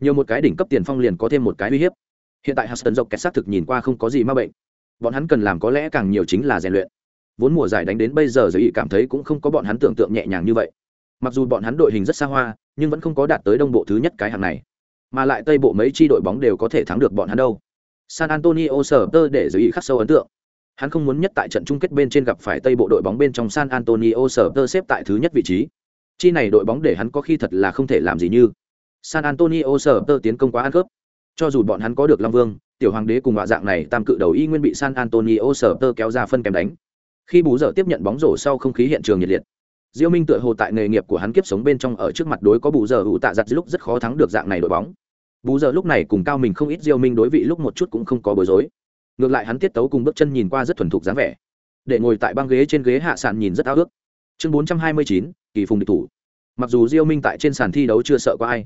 nhiều một cái đỉnh cấp tiền phong liền có thêm một cái uy hiếp. Hiện tại huston dọc kẹt xác thực nhìn qua không có gì ma bệnh. Bọn hắn cần làm có lẽ càng nhiều chính là rèn luyện. Vốn mùa giải đánh đến bây giờ giới ý cảm thấy cũng không có bọn hắn tưởng tượng nhẹ nhàng như vậy. Mặc dù bọn hắn đội hình rất xa hoa, nhưng vẫn không có đạt tới đông bộ thứ nhất cái hàng này. Mà lại tây bộ mấy chi đội bóng đều có thể thắng được bọn hắn đâu. San antonio sở tơ để giới ý khắc sâu ấn tượng. Hắn không muốn nhất tại trận chung kết bên trên gặp phải tây bộ đội bóng bên trong san antonio sở tơ xếp tại thứ nhất vị trí. Chi này đội bóng để hắn có khi thật là không thể làm gì như san antonio sở tơ tiến công quá ăn cướp cho dù bọn hắn có được long vương tiểu hoàng đế cùng họa dạng này tam cự đầu y nguyên bị san antonio sở tơ kéo ra phân kèm đánh. Khi bù giờ tiếp nhận bóng rổ sau không khí hiện trường nhiệt liệt. Diêu minh tựa hồ tại nghề nghiệp của hắn kiếp sống bên trong ở trước mặt đối có bù giờ ủ tạ giặt lúc rất khó thắng được dạng này đội bóng. Bù giờ lúc này cùng cao mình không ít diêu minh đối vị lúc một chút cũng không có bối rối. Ngược lại hắn tiết tấu cùng bước chân nhìn qua rất thuần thục dáng vẻ. Để ngồi tại băng ghế trên ghế hạ sàn nhìn rất ao ước. Chương 429, kỳ phùng địch thủ. Mặc dù diêu minh tại trên sàn thi đấu chưa sợ qua ai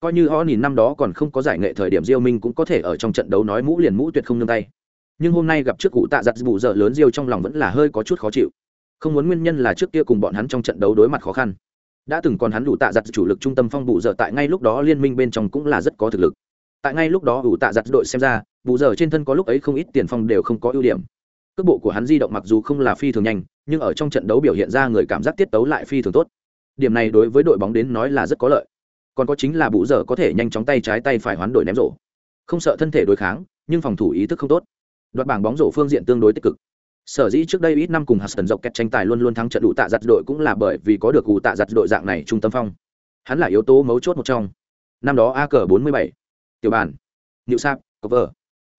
coi như họ nhìn năm đó còn không có giải nghệ thời điểm diêu minh cũng có thể ở trong trận đấu nói mũ liền mũ tuyệt không nương tay. Nhưng hôm nay gặp trước cụ tạ giặt bù Dở lớn diêu trong lòng vẫn là hơi có chút khó chịu. Không muốn nguyên nhân là trước kia cùng bọn hắn trong trận đấu đối mặt khó khăn. Đã từng còn hắn đủ tạ giặt chủ lực trung tâm phong bù Dở tại ngay lúc đó liên minh bên trong cũng là rất có thực lực. Tại ngay lúc đó đủ tạ giặt đội xem ra, bù Dở trên thân có lúc ấy không ít tiền phong đều không có ưu điểm. Cước bộ của hắn di động mặc dù không là phi thường nhanh, nhưng ở trong trận đấu biểu hiện ra người cảm giác tiết tấu lại phi thường tốt. Điểm này đối với đội bóng đến nói là rất có lợi còn có chính là bù giờ có thể nhanh chóng tay trái tay phải hoán đổi ném rổ. Không sợ thân thể đối kháng, nhưng phòng thủ ý thức không tốt. Đoạt bảng bóng rổ phương diện tương đối tích cực. Sở dĩ trước đây ít năm cùng huston dọc kẹt tranh tài luôn luôn thắng trận đủ tạ giặt đội cũng là bởi vì có được cụ tạ giặt đội dạng này trung tâm phong. Hắn là yếu tố mấu chốt một trong. Năm đó a cờ bốn mươi bảy. Tiểu bàn. Nhự sáp cover.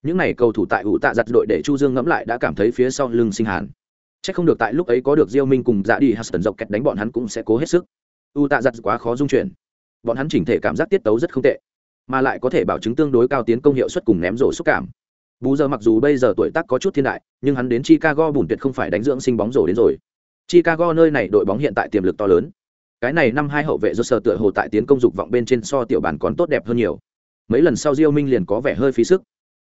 Những này cầu thủ tại ủ tạ giặt đội để chu dương ngẫm lại đã cảm thấy phía sau lưng sinh hàn chắc không được tại lúc ấy có được diêu minh cùng dạ đi huston dọc kẹt đánh bọn hắn cũng sẽ cố hết sức. U tạ giặt quá khó dung chuyển bọn hắn chỉnh thể cảm giác tiết tấu rất không tệ, mà lại có thể bảo chứng tương đối cao tiến công hiệu suất cùng ném rổ xúc cảm. Bù giờ mặc dù bây giờ tuổi tác có chút thiên đại, nhưng hắn đến chicago bùn tuyệt không phải đánh dưỡng sinh bóng rổ đến rồi. Chicago nơi này đội bóng hiện tại tiềm lực to lớn. Cái này năm hai hậu vệ do sở tựa hồ tại tiến công dục vọng bên trên so tiểu bản còn tốt đẹp hơn nhiều. Mấy lần sau diêu minh liền có vẻ hơi phí sức.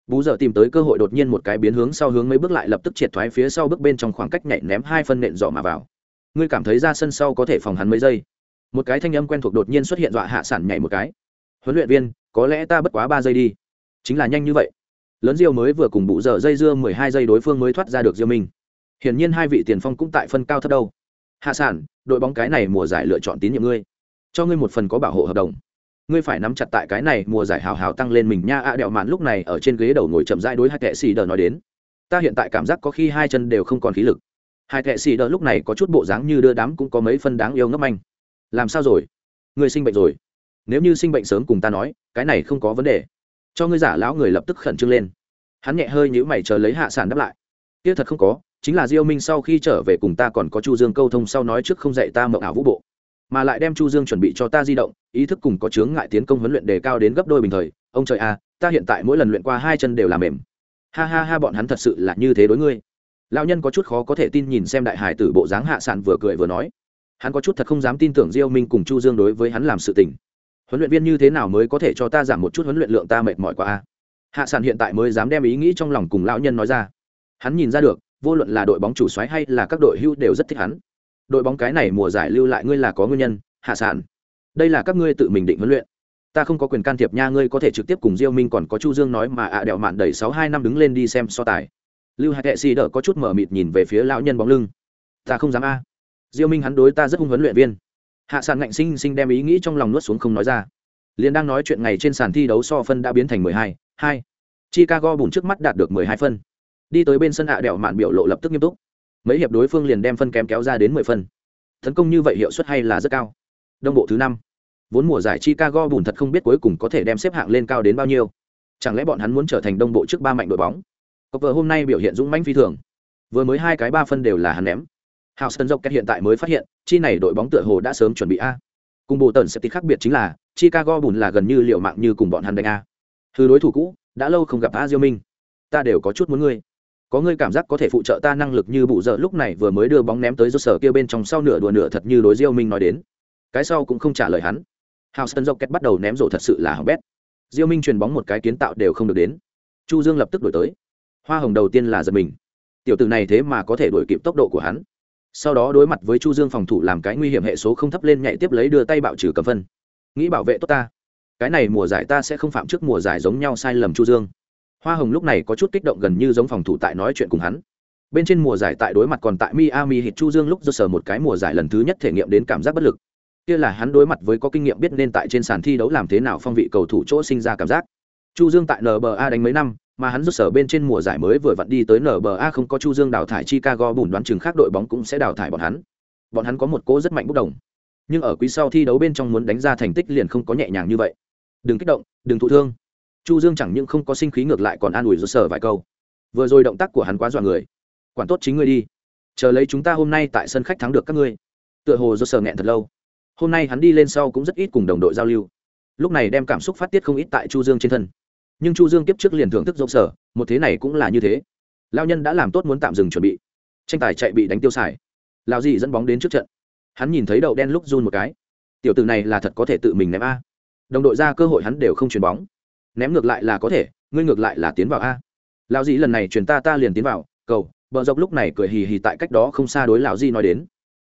Bú giờ tìm tới cơ hội đột nhiên một cái biến hướng sau hướng mấy bước lại lập tức triệt thoái phía sau bước bên trong khoảng cách nhảy ném hai phân nện dọ mà vào. Ngươi cảm thấy ra sân sau có thể phòng hắn mấy giây? Một cái thanh âm quen thuộc đột nhiên xuất hiện dọa hạ sản nhảy một cái. Huấn luyện viên, có lẽ ta bất quá ba giây đi. Chính là nhanh như vậy. Lớn diêu mới vừa cùng bụ dở dây dưa mười hai giây đối phương mới thoát ra được diêu minh. Hiển nhiên hai vị tiền phong cũng tại phân cao thấp đâu. Hạ sản đội bóng cái này mùa giải lựa chọn tín nhiệm ngươi. Cho ngươi một phần có bảo hộ hợp đồng. Ngươi phải nắm chặt tại cái này mùa giải hào hào tăng lên mình nha. Ạ à đẹo mạn lúc này ở trên ghế đầu ngồi chậm rãi đối hai kệ xì đờ nói đến. Ta hiện tại cảm giác có khi hai chân đều không còn khí lực. Hai kệ xì đờ lúc này có chút bộ dáng như đưa đám cũng có mấy phân đáng yêu ngấp anh làm sao rồi? Người sinh bệnh rồi. Nếu như sinh bệnh sớm cùng ta nói, cái này không có vấn đề. Cho ngươi giả lão người lập tức khẩn trương lên. Hắn nhẹ hơi nhữ mày chờ lấy hạ sản đáp lại. Kia thật không có, chính là diêu minh sau khi trở về cùng ta còn có chu dương câu thông sau nói trước không dạy ta mộng ảo vũ bộ, mà lại đem chu dương chuẩn bị cho ta di động, ý thức cùng có chướng ngại tiến công huấn luyện đề cao đến gấp đôi bình thời. Ông trời a ta hiện tại mỗi lần luyện qua hai chân đều làm mềm. Ha ha ha, bọn hắn thật sự là như thế đối ngươi. Lão nhân có chút khó có thể tin nhìn xem đại hải tử bộ dáng hạ sản vừa cười vừa nói hắn có chút thật không dám tin tưởng diêu minh cùng chu dương đối với hắn làm sự tình. Huấn luyện viên như thế nào mới có thể cho ta giảm một chút huấn luyện lượng ta mệt mỏi quá a? Hạ sản hiện tại mới dám đem ý nghĩ trong lòng cùng lão nhân nói ra. Hắn nhìn ra được, vô luận là đội bóng chủ xoáy hay là các đội hưu đều rất thích hắn. Đội bóng cái này mùa giải lưu lại ngươi là có nguyên nhân, hạ sản đây là các ngươi tự mình định huấn luyện. Ta không có quyền can thiệp nha, ngươi có thể trực tiếp cùng diêu minh còn có chu dương nói mà ạ à đẹo mạn đẩy sáu hai năm đứng lên đi xem so tài. Lưu hạt hệ xì đỡ có chút mở mịt nhìn về phía lão nhân bóng lưng. Ta không dám a diêu minh hắn đối ta rất hung huấn luyện viên. Hạ sản ngạnh sinh sinh đem ý nghĩ trong lòng nuốt xuống không nói ra. Liền đang nói chuyện ngày trên sàn thi đấu so phân đã biến thành mười hai hai. Chicago bùn trước mắt đạt được mười hai phân. Đi tới bên sân hạ đèo mạn biểu lộ lập tức nghiêm túc. Mấy hiệp đối phương liền đem phân kém kéo ra đến mười phân. Tấn công như vậy hiệu suất hay là rất cao. Đông bộ thứ năm. Vốn mùa giải chicago bùn thật không biết cuối cùng có thể đem xếp hạng lên cao đến bao nhiêu. Chẳng lẽ bọn hắn muốn trở thành đông bộ trước ba mạnh đội bóng? Copper hôm nay biểu hiện dũng mãnh phi thường. Vừa mới hai cái ba phân đều là hắn ném. Houston Rockets hiện tại mới phát hiện, chi này đội bóng tựa hồ đã sớm chuẩn bị a. Cùng bộ tần sẽ tí khác biệt chính là, Chicago bùn là gần như liệu mạng như cùng bọn hắn đánh a. Thứ đối thủ cũ, đã lâu không gặp A Diêu Minh. Ta đều có chút muốn ngươi. Có ngươi cảm giác có thể phụ trợ ta năng lực như bụ giờ lúc này vừa mới đưa bóng ném tới rốt sở kia bên trong sau nửa đùa nửa thật như đối Diêu Minh nói đến. Cái sau cũng không trả lời hắn. Houston Rockets bắt đầu ném rổ thật sự là hỏng bét. Diêu Minh truyền bóng một cái kiến tạo đều không được đến. Chu Dương lập tức đổi tới. Hoa hồng đầu tiên là giật mình. Tiểu tử này thế mà có thể đuổi kịp tốc độ của hắn sau đó đối mặt với chu dương phòng thủ làm cái nguy hiểm hệ số không thấp lên nhảy tiếp lấy đưa tay bạo trừ cầm phân. Nghĩ bảo vệ tốt ta. Cái này mùa giải ta sẽ không phạm trước mùa giải giống nhau sai lầm chu dương. Hoa hồng lúc này có chút kích động gần như giống phòng thủ tại nói chuyện cùng hắn. Bên trên mùa giải tại đối mặt còn tại miami hit chu dương lúc do sở một cái mùa giải lần thứ nhất thể nghiệm đến cảm giác bất lực. Kia là hắn đối mặt với có kinh nghiệm biết nên tại trên sàn thi đấu làm thế nào phong vị cầu thủ chỗ sinh ra cảm giác. Chu dương tại nba đánh mấy năm mà hắn rút sở bên trên mùa giải mới vừa vặn đi tới nba không có chu dương đào thải chicago, bùn đoán chừng khác đội bóng cũng sẽ đào thải bọn hắn. Bọn hắn có một cố rất mạnh bốc đồng. Nhưng ở quý sau thi đấu bên trong muốn đánh ra thành tích liền không có nhẹ nhàng như vậy. Đừng kích động, đừng thụ thương. Chu dương chẳng những không có sinh khí ngược lại còn an ủi rút sở vài câu. Vừa rồi động tác của hắn quá dọa người. Quản tốt chính ngươi đi. Chờ lấy chúng ta hôm nay tại sân khách thắng được các ngươi. Tựa hồ do sờ nghẹn thật lâu. Hôm nay hắn đi lên sau cũng rất ít cùng đồng đội giao lưu. Lúc này đem cảm xúc phát tiết không ít tại chu dương trên thân nhưng chu dương kiếp trước liền thưởng thức dốc sở, một thế này cũng là như thế. Lao nhân đã làm tốt muốn tạm dừng chuẩn bị. Tranh tài chạy bị đánh tiêu xài. Lao dì dẫn bóng đến trước trận. Hắn nhìn thấy đậu đen lúc run một cái. Tiểu tử này là thật có thể tự mình ném a. Đồng đội ra cơ hội hắn đều không chuyền bóng. Ném ngược lại là có thể, ngươi ngược lại là tiến vào a. Lao dì lần này chuyển ta ta liền tiến vào, cầu, bờ dọc lúc này cười hì hì tại cách đó không xa đối lão dì nói đến.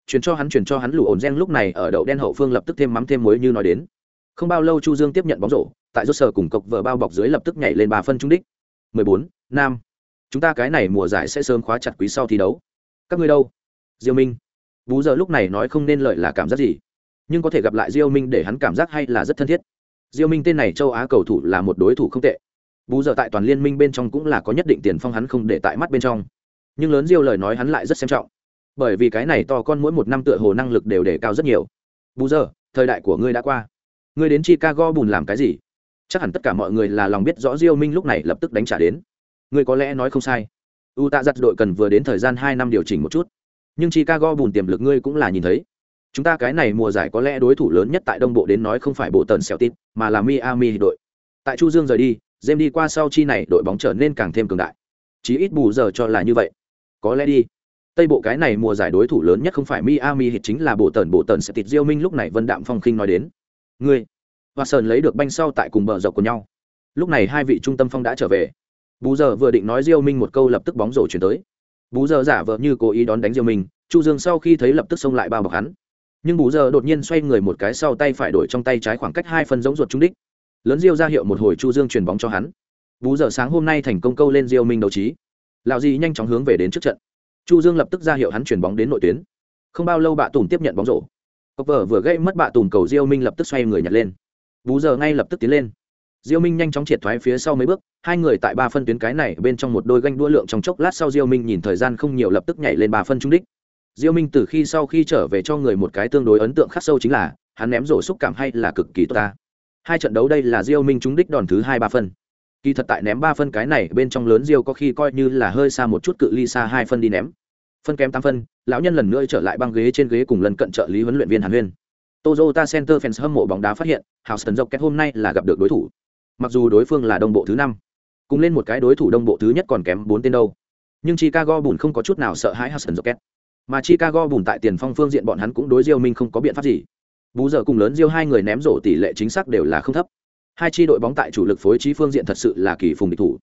Chuyển cho hắn chuyển cho hắn lù ổn gen lúc này ở đậu đen hậu phương lập tức thêm mắm thêm muối như nói đến không bao lâu chu dương tiếp nhận bóng rổ tại rốt sở cùng cộc vợ bao bọc dưới lập tức nhảy lên ba phân trung đích. 14, nam. Chúng ta cái này mùa giải sẽ sớm khóa chặt quý sau thi đấu. Các ngươi đâu? Diêu minh. Bú giờ lúc này nói không nên lợi là cảm giác gì. Nhưng có thể gặp lại diêu minh để hắn cảm giác hay là rất thân thiết. Diêu minh tên này châu á cầu thủ là một đối thủ không tệ. Bú giờ tại toàn liên minh bên trong cũng là có nhất định tiền phong hắn không để tại mắt bên trong. Nhưng lớn diêu lời nói hắn lại rất xem trọng. Bởi vì cái này to con mỗi một năm tựa hồ năng lực đều đề cao rất nhiều. Bú giờ thời đại của ngươi đã qua ngươi đến chicago bùn làm cái gì? Chắc hẳn tất cả mọi người là lòng biết rõ diêu minh lúc này lập tức đánh trả đến. Ngươi có lẽ nói không sai. U tạ giặt đội cần vừa đến thời gian hai năm điều chỉnh một chút. Nhưng chicago bùn tiềm lực ngươi cũng là nhìn thấy. Chúng ta cái này mùa giải có lẽ đối thủ lớn nhất tại đông bộ đến nói không phải bộ tần xẻo tít, mà là miami đội. Tại chu dương rời đi jem đi qua sau chi này đội bóng trở nên càng thêm cường đại. Chí ít bù giờ cho là như vậy. Có lẽ đi. Tây bộ cái này mùa giải đối thủ lớn nhất không phải miami hit chính là bộ tần bộ tần sẽ tịt diêu minh lúc này vân đạm phong khinh nói đến ngươi. Và sơn lấy được banh sau tại cùng bờ dọc của nhau. Lúc này hai vị trung tâm phong đã trở về. Bú giờ vừa định nói diêu minh một câu lập tức bóng rổ chuyển tới. Bú giờ giả vờ như cố ý đón đánh diêu minh, chu dương sau khi thấy lập tức xông lại bao bọc hắn. Nhưng bú giờ đột nhiên xoay người một cái sau tay phải đổi trong tay trái khoảng cách hai phân giống ruột trung đích. Lớn diêu ra hiệu một hồi chu dương truyền bóng cho hắn. Bú giờ sáng hôm nay thành công câu lên diêu minh đấu trí. Lão di nhanh chóng hướng về đến trước trận. Chu dương lập tức ra hiệu hắn chuyển bóng đến nội tuyến. Không bao lâu bạ tùng tiếp nhận bóng rổ cốc vợ vừa gây mất bạ tùng cầu diêu minh lập tức xoay người nhặt lên. Bú giờ ngay lập tức tiến lên. Diêu minh nhanh chóng triệt thoái phía sau mấy bước, hai người tại ba phân tuyến cái này bên trong một đôi ganh đua lượng trong chốc lát sau diêu minh nhìn thời gian không nhiều lập tức nhảy lên ba phân trung đích. Diêu minh từ khi sau khi trở về cho người một cái tương đối ấn tượng khắc sâu chính là, hắn ném rổ xúc cảm hay là cực kỳ tốt ta. Hai trận đấu đây là diêu minh trúng đích đòn thứ hai ba phân. Kỳ thật tại ném ba phân cái này bên trong lớn diêu có khi coi như là hơi xa một chút cự ly xa hai phân đi ném phân kém tám phân lão nhân lần nữa trở lại băng ghế trên ghế cùng lần cận trợ lý huấn luyện viên hàn huyên Toyota Center fans hâm mộ bóng đá phát hiện, Houston Rockets hôm nay là gặp được đối thủ. Mặc dù đối phương là đông bộ thứ năm, cùng lên một cái đối thủ đông bộ thứ nhất còn kém bốn tên đâu. Nhưng Chicago Bulls không có chút nào sợ hãi Houston Rockets. Mà Chicago Bulls tại tiền phong phương diện bọn hắn cũng đối Diêu Minh không có biện pháp gì. Bú giờ cùng lớn Diêu hai người ném rổ tỷ lệ chính xác đều là không thấp hai chi đội bóng tại chủ lực phối trí phương diện thật sự là kỳ phùng địch thủ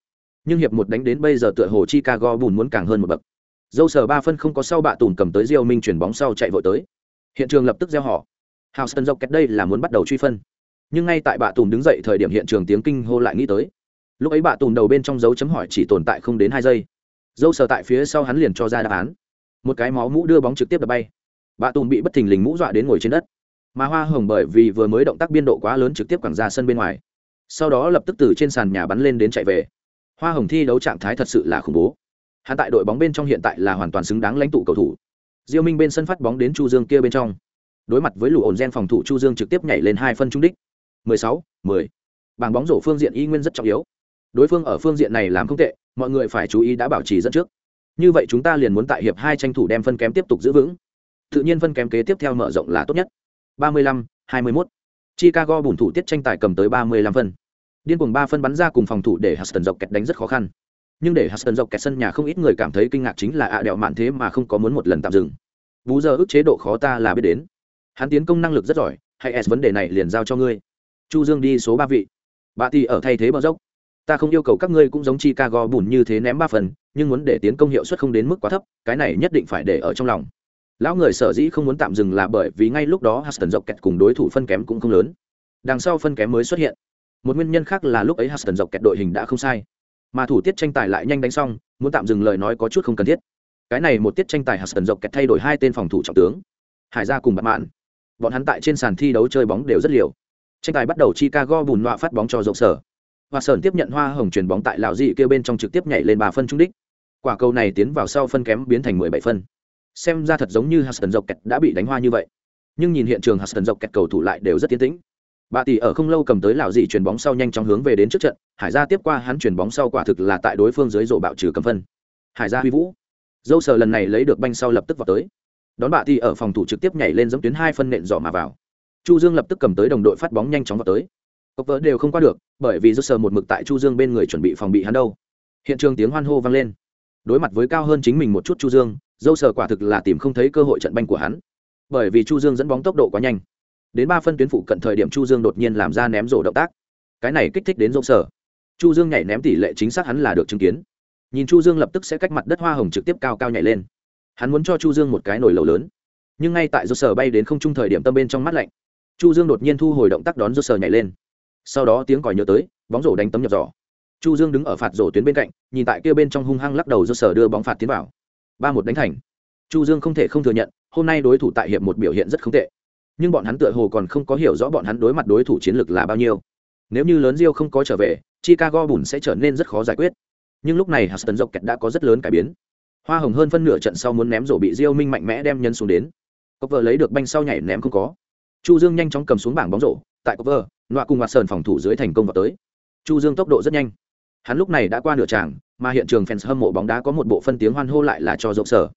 nhưng hiệp một đánh đến bây giờ tựa hồ chicago bùn muốn càng hơn một bậc dâu sờ ba phân không có sau bạ tùn cầm tới diêu minh chuyển bóng sau chạy vội tới. Hiện trường lập tức gieo họ. Houston dọc cách đây là muốn bắt đầu truy phân. Nhưng ngay tại bạ tùn đứng dậy thời điểm hiện trường tiếng kinh hô lại nghĩ tới. Lúc ấy bạ tùn đầu bên trong dấu chấm hỏi chỉ tồn tại không đến hai giây. Dâu sờ tại phía sau hắn liền cho ra đáp án. Một cái máu mũ đưa bóng trực tiếp đập bay. Bạ tùn bị bất thình lình mũ dọa đến ngồi trên đất. Mà hoa hồng bởi vì vừa mới động tác biên độ quá lớn trực tiếp quẳng ra sân bên ngoài. Sau đó lập tức từ trên sàn nhà bắn lên đến chạy về. Hoa hồng thi đấu trạng thái thật sự là khủng bố hắn tại đội bóng bên trong hiện tại là hoàn toàn xứng đáng lãnh tụ cầu thủ diêu minh bên sân phát bóng đến chu dương kia bên trong đối mặt với lũ ổn gen phòng thủ chu dương trực tiếp nhảy lên hai phân trung đích 16, 10. bảng bóng rổ phương diện y nguyên rất trọng yếu đối phương ở phương diện này làm không tệ mọi người phải chú ý đã bảo trì dẫn trước như vậy chúng ta liền muốn tại hiệp hai tranh thủ đem phân kém tiếp tục giữ vững tự nhiên phân kém kế tiếp theo mở rộng là tốt nhất 35, 21. Chicago bùn thủ tiết tranh tài cầm tới 35 phân. Điên cuồng 3 phân bắn ra cùng phòng thủ để Huston dọc kẹt đánh rất khó khăn. Nhưng để Haston dọc kẹt sân nhà không ít người cảm thấy kinh ngạc chính là ạ à đẹo mạn thế mà không có muốn một lần tạm dừng. Bú giờ ức chế độ khó ta là biết đến. Hắn tiến công năng lực rất giỏi, hay S vấn đề này liền giao cho ngươi. Chu Dương đi số 3 vị. Bà thì ở thay thế bờ dốc. Ta không yêu cầu các ngươi cũng giống Chicago bùn như thế ném 3 phần, nhưng muốn để tiến công hiệu suất không đến mức quá thấp, cái này nhất định phải để ở trong lòng lão người sở dĩ không muốn tạm dừng là bởi vì ngay lúc đó Haston dọc kẹt cùng đối thủ phân kém cũng không lớn đằng sau phân kém mới xuất hiện một nguyên nhân khác là lúc ấy Haston dọc kẹt đội hình đã không sai mà thủ tiết tranh tài lại nhanh đánh xong, muốn tạm dừng lời nói có chút không cần thiết. Cái này một tiết tranh tài huston dọc kẹt thay đổi hai tên phòng thủ trọng tướng. Hải gia cùng bạn mạn. Bọn hắn tại trên sàn thi đấu chơi bóng đều rất liều. Tranh tài bắt đầu chicago bùn nọa phát bóng cho rộng sở. Và sơn tiếp nhận hoa hồng chuyền bóng tại lào dị kêu bên trong trực tiếp nhảy lên ba phân trung đích. Quả cầu này tiến vào sau phân kém biến thành mười bảy phân. Xem ra thật giống như huston dọc kẹt đã bị đánh hoa như vậy. Nhưng nhìn hiện trường huston dọc kẹt cầu thủ lại đều rất tiến tĩnh bà tỷ ở không lâu cầm tới lào dị chuyền bóng sau nhanh chóng hướng về đến trước trận, hải gia tiếp qua hắn chuyền bóng sau quả thực là tại đối phương dưới rổ bạo trừ cầm phân. Hải gia huy vũ. Dâu sờ lần này lấy được banh sau lập tức vào tới. Đón bà tỷ ở phòng thủ trực tiếp nhảy lên giống tuyến hai phân nện dọ mà vào. Chu dương lập tức cầm tới đồng đội phát bóng nhanh chóng vào tới. Cốc vỡ đều không qua được, bởi vì dâu sờ một mực tại chu dương bên người chuẩn bị phòng bị hắn đâu. Hiện trường tiếng hoan hô vang lên. Đối mặt với cao hơn chính mình một chút chu dương, dâu sờ quả thực là tìm không thấy cơ hội trận banh của hắn. Bởi vì chu dương dẫn bóng tốc độ quá nhanh đến ba phân tuyến phụ cận thời điểm chu dương đột nhiên làm ra ném rổ động tác. Cái này kích thích đến rộng sở. Chu dương nhảy ném tỷ lệ chính xác hắn là được chứng kiến. Nhìn chu dương lập tức sẽ cách mặt đất hoa hồng trực tiếp cao cao nhảy lên. Hắn muốn cho chu dương một cái nồi lầu lớn. Nhưng ngay tại dâu sở bay đến không trung thời điểm tâm bên trong mắt lạnh, chu dương đột nhiên thu hồi động tác đón dâu sở nhảy lên. Sau đó tiếng còi nhớ tới, bóng rổ đánh tấm nhập giỏ. Chu dương đứng ở phạt rổ tuyến bên cạnh, nhìn tại kia bên trong hung hăng lắc đầu dâu sở đưa bóng phạt tiến vào. Ba một đánh thành. Chu dương không thể không thừa nhận, hôm nay đối thủ tại hiệp một biểu hiện rất không tệ nhưng bọn hắn tựa hồ còn không có hiểu rõ bọn hắn đối mặt đối thủ chiến lược là bao nhiêu. Nếu như lớn Diêu không có trở về, chicago bùn sẽ trở nên rất khó giải quyết. Nhưng lúc này huston dọc kẹt đã có rất lớn cải biến. Hoa hồng hơn phân nửa trận sau muốn ném rổ bị Diêu minh mạnh mẽ đem nhân xuống đến. Cốc vợ lấy được banh sau nhảy ném không có. Chu dương nhanh chóng cầm xuống bảng bóng rổ, tại cốc vợ nọa cùng hoạt sờn phòng thủ dưới thành công vào tới. Chu dương tốc độ rất nhanh. Hắn lúc này đã qua nửa tràng, mà hiện trường fans hâm mộ bóng đá có một bộ phân tiếng hoan hô lại là cho rộng sở.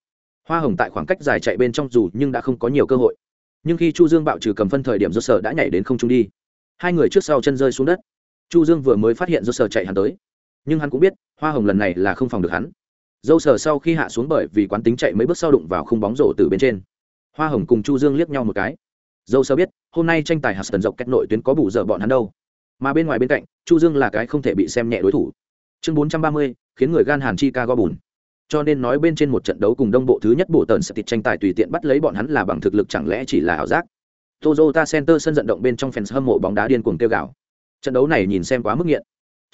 Hoa hồng tại khoảng cách dài chạy bên trong dù nhưng đã không có nhiều cơ hội nhưng khi chu dương bạo trừ cầm phân thời điểm do sở đã nhảy đến không trung đi. Hai người trước sau chân rơi xuống đất. Chu dương vừa mới phát hiện do sở chạy hắn tới. Nhưng hắn cũng biết hoa hồng lần này là không phòng được hắn. Dâu sở sau khi hạ xuống bởi vì quán tính chạy mấy bước sau đụng vào khung bóng rổ từ bên trên. Hoa hồng cùng chu dương liếc nhau một cái. Dâu sở biết hôm nay tranh tài hạt tần dọc cách nội tuyến có bù giờ bọn hắn đâu. Mà bên ngoài bên cạnh chu dương là cái không thể bị xem nhẹ đối thủ. Chương 430, khiến người gan hàn chi ca go bùn cho nên nói bên trên một trận đấu cùng đông bộ thứ nhất bộ tần sẽ tịt tranh tài tùy tiện bắt lấy bọn hắn là bằng thực lực chẳng lẽ chỉ là ảo giác Toyota Center sân vận động bên trong fans hâm mộ bóng đá điên cuồng kêu gào. Trận đấu này nhìn xem quá mức nghiện.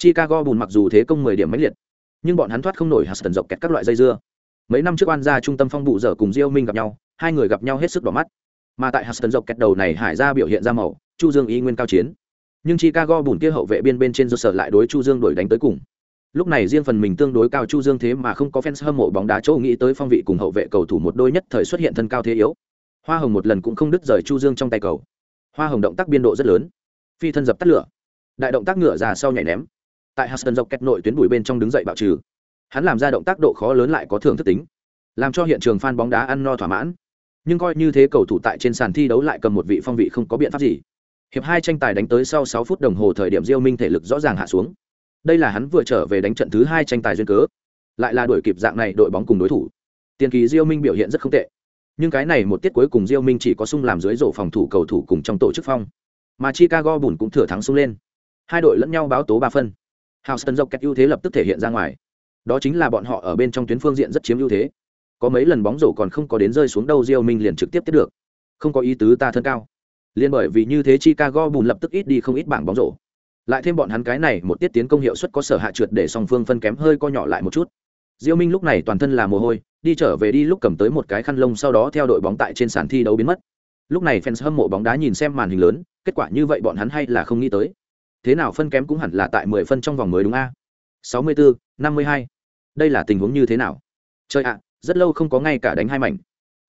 Chicago bùn mặc dù thế công 10 điểm mãnh liệt, nhưng bọn hắn thoát không nổi Huston dọc kẹt các loại dây dưa. Mấy năm trước oan gia trung tâm phong bụ giờ cùng Diêu Minh gặp nhau, hai người gặp nhau hết sức đỏ mắt. Mà tại Huston dọc kẹt đầu này Hải ra biểu hiện ra màu, Chu Dương ý nguyên cao chiến. Nhưng Chicago bùn kia hậu vệ biên bên trên do sở lại đối Chu Dương đuổi đánh tới cùng lúc này riêng phần mình tương đối cao chu dương thế mà không có fans hâm mộ bóng đá chỗ nghĩ tới phong vị cùng hậu vệ cầu thủ một đôi nhất thời xuất hiện thân cao thế yếu. Hoa hồng một lần cũng không đứt rời chu dương trong tay cầu. Hoa hồng động tác biên độ rất lớn. Phi thân dập tắt lửa. Đại động tác ngựa ra sau nhảy ném. Tại hudson dọc kẹt nội tuyến bụi bên trong đứng dậy bạo trừ. Hắn làm ra động tác độ khó lớn lại có thưởng thức tính. Làm cho hiện trường fan bóng đá ăn no thỏa mãn. Nhưng coi như thế cầu thủ tại trên sàn thi đấu lại cầm một vị phong vị không có biện pháp gì. Hiệp hai tranh tài đánh tới sau sáu phút đồng hồ thời điểm diêu minh thể lực rõ ràng hạ xuống đây là hắn vừa trở về đánh trận thứ hai tranh tài duyên cớ. Lại là đuổi kịp dạng này đội bóng cùng đối thủ. Tiền kỳ diêu minh biểu hiện rất không tệ. Nhưng cái này một tiết cuối cùng diêu minh chỉ có sung làm dưới rổ phòng thủ cầu thủ cùng trong tổ chức phong. Mà chicago bùn cũng thừa thắng sung lên. Hai đội lẫn nhau báo tố ba phân. Houston dọc kẹt ưu thế lập tức thể hiện ra ngoài. Đó chính là bọn họ ở bên trong tuyến phương diện rất chiếm ưu thế. Có mấy lần bóng rổ còn không có đến rơi xuống đâu diêu minh liền trực tiếp tiếp được. Không có ý tứ ta thân cao. Liên bởi vì như thế chicago bùn lập tức ít đi không ít bảng bóng rổ lại thêm bọn hắn cái này một tiết tiến công hiệu suất có sở hạ trượt để song phương phân kém hơi co nhỏ lại một chút. Diêu minh lúc này toàn thân là mồ hôi, đi trở về đi lúc cầm tới một cái khăn lông sau đó theo đội bóng tại trên sàn thi đấu biến mất. Lúc này fans hâm mộ bóng đá nhìn xem màn hình lớn, kết quả như vậy bọn hắn hay là không nghĩ tới. Thế nào phân kém cũng hẳn là tại mười phân trong vòng mới đúng a? Sáu mươi bốn năm mươi hai. Đây là tình huống như thế nào? Trời ạ, rất lâu không có ngay cả đánh hai mảnh.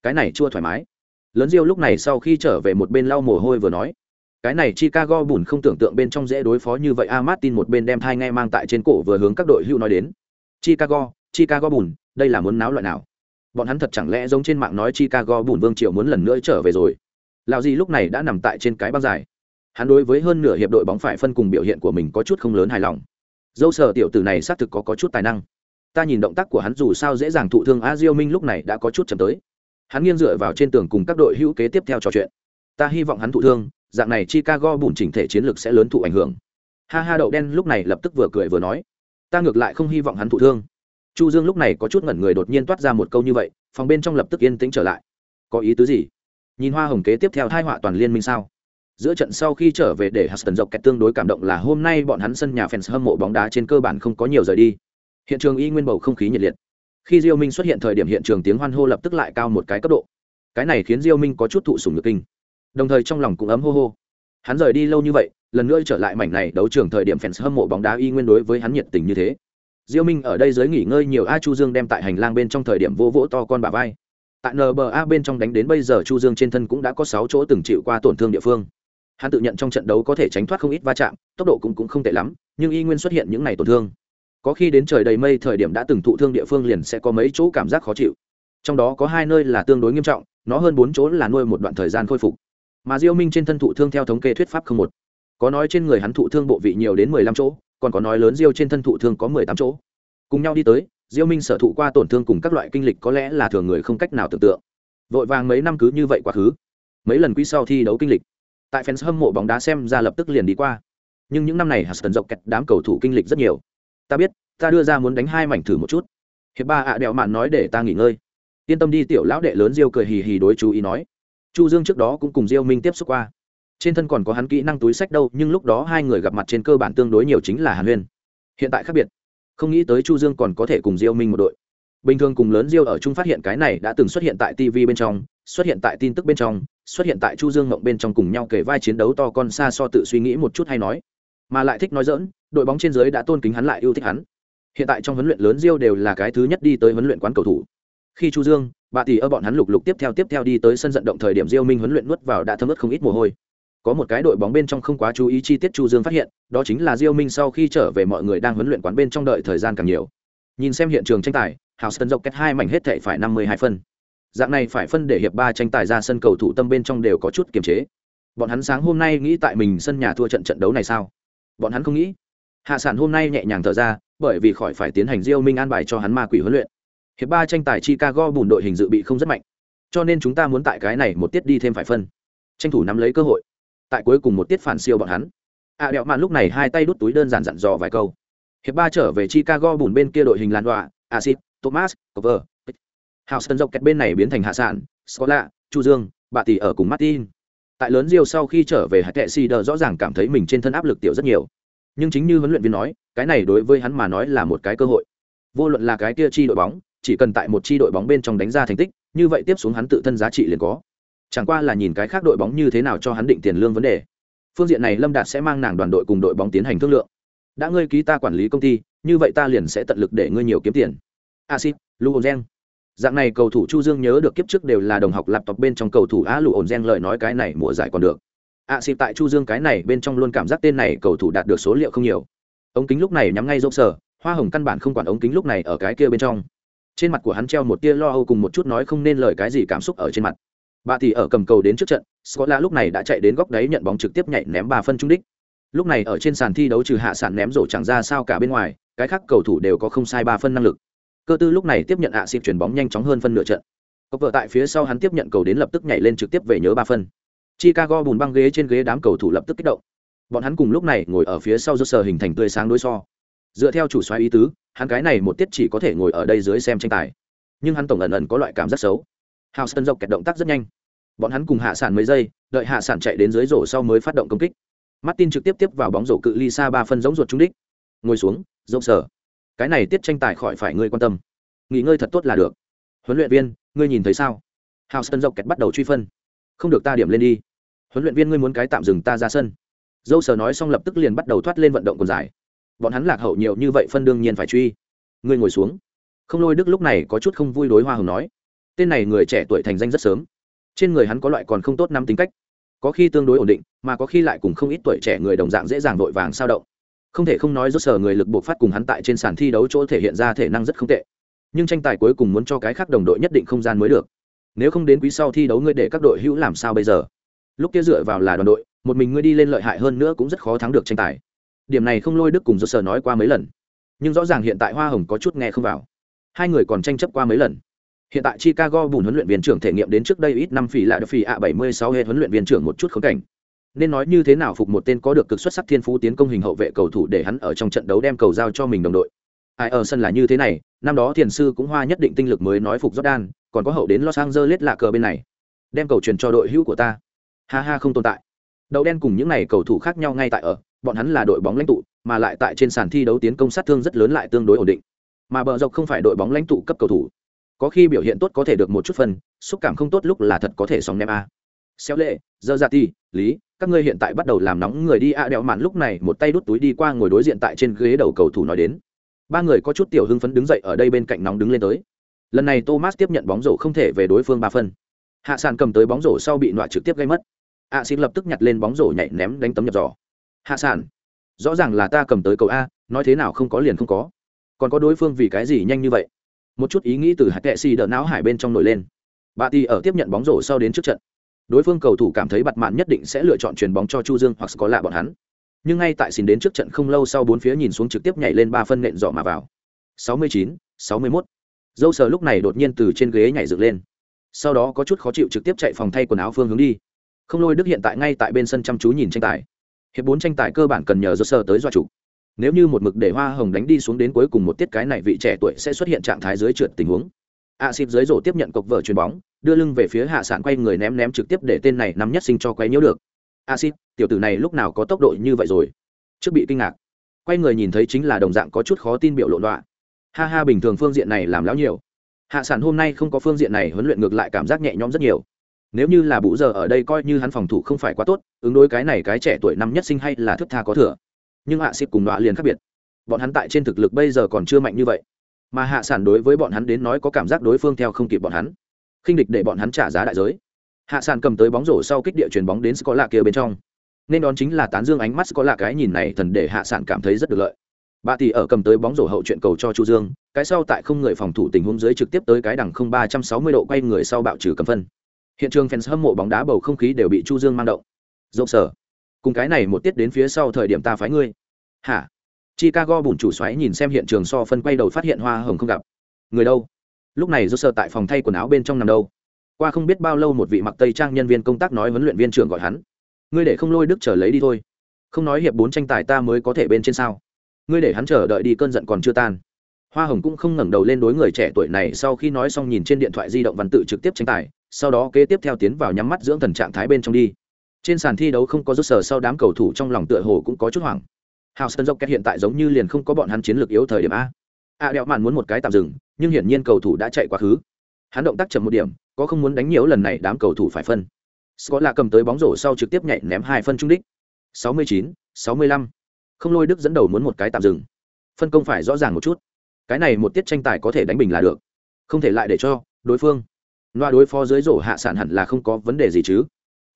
Cái này chưa thoải mái. Lớn diêu lúc này sau khi trở về một bên lau mồ hôi vừa nói cái này Chicago bùn không tưởng tượng bên trong dễ đối phó như vậy A Martin một bên đem thai ngay mang tại trên cổ vừa hướng các đội hưu nói đến. Chicago, Chicago bùn, đây là muốn náo loại nào? Bọn hắn thật chẳng lẽ giống trên mạng nói Chicago bùn Vương Triều muốn lần nữa trở về rồi. Lão gì lúc này đã nằm tại trên cái băng dài. Hắn đối với hơn nửa hiệp đội bóng phải phân cùng biểu hiện của mình có chút không lớn hài lòng. Dâu sở tiểu tử này xác thực có có chút tài năng. Ta nhìn động tác của hắn dù sao dễ dàng thụ thương A Diêu Minh lúc này đã có chút chậm tới. Hắn nghiêng dựa vào trên tường cùng các đội hữu kế tiếp theo trò chuyện. Ta hy vọng hắn thụ thương, dạng này Chicago bùn chỉnh thể chiến lược sẽ lớn thụ ảnh hưởng. Ha ha đậu đen lúc này lập tức vừa cười vừa nói, ta ngược lại không hy vọng hắn thụ thương. Chu Dương lúc này có chút ngẩn người đột nhiên toát ra một câu như vậy, phòng bên trong lập tức yên tĩnh trở lại. Có ý tứ gì? Nhìn Hoa Hồng kế tiếp theo thai họa toàn liên minh sao? Giữa trận sau khi trở về để Huston dọc kẹt tương đối cảm động là hôm nay bọn hắn sân nhà fans hâm mộ bóng đá trên cơ bản không có nhiều rời đi. Hiện trường y nguyên bầu không khí nhiệt liệt. Khi Diêu Minh xuất hiện thời điểm hiện trường tiếng hoan hô lập tức lại cao một cái cấp độ. Cái này khiến Diêu Minh có chút thụ sủng nhược kinh. Đồng thời trong lòng cũng ấm hô hô. Hắn rời đi lâu như vậy, lần nữa trở lại mảnh này đấu trường thời điểm fans hâm mộ bóng đá y nguyên đối với hắn nhiệt tình như thế. Diêu Minh ở đây dưới nghỉ ngơi nhiều A Chu Dương đem tại hành lang bên trong thời điểm vô vỗ to con bà vai. Tại NBA bên trong đánh đến bây giờ Chu Dương trên thân cũng đã có sáu chỗ từng chịu qua tổn thương địa phương. Hắn tự nhận trong trận đấu có thể tránh thoát không ít va chạm, tốc độ cũng cũng không tệ lắm, nhưng y nguyên xuất hiện những này tổn thương. Có khi đến trời đầy mây thời điểm đã từng thụ thương địa phương liền sẽ có mấy chỗ cảm giác khó chịu. Trong đó có hai nơi là tương đối nghiêm trọng, nó hơn bốn chỗ là nuôi một đoạn thời gian khôi phục. Mà Diêu Minh trên thân thụ thương theo thống kê thuyết pháp không một. Có nói trên người hắn thụ thương bộ vị nhiều đến mười lăm chỗ, còn có nói lớn Diêu trên thân thụ thương có mười tám chỗ. Cùng nhau đi tới, Diêu Minh sở thụ qua tổn thương cùng các loại kinh lịch có lẽ là thường người không cách nào tưởng tượng. Vội vàng mấy năm cứ như vậy quá khứ. Mấy lần quý sau thi đấu kinh lịch, tại fans hâm mộ bóng đá xem ra lập tức liền đi qua. Nhưng những năm này Huston dọc kẹt đám cầu thủ kinh lịch rất nhiều. Ta biết, ta đưa ra muốn đánh hai mảnh thử một chút. Hiệp ba ạ đèo mạn nói để ta nghỉ ngơi. Yên tâm đi tiểu lão đệ lớn Diêu cười hì hì đối chú ý nói. Chu Dương trước đó cũng cùng Diêu Minh tiếp xúc qua. Trên thân còn có hắn kỹ năng túi sách đâu, nhưng lúc đó hai người gặp mặt trên cơ bản tương đối nhiều chính là Hàn Huyên. Hiện tại khác biệt. Không nghĩ tới chu dương còn có thể cùng diêu minh một đội. Bình thường cùng lớn diêu ở chung phát hiện cái này đã từng xuất hiện tại tv bên trong xuất hiện tại tin tức bên trong xuất hiện tại chu dương ngộng bên trong cùng nhau kể vai chiến đấu to con xa so tự suy nghĩ một chút hay nói. Mà lại thích nói dỡn đội bóng trên dưới đã tôn kính hắn lại yêu thích hắn. Hiện tại trong huấn luyện lớn diêu đều là cái thứ nhất đi tới huấn luyện quán cầu thủ khi chu dương, bà tỷ ở bọn hắn lục lục tiếp theo tiếp theo đi tới sân vận động thời điểm diêu minh huấn luyện nuốt vào đã thấm ướt không ít mồ hôi. Có một cái đội bóng bên trong không quá chú ý chi tiết chu dương phát hiện, đó chính là diêu minh sau khi trở về mọi người đang huấn luyện quán bên trong đợi thời gian càng nhiều. Nhìn xem hiện trường tranh tài, houston dọc kết hai mảnh hết thệ phải năm mươi hai phân. Dạng này phải phân để hiệp ba tranh tài ra sân cầu thủ tâm bên trong đều có chút kiềm chế. Bọn hắn sáng hôm nay nghĩ tại mình sân nhà thua trận trận đấu này sao? Bọn hắn không nghĩ. Hạ sản hôm nay nhẹ nhàng thở ra, bởi vì khỏi phải tiến hành diêu minh an bài cho hắn ma quỷ huấn luyện hiệp ba tranh tài chicago bùn đội hình dự bị không rất mạnh. Cho nên chúng ta muốn tại cái này một tiết đi thêm phải phân. Tranh thủ nắm lấy cơ hội. Tại cuối cùng một tiết phản siêu bọn hắn. À, đẹo mạn lúc này hai tay đút túi đơn giản dặn dò vài câu. Hiệp ba trở về chicago bùn bên kia đội hình làn đọa acid thomas cover houston dọc kẹt bên này biến thành hạ sản scola chu dương bà tỷ ở cùng martin. Tại lớn diêu sau khi trở về hạt tệ si đờ rõ ràng cảm thấy mình trên thân áp lực tiểu rất nhiều. Nhưng chính như huấn luyện viên nói cái này đối với hắn mà nói là một cái cơ hội. Vô luận là cái kia chi đội bóng chỉ cần tại một chi đội bóng bên trong đánh ra thành tích, như vậy tiếp xuống hắn tự thân giá trị liền có. Chẳng qua là nhìn cái khác đội bóng như thế nào cho hắn định tiền lương vấn đề. Phương diện này lâm đạt sẽ mang nàng đoàn đội cùng đội bóng tiến hành thương lượng. Đã ngươi ký ta quản lý công ty, như vậy ta liền sẽ tận lực để ngươi nhiều kiếm tiền. Acid lu gen dạng này cầu thủ chu dương nhớ được kiếp trước đều là đồng học laptop bên trong cầu thủ á lụ ổn gen lời nói cái này mùa giải còn được. Acid tại chu dương cái này bên trong luôn cảm giác tên này cầu thủ đạt được số liệu không nhiều. Ống kính lúc này nhắm ngay dốc sở, hoa hồng căn bản không quản ống kính lúc này ở cái kia bên trong trên mặt của hắn treo một tia lo âu cùng một chút nói không nên lời cái gì cảm xúc ở trên mặt. Bà thì ở cầm cầu đến trước trận scola lúc này đã chạy đến góc đáy nhận bóng trực tiếp nhảy ném ba phân trung đích. Lúc này ở trên sàn thi đấu trừ hạ sản ném rổ chẳng ra sao cả bên ngoài, cái khác cầu thủ đều có không sai ba phân năng lực. Cơ tư lúc này tiếp nhận hạ xịp chuyển bóng nhanh chóng hơn phân nửa trận. Cốc vợ tại phía sau hắn tiếp nhận cầu đến lập tức nhảy lên trực tiếp về nhớ ba phân. Chicago bùn băng ghế trên ghế đám cầu thủ lập tức kích động. Bọn hắn cùng lúc này ngồi ở phía sau do sờ hình thành tươi sáng đối so dựa theo chủ xoáy ý tứ hắn cái này một tiết chỉ có thể ngồi ở đây dưới xem tranh tài nhưng hắn tổng ẩn ẩn có loại cảm giác xấu Houston dọc kẹt động tác rất nhanh. Bọn hắn cùng hạ sản mấy giây, đợi hạ sản chạy đến dưới rổ sau mới phát động công kích. Martin trực tiếp tiếp vào bóng rổ cự ly xa ba phân giống ruột trúng đích. Ngồi xuống, dốc sở. Cái này tiết tranh tài khỏi phải ngươi quan tâm. Nghỉ ngơi thật tốt là được. Huấn luyện viên, ngươi nhìn thấy sao? Houston dọc kẹt bắt đầu truy phân. Không được ta điểm lên đi. Huấn luyện viên ngươi muốn cái tạm dừng ta ra sân. Dâu sở nói xong lập tức liền bắt đầu thoát lên vận động còn dài. Bọn hắn lạc hậu nhiều như vậy phân đương nhiên phải truy. Ngươi ngồi xuống. Không lôi đức lúc này có chút không vui đối hoa hồng nói. Tên này người trẻ tuổi thành danh rất sớm. Trên người hắn có loại còn không tốt năm tính cách. Có khi tương đối ổn định, mà có khi lại cùng không ít tuổi trẻ người đồng dạng dễ dàng vội vàng sao động. Không thể không nói rốt sở người lực buộc phát cùng hắn tại trên sàn thi đấu chỗ thể hiện ra thể năng rất không tệ. Nhưng tranh tài cuối cùng muốn cho cái khác đồng đội nhất định không gian mới được. Nếu không đến quý sau thi đấu ngươi để các đội hữu làm sao bây giờ? Lúc kia dựa vào là đoàn đội, một mình ngươi đi lên lợi hại hơn nữa cũng rất khó thắng được tranh tài điểm này không lôi đức cùng rốt sở nói qua mấy lần nhưng rõ ràng hiện tại hoa hồng có chút nghe không vào hai người còn tranh chấp qua mấy lần Hiện tại Chicago bùn huấn luyện viên trưởng thể nghiệm đến trước đây ít năm phỉ lại được phỉ ạ 76 hệ huấn luyện viên trưởng một chút khốn cảnh. Nên nói như thế nào phục một tên có được cực xuất sắc thiên phú tiến công hình hậu vệ cầu thủ để hắn ở trong trận đấu đem cầu giao cho mình đồng đội. Ai ở sân là như thế này, năm đó thiền sư cũng hoa nhất định tinh lực mới nói phục Jordan, còn có hậu đến Los Angeles lạ cờ bên này. Đem cầu truyền cho đội hữu của ta. Ha ha không tồn tại. đậu đen cùng những n à y cầu thủ khác nhau ngay tại ở bọn hắn là đội bóng lãnh tụ, mà lại tại trên sàn thi đấu tiến công sát thương rất lớn lại tương đối ổn định. Mà bờ dọc không phải đội bóng lãnh tụ cấp cầu thủ. Có khi biểu hiện tốt có thể được một chút phần xúc cảm không tốt lúc là thật có thể sóng ném a. Xéo lệ giờ ra ti lý, các ngươi hiện tại bắt đầu làm nóng người đi a. Đeo mạn lúc này một tay đút túi đi qua ngồi đối diện tại trên ghế đầu cầu thủ nói đến. Ba người có chút tiểu hưng phấn đứng dậy ở đây bên cạnh nóng đứng lên tới. Lần này thomas tiếp nhận bóng rổ không thể về đối phương ba phân. Hạ sàn cầm tới bóng rổ sau bị nọa trực tiếp gây mất. A xin lập tức nhặt lên bóng rổ nhảy ném đánh tấm nhập giỏ hạ sản. rõ ràng là ta cầm tới cầu a nói thế nào không có liền không có. Còn có đối phương vì cái gì nhanh như vậy? Một chút ý nghĩ từ hạt kệ xì đỡ não hải bên trong nổi lên. Bà ti ở tiếp nhận bóng rổ sau đến trước trận. Đối phương cầu thủ cảm thấy bặt mạn nhất định sẽ lựa chọn chuyền bóng cho chu dương hoặc có lạ bọn hắn. Nhưng ngay tại xin đến trước trận không lâu sau bốn phía nhìn xuống trực tiếp nhảy lên ba phân nện dọ mà vào. 69, 61. dâu sờ lúc này đột nhiên từ trên ghế nhảy dựng lên. Sau đó có chút khó chịu trực tiếp chạy phòng thay quần áo phương hướng đi. Không lôi đức hiện tại ngay tại bên sân chăm chú nhìn tranh tài hiệp bốn tranh tài cơ bản cần nhờ dâu sơ tới dọa chủ. Nếu như một mực để hoa hồng đánh đi xuống đến cuối cùng một tiết cái này vị trẻ tuổi sẽ xuất hiện trạng thái dưới trượt tình huống. A xịp dưới rổ tiếp nhận cộc vợ chuyền bóng, đưa lưng về phía hạ sản quay người ném ném trực tiếp để tên này nắm nhất sinh cho quay nhiễu được. A xịp tiểu tử này lúc nào có tốc độ như vậy rồi? Trước bị kinh ngạc. Quay người nhìn thấy chính là đồng dạng có chút khó tin biểu lộ đoạn ha ha, bình thường phương diện này làm lão nhiều. Hạ sản hôm nay không có phương diện này huấn luyện ngược lại cảm giác nhẹ nhõm rất nhiều nếu như là bụ giờ ở đây coi như hắn phòng thủ không phải quá tốt, ứng đối cái này cái trẻ tuổi năm nhất sinh hay là thức tha có thừa. Nhưng hạ xịp cùng đọa liền khác biệt. Bọn hắn tại trên thực lực bây giờ còn chưa mạnh như vậy. Mà hạ sản đối với bọn hắn đến nói có cảm giác đối phương theo không kịp bọn hắn. Khinh địch để bọn hắn trả giá đại giới. Hạ sản cầm tới bóng rổ sau kích địa chuyền bóng đến scola kia bên trong. Nên đón chính là tán dương ánh mắt scola cái nhìn này thần để hạ sản cảm thấy rất được lợi. Bà tỷ ở cầm tới bóng rổ hậu chuyện cầu cho chu dương, cái sau tại không người phòng thủ tình huống dưới trực tiếp tới cái đằng không ba trăm sáu mươi độ quay người sau bạo trừ cầm phân hiện trường fans hâm mộ bóng đá bầu không khí đều bị chu dương mang động. Rộng sở. Cùng cái này một tiết đến phía sau thời điểm ta phái ngươi. Hả? Chicago bùn chủ xoáy nhìn xem hiện trường so phân quay đầu phát hiện hoa hồng không gặp. Người đâu? Lúc này do sợ tại phòng thay quần áo bên trong nằm đâu? Qua không biết bao lâu một vị mặc tây trang nhân viên công tác nói huấn luyện viên trưởng gọi hắn. Ngươi để không lôi đức trở lấy đi thôi. Không nói hiệp bốn tranh tài ta mới có thể bên trên sao. Ngươi để hắn chờ đợi đi cơn giận còn chưa tan. Hoa hồng cũng không ngẩng đầu lên đối người trẻ tuổi này sau khi nói xong nhìn trên điện thoại di động văn tự trực tiếp tranh tài sau đó kế tiếp theo tiến vào nhắm mắt dưỡng thần trạng thái bên trong đi. Trên sàn thi đấu không có rút sở sau đám cầu thủ trong lòng tựa hồ cũng có chút hoảng. Hào sơn dốc hiện tại giống như liền không có bọn hắn chiến lược yếu thời điểm a. A Đẹo mạn muốn một cái tạm dừng nhưng hiển nhiên cầu thủ đã chạy quá khứ. Hắn động tác chậm một điểm có không muốn đánh nhiều lần này đám cầu thủ phải phân. Scott là cầm tới bóng rổ sau trực tiếp nhảy ném hai phân trung đích. 69, 65. không lôi đức dẫn đầu muốn một cái tạm dừng. Phân công phải rõ ràng một chút. Cái này một tiết tranh tài có thể đánh bình là được. Không thể lại để cho đối phương loa đối phó dưới rổ hạ sản hẳn là không có vấn đề gì chứ.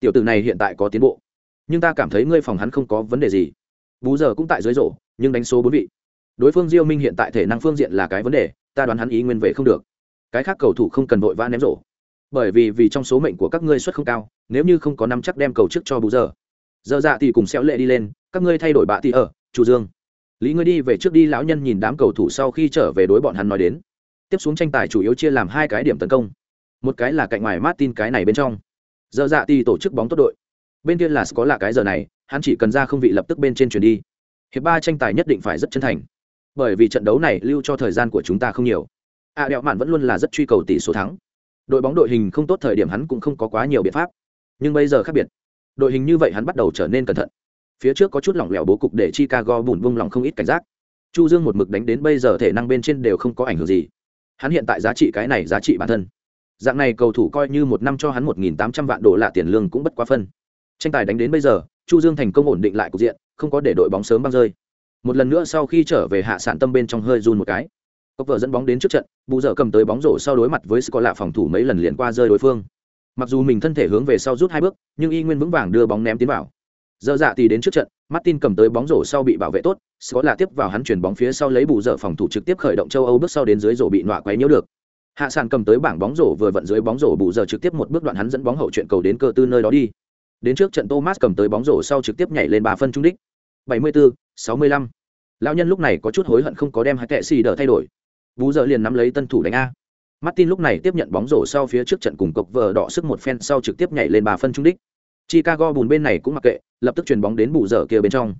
Tiểu tử này hiện tại có tiến bộ. Nhưng ta cảm thấy ngươi phòng hắn không có vấn đề gì. Bú giờ cũng tại dưới rổ, nhưng đánh số bốn vị. Đối phương diêu minh hiện tại thể năng phương diện là cái vấn đề, ta đoán hắn ý nguyên về không được. Cái khác cầu thủ không cần vội vã ném rổ. Bởi vì vì trong số mệnh của các ngươi suất không cao, nếu như không có năm chắc đem cầu trước cho bú giờ. Giờ dạ thì cùng xéo lệ đi lên, các ngươi thay đổi bạ thì ở, chủ dương. Lý ngươi đi về trước đi, lão nhân nhìn đám cầu thủ sau khi trở về đối bọn hắn nói đến. Tiếp xuống tranh tài chủ yếu chia làm hai cái điểm tấn công một cái là cạnh ngoài martin cái này bên trong. Giờ dạ thì tổ chức bóng tốt đội. Bên kia là có là cái giờ này hắn chỉ cần ra không vị lập tức bên trên chuyển đi. Hiệp ba tranh tài nhất định phải rất chân thành. Bởi vì trận đấu này lưu cho thời gian của chúng ta không nhiều. A à, đẹo mạn vẫn luôn là rất truy cầu tỷ số thắng. Đội bóng đội hình không tốt thời điểm hắn cũng không có quá nhiều biện pháp. Nhưng bây giờ khác biệt. Đội hình như vậy hắn bắt đầu trở nên cẩn thận. Phía trước có chút lỏng lẻo bố cục để chicago bùn bung lòng không ít cảnh giác. Chu dương một mực đánh đến bây giờ thể năng bên trên đều không có ảnh hưởng gì. Hắn hiện tại giá trị cái này giá trị bản thân dạng này cầu thủ coi như một năm cho hắn một nghìn tám trăm vạn đô la tiền lương cũng bất quá phân. Tranh tài đánh đến bây giờ, chu dương thành công ổn định lại cục diện, không có để đội bóng sớm băng rơi. Một lần nữa sau khi trở về hạ sản tâm bên trong hơi run một cái. Cốc vợ dẫn bóng đến trước trận, bù dở cầm tới bóng rổ sau đối mặt với sco lạ phòng thủ mấy lần liền qua rơi đối phương. Mặc dù mình thân thể hướng về sau rút hai bước, nhưng y nguyên vững vàng đưa bóng ném tiến vào. Giờ dạ thì đến trước trận, martin cầm tới bóng rổ sau bị bảo vệ tốt scott là tiếp vào hắn chuyển bóng phía sau lấy bù dở phòng thủ trực tiếp khởi động châu âu bước sau đến dưới rổ bị nọa quấy nhiễu được hạ sàn cầm tới bảng bóng rổ vừa vận dưới bóng rổ bù giờ trực tiếp một bước đoạn hắn dẫn bóng hậu chuyện cầu đến cơ tư nơi đó đi. Đến trước trận thomas cầm tới bóng rổ sau trực tiếp nhảy lên ba phân trung đích. 74, 65. lão nhân lúc này có chút hối hận không có đem hai kệ xì đỡ thay đổi. Bù giờ liền nắm lấy tân thủ đánh a. Martin lúc này tiếp nhận bóng rổ sau phía trước trận cùng cộc vờ đỏ sức một phen sau trực tiếp nhảy lên ba phân trung đích. Chicago bùn bên này cũng mặc kệ lập tức chuyền bóng đến bù giờ kia bên trong.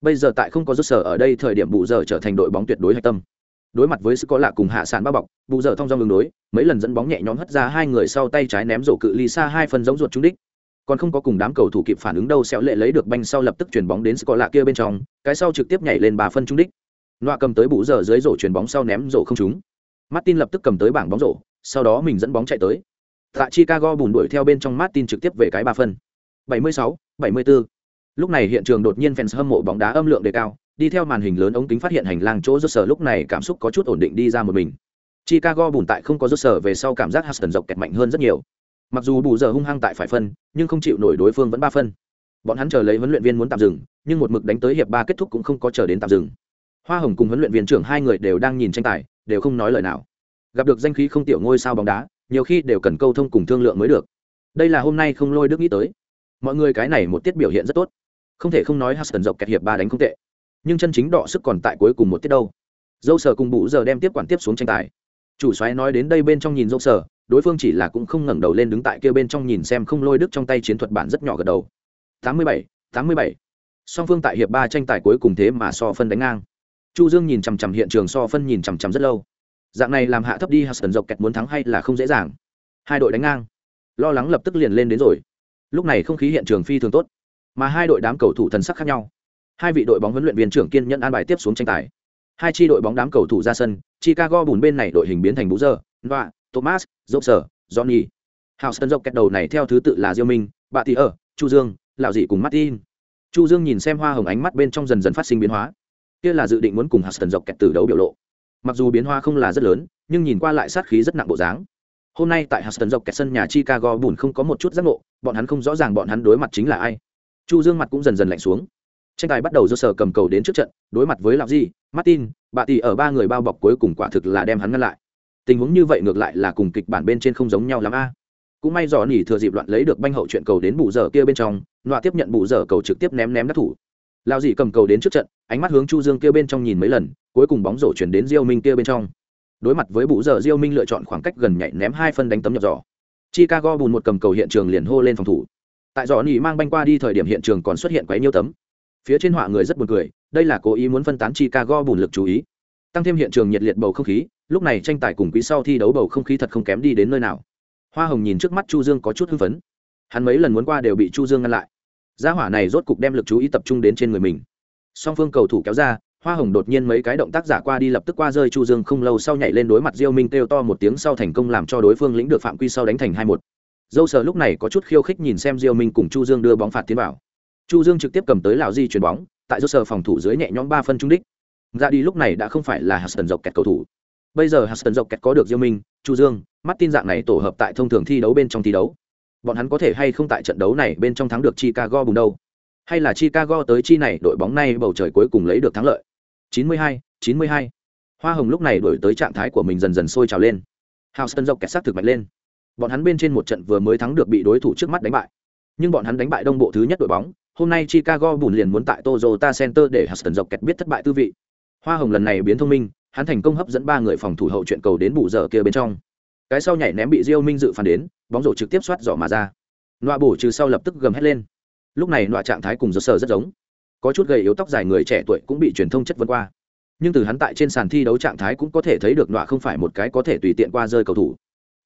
Bây giờ tại không có rút sở ở đây thời điểm bù giờ trở thành đội bóng tuyệt đối hạch tâm đối mặt với sự có lạ cùng hạ sản bao bọc bù giờ thông do đường đối mấy lần dẫn bóng nhẹ nhõm hất ra hai người sau tay trái ném rổ cự ly xa hai phần giống ruột trúng đích. Còn không có cùng đám cầu thủ kịp phản ứng đâu xéo lệ lấy được banh sau lập tức chuyển bóng đến sự có lạ kia bên trong cái sau trực tiếp nhảy lên ba phân trúng đích. Nọa cầm tới bù giờ dưới rổ chuyền bóng sau ném rổ không trúng. Martin lập tức cầm tới bảng bóng rổ sau đó mình dẫn bóng chạy tới. Tại chicago bùn đuổi theo bên trong martin trực tiếp về cái ba phân. 76, 74. lúc này hiện trường đột nhiên fans hâm mộ bóng đá âm lượng đề cao đi theo màn hình lớn ống kính phát hiện hành lang chỗ rốt sở lúc này cảm xúc có chút ổn định đi ra một mình. Chicago bùn tại không có rốt sở về sau cảm giác huston dọc kẹt mạnh hơn rất nhiều. Mặc dù bù giờ hung hăng tại phải phân, nhưng không chịu nổi đối phương vẫn ba phân. Bọn hắn chờ lấy huấn luyện viên muốn tạm dừng, nhưng một mực đánh tới hiệp ba kết thúc cũng không có chờ đến tạm dừng. Hoa hồng cùng huấn luyện viên trưởng hai người đều đang nhìn tranh tài, đều không nói lời nào. Gặp được danh khí không tiểu ngôi sao bóng đá, nhiều khi đều cần câu thông cùng thương lượng mới được. Đây là hôm nay không lôi đức nghĩ tới. Mọi người cái này một tiết biểu hiện rất tốt. Không thể không nói Huston dọc kẹt hiệp ba đánh không tệ nhưng chân chính đọ sức còn tại cuối cùng một tiết đâu. Dâu sở cùng bụ giờ đem tiếp quản tiếp xuống tranh tài. Chủ xoáy nói đến đây bên trong nhìn dâu sở đối phương chỉ là cũng không ngẩng đầu lên đứng tại kia bên trong nhìn xem không lôi đức trong tay chiến thuật bản rất nhỏ gật đầu. 87, 87. song phương tại hiệp ba tranh tài cuối cùng thế mà so phân đánh ngang. Chu dương nhìn chằm chằm hiện trường so phân nhìn chằm chằm rất lâu. Dạng này làm hạ thấp đi Huston dọc kẹt muốn thắng hay là không dễ dàng. Hai đội đánh ngang. Lo lắng lập tức liền lên đến rồi. Lúc này không khí hiện trường phi thường tốt mà hai đội đám cầu thủ thần sắc khác nhau hai vị đội bóng huấn luyện viên trưởng kiên nhẫn an bài tiếp xuống tranh tài. Hai chi đội bóng đám cầu thủ ra sân, chicago bùn bên này đội hình biến thành bú giờ và thomas dốc sở johnny. Houston dọc kẹt đầu này theo thứ tự là diêu minh bà thị ở chu dương lạo dị cùng martin. Chu dương nhìn xem hoa hồng ánh mắt bên trong dần dần phát sinh biến hóa. Kia là dự định muốn cùng houston dọc kẹt từ đấu biểu lộ. Mặc dù biến hóa không là rất lớn, nhưng nhìn qua lại sát khí rất nặng bộ dáng. Hôm nay tại houston dọc kẹt sân nhà chicago bùn không có một chút giác ngộ, bọn hắn không rõ ràng bọn hắn đối mặt chính là ai. Chu dương mặt cũng dần dần lạnh xuống tranh tài bắt đầu do sở cầm cầu đến trước trận, đối mặt với lạc di, martin, bà tỷ ở ba người bao bọc cuối cùng quả thực là đem hắn ngăn lại. Tình huống như vậy ngược lại là cùng kịch bản bên trên không giống nhau lắm a. Cũng may dò nỉ thừa dịp loạn lấy được banh hậu chuyện cầu đến bù giờ kia bên trong loạ tiếp nhận bù giờ cầu trực tiếp ném ném đắc thủ. Lao dì cầm cầu đến trước trận, ánh mắt hướng chu dương kia bên trong nhìn mấy lần, cuối cùng bóng rổ chuyển đến diêu minh kia bên trong. Đối mặt với bù giờ, diêu minh lựa chọn khoảng cách gần nhảy ném hai phân đánh tấm nhập giỏ. Chicago bùn một cầm cầu hiện trường liền hô lên phòng thủ. Tại dò nỉ mang banh qua đi thời điểm hiện trường còn xuất hiện quấy nhiêu tấm phía trên họa người rất buồn cười, đây là cố ý muốn phân tán chicago bùn lực chú ý. Tăng thêm hiện trường nhiệt liệt bầu không khí, lúc này tranh tài cùng quý sau thi đấu bầu không khí thật không kém đi đến nơi nào. Hoa hồng nhìn trước mắt chu dương có chút hưng phấn. Hắn mấy lần muốn qua đều bị chu dương ngăn lại. Gia hỏa này rốt cục đem lực chú ý tập trung đến trên người mình. Song phương cầu thủ kéo ra, hoa hồng đột nhiên mấy cái động tác giả qua đi lập tức qua rơi chu dương không lâu sau nhảy lên đối mặt diêu minh kêu to một tiếng sau thành công làm cho đối phương lĩnh được phạm quy sau đánh thành hai một. Dâu sờ lúc này có chút khiêu khích nhìn xem diêu minh cùng chu dương đưa bóng phạt tiến vào chu dương trực tiếp cầm tới lào di chuyển bóng tại rốt sờ phòng thủ dưới nhẹ nhõm ba phân trung đích. Ra đi lúc này đã không phải là Hudson dọc kẹt cầu thủ. Bây giờ Hudson dọc kẹt có được diêu minh chu dương mắt tin dạng này tổ hợp tại thông thường thi đấu bên trong thi đấu. Bọn hắn có thể hay không tại trận đấu này bên trong thắng được chicago bùng đâu? Hay là chicago tới chi này đội bóng này bầu trời cuối cùng lấy được thắng lợi? 92, 92. hoa hồng lúc này đổi tới trạng thái của mình dần dần sôi trào lên. Houston dọc kẹt sát thực mạnh lên. Bọn hắn bên trên một trận vừa mới thắng được bị đối thủ trước mắt đánh bại nhưng bọn hắn đánh bại đông bộ thứ nhất đội bóng, hôm nay chicago bùn liền muốn tại tozota center để houston dọc kẹt biết thất bại tư vị. Hoa hồng lần này biến thông minh, hắn thành công hấp dẫn ba người phòng thủ hậu chuyện cầu đến bù giờ kia bên trong. Cái sau nhảy ném bị diêu minh dự phản đến, bóng rổ trực tiếp xoát giỏ mà ra. Nọa bổ trừ sau lập tức gầm hét lên. Lúc này nọa trạng thái cùng giơ sờ rất giống. Có chút gầy yếu tóc dài người trẻ tuổi cũng bị truyền thông chất vấn qua. Nhưng từ hắn tại trên sàn thi đấu trạng thái cũng có thể thấy được nọa không phải một cái có thể tùy tiện qua rơi cầu thủ.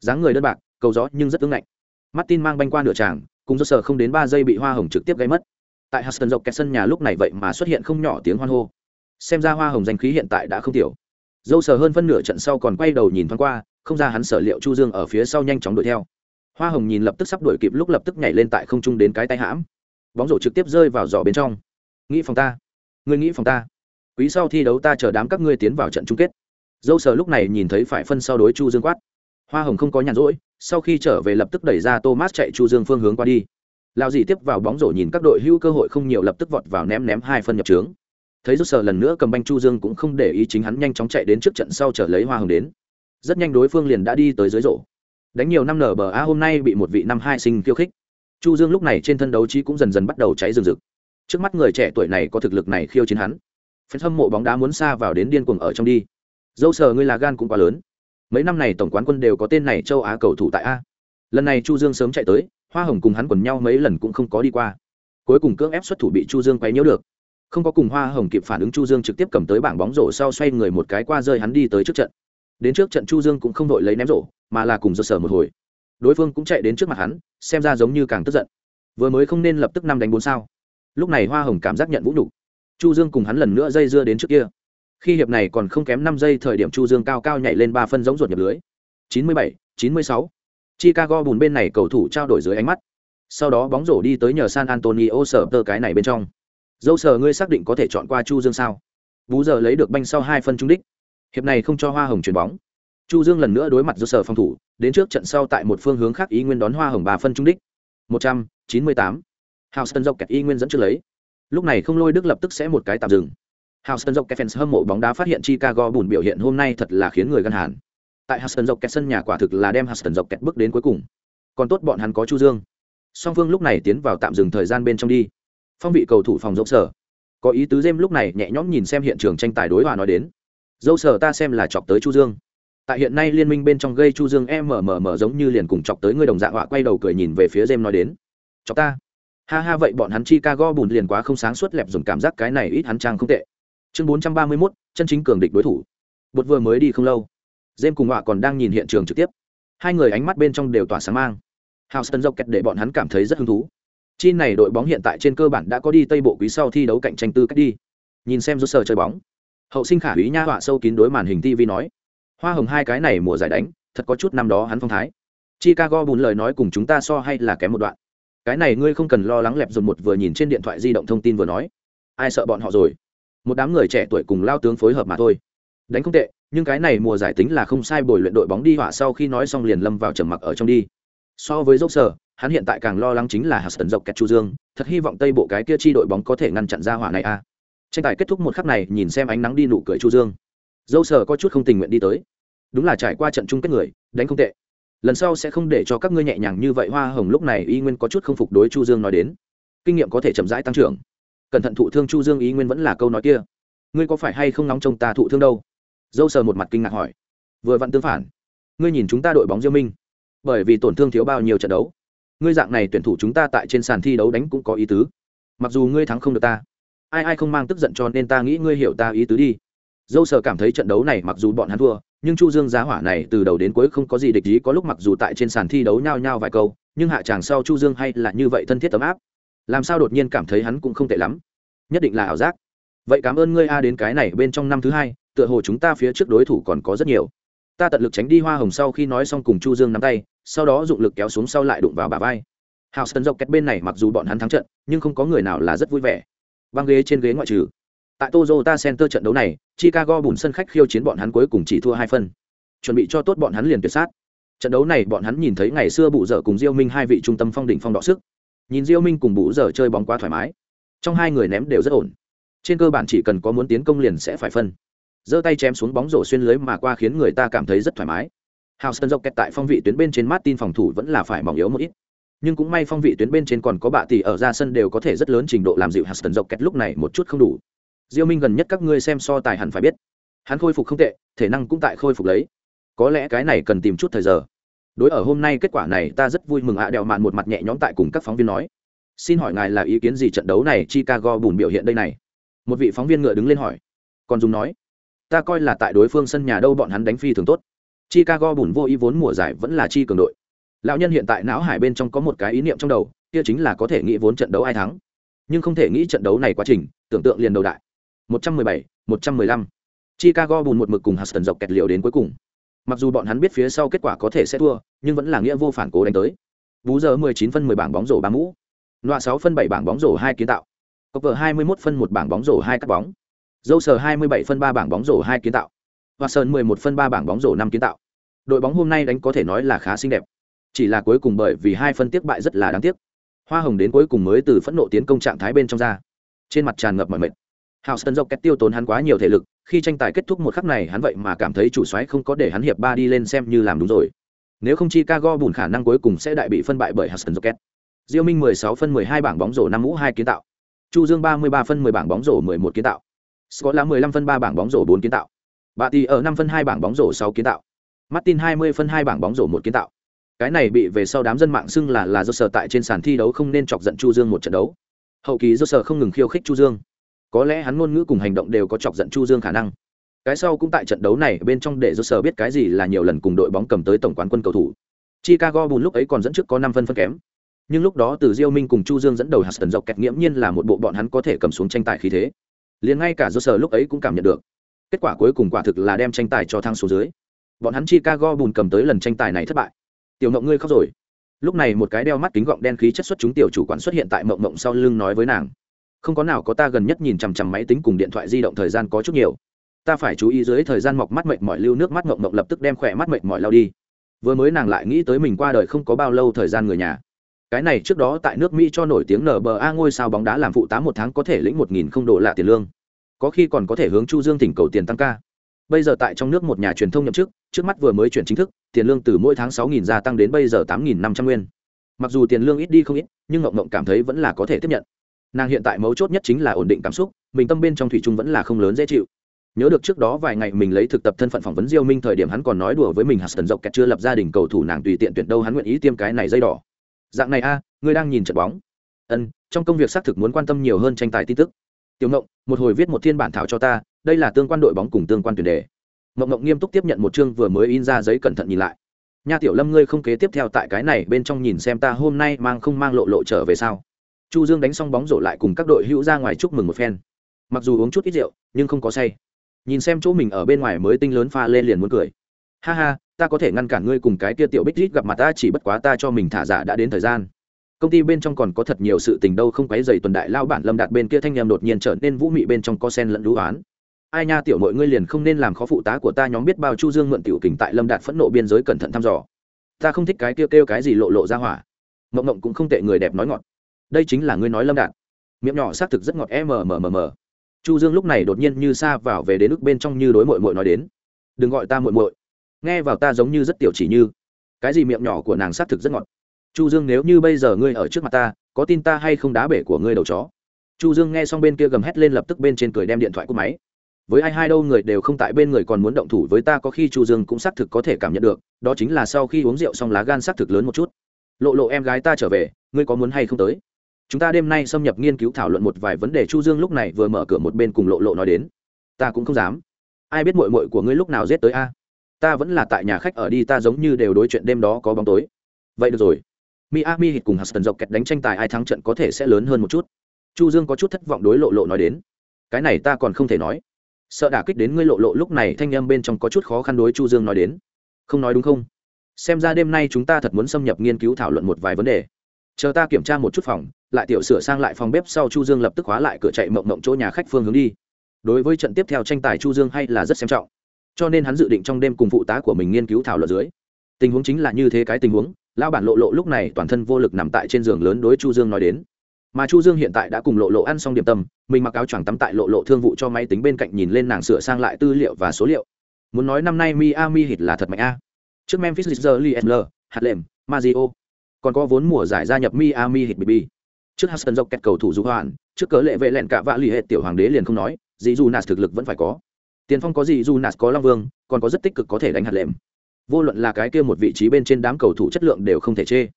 Dáng người đơn bạc, cầu gió nhưng rất ứng ngạnh. Martin mang banh qua nửa tràng cùng do sở không đến ba giây bị hoa hồng trực tiếp gây mất. Tại huston dọc kẹt sân nhà lúc này vậy mà xuất hiện không nhỏ tiếng hoan hô. Xem ra hoa hồng danh khí hiện tại đã không tiểu. Dâu sờ hơn phân nửa trận sau còn quay đầu nhìn thoáng qua, không ra hắn sở liệu chu dương ở phía sau nhanh chóng đuổi theo. Hoa hồng nhìn lập tức sắp đuổi kịp lúc lập tức nhảy lên tại không trung đến cái tay hãm. Bóng rổ trực tiếp rơi vào giỏ bên trong. Nghĩ phòng ta. Người nghĩ phòng ta. Quý sau thi đấu ta chờ đám các ngươi tiến vào trận chung kết. Dâu sờ lúc này nhìn thấy phải phân sau đối chu dương quát hoa hồng không có nhàn rỗi, sau khi trở về lập tức đẩy ra thomas chạy chu dương phương hướng qua đi. Lao dì tiếp vào bóng rổ nhìn các đội hữu cơ hội không nhiều lập tức vọt vào ném ném hai phân nhập trướng. Thấy rút sờ lần nữa cầm banh chu dương cũng không để ý chính hắn nhanh chóng chạy đến trước trận sau trở lấy hoa hồng đến. Rất nhanh đối phương liền đã đi tới dưới rổ. Đánh nhiều năm nở bờ a hôm nay bị một vị năm hai sinh khiêu khích. Chu dương lúc này trên thân đấu trí cũng dần dần bắt đầu cháy rừng rực. Trước mắt người trẻ tuổi này có thực lực này khiêu chiến hắn. Phần hâm mộ bóng đá muốn xa vào đến điên cuồng ở trong đi. Dâu sờ ngươi là gan cũng quá lớn mấy năm này tổng quán quân đều có tên này châu á cầu thủ tại a. Lần này chu dương sớm chạy tới, hoa hồng cùng hắn quần nhau mấy lần cũng không có đi qua. Cuối cùng cưỡng ép xuất thủ bị chu dương quay nhiễu được. Không có cùng hoa hồng kịp phản ứng chu dương trực tiếp cầm tới bảng bóng rổ sau xoay người một cái qua rơi hắn đi tới trước trận. Đến trước trận chu dương cũng không đội lấy ném rổ, mà là cùng giơ sở một hồi. Đối phương cũng chạy đến trước mặt hắn, xem ra giống như càng tức giận. Vừa mới không nên lập tức năm đánh bốn sao. Lúc này hoa hồng cảm giác nhận vũ nhục. Chu dương cùng hắn lần nữa dây dưa đến trước kia khi hiệp này còn không kém năm giây thời điểm chu dương cao cao nhảy lên ba phân giống ruột nhập lưới. 97, 96. chicago bùn bên này cầu thủ trao đổi dưới ánh mắt. Sau đó bóng rổ đi tới nhờ san antonio sở tờ cái này bên trong. Dâu sở ngươi xác định có thể chọn qua chu dương sao? Bú giờ lấy được banh sau hai phân trung đích. Hiệp này không cho hoa hồng chuyển bóng. Chu dương lần nữa đối mặt dâu sở phòng thủ đến trước trận sau tại một phương hướng khác ý nguyên đón hoa hồng ba phân trung đích. 198. Houston dọc kẹt y nguyên dẫn chưa lấy. Lúc này không lôi đức lập tức sẽ một cái tạm dừng. Houston Rockets fans hâm mộ bóng đá phát hiện Chicago buồn biểu hiện hôm nay thật là khiến người gan hàn. Tại Houston Rockets sân nhà quả thực là đem Houston Rockets bước đến cuối cùng. Còn tốt bọn hắn có chu dương. Song phương lúc này tiến vào tạm dừng thời gian bên trong đi. Phong vị cầu thủ phòng rộng sở. Có ý tứ dêm lúc này nhẹ nhõm nhìn xem hiện trường tranh tài đối hòa nói đến. Dâu sở ta xem là chọc tới chu dương. Tại hiện nay liên minh bên trong gây chu dương mmm giống như liền cùng chọc tới người đồng dạng họa quay đầu cười nhìn về phía dêm nói đến. Chọc ta. Ha ha vậy bọn hắn chicago buồn liền quá không sáng suốt lẹp dùng cảm giác cái này ít hắn trang không tệ chương bốn trăm ba mươi 431, chân chính cường địch đối thủ bột vừa mới đi không lâu dêm cùng họa còn đang nhìn hiện trường trực tiếp hai người ánh mắt bên trong đều tỏa sáng mang Houston dọc kẹt để bọn hắn cảm thấy rất hứng thú. Chi này đội bóng hiện tại trên cơ bản đã có đi Tây Bộ quý sau thi đấu cạnh tranh tư cách đi. Nhìn xem rốt chơi bóng. Hậu sinh khả úy nha họa sâu kín đối màn hình TV nói, hoa hồng hai cái này mùa giải đánh, thật có chút năm đó hắn phong thái. Chicago bùn lời nói cùng chúng ta so hay là kém một đoạn. Cái này ngươi không cần lo lắng lẹp dùng một vừa nhìn trên điện thoại di động thông tin vừa nói. Ai sợ bọn họ rồi? Một đám người trẻ tuổi cùng lao tướng phối hợp mà thôi. Đánh không tệ, nhưng cái này mùa giải tính là không sai bồi luyện đội bóng đi họa sau khi nói xong liền lâm vào trầm mặc ở trong đi. So với dốc sở hắn hiện tại càng lo lắng chính là hạt sần dọc kẹt chu dương thật hy vọng tây bộ cái kia chi đội bóng có thể ngăn chặn ra hỏa này a. À. tranh tài kết thúc một khắc này nhìn xem ánh nắng đi nụ cười chu dương. Dâu sở có chút không tình nguyện đi tới. Đúng là trải qua trận chung kết người đánh không tệ. Lần sau sẽ không để cho các ngươi nhẹ nhàng như vậy hoa hồng lúc này y nguyên có chút không phục đối chu dương nói đến. Kinh nghiệm có thể chậm rãi tăng trưởng cẩn thận thụ thương chu dương ý nguyên vẫn là câu nói kia. Ngươi có phải hay không nóng trong ta thụ thương đâu? Dâu sờ một mặt kinh ngạc hỏi. Vừa vặn tương phản. Ngươi nhìn chúng ta đội bóng diêu minh. Bởi vì tổn thương thiếu bao nhiêu trận đấu. Ngươi dạng này tuyển thủ chúng ta tại trên sàn thi đấu đánh cũng có ý tứ. Mặc dù ngươi thắng không được ta. Ai ai không mang tức giận cho nên ta nghĩ ngươi hiểu ta ý tứ đi. Dâu sờ cảm thấy trận đấu này mặc dù bọn hắn thua, nhưng chu dương giá hỏa này từ đầu đến cuối không có gì địch ý, có lúc mặc dù tại trên sàn thi đấu nhao nhao vài câu, nhưng hạ tràng sau chu dương hay là như vậy thân thiết ấm áp làm sao đột nhiên cảm thấy hắn cũng không tệ lắm? Nhất định là ảo giác. Vậy cảm ơn ngươi a đến cái này bên trong năm thứ hai, tựa hồ chúng ta phía trước đối thủ còn có rất nhiều. Ta tận lực tránh đi hoa hồng sau khi nói xong cùng chu dương nắm tay, sau đó dụng lực kéo xuống sau lại đụng vào bà vai. Hào sân dọc kẹt bên này mặc dù bọn hắn thắng trận, nhưng không có người nào là rất vui vẻ. Băng ghế trên ghế ngoại trừ, tại tozota Center trận đấu này, Chicago bùn sân khách khiêu chiến bọn hắn cuối cùng chỉ thua hai phân. Chuẩn bị cho tốt bọn hắn liền tuyệt sát. Trận đấu này bọn hắn nhìn thấy ngày xưa bụ dở cùng diêu minh hai vị trung tâm phong đỉnh phong đọ sức nhìn diêu minh cùng bụ giờ chơi bóng quá thoải mái trong hai người ném đều rất ổn trên cơ bản chỉ cần có muốn tiến công liền sẽ phải phân giơ tay chém xuống bóng rổ xuyên lưới mà qua khiến người ta cảm thấy rất thoải mái Hào Sân Dọc Kẹt tại phong vị tuyến bên trên Martin phòng thủ vẫn là phải mỏng yếu một ít. Nhưng cũng may phong vị tuyến bên trên còn có bạ tỷ ở ra sân đều có thể rất lớn trình độ làm dịu Houston Rockets lúc này một chút không đủ. Diêu Minh gần nhất các ngươi xem so tài hẳn phải biết. Hắn khôi phục không tệ, thể năng cũng tại khôi phục lấy. Có lẽ cái này cần tìm chút thời giờ. Đối ở hôm nay kết quả này ta rất vui mừng ạ đèo mạn một mặt nhẹ nhõm tại cùng các phóng viên nói. Xin hỏi ngài là ý kiến gì trận đấu này Chicago bùn biểu hiện đây này? Một vị phóng viên ngựa đứng lên hỏi. Còn dùng nói, ta coi là tại đối phương sân nhà đâu bọn hắn đánh phi thường tốt Chicago bùn vô ý vốn mùa giải vẫn là chi cường đội. Lão nhân hiện tại não hải bên trong có một cái ý niệm trong đầu, kia chính là có thể nghĩ vốn trận đấu ai thắng, nhưng không thể nghĩ trận đấu này quá trình, tưởng tượng liền đầu đại. 117, 115. Chicago bùn một mực cùng Houston dọc kẹt liệu đến cuối cùng. Mặc dù bọn hắn biết phía sau kết quả có thể sẽ thua, nhưng vẫn là nghĩa vô phản cố đánh tới. Bú giờ 19 phân 10 bảng bóng rổ ba mũ. Loa 6 phân 7 bảng bóng rổ hai kiến tạo. Cốc vợ 21 phân một bảng bóng rổ hai cắt bóng. Dâu sờ 27 phân ba bảng bóng rổ hai kiến tạo. Hoa Sơn 11 phân ba bảng bóng rổ năm kiến tạo đội bóng hôm nay đánh có thể nói là khá xinh đẹp chỉ là cuối cùng bởi vì hai phân tiếc bại rất là đáng tiếc hoa hồng đến cuối cùng mới từ phẫn nộ tiến công trạng thái bên trong ra trên mặt tràn ngập mọi mệt hào sơn dọc kết tiêu tốn hắn quá nhiều thể lực khi tranh tài kết thúc một khắc này hắn vậy mà cảm thấy chủ xoáy không có để hắn hiệp ba đi lên xem như làm đúng rồi nếu không chi Chicago bùn khả năng cuối cùng sẽ đại bị phân bại bởi Hudson Rockets. Diêu Minh 16 phân 12 bảng bóng rổ 5 mũ 2 kiến tạo. Chu Dương 33 phân 10 bảng bóng rổ 11 kiến tạo. Scott là 15 phân 3 bảng bóng rổ 4 kiến tạo. Bà Tỷ ở 5 phân 2 bảng bóng rổ 6 kiến tạo. Martin 20 phân 2 bảng bóng rổ một kiến tạo. Cái này bị về sau đám dân mạng xưng là là do sở tại trên sàn thi đấu không nên chọc giận Chu Dương một trận đấu. Hậu kỳ do sở không ngừng khiêu khích Chu Dương. Có lẽ hắn ngôn ngữ cùng hành động đều có chọc giận Chu Dương khả năng. Cái sau cũng tại trận đấu này bên trong để do sở biết cái gì là nhiều lần cùng đội bóng cầm tới tổng quán quân cầu thủ. Chicago Bulls lúc ấy còn dẫn trước có năm phân phân kém. nhưng lúc đó từ diêu minh cùng chu dương dẫn đầu hạt tần dọc kẹt nghiễm nhiên là một bộ bọn hắn có thể cầm xuống tranh tài khí thế liền ngay cả do sở lúc ấy cũng cảm nhận được kết quả cuối cùng quả thực là đem tranh tài cho thăng số dưới bọn hắn chicago bùn cầm tới lần tranh tài này thất bại tiểu mộng ngươi khóc rồi lúc này một cái đeo mắt kính gọng đen khí chất xuất chúng tiểu chủ quản xuất hiện tại mộng mộng sau lưng nói với nàng không có nào có ta gần nhất nhìn chằm chằm máy tính cùng điện thoại di động thời gian có chút nhiều. Ta phải chú ý dưới thời gian mọc mắt mệnh mọi lưu nước mắt mộng mộng lập tức đem khỏe mắt mệnh mọi lao đi. Vừa mới nàng lại nghĩ tới mình qua đời không có bao lâu thời gian người nhà. Cái này trước đó tại nước mỹ cho nổi tiếng nba ngôi sao bóng đá làm phụ tá một tháng có thể lĩnh một nghìn không độ lạ tiền lương. Có khi còn có thể hướng chu dương tỉnh cầu tiền tăng ca. Bây giờ tại trong nước một nhà truyền thông nhậm chức, trước mắt vừa mới chuyển chính thức, tiền lương từ mỗi tháng sáu nghìn gia tăng đến bây giờ tám nghìn năm trăm nguyên. Mặc dù tiền lương ít đi không ít, nhưng ngộng ngộng cảm thấy vẫn là có thể tiếp nhận nàng hiện tại mấu chốt nhất chính là ổn định cảm xúc, mình tâm bên trong thủy chung vẫn là không lớn dễ chịu. Nhớ được trước đó vài ngày mình lấy thực tập thân phận phỏng vấn diêu minh thời điểm hắn còn nói đùa với mình hạt tần dọc kẹt chưa lập gia đình cầu thủ nàng tùy tiện tuyển đâu hắn nguyện ý tiêm cái này dây đỏ. Dạng này a, ngươi đang nhìn trận bóng. Ân, trong công việc xác thực muốn quan tâm nhiều hơn tranh tài tin tức. Tiểu ngộng, một hồi viết một thiên bản thảo cho ta, đây là tương quan đội bóng cùng tương quan tuyển đề. Ngộng ngộng nghiêm túc tiếp nhận một chương vừa mới in ra giấy cẩn thận nhìn lại. Nha tiểu lâm, ngươi không kế tiếp theo tại cái này bên trong nhìn xem ta hôm nay mang không mang lộ lộ trở về sao? Chu dương đánh xong bóng rổ lại cùng các đội hữu ra ngoài chúc mừng một phen. Mặc dù uống chút ít rượu, nhưng không có say. Nhìn xem chỗ mình ở bên ngoài mới tinh lớn pha lên liền muốn cười. Ha ha, ta có thể ngăn cản ngươi cùng cái kia tiểu bích rít gặp mặt ta, chỉ bất quá ta cho mình thả giả đã đến thời gian. Công ty bên trong còn có thật nhiều sự tình đâu, không quấy dày tuần đại lao bản lâm đạt bên kia thanh em đột nhiên trở nên vũ mị bên trong có sen lẫn lũ oán. Ai nha tiểu mọi ngươi liền không nên làm khó phụ tá của ta, nhóm biết bao chu dương mượn tiểu kình tại lâm đạt phẫn nộ biên giới cẩn thận thăm dò. Ta không thích cái kêu kêu cái gì lộ lộ ra hỏa. Mộng mộng cũng không tệ, người đẹp nói ngọt đây chính là ngươi nói lâm đạt. Miệng nhỏ xác thực rất ngọt e mờ mờ mờ mờ chu dương lúc này đột nhiên như xa vào về đến nước bên trong như đối mội mội nói đến. Đừng gọi ta mội mội nghe vào ta giống như rất tiểu chỉ như. Cái gì miệng nhỏ của nàng xác thực rất ngọt. Chu dương nếu như bây giờ ngươi ở trước mặt ta, có tin ta hay không đá bể của ngươi đầu chó? Chu dương nghe xong bên kia gầm hét lên lập tức bên trên cười đem điện thoại của máy. Với ai hai đâu người đều không tại bên người còn muốn động thủ với ta có khi chu dương cũng xác thực có thể cảm nhận được, đó chính là sau khi uống rượu xong lá gan xác thực lớn một chút. Lộ lộ em gái ta trở về, ngươi có muốn hay không tới? Chúng ta đêm nay xâm nhập nghiên cứu thảo luận một vài vấn đề chu dương lúc này vừa mở cửa một bên cùng lộ lộ nói đến. Ta cũng không dám. Ai biết mội mội của ngươi lúc nào giết tới a? Ta vẫn là tại nhà khách ở đi, ta giống như đều đối chuyện đêm đó có bóng tối. Vậy được rồi. Miami hit cùng huston dọc kẹt đánh tranh tài, ai thắng trận có thể sẽ lớn hơn một chút. Chu dương có chút thất vọng đối lộ lộ nói đến. Cái này ta còn không thể nói. Sợ đả kích đến ngươi, lộ lộ lúc này thanh âm bên trong có chút khó khăn đối chu dương nói đến. Không nói đúng không? Xem ra đêm nay chúng ta thật muốn xâm nhập nghiên cứu thảo luận một vài vấn đề chờ ta kiểm tra một chút phòng, lại tiểu sửa sang lại phòng bếp sau chu dương lập tức khóa lại cửa chạy mộng mộng chỗ nhà khách phương hướng đi. Đối với trận tiếp theo tranh tài chu dương hay là rất xem trọng. Cho nên hắn dự định trong đêm cùng phụ tá của mình nghiên cứu thảo luận dưới. Tình huống chính là như thế cái tình huống, Lão bản lộ lộ lúc này toàn thân vô lực nằm tại trên giường lớn đối chu dương nói đến. Mà chu dương hiện tại đã cùng lộ lộ ăn xong điểm tâm, mình mặc áo choàng tắm tại lộ lộ thương vụ cho máy tính bên cạnh nhìn lên nàng sửa sang lại tư liệu và số liệu. Muốn nói năm nay miami hit là thật mạnh a. Trước memphis Grizzlies hạt lềm mazio còn có vốn mùa giải gia nhập miami Heat bb trước Hudson dọc kẹt cầu thủ du hoàn trước cớ lệ vệ lẹn cả vạ lì hệ tiểu hoàng đế liền không nói dì dù nạt thực lực vẫn phải có tiền phong có dì dù nạt có long vương còn có rất tích cực có thể đánh hạt lệm. vô luận là cái kia một vị trí bên trên đám cầu thủ chất lượng đều không thể chê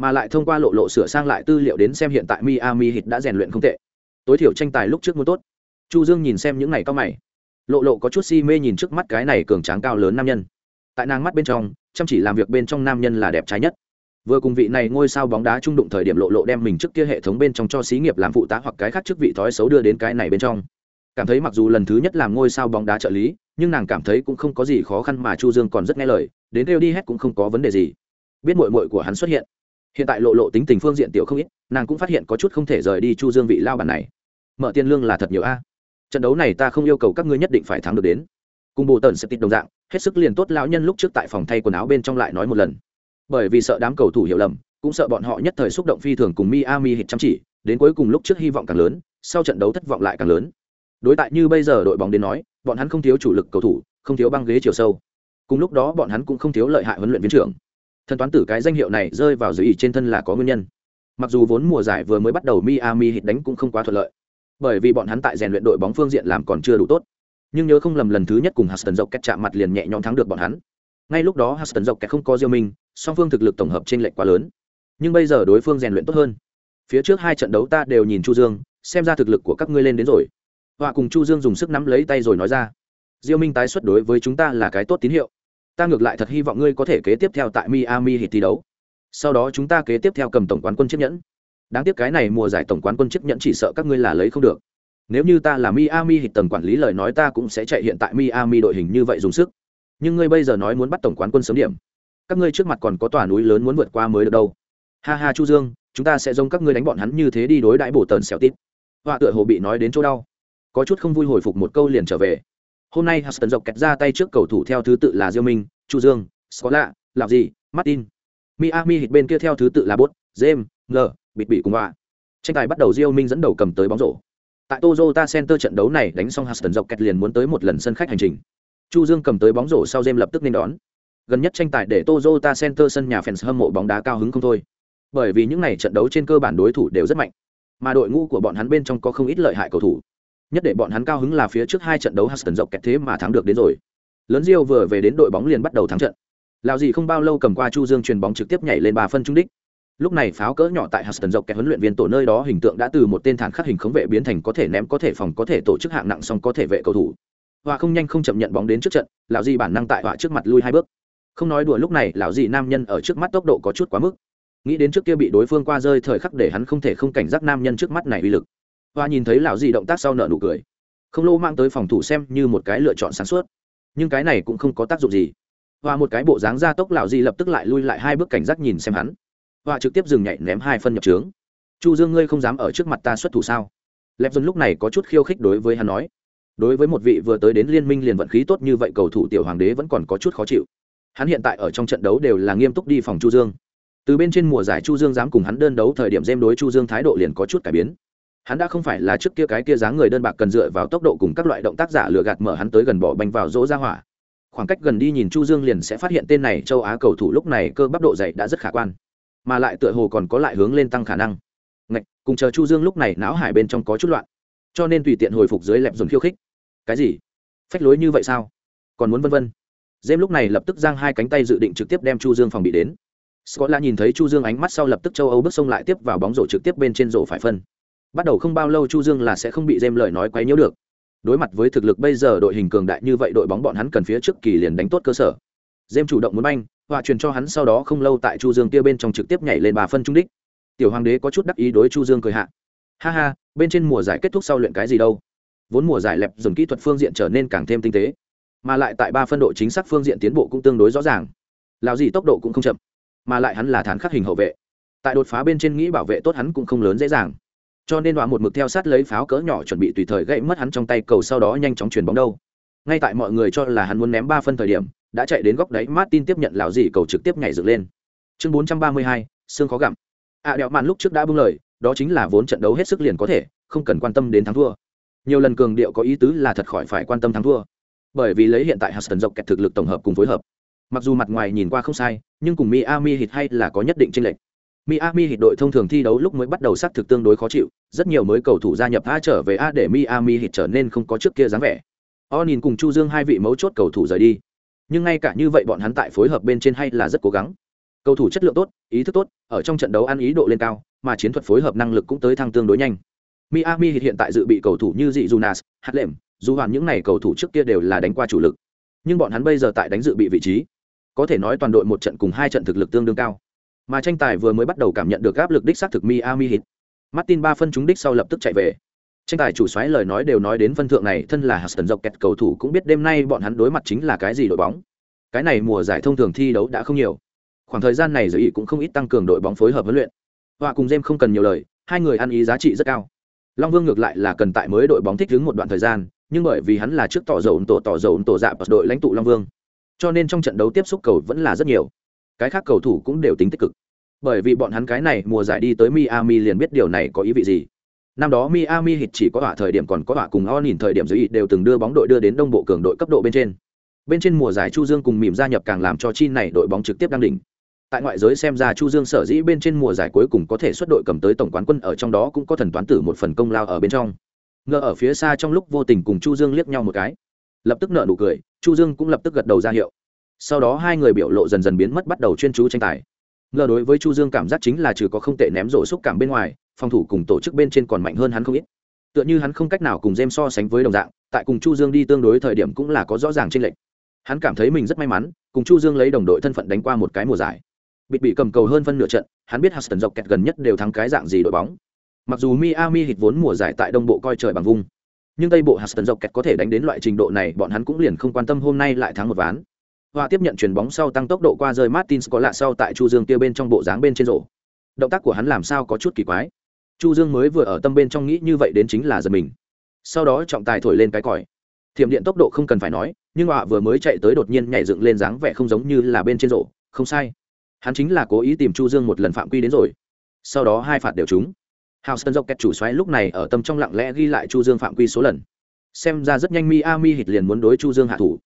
mà lại thông qua lộ lộ sửa sang lại tư liệu đến xem hiện tại Miami Heat đã rèn luyện không tệ. Tối thiểu tranh tài lúc trước muốn tốt. Chu Dương nhìn xem những này cao mày. Lộ lộ có chút si mê nhìn trước mắt cái này cường tráng cao lớn nam nhân. Tại nàng mắt bên trong, chăm chỉ làm việc bên trong nam nhân là đẹp trai nhất. Vừa cùng vị này ngôi sao bóng đá trung đụng thời điểm lộ lộ đem mình trước kia hệ thống bên trong cho xí nghiệp làm phụ tá hoặc cái khác chức vị thói xấu đưa đến cái này bên trong. Cảm thấy mặc dù lần thứ nhất làm ngôi sao bóng đá trợ lý, nhưng nàng cảm thấy cũng không có gì khó khăn mà Chu Dương còn rất nghe lời, đến kêu đi hết cũng không có vấn đề gì. Biết muội muội của hắn xuất hiện, hiện tại lộ lộ tính tình phương diện tiểu không ít nàng cũng phát hiện có chút không thể rời đi chu dương vị lao bản này. Mở tiền lương là thật nhiều a. Trận đấu này ta không yêu cầu các ngươi nhất định phải thắng được đến. Cùng bồ tần sẽ tịt đồng dạng hết sức liền tốt lão nhân lúc trước tại phòng thay quần áo bên trong lại nói một lần bởi vì sợ đám cầu thủ hiểu lầm, cũng sợ bọn họ nhất thời xúc động phi thường cùng Miami hit chăm chỉ, đến cuối cùng lúc trước hy vọng càng lớn, sau trận đấu thất vọng lại càng lớn. Đối tại như bây giờ đội bóng đến nói, bọn hắn không thiếu chủ lực cầu thủ, không thiếu băng ghế chiều sâu. Cùng lúc đó bọn hắn cũng không thiếu lợi hại huấn luyện viên trưởng. Thần toán tử cái danh hiệu này rơi vào dưới ý trên thân là có nguyên nhân. Mặc dù vốn mùa giải vừa mới bắt đầu miami hit đánh cũng không quá thuận lợi, bởi vì bọn hắn tại rèn luyện đội bóng phương diện làm còn chưa đủ tốt. Nhưng nhớ không lầm lần thứ nhất cùng Huston dọc kẹt chạm mặt liền nhẹ nhõm thắng được bọn hắn. Ngay lúc đó Huston dọc kẹt không có diêu minh song phương thực lực tổng hợp trên lệch quá lớn. Nhưng bây giờ đối phương rèn luyện tốt hơn. Phía trước hai trận đấu ta đều nhìn chu dương, xem ra thực lực của các ngươi lên đến rồi. Họa cùng chu dương dùng sức nắm lấy tay rồi nói ra. Diêu minh tái xuất đối với chúng ta là cái tốt tín hiệu. Ta ngược lại thật hy vọng ngươi có thể kế tiếp theo tại Miami hit thi đấu. sau đó chúng ta kế tiếp theo cầm tổng quán quân chiếc nhẫn. Đáng tiếc cái này mùa giải tổng quán quân chiếc nhẫn chỉ sợ các ngươi là lấy không được. Nếu như ta là miami hit tầng quản lý lời nói ta cũng sẽ chạy hiện tại miami đội hình như vậy dùng sức. Nhưng ngươi bây giờ nói muốn bắt tổng quán quân sớm điểm các ngươi trước mặt còn có tòa núi lớn muốn vượt qua mới được đâu. Ha ha chu dương chúng ta sẽ giống các ngươi đánh bọn hắn như thế đi đối đãi bổ tần xẻo tít. Họa tựa hồ bị nói đến chỗ đau. Có chút không vui hồi phục một câu liền trở về. Hôm nay huston dọc kẹt ra tay trước cầu thủ theo thứ tự là diêu minh chu dương scola lạp gì martin. Miami hít bên kia theo thứ tự là bốt james l, bịt bị cùng họa. Tranh tài bắt đầu diêu minh dẫn đầu cầm tới bóng rổ. Tại Toyota Center trận đấu này đánh xong Huston dọc kẹt liền muốn tới một lần sân khách hành trình. Chu dương cầm tới bóng rổ sau James lập tức nên đón gần nhất tranh tài để Toyota Center sân nhà fans hâm mộ bóng đá cao hứng không thôi. Bởi vì những ngày trận đấu trên cơ bản đối thủ đều rất mạnh, mà đội ngũ của bọn hắn bên trong có không ít lợi hại cầu thủ. Nhất để bọn hắn cao hứng là phía trước hai trận đấu Huston dọc kẹt thế mà thắng được đến rồi. Lớn Diêu vừa về đến đội bóng liền bắt đầu thắng trận. Lão gì không bao lâu cầm qua Chu Dương truyền bóng trực tiếp nhảy lên ba phân trung đích. Lúc này pháo cỡ nhỏ tại Huston dọc kẹt huấn luyện viên tổ nơi đó hình tượng đã từ một tên thản khắc hình khống vệ biến thành có thể ném, có thể phòng, có thể tổ chức hạng nặng, song có thể vệ cầu thủ. Hoa không nhanh không chậm nhận bóng đến trước trận, lão gì bản năng tại họa trước mặt lui hai bước không nói đùa lúc này lão dị nam nhân ở trước mắt tốc độ có chút quá mức. Nghĩ đến trước kia bị đối phương qua rơi thời khắc để hắn không thể không cảnh giác nam nhân trước mắt này uy lực. Hoa nhìn thấy lão dị động tác sau nợ nụ cười. Không lô mang tới phòng thủ xem như một cái lựa chọn sáng suốt. Nhưng cái này cũng không có tác dụng gì. Hoa một cái bộ dáng ra tốc lão dị lập tức lại lui lại hai bước cảnh giác nhìn xem hắn. Hoa trực tiếp dừng nhảy ném hai phân nhập trướng. Chu dương ngươi không dám ở trước mặt ta xuất thủ sao? Lẹp dần lúc này có chút khiêu khích đối với hắn nói. Đối với một vị vừa tới đến liên minh liền vận khí tốt như vậy cầu thủ tiểu hoàng đế vẫn còn có chút khó chịu hắn hiện tại ở trong trận đấu đều là nghiêm túc đi phòng chu dương. Từ bên trên mùa giải chu dương dám cùng hắn đơn đấu thời điểm dêm đối chu dương thái độ liền có chút cải biến. Hắn đã không phải là trước kia cái kia dáng người đơn bạc cần dựa vào tốc độ cùng các loại động tác giả lừa gạt mở hắn tới gần bỏ banh vào rỗ ra hỏa. Khoảng cách gần đi nhìn chu dương liền sẽ phát hiện tên này châu á cầu thủ lúc này cơ bắp độ dày đã rất khả quan mà lại tựa hồ còn có lại hướng lên tăng khả năng. Ngạch, cùng chờ chu dương lúc này não hải bên trong có chút loạn cho nên tùy tiện hồi phục dưới lẹp dùng khiêu khích. Cái gì? Phách lối như vậy sao? Còn muốn vân vân dêm lúc này lập tức giang hai cánh tay dự định trực tiếp đem chu dương phòng bị đến. Scott la nhìn thấy chu dương ánh mắt sau lập tức châu âu bước sông lại tiếp vào bóng rổ trực tiếp bên trên rổ phải phân. Bắt đầu không bao lâu chu dương là sẽ không bị dêm lời nói quấy nhiễu được. Đối mặt với thực lực bây giờ đội hình cường đại như vậy đội bóng bọn hắn cần phía trước kỳ liền đánh tốt cơ sở. Dêm chủ động muốn banh, họa truyền cho hắn sau đó không lâu tại chu dương kia bên trong trực tiếp nhảy lên bà phân trung đích. Tiểu hoàng đế có chút đắc ý đối chu dương cười hạ. Ha ha, bên trên mùa giải kết thúc sau luyện cái gì đâu? Vốn mùa giải lẹp dùng kỹ thuật phương diện trở nên càng thêm tinh tế mà lại tại ba phân độ chính xác phương diện tiến bộ cũng tương đối rõ ràng. Lào gì tốc độ cũng không chậm mà lại hắn là thán khắc hình hậu vệ. Tại đột phá bên trên nghĩ bảo vệ tốt hắn cũng không lớn dễ dàng. Cho nên đoạn một mực theo sát lấy pháo cỡ nhỏ chuẩn bị tùy thời gãy mất hắn trong tay cầu sau đó nhanh chóng chuyển bóng đâu. Ngay tại mọi người cho là hắn muốn ném ba phân thời điểm đã chạy đến góc đáy martin tiếp nhận lào gì cầu trực tiếp nhảy dựng lên. Chương bốn trăm ba mươi hai xương khó gặm. Ạ à, đẹo mạn lúc trước đã bưng lời đó chính là vốn trận đấu hết sức liền có thể không cần quan tâm đến thắng thua. Nhiều lần cường điệu có ý tứ là thật khỏi phải quan tâm thắng thua bởi vì lấy hiện tại Huston dọc kẹt thực lực tổng hợp cùng phối hợp. Mặc dù mặt ngoài nhìn qua không sai nhưng cùng Miami Heat hay là có nhất định chênh lệch. Miami Heat đội thông thường thi đấu lúc mới bắt đầu xác thực tương đối khó chịu rất nhiều mới cầu thủ gia nhập A trở về A để Miami Heat trở nên không có trước kia dáng vẻ. O nhìn cùng Chu Dương hai vị mấu chốt cầu thủ rời đi. Nhưng ngay cả như vậy bọn hắn tại phối hợp bên trên hay là rất cố gắng. Cầu thủ chất lượng tốt ý thức tốt ở trong trận đấu ăn ý độ lên cao mà chiến thuật phối hợp năng lực cũng tới thăng tương đối nhanh. Miami hiện tại dự bị cầu thủ như dị Jonas, Hạt Lệm, dù hoàn những này cầu thủ trước kia đều là đánh qua chủ lực. Nhưng bọn hắn bây giờ tại đánh dự bị vị trí, có thể nói toàn đội một trận cùng hai trận thực lực tương đương cao. Mà tranh tài vừa mới bắt đầu cảm nhận được áp lực đích xác thực Miami Heat. Martin ba phân trúng đích sau lập tức chạy về. Tranh tài chủ soái lời nói đều nói đến phân thượng này, thân là Huston kẹt cầu thủ cũng biết đêm nay bọn hắn đối mặt chính là cái gì đội bóng. Cái này mùa giải thông thường thi đấu đã không nhiều. Khoảng thời gian này giới ý cũng không ít tăng cường đội bóng phối hợp huấn luyện. Họa cùng jem không cần nhiều lời, hai người ăn ý giá trị rất cao long vương ngược lại là cần tại mới đội bóng thích ứng một đoạn thời gian nhưng bởi vì hắn là trước tỏ dầu tổ tỏ dầu tổ dạ đội lãnh tụ long vương, cho nên trong trận đấu tiếp xúc cầu vẫn là rất nhiều. Cái khác cầu thủ cũng đều tính tích cực. Bởi vì bọn hắn cái này mùa giải đi tới miami liền biết điều này có ý vị gì. Năm đó miami hít chỉ có hỏa thời điểm còn có hỏa cùng o nhìn thời điểm dưới đều từng đưa bóng đội đưa đến đông bộ cường đội cấp độ bên trên. Bên trên mùa giải chu dương cùng mỉm gia nhập càng làm cho chi này đội bóng trực tiếp đang đỉnh. Tại ngoại giới xem ra chu dương sở dĩ bên trên mùa giải cuối cùng có thể xuất đội cầm tới tổng quán quân ở trong đó cũng có thần toán tử một phần công lao ở bên trong ngờ ở phía xa trong lúc vô tình cùng chu dương liếc nhau một cái. Lập tức nợ nụ cười, chu dương cũng lập tức gật đầu ra hiệu. Sau đó hai người biểu lộ dần dần biến mất bắt đầu chuyên chú tranh tài. Ngờ đối với chu dương cảm giác chính là trừ có không tệ ném rổ xúc cảm bên ngoài, phòng thủ cùng tổ chức bên trên còn mạnh hơn hắn không ít. Tựa như hắn không cách nào cùng jem so sánh với đồng dạng, tại cùng chu dương đi tương đối thời điểm cũng là có rõ ràng tranh lệch. Hắn cảm thấy mình rất may mắn, cùng chu dương lấy đồng đội thân phận đánh qua một cái mùa giải. Bị bị cầm cầu hơn phân nửa trận, hắn biết Huston dọc kẹt gần nhất đều thắng cái dạng gì đội bóng mặc dù Miami Heat vốn mùa giải tại đông bộ coi trời bằng vung nhưng tây bộ Houston dọc kẹt có thể đánh đến loại trình độ này bọn hắn cũng liền không quan tâm hôm nay lại thắng một ván Hoa tiếp nhận chuyền bóng sau tăng tốc độ qua rơi Martins có lạ sau tại Chu Dương kia bên trong bộ dáng bên trên rổ. Động tác của hắn làm sao có chút kỳ quái. Chu Dương mới vừa ở tâm bên trong nghĩ như vậy đến chính là giật mình. Sau đó trọng tài thổi lên cái còi. Thiểm điện tốc độ không cần phải nói, nhưng họa vừa mới chạy tới đột nhiên nhảy dựng lên dáng vẻ không giống như là bên trên rổ, không sai. Hắn chính là cố ý tìm Chu Dương một lần phạm quy đến rồi. Sau đó hai phạt đều trúng. Houston Rockets chủ xoáy lúc này ở tâm trong lặng lẽ ghi lại Chu Dương phạm quy số lần. Xem ra rất nhanh Miami hít liền muốn đối Chu Dương hạ thủ.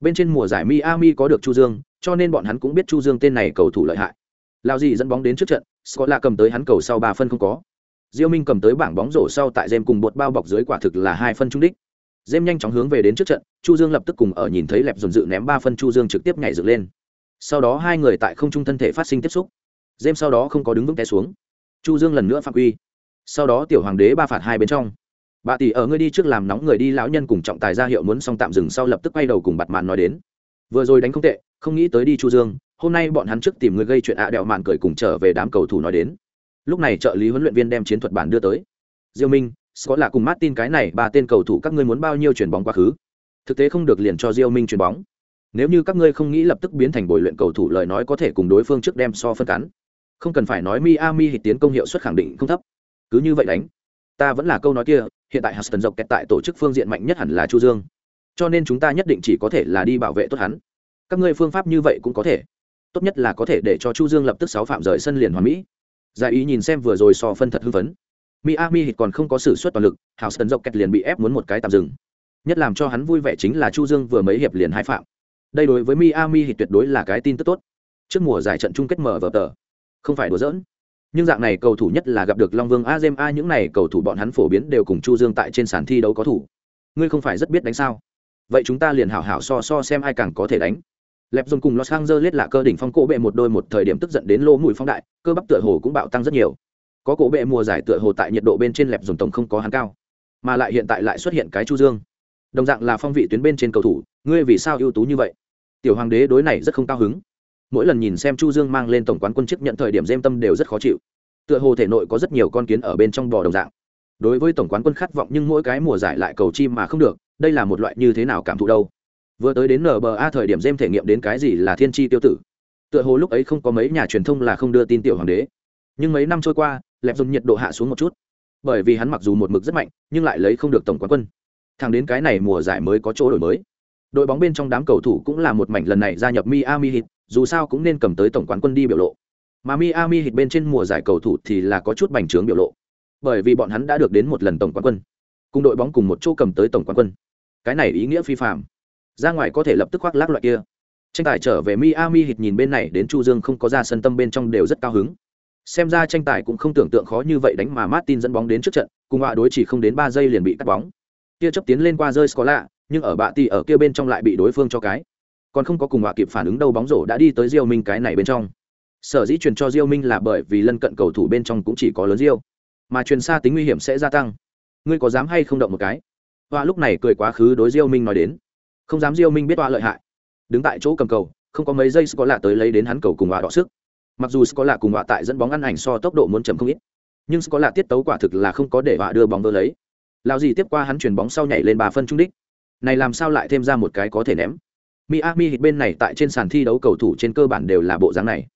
Bên trên mùa giải Miami có được Chu Dương, cho nên bọn hắn cũng biết Chu Dương tên này cầu thủ lợi hại. Lao gì dẫn bóng đến trước trận, Scott là cầm tới hắn cầu sau ba phân không có. Diêu Minh cầm tới bảng bóng rổ sau tại jem cùng bột bao bọc dưới quả thực là hai phân trung đích. jem nhanh chóng hướng về đến trước trận, Chu Dương lập tức cùng ở nhìn thấy lẹp dồn dự ném ba phân Chu Dương trực tiếp nhảy dựng lên. Sau đó hai người tại không trung thân thể phát sinh tiếp xúc. jem sau đó không có đứng vững té xuống. Chu Dương lần nữa phạm quy. Sau đó tiểu hoàng đế ba phạt hai bên trong. Bà tỷ ở ngươi đi trước làm nóng người đi, lão nhân cùng trọng tài ra hiệu muốn xong tạm dừng sau lập tức quay đầu cùng bặt mạn nói đến. Vừa rồi đánh không tệ, không nghĩ tới đi chu dương, hôm nay bọn hắn trước tìm người gây chuyện ạ đèo mạn cười cùng trở về đám cầu thủ nói đến. Lúc này trợ lý huấn luyện viên đem chiến thuật bản đưa tới. Diêu minh, scott là cùng martin cái này, ba tên cầu thủ các ngươi muốn bao nhiêu chuyển bóng quá khứ? Thực tế không được liền cho diêu minh chuyển bóng. Nếu như các ngươi không nghĩ lập tức biến thành bồi luyện cầu thủ lời nói có thể cùng đối phương trước đem so phân cắn. Không cần phải nói miami hít tiến công hiệu suất khẳng định không thấp cứ như vậy đánh ta vẫn là câu nói kia hiện tại Huston dọc kẹt tại tổ chức phương diện mạnh nhất hẳn là Chu Dương. Cho nên chúng ta nhất định chỉ có thể là đi bảo vệ tốt hắn. Các ngươi phương pháp như vậy cũng có thể. Tốt nhất là có thể để cho Chu Dương lập tức sáu phạm rời sân liền hoàn mỹ. Giải ý nhìn xem vừa rồi so phân thật hưng phấn. Miami hít còn không có sự xuất toàn lực, Houston dọc kẹt liền bị ép muốn một cái tạm dừng. Nhất làm cho hắn vui vẻ chính là Chu Dương vừa mấy hiệp liền hai phạm. Đây đối với Miami hít tuyệt đối là cái tin tức tốt. Trước mùa giải trận chung kết mở vở tờ, không phải đùa giỡn nhưng dạng này cầu thủ nhất là gặp được long vương a jem a những này cầu thủ bọn hắn phổ biến đều cùng chu dương tại trên sàn thi đấu có thủ. Ngươi không phải rất biết đánh sao? Vậy chúng ta liền hảo hảo so so xem ai càng có thể đánh. Lẹp dồn cùng los angeles là cơ đỉnh phong cổ bệ một đôi một thời điểm tức giận đến lô mùi phong đại, cơ bắp tựa hồ cũng bạo tăng rất nhiều. Có cổ bệ mùa giải tựa hồ tại nhiệt độ bên trên lẹp dồn tổng không có hắn cao, mà lại hiện tại lại xuất hiện cái chu dương. Đồng dạng là phong vị tuyến bên trên cầu thủ, ngươi vì sao ưu tú như vậy? Tiểu hoàng đế đối này rất không cao hứng mỗi lần nhìn xem chu dương mang lên tổng quán quân chức nhận thời điểm dêm tâm đều rất khó chịu. Tựa hồ thể nội có rất nhiều con kiến ở bên trong bò đồng dạng. Đối với tổng quán quân khát vọng nhưng mỗi cái mùa giải lại cầu chim mà không được đây là một loại như thế nào cảm thụ đâu? Vừa tới đến nba thời điểm dêm thể nghiệm đến cái gì là thiên tri tiêu tử. Tựa hồ lúc ấy không có mấy nhà truyền thông là không đưa tin tiểu hoàng đế. Nhưng mấy năm trôi qua lẹp dùng nhiệt độ hạ xuống một chút. Bởi vì hắn mặc dù một mực rất mạnh nhưng lại lấy không được tổng quán quân. Thẳng đến cái này mùa giải mới có chỗ đổi mới. Đội bóng bên trong đám cầu thủ cũng là một mảnh lần này gia nhập Miami Heat, dù sao cũng nên cầm tới tổng quán quân đi biểu lộ. Mà Miami Heat bên trên mùa giải cầu thủ thì là có chút bành trướng biểu lộ. Bởi vì bọn hắn đã được đến một lần tổng quán quân, cùng đội bóng cùng một chỗ cầm tới tổng quán quân. Cái này ý nghĩa phi phàm. Ra ngoài có thể lập tức khoác lác loại kia. Tranh tài trở về Miami Heat nhìn bên này đến Chu Dương không có ra sân tâm bên trong đều rất cao hứng. Xem ra tranh tài cũng không tưởng tượng khó như vậy đánh mà Martin dẫn bóng đến trước trận, cùng họa đối chỉ không đến ba giây liền bị cắt bóng. Kia chấp tiến lên qua rơi Scola, nhưng ở bạ tỷ ở kia bên trong lại bị đối phương cho cái còn không có cùng họa kịp phản ứng đâu, bóng rổ đã đi tới diêu minh cái này bên trong. Sở dĩ truyền cho diêu minh là bởi vì lân cận cầu thủ bên trong cũng chỉ có lớn diêu. Mà truyền xa tính nguy hiểm sẽ gia tăng. Ngươi có dám hay không động một cái? Họa lúc này cười quá khứ đối diêu minh nói đến. Không dám diêu minh biết họa lợi hại. Đứng tại chỗ cầm cầu, không có mấy giây có lạ tới lấy đến hắn cầu cùng họa đọ sức. Mặc dù có lạ cùng họa tại dẫn bóng ăn ảnh so tốc độ muốn chậm không ít, nhưng có lạ tiết tấu quả thực là không có để họa đưa bóng vỡ lấy. Lao gì tiếp qua hắn chuyền bóng sau nhảy lên ba phân trung đích. Này làm sao lại thêm ra một cái có thể ném? Miami hit bên này tại trên sàn thi đấu cầu thủ trên cơ bản đều là bộ dáng này.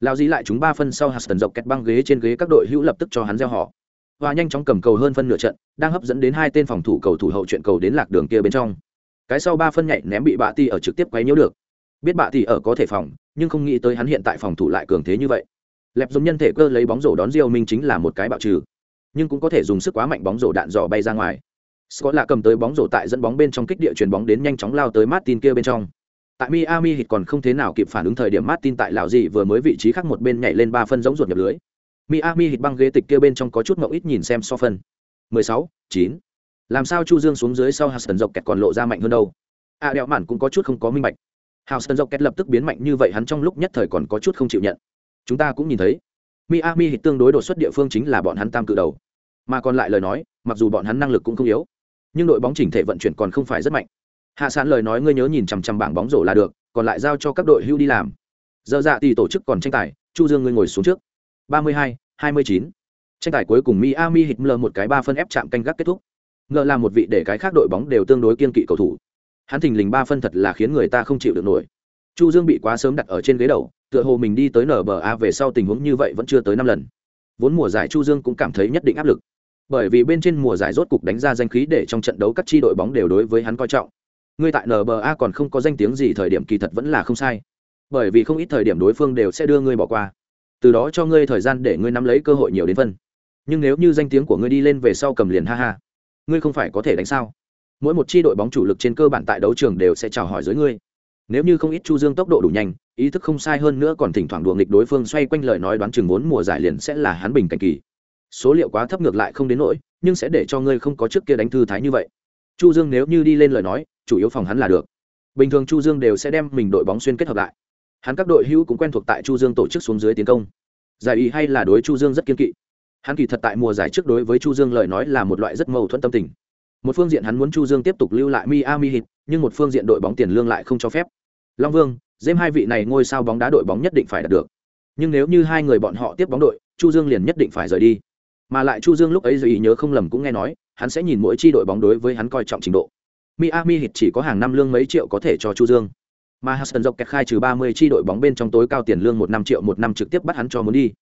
Lao dí lại chúng ba phân sau huston dọc kẹt băng ghế trên ghế các đội hữu lập tức cho hắn gieo họ. Và nhanh chóng cầm cầu hơn phân nửa trận, đang hấp dẫn đến hai tên phòng thủ cầu thủ hậu chuyện cầu đến lạc đường kia bên trong. Cái sau ba phân nhạy ném bị bạ ti ở trực tiếp quấy nhiễu được. Biết bạ ti ở có thể phòng, nhưng không nghĩ tới hắn hiện tại phòng thủ lại cường thế như vậy. Lẹp giống nhân thể cơ lấy bóng rổ đón diêu minh chính là một cái bạo trừ, nhưng cũng có thể dùng sức quá mạnh bóng rổ đạn dò bay ra ngoài. Scott lạ cầm tới bóng rổ tại dẫn bóng bên trong kích địa chuyền bóng đến nhanh chóng lao tới Martin kia bên trong. Tại Miami Heat còn không thế nào kịp phản ứng thời điểm Martin tại lão gì vừa mới vị trí khác một bên nhảy lên ba phân giống ruột nhập lưới. Miami Heat băng ghế tịch kia bên trong có chút ngậu ít nhìn xem so phân. 16, 9. Làm sao Chu Dương xuống dưới sau Houston dọc kẹt còn lộ ra mạnh hơn đâu? À đẹo mạn cũng có chút không có minh bạch. Houston dọc kẹt lập tức biến mạnh như vậy hắn trong lúc nhất thời còn có chút không chịu nhận. Chúng ta cũng nhìn thấy, Miami Heat tương đối đột xuất địa phương chính là bọn hắn tam cự đầu. Mà còn lại lời nói, mặc dù bọn hắn năng lực cũng không yếu, nhưng đội bóng chỉnh thể vận chuyển còn không phải rất mạnh hạ sản lời nói ngươi nhớ nhìn chằm chằm bảng bóng rổ là được, còn lại giao cho các đội hưu đi làm. Giờ dạ thì tổ chức còn tranh tài, chu dương ngươi ngồi xuống trước. Ba mươi hai hai mươi chín. Tranh tài cuối cùng miami hit lờ một cái ba phân ép chạm canh gác kết thúc. Ngờ là một vị để cái khác đội bóng đều tương đối kiên kỵ cầu thủ. Hắn thình lình ba phân thật là khiến người ta không chịu được nổi. Chu dương bị quá sớm đặt ở trên ghế đầu, tựa hồ mình đi tới nba về sau tình huống như vậy vẫn chưa tới năm lần. Vốn mùa giải chu dương cũng cảm thấy nhất định áp lực. Bởi vì bên trên mùa giải rốt cục đánh ra danh khí để trong trận đấu các tri đội bóng đều đối với hắn coi trọng ngươi tại nba còn không có danh tiếng gì, thời điểm kỳ thật vẫn là không sai. Bởi vì không ít thời điểm đối phương đều sẽ đưa ngươi bỏ qua. Từ đó cho ngươi thời gian để ngươi nắm lấy cơ hội nhiều đến phân. Nhưng nếu như danh tiếng của ngươi đi lên về sau cầm liền ha ha. Ngươi không phải có thể đánh sao? Mỗi một chi đội bóng chủ lực trên cơ bản tại đấu trường đều sẽ chào hỏi dưới ngươi. Nếu như không ít chu dương tốc độ đủ nhanh, ý thức không sai hơn nữa còn thỉnh thoảng đùa nghịch đối phương xoay quanh lời nói đoán chừng vốn mùa giải liền sẽ là hắn bình cảnh kỳ. Số liệu quá thấp ngược lại không đến nỗi, nhưng sẽ để cho ngươi không có trước kia đánh thư thái như vậy. Chu dương nếu như đi lên lời nói chủ yếu phòng hắn là được. Bình thường chu dương đều sẽ đem mình đội bóng xuyên kết hợp lại. Hắn các đội hữu cũng quen thuộc tại chu dương tổ chức xuống dưới tiến công. Giải ý hay là đối chu dương rất kiên kỵ. Hắn kỳ thật tại mùa giải trước đối với chu dương lời nói là một loại rất mâu thuẫn tâm tình. Một phương diện hắn muốn chu dương tiếp tục lưu lại miami heat, nhưng một phương diện đội bóng tiền lương lại không cho phép. Long vương dêm hai vị này ngôi sao bóng đá đội bóng nhất định phải đạt được. Nhưng nếu như hai người bọn họ tiếp bóng đội, chu dương liền nhất định phải rời đi. Mà lại chu dương lúc ấy dù ý nhớ không lầm cũng nghe nói, hắn sẽ nhìn mỗi chi đội bóng đối với hắn coi trọng trình độ miami heat chỉ có hàng năm lương mấy triệu có thể cho chu dương. Mà Houston dọc kẹt khai trừ 30 chi đội bóng bên trong tối cao tiền lương một năm triệu một năm trực tiếp bắt hắn cho muốn đi.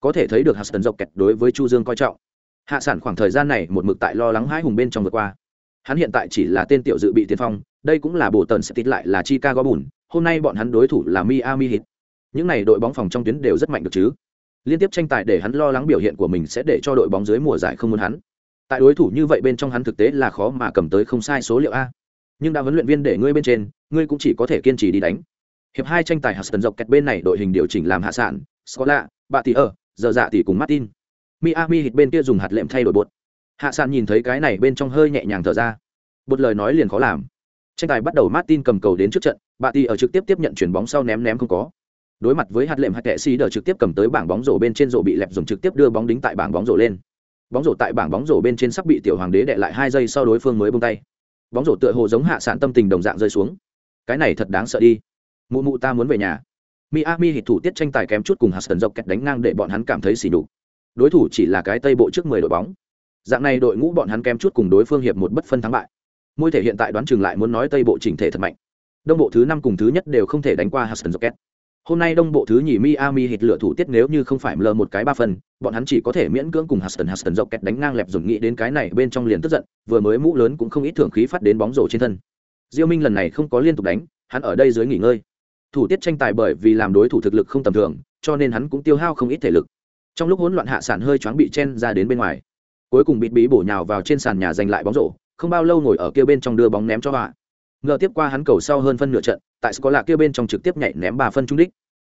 Có thể thấy được Houston dọc kẹt đối với chu dương coi trọng. Hạ sản khoảng thời gian này một mực tại lo lắng hãi hùng bên trong vừa qua. Hắn hiện tại chỉ là tên tiểu dự bị tiền phong, đây cũng là bổ tần sẽ tít lại là chicago bùn hôm nay bọn hắn đối thủ là miami heat. Những này đội bóng phòng trong tuyến đều rất mạnh được chứ. Liên tiếp tranh tài để hắn lo lắng biểu hiện của mình sẽ để cho đội bóng dưới mùa giải không muốn hắn tại đối thủ như vậy bên trong hắn thực tế là khó mà cầm tới không sai số liệu a. Nhưng đã huấn luyện viên để ngươi bên trên, ngươi cũng chỉ có thể kiên trì đi đánh. Hiệp hai tranh tài hạt tần dọc kẹt bên này đội hình điều chỉnh làm hạ sản scola, bạ tỷ ở giờ dạ tỷ cùng martin. Miami hit bên kia dùng hạt lệm thay đổi bột. Hạ sản nhìn thấy cái này bên trong hơi nhẹ nhàng thở ra. Bột lời nói liền khó làm. Tranh tài bắt đầu martin cầm cầu đến trước trận, bạ tỷ ở trực tiếp tiếp nhận chuyển bóng sau ném ném không có. Đối mặt với hạt lệm hạt kệ si đờ trực tiếp cầm tới bảng bóng rổ bên trên rổ bị lẹp dùng trực tiếp đưa bóng đính tại bảng bóng rổ lên bóng rổ tại bảng bóng rổ bên trên sắp bị tiểu hoàng đế đệ lại hai giây sau đối phương mới bông tay. Bóng rổ tựa hồ giống hạ sản tâm tình đồng dạng rơi xuống. Cái này thật đáng sợ đi. Mụ mụ ta muốn về nhà. Miami hit thủ tiết tranh tài kém chút cùng huston dọc kẹt đánh ngang để bọn hắn cảm thấy xỉ đục đối thủ chỉ là cái tây bộ trước mười đội bóng. Dạng này đội ngũ bọn hắn kém chút cùng đối phương hiệp một bất phân thắng bại. Môi thể hiện tại đoán chừng lại muốn nói tây bộ chỉnh thể thật mạnh. Đông bộ thứ năm cùng thứ nhất đều không thể đánh qua huston rocket hôm nay đông bộ thứ nhì miami hit lựa thủ tiết nếu như không phải lờ một cái ba phần, bọn hắn chỉ có thể miễn cưỡng cùng huston huston kẹt đánh ngang lẹp dùng nghĩ đến cái này bên trong liền tức giận, vừa mới mũ lớn cũng không ít thưởng khí phát đến bóng rổ trên thân. Diêu minh lần này không có liên tục đánh, hắn ở đây dưới nghỉ ngơi. Thủ tiết tranh tài bởi vì làm đối thủ thực lực không tầm thường, cho nên hắn cũng tiêu hao không ít thể lực. Trong lúc hỗn loạn hạ sản hơi choáng bị chen ra đến bên ngoài. Cuối cùng bịt bí bổ nhào vào trên sàn nhà giành lại bóng rổ, không bao lâu ngồi ở kia bên trong đưa bóng ném cho họa ngờ tiếp qua hắn cầu sau hơn phân nửa trận, tại có lạ kia bên trong trực tiếp nhảy ném ba phân trung đích.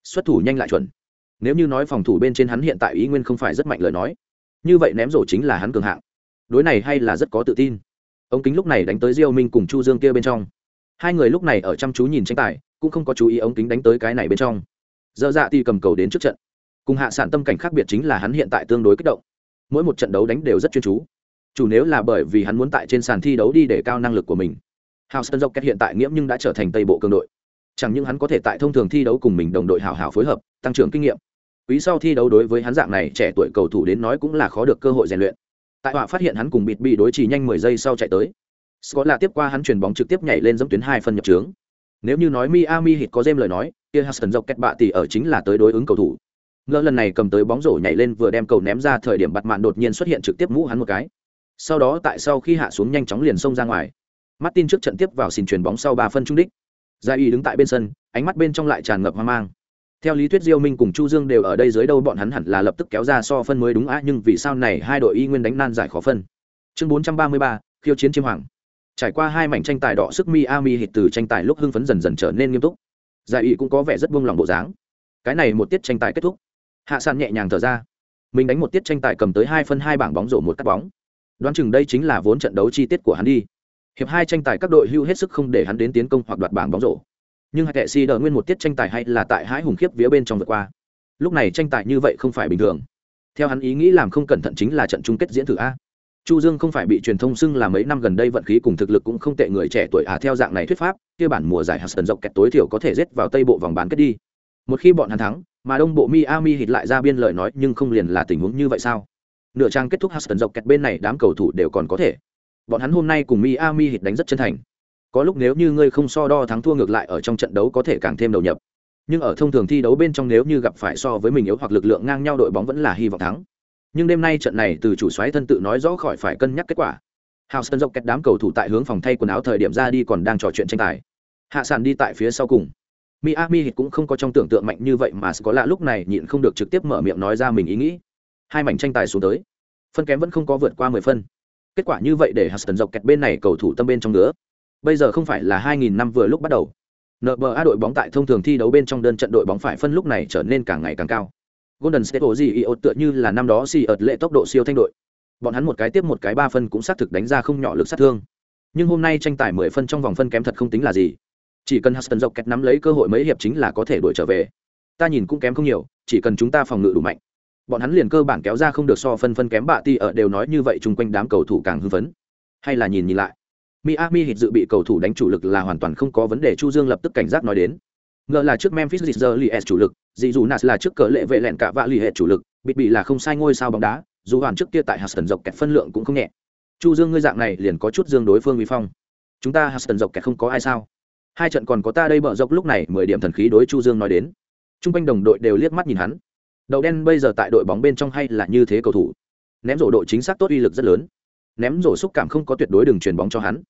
Xuất thủ nhanh lại chuẩn. Nếu như nói phòng thủ bên trên hắn hiện tại ý nguyên không phải rất mạnh lời nói, như vậy ném rổ chính là hắn cường hạng. Đối này hay là rất có tự tin. Ông kính lúc này đánh tới diêu minh cùng chu dương kia bên trong. Hai người lúc này ở chăm chú nhìn tranh tài, cũng không có chú ý ống kính đánh tới cái này bên trong. Dơ dạ thì cầm cầu đến trước trận. Cùng hạ sản tâm cảnh khác biệt chính là hắn hiện tại tương đối kích động. Mỗi một trận đấu đánh đều rất chuyên chú. Chủ nếu là bởi vì hắn muốn tại trên sàn thi đấu đi để cao năng lực của mình hào sơn dốc hiện tại nghiễm nhưng đã trở thành tây bộ cường đội. Chẳng những hắn có thể tại thông thường thi đấu cùng mình đồng đội hảo hảo phối hợp, tăng trưởng kinh nghiệm. Quý sau thi đấu đối với hắn dạng này trẻ tuổi cầu thủ đến nói cũng là khó được cơ hội rèn luyện. Tại họa phát hiện hắn cùng bịt bị đối trì nhanh mười giây sau chạy tới, Scott là tiếp qua hắn chuyền bóng trực tiếp nhảy lên dẫm tuyến hai phân nhập trướng nếu như nói Miami Heat có dêm lời nói, kia Huston dọc bạ tỷ ở chính là tới đối ứng cầu thủ. Ngỡ lần này cầm tới bóng rổ nhảy lên vừa đem cầu ném ra thời điểm bặt mạn đột nhiên xuất hiện trực tiếp mũ hắn một cái. Sau đó tại sau khi hạ xuống nhanh chóng liền xông ra ngoài martin trước trận tiếp vào xin chuyền bóng sau ba phân trung đích. Gia y đứng tại bên sân ánh mắt bên trong lại tràn ngập hoang mang. Theo lý thuyết diêu minh cùng chu dương đều ở đây dưới đâu bọn hắn hẳn là lập tức kéo ra so phân mới đúng á nhưng vì sao này hai đội y nguyên đánh nan giải khó phân? Chương 433, khiêu chiến chiêm hoàng. Trải qua hai mảnh tranh tài đỏ sức miami hít từ tranh tài lúc hưng phấn dần dần trở nên nghiêm túc. Giải y cũng có vẻ rất buông lòng bộ dáng. Cái này một tiết tranh tài kết thúc. Hạ sàn nhẹ nhàng thở ra. Mình đánh một tiết tranh tài cầm tới hai phân hai bảng bóng rổ một cắt bóng. Đoán chừng đây chính là vốn trận đấu chi tiết của hắn đi hiệp hai tranh tài các đội hưu hết sức không để hắn đến tiến công hoặc đoạt bảng bóng rổ. Nhưng hệ si đờ nguyên một tiết tranh tài hay là tại hãi hùng khiếp vía bên trong vượt qua. Lúc này tranh tài như vậy không phải bình thường. Theo hắn ý nghĩ làm không cẩn thận chính là trận chung kết diễn thử a. Chu dương không phải bị truyền thông xưng là mấy năm gần đây vận khí cùng thực lực cũng không tệ người trẻ tuổi à theo dạng này thuyết pháp, kia bản mùa giải hudson dọc kẹt tối thiểu có thể rết vào tây bộ vòng bán kết đi. Một khi bọn hắn thắng, mà đông bộ Miami hít lại ra biên lời nói nhưng không liền là tình huống như vậy sao? Nửa trang kết thúc Huston dọc kẹt bên này đám cầu thủ đều còn có thể bọn hắn hôm nay cùng Miami hít đánh rất chân thành. Có lúc nếu như ngươi không so đo thắng thua ngược lại ở trong trận đấu có thể càng thêm đầu nhập. Nhưng ở thông thường thi đấu bên trong nếu như gặp phải so với mình yếu hoặc lực lượng ngang nhau đội bóng vẫn là hy vọng thắng. Nhưng đêm nay trận này từ chủ soái thân tự nói rõ khỏi phải cân nhắc kết quả. Houston dọc kẹt đám cầu thủ tại hướng phòng thay quần áo thời điểm ra đi còn đang trò chuyện tranh tài. Hạ sàn đi tại phía sau cùng. Miami Heat cũng không có trong tưởng tượng mạnh như vậy mà có lạ lúc này nhịn không được trực tiếp mở miệng nói ra mình ý nghĩ. Hai mảnh tranh tài xuống tới, phân kém vẫn không có vượt qua 10 phân. Kết quả như vậy để Huston dọc kẹt bên này cầu thủ tâm bên trong nữa. Bây giờ không phải là 2000 năm vừa lúc bắt đầu. NBA đội bóng tại thông thường thi đấu bên trong đơn trận đội bóng phải phân lúc này trở nên càng ngày càng cao. Golden State Warriors tựa như là năm đó si ợt lệ tốc độ siêu thanh đội. Bọn hắn một cái tiếp một cái ba phân cũng xác thực đánh ra không nhỏ lực sát thương. Nhưng hôm nay tranh tài 10 phân trong vòng phân kém thật không tính là gì chỉ cần huston dọc kẹt nắm lấy cơ hội mấy hiệp chính là có thể đuổi trở về ta nhìn cũng kém không nhiều, chỉ cần chúng ta phòng ngự đủ mạnh bọn hắn liền cơ bản kéo ra không được so phân phân kém bạ ti ở đều nói như vậy chung quanh đám cầu thủ càng hưng phấn. Hay là nhìn nhìn lại. Miami hit dự bị cầu thủ đánh chủ lực là hoàn toàn không có vấn đề, chu dương lập tức cảnh giác nói đến. Ngờ là trước memphis Grizzlies chủ lực, dị dù nas là trước cờ lệ vệ lẹn cả vạ lì hệ chủ lực bị bị là không sai ngôi sao bóng đá, dù hoàn trước kia tại huston dọc kẹt phân lượng cũng không nhẹ. Chu dương ngươi dạng này liền có chút dương đối phương vi phong. Chúng ta huston dọc kẹt không có ai sao? Hai trận còn có ta đây bợ dốc lúc này, mười điểm thần khí đối chu dương nói đến. Trung quanh đồng đội đều liếc mắt nhìn hắn đậu đen bây giờ tại đội bóng bên trong hay là như thế cầu thủ? Ném rổ độ chính xác tốt uy lực rất lớn. Ném rổ xúc cảm không có tuyệt đối đường truyền bóng cho hắn.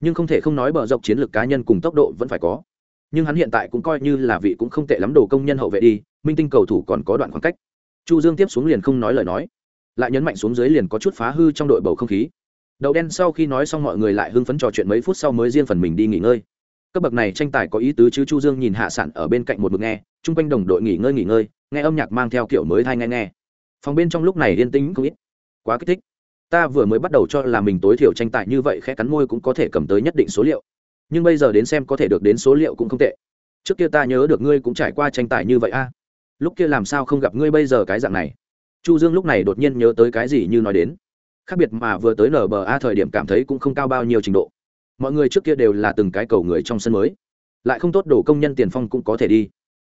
Nhưng không thể không nói bờ dọc chiến lược cá nhân cùng tốc độ vẫn phải có. Nhưng hắn hiện tại cũng coi như là vị cũng không tệ lắm đồ công nhân hậu vệ đi, minh tinh cầu thủ còn có đoạn khoảng cách. Chu dương tiếp xuống liền không nói lời nói. Lại nhấn mạnh xuống dưới liền có chút phá hư trong đội bầu không khí. Đậu đen sau khi nói xong mọi người lại hưng phấn trò chuyện mấy phút sau mới riêng phần mình đi nghỉ ngơi. Cấp bậc này tranh tài có ý tứ chứ chu dương nhìn hạ sản ở bên cạnh một mực nghe, chung quanh đồng đội nghỉ ngơi nghỉ ngơi nghe âm nhạc mang theo kiểu mới thay nghe nghe. Phòng bên trong lúc này yên tĩnh không ít. Quá kích thích. Ta vừa mới bắt đầu cho là mình tối thiểu tranh tài như vậy khẽ cắn môi cũng có thể cầm tới nhất định số liệu. Nhưng bây giờ đến xem có thể được đến số liệu cũng không tệ. Trước kia ta nhớ được ngươi cũng trải qua tranh tài như vậy a. Lúc kia làm sao không gặp ngươi bây giờ cái dạng này? Chu dương lúc này đột nhiên nhớ tới cái gì như nói đến. Khác biệt mà vừa tới nở bờ a thời điểm cảm thấy cũng không cao bao nhiêu trình độ. Mọi người trước kia đều là từng cái cầu người trong sân mới. Lại không tốt đổ công nhân tiền phong cũng có thể đi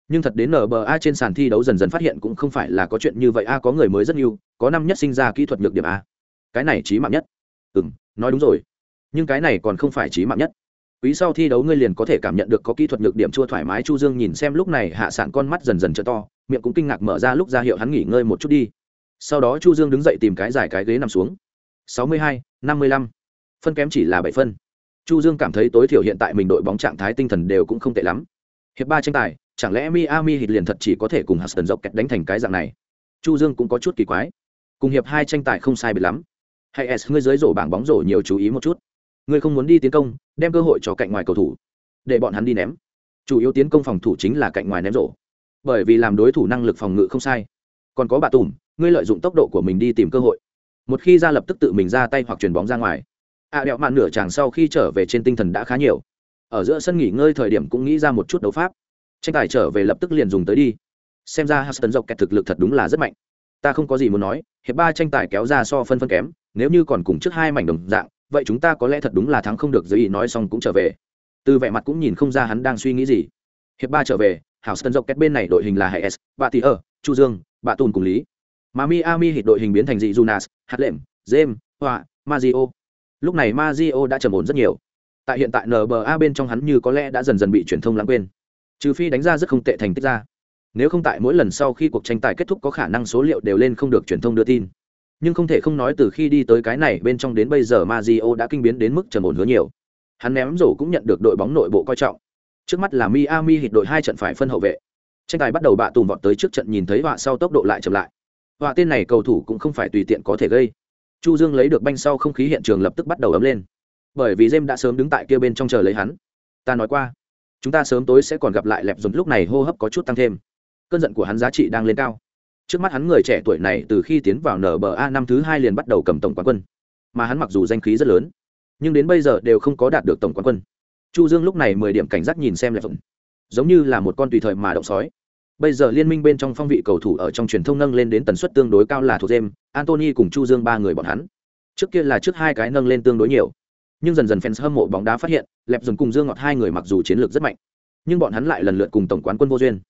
nhưng thật đến nba trên sàn thi đấu dần dần phát hiện cũng không phải là có chuyện như vậy. A, có người mới rất nhiều, có năm nhất sinh ra kỹ thuật nhược điểm a. Cái này trí mạng nhất. Ừ m nói đúng rồi. Nhưng cái này còn không phải trí mạng nhất. Quý sau thi đấu ngươi liền có thể cảm nhận được có kỹ thuật nhược điểm chua thoải mái. Chu dương nhìn xem lúc này hạ sản con mắt dần dần t to, miệng cũng kinh ngạc mở ra lúc ra hiệu hắn nghỉ ngơi một chút đi. Sau đó chu dương đứng dậy tìm cái dài cái ghế nằm xuống. Sáu mươi hai, năm mươi lăm. Phân kém chỉ là bảy phân. Chu dương cảm thấy tối thiểu hiện tại mình đội bóng trạng thái tinh thần đều cũng không tệ lắm. Hiệp ba tranh tài chẳng lẽ miami hit liền thật chỉ có thể cùng Houston dọc kẹt đánh thành cái dạng này? Chu dương cũng có chút kỳ quái. Cùng hiệp hai tranh tài không sai biệt lắm. Hay s ngươi dưới rổ bảng bóng rổ nhiều chú ý một chút. Ngươi không muốn đi tiến công đem cơ hội cho cạnh ngoài cầu thủ. Để bọn hắn đi ném. Chủ yếu tiến công phòng thủ chính là cạnh ngoài ném rổ. Bởi vì làm đối thủ năng lực phòng ngự không sai. Còn có bà tùm ngươi lợi dụng tốc độ của mình đi tìm cơ hội. Một khi ra lập tức tự mình ra tay hoặc chuyển bóng ra ngoài. À, đẹo mạn nửa chàng sau khi trở về trên tinh thần đã khá nhiều. Ở giữa sân nghỉ ngơi thời điểm cũng nghĩ ra một chút đấu pháp tranh tài trở về lập tức liền dùng tới đi. Xem ra Huston dọc kẹt thực lực thật đúng là rất mạnh. Ta không có gì muốn nói, hiệp ba tranh tài kéo ra so phân phân kém, nếu như còn cùng trước hai mảnh đồng dạng, vậy chúng ta có lẽ thật đúng là thắng không được giới ý nói xong cũng trở về. Từ vẻ mặt cũng nhìn không ra hắn đang suy nghĩ gì. Hiệp ba trở về hảo sân dọc kẹt bên này đội hình là hệ s bà tì ở chu dương bà tùn cùng lý. Mà miami hít đội hình biến thành dị junas hạt lệm jem họa mazio lúc này Mazio đã trầm ổn rất nhiều. Tại hiện tại nba bên trong hắn như có lẽ đã dần dần bị truyền thông lãng quên trừ phi đánh ra rất không tệ thành tích ra. Nếu không tại mỗi lần sau khi cuộc tranh tài kết thúc có khả năng số liệu đều lên không được truyền thông đưa tin. Nhưng không thể không nói từ khi đi tới cái này bên trong đến bây giờ Mazio đã kinh biến đến mức trầm ổn hứa nhiều. Hắn ném rổ cũng nhận được đội bóng nội bộ coi trọng. Trước mắt là Miami hit đội hai trận phải phân hậu vệ. Tranh tài bắt đầu bạ tùng vọt tới trước trận nhìn thấy họa sau tốc độ lại chậm lại. Họa tên này cầu thủ cũng không phải tùy tiện có thể gây. Chu dương lấy được banh sau không khí hiện trường lập tức bắt đầu ấm lên. Bởi vì jem đã sớm đứng tại kia bên trong chờ lấy hắn. Ta nói qua chúng ta sớm tối sẽ còn gặp lại lẹp dồn lúc này hô hấp có chút tăng thêm. Cơn giận của hắn giá trị đang lên cao. Trước mắt hắn người trẻ tuổi này từ khi tiến vào nba năm thứ hai liền bắt đầu cầm tổng quán quân. Mà hắn mặc dù danh khí rất lớn, nhưng đến bây giờ đều không có đạt được tổng quán quân. Chu dương lúc này mười điểm cảnh giác nhìn xem lẹp dồn. Giống như là một con tùy thời mà động sói. Bây giờ liên minh bên trong phong vị cầu thủ ở trong truyền thông nâng lên đến tần suất tương đối cao là thuộc jem antony cùng Chu Dương ba người bọn hắn. Trước kia là trước hai cái nâng lên tương đối nhiều. Nhưng dần dần fans hâm mộ bóng đá phát hiện, Lẹp dùng cùng Dương Ngọt hai người mặc dù chiến lược rất mạnh, nhưng bọn hắn lại lần lượt cùng tổng quán quân vô duyên.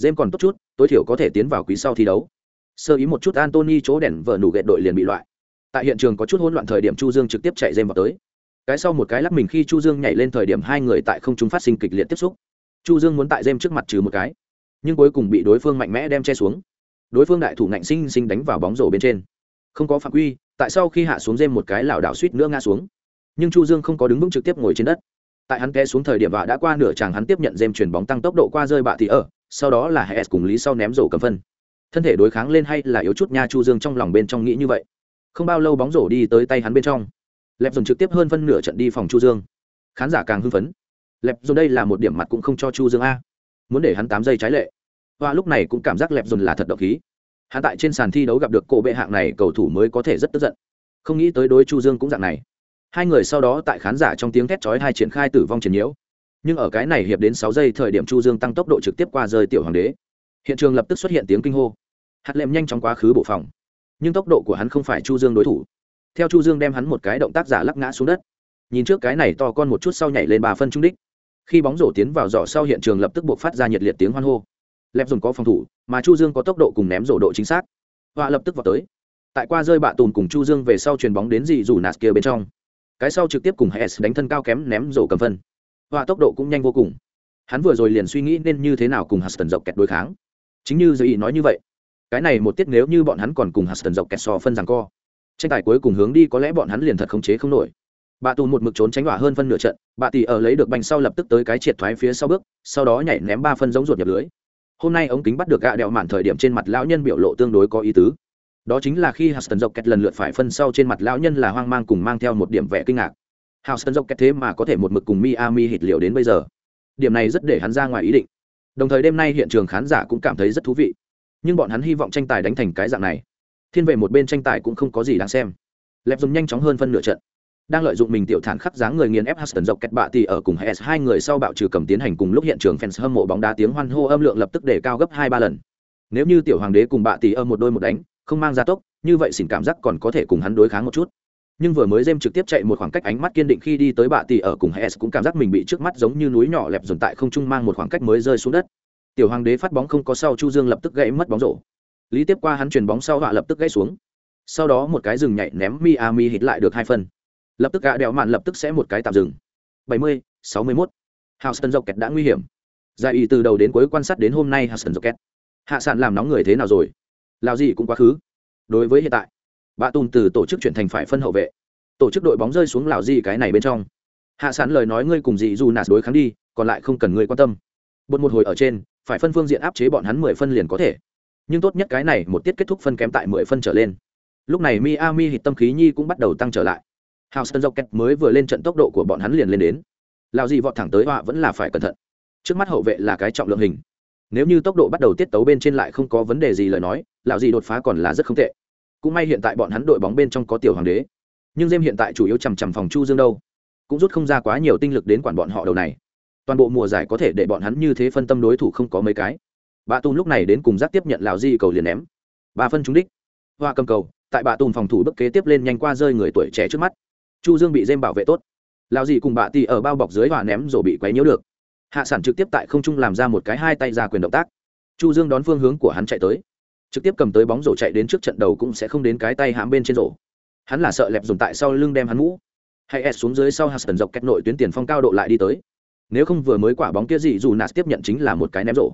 jem còn tốt chút tối thiểu có thể tiến vào quý sau thi đấu. Sơ ý một chút antony chỗ đèn vợ nủ gậy đội liền bị loại. Tại hiện trường có chút hỗn loạn thời điểm chu dương trực tiếp chạy jem vào tới. Cái sau một cái lắc mình khi chu dương nhảy lên thời điểm hai người tại không trung phát sinh kịch liệt tiếp xúc. Chu dương muốn tại jem trước mặt trừ một cái nhưng cuối cùng bị đối phương mạnh mẽ đem che xuống. Đối phương đại thủ ngạnh sinh sinh đánh vào bóng rổ bên trên. Không có phạm quy tại sau khi hạ xuống jem một cái lảo đảo suýt nữa ngã xuống nhưng chu dương không có đứng vững trực tiếp ngồi trên đất. Tại hắn té xuống thời điểm và đã qua nửa chàng hắn tiếp nhận dêm chuyển bóng tăng tốc độ qua rơi bạ thì ở, sau đó là hs cùng lý sau ném rổ cầm phân. Thân thể đối kháng lên hay là yếu chút nha chu dương trong lòng bên trong nghĩ như vậy. Không bao lâu bóng rổ đi tới tay hắn bên trong. Lẹp dồn trực tiếp hơn phân nửa trận đi phòng chu dương. Khán giả càng hưng phấn. Lẹp dồn đây là một điểm mặt cũng không cho chu dương a. Muốn để hắn tám giây trái lệ. Và lúc này cũng cảm giác lẹp dồn là thật độc khí. Hắn tại trên sàn thi đấu gặp được cổ bệ hạng này, cầu thủ mới có thể rất tức giận. Không nghĩ tới đối chu dương cũng dạng này hai người sau đó tại khán giả trong tiếng thét chói hai triển khai tử vong triển nhiễu. Nhưng ở cái này hiệp đến sáu giây thời điểm chu dương tăng tốc độ trực tiếp qua rơi tiểu hoàng đế. Hiện trường lập tức xuất hiện tiếng kinh hô. Hạt lệm nhanh chóng quá khứ bộ phòng. Nhưng tốc độ của hắn không phải chu dương đối thủ. Theo chu dương đem hắn một cái động tác giả lắc ngã xuống đất. Nhìn trước cái này to con một chút sau nhảy lên bà phân trung đích. Khi bóng rổ tiến vào giỏ sau hiện trường lập tức buộc phát ra nhiệt liệt tiếng hoan hô. Lẹp dùng có phòng thủ, mà chu dương có tốc độ cùng ném rổ độ chính xác. Họa lập tức vào tới. Tại qua rơi bạ tùn cùng chu dương về sau chuyền bóng đến dị rủ nạt kia bên trong cái sau trực tiếp cùng hs đánh thân cao kém ném rổ cầm phân. Họa tốc độ cũng nhanh vô cùng. Hắn vừa rồi liền suy nghĩ nên như thế nào cùng huston dọc kẹt đối kháng. Chính như dây nói như vậy, cái này một tiết nếu như bọn hắn còn cùng huston dọc kẹt so phân rằng co, tranh tài cuối cùng hướng đi có lẽ bọn hắn liền thật khống chế không nổi. Bà tù một mực trốn tránh hỏa hơn phân nửa trận, bà tỷ ở lấy được banh sau lập tức tới cái triệt thoái phía sau bước, sau đó nhảy ném ba phân giống ruột nhập lưới. Hôm nay ống kính bắt được gạ đẹo mạn thời điểm trên mặt lão nhân biểu lộ tương đối có ý tứ đó chính là khi Huston dọc kẹt lần lượt phải phân sau trên mặt lão nhân là hoang mang cùng mang theo một điểm vẻ kinh ngạc. Huston dọc kẹt thế mà có thể một mực cùng Miami hít liệu đến bây giờ. Điểm này rất để hắn ra ngoài ý định. Đồng thời đêm nay hiện trường khán giả cũng cảm thấy rất thú vị. Nhưng bọn hắn hy vọng tranh tài đánh thành cái dạng này. Thiên về một bên tranh tài cũng không có gì đáng xem. Lẹp dùng nhanh chóng hơn phân nửa trận. Đang lợi dụng mình tiểu thản khắc dáng người nghiền ép Huston dọc kẹt bạ tỷ ở cùng HS hai người sau bạo trừ cầm tiến hành cùng lúc hiện trường fans hâm mộ bóng đá tiếng hoan hô âm lượng lập tức để cao gấp hai ba lần. Nếu như tiểu hoàng đế cùng bạ tỷ ở một đôi một đánh, không mang ra tốc, như vậy xỉn cảm giác còn có thể cùng hắn đối kháng một chút. Nhưng vừa mới dêm trực tiếp chạy một khoảng cách ánh mắt kiên định khi đi tới bạ tỷ ở cùng HS cũng cảm giác mình bị trước mắt giống như núi nhỏ lẹp dồn tại không trung mang một khoảng cách mới rơi xuống đất. Tiểu hoàng đế phát bóng không có sau Chu Dương lập tức gãy mất bóng rổ. Lý tiếp qua hắn chuyền bóng sau họa lập tức gãy xuống. Sau đó một cái rừng nhảy ném Miami hít lại được hai phân lập tức gạ đèo mạn lập tức sẽ một cái tạm dừng 70, 61. Houston Rocket đã nguy hiểm. Giải ý từ đầu đến cuối quan sát đến hôm nay Houston Rocket. Hạ sản làm nóng người thế nào rồi? Lào gì cũng quá khứ. Đối với hiện tại, Bạ Tùn từ tổ chức chuyển thành phải phân hậu vệ. Tổ chức đội bóng rơi xuống lào gì cái này bên trong. Hạ sản lời nói ngươi cùng gì dù nạt đối kháng đi, còn lại không cần ngươi quan tâm. Bột một hồi ở trên, phải phân phương diện áp chế bọn hắn 10 phân liền có thể. Nhưng tốt nhất cái này một tiết kết thúc phân kém tại 10 phân trở lên. Lúc này Miami hít tâm khí nhi cũng bắt đầu tăng trở lại Houston kẹt mới vừa lên trận tốc độ của bọn hắn liền lên đến. Lão gì vọt thẳng tới họa vẫn là phải cẩn thận. Trước mắt hậu vệ là cái trọng lượng hình. Nếu như tốc độ bắt đầu tiết tấu bên trên lại không có vấn đề gì lời nói, lão gì đột phá còn là rất không tệ. Cũng may hiện tại bọn hắn đội bóng bên trong có tiểu hoàng đế. Nhưng dêm hiện tại chủ yếu chằm chằm phòng Chu Dương đâu, cũng rút không ra quá nhiều tinh lực đến quản bọn họ đầu này. Toàn bộ mùa giải có thể để bọn hắn như thế phân tâm đối thủ không có mấy cái. Bà Tùn lúc này đến cùng giác tiếp nhận lão di cầu liền ném. Ba phân trúng đích. Hoa cầm cầu, tại bà Tùn phòng thủ bước kế tiếp lên nhanh qua rơi người tuổi trẻ trước mắt chu dương bị dêm bảo vệ tốt lao di cùng bà tì ở bao bọc dưới và ném rồi bị quấy nhiễu được hạ sản trực tiếp tại không trung làm ra một cái hai tay ra quyền động tác. Chu dương đón phương hướng của hắn chạy tới. Trực tiếp cầm tới bóng rổ chạy đến trước trận đầu cũng sẽ không đến cái tay hãm bên trên rổ. Hắn là sợ lẹp dùng tại sau lưng đem hắn mũ. Hay s xuống dưới sau hạt dọc cách nội tuyến tiền phong cao độ lại đi tới. Nếu không vừa mới quả bóng kia gì dù nạt tiếp nhận chính là một cái ném rổ.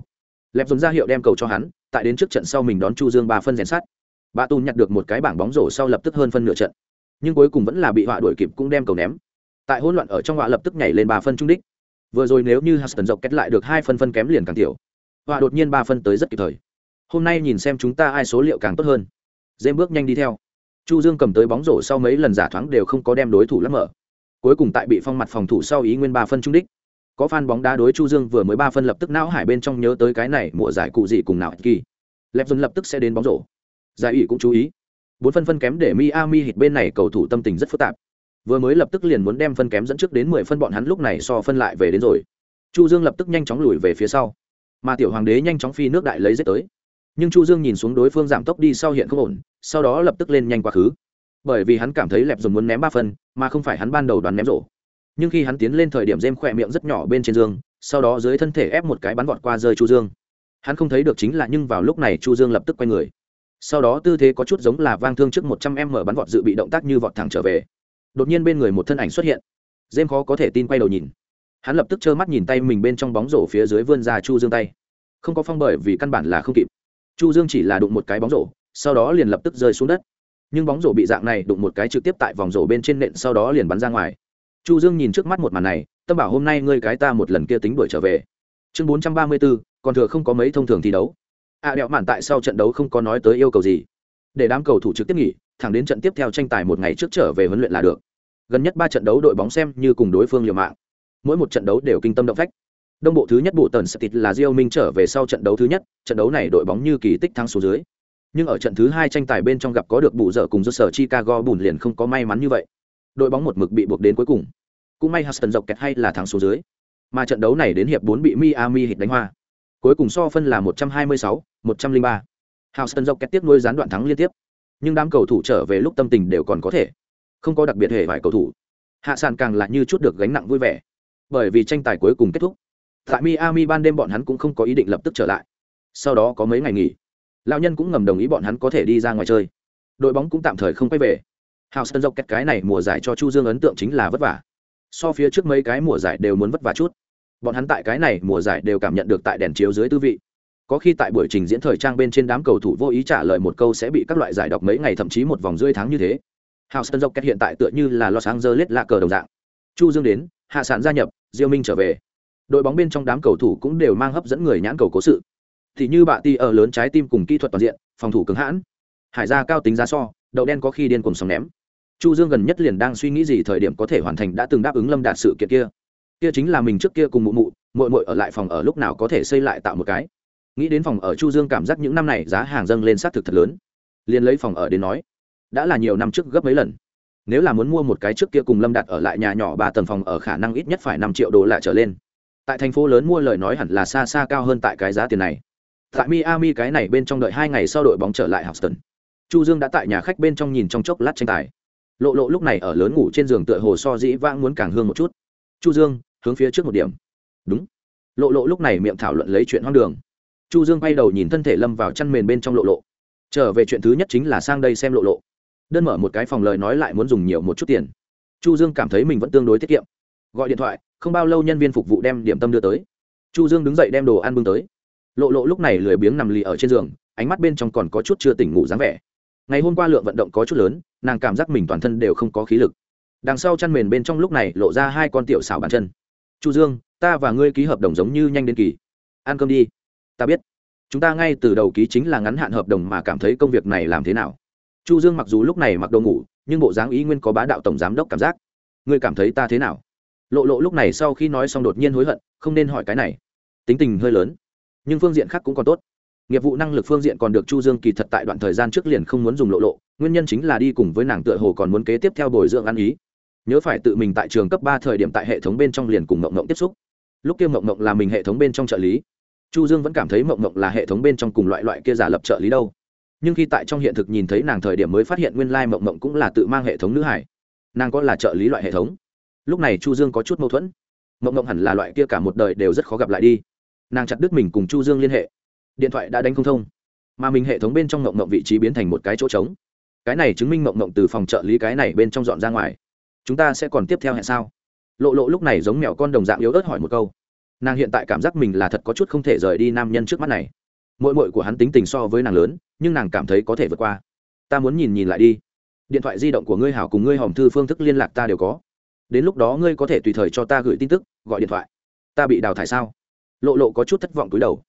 Lẹp dùng ra hiệu đem cầu cho hắn, tại đến trước trận sau mình đón chu dương ba phân rèn sát bà Tu nhặt được một cái bảng bóng rổ sau lập tức hơn phân nửa trận. Nhưng cuối cùng vẫn là bị họa đuổi kịp cũng đem cầu ném. Tại hỗn loạn ở trong họa lập tức nhảy lên ba phân trung đích vừa rồi nếu như Huston dọc kết lại được hai phân phân kém liền càng tiểu. Và đột nhiên ba phân tới rất kịp thời. Hôm nay nhìn xem chúng ta ai số liệu càng tốt hơn. Dêm bước nhanh đi theo. Chu dương cầm tới bóng rổ sau mấy lần giả thoáng đều không có đem đối thủ lấp mở. Cuối cùng tại bị phong mặt phòng thủ sau ý nguyên ba phân trung đích. Có fan bóng đá đối chu dương vừa mới ba phân lập tức não hải bên trong nhớ tới cái này, mùa giải cụ gì cùng nào kỳ. Lẹp dần lập tức sẽ đến bóng rổ. Giải ủy cũng chú ý. Bốn phân phân kém để Miami hit bên này cầu thủ tâm tình rất phức tạp. Vừa mới lập tức liền muốn đem phân kém dẫn trước đến mười phân bọn hắn lúc này so phân lại về đến rồi. Chu Dương lập tức nhanh chóng lùi về phía sau, mà tiểu hoàng đế nhanh chóng phi nước đại lấy giết tới. Nhưng Chu Dương nhìn xuống đối phương giảm tốc đi sau hiện không ổn, sau đó lập tức lên nhanh quá khứ. Bởi vì hắn cảm thấy lẹp dùng muốn ném ba phân, mà không phải hắn ban đầu đoán ném rổ. Nhưng khi hắn tiến lên thời điểm dêm khỏe miệng rất nhỏ bên trên dương, sau đó dưới thân thể ép một cái bắn vọt qua rơi Chu Dương. hắn không thấy được chính là nhưng vào lúc này chu dương lập tức quay người sau đó tư thế có chút giống là vang thương trước một trăm em mở bắn vọt dự bị động tác như vọt thẳng trở về đột nhiên bên người một thân ảnh xuất hiện. Dêm khó có thể tin quay đầu nhìn. Hắn lập tức trơ mắt nhìn tay mình bên trong bóng rổ phía dưới vươn ra chu dương tay. Không có phong bởi vì căn bản là không kịp. Chu dương chỉ là đụng một cái bóng rổ sau đó liền lập tức rơi xuống đất. Nhưng bóng rổ bị dạng này đụng một cái trực tiếp tại vòng rổ bên trên nện sau đó liền bắn ra ngoài. Chu dương nhìn trước mắt một màn này tâm bảo hôm nay ngươi cái ta một lần kia tính đuổi trở về. Chương 434, còn thừa không có mấy thông thường thi đấu. Ạ à, đẹo mạn tại sau trận đấu không có nói tới yêu cầu gì. Để đám cầu thủ trực tiếp nghỉ thẳng đến trận tiếp theo tranh tài một ngày trước trở về huấn luyện là được. Gần nhất ba trận đấu đội bóng xem như cùng đối phương liều mạng. Mỗi một trận đấu đều kinh tâm động phách. Đông bộ thứ nhất bộ tần stit là Diêu Minh trở về sau trận đấu thứ nhất trận đấu này đội bóng như kỳ tích thắng số dưới. Nhưng ở trận thứ hai tranh tài bên trong gặp có được bù dở cùng do sở Chicago bùn liền không có may mắn như vậy. Đội bóng một mực bị buộc đến cuối cùng. Cũng may Huston dọc kẹt hay là thắng số dưới. Mà trận đấu này đến hiệp bốn bị Miami hit đánh hoa. Cuối cùng so phân là 126, 103. Houston dọc kẹt tiếp nuôi gián đoạn thắng liên tiếp nhưng đám cầu thủ trở về lúc tâm tình đều còn có thể không có đặc biệt hề phải cầu thủ hạ sàn càng là như chút được gánh nặng vui vẻ bởi vì tranh tài cuối cùng kết thúc, tại miami ban đêm bọn hắn cũng không có ý định lập tức trở lại sau đó có mấy ngày nghỉ, lão nhân cũng ngầm đồng ý bọn hắn có thể đi ra ngoài chơi đội bóng cũng tạm thời không quay về Houston dọc kẹt cái này mùa giải cho Chu Dương ấn tượng chính là vất vả. So phía trước mấy cái mùa giải đều muốn vất vả chút. Bọn hắn tại cái này mùa giải đều cảm nhận được tại đèn chiếu dưới tư vị. Có khi tại buổi trình diễn thời trang bên trên đám cầu thủ vô ý trả lời một câu sẽ bị các loại giải đọc mấy ngày thậm chí một vòng rưỡi tháng như thế. Houston rocket hiện tại tựa như là Los Angeles lạ cờ đồng dạng. Chu Dương đến, hạ sản gia nhập, Diêu Minh trở về. Đội bóng bên trong đám cầu thủ cũng đều mang hấp dẫn người nhãn cầu cố sự. Thì như bạ ti ở lớn trái tim cùng kỹ thuật toàn diện, phòng thủ cứng hãn. Hải gia cao tính giá so, đậu đen có khi điên cuồng sóng ném. Chu Dương gần nhất liền đang suy nghĩ gì thời điểm có thể hoàn thành đã từng đáp ứng Lâm Đạt sự kiện kia. Kia chính là mình trước kia cùng mụ mụ, muội muội ở lại phòng ở lúc nào có thể xây lại tạo một cái. Nghĩ đến phòng ở Chu Dương cảm giác những năm này giá hàng dâng lên sát thực thật lớn. Liền lấy phòng ở đến nói, đã là nhiều năm trước gấp mấy lần. Nếu là muốn mua một cái trước kia cùng lâm đặt ở lại nhà nhỏ ba tầng phòng ở khả năng ít nhất phải năm triệu đô lại trở lên. Tại thành phố lớn mua lời nói hẳn là xa xa cao hơn tại cái giá tiền này. Tại miami cái này bên trong đợi hai ngày sau đội bóng trở lại houston. Chu dương đã tại nhà khách bên trong nhìn trong chốc lát tranh tài. Lộ lộ lúc này ở lớn ngủ trên giường tựa hồ so dĩ vãng muốn càng hương một chút. Chu dương hướng phía trước một điểm. Đúng. Lộ lộ lúc này miệng thảo luận lấy chuyện hoang đường chu dương quay đầu nhìn thân thể lâm vào chăn mền bên trong lộ lộ. Trở về chuyện thứ nhất chính là sang đây xem lộ lộ. Đơn mở một cái phòng lời nói lại muốn dùng nhiều một chút tiền. Chu dương cảm thấy mình vẫn tương đối tiết kiệm. Gọi điện thoại, không bao lâu nhân viên phục vụ đem điểm tâm đưa tới. Chu dương đứng dậy đem đồ ăn bưng tới. Lộ lộ lúc này lười biếng nằm lì ở trên giường, ánh mắt bên trong còn có chút chưa tỉnh ngủ dáng vẻ. Ngày hôm qua lượng vận động có chút lớn, nàng cảm giác mình toàn thân đều không có khí lực. Đằng sau chăn mền bên trong lúc này lộ ra hai con tiểu xảo bàn chân. Chu dương, ta và ngươi ký hợp đồng giống như nhanh đến kỳ. Ăn cơm đi ta biết. Chúng ta ngay từ đầu ký chính là ngắn hạn hợp đồng mà cảm thấy công việc này làm thế nào. Chu dương mặc dù lúc này mặc đồ ngủ, nhưng bộ dáng ý nguyên có bá đạo tổng giám đốc cảm giác. Ngươi cảm thấy ta thế nào? Lộ lộ lúc này sau khi nói xong đột nhiên hối hận, không nên hỏi cái này. Tính tình hơi lớn, nhưng phương diện khác cũng còn tốt. Nghiệp vụ năng lực phương diện còn được chu dương kỳ thật tại đoạn thời gian trước liền không muốn dùng lộ lộ, nguyên nhân chính là đi cùng với nàng tựa hồ còn muốn kế tiếp theo bồi dưỡng ăn ý. Nhớ phải tự mình tại trường cấp ba thời điểm tại hệ thống bên trong liền cùng mộng mộng tiếp xúc. Lúc kia mộng mộng là mình hệ thống bên trong trợ lý chu dương vẫn cảm thấy mộng mộng là hệ thống bên trong cùng loại loại kia giả lập trợ lý đâu. Nhưng khi tại trong hiện thực nhìn thấy nàng thời điểm mới phát hiện nguyên lai mộng mộng cũng là tự mang hệ thống nữ hải. Nàng có là trợ lý loại hệ thống. Lúc này chu dương có chút mâu thuẫn. Mộng mộng hẳn là loại kia cả một đời đều rất khó gặp lại đi. Nàng chặt đứt mình cùng chu dương liên hệ. Điện thoại đã đánh không thông. Mà mình hệ thống bên trong mộng mộng vị trí biến thành một cái chỗ trống. Cái này chứng minh mộng mộng từ phòng trợ lý cái này bên trong dọn ra ngoài. Chúng ta sẽ còn tiếp theo hẹn sao? Lộ lộ lúc này giống mèo con đồng dạng yếu ớt hỏi một câu nàng hiện tại cảm giác mình là thật có chút không thể rời đi nam nhân trước mắt này. Mội mội của hắn tính tình so với nàng lớn, nhưng nàng cảm thấy có thể vượt qua. Ta muốn nhìn nhìn lại đi. Điện thoại di động của ngươi hảo cùng ngươi hòm thư phương thức liên lạc ta đều có. Đến lúc đó ngươi có thể tùy thời cho ta gửi tin tức, gọi điện thoại. Ta bị đào thải sao? Lộ lộ có chút thất vọng túi đầu.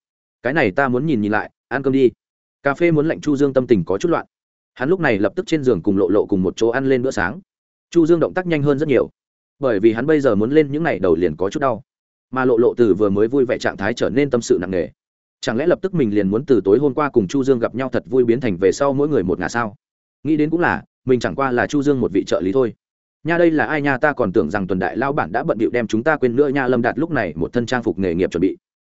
Cái này ta muốn nhìn nhìn lại, ăn cơm đi. Cà phê muốn lệnh chu dương tâm tình có chút loạn. Hắn lúc này lập tức trên giường cùng lộ lộ cùng một chỗ ăn lên bữa sáng. Chu dương động tác nhanh hơn rất nhiều. Bởi vì hắn bây giờ muốn lên những ngày đầu liền có chút đau mà lộ lộ từ vừa mới vui vẻ trạng thái trở nên tâm sự nặng nề. Chẳng lẽ lập tức mình liền muốn từ tối hôm qua cùng chu dương gặp nhau thật vui biến thành về sau mỗi người một ngả sao? Nghĩ đến cũng là, mình chẳng qua là chu dương một vị trợ lý thôi. Nha đây là ai nha, ta còn tưởng rằng tuần đại lao bản đã bận bịu đem chúng ta quên nữa nha, lâm đạt lúc này một thân trang phục nghề nghiệp chuẩn bị.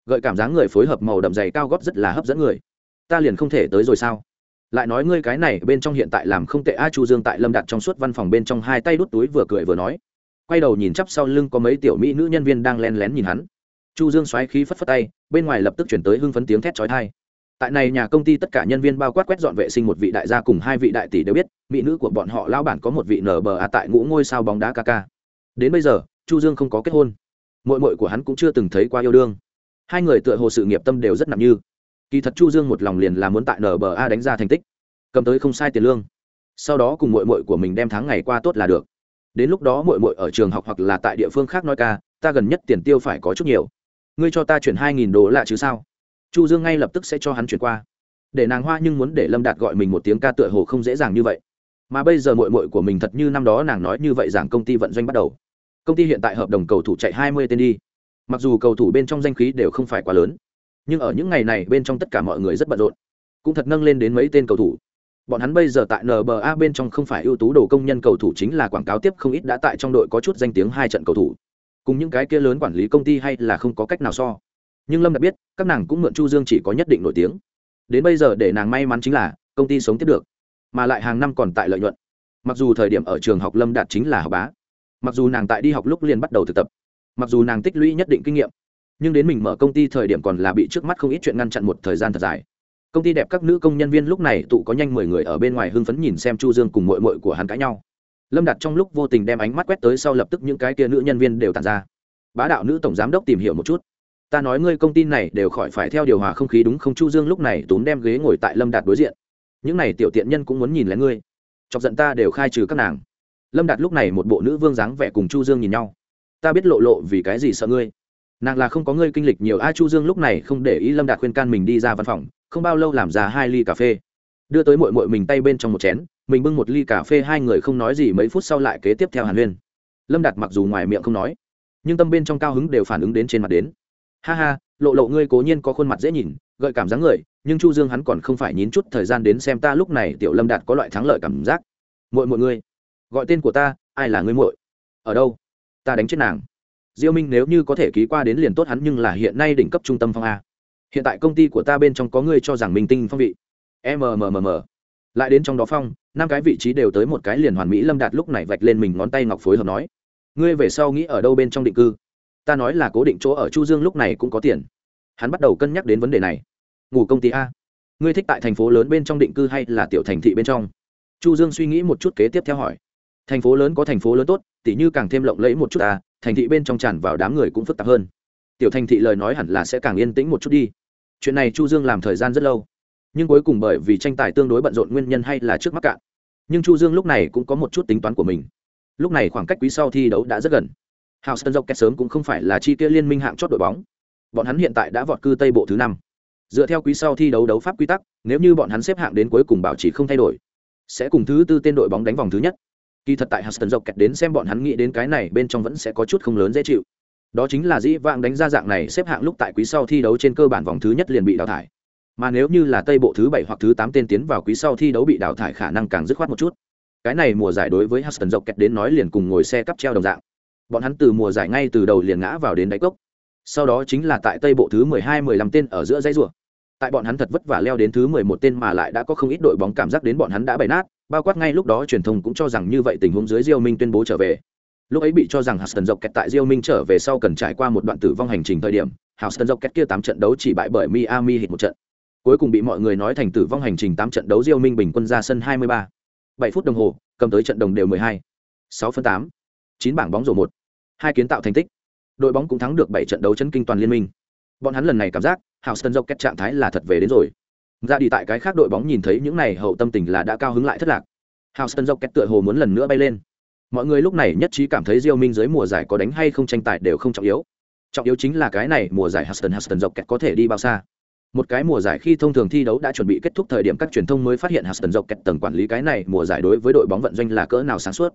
Gợi cảm giác người phối hợp màu đậm dày cao gót rất là hấp dẫn người. Ta liền không thể tới rồi sao? Lại nói ngươi cái này bên trong hiện tại làm không tệ a, chu dương tại lâm đạt trong suốt văn phòng bên trong hai tay đút túi vừa cười vừa nói quay đầu nhìn chắp sau lưng có mấy tiểu mỹ nữ nhân viên đang len lén nhìn hắn. Chu dương xoáy khí phất phất tay, bên ngoài lập tức chuyển tới hưng phấn tiếng thét chói tai. Tại này nhà công ty tất cả nhân viên bao quát quét dọn vệ sinh một vị đại gia cùng hai vị đại tỷ đều biết, mỹ nữ của bọn họ lao bản có một vị nở bờ à tại ngũ ngôi sao bóng đá ca ca. Đến bây giờ, chu dương không có kết hôn. Mội mội của hắn cũng chưa từng thấy qua yêu đương. Hai người tựa hồ sự nghiệp tâm đều rất nặng như. Kỳ thật chu dương một lòng liền là muốn tại nba à đánh ra thành tích, cầm tới không sai tiền lương. Sau đó cùng mội mội của mình đem tháng ngày qua tốt là được đến lúc đó muội muội ở trường học hoặc là tại địa phương khác nói ca, ta gần nhất tiền tiêu phải có chút nhiều. Ngươi cho ta chuyển hai nghìn đô lạ chứ sao? Chu dương ngay lập tức sẽ cho hắn chuyển qua. Để nàng hoa nhưng muốn để lâm đạt gọi mình một tiếng ca tựa hồ không dễ dàng như vậy. Mà bây giờ muội muội của mình thật như năm đó nàng nói như vậy rằng công ty vận doanh bắt đầu. Công ty hiện tại hợp đồng cầu thủ chạy hai mươi tên đi. Mặc dù cầu thủ bên trong danh khí đều không phải quá lớn, nhưng ở những ngày này bên trong tất cả mọi người rất bận rộn. Cũng thật nâng lên đến mấy tên cầu thủ bọn hắn bây giờ tại nba bên trong không phải ưu tú đồ công nhân cầu thủ chính là quảng cáo tiếp không ít đã tại trong đội có chút danh tiếng hai trận cầu thủ. Cùng những cái kia lớn quản lý công ty hay là không có cách nào so. Nhưng lâm đã biết, các nàng cũng mượn chu dương chỉ có nhất định nổi tiếng. Đến bây giờ để nàng may mắn chính là, công ty sống tiếp được. Mà lại hàng năm còn tại lợi nhuận. Mặc dù thời điểm ở trường học lâm đạt chính là học bá. Mặc dù nàng tại đi học lúc liền bắt đầu thực tập. Mặc dù nàng tích lũy nhất định kinh nghiệm. Nhưng đến mình mở công ty thời điểm còn là bị trước mắt không ít chuyện ngăn chặn một thời gian thật dài công ty đẹp các nữ công nhân viên lúc này tụ có nhanh mười người ở bên ngoài hưng phấn nhìn xem chu dương cùng mội mội của hắn cãi nhau. Lâm đặt trong lúc vô tình đem ánh mắt quét tới sau lập tức những cái kia nữ nhân viên đều tàn ra. Bá đạo nữ tổng giám đốc tìm hiểu một chút. Ta nói ngươi công ty này đều khỏi phải theo điều hòa không khí đúng không? Chu dương lúc này túm đem ghế ngồi tại lâm đạt đối diện. Những này tiểu tiện nhân cũng muốn nhìn lén ngươi. Chọc giận ta đều khai trừ các nàng. Lâm đạt lúc này một bộ nữ vương dáng vẻ cùng chu dương nhìn nhau. Ta biết lộ lộ vì cái gì sợ ngươi. Nàng là không có ngươi kinh lịch nhiều. A, chu dương lúc này không để ý lâm đạt khuyên can mình đi ra văn phòng không bao lâu làm ra hai ly cà phê. Đưa tới mội mội mình tay bên trong một chén, mình bưng một ly cà phê, hai người không nói gì mấy phút sau lại kế tiếp theo hàn huyên. Lâm đạt mặc dù ngoài miệng không nói, nhưng tâm bên trong cao hứng đều phản ứng đến trên mặt đến. Ha ha, lộ lộ ngươi cố nhiên có khuôn mặt dễ nhìn, gợi cảm dáng người, nhưng chu dương hắn còn không phải nhín chút thời gian đến xem ta lúc này, tiểu lâm đạt có loại thắng lợi cảm giác. Muội muội ngươi, gọi tên của ta, ai là ngươi muội? Ở đâu? Ta đánh chết nàng. Diêu minh nếu như có thể ký qua đến liền tốt, hắn nhưng là hiện nay đỉnh cấp trung tâm phong a hiện tại công ty của ta bên trong có người cho rằng minh tinh phong vị. Mmmm lại đến trong đó phong, năm cái vị trí đều tới một cái liền hoàn mỹ lâm đạt lúc này vạch lên mình ngón tay ngọc phối hợp nói. Ngươi về sau nghĩ ở đâu bên trong định cư? Ta nói là cố định chỗ ở chu dương lúc này cũng có tiền. Hắn bắt đầu cân nhắc đến vấn đề này. Ngủ công ty a. Ngươi thích tại thành phố lớn bên trong định cư hay là tiểu thành thị bên trong? Chu dương suy nghĩ một chút kế tiếp theo hỏi. Thành phố lớn có thành phố lớn tốt, tỉ như càng thêm lộng lẫy một chút à thành thị bên trong tràn vào đám người cũng phức tạp hơn tiểu thành thị lời nói hẳn là sẽ càng yên tĩnh một chút đi chuyện này chu dương làm thời gian rất lâu nhưng cuối cùng bởi vì tranh tài tương đối bận rộn nguyên nhân hay là trước mắc cạn nhưng chu dương lúc này cũng có một chút tính toán của mình lúc này khoảng cách quý sau thi đấu đã rất gần Houston Rockets sớm cũng không phải là chi kia liên minh hạng chót đội bóng. Bọn hắn hiện tại đã vọt cư Tây bộ thứ năm. Dựa theo quý sau thi đấu đấu pháp quy tắc, nếu như bọn hắn xếp hạng đến cuối cùng bảo trì không thay đổi, sẽ cùng thứ tư tên đội bóng đánh vòng thứ nhất. Kỳ thật tại Houston Rockets đến xem bọn hắn nghĩ đến cái này bên trong vẫn sẽ có chút không lớn dễ chịu. Đó chính là dĩ vãng đánh ra dạng này xếp hạng lúc tại quý sau thi đấu trên cơ bản vòng thứ nhất liền bị đào thải. Mà nếu như là Tây bộ thứ bảy hoặc thứ tám tên tiến vào quý sau thi đấu bị đào thải khả năng càng dứt khoát một chút. Cái này mùa giải đối với Houston kẹt đến nói liền cùng ngồi xe cắp treo đồng dạng bọn hắn từ mùa giải ngay từ đầu liền ngã vào đến đáy cốc sau đó chính là tại tây bộ thứ mười hai, mười lăm tên ở giữa dãy rùa tại bọn hắn thật vất vả leo đến thứ mười một tên mà lại đã có không ít đội bóng cảm giác đến bọn hắn đã bày nát, bao quát ngay lúc đó truyền thông cũng cho rằng như vậy tình huống dưới diêu minh tuyên bố trở về lúc ấy bị cho rằng houston dọc kẹt tại diêu minh trở về sau cần trải qua một đoạn tử vong hành trình thời điểm, houston dọc kẹt kia tám trận đấu chỉ bại bởi Miami hit một trận. Cuối cùng bị mọi người nói thành tử vong hành trình tám trận đấu diêu minh bình quân ra sân hai mươi ba. Bảy phút đồng hồ, cầm tới trận đồng đều mười hai. Sáu phân tám. Chín bảng bóng rổ một. Hai kiến tạo thành tích. Đội bóng cũng thắng được bảy trận đấu chân kinh toàn liên minh. Bọn hắn lần này cảm giác, Houston kẹt trạng thái là thật về đến rồi. Ra đi tại cái khác đội bóng nhìn thấy những này hậu tâm tình là đã cao hứng lại thất lạc. Houston kẹt tựa hồ muốn lần nữa bay lên mọi người lúc này nhất trí cảm thấy Diêu Minh dưới mùa giải có đánh hay không tranh tài đều không trọng yếu trọng yếu chính là cái này, mùa giải Houston Houston kẹt có thể đi bao xa một cái mùa giải khi thông thường thi đấu đã chuẩn bị kết thúc thời điểm các truyền thông mới phát hiện Houston kẹt tầng quản lý cái này, mùa giải đối với đội bóng vận doanh là cỡ nào sáng suốt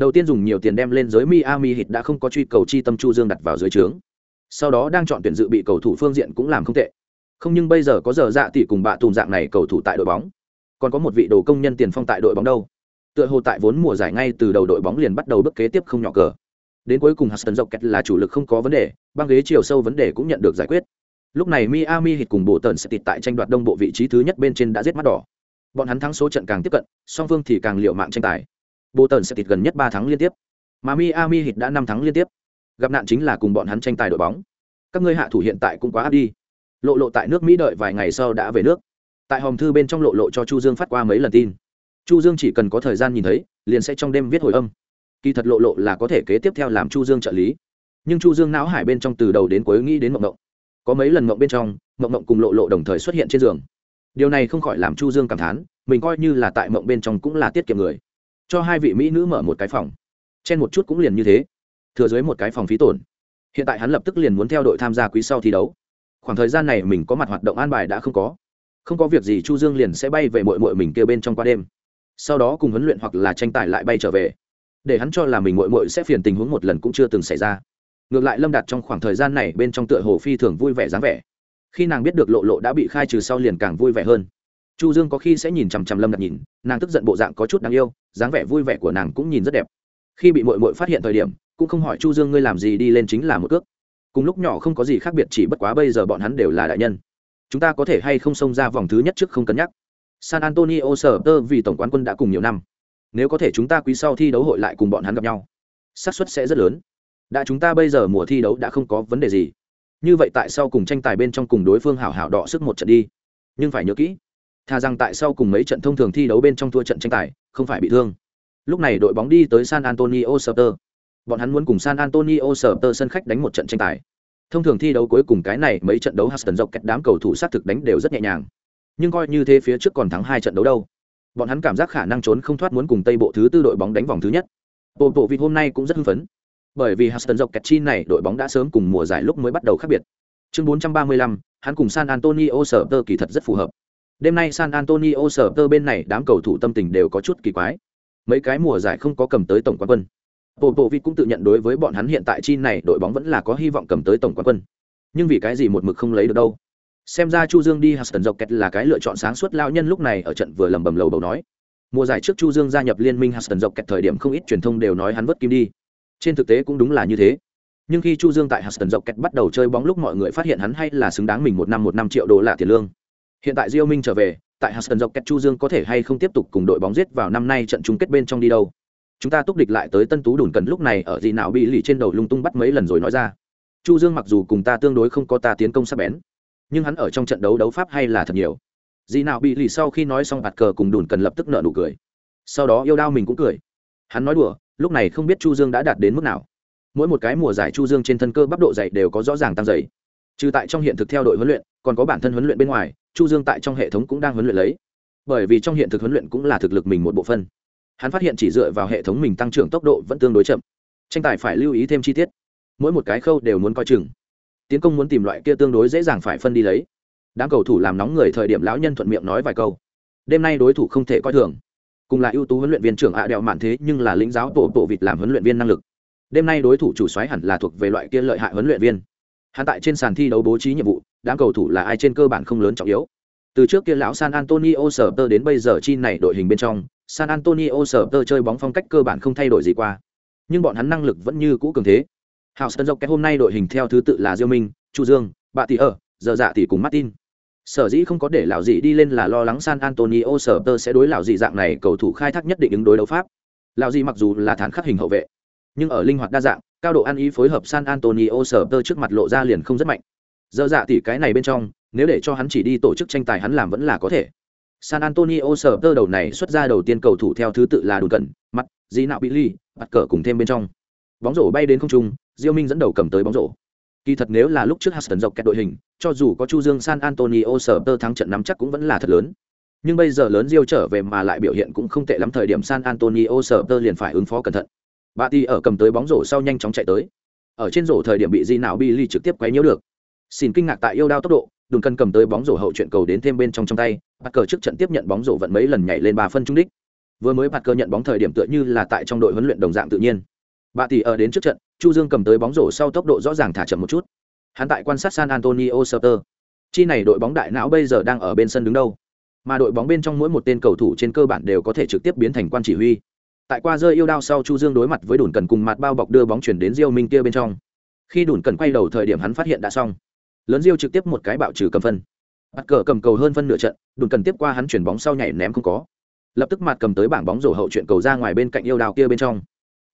đầu tiên dùng nhiều tiền đem lên giới Miami Heat đã không có truy cầu chi tâm Chu Dương đặt vào dưới trướng. Sau đó đang chọn tuyển dự bị cầu thủ phương diện cũng làm không tệ. Không nhưng bây giờ có giờ dạ tỷ cùng bạ tùm dạng này cầu thủ tại đội bóng. Còn có một vị đồ công nhân tiền phong tại đội bóng đâu. Tựa hồ tại vốn mùa giải ngay từ đầu đội bóng liền bắt đầu bước kế tiếp không nhỏ cờ. Đến cuối cùng Hudson dọc kẹt là chủ lực không có vấn đề, băng ghế chiều sâu vấn đề cũng nhận được giải quyết. Lúc này Miami Heat cùng bộ tần sẽ tịt tại tranh đoạt đông bộ vị trí thứ nhất bên trên đã giết mắt đỏ. Bọn hắn thắng số trận càng tiếp cận, song phương thì càng liệu mạng tranh tài. Bộ tần sẽ tịt gần nhất ba tháng liên tiếp. Mà miami Heat đã năm tháng liên tiếp. Gặp nạn chính là cùng bọn hắn tranh tài đội bóng. Các ngươi hạ thủ hiện tại cũng quá áp đi. Lộ lộ tại nước mỹ đợi vài ngày sau đã về nước. Tại hòm thư bên trong lộ lộ cho chu dương phát qua mấy lần tin chu dương chỉ cần có thời gian nhìn thấy, liền sẽ trong đêm viết hồi âm. Kỳ thật lộ lộ là có thể kế tiếp theo làm chu dương trợ lý. Nhưng chu dương não hải bên trong từ đầu đến cuối nghĩ đến mộng mộng. Có mấy lần mộng bên trong, mộng mộng cùng lộ lộ đồng thời xuất hiện trên giường. Điều này không khỏi làm chu dương cảm thán, mình coi như là tại mộng bên trong cũng là tiết kiệm người. Cho hai vị mỹ nữ mở một cái phòng. Chen một chút cũng liền như thế. Thừa dưới một cái phòng phí tổn. Hiện tại hắn lập tức liền muốn theo đội tham gia quý sau thi đấu. Khoảng thời gian này mình có mặt hoạt động an bài đã không có. Không có việc gì chu dương liền sẽ bay về mội mội mình kêu bên trong qua đêm sau đó cùng huấn luyện hoặc là tranh tài lại bay trở về. Để hắn cho là mình mội mội sẽ phiền tình huống một lần cũng chưa từng xảy ra. Ngược lại lâm đạt trong khoảng thời gian này bên trong tựa hồ phi thường vui vẻ dáng vẻ. Khi nàng biết được lộ lộ đã bị khai trừ sau liền càng vui vẻ hơn. Chu dương có khi sẽ nhìn chằm chằm lâm đạt nhìn, nàng tức giận bộ dạng có chút đáng yêu, dáng vẻ vui vẻ của nàng cũng nhìn rất đẹp. Khi bị mội mội phát hiện thời điểm, cũng không hỏi chu dương ngươi làm gì đi lên chính là một cước. Cùng lúc nhỏ không có gì khác biệt, chỉ bất quá bây giờ bọn hắn đều là đại nhân. Chúng ta có thể hay không xông ra vòng thứ nhất trước không cân nhắc san antonio Spurs vì tổng quán quân đã cùng nhiều năm. Nếu có thể chúng ta quý sau thi đấu hội lại cùng bọn hắn gặp nhau, xác suất sẽ rất lớn. Đã chúng ta bây giờ mùa thi đấu đã không có vấn đề gì. Như vậy tại sao cùng tranh tài bên trong cùng đối phương hảo hảo đọ sức một trận đi. Nhưng phải nhớ kỹ, thà rằng tại sao cùng mấy trận thông thường thi đấu bên trong thua trận tranh tài, không phải bị thương. Lúc này đội bóng đi tới san antonio Spurs. bọn hắn muốn cùng san antonio Spurs sân khách đánh một trận tranh tài. Thông thường thi đấu cuối cùng cái này mấy trận đấu Huston dọc kẹt đám cầu thủ sát thực đánh đều rất nhẹ nhàng nhưng coi như thế phía trước còn thắng hai trận đấu đâu. Bọn hắn cảm giác khả năng trốn không thoát muốn cùng tây bộ thứ tư đội bóng đánh vòng thứ nhất. Bộ bộ vịt hôm nay cũng rất hưng phấn. Bởi vì Huston dọc kẹt chi này đội bóng đã sớm cùng mùa giải lúc mới bắt đầu khác biệt. Chương 435, hắn cùng san antonio sở tơ kỳ thật rất phù hợp. Đêm nay san antonio sở tơ bên này đám cầu thủ tâm tình đều có chút kỳ quái. Mấy cái mùa giải không có cầm tới tổng quán quân. Bộ bộ vịt cũng tự nhận đối với bọn hắn hiện tại chi này đội bóng vẫn là có hy vọng cầm tới tổng quán quân. Nhưng vì cái gì một mực không lấy được đâu? Xem ra chu dương đi huston dọc kẹt là cái lựa chọn sáng suốt lao nhân lúc này ở trận vừa lầm bầm lầu bầu nói. Mùa giải trước chu dương gia nhập liên minh huston dọc kẹt thời điểm không ít truyền thông đều nói hắn vất kim đi. Trên thực tế cũng đúng là như thế. Nhưng khi chu dương tại huston dọc kẹt bắt đầu chơi bóng lúc mọi người phát hiện hắn hay là xứng đáng mình một năm một năm triệu đô la tiền lương. Hiện tại diêu minh trở về, tại huston dọc kẹt chu dương có thể hay không tiếp tục cùng đội bóng giết vào năm nay trận chung kết bên trong đi đâu? Chúng ta túc địch lại tới tân tú đủn cần lúc này ở gì nào bị lì trên đầu lung tung bắt mấy lần rồi nói ra. Chu dương mặc dù cùng ta tương đối không có ta tiến công sắc bén nhưng hắn ở trong trận đấu đấu pháp hay là thật nhiều. Gì nào bị lì sau khi nói xong, bạt cờ cùng đùn cần lập tức nợ nụ cười. Sau đó yêu đao mình cũng cười. Hắn nói đùa, lúc này không biết chu dương đã đạt đến mức nào. Mỗi một cái mùa giải chu dương trên thân cơ bắp độ dày đều có rõ ràng tăng dày. Trừ tại trong hiện thực theo đội huấn luyện, còn có bản thân huấn luyện bên ngoài, chu dương tại trong hệ thống cũng đang huấn luyện lấy. Bởi vì trong hiện thực huấn luyện cũng là thực lực mình một bộ phân hắn phát hiện chỉ dựa vào hệ thống mình tăng trưởng tốc độ vẫn tương đối chậm. Tranh tài phải lưu ý thêm chi tiết. Mỗi một cái khâu đều muốn coi chừng tiến công muốn tìm loại kia tương đối dễ dàng phải phân đi lấy. Đám cầu thủ làm nóng người thời điểm lão nhân thuận miệng nói vài câu. Đêm nay đối thủ không thể coi thường. Cùng là ưu tú huấn luyện viên trưởng ạ đèo mạn thế nhưng là lĩnh giáo tổ bộ vịt làm huấn luyện viên năng lực. Đêm nay đối thủ chủ xoáy hẳn là thuộc về loại kia lợi hại huấn luyện viên. Hắn tại trên sàn thi đấu bố trí nhiệm vụ, đám cầu thủ là ai trên cơ bản không lớn trọng yếu. Từ trước kia lão san antonio sờ tơ đến bây giờ chi này đội hình bên trong, san antonio sờ tơ chơi bóng phong cách cơ bản không thay đổi gì qua. Nhưng bọn hắn năng lực vẫn như cũ cường thế hào sơn dọc cái hôm nay đội hình theo thứ tự là diêu minh, chu dương, bạ tỷ ở giờ dạ tỷ cùng martin. Sở dĩ không có để lão dị đi lên là lo lắng san antonio sở tơ sẽ đối lão dị dạng này cầu thủ khai thác nhất định ứng đối đấu pháp. Lão dị mặc dù là thán khắc hình hậu vệ, nhưng ở linh hoạt đa dạng, cao độ ăn ý phối hợp san antonio sở tơ trước mặt lộ ra liền không rất mạnh. Giờ dạ tỷ cái này bên trong, nếu để cho hắn chỉ đi tổ chức tranh tài hắn làm vẫn là có thể. San antonio sở tơ đầu này xuất ra đầu tiên cầu thủ theo thứ tự là đùn cẩn mắt dĩ nạo bị ly bắt cờ cùng thêm bên trong. Bóng rổ bay đến không trung diêu minh dẫn đầu cầm tới bóng rổ. Kỳ thật nếu là lúc trước huston dọc kẹt đội hình, cho dù có chu dương, san antonio sở tơ thắng trận nắm chắc cũng vẫn là thật lớn. Nhưng bây giờ lớn diêu trở về mà lại biểu hiện cũng không tệ lắm, thời điểm san antonio sở tơ liền phải ứng phó cẩn thận. Bà ti ở cầm tới bóng rổ sau nhanh chóng chạy tới. Ở trên rổ thời điểm bị di nào billy trực tiếp quấy nhiễu được. Xin kinh ngạc tại yêu đao tốc độ, đùn cần cầm tới bóng rổ hậu chuyện cầu đến thêm bên trong trong tay bắt cờ trước trận tiếp nhận bóng rổ vận mấy lần nhảy lên ba phân trung đích. Vừa mới bắt cờ nhận bóng thời điểm tựa như là tại trong đội huấn luyện đồng dạng tự nhiên bà tỷ ở đến trước trận, chu dương cầm tới bóng rổ sau tốc độ rõ ràng thả chậm một chút. Hắn tại quan sát san antonio sơ chi này đội bóng đại não bây giờ đang ở bên sân đứng đâu? Mà đội bóng bên trong mỗi một tên cầu thủ trên cơ bản đều có thể trực tiếp biến thành quan chỉ huy. Tại qua rơi yêu đao sau chu dương đối mặt với đùn cần cùng mặt bao bọc đưa bóng chuyển đến diêu minh kia bên trong. Khi đùn cần quay đầu thời điểm hắn phát hiện đã xong. Lớn diêu trực tiếp một cái bạo trừ cầm phân. Mặt cờ cầm cầu hơn phân nửa trận, đùn cần tiếp qua hắn chuyển bóng sau nhảy ném không có. Lập tức mặt cầm tới bảng bóng rổ hậu chuyện cầu ra ngoài bên cạnh yêu đao kia bên trong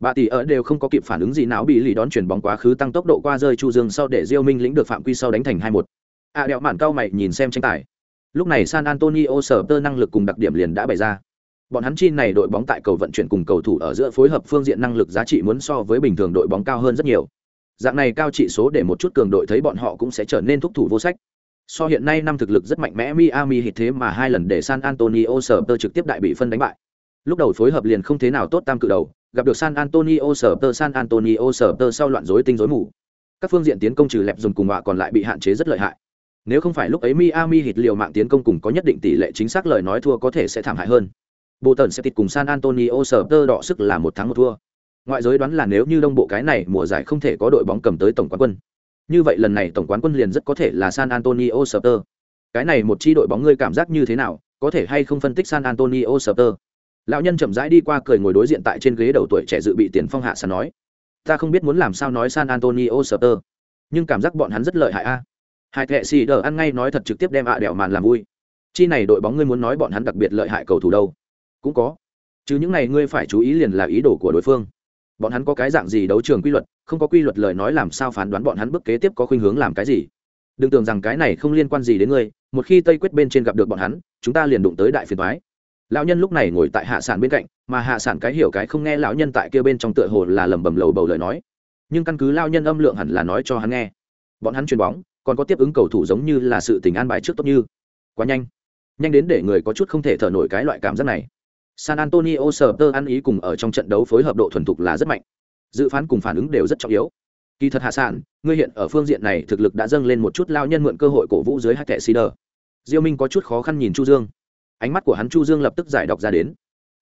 bà tỷ ở đều không có kịp phản ứng gì nào bị lì đón chuyển bóng quá khứ tăng tốc độ qua rơi chu dương sau để diêu minh lĩnh được phạm quy sau đánh thành hai một. A đẹo mạn cao mày nhìn xem tranh tài. Lúc này san antonio sở tơ năng lực cùng đặc điểm liền đã bày ra. Bọn hắn chi này đội bóng tại cầu vận chuyển cùng cầu thủ ở giữa phối hợp phương diện năng lực giá trị muốn so với bình thường đội bóng cao hơn rất nhiều. Dạng này cao trị số để một chút cường đội thấy bọn họ cũng sẽ trở nên thúc thủ vô sách. So hiện nay năm thực lực rất mạnh mẽ, miami hit thế mà hai lần để san antonio sở tơ trực tiếp đại bị phân đánh bại. Lúc đầu phối hợp liền không thế nào tốt tam cự đầu gặp được san antonio sở tơ, san antonio sở tơ sau loạn rối tinh rối mù. Các phương diện tiến công trừ lẹp dùng cùng họa còn lại bị hạn chế rất lợi hại. Nếu không phải lúc ấy miami hít liều mạng tiến công cùng có nhất định tỷ lệ chính xác lời nói thua có thể sẽ thảm hại hơn. Bộ tần sẽ tịt cùng san antonio sở tơ đọ sức là một thắng một thua. Ngoại giới đoán là nếu như đông bộ cái này mùa giải không thể có đội bóng cầm tới tổng quán quân. Như vậy lần này tổng quán quân liền rất có thể là san antonio Spurs. cái này một chi đội bóng ngươi cảm giác như thế nào? Có thể hay không phân tích san antonio Spurs? Lão nhân chậm rãi đi qua cười ngồi đối diện tại trên ghế đầu tuổi trẻ dự bị tiền phong hạ sàn nói, ta không biết muốn làm sao nói san antonio sờ tơ, nhưng cảm giác bọn hắn rất lợi hại a. Hai thệ xì đờ ăn ngay nói thật trực tiếp đem ạ à đèo màn làm vui. Chi này đội bóng ngươi muốn nói bọn hắn đặc biệt lợi hại cầu thủ đâu? Cũng có, chứ những này ngươi phải chú ý liền là ý đồ của đối phương. Bọn hắn có cái dạng gì đấu trường quy luật, không có quy luật lời nói làm sao phán đoán bọn hắn bước kế tiếp có khuynh hướng làm cái gì. Đừng tưởng rằng cái này không liên quan gì đến ngươi, một khi tây quyết bên trên gặp được bọn hắn, chúng ta liền đụng tới đại phiền thoái lão nhân lúc này ngồi tại hạ sản bên cạnh, mà hạ sản cái hiểu cái không nghe lão nhân tại kia bên trong tựa hồ là lẩm bẩm lầu bầu lời nói. Nhưng căn cứ lao nhân âm lượng hẳn là nói cho hắn nghe. Bọn hắn chuyền bóng, còn có tiếp ứng cầu thủ giống như là sự tình an bài trước tốt như. Quá nhanh. Nhanh đến để người có chút không thể thở nổi cái loại cảm giác này. San antonio sờ tơ ăn ý cùng ở trong trận đấu phối hợp độ thuần thục là rất mạnh. Dự phán cùng phản ứng đều rất trọng yếu. Kỳ thật hạ sản ngươi hiện ở phương diện này thực lực đã dâng lên một chút lao nhân mượn cơ hội cổ vũ dưới hai kẻ xì đờ diêu minh có chút khó khăn nhìn chu dương ánh mắt của hắn chu dương lập tức giải đọc ra đến.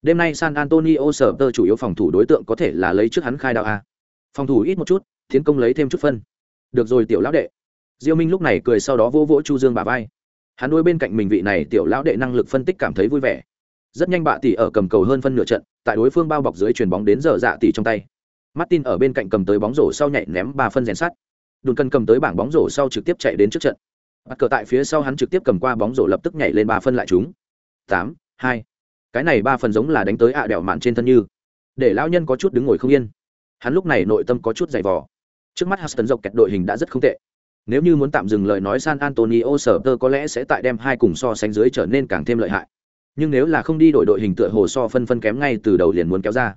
Đêm nay san antonio sở tơ chủ yếu phòng thủ đối tượng có thể là lấy trước hắn khai đạo a. Phòng thủ ít một chút, tiến công lấy thêm chút phân. Được rồi tiểu lão đệ. Diêu minh lúc này cười sau đó vỗ vỗ chu dương bà vai. Hắn đôi bên cạnh mình vị này tiểu lão đệ năng lực phân tích cảm thấy vui vẻ. Rất nhanh bạ tỷ ở cầm cầu hơn phân nửa trận, tại đối phương bao bọc dưới chuyền bóng đến giờ dạ tỷ trong tay. Martin ở bên cạnh cầm tới bóng rổ sau nhảy ném ba phân rèn sắt. Đùn cân cầm tới bảng bóng rổ sau trực tiếp chạy đến trước trận. Bắt cờ tại phía sau hắn trực tiếp cầm qua bóng rổ lập tức nhảy lên ba phân lại chúng tám, hai. Cái này ba phần giống là đánh tới ạ à đèo mạn trên thân như. Để lão nhân có chút đứng ngồi không yên. Hắn lúc này nội tâm có chút dày vò. Trước mắt Huston dọc kẹt đội hình đã rất không tệ. Nếu như muốn tạm dừng lời nói san antonio sở tơ có lẽ sẽ tại đem hai cùng so sánh dưới trở nên càng thêm lợi hại. Nhưng nếu là không đi đổi đội hình tựa hồ so phân phân kém ngay từ đầu liền muốn kéo ra.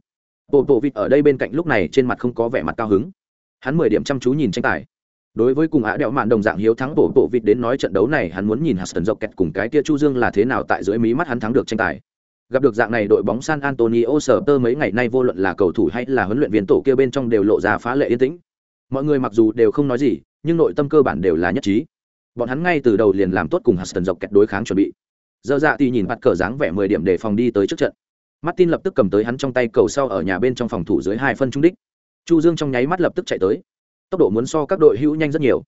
Bộ bộ vịt ở đây bên cạnh lúc này trên mặt không có vẻ mặt cao hứng. Hắn mười điểm chăm chú nhìn tranh tài đối với cùng á đẹo mạn đồng dạng hiếu thắng bổ bộ vịt đến nói trận đấu này, hắn muốn nhìn Huston dọc kẹt cùng cái kia chu dương là thế nào tại dưới mí mắt hắn thắng được tranh tài. Gặp được dạng này đội bóng san antonio sở tơ mấy ngày nay vô luận là cầu thủ hay là huấn luyện viên tổ kia bên trong đều lộ ra phá lệ yên tĩnh. Mọi người mặc dù đều không nói gì, nhưng nội tâm cơ bản đều là nhất trí. Bọn hắn ngay từ đầu liền làm tốt cùng Huston dọc kẹt đối kháng chuẩn bị. Dơ dạ thì nhìn mặt cờ dáng vẻ mười điểm để phòng đi tới trước trận. Martin lập tức cầm tới hắn trong tay cầu sau ở nhà bên trong phòng thủ dưới hai phân trung đích. Chu dương trong nháy mắt lập tức chạy tới tốc độ muốn so các đội hữu nhanh rất nhiều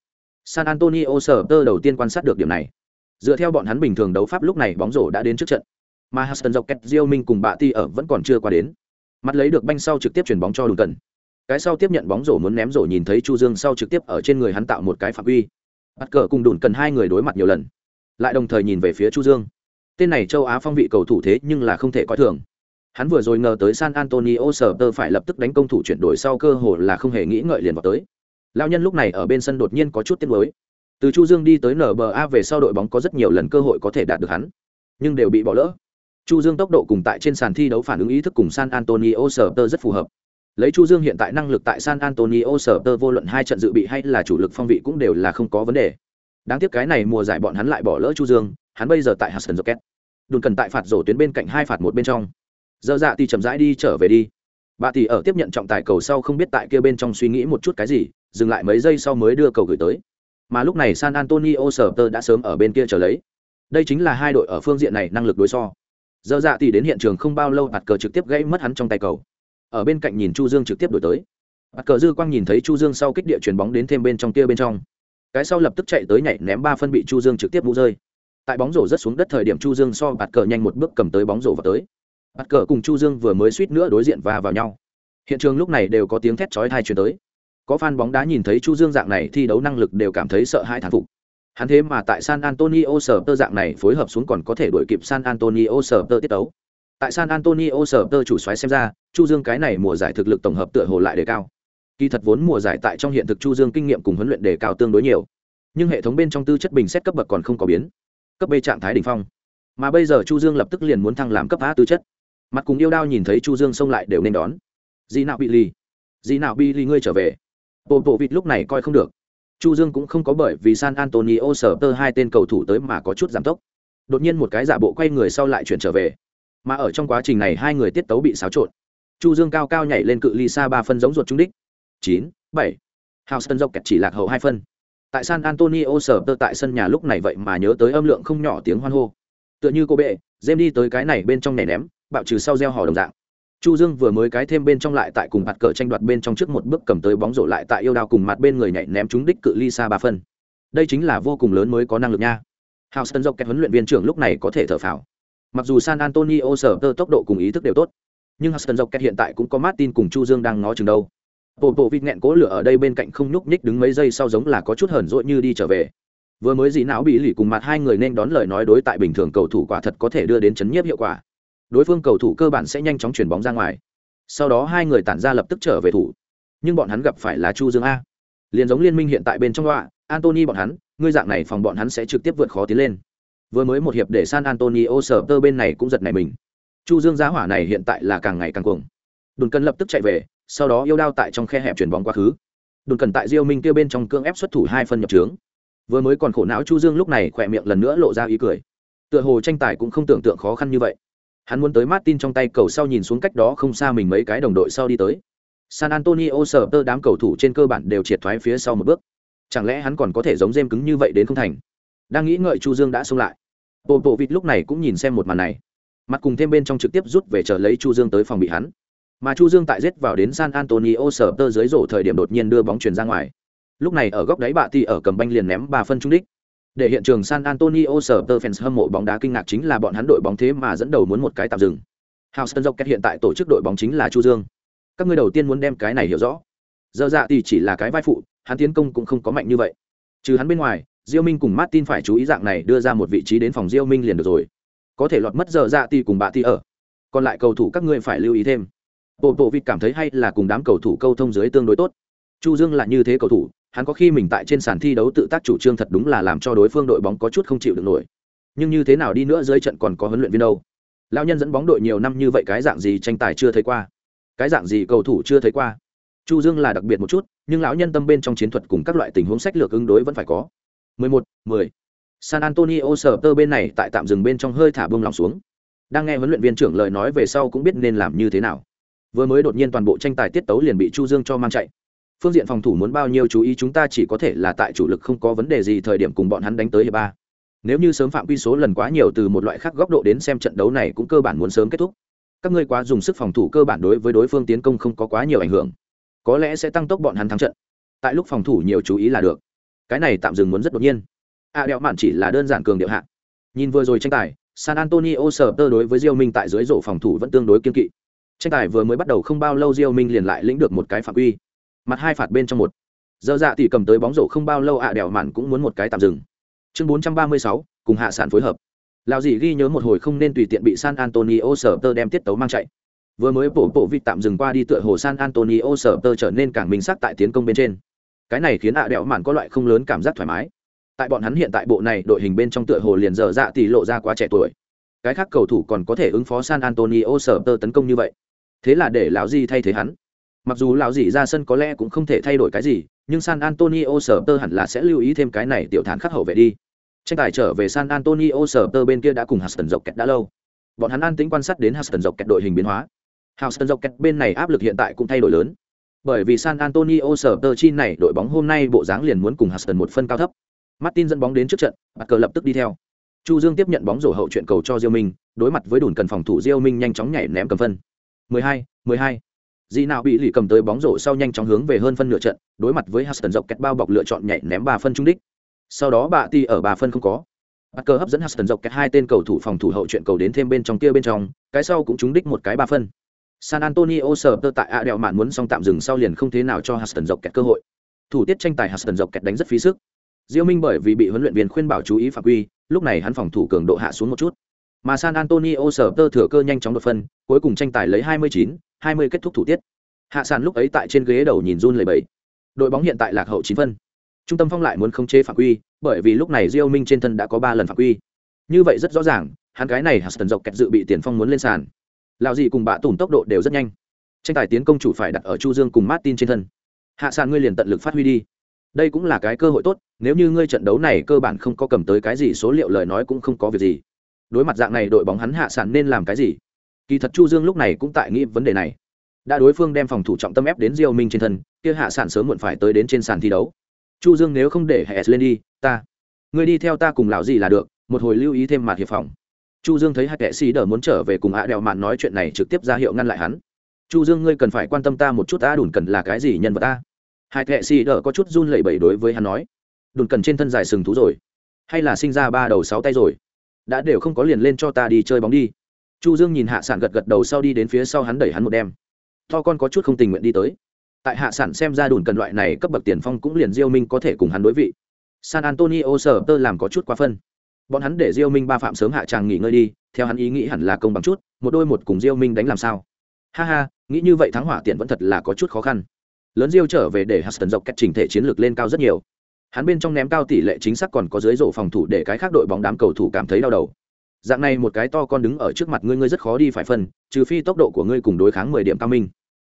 san antonio sở tơ đầu tiên quan sát được điểm này dựa theo bọn hắn bình thường đấu pháp lúc này bóng rổ đã đến trước trận mà Huston dọc kẹt Diêu Minh cùng Bạ Ti ở vẫn còn chưa qua đến. Mắt lấy được banh sau trực tiếp chuyển bóng cho Đùn Cần. Cái sau tiếp nhận bóng rổ muốn ném rổ nhìn thấy Chu Dương sau trực tiếp ở trên người hắn tạo một cái phạm uy Bắt cờ cùng Đùn Cần hai người đối mặt nhiều lần, lại đồng thời nhìn về phía Chu Dương. Tên này châu Á phong vị cầu thủ thế nhưng là không thể coi thường. Hắn vừa rồi ngờ tới San Antonio sở tơ phải lập tức đánh công thủ chuyển đổi sau cơ hội là không hề nghĩ ngợi liền vào tới. Lão nhân lúc này ở bên sân đột nhiên có chút tiếc mới. Từ Chu Dương đi tới NBA về sau đội bóng có rất nhiều lần cơ hội có thể đạt được hắn, nhưng đều bị bỏ lỡ. Chu dương tốc độ cùng tại trên sàn thi đấu phản ứng ý thức cùng san antonio sở tơ rất phù hợp. Lấy chu dương hiện tại năng lực tại san antonio sở tơ vô luận hai trận dự bị hay là chủ lực phong vị cũng đều là không có vấn đề. Đáng tiếc cái này mùa giải bọn hắn lại bỏ lỡ chu dương hắn bây giờ tại hudson rocket. Đồn cần tại phạt rổ tuyến bên cạnh hai phạt một bên trong. Dơ dạ thì chậm rãi đi trở về đi. Bà tỷ ở tiếp nhận trọng tài cầu sau không biết tại kia bên trong suy nghĩ một chút cái gì dừng lại mấy giây sau mới đưa cầu gửi tới. Mà lúc này san antonio sở tơ đã sớm ở bên kia trở lấy. Đây chính là hai đội ở phương diện này năng lực đối so. Dơ dạ thì đến hiện trường không bao lâu, bạt cờ trực tiếp gãy mất hắn trong tay cầu. Ở bên cạnh nhìn chu dương trực tiếp đổi tới. Bạt cờ dư quang nhìn thấy chu dương sau kích địa chuyền bóng đến thêm bên trong kia bên trong. Cái sau lập tức chạy tới nhảy ném ba phân bị chu dương trực tiếp vũ rơi. Tại bóng rổ rất xuống đất thời điểm chu dương so bạt cờ nhanh một bước cầm tới bóng rổ vào tới. Bạt cờ cùng chu dương vừa mới suýt nữa đối diện và vào nhau. Hiện trường lúc này đều có tiếng thét chói tai truyền tới có fan bóng đá nhìn thấy chu dương dạng này thi đấu năng lực đều cảm thấy sợ hãi thán phục. Hắn thế mà tại san antonio sở dạng này phối hợp xuống còn có thể đuổi kịp san antonio sở tiết tấu. Tại san antonio sở chủ xoáy xem ra, chu dương cái này mùa giải thực lực tổng hợp tựa hồ lại đề cao. Kỳ thật vốn mùa giải tại trong hiện thực chu dương kinh nghiệm cùng huấn luyện đề cao tương đối nhiều. Nhưng hệ thống bên trong tư chất bình xét cấp bậc còn không có biến. Cấp b trạng thái đỉnh phong. Mà bây giờ chu dương lập tức liền muốn thăng làm cấp a tư chất. Mặt cùng yêu đao nhìn thấy chu dương xông lại đều nên đón. Gì nào bị lì gì nào bị lì ngươi trở về bộ bộ vịt lúc này coi không được. Chu dương cũng không có bởi vì san antonio sở tơ hai tên cầu thủ tới mà có chút giảm tốc. Đột nhiên một cái giả bộ quay người sau lại chuyển trở về. Mà ở trong quá trình này hai người tiết tấu bị xáo trộn. Chu dương cao cao nhảy lên cự ly xa ba phân giống ruột trúng đích. Chín, bảy. Houston dọc kẹt chỉ lạc hậu hai phân. Tại san antonio sở tơ tại sân nhà lúc này vậy mà nhớ tới âm lượng không nhỏ tiếng hoan hô. Tựa như cô bệ dêm đi tới cái này bên trong nhảy ném, bạo trừ sau gieo hò đồng dạng chu dương vừa mới cái thêm bên trong lại tại cùng mặt cờ tranh đoạt bên trong trước một bước cầm tới bóng rổ lại tại yêu đao cùng mặt bên người nhảy ném trúng đích cự ly xa ba phân. Đây chính là vô cùng lớn mới có năng lực nha. Houston dọc kẹt huấn luyện viên trưởng lúc này có thể thở phào. Mặc dù san antonio sở tơ tốc độ cùng ý thức đều tốt, nhưng houston dọc kẹt hiện tại cũng có martin cùng chu dương đang ngó chừng đâu. Bộ bộ vịt nghẹn cố lửa ở đây bên cạnh không nhúc nhích đứng mấy giây sau giống là có chút hờn dỗi như đi trở về. Vừa mới dị não bị lì cùng mặt hai người nên đón lời nói đối tại bình thường cầu thủ quả thật có thể đưa đến chấn nhiếp hiệu quả đối phương cầu thủ cơ bản sẽ nhanh chóng chuyển bóng ra ngoài. Sau đó hai người tản ra lập tức trở về thủ. Nhưng bọn hắn gặp phải là chu dương a. Liền giống liên minh hiện tại bên trong đoạn antony bọn hắn, ngươi dạng này phòng bọn hắn sẽ trực tiếp vượt khó tiến lên. Vừa mới một hiệp để san antonio sở tơ bên này cũng giật này mình. Chu dương giá hỏa này hiện tại là càng ngày càng cuồng. Đồn cần lập tức chạy về, sau đó yêu đao tại trong khe hẹp chuyển bóng quá khứ. Đồn cần tại diêu minh kia bên trong cương ép xuất thủ hai phân nhập trướng vừa mới còn khổ não chu dương lúc này khỏe miệng lần nữa lộ ra ý cười. Tựa hồ tranh tài cũng không tưởng tượng khó khăn như vậy hắn muốn tới martin trong tay cầu sau nhìn xuống cách đó không xa mình mấy cái đồng đội sau đi tới. San antonio sở tơ đám cầu thủ trên cơ bản đều triệt thoái phía sau một bước. Chẳng lẽ hắn còn có thể giống dêm cứng như vậy đến không thành? Đang nghĩ ngợi chu dương đã xông lại. Bộ bộ vịt lúc này cũng nhìn xem một màn này. Mặt cùng thêm bên trong trực tiếp rút về chờ lấy chu dương tới phòng bị hắn. Mà chu dương tại giết vào đến san antonio sở tơ dưới rổ thời điểm đột nhiên đưa bóng truyền ra ngoài. Lúc này ở góc đáy bạ thì ở cầm banh liền ném ba phân trung đích để hiện trường san antonio sở tơ fans hâm mộ bóng đá kinh ngạc chính là bọn hắn đội bóng thế mà dẫn đầu muốn một cái tạm dừng. Houston rockets hiện tại tổ chức đội bóng chính là chu dương. Các ngươi đầu tiên muốn đem cái này hiểu rõ. Giờ dạ thì chỉ là cái vai phụ, hắn tiến công cũng không có mạnh như vậy. Trừ hắn bên ngoài, diêu minh cùng martin phải chú ý dạng này đưa ra một vị trí đến phòng diêu minh liền được rồi. Có thể lọt mất giờ dạ thì cùng bà thì ở. Còn lại cầu thủ các ngươi phải lưu ý thêm. Bộ bộ vịt cảm thấy hay là cùng đám cầu thủ câu thông dưới tương đối tốt. Chu dương là như thế cầu thủ hắn có khi mình tại trên sàn thi đấu tự tác chủ trương thật đúng là làm cho đối phương đội bóng có chút không chịu được nổi. Nhưng như thế nào đi nữa dưới trận còn có huấn luyện viên đâu? Lão nhân dẫn bóng đội nhiều năm như vậy cái dạng gì tranh tài chưa thấy qua? Cái dạng gì cầu thủ chưa thấy qua? Chu dương là đặc biệt một chút nhưng lão nhân tâm bên trong chiến thuật cùng các loại tình huống sách lược ứng đối vẫn phải có. 11, 10. San Antonio sở tơ bên này tại tạm dừng bên trong hơi thả bông lòng xuống. Đang nghe huấn luyện viên trưởng lời nói về sau cũng biết nên làm như thế nào. Vừa mới đột nhiên toàn bộ tranh tài tiết tấu liền bị chu dương cho mang chạy phương diện phòng thủ muốn bao nhiêu chú ý chúng ta chỉ có thể là tại chủ lực không có vấn đề gì thời điểm cùng bọn hắn đánh tới hiệp ba. Nếu như sớm phạm quy số lần quá nhiều từ một loại khác góc độ đến xem trận đấu này cũng cơ bản muốn sớm kết thúc. Các ngươi quá dùng sức phòng thủ cơ bản đối với đối phương tiến công không có quá nhiều ảnh hưởng. Có lẽ sẽ tăng tốc bọn hắn thắng trận. Tại lúc phòng thủ nhiều chú ý là được. Cái này tạm dừng muốn rất đột nhiên. A à, mạn chỉ là đơn giản cường điệu hạ. Nhìn vừa rồi tranh tài san antonio sở tơ đối với diêu minh tại dưới rổ phòng thủ vẫn tương đối kiên kỵ. Tranh tài vừa mới bắt đầu không bao lâu diêu minh liền lại lĩnh được một cái phạm quy mặt hai phạt bên trong một. Giờ dạ thì cầm tới bóng rổ không bao lâu ạ đèo mạn cũng muốn một cái tạm dừng. Chương bốn trăm ba mươi sáu, cùng hạ sản phối hợp. Lào gì ghi nhớ một hồi không nên tùy tiện bị san antonio sở tơ đem tiết tấu mang chạy. Vừa mới bổ bộ vịt tạm dừng qua đi tựa hồ san antonio sở tơ trở nên càng minh sắc tại tiến công bên trên. Cái này khiến ạ đèo mạn có loại không lớn cảm giác thoải mái. Tại bọn hắn hiện tại bộ này đội hình bên trong tựa hồ liền giờ dạ thì lộ ra quá trẻ tuổi. Cái khác cầu thủ còn có thể ứng phó san antonio sở tơ tấn công như vậy. Thế là để lão di thay thế hắn mặc dù lão dì ra sân có lẽ cũng không thể thay đổi cái gì nhưng san antonio sở tơ hẳn là sẽ lưu ý thêm cái này tiểu thản khắc hậu vệ đi. Tranh tài trở về san antonio sở tơ bên kia đã cùng huston dọc kẹt đã lâu. Bọn hắn an tính quan sát đến huston dọc kẹt đội hình biến hóa. Huston dọc kẹt bên này áp lực hiện tại cũng thay đổi lớn. Bởi vì san antonio sở tơ chi này đội bóng hôm nay bộ dáng liền muốn cùng huston một phân cao thấp. Martin dẫn bóng đến trước trận bạt cờ lập tức đi theo. Chu dương tiếp nhận bóng rổ hậu chuyện cầu cho diêu minh đối mặt với đùn cần phòng thủ diêu minh nhanh chóng nhảy ném cầm phân. 12, 12 dị nào bị lì cầm tới bóng rổ sau nhanh chóng hướng về hơn phân nửa trận, đối mặt với Huston dọc kẹt bao bọc lựa chọn nhảy ném ba phân trung đích. Sau đó bạ ti ở ba phân không có. Bắt cờ hấp dẫn Huston dọc kẹt hai tên cầu thủ phòng thủ hậu chuyện cầu đến thêm bên trong kia bên trong, cái sau cũng trúng đích một cái ba phân. San Antonio sở tơ tại A đèo mạn muốn xong tạm dừng sau liền không thế nào cho Huston dọc kẹt cơ hội. Thủ tiết tranh tài Huston dọc kẹt đánh rất phí sức. Diêu Minh bởi vì bị huấn luyện viên khuyên bảo chú ý phạm quy, lúc này hắn phòng thủ cường độ hạ xuống một chút. mà san antonio sở tơ thừa cơ nhanh chóng đột phân cuối cùng tranh tài lấy 29, 20 kết thúc thủ tiết. Hạ sàn lúc ấy tại trên ghế đầu nhìn run lầy bẫy đội bóng hiện tại lạc hậu chín phân. Trung tâm phong lại muốn không chế phạm quy, bởi vì lúc này Diêu Minh trên thân đã có ba lần phạm quy. Như vậy rất rõ ràng, hắn cái này Huston dọc kẹt dự bị tiền phong muốn lên sàn. Lào gì cùng bạ tủn tốc độ đều rất nhanh. Tranh tài tiến công chủ phải đặt ở chu dương cùng martin trên thân. Hạ sàn ngươi liền tận lực phát huy đi. Đây cũng là cái cơ hội tốt, nếu như ngươi trận đấu này cơ bản không có cầm tới cái gì số liệu lời nói cũng không có việc gì. Đối mặt dạng này đội bóng hắn hạ sàn nên làm cái gì? Kỳ thật chu dương lúc này cũng tại nghĩ vấn đề này. Đã đối phương đem phòng thủ trọng tâm ép đến diêu minh trên thân, kia hạ sản sớm muộn phải tới đến trên sàn thi đấu. Chu dương nếu không để hệ lên đi, ta, ngươi đi theo ta cùng lão gì là được, một hồi lưu ý thêm mặt hiệp phòng. Chu dương thấy hai kẻ xì đờ muốn trở về cùng ạ đèo mạn nói chuyện này trực tiếp ra hiệu ngăn lại hắn. Chu dương, ngươi cần phải quan tâm ta một chút ta đùn cần là cái gì nhân vật ta? Hai kẻ xì đờ có chút run lẩy bẩy đối với hắn nói. Đùn cần trên thân dài sừng thú rồi. Hay là sinh ra ba đầu sáu tay rồi. Đã đều không có liền lên cho ta đi chơi bóng đi chu dương nhìn hạ sản gật gật đầu sau đi đến phía sau hắn đẩy hắn một đem. To con có chút không tình nguyện đi tới. Tại hạ sản xem ra đùn cần loại này cấp bậc tiền phong cũng liền diêu minh có thể cùng hắn đối vị. San antonio sở tơ làm có chút quá phân. Bọn hắn để diêu minh ba phạm sớm hạ tràng nghỉ ngơi đi, theo hắn ý nghĩ hẳn là công bằng chút, một đôi một cùng diêu minh đánh làm sao. Ha ha, nghĩ như vậy thắng hỏa tiện vẫn thật là có chút khó khăn. Lớn diêu trở về để huston dọc cách trình thể chiến lược lên cao rất nhiều. Hắn bên trong ném cao tỷ lệ chính xác còn có dưới rổ phòng thủ để cái khác đội bóng đám cầu thủ cảm thấy đau đầu dạng này một cái to con đứng ở trước mặt ngươi ngươi rất khó đi phải phân, trừ phi tốc độ của ngươi cùng đối kháng mười điểm cao minh.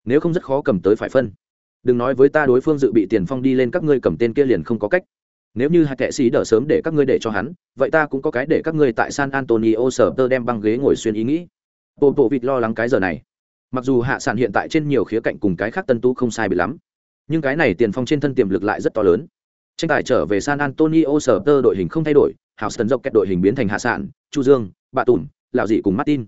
Nếu không rất khó cầm tới phải phân. Đừng nói với ta đối phương dự bị tiền phong đi lên các ngươi cầm tên kia liền không có cách. Nếu như hai kệ sĩ đỡ sớm để các ngươi để cho hắn, vậy ta cũng có cái để các ngươi tại san antonio sở tơ đem băng ghế ngồi xuyên ý nghĩ. Bộ bộ vịt lo lắng cái giờ này. Mặc dù hạ sản hiện tại trên nhiều khía cạnh cùng cái khác tân tu không sai bị lắm, nhưng cái này tiền phong trên thân tiềm lực lại rất to lớn. Tranh tài trở về san antonio sở tơ đội hình không thay đổi hào sơn dọc kẹt đội hình biến thành hạ sản chu dương bạ tùn lạo dị cùng martin.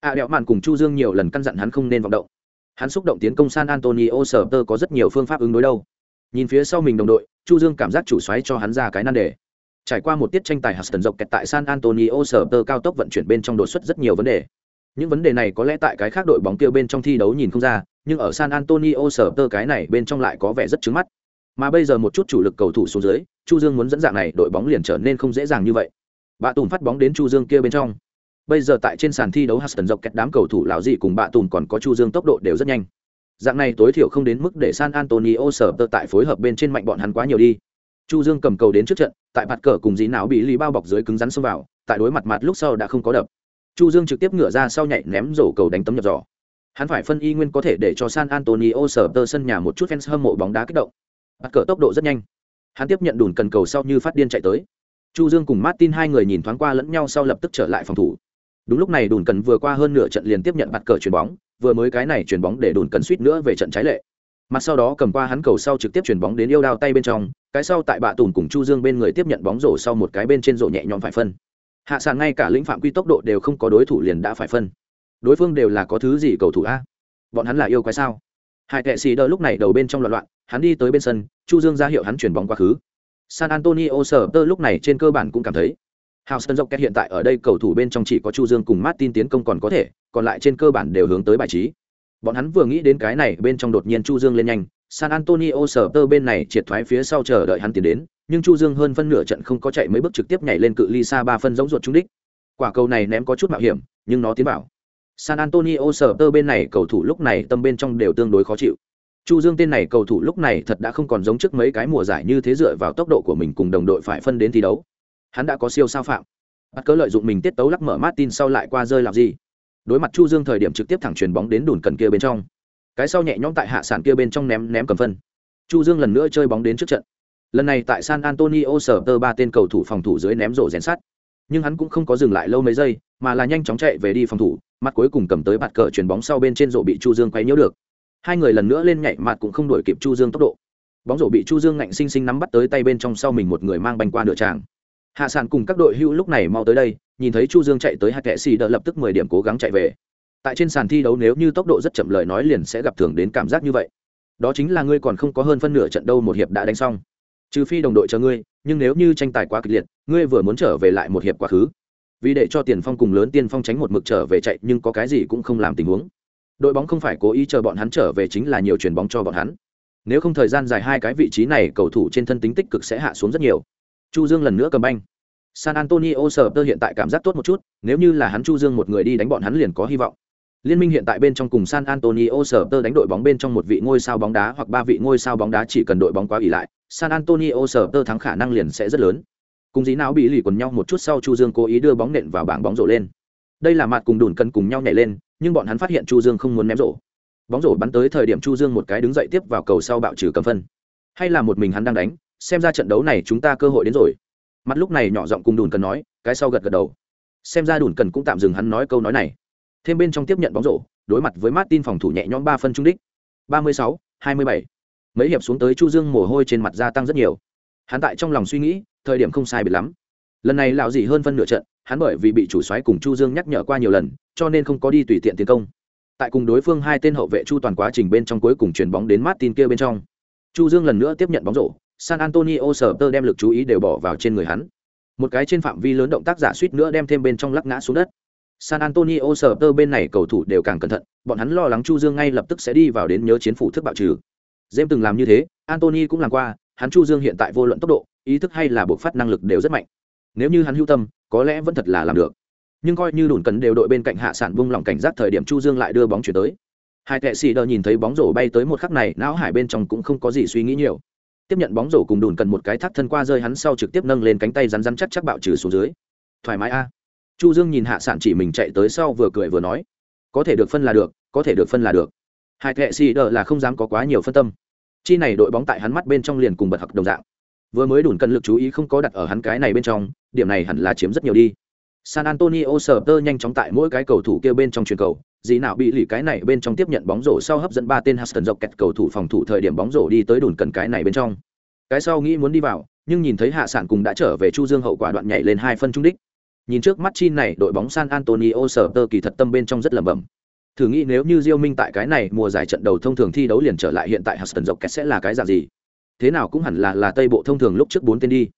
A à, đẹo mạn cùng chu dương nhiều lần căn dặn hắn không nên vọng động. Hắn xúc động tiến công san antonio sở tơ có rất nhiều phương pháp ứng đối đâu. Nhìn phía sau mình đồng đội chu dương cảm giác chủ xoáy cho hắn ra cái nan đề. Trải qua một tiết tranh tài huston dọc kẹt tại san antonio sở tơ cao tốc vận chuyển bên trong đột xuất rất nhiều vấn đề. Những vấn đề này có lẽ tại cái khác đội bóng kia bên trong thi đấu nhìn không ra nhưng ở san antonio sở tơ cái này bên trong lại có vẻ rất trứng mắt. Mà bây giờ một chút chủ lực cầu thủ xuống dưới chu dương muốn dẫn dạng này đội bóng liền trở nên không dễ dàng như vậy bạ Tùm phát bóng đến chu dương kia bên trong. Bây giờ tại trên sàn thi đấu huston dọc kẹt đám cầu thủ lão dị cùng bạ Tùm còn có chu dương tốc độ đều rất nhanh. Dạng này tối thiểu không đến mức để san antonio sở tơ tại phối hợp bên trên mạnh bọn hắn quá nhiều đi. Chu dương cầm cầu đến trước trận, tại mặt cờ cùng dí não bị lý bao bọc dưới cứng rắn xông vào, tại đối mặt mặt lúc sau đã không có đập. Chu dương trực tiếp ngửa ra sau nhảy ném rổ cầu đánh tấm nhập giỏ. Hắn phải phân y nguyên có thể để cho san antonio sở tơ sân nhà một chút fans hâm mộ bóng đá kích động. Mặt cờ tốc độ rất nhanh. Hắn tiếp nhận đùn cần cầu sau như phát điên chạy tới chu dương cùng martin hai người nhìn thoáng qua lẫn nhau sau lập tức trở lại phòng thủ. Đúng lúc này đùn cần vừa qua hơn nửa trận liền tiếp nhận mặt cờ chuyền bóng, vừa mới cái này chuyền bóng để đùn cần suýt nữa về trận trái lệ. Mặt sau đó cầm qua hắn cầu sau trực tiếp chuyền bóng đến yêu đao tay bên trong, cái sau tại bạ tùn cùng chu dương bên người tiếp nhận bóng rổ sau một cái bên trên rổ nhẹ nhõm phải phân. Hạ sàn ngay cả lĩnh phạm quy tốc độ đều không có đối thủ liền đã phải phân. Đối phương đều là có thứ gì cầu thủ a? Bọn hắn là yêu quái sao? Hai tệ xì đỡ lúc này đầu bên trong loạn loạn, hắn đi tới bên sân, chu dương ra hiệu hắn chuyển bóng quá khứ san antonio Spurs lúc này trên cơ bản cũng cảm thấy Houston Rockets hiện tại ở đây cầu thủ bên trong chỉ có Chu Dương cùng Martin tiến công còn có thể, còn lại trên cơ bản đều hướng tới bài trí. Bọn hắn vừa nghĩ đến cái này bên trong đột nhiên Chu Dương lên nhanh, San Antonio Spurs bên này triệt thoái phía sau chờ đợi hắn tiến đến, nhưng Chu Dương hơn phân nửa trận không có chạy mấy bước trực tiếp nhảy lên cự ly xa ba phân giống ruột trúng đích. Quả cầu này ném có chút mạo hiểm, nhưng nó tiến vào. San Antonio Spurs bên này cầu thủ lúc này tâm bên trong đều tương đối khó chịu. Chu Dương tên này cầu thủ lúc này thật đã không còn giống trước mấy cái mùa giải như thế dựa vào tốc độ của mình cùng đồng đội phải phân đến thi đấu. Hắn đã có siêu sao phạm. Bắt cớ lợi dụng mình tiết tấu lắc mở Martin sau lại qua rơi làm gì? Đối mặt Chu Dương thời điểm trực tiếp thẳng chuyền bóng đến đùn cần kia bên trong. Cái sau nhẹ nhõm tại hạ sản kia bên trong ném ném cầm phân. Chu Dương lần nữa chơi bóng đến trước trận. Lần này tại San Antonio sở tơ ba tên cầu thủ phòng thủ dưới ném rổ rèn sắt. Nhưng hắn cũng không có dừng lại lâu mấy giây, mà là nhanh chóng chạy về đi phòng thủ, mặt cuối cùng cầm tới bạt cờ chuyền bóng sau bên trên rổ bị Chu Dương quấy nhiễu được hai người lần nữa lên nhảy mặt cũng không đuổi kịp chu dương tốc độ. Bóng rổ bị chu dương ngạnh sinh sinh nắm bắt tới tay bên trong sau mình một người mang banh qua nửa tràng. Hạ sản cùng các đội hữu lúc này mau tới đây, nhìn thấy chu dương chạy tới hai kệ xì đỡ lập tức mười điểm cố gắng chạy về. Tại trên sàn thi đấu nếu như tốc độ rất chậm lời nói liền sẽ gặp thường đến cảm giác như vậy. Đó chính là ngươi còn không có hơn phân nửa trận đâu một hiệp đã đánh xong. Trừ phi đồng đội chờ ngươi, nhưng nếu như tranh tài quá kịch liệt, ngươi vừa muốn trở về lại một hiệp quá khứ. Vì để cho tiền phong cùng lớn tiên phong tránh một mực trở về chạy, nhưng có cái gì cũng không làm tình huống đội bóng không phải cố ý chờ bọn hắn trở về chính là nhiều chuyền bóng cho bọn hắn. Nếu không thời gian dài hai cái vị trí này, cầu thủ trên thân tính tích cực sẽ hạ xuống rất nhiều. Chu dương lần nữa cầm banh. San antonio sờ tơ hiện tại cảm giác tốt một chút, nếu như là hắn chu dương một người đi đánh bọn hắn liền có hy vọng. Liên minh hiện tại bên trong cùng san antonio sờ tơ đánh đội bóng bên trong một vị ngôi sao bóng đá hoặc ba vị ngôi sao bóng đá chỉ cần đội bóng quá ỉ lại, san antonio sờ tơ thắng khả năng liền sẽ rất lớn. Cùng dí não bị lì quần nhau một chút sau chu dương cố ý đưa bóng nện vào bảng bóng rổ lên. Đây là mặt cùng đùn cân cùng nhau nhảy lên nhưng bọn hắn phát hiện chu dương không muốn ném rổ. Bóng rổ bắn tới thời điểm chu dương một cái đứng dậy tiếp vào cầu sau bạo trừ cầm phân. Hay là một mình hắn đang đánh, xem ra trận đấu này chúng ta cơ hội đến rồi. Mặt lúc này nhỏ giọng cùng đùn cần nói, cái sau gật gật đầu. Xem ra đùn cần cũng tạm dừng hắn nói câu nói này. Thêm bên trong tiếp nhận bóng rổ, đối mặt với martin phòng thủ nhẹ nhõm ba phân trung đích. Ba mươi sáu, hai mươi bảy. Mấy hiệp xuống tới chu dương mồ hôi trên mặt gia tăng rất nhiều. Hắn tại trong lòng suy nghĩ, thời điểm không sai biệt lắm. Lần này lão gì hơn phân nửa trận hắn bởi vì bị chủ soái cùng chu dương nhắc nhở qua nhiều lần, cho nên không có đi tùy tiện tiến công. Tại cùng đối phương hai tên hậu vệ chu toàn quá trình bên trong cuối cùng chuyền bóng đến martin kia bên trong. Chu dương lần nữa tiếp nhận bóng rổ, san antonio Spurs tơ đem lực chú ý đều bỏ vào trên người hắn. Một cái trên phạm vi lớn động tác giả suýt nữa đem thêm bên trong lắc ngã xuống đất. San antonio Spurs tơ bên này cầu thủ đều càng cẩn thận, bọn hắn lo lắng chu dương ngay lập tức sẽ đi vào đến nhớ chiến phủ thức bạo trừ. James từng làm như thế antony cũng làm qua, hắn chu dương hiện tại vô luận tốc độ, ý thức hay là bộ phát năng lực đều rất mạnh. Nếu như hắn hữu tâm có lẽ vẫn thật là làm được. Nhưng coi như đùn cần đều đội bên cạnh hạ sản bung lòng cảnh giác thời điểm chu dương lại đưa bóng chuyển tới. Hai kệ xì đờ nhìn thấy bóng rổ bay tới một khắc này, não hải bên trong cũng không có gì suy nghĩ nhiều. Tiếp nhận bóng rổ cùng đùn cần một cái thắt thân qua rơi hắn sau trực tiếp nâng lên cánh tay rắn rắn chắc chắc bạo trừ xuống dưới. Thoải mái a. Chu dương nhìn hạ sản chỉ mình chạy tới sau vừa cười vừa nói, có thể được phân là được, có thể được phân là được. Hai kệ xì đờ là không dám có quá nhiều phân tâm. Chi này đội bóng tại hắn mắt bên trong liền cùng bật học đồng dạng vừa mới đủ cân lực chú ý không có đặt ở hắn cái này bên trong, điểm này hẳn là chiếm rất nhiều đi. San antonio sờ tơ nhanh chóng tại mỗi cái cầu thủ kia bên trong truyền cầu gì nào bị lì cái này bên trong tiếp nhận bóng rổ sau hấp dẫn ba tên huston dọc kẹt cầu thủ phòng thủ thời điểm bóng rổ đi tới đùn cần cái này bên trong. Cái sau nghĩ muốn đi vào, nhưng nhìn thấy hạ sản cùng đã trở về chu dương hậu quả đoạn nhảy lên hai phân trung đích. Nhìn trước mắt chi này, đội bóng san antonio sờ tơ kỳ thật tâm bên trong rất lẩm bẩm. Thử nghĩ nếu như diêu minh tại cái này mùa giải trận đầu thông thường thi đấu liền trở lại hiện tại huston dọc kẹt sẽ là cái dạng gì? Thế nào cũng hẳn là là tây bộ thông thường lúc trước bốn tên đi.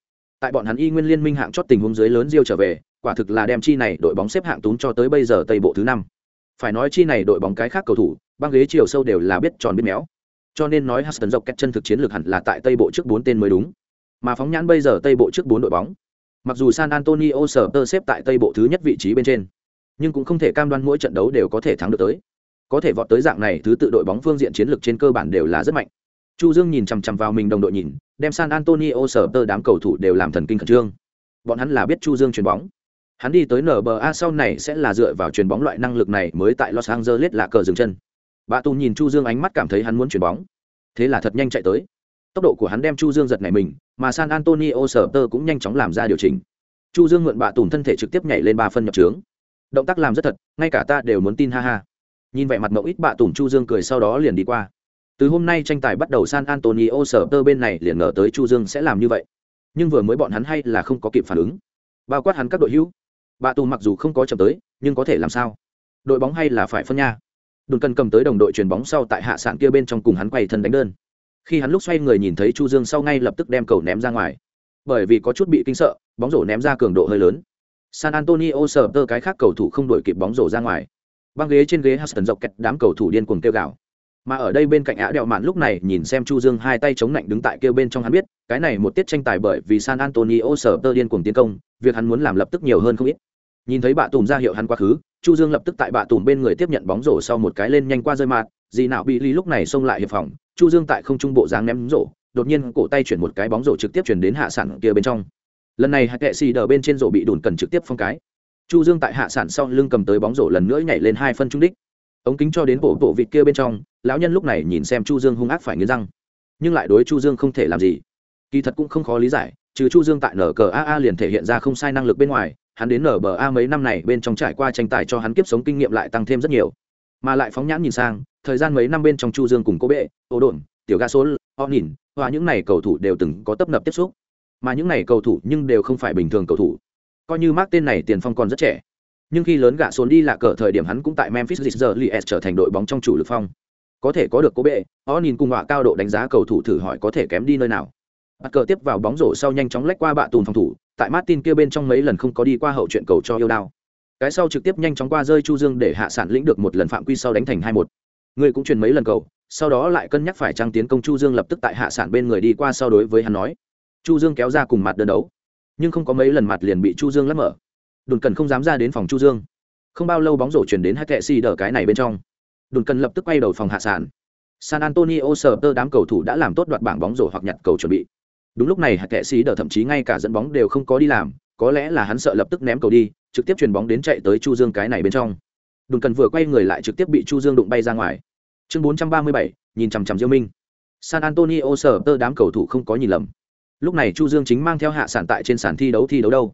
Tại bọn hắn y nguyên liên minh hạng chót tình huống dưới lớn diêu trở về, quả thực là đem chi này đội bóng xếp hạng tún cho tới bây giờ tây bộ thứ năm. Phải nói chi này đội bóng cái khác cầu thủ, băng ghế chiều sâu đều là biết tròn biết méo. Cho nên nói Huston dọc kẹt chân thực chiến lược hẳn là tại tây bộ trước bốn tên mới đúng. Mà phóng nhãn bây giờ tây bộ trước bốn đội bóng. Mặc dù san antonio sở tơ xếp tại tây bộ thứ nhất vị trí bên trên, nhưng cũng không thể cam đoan mỗi trận đấu đều có thể thắng được tới. Có thể vọt tới dạng này thứ tự đội bóng phương diện chiến lược trên cơ bản đều là rất mạnh chu dương nhìn chằm chằm vào mình đồng đội nhìn, đem san antonio sở tơ đám cầu thủ đều làm thần kinh khẩn trương. Bọn hắn là biết chu dương chuyền bóng. Hắn đi tới nba sau này sẽ là dựa vào chuyền bóng loại năng lực này mới tại los angeles là cờ dừng chân. Bà tù nhìn chu dương ánh mắt cảm thấy hắn muốn chuyền bóng. Thế là thật nhanh chạy tới. Tốc độ của hắn đem chu dương giật này mình, mà san antonio sở tơ cũng nhanh chóng làm ra điều chỉnh. Chu dương mượn bạ tùn thân thể trực tiếp nhảy lên ba phân nhập trướng. Động tác làm rất thật, ngay cả ta đều muốn tin ha ha. Nhìn vẻ mặt mộng ít bạ tùn chu dương cười sau đó liền đi qua từ hôm nay tranh tài bắt đầu san antonio sở tơ bên này liền ngờ tới chu dương sẽ làm như vậy. Nhưng vừa mới bọn hắn hay là không có kịp phản ứng. Bao quát hắn các đội hữu. Bà tù mặc dù không có chậm tới, nhưng có thể làm sao? Đội bóng hay là phải phân nha? Đồn cần cầm tới đồng đội chuyền bóng sau tại hạ sạn kia bên trong cùng hắn quay thân đánh đơn. Khi hắn lúc xoay người nhìn thấy chu dương sau ngay lập tức đem cầu ném ra ngoài. Bởi vì có chút bị kinh sợ, bóng rổ ném ra cường độ hơi lớn. San antonio sờ tơ cái khác cầu thủ không đuổi kịp bóng rổ ra ngoài. Băng ghế trên ghế huston dọc kẹt đám cầu thủ điên cuồng kêu gào mà ở đây bên cạnh ạ đẹo mạn lúc này nhìn xem chu dương hai tay chống lạnh đứng tại kêu bên trong hắn biết, cái này một tiết tranh tài bởi vì san antonio sở tơ điên cuồng tiến công, việc hắn muốn làm lập tức nhiều hơn không ít. Nhìn thấy bạ tùm ra hiệu hắn quá khứ, chu dương lập tức tại bạ tùm bên người tiếp nhận bóng rổ sau một cái lên nhanh qua rơi mạt gì nào bị ly lúc này xông lại hiệp phòng, chu dương tại không trung bộ dáng ném rổ, đột nhiên cổ tay chuyển một cái bóng rổ trực tiếp chuyển đến hạ sản kia bên trong. Lần này hạt kệ xì đờ bên trên rổ bị đùn cần trực tiếp phong cái. Chu dương tại hạ sản sau lưng cầm tới bóng rổ lần nữa nhảy lên hai phân trung đích ống kính cho đến bộ bộ vịt kia bên trong, lão nhân lúc này nhìn xem chu dương hung ác phải nghiến răng. Nhưng lại đối chu dương không thể làm gì. Kỳ thật cũng không khó lý giải, trừ chu dương tại nở cờ aa liền thể hiện ra không sai năng lực bên ngoài, hắn đến nở bờ a mấy năm này bên trong trải qua tranh tài cho hắn kiếp sống kinh nghiệm lại tăng thêm rất nhiều. Mà lại phóng nhãn nhìn sang, thời gian mấy năm bên trong chu dương cùng cô bệ, ô đồn tiểu ga số, o nhìn và những này cầu thủ đều từng có tấp nập tiếp xúc. Mà những này cầu thủ nhưng đều không phải bình thường cầu thủ. Coi như mark tên này tiền phong còn rất trẻ nhưng khi lớn gạ xuống đi là cờ thời điểm hắn cũng tại memphis Grizzlies trở thành đội bóng trong chủ lực phong. Có thể có được cố bệ họ nhìn cùng họa cao độ đánh giá cầu thủ thử hỏi có thể kém đi nơi nào. Bắt cờ tiếp vào bóng rổ sau nhanh chóng lách qua bạ tùn phòng thủ, tại martin kia bên trong mấy lần không có đi qua hậu chuyện cầu cho yêu đao. Cái sau trực tiếp nhanh chóng qua rơi chu dương để hạ sản lĩnh được một lần phạm quy sau đánh thành hai một. Người cũng truyền mấy lần cầu, sau đó lại cân nhắc phải trang tiến công chu dương lập tức tại hạ sản bên người đi qua sau đối với hắn nói. Chu dương kéo ra cùng mặt đơn đấu, nhưng không có mấy lần mặt liền bị chu dương lấp mở đồn cần không dám ra đến phòng chu dương. Không bao lâu bóng rổ chuyển đến hai kệ xì đờ cái này bên trong. Đồn cần lập tức quay đầu phòng hạ sản san antonio sờ tơ đám cầu thủ đã làm tốt đoạt bảng bóng rổ hoặc nhặt cầu chuẩn bị. Đúng lúc này Hạt kệ xì đờ thậm chí ngay cả dẫn bóng đều không có đi làm có lẽ là hắn sợ lập tức ném cầu đi trực tiếp chuyền bóng đến chạy tới chu dương cái này bên trong. Đồn cần vừa quay người lại trực tiếp bị chu dương đụng bay ra ngoài. Chương 437, nhìn chằm chằm diêu minh. San antonio sờ tơ đám cầu thủ không có nhìn lầm. Lúc này chu dương chính mang theo hạ sản tại trên sàn thi đấu thi đấu đâu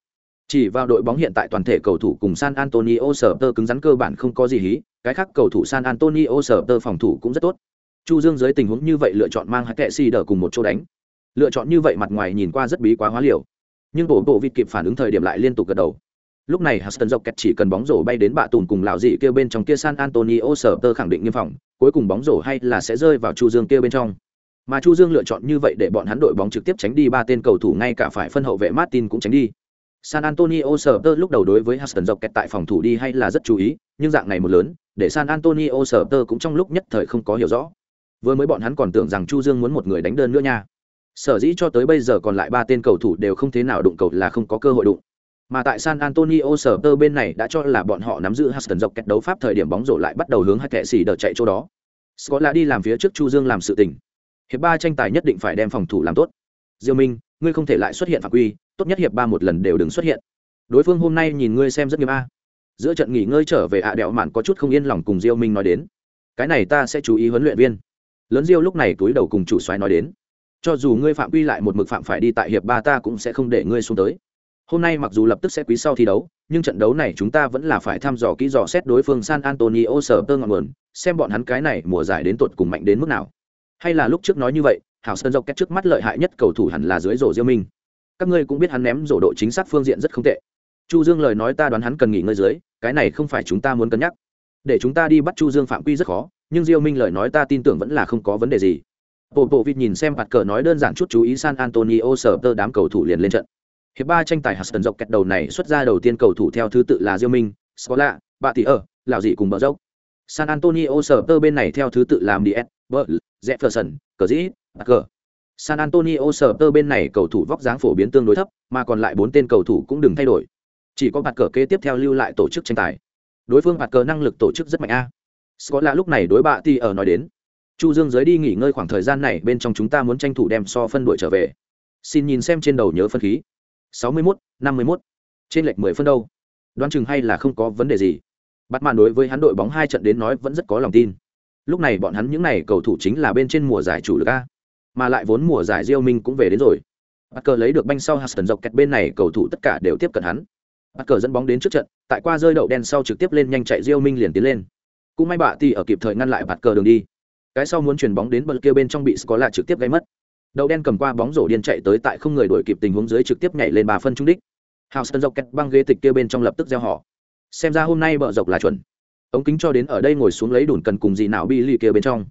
chỉ vào đội bóng hiện tại toàn thể cầu thủ cùng san antonio sở tơ cứng rắn cơ bản không có gì hí cái khác cầu thủ san antonio sở tơ phòng thủ cũng rất tốt chu dương dưới tình huống như vậy lựa chọn mang hai kệ si đờ cùng một chỗ đánh lựa chọn như vậy mặt ngoài nhìn qua rất bí quá hóa liều nhưng bộ bộ vịt kịp phản ứng thời điểm lại liên tục gật đầu lúc này Huston dọc kẹt chỉ cần bóng rổ bay đến bạ tùn cùng lão dị kêu bên trong kia San Antonio sở tơ khẳng định nghiêm phòng, cuối cùng bóng rổ hay là sẽ rơi vào Chu Dương kêu bên trong. Mà Chu Dương lựa chọn như vậy để bọn hắn đội bóng trực tiếp tránh đi ba tên cầu thủ ngay cả phải phân hậu vệ Martin cũng tránh đi. San Antonio Spurs lúc đầu đối với Houston dọc kẹt tại phòng thủ đi hay là rất chú ý, nhưng dạng này một lớn, để San Antonio Spurs cũng trong lúc nhất thời không có hiểu rõ. Vừa mới bọn hắn còn tưởng rằng Chu Dương muốn một người đánh đơn nữa nha. Sở dĩ cho tới bây giờ còn lại ba tên cầu thủ đều không thế nào đụng cầu là không có cơ hội đụng. Mà tại San Antonio Spurs bên này đã cho là bọn họ nắm giữ Houston dọc kẹt đấu pháp thời điểm bóng rổ lại bắt đầu hướng hai kẻ xì đỡ chạy chỗ đó. Scott là đi làm phía trước Chu Dương làm sự tình. Hiệp ba tranh tài nhất định phải đem phòng thủ làm tốt. Diêu Minh, ngươi không thể lại xuất hiện phạm quy, tốt nhất hiệp ba một lần đều đừng xuất hiện. Đối phương hôm nay nhìn ngươi xem rất nghiêm a. Giữa trận nghỉ ngơi trở về ạ đẹo mạn có chút không yên lòng cùng diêu minh nói đến. Cái này ta sẽ chú ý huấn luyện viên. Lớn diêu lúc này túi đầu cùng chủ xoáy nói đến. Cho dù ngươi phạm quy lại một mực phạm phải đi tại hiệp ba ta cũng sẽ không để ngươi xuống tới. Hôm nay mặc dù lập tức sẽ quý sau thi đấu nhưng trận đấu này chúng ta vẫn là phải thăm dò kỹ dò xét đối phương san antonio sở tơ ngọn nguồn xem bọn hắn cái này mùa giải đến tột cùng mạnh đến mức nào. Hay là lúc trước nói như vậy hảo sơn dọc kết trước mắt lợi hại nhất cầu thủ hẳn là dưới rổ diêu minh. Các ngươi cũng biết hắn ném rổ độ chính xác phương diện rất không tệ. Chu dương lời nói ta đoán hắn cần nghỉ ngơi dưới, cái này không phải chúng ta muốn cân nhắc. Để chúng ta đi bắt chu dương phạm quy rất khó, nhưng diêu minh lời nói ta tin tưởng vẫn là không có vấn đề gì. Bộ bộ vịt nhìn xem mặt cờ nói đơn giản chút chú ý san antonio sở tơ đám cầu thủ liền lên trận. Hiệp ba tranh tài huston dọc kẹt đầu này xuất ra đầu tiên cầu thủ theo thứ tự là diêu minh, scola bạ tỷ ở lão dị cùng bờ dốc. San antonio sở tơ bên này theo thứ tự làm ds bờ jefferson cờ dĩ mặt cờ San Antonio Spurs tơ bên này cầu thủ vóc dáng phổ biến tương đối thấp, mà còn lại bốn tên cầu thủ cũng đừng thay đổi. Chỉ có bạt cờ kế tiếp theo lưu lại tổ chức tranh tài. Đối phương bạt cờ năng lực tổ chức rất mạnh a. Scott là lúc này đối bạ thì ở nói đến. Chu Dương giới đi nghỉ ngơi khoảng thời gian này bên trong chúng ta muốn tranh thủ đem so phân đội trở về. Xin nhìn xem trên đầu nhớ phân khí. 61, 51. Trên lệch 10 phân đâu? Đoán chừng hay là không có vấn đề gì. Bắt màn đối với hắn đội bóng hai trận đến nói vẫn rất có lòng tin. Lúc này bọn hắn những này cầu thủ chính là bên trên mùa giải chủ lực a mà lại vốn mùa giải Diêu Minh cũng về đến rồi. Parker lấy được banh sau Huston dọc kẹt bên này cầu thủ tất cả đều tiếp cận hắn. Parker dẫn bóng đến trước trận, tại qua rơi đậu đen sau trực tiếp lên nhanh chạy Diêu Minh liền tiến lên. Cũng may bạ thì ở kịp thời ngăn lại Parker đường đi. Cái sau muốn chuyển bóng đến bật kia bên trong bị Scola trực tiếp gây mất. Đậu đen cầm qua bóng rổ điên chạy tới tại không người đuổi kịp tình huống dưới trực tiếp nhảy lên bà phân trung đích. Houston dọc kẹt băng ghế tịch kia bên trong lập tức gieo họ. Xem ra hôm nay bợ dọc là chuẩn. Ống kính cho đến ở đây ngồi xuống lấy đùn cần cùng gì nào Billy kia bên trong.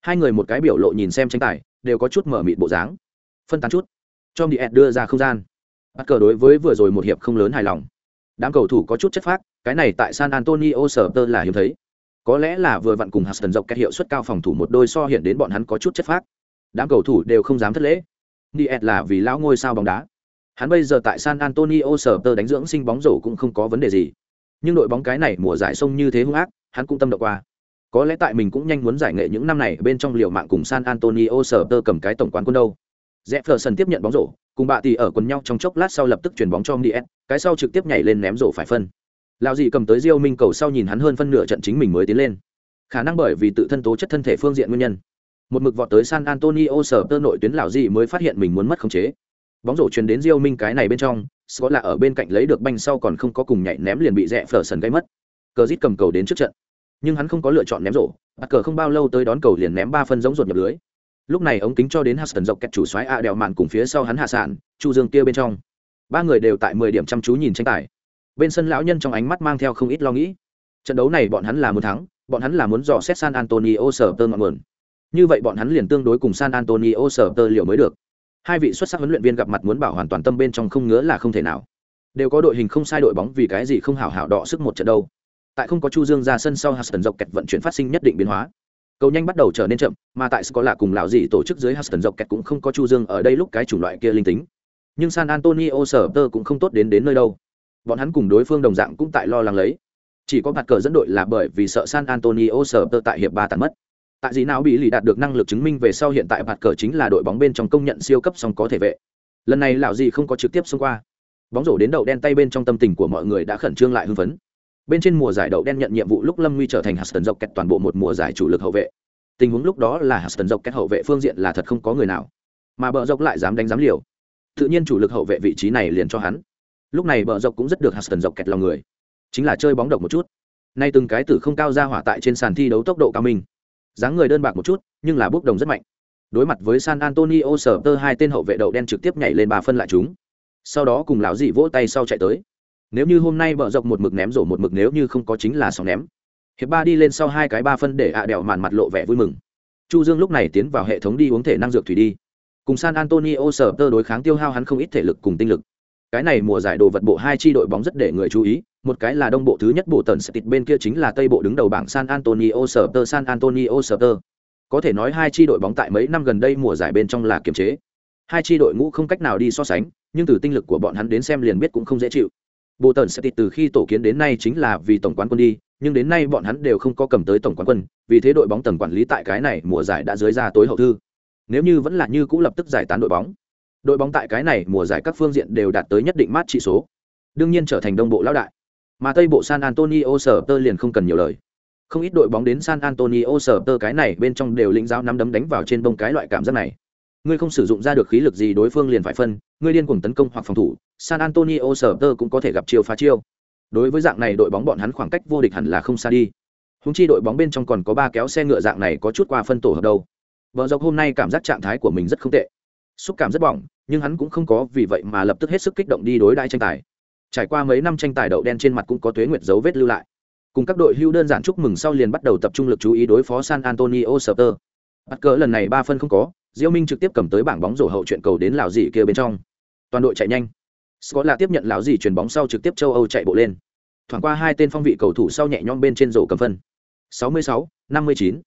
Hai người một cái biểu lộ nhìn xem tranh tài, đều có chút mở mịt bộ dáng. Phân tán chút. Cho đi ed đưa ra không gian. Bắt cờ đối với vừa rồi một hiệp không lớn hài lòng. Đám cầu thủ có chút chất phác, cái này tại san antonio sở tơ là hiếm thấy. Có lẽ là vừa vặn cùng huston dọc các hiệu suất cao phòng thủ một đôi so hiện đến bọn hắn có chút chất phác. Đám cầu thủ đều không dám thất lễ. Đi là vì lão ngôi sao bóng đá. Hắn bây giờ tại san antonio sở tơ đánh dưỡng sinh bóng rổ cũng không có vấn đề gì. Nhưng đội bóng cái này mùa giải sông như thế hung ác, hắn cũng tâm động qua có lẽ tại mình cũng nhanh muốn giải nghệ những năm này bên trong liều mạng cùng San Antonio sở tơ cầm cái tổng quán quân đâu. sân tiếp nhận bóng rổ, cùng bạ tì ở quần nhau trong chốc lát sau lập tức chuyển bóng cho Mies, cái sau trực tiếp nhảy lên ném rổ phải phân. Lão dì cầm tới Diêu Minh cầu sau nhìn hắn hơn phân nửa trận chính mình mới tiến lên. Khả năng bởi vì tự thân tố chất thân thể phương diện nguyên nhân. Một mực vọt tới San Antonio sở tơ nội tuyến lão dì mới phát hiện mình muốn mất khống chế. Bóng rổ truyền đến Diêu Minh cái này bên trong, Scott là ở bên cạnh lấy được banh sau còn không có cùng nhảy ném liền bị Jefferson gây mất. Cờ dít cầm cầu đến trước trận nhưng hắn không có lựa chọn ném rổ, bắt cờ không bao lâu tới đón cầu liền ném ba phân giống ruột nhập lưới. Lúc này ống kính cho đến huston dọc kẹt chủ xoáy a đèo mạn cùng phía sau hắn hạ sản chu dương kia bên trong. Ba người đều tại mười điểm chăm chú nhìn tranh tài. Bên sân lão nhân trong ánh mắt mang theo không ít lo nghĩ. Trận đấu này bọn hắn là muốn thắng, bọn hắn là muốn dò xét san antonio sở tơ ngọn nguồn. Như vậy bọn hắn liền tương đối cùng san antonio sở tơ liệu mới được. Hai vị xuất sắc huấn luyện viên gặp mặt muốn bảo hoàn toàn tâm bên trong không ngứa là không thể nào. Đều có đội hình không sai đội bóng vì cái gì không hảo hảo đọ sức một trận đâu tại không có chu dương ra sân sau huston dọc kẹt vận chuyển phát sinh nhất định biến hóa. Cầu nhanh bắt đầu trở nên chậm, mà tại có lạ cùng lão dị tổ chức dưới huston dọc kẹt cũng không có chu dương ở đây lúc cái chủng loại kia linh tính. Nhưng san antonio sở tơ cũng không tốt đến đến nơi đâu. Bọn hắn cùng đối phương đồng dạng cũng tại lo lắng lấy. Chỉ có mặt cờ dẫn đội là bởi vì sợ san antonio sở tơ tại hiệp ba tàn mất. Tại gì nào bị lì đạt được năng lực chứng minh về sau hiện tại mặt cờ chính là đội bóng bên trong công nhận siêu cấp song có thể vệ. Lần này lão Dị không có trực tiếp xông qua. Bóng rổ đến đầu đen tay bên trong tâm tình của mọi người đã khẩn trương lại hưng phấn bên trên mùa giải đậu đen nhận nhiệm vụ lúc lâm nguy trở thành hạt dọc kẹt toàn bộ một mùa giải chủ lực hậu vệ. Tình huống lúc đó là hạt dọc kẹt hậu vệ phương diện là thật không có người nào. Mà bờ dọc lại dám đánh dám liều. Tự nhiên chủ lực hậu vệ vị trí này liền cho hắn. Lúc này bờ dọc cũng rất được hạt dọc kẹt lòng người. Chính là chơi bóng độc một chút. Nay từng cái tử không cao ra hỏa tại trên sàn thi đấu tốc độ cao minh. Dáng người đơn bạc một chút, nhưng là bước đồng rất mạnh. Đối mặt với san antonio, sở tơ hai tên hậu vệ đậu đen trực tiếp nhảy lên ba phân lại chúng. Sau đó cùng lão dị vỗ tay sau chạy tới nếu như hôm nay bờ dọc một mực ném rổ một mực nếu như không có chính là sóng ném. Hiệp ba đi lên sau hai cái ba phân để ạ đèo màn mặt lộ vẻ vui mừng. Chu dương lúc này tiến vào hệ thống đi uống thể năng dược thủy đi. Cùng san antonio sở tơ đối kháng tiêu hao hắn không ít thể lực cùng tinh lực. Cái này mùa giải đồ vật bộ hai chi đội bóng rất để người chú ý, một cái là đông bộ thứ nhất bộ tần sẽ bên kia chính là tây bộ đứng đầu bảng san antonio sở tơ, san antonio sở tơ. Có thể nói hai chi đội bóng tại mấy năm gần đây mùa giải bên trong là kiềm chế. Hai chi đội ngũ không cách nào đi so sánh, nhưng từ tinh lực của bọn hắn đến xem liền biết cũng không dễ chịu bộ tần sẽ từ khi tổ kiến đến nay chính là vì tổng quán quân đi, nhưng đến nay bọn hắn đều không có cầm tới tổng quán quân, vì thế đội bóng tầng quản lý tại cái này mùa giải đã dưới ra tối hậu thư. Nếu như vẫn là như cũ lập tức giải tán đội bóng đội bóng tại cái này mùa giải các phương diện đều đạt tới nhất định mát trị số. Đương nhiên trở thành đông bộ lão đại. Mà tây bộ san antonio sở tơ liền không cần nhiều lời. Không ít đội bóng đến san antonio sở tơ cái này bên trong đều lĩnh giáo nắm đấm đánh vào trên bông cái loại cảm giác này ngươi không sử dụng ra được khí lực gì đối phương liền phải phân, ngươi điên cuồng tấn công hoặc phòng thủ, san antonio sở tơ cũng có thể gặp chiêu phá chiêu. Đối với dạng này đội bóng bọn hắn khoảng cách vô địch hẳn là không xa đi. Húng chi đội bóng bên trong còn có ba kéo xe ngựa dạng này có chút qua phân tổ hợp đâu. Vợ dọc hôm nay cảm giác trạng thái của mình rất không tệ. Xúc cảm rất bỏng, nhưng hắn cũng không có vì vậy mà lập tức hết sức kích động đi đối đại tranh tài. Trải qua mấy năm tranh tài đậu đen trên mặt cũng có tuế nguyệt dấu vết lưu lại. Cùng các đội hưu đơn giản chúc mừng sau liền bắt đầu tập trung lực chú ý đối phó san antonio sờ tơ bắt cỡ lần này ba phân không có diêu minh trực tiếp cầm tới bảng bóng rổ hậu chuyện cầu đến lào dì kia bên trong. Toàn đội chạy nhanh. Scott là tiếp nhận lào dì chuyền bóng sau trực tiếp châu âu chạy bộ lên. Thoảng qua hai tên phong vị cầu thủ sau nhẹ nhõm bên trên rổ cầm phân. 66, 59.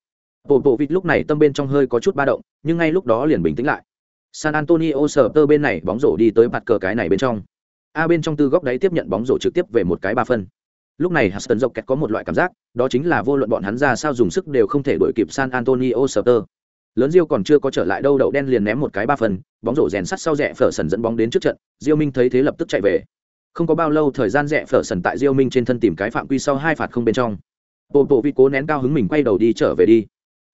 bộ bộ vịt lúc này tâm bên trong hơi có chút ba động nhưng ngay lúc đó liền bình tĩnh lại. San antonio sờ tơ bên này bóng rổ đi tới mặt cờ cái này bên trong. A bên trong tư góc đáy tiếp nhận bóng rổ trực tiếp về một cái ba phân lúc này huston dọc kẹt có một loại cảm giác đó chính là vô luận bọn hắn ra sao dùng sức đều không thể đuổi kịp san antonio sờ tơ lớn diêu còn chưa có trở lại đâu đậu đen liền ném một cái ba phần bóng rổ rèn sắt sau rẽ phở sần dẫn bóng đến trước trận diêu minh thấy thế lập tức chạy về. Không có bao lâu thời gian rẽ phở sần tại diêu minh trên thân tìm cái phạm quy sau hai phạt không bên trong. Bộ bộ vi cố nén cao hứng mình quay đầu đi trở về đi.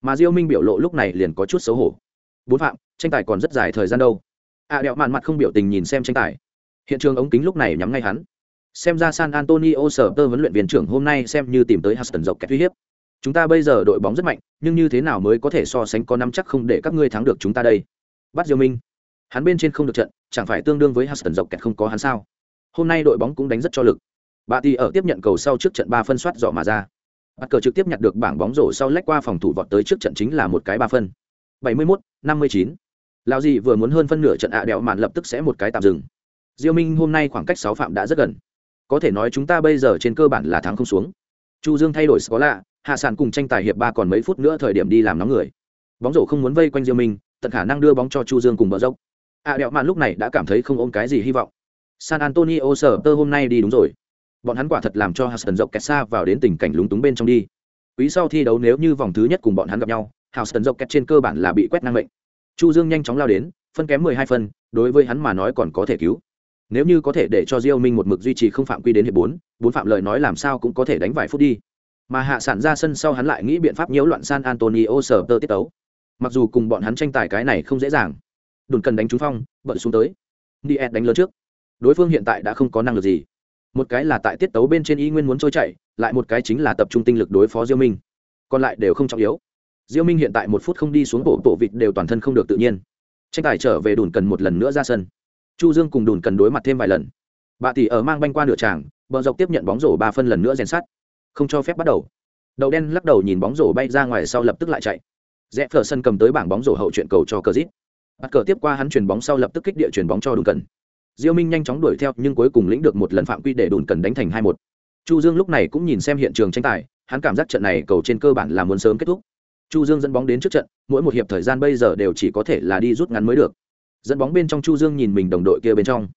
Mà diêu minh biểu lộ lúc này liền có chút xấu hổ. Bốn phạm tranh tài còn rất dài thời gian đâu. A à, đẹo mạn mặt không biểu tình nhìn xem tranh tài. Hiện trường ống kính lúc này nhắm ngay hắn xem ra san antonio sở tơ vấn luyện viên trưởng hôm nay xem như tìm tới huston dọc kẹt uy hiếp. Chúng ta bây giờ đội bóng rất mạnh nhưng như thế nào mới có thể so sánh có năm chắc không để các ngươi thắng được chúng ta đây? Bắt diêu minh. Hắn bên trên không được trận chẳng phải tương đương với huston dọc kẹt không có hắn sao? Hôm nay đội bóng cũng đánh rất cho lực. Bà ti ở tiếp nhận cầu sau trước trận ba phân soát dọ mà ra. Bắt cờ trực tiếp nhặt được bảng bóng rổ sau lách qua phòng thủ vọt tới trước trận chính là một cái ba phân. 71, 59. Lão gì vừa muốn hơn phân nửa trận ạ à đèo màn lập tức sẽ một cái tạm dừng. Diêu Minh hôm nay khoảng cách 6 phạm đã rất gần. Có thể nói chúng ta bây giờ trên cơ bản là thắng không xuống. Chu Dương thay đổi có lạ, hạ sản cùng tranh tài hiệp ba còn mấy phút nữa thời điểm đi làm nóng người. Bóng rổ không muốn vây quanh Diêu Minh, tận khả năng đưa bóng cho Chu Dương cùng bờ dốc. À đẹo mạn lúc này đã cảm thấy không ôm cái gì hy vọng. San Antonio sở tơ hôm nay đi đúng rồi. Bọn hắn quả thật làm cho Houston dọc kẹt xa vào đến tình cảnh lúng túng bên trong đi. Quý sau thi đấu nếu như vòng thứ nhất cùng bọn hắn gặp nhau, Houston Rockets trên cơ bản là bị quét năng mệnh. Chu Dương nhanh chóng lao đến, phân kém 12 phân, đối với hắn mà nói còn có thể cứu. Nếu như có thể để cho Diêu Minh một mực duy trì không phạm quy đến hiệp 4, bốn phạm lời nói làm sao cũng có thể đánh vài phút đi. Mà hạ sản ra sân sau hắn lại nghĩ biện pháp nhiễu loạn San Antonio sở tơ tiết tấu. Mặc dù cùng bọn hắn tranh tài cái này không dễ dàng. đồn cần đánh trúng phong, bận xuống tới. Diet đánh lớn trước. Đối phương hiện tại đã không có năng lực gì. Một cái là tại tiết tấu bên trên y nguyên muốn trôi chạy, lại một cái chính là tập trung tinh lực đối phó Diêu Minh. Còn lại đều không trọng yếu diêu minh hiện tại một phút không đi xuống bộ bộ vịt đều toàn thân không được tự nhiên tranh tài trở về đồn cần một lần nữa ra sân chu dương cùng đùn cần đối mặt thêm vài lần. Bà tỷ ở mang banh qua nửa tràng, bờ dọc tiếp nhận bóng rổ ba phân lần nữa rèn sắt. Không cho phép bắt đầu. Đậu đen lắc đầu nhìn bóng rổ bay ra ngoài sau lập tức lại chạy. Rẽ phở sân cầm tới bảng bóng rổ hậu chuyện cầu cho cờ dít. Bắt cờ tiếp qua hắn chuyển bóng sau lập tức kích địa chuyển bóng cho đùn cần. Diêu minh nhanh chóng đuổi theo, nhưng cuối cùng lĩnh được một lần phạm quy để đùn cần đánh thành hai một. Chu dương lúc này cũng nhìn xem hiện trường tranh tài, hắn cảm giác trận này cầu trên cơ bản là muốn sớm kết thúc. Chu dương dẫn bóng đến trước trận, mỗi một hiệp thời gian bây giờ đều chỉ có thể là đi rút ngắn mới được dẫn bóng bên trong chu dương nhìn mình đồng đội kia bên trong.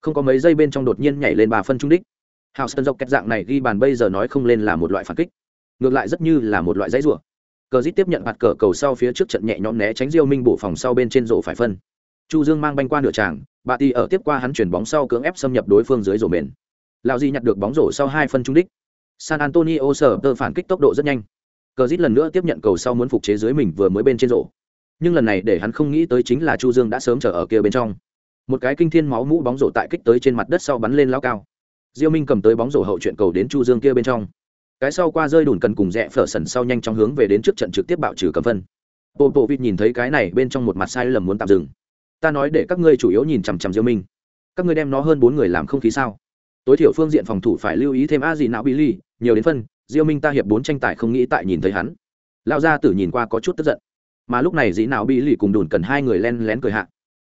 Không có mấy giây bên trong đột nhiên nhảy lên ba phân trung đích. Hào sơn dọc kẹt dạng này ghi bàn bây giờ nói không lên là một loại phản kích. Ngược lại rất như là một loại dãy rủa. Cờ dít tiếp nhận mặt cờ cầu sau phía trước trận nhẹ nhõm né tránh diêu minh bổ phòng sau bên trên rổ phải phân. Chu dương mang banh qua nửa tràng, bà ti ở tiếp qua hắn chuyển bóng sau cưỡng ép xâm nhập đối phương dưới rổ mền. Lao di nhặt được bóng rổ sau hai phân trung đích. San antonio sở tơ phản kích tốc độ rất nhanh. Cờ dít lần nữa tiếp nhận cầu sau muốn phục chế dưới mình vừa mới bên trên rổ nhưng lần này để hắn không nghĩ tới chính là chu dương đã sớm chờ ở kia bên trong. Một cái kinh thiên máu mũ bóng rổ tại kích tới trên mặt đất sau bắn lên lao cao. Diêu minh cầm tới bóng rổ hậu chuyện cầu đến chu dương kia bên trong. Cái sau qua rơi đùn cần cùng rẽ phở sần sau nhanh chóng hướng về đến trước trận trực tiếp bạo trừ cầm phân. Bộ bộ vịt nhìn thấy cái này bên trong một mặt sai lầm muốn tạm dừng. Ta nói để các ngươi chủ yếu nhìn chằm chằm diêu minh. Các ngươi đem nó hơn bốn người làm không khí sao? Tối thiểu phương diện phòng thủ phải lưu ý thêm a gì não billy nhiều đến phân, diêu minh ta hiệp bốn tranh tài không nghĩ tại nhìn thấy hắn. Lão gia tử nhìn qua có chút tức giận mà lúc này dĩ nào bị lì cùng đùn cần hai người len lén cười hạ.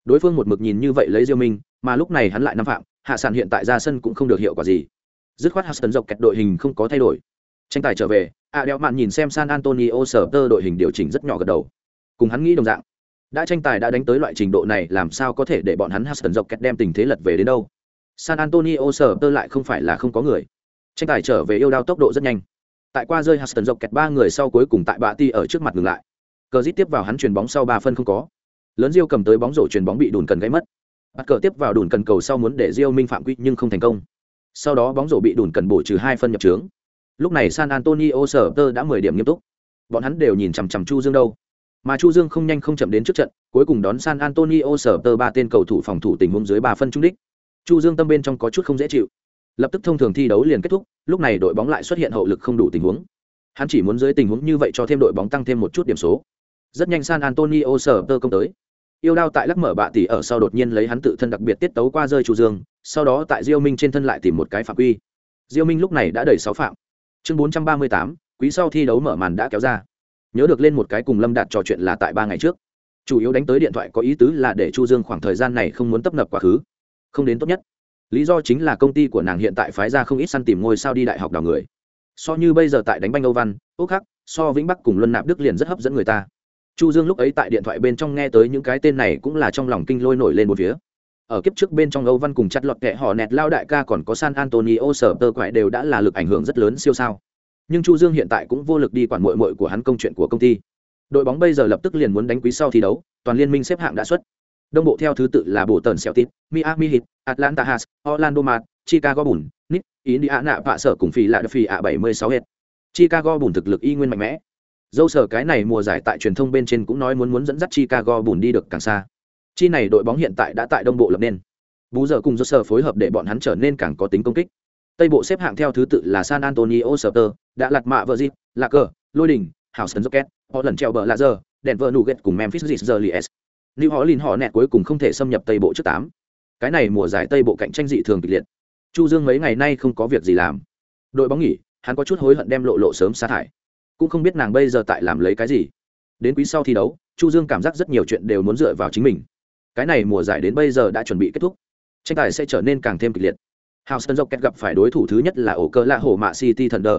Đối phương một mực nhìn như vậy lấy diêu minh, mà lúc này hắn lại nắm phạm, hạ sàn hiện tại ra sân cũng không được hiệu quả gì. Dứt khoát huston dọc kẹt đội hình không có thay đổi. Tranh tài trở về a đeo mạn nhìn xem san antonio sở tơ đội hình điều chỉnh rất nhỏ gật đầu. Cùng hắn nghĩ đồng dạng. Đã tranh tài đã đánh tới loại trình độ này, làm sao có thể để bọn hắn huston dọc kẹt đem tình thế lật về đến đâu? San antonio sở tơ lại không phải là không có người. Tranh tài trở về yêu đao tốc độ rất nhanh. Tại qua rơi huston dọc kẹt ba người sau cuối cùng tại bạ ti ở trước mặt ngừng lại cờ dít tiếp vào hắn chuyền bóng sau ba phân không có. Lớn diêu cầm tới bóng rổ chuyền bóng bị đùn cần gãy mất. Bắt cờ tiếp vào đùn cần cầu sau muốn để diêu minh phạm quy nhưng không thành công. Sau đó bóng rổ bị đùn cần bổ trừ hai phân nhập trướng. Lúc này san antonio sở tơ đã mười điểm nghiêm túc. Bọn hắn đều nhìn chằm chằm chu dương đâu. Mà chu dương không nhanh không chậm đến trước trận, cuối cùng đón san antonio sở tơ ba tên cầu thủ phòng thủ tình huống dưới ba phân trung đích. Chu dương tâm bên trong có chút không dễ chịu. Lập tức thông thường thi đấu liền kết thúc, lúc này đội bóng lại xuất hiện hậu lực không đủ tình huống. Hắn chỉ muốn dưới tình huống như vậy cho thêm đội bóng tăng thêm một chút điểm số rất nhanh san antonio sở tơ công tới. Yêu đao tại lắc mở bạ tỷ ở sau đột nhiên lấy hắn tự thân đặc biệt tiết tấu qua rơi chu dương, sau đó tại diêu minh trên thân lại tìm một cái phạm quy. Diêu minh lúc này đã đầy sáu phạm. Chương bốn trăm ba mươi tám, quý sau thi đấu mở màn đã kéo ra. Nhớ được lên một cái cùng lâm đạt trò chuyện là tại ba ngày trước. Chủ yếu đánh tới điện thoại có ý tứ là để chu dương khoảng thời gian này không muốn tấp nập quá khứ. Không đến tốt nhất. Lý do chính là công ty của nàng hiện tại phái ra không ít săn tìm ngôi sao đi đại học đào người. So như bây giờ tại đánh banh âu văn, úc khắc, so vĩnh bắc cùng luân nạp đức liền rất hấp dẫn người ta chu dương lúc ấy tại điện thoại bên trong nghe tới những cái tên này cũng là trong lòng kinh lôi nổi lên một phía. Ở kiếp trước bên trong âu văn cùng chặt lọt kệ họ nẹt lao đại ca còn có san antonio sở tơ quại đều đã là lực ảnh hưởng rất lớn siêu sao. Nhưng chu dương hiện tại cũng vô lực đi quản mội mội của hắn công chuyện của công ty. Đội bóng bây giờ lập tức liền muốn đánh quý sau thi đấu toàn liên minh xếp hạng đã xuất. Đông bộ theo thứ tự là bộ tần celtic miami heat atlanta hawks orlando Magic, chicago bulls knicks indiana vạ sở cùng phi lại phi ạ 76 hết chicago bulls thực lực y nguyên mạnh mẽ dâu sở cái này mùa giải tại truyền thông bên trên cũng nói muốn muốn dẫn dắt chicago bulls đi được càng xa chi này đội bóng hiện tại đã tại đông bộ lập nên bú giờ cùng Dâu sở phối hợp để bọn hắn trở nên càng có tính công kích tây bộ xếp hạng theo thứ tự là san antonio Spurs, đã lạt mạ vợ dịp lạc cờ lôi đình houston rocket họ lần treo bờ lạ giờ đèn vợ nugget cùng memphis Grizzlies. họ lìn họ nẹt cuối cùng không thể xâm nhập Tây Bộ trước tám. Cái này mùa giải Tây Bộ cạnh tranh dị thường kịch liệt. Chu Dương mấy ngày nay không có việc gì làm. Đội bóng nghỉ, hắn có chút hối hận đem lộ lộ sớm sa thải. Cũng không biết nàng bây giờ tại làm lấy cái gì. Đến quý sau thi đấu, Chu Dương cảm giác rất nhiều chuyện đều muốn dựa vào chính mình. Cái này mùa giải đến bây giờ đã chuẩn bị kết thúc. Tranh tài sẽ trở nên càng thêm kịch liệt. Houston kẹt gặp phải đối thủ thứ nhất là ổ cơ lạ hổ mạ City Thunder.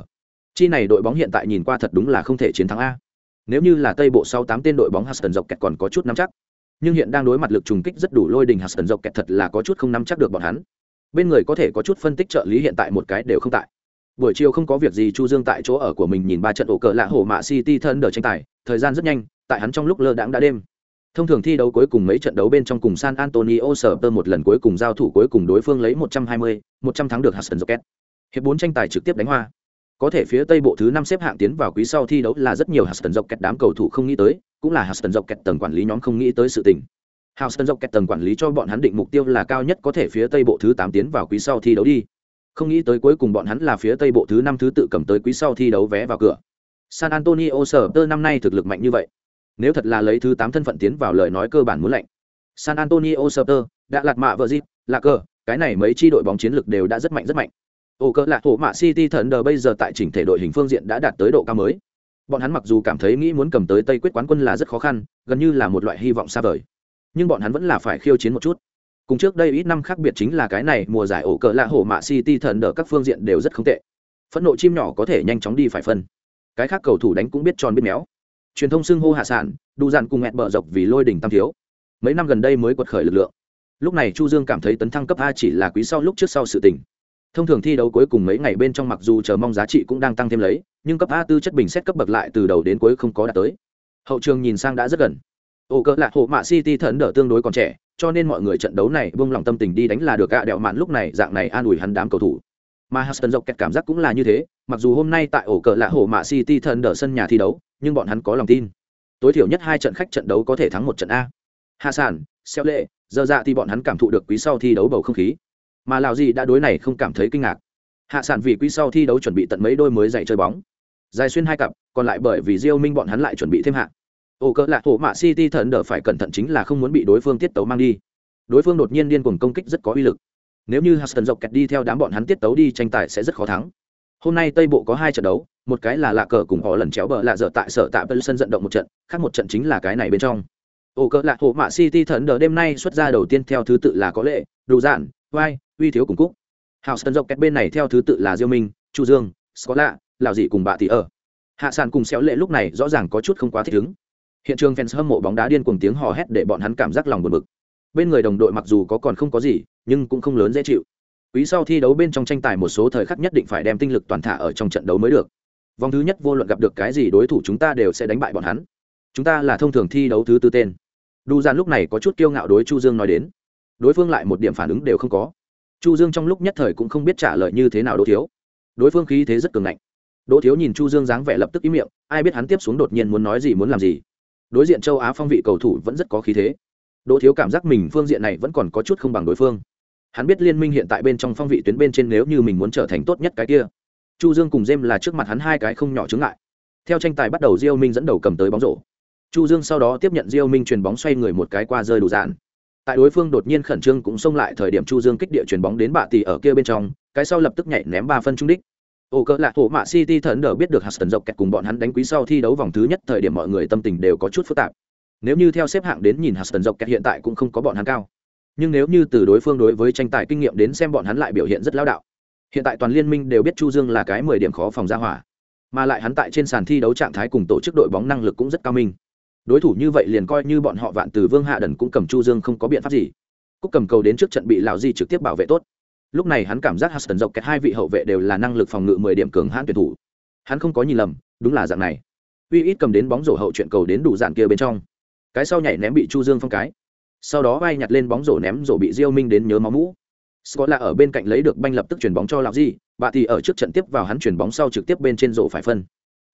Chi này đội bóng hiện tại nhìn qua thật đúng là không thể chiến thắng a. Nếu như là Tây bộ sau tám tên đội bóng Houston kẹt còn có chút nắm chắc nhưng hiện đang đối mặt lực trùng kích rất đủ lôi đình hạt sần dọc kẹt thật là có chút không nắm chắc được bọn hắn bên người có thể có chút phân tích trợ lý hiện tại một cái đều không tại buổi chiều không có việc gì chu dương tại chỗ ở của mình nhìn ba trận ổ cờ lạ hổ mạ city thân đờ tranh tài thời gian rất nhanh tại hắn trong lúc lơ đãng đã đêm thông thường thi đấu cuối cùng mấy trận đấu bên trong cùng san antonio sở tơ một lần cuối cùng giao thủ cuối cùng đối phương lấy 120, 100 thắng được hudson rocket hiệp bốn tranh tài trực tiếp đánh hoa có thể phía tây bộ thứ năm xếp hạng tiến vào quý sau thi đấu là rất nhiều hudson rocket đám cầu thủ không nghĩ tới cũng là hudson rocket tầng quản lý nhóm không nghĩ tới sự tình. hudson rocket tầng quản lý cho bọn hắn định mục tiêu là cao nhất có thể phía Tây bộ thứ tám tiến vào quý sau thi đấu đi. Không nghĩ tới cuối cùng bọn hắn là phía Tây bộ thứ năm thứ tự cầm tới quý sau thi đấu vé vào cửa. San Antonio Spurs năm nay thực lực mạnh như vậy. Nếu thật là lấy thứ tám thân phận tiến vào lời nói cơ bản muốn lạnh. San Antonio Spurs đã lạt mạ vợ dịp, là cơ, cái này mấy chi đội bóng chiến lược đều đã rất mạnh rất mạnh. Ổ cỡ lạc thủ mạ City thần đờ bây giờ tại chỉnh thể đội hình phương diện đã đạt tới độ cao mới bọn hắn mặc dù cảm thấy nghĩ muốn cầm tới tây quyết quán quân là rất khó khăn gần như là một loại hy vọng xa vời nhưng bọn hắn vẫn là phải khiêu chiến một chút cùng trước đây ít năm khác biệt chính là cái này, mùa giải ổ cỡ lạ hổ mạ city thần đỡ các phương diện đều rất không tệ. Phẫn nộ chim nhỏ có thể nhanh chóng đi phải phân. Cái khác cầu thủ đánh cũng biết tròn biết méo. Truyền thông xưng hô hạ sản đủ dàn cùng hẹn bờ dọc vì lôi đỉnh tam thiếu. Mấy năm gần đây mới quật khởi lực lượng. Lúc này chu dương cảm thấy tấn thăng cấp a chỉ là quý sau lúc trước sau sự tình. Thông thường thi đấu cuối cùng mấy ngày bên trong mặc dù chờ mong giá trị cũng đang tăng thêm lấy, nhưng cấp a tư chất bình xét cấp bậc lại từ đầu đến cuối không có đạt tới. Hậu trường nhìn sang đã rất gần. Ổ cỡ lạc hộ mạ city thần đỡ tương đối còn trẻ cho nên mọi người trận đấu này buông lòng tâm tình đi đánh là được gạ đẹo mạn lúc này dạng này an ủi hắn đám cầu thủ. Mà Huston dọc kẹt cảm giác cũng là như thế, mặc dù hôm nay tại ổ cờ lạ hổ mạ city thần đỡ sân nhà thi đấu, nhưng bọn hắn có lòng tin. Tối thiểu nhất hai trận khách trận đấu có thể thắng một trận a. Hạ sản xeo lệ giờ dạ thì bọn hắn cảm thụ được quý sau thi đấu bầu không khí. Mà lào gì đã đối này không cảm thấy kinh ngạc. Hạ sản vì quý sau thi đấu chuẩn bị tận mấy đôi mới dạy chơi bóng. Dài xuyên hai cặp, còn lại bởi vì diêu minh bọn hắn lại chuẩn bị thêm hạ ổ cỡ lạ thổ mạ city thần đỡ phải cẩn thận chính là không muốn bị đối phương tiết tấu mang đi. Đối phương đột nhiên điên cuồng công kích rất có uy lực. Nếu như Huston dọc kẹt đi theo đám bọn hắn tiết tấu đi tranh tài sẽ rất khó thắng. Hôm nay tây bộ có hai trận đấu, một cái là lạ cờ cùng họ lần chéo bờ lạ dở tại sở tạ bên sân vận động một trận, khác một trận chính là cái này bên trong. Ổ cỡ lạ hộ mạ city thần đỡ đêm nay xuất ra đầu tiên theo thứ tự là có lệ đủ giản, vai, uy thiếu cùng cúc. Hào sân dọc kẹt bên này theo thứ tự là diêu minh, chu dương scott lạ lào dị cùng bà tỷ ở. Hạ sàn cùng xéo lệ lúc này rõ ràng có chút không quá thích ứng hiện trường fans hâm mộ bóng đá điên cuồng tiếng hò hét để bọn hắn cảm giác lòng buồn bực. Bên người đồng đội mặc dù có còn không có gì, nhưng cũng không lớn dễ chịu. Quý sau thi đấu bên trong tranh tài một số thời khắc nhất định phải đem tinh lực toàn thả ở trong trận đấu mới được. Vòng thứ nhất vô luận gặp được cái gì đối thủ chúng ta đều sẽ đánh bại bọn hắn. Chúng ta là thông thường thi đấu thứ tư tên. Đu gian lúc này có chút kiêu ngạo đối chu dương nói đến. Đối phương lại một điểm phản ứng đều không có. Chu dương trong lúc nhất thời cũng không biết trả lời như thế nào đỗ thiếu. Đối phương khí thế rất cường ngạnh. Đỗ thiếu nhìn chu dương dáng vẻ lập tức ý miệng, ai biết hắn tiếp xuống đột nhiên muốn nói gì muốn làm gì đối diện châu á phong vị cầu thủ vẫn rất có khí thế. Đỗ thiếu cảm giác mình phương diện này vẫn còn có chút không bằng đối phương. Hắn biết liên minh hiện tại bên trong phong vị tuyến bên trên nếu như mình muốn trở thành tốt nhất cái kia, chu dương cùng jem là trước mặt hắn hai cái không nhỏ chướng ngại. Theo tranh tài bắt đầu diêu minh dẫn đầu cầm tới bóng rổ. Chu dương sau đó tiếp nhận diêu minh chuyền bóng xoay người một cái qua rơi đủ dạn. Tại đối phương đột nhiên khẩn trương cũng xông lại thời điểm chu dương kích địa chuyền bóng đến bạ tỷ ở kia bên trong, cái sau lập tức nhảy ném ba phân trung đích ổ cỡ lạc hộ mạ city thần đờ biết được huston dọc kẹt cùng bọn hắn đánh quý sau thi đấu vòng thứ nhất, thời điểm mọi người tâm tình đều có chút phức tạp. Nếu như theo xếp hạng đến nhìn huston dọc kẹt hiện tại cũng không có bọn hắn cao. Nhưng nếu như từ đối phương đối với tranh tài kinh nghiệm đến xem bọn hắn lại biểu hiện rất lao đạo. Hiện tại toàn liên minh đều biết chu dương là cái mười điểm khó phòng ra hỏa. Mà lại hắn tại trên sàn thi đấu trạng thái cùng tổ chức đội bóng năng lực cũng rất cao minh. Đối thủ như vậy liền coi như bọn họ vạn từ vương hạ đần cũng cầm chu dương không có biện pháp gì. Cúc cầm cầu đến trước trận bị lão di trực tiếp bảo vệ tốt lúc này hắn cảm giác huston dọc kẹt hai vị hậu vệ đều là năng lực phòng ngự mười điểm cường hãn tuyển thủ. Hắn không có nhìn lầm đúng là dạng này. Uy ít cầm đến bóng rổ hậu chuyện cầu đến đủ dạng kia bên trong. Cái sau nhảy ném bị chu dương phong cái. Sau đó bay nhặt lên bóng rổ ném rổ bị diêu minh đến nhớ máu mũ. Scott là ở bên cạnh lấy được banh lập tức chuyển bóng cho lão di bà thì ở trước trận tiếp vào hắn chuyển bóng sau trực tiếp bên trên rổ phải phân.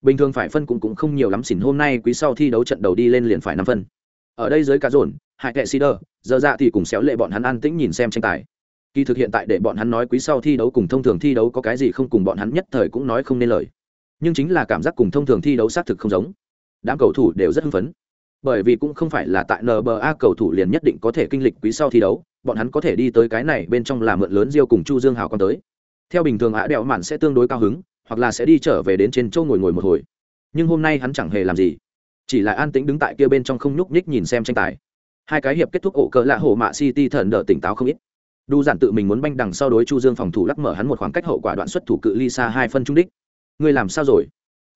Bình thường phải phân cũng cũng không nhiều lắm xỉn hôm nay quý sau thi đấu trận đầu đi lên liền phải năm phân. Ở đây dưới cá rổn, hại tệ Sider, giờ dạ thì cùng xéo lệ bọn hắn an tĩnh nhìn xem tranh tài kỳ thực hiện tại để bọn hắn nói quý sau thi đấu cùng thông thường thi đấu có cái gì không cùng bọn hắn nhất thời cũng nói không nên lời. Nhưng chính là cảm giác cùng thông thường thi đấu xác thực không giống. Đám cầu thủ đều rất hưng phấn. Bởi vì cũng không phải là tại nba cầu thủ liền nhất định có thể kinh lịch quý sau thi đấu, bọn hắn có thể đi tới cái này bên trong là mượn lớn diêu cùng chu dương hào con tới. Theo bình thường ạ đẹo mạn sẽ tương đối cao hứng, hoặc là sẽ đi trở về đến trên châu ngồi ngồi một hồi. Nhưng hôm nay hắn chẳng hề làm gì. Chỉ là an tĩnh đứng tại kia bên trong không nhúc nhích nhìn xem tranh tài. Hai cái hiệp kết thúc ổ cỡ lạ hổ mạ city thần đỡ tỉnh táo không ít đu giản tự mình muốn banh đằng sau đối chu dương phòng thủ lắc mở hắn một khoảng cách hậu quả đoạn xuất thủ cự ly xa hai phân trung đích. Ngươi làm sao rồi?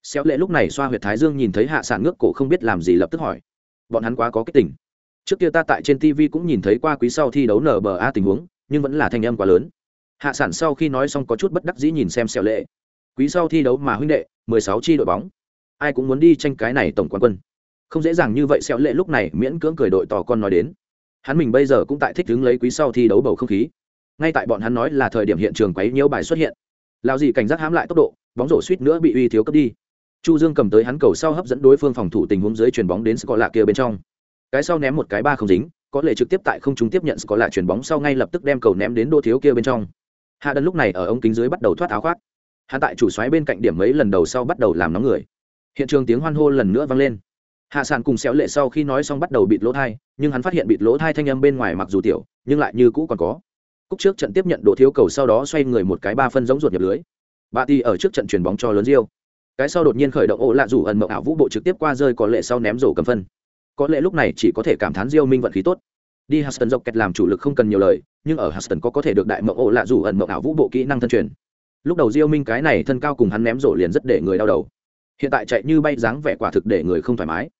Xéo lệ lúc này xoa huyệt thái dương nhìn thấy hạ sản ngước cổ không biết làm gì lập tức hỏi. Bọn hắn quá có kích tỉnh trước kia ta tại trên tv cũng nhìn thấy qua quý sau thi đấu nba tình huống, nhưng vẫn là thanh âm quá lớn. Hạ sản sau khi nói xong có chút bất đắc dĩ nhìn xem xéo lệ. Quý sau thi đấu mà huynh đệ, mười sáu chi đội bóng. Ai cũng muốn đi tranh cái này tổng quán quân. Không dễ dàng như vậy xéo lệ lúc này miễn cưỡng cười đội tỏ con nói đến hắn mình bây giờ cũng tại thích đứng lấy quý sau thi đấu bầu không khí. Ngay tại bọn hắn nói là thời điểm hiện trường quấy nhiễu bài xuất hiện. Lao gì cảnh giác hãm lại tốc độ, bóng rổ suýt nữa bị uy thiếu cấp đi. Chu dương cầm tới hắn cầu sau hấp dẫn đối phương phòng thủ tình huống dưới chuyền bóng đến scott lạ kia bên trong. Cái sau ném một cái ba không dính, có lệ trực tiếp tại không chúng tiếp nhận scott lạ chuyền bóng sau ngay lập tức đem cầu ném đến đô thiếu kia bên trong. Hạ đần lúc này ở ống kính dưới bắt đầu thoát áo khoác. Hạ tại chủ xoáy bên cạnh điểm mấy lần đầu sau bắt đầu làm nóng người. Hiện trường tiếng hoan hô lần nữa vang lên hạ sản cùng xéo lệ sau khi nói xong bắt đầu bịt lỗ thai, nhưng hắn phát hiện bịt lỗ thai thanh âm bên ngoài mặc dù tiểu, nhưng lại như cũ còn có. Cúc trước trận tiếp nhận độ thiếu cầu sau đó xoay người một cái ba phân giống ruột nhập lưới. Bà ti ở trước trận chuyền bóng cho lớn riêu cái sau đột nhiên khởi động ổ lạ rủ ẩn mộng ảo vũ bộ trực tiếp qua rơi có lệ sau ném rổ cầm phân. Có lẽ lúc này chỉ có thể cảm thán diêu minh vận khí tốt. Đi Huston dọc kẹt làm chủ lực không cần nhiều lời, nhưng ở Huston có có thể được đại mộng ổ lạ rủ ẩn mộng ảo vũ bộ kỹ năng thân truyền. Lúc đầu diêu minh cái này thân cao cùng hắn ném rổ liền rất để người đau đầu. Hiện tại chạy như bay dáng vẻ quả thực để người không thoải mái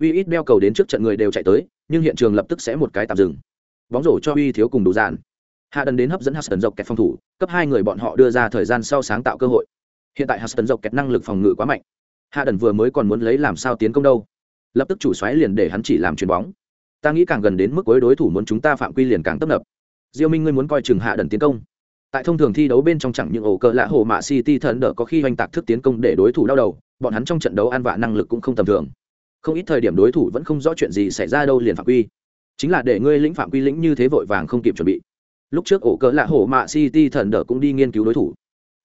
uy ít đeo cầu đến trước trận người đều chạy tới, nhưng hiện trường lập tức sẽ một cái tạm dừng. Bóng rổ cho uy thiếu cùng đủ dạn. Hạ đần đến hấp dẫn huston dọc kẹt phòng thủ, cấp hai người bọn họ đưa ra thời gian sau sáng tạo cơ hội. Hiện tại huston dọc kẹt năng lực phòng ngự quá mạnh. Hạ đần vừa mới còn muốn lấy làm sao tiến công đâu. Lập tức chủ xoáy liền để hắn chỉ làm chuyền bóng. Ta nghĩ càng gần đến mức cuối đối thủ muốn chúng ta phạm quy liền càng tấp nập. Diêu minh ngươi muốn coi chừng hạ đần tiến công. Tại thông thường thi đấu bên trong chẳng những ổ cờ lạ hồ mạ city thần đỡ có khi hoành tạc thức tiến công để đối thủ đau đầu, bọn hắn trong trận đấu ăn vạ năng lực cũng không tầm thường không ít thời điểm đối thủ vẫn không rõ chuyện gì xảy ra đâu liền phạm quy. Chính là để ngươi lĩnh phạm quy lĩnh như thế vội vàng không kịp chuẩn bị. Lúc trước ổ cỡ lạ hổ mạ city thần đỡ cũng đi nghiên cứu đối thủ.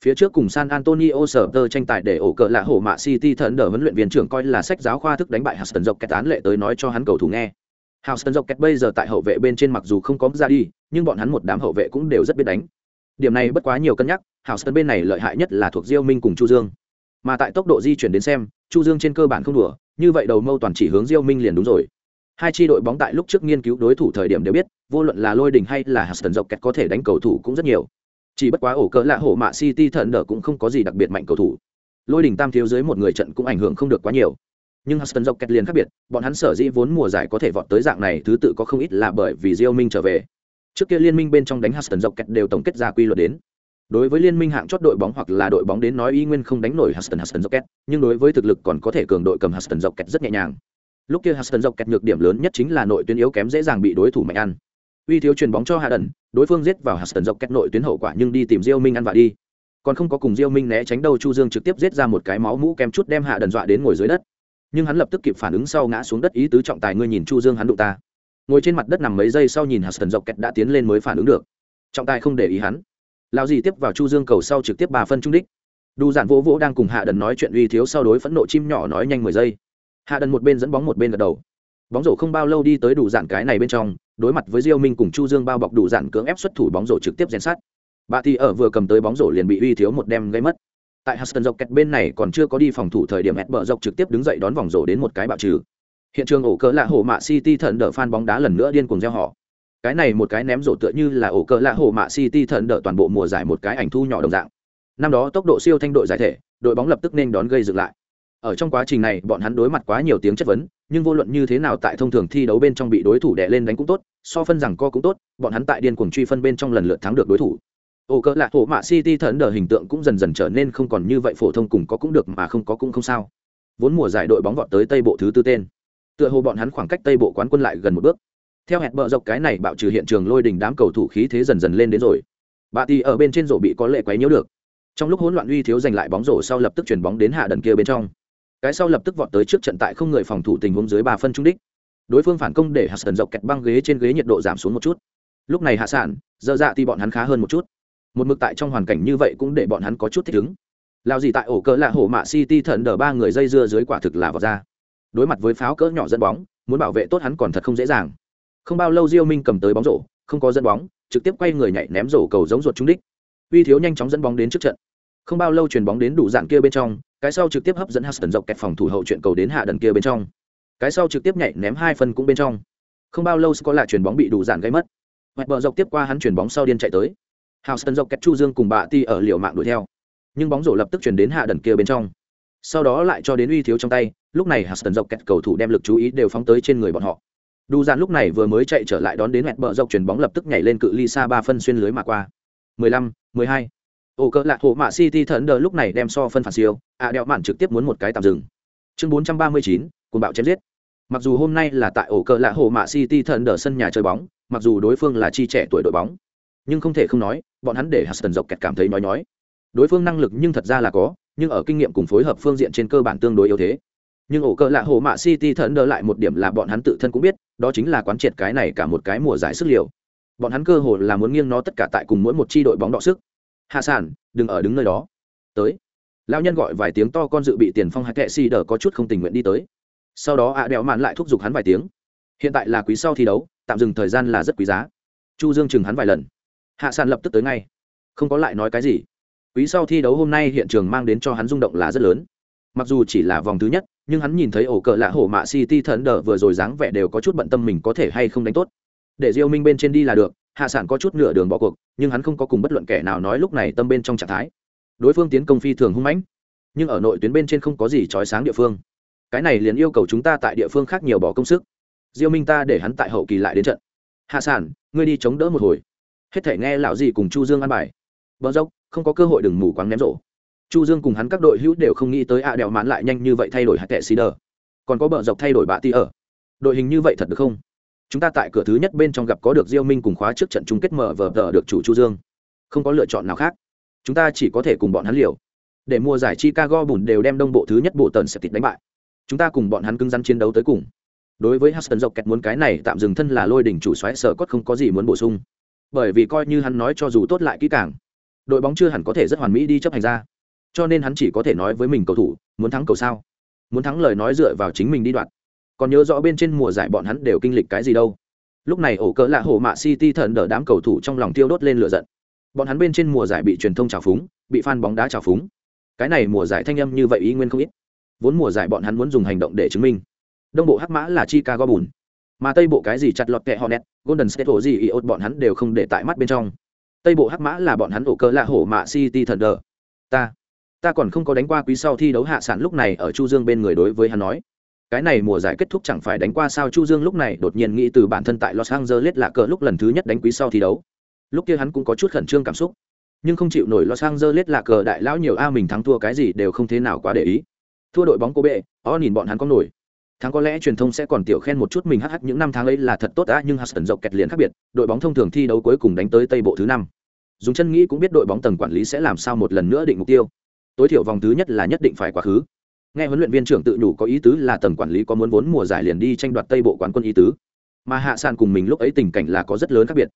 Phía trước cùng san antonio sở tơ tranh tài để ổ cỡ lạ hổ mạ city thần đỡ huấn luyện viên trưởng coi là sách giáo khoa thức đánh bại huston dọc kẹt án lệ tới nói cho hắn cầu thủ nghe. Huston dọc kẹt bây giờ tại hậu vệ bên trên mặc dù không có ra đi, nhưng bọn hắn một đám hậu vệ cũng đều rất biết đánh. Điểm này bất quá nhiều cân nhắc huston bên này lợi hại nhất là thuộc diêu minh cùng chu dương. Mà tại tốc độ di chuyển đến xem chu dương trên cơ bản không đùa, như vậy đầu mâu toàn chỉ hướng diêu minh liền đúng rồi. Hai tri đội bóng tại lúc trước nghiên cứu đối thủ thời điểm đều biết, vô luận là lôi đình hay là huston dọc kẹt có thể đánh cầu thủ cũng rất nhiều. Chỉ bất quá ổ cỡ lạ hổ mạ city thần đỡ cũng không có gì đặc biệt mạnh cầu thủ. Lôi đình tam thiếu dưới một người trận cũng ảnh hưởng không được quá nhiều. Nhưng huston dọc kẹt liền khác biệt, bọn hắn sở dĩ vốn mùa giải có thể vọt tới dạng này thứ tự có không ít là bởi vì diêu minh trở về. Trước kia liên minh bên trong đánh huston dọc kẹt đều tổng kết ra quy luật đến đối với liên minh hạng chót đội bóng hoặc là đội bóng đến nói y nguyên không đánh nổi huston huston Rocket, nhưng đối với thực lực còn có thể cường đội cầm huston Rocket rất nhẹ nhàng. Lúc kia huston Rocket nhược điểm lớn nhất chính là nội tuyến yếu kém dễ dàng bị đối thủ mạnh ăn. Uy thiếu truyền bóng cho hạ đần đối phương giết vào huston Rocket nội tuyến hậu quả nhưng đi tìm diêu minh ăn vạ đi. Còn không có cùng diêu minh né tránh đâu chu dương trực tiếp giết ra một cái máu mũ kem chút đem hạ đần dọa đến ngồi dưới đất. Nhưng hắn lập tức kịp phản ứng sau ngã xuống đất ý tứ trọng tài ngươi nhìn chu dương hắn đụng ta. Ngồi trên mặt đất nằm mấy giây sau nhìn huston dọc kẹt đã tiến lên mới phản ứng được. Trọng tài không để ý hắn lao gì tiếp vào chu dương cầu sau trực tiếp bà phân trung đích. Đủ giản vỗ vỗ đang cùng hạ đần nói chuyện uy thiếu sau đối phẫn nộ chim nhỏ nói nhanh mười giây. Hạ đần một bên dẫn bóng một bên gật đầu. Bóng rổ không bao lâu đi tới đủ giản cái này bên trong, đối mặt với diêu minh cùng chu dương bao bọc đủ giản cưỡng ép xuất thủ bóng rổ trực tiếp rèn sát bà thì ở vừa cầm tới bóng rổ liền bị uy thiếu một đem gây mất. Tại Huston dọc kẹt bên này còn chưa có đi phòng thủ thời điểm hẹn bờ dọc trực tiếp đứng dậy đón vòng rổ đến một cái bạo trừ. Hiện trường ổ cỡ lạ hổ mạ city thần đỡ phan bóng đá lần nữa điên cuồng gieo họ cái này một cái ném rổ tựa như là ổ cỡ lạ hổ mạ city thần đỡ toàn bộ mùa giải một cái ảnh thu nhỏ đồng dạng. Năm đó tốc độ siêu thanh đội giải thể, đội bóng lập tức nên đón gây dựng lại. Ở trong quá trình này, bọn hắn đối mặt quá nhiều tiếng chất vấn, nhưng vô luận như thế nào tại thông thường thi đấu bên trong bị đối thủ đè lên đánh cũng tốt, so phân rằng co cũng tốt, bọn hắn tại điên cuồng truy phân bên trong lần lượt thắng được đối thủ. Ổ cỡ lạ hổ mạ city thần đỡ hình tượng cũng dần dần trở nên không còn như vậy phổ thông cùng có cũng được mà không có cũng không sao. Vốn mùa giải đội bóng vọt tới tây bộ thứ tư tên. Tựa hồ bọn hắn khoảng cách tây bộ quán quân lại gần một bước theo hẹn bờ dọc cái này bạo trừ hiện trường lôi đình đám cầu thủ khí thế dần dần lên đến rồi. Bà thì ở bên trên rổ bị có lệ quấy nhiễu được. Trong lúc hỗn loạn uy thiếu giành lại bóng rổ sau lập tức chuyển bóng đến hạ đần kia bên trong. Cái sau lập tức vọt tới trước trận tại không người phòng thủ tình huống dưới ba phân trung đích. Đối phương phản công để hạ sần dọc kẹt băng ghế trên ghế nhiệt độ giảm xuống một chút. Lúc này hạ sản dơ dạ thì bọn hắn khá hơn một chút. Một mực tại trong hoàn cảnh như vậy cũng để bọn hắn có chút thích ứng. Lao gì tại ổ cỡ là hổ mạ city thần đờ ba người dây dưa dưới quả thực là vào ra. Đối mặt với pháo cỡ nhỏ dẫn bóng, muốn bảo vệ tốt hắn còn thật không dễ dàng không bao lâu diêu minh cầm tới bóng rổ, không có dẫn bóng, trực tiếp quay người nhảy ném rổ cầu giống ruột trúng đích. Uy thiếu nhanh chóng dẫn bóng đến trước trận. Không bao lâu chuyền bóng đến đủ dạng kia bên trong, cái sau trực tiếp hấp dẫn Huston dọc kẹt phòng thủ hậu chuyện cầu đến hạ đần kia bên trong. Cái sau trực tiếp nhảy ném hai phân cũng bên trong. Không bao lâu có lại chuyền bóng bị đủ dạng gây mất. Hoạch bờ dọc tiếp qua hắn chuyền bóng sau điên chạy tới. Houston dọc kẹt chu dương cùng bà ti ở liều mạng đuổi theo. Nhưng bóng rổ lập tức chuyển đến hạ đần kia bên trong. Sau đó lại cho đến uy thiếu trong tay, lúc này Houston dọc kẹt cầu thủ đem lực chú ý đều phóng tới trên người bọn họ. Đu Dạn lúc này vừa mới chạy trở lại đón đến mẹt bờ dọc chuyển bóng lập tức nhảy lên cự ly xa ba phân xuyên lưới mà qua. 15, 12. ổ cỡ lạc hộ mạ city thần đờ lúc này đem so phân phản siêu ạ đeo mạn trực tiếp muốn một cái tạm dừng. Chương 439, cuồng bạo chém giết. Mặc dù hôm nay là tại ổ Cờ Lạ hộ mạ city thần đờ sân nhà chơi bóng mặc dù đối phương là chi trẻ tuổi đội bóng nhưng không thể không nói bọn hắn để Huston dọc kẹt cảm thấy nói nói. Đối phương năng lực nhưng thật ra là có nhưng ở kinh nghiệm cùng phối hợp phương diện trên cơ bản tương đối yếu thế nhưng ổ cỡ lạ hồ mạ city thần đỡ lại một điểm là bọn hắn tự thân cũng biết, đó chính là quán triệt cái này cả một cái mùa giải sức liều. Bọn hắn cơ hồ là muốn nghiêng nó tất cả tại cùng mỗi một chi đội bóng đọ sức. Hạ sản đừng ở đứng nơi đó. Tới. Lao nhân gọi vài tiếng to con dự bị tiền phong hạ kệ si đờ có chút không tình nguyện đi tới. Sau đó ạ à đèo mạn lại thúc giục hắn vài tiếng. Hiện tại là quý sau thi đấu, tạm dừng thời gian là rất quý giá. Chu dương chừng hắn vài lần. Hạ sản lập tức tới ngay. Không có lại nói cái gì. Quý sau thi đấu hôm nay hiện trường mang đến cho hắn rung động là rất lớn. Mặc dù chỉ là vòng thứ nhất nhưng hắn nhìn thấy ổ cờ lạ hổ mạ city thần đờ vừa rồi dáng vẻ đều có chút bận tâm mình có thể hay không đánh tốt. Để diêu minh bên trên đi là được, hạ sản có chút nửa đường bỏ cuộc, nhưng hắn không có cùng bất luận kẻ nào nói lúc này tâm bên trong trạng thái. Đối phương tiến công phi thường hung mãnh, nhưng ở nội tuyến bên trên không có gì trói sáng địa phương. Cái này liền yêu cầu chúng ta tại địa phương khác nhiều bỏ công sức. Diêu minh ta để hắn tại hậu kỳ lại đến trận. Hạ sản ngươi đi chống đỡ một hồi. Hết thể nghe lão gì cùng chu dương ăn bài. Bờ dốc, không có cơ hội đừng mù quáng ném rổ chu dương cùng hắn các đội hữu đều không nghĩ tới ạ à đèo mãn lại nhanh như vậy thay đổi hạt tệ xí đờ. Còn có bờ dọc thay đổi bạ ti ở. Đội hình như vậy thật được không? Chúng ta tại cửa thứ nhất bên trong gặp có được diêu minh cùng khóa trước trận chung kết mở vờ tờ được chủ chu dương. Không có lựa chọn nào khác. Chúng ta chỉ có thể cùng bọn hắn liều. Để mua giải chicago bùn đều đem đông bộ thứ nhất bộ tần sẽ tịt đánh bại. Chúng ta cùng bọn hắn cứng rắn chiến đấu tới cùng. Đối với huston dọc kẹt muốn cái này, tạm dừng thân là lôi đỉnh chủ xoáy sở cốt không có gì muốn bổ sung. Bởi vì coi như hắn nói cho dù tốt lại kỹ càng. Đội bóng chưa hẳn có thể rất hoàn mỹ đi chấp hành ra cho nên hắn chỉ có thể nói với mình cầu thủ, muốn thắng cầu sao? Muốn thắng lời nói dựa vào chính mình đi đoạn còn nhớ rõ bên trên mùa giải bọn hắn đều kinh lịch cái gì đâu. Lúc này ổ cỡ lạ hổ mạ city thần đỡ đám cầu thủ trong lòng tiêu đốt lên lửa giận. Bọn hắn bên trên mùa giải bị truyền thông trào phúng, bị fan bóng đá trào phúng. Cái này mùa giải thanh âm như vậy ý nguyên không ít. Vốn mùa giải bọn hắn muốn dùng hành động để chứng minh. Đông bộ hắc mã là chicago bùn. Mà tây bộ cái gì chặt lọt kẹ hornet, golden state hồ gì iốt bọn hắn đều không để tại mắt bên trong. Tây bộ hắc mã là bọn hắn ổ cỡ lạ hổ mạ city thần đỡ. Ta ta còn không có đánh qua quý sau thi đấu hạ sản lúc này ở chu dương bên người đối với hắn nói. Cái này mùa giải kết thúc chẳng phải đánh qua sao chu dương lúc này đột nhiên nghĩ từ bản thân tại los angeles là cờ lúc lần thứ nhất đánh quý sau thi đấu. Lúc kia hắn cũng có chút khẩn trương cảm xúc. Nhưng không chịu nổi los angeles là cờ đại lão nhiều a, mình thắng thua cái gì đều không thế nào quá để ý. Thua đội bóng cô bệ ó nhìn bọn hắn có nổi. Thắng có lẽ truyền thông sẽ còn tiểu khen một chút mình hh những năm tháng ấy là thật tốt đã nhưng Huston dọc kẹt liền khác biệt, đội bóng thông thường thi đấu cuối cùng đánh tới tây bộ thứ năm. Dùng chân nghĩ cũng biết đội bóng tầng quản lý sẽ làm sao một lần nữa định mục tiêu tối thiểu vòng thứ nhất là nhất định phải quá khứ. Nghe huấn luyện viên trưởng tự nhủ có ý tứ là tầng quản lý có muốn vốn mùa giải liền đi tranh đoạt tây bộ quán quân ý tứ. Mà hạ sàn cùng mình lúc ấy tình cảnh là có rất lớn khác biệt.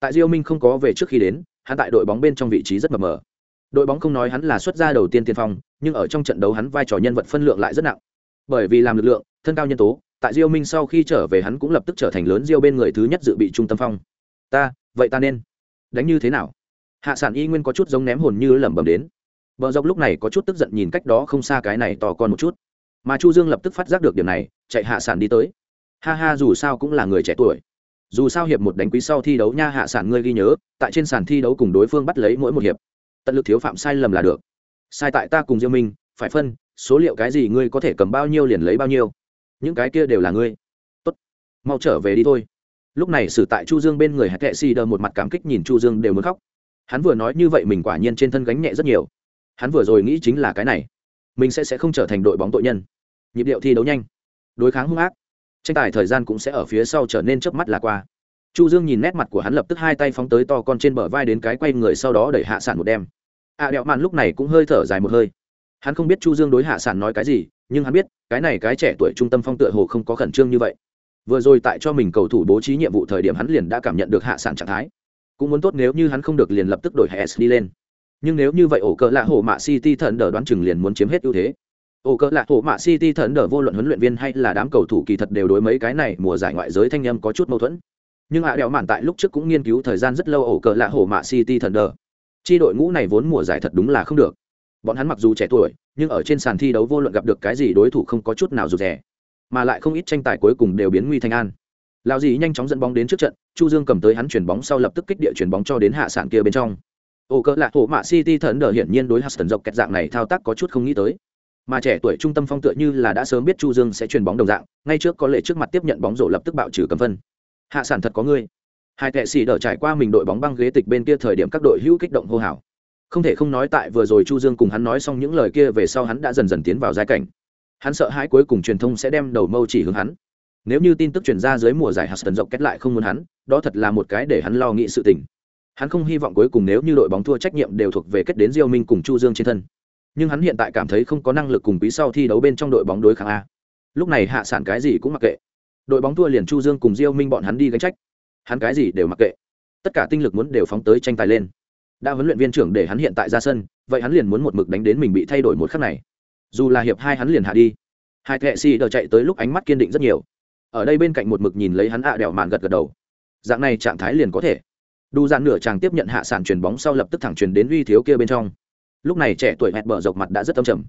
Tại diêu minh không có về trước khi đến, hắn tại đội bóng bên trong vị trí rất mờ mờ. Đội bóng không nói hắn là xuất gia đầu tiên tiên phong, nhưng ở trong trận đấu hắn vai trò nhân vật phân lượng lại rất nặng. Bởi vì làm lực lượng, thân cao nhân tố, tại diêu minh sau khi trở về hắn cũng lập tức trở thành lớn diêu bên người thứ nhất dự bị trung tâm phong. Ta, vậy ta nên đánh như thế nào? Hạ sản y nguyên có chút giống ném hồn như lẩm bẩm đến. Bờ dọc lúc này có chút tức giận nhìn cách đó không xa cái này to con một chút. Mà Chu Dương lập tức phát giác được điểm này, chạy hạ sản đi tới. Ha ha dù sao cũng là người trẻ tuổi. Dù sao hiệp một đánh quý sau thi đấu nha hạ sản ngươi ghi nhớ, tại trên sàn thi đấu cùng đối phương bắt lấy mỗi một hiệp. Tận lực thiếu phạm sai lầm là được. Sai tại ta cùng Diêu Minh, phải phân, số liệu cái gì ngươi có thể cầm bao nhiêu liền lấy bao nhiêu. Những cái kia đều là ngươi. Tốt, mau trở về đi thôi. Lúc này xử tại Chu Dương bên người Hạt Kệ Si đờ một mặt cảm kích nhìn Chu Dương đều muốn khóc. Hắn vừa nói như vậy mình quả nhiên trên thân gánh nhẹ rất nhiều hắn vừa rồi nghĩ chính là cái này. Mình sẽ sẽ không trở thành đội bóng tội nhân. Nhịp điệu thi đấu nhanh. Đối kháng hung ác. Tranh tài thời gian cũng sẽ ở phía sau trở nên chớp mắt là qua. Chu dương nhìn nét mặt của hắn lập tức hai tay phóng tới to con trên bờ vai đến cái quay người sau đó đẩy hạ sản một đem a à, đẹo mạn lúc này cũng hơi thở dài một hơi. Hắn không biết chu dương đối hạ sản nói cái gì nhưng hắn biết cái này cái trẻ tuổi trung tâm phong tựa hồ không có khẩn trương như vậy. Vừa rồi tại cho mình cầu thủ bố trí nhiệm vụ thời điểm hắn liền đã cảm nhận được hạ sản trạng thái. Cũng muốn tốt nếu như hắn không được liền lập tức đổi hệ s đi lên nhưng nếu như vậy ổ cỡ lạ hổ mạ city thần đờ đoán chừng liền muốn chiếm hết ưu thế. Ổ cỡ lạ hổ mạ city thần đờ vô luận huấn luyện viên hay là đám cầu thủ kỳ thật đều đối mấy cái này mùa giải ngoại giới thanh âm có chút mâu thuẫn. Nhưng hạ đèo mạn tại lúc trước cũng nghiên cứu thời gian rất lâu ổ cỡ lạ hổ mạ city thần đờ. Chi đội ngũ này vốn mùa giải thật đúng là không được. Bọn hắn mặc dù trẻ tuổi, nhưng ở trên sàn thi đấu vô luận gặp được cái gì đối thủ không có chút nào rụt rè, mà lại không ít tranh tài cuối cùng đều biến nguy thành an. Lao dì nhanh chóng dẫn bóng đến trước trận, chu dương cầm tới hắn chuyển bóng sau lập tức kích địa chuyển bóng cho đến hạ sản kia bên trong ổ cỡ lạ thổ mạ city thần đờ hiển nhiên đối huston dọc kẹt dạng này thao tác có chút không nghĩ tới. Mà trẻ tuổi trung tâm phong tựa như là đã sớm biết chu dương sẽ truyền bóng đồng dạng ngay trước có lệ trước mặt tiếp nhận bóng rổ lập tức bạo trừ cầm phân. Hạ sản thật có ngươi. Hai tệ xì đỡ trải qua mình đội bóng băng ghế tịch bên kia thời điểm các đội hữu kích động hô hào. Không thể không nói tại vừa rồi chu dương cùng hắn nói xong những lời kia về sau hắn đã dần dần tiến vào giai cảnh. Hắn sợ hãi cuối cùng truyền thông sẽ đem đầu mâu chỉ hướng hắn. Nếu như tin tức truyền ra dưới mùa giải hạt tần dọc kết lại không muốn hắn, đó thật là một cái để hắn lo nghĩ sự tình. Hắn không hy vọng cuối cùng nếu như đội bóng thua trách nhiệm đều thuộc về kết đến Diêu Minh cùng Chu Dương trên thân. Nhưng hắn hiện tại cảm thấy không có năng lực cùng quý sau thi đấu bên trong đội bóng đối kháng a. Lúc này hạ sản cái gì cũng mặc kệ. Đội bóng thua liền Chu Dương cùng Diêu Minh bọn hắn đi gánh trách. Hắn cái gì đều mặc kệ. Tất cả tinh lực muốn đều phóng tới tranh tài lên. Đã huấn luyện viên trưởng để hắn hiện tại ra sân, vậy hắn liền muốn một mực đánh đến mình bị thay đổi một khắc này. Dù là hiệp hai hắn liền hạ đi. Hai kệ si đờ chạy tới lúc ánh mắt kiên định rất nhiều. Ở đây bên cạnh một mực nhìn lấy hắn ạ à đèo màn gật gật đầu. Dạng này trạng thái liền có thể đủ dạn nửa chàng tiếp nhận hạ sản chuyền bóng sau lập tức thẳng chuyền đến uy thiếu kia bên trong. Lúc này trẻ tuổi hẹn bờ dọc mặt đã rất âm trầm.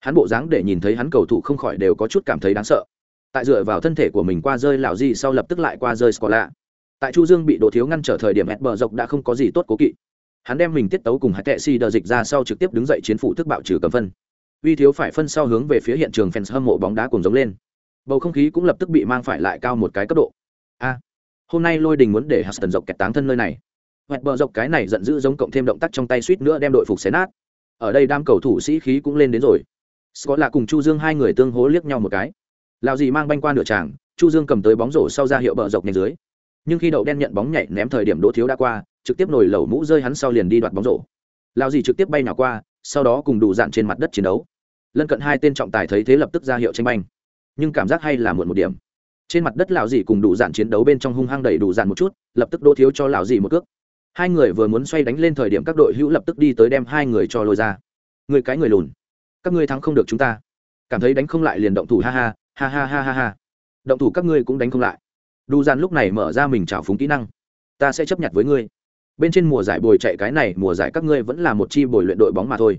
Hắn bộ dáng để nhìn thấy hắn cầu thủ không khỏi đều có chút cảm thấy đáng sợ. Tại dựa vào thân thể của mình qua rơi lão gì sau lập tức lại qua rơi scola. Tại chu dương bị đồ thiếu ngăn trở thời điểm hẹn bờ dọc đã không có gì tốt cố kỵ. Hắn đem mình tiết tấu cùng hạt tệ si đờ dịch ra sau trực tiếp đứng dậy chiến phủ thức bạo trừ cầm phân. Uy thiếu phải phân sau hướng về phía hiện trường fans hâm mộ bóng đá cùng giống lên. Bầu không khí cũng lập tức bị mang phải lại cao một cái cấp độ. A, hôm nay lôi đình muốn để huston dọc kẹt táng thân nơi này hoẹt bờ dọc cái này giận dữ giống cộng thêm động tác trong tay suýt nữa đem đội phục xé nát. Ở đây đam cầu thủ sĩ khí cũng lên đến rồi. Scott là cùng chu dương hai người tương hố liếc nhau một cái. Lào gì mang banh qua nửa tràng, chu dương cầm tới bóng rổ sau ra hiệu bờ dọc nhanh dưới. Nhưng khi đậu đen nhận bóng nhảy ném thời điểm đỗ thiếu đã qua, trực tiếp nổi lẩu mũ rơi hắn sau liền đi đoạt bóng rổ. Lào gì trực tiếp bay nào qua, sau đó cùng đủ dạn trên mặt đất chiến đấu. Lân cận hai tên trọng tài thấy thế lập tức ra hiệu tranh banh. Nhưng cảm giác hay là muộn một điểm. Trên mặt đất lão gì cùng đủ dạn chiến đấu bên trong hung hăng đẩy đủ dạn một chút, lập tức đỗ thiếu cho lão gì một cước hai người vừa muốn xoay đánh lên thời điểm các đội hữu lập tức đi tới đem hai người cho lôi ra. Người cái người lùn. Các ngươi thắng không được chúng ta. Cảm thấy đánh không lại liền động thủ, ha ha ha ha ha ha ha. Động thủ các ngươi cũng đánh không lại. Đu Gian lúc này mở ra mình trào phúng kỹ năng. Ta sẽ chấp nhận với ngươi. Bên trên mùa giải bồi chạy cái này, mùa giải các ngươi vẫn là một chi bồi luyện đội bóng mà thôi.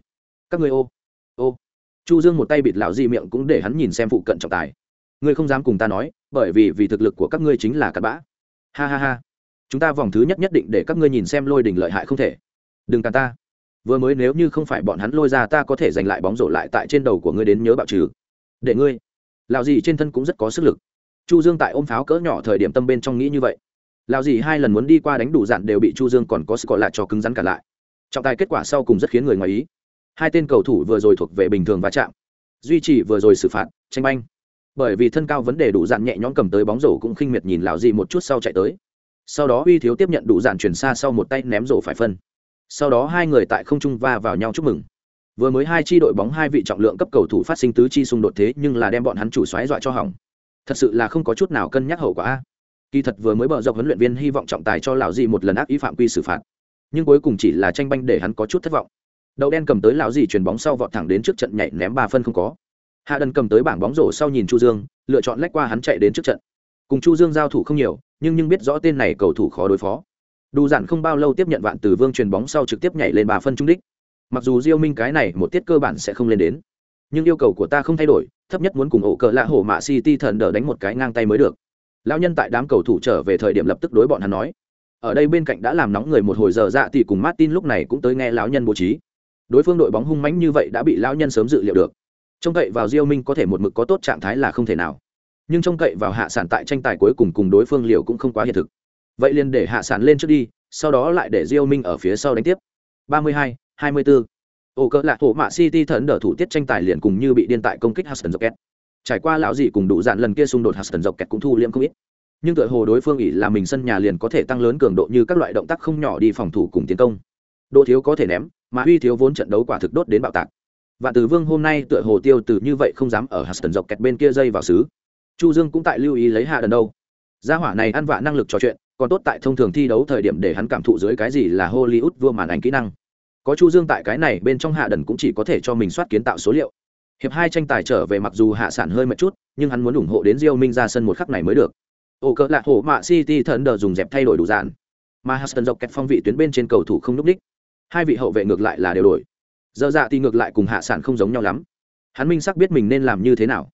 Các ngươi ô ô. Chu dương một tay bịt lão di miệng cũng để hắn nhìn xem phụ cận trọng tài. Ngươi không dám cùng ta nói, bởi vì vì thực lực của các ngươi chính là cặn bã. Ha ha ha chúng ta vòng thứ nhất nhất định để các ngươi nhìn xem lôi đỉnh lợi hại không thể. Đừng càn ta. Vừa mới nếu như không phải bọn hắn lôi ra ta có thể giành lại bóng rổ lại tại trên đầu của ngươi đến nhớ bạo trừ. Để ngươi. Lão gì trên thân cũng rất có sức lực. Chu dương tại ôm pháo cỡ nhỏ thời điểm tâm bên trong nghĩ như vậy. Lão gì hai lần muốn đi qua đánh đủ dạn đều bị chu dương còn có sức lại cho cứng rắn cả lại. Trọng tài kết quả sau cùng rất khiến người ngoài ý. Hai tên cầu thủ vừa rồi thuộc về bình thường va chạm. Duy trì vừa rồi xử phạt, tranh banh. Bởi vì thân cao vấn đề đủ dạn nhẹ nhõm cầm tới bóng rổ cũng khinh miệt nhìn lão gì một chút sau chạy tới sau đó uy thiếu tiếp nhận đủ dạn chuyển xa sau một tay ném rổ phải phân. Sau đó hai người tại không trung va vào nhau chúc mừng. Vừa mới hai chi đội bóng hai vị trọng lượng cấp cầu thủ phát sinh tứ chi xung đột thế nhưng là đem bọn hắn chủ xoáy dọa cho hỏng. Thật sự là không có chút nào cân nhắc hậu quả. Kỳ thật vừa mới bờ dọc huấn luyện viên hy vọng trọng tài cho lão gì một lần ác ý phạm quy xử phạt. Nhưng cuối cùng chỉ là tranh banh để hắn có chút thất vọng. Đậu đen cầm tới lão gì chuyền bóng sau vọt thẳng đến trước trận nhảy ném ba phân không có. Hạ đần cầm tới bảng bóng rổ sau nhìn chu dương, lựa chọn lách qua hắn chạy đến trước trận. Cùng chu dương giao thủ không nhiều nhưng nhưng biết rõ tên này cầu thủ khó đối phó. Đủ giản không bao lâu tiếp nhận vạn từ vương truyền bóng sau trực tiếp nhảy lên bà phân trung đích. Mặc dù diêu minh cái này một tiết cơ bản sẽ không lên đến, nhưng yêu cầu của ta không thay đổi, thấp nhất muốn cùng ổ cờ lạ hổ mạ city thần đỡ đánh một cái ngang tay mới được. Lão nhân tại đám cầu thủ trở về thời điểm lập tức đối bọn hắn nói, ở đây bên cạnh đã làm nóng người một hồi giờ dạ thì cùng martin lúc này cũng tới nghe lão nhân bố trí. Đối phương đội bóng hung mãnh như vậy đã bị lão nhân sớm dự liệu được. Trông cậy vào diêu minh có thể một mực có tốt trạng thái là không thể nào nhưng trông cậy vào hạ sản tại tranh tài cuối cùng cùng đối phương liều cũng không quá hiện thực. Vậy liền để hạ sản lên trước đi sau đó lại để diêu minh ở phía sau đánh tiếp. 32, 24. ổ cỡ lạc thổ mạ city thần đỡ thủ tiết tranh tài liền cùng như bị điên tại công kích huston rocket. Trải qua lão dị cùng đủ dạn lần kia xung đột huston rocket cũng thu liễm không ít. Nhưng tựa hồ đối phương ỉ là mình sân nhà liền có thể tăng lớn cường độ như các loại động tác không nhỏ đi phòng thủ cùng tiến công. Độ thiếu có thể ném mà huy thiếu vốn trận đấu quả thực đốt đến bạo tạc. Và từ vương hôm nay tựa hồ tiêu từ như vậy không dám ở huston dọc kẹt bên kia dây vào xứ chu dương cũng tại lưu ý lấy hạ đần đâu. Gia hỏa này ăn vạ năng lực trò chuyện, còn tốt tại thông thường thi đấu thời điểm để hắn cảm thụ dưới cái gì là hollywood vua màn ảnh kỹ năng. Có chu dương tại cái này bên trong hạ đần cũng chỉ có thể cho mình soát kiến tạo số liệu. Hiệp hai tranh tài trở về mặc dù hạ sản hơi mệt chút, nhưng hắn muốn ủng hộ đến Rio minh ra sân một khắc này mới được. Ổ cỡ lạc hổ mạ city thần đờ dùng dẹp thay đổi đủ dạn. Mà huston dọc kẹt phong vị tuyến bên trên cầu thủ không núp đích hai vị hậu vệ ngược lại là đều đổi. Dơ dạ thì ngược lại cùng hạ sản không giống nhau lắm. Hắn minh sắc biết mình nên làm như thế nào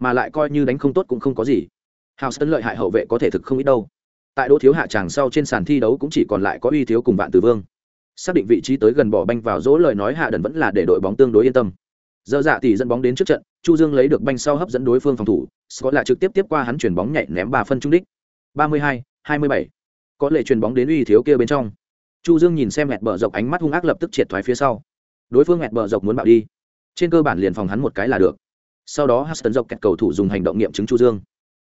mà lại coi như đánh không tốt cũng không có gì. Hào sân lợi hại hậu vệ có thể thực không ít đâu. Tại đỗ thiếu hạ tràng sau trên sàn thi đấu cũng chỉ còn lại có uy thiếu cùng vạn tử vương. Xác định vị trí tới gần bỏ banh vào dỗ lời nói hạ đần vẫn là để đội bóng tương đối yên tâm. Dơ dạ tỷ dẫn bóng đến trước trận, chu dương lấy được banh sau hấp dẫn đối phương phòng thủ, scott lại trực tiếp tiếp qua hắn chuyển bóng nhảy ném ba phân trung đích. Ba mươi hai hai mươi bảy. Có lệ chuyển bóng đến uy thiếu kia bên trong. Chu dương nhìn xem mệt bờ dọc ánh mắt hung ác lập tức triệt thoái phía sau. Đối phương mệt bờ dọc muốn bạo đi. Trên cơ bản liền phòng hắn một cái là được sau đó huston dọc kẹt cầu thủ dùng hành động nghiệm chứng chu dương.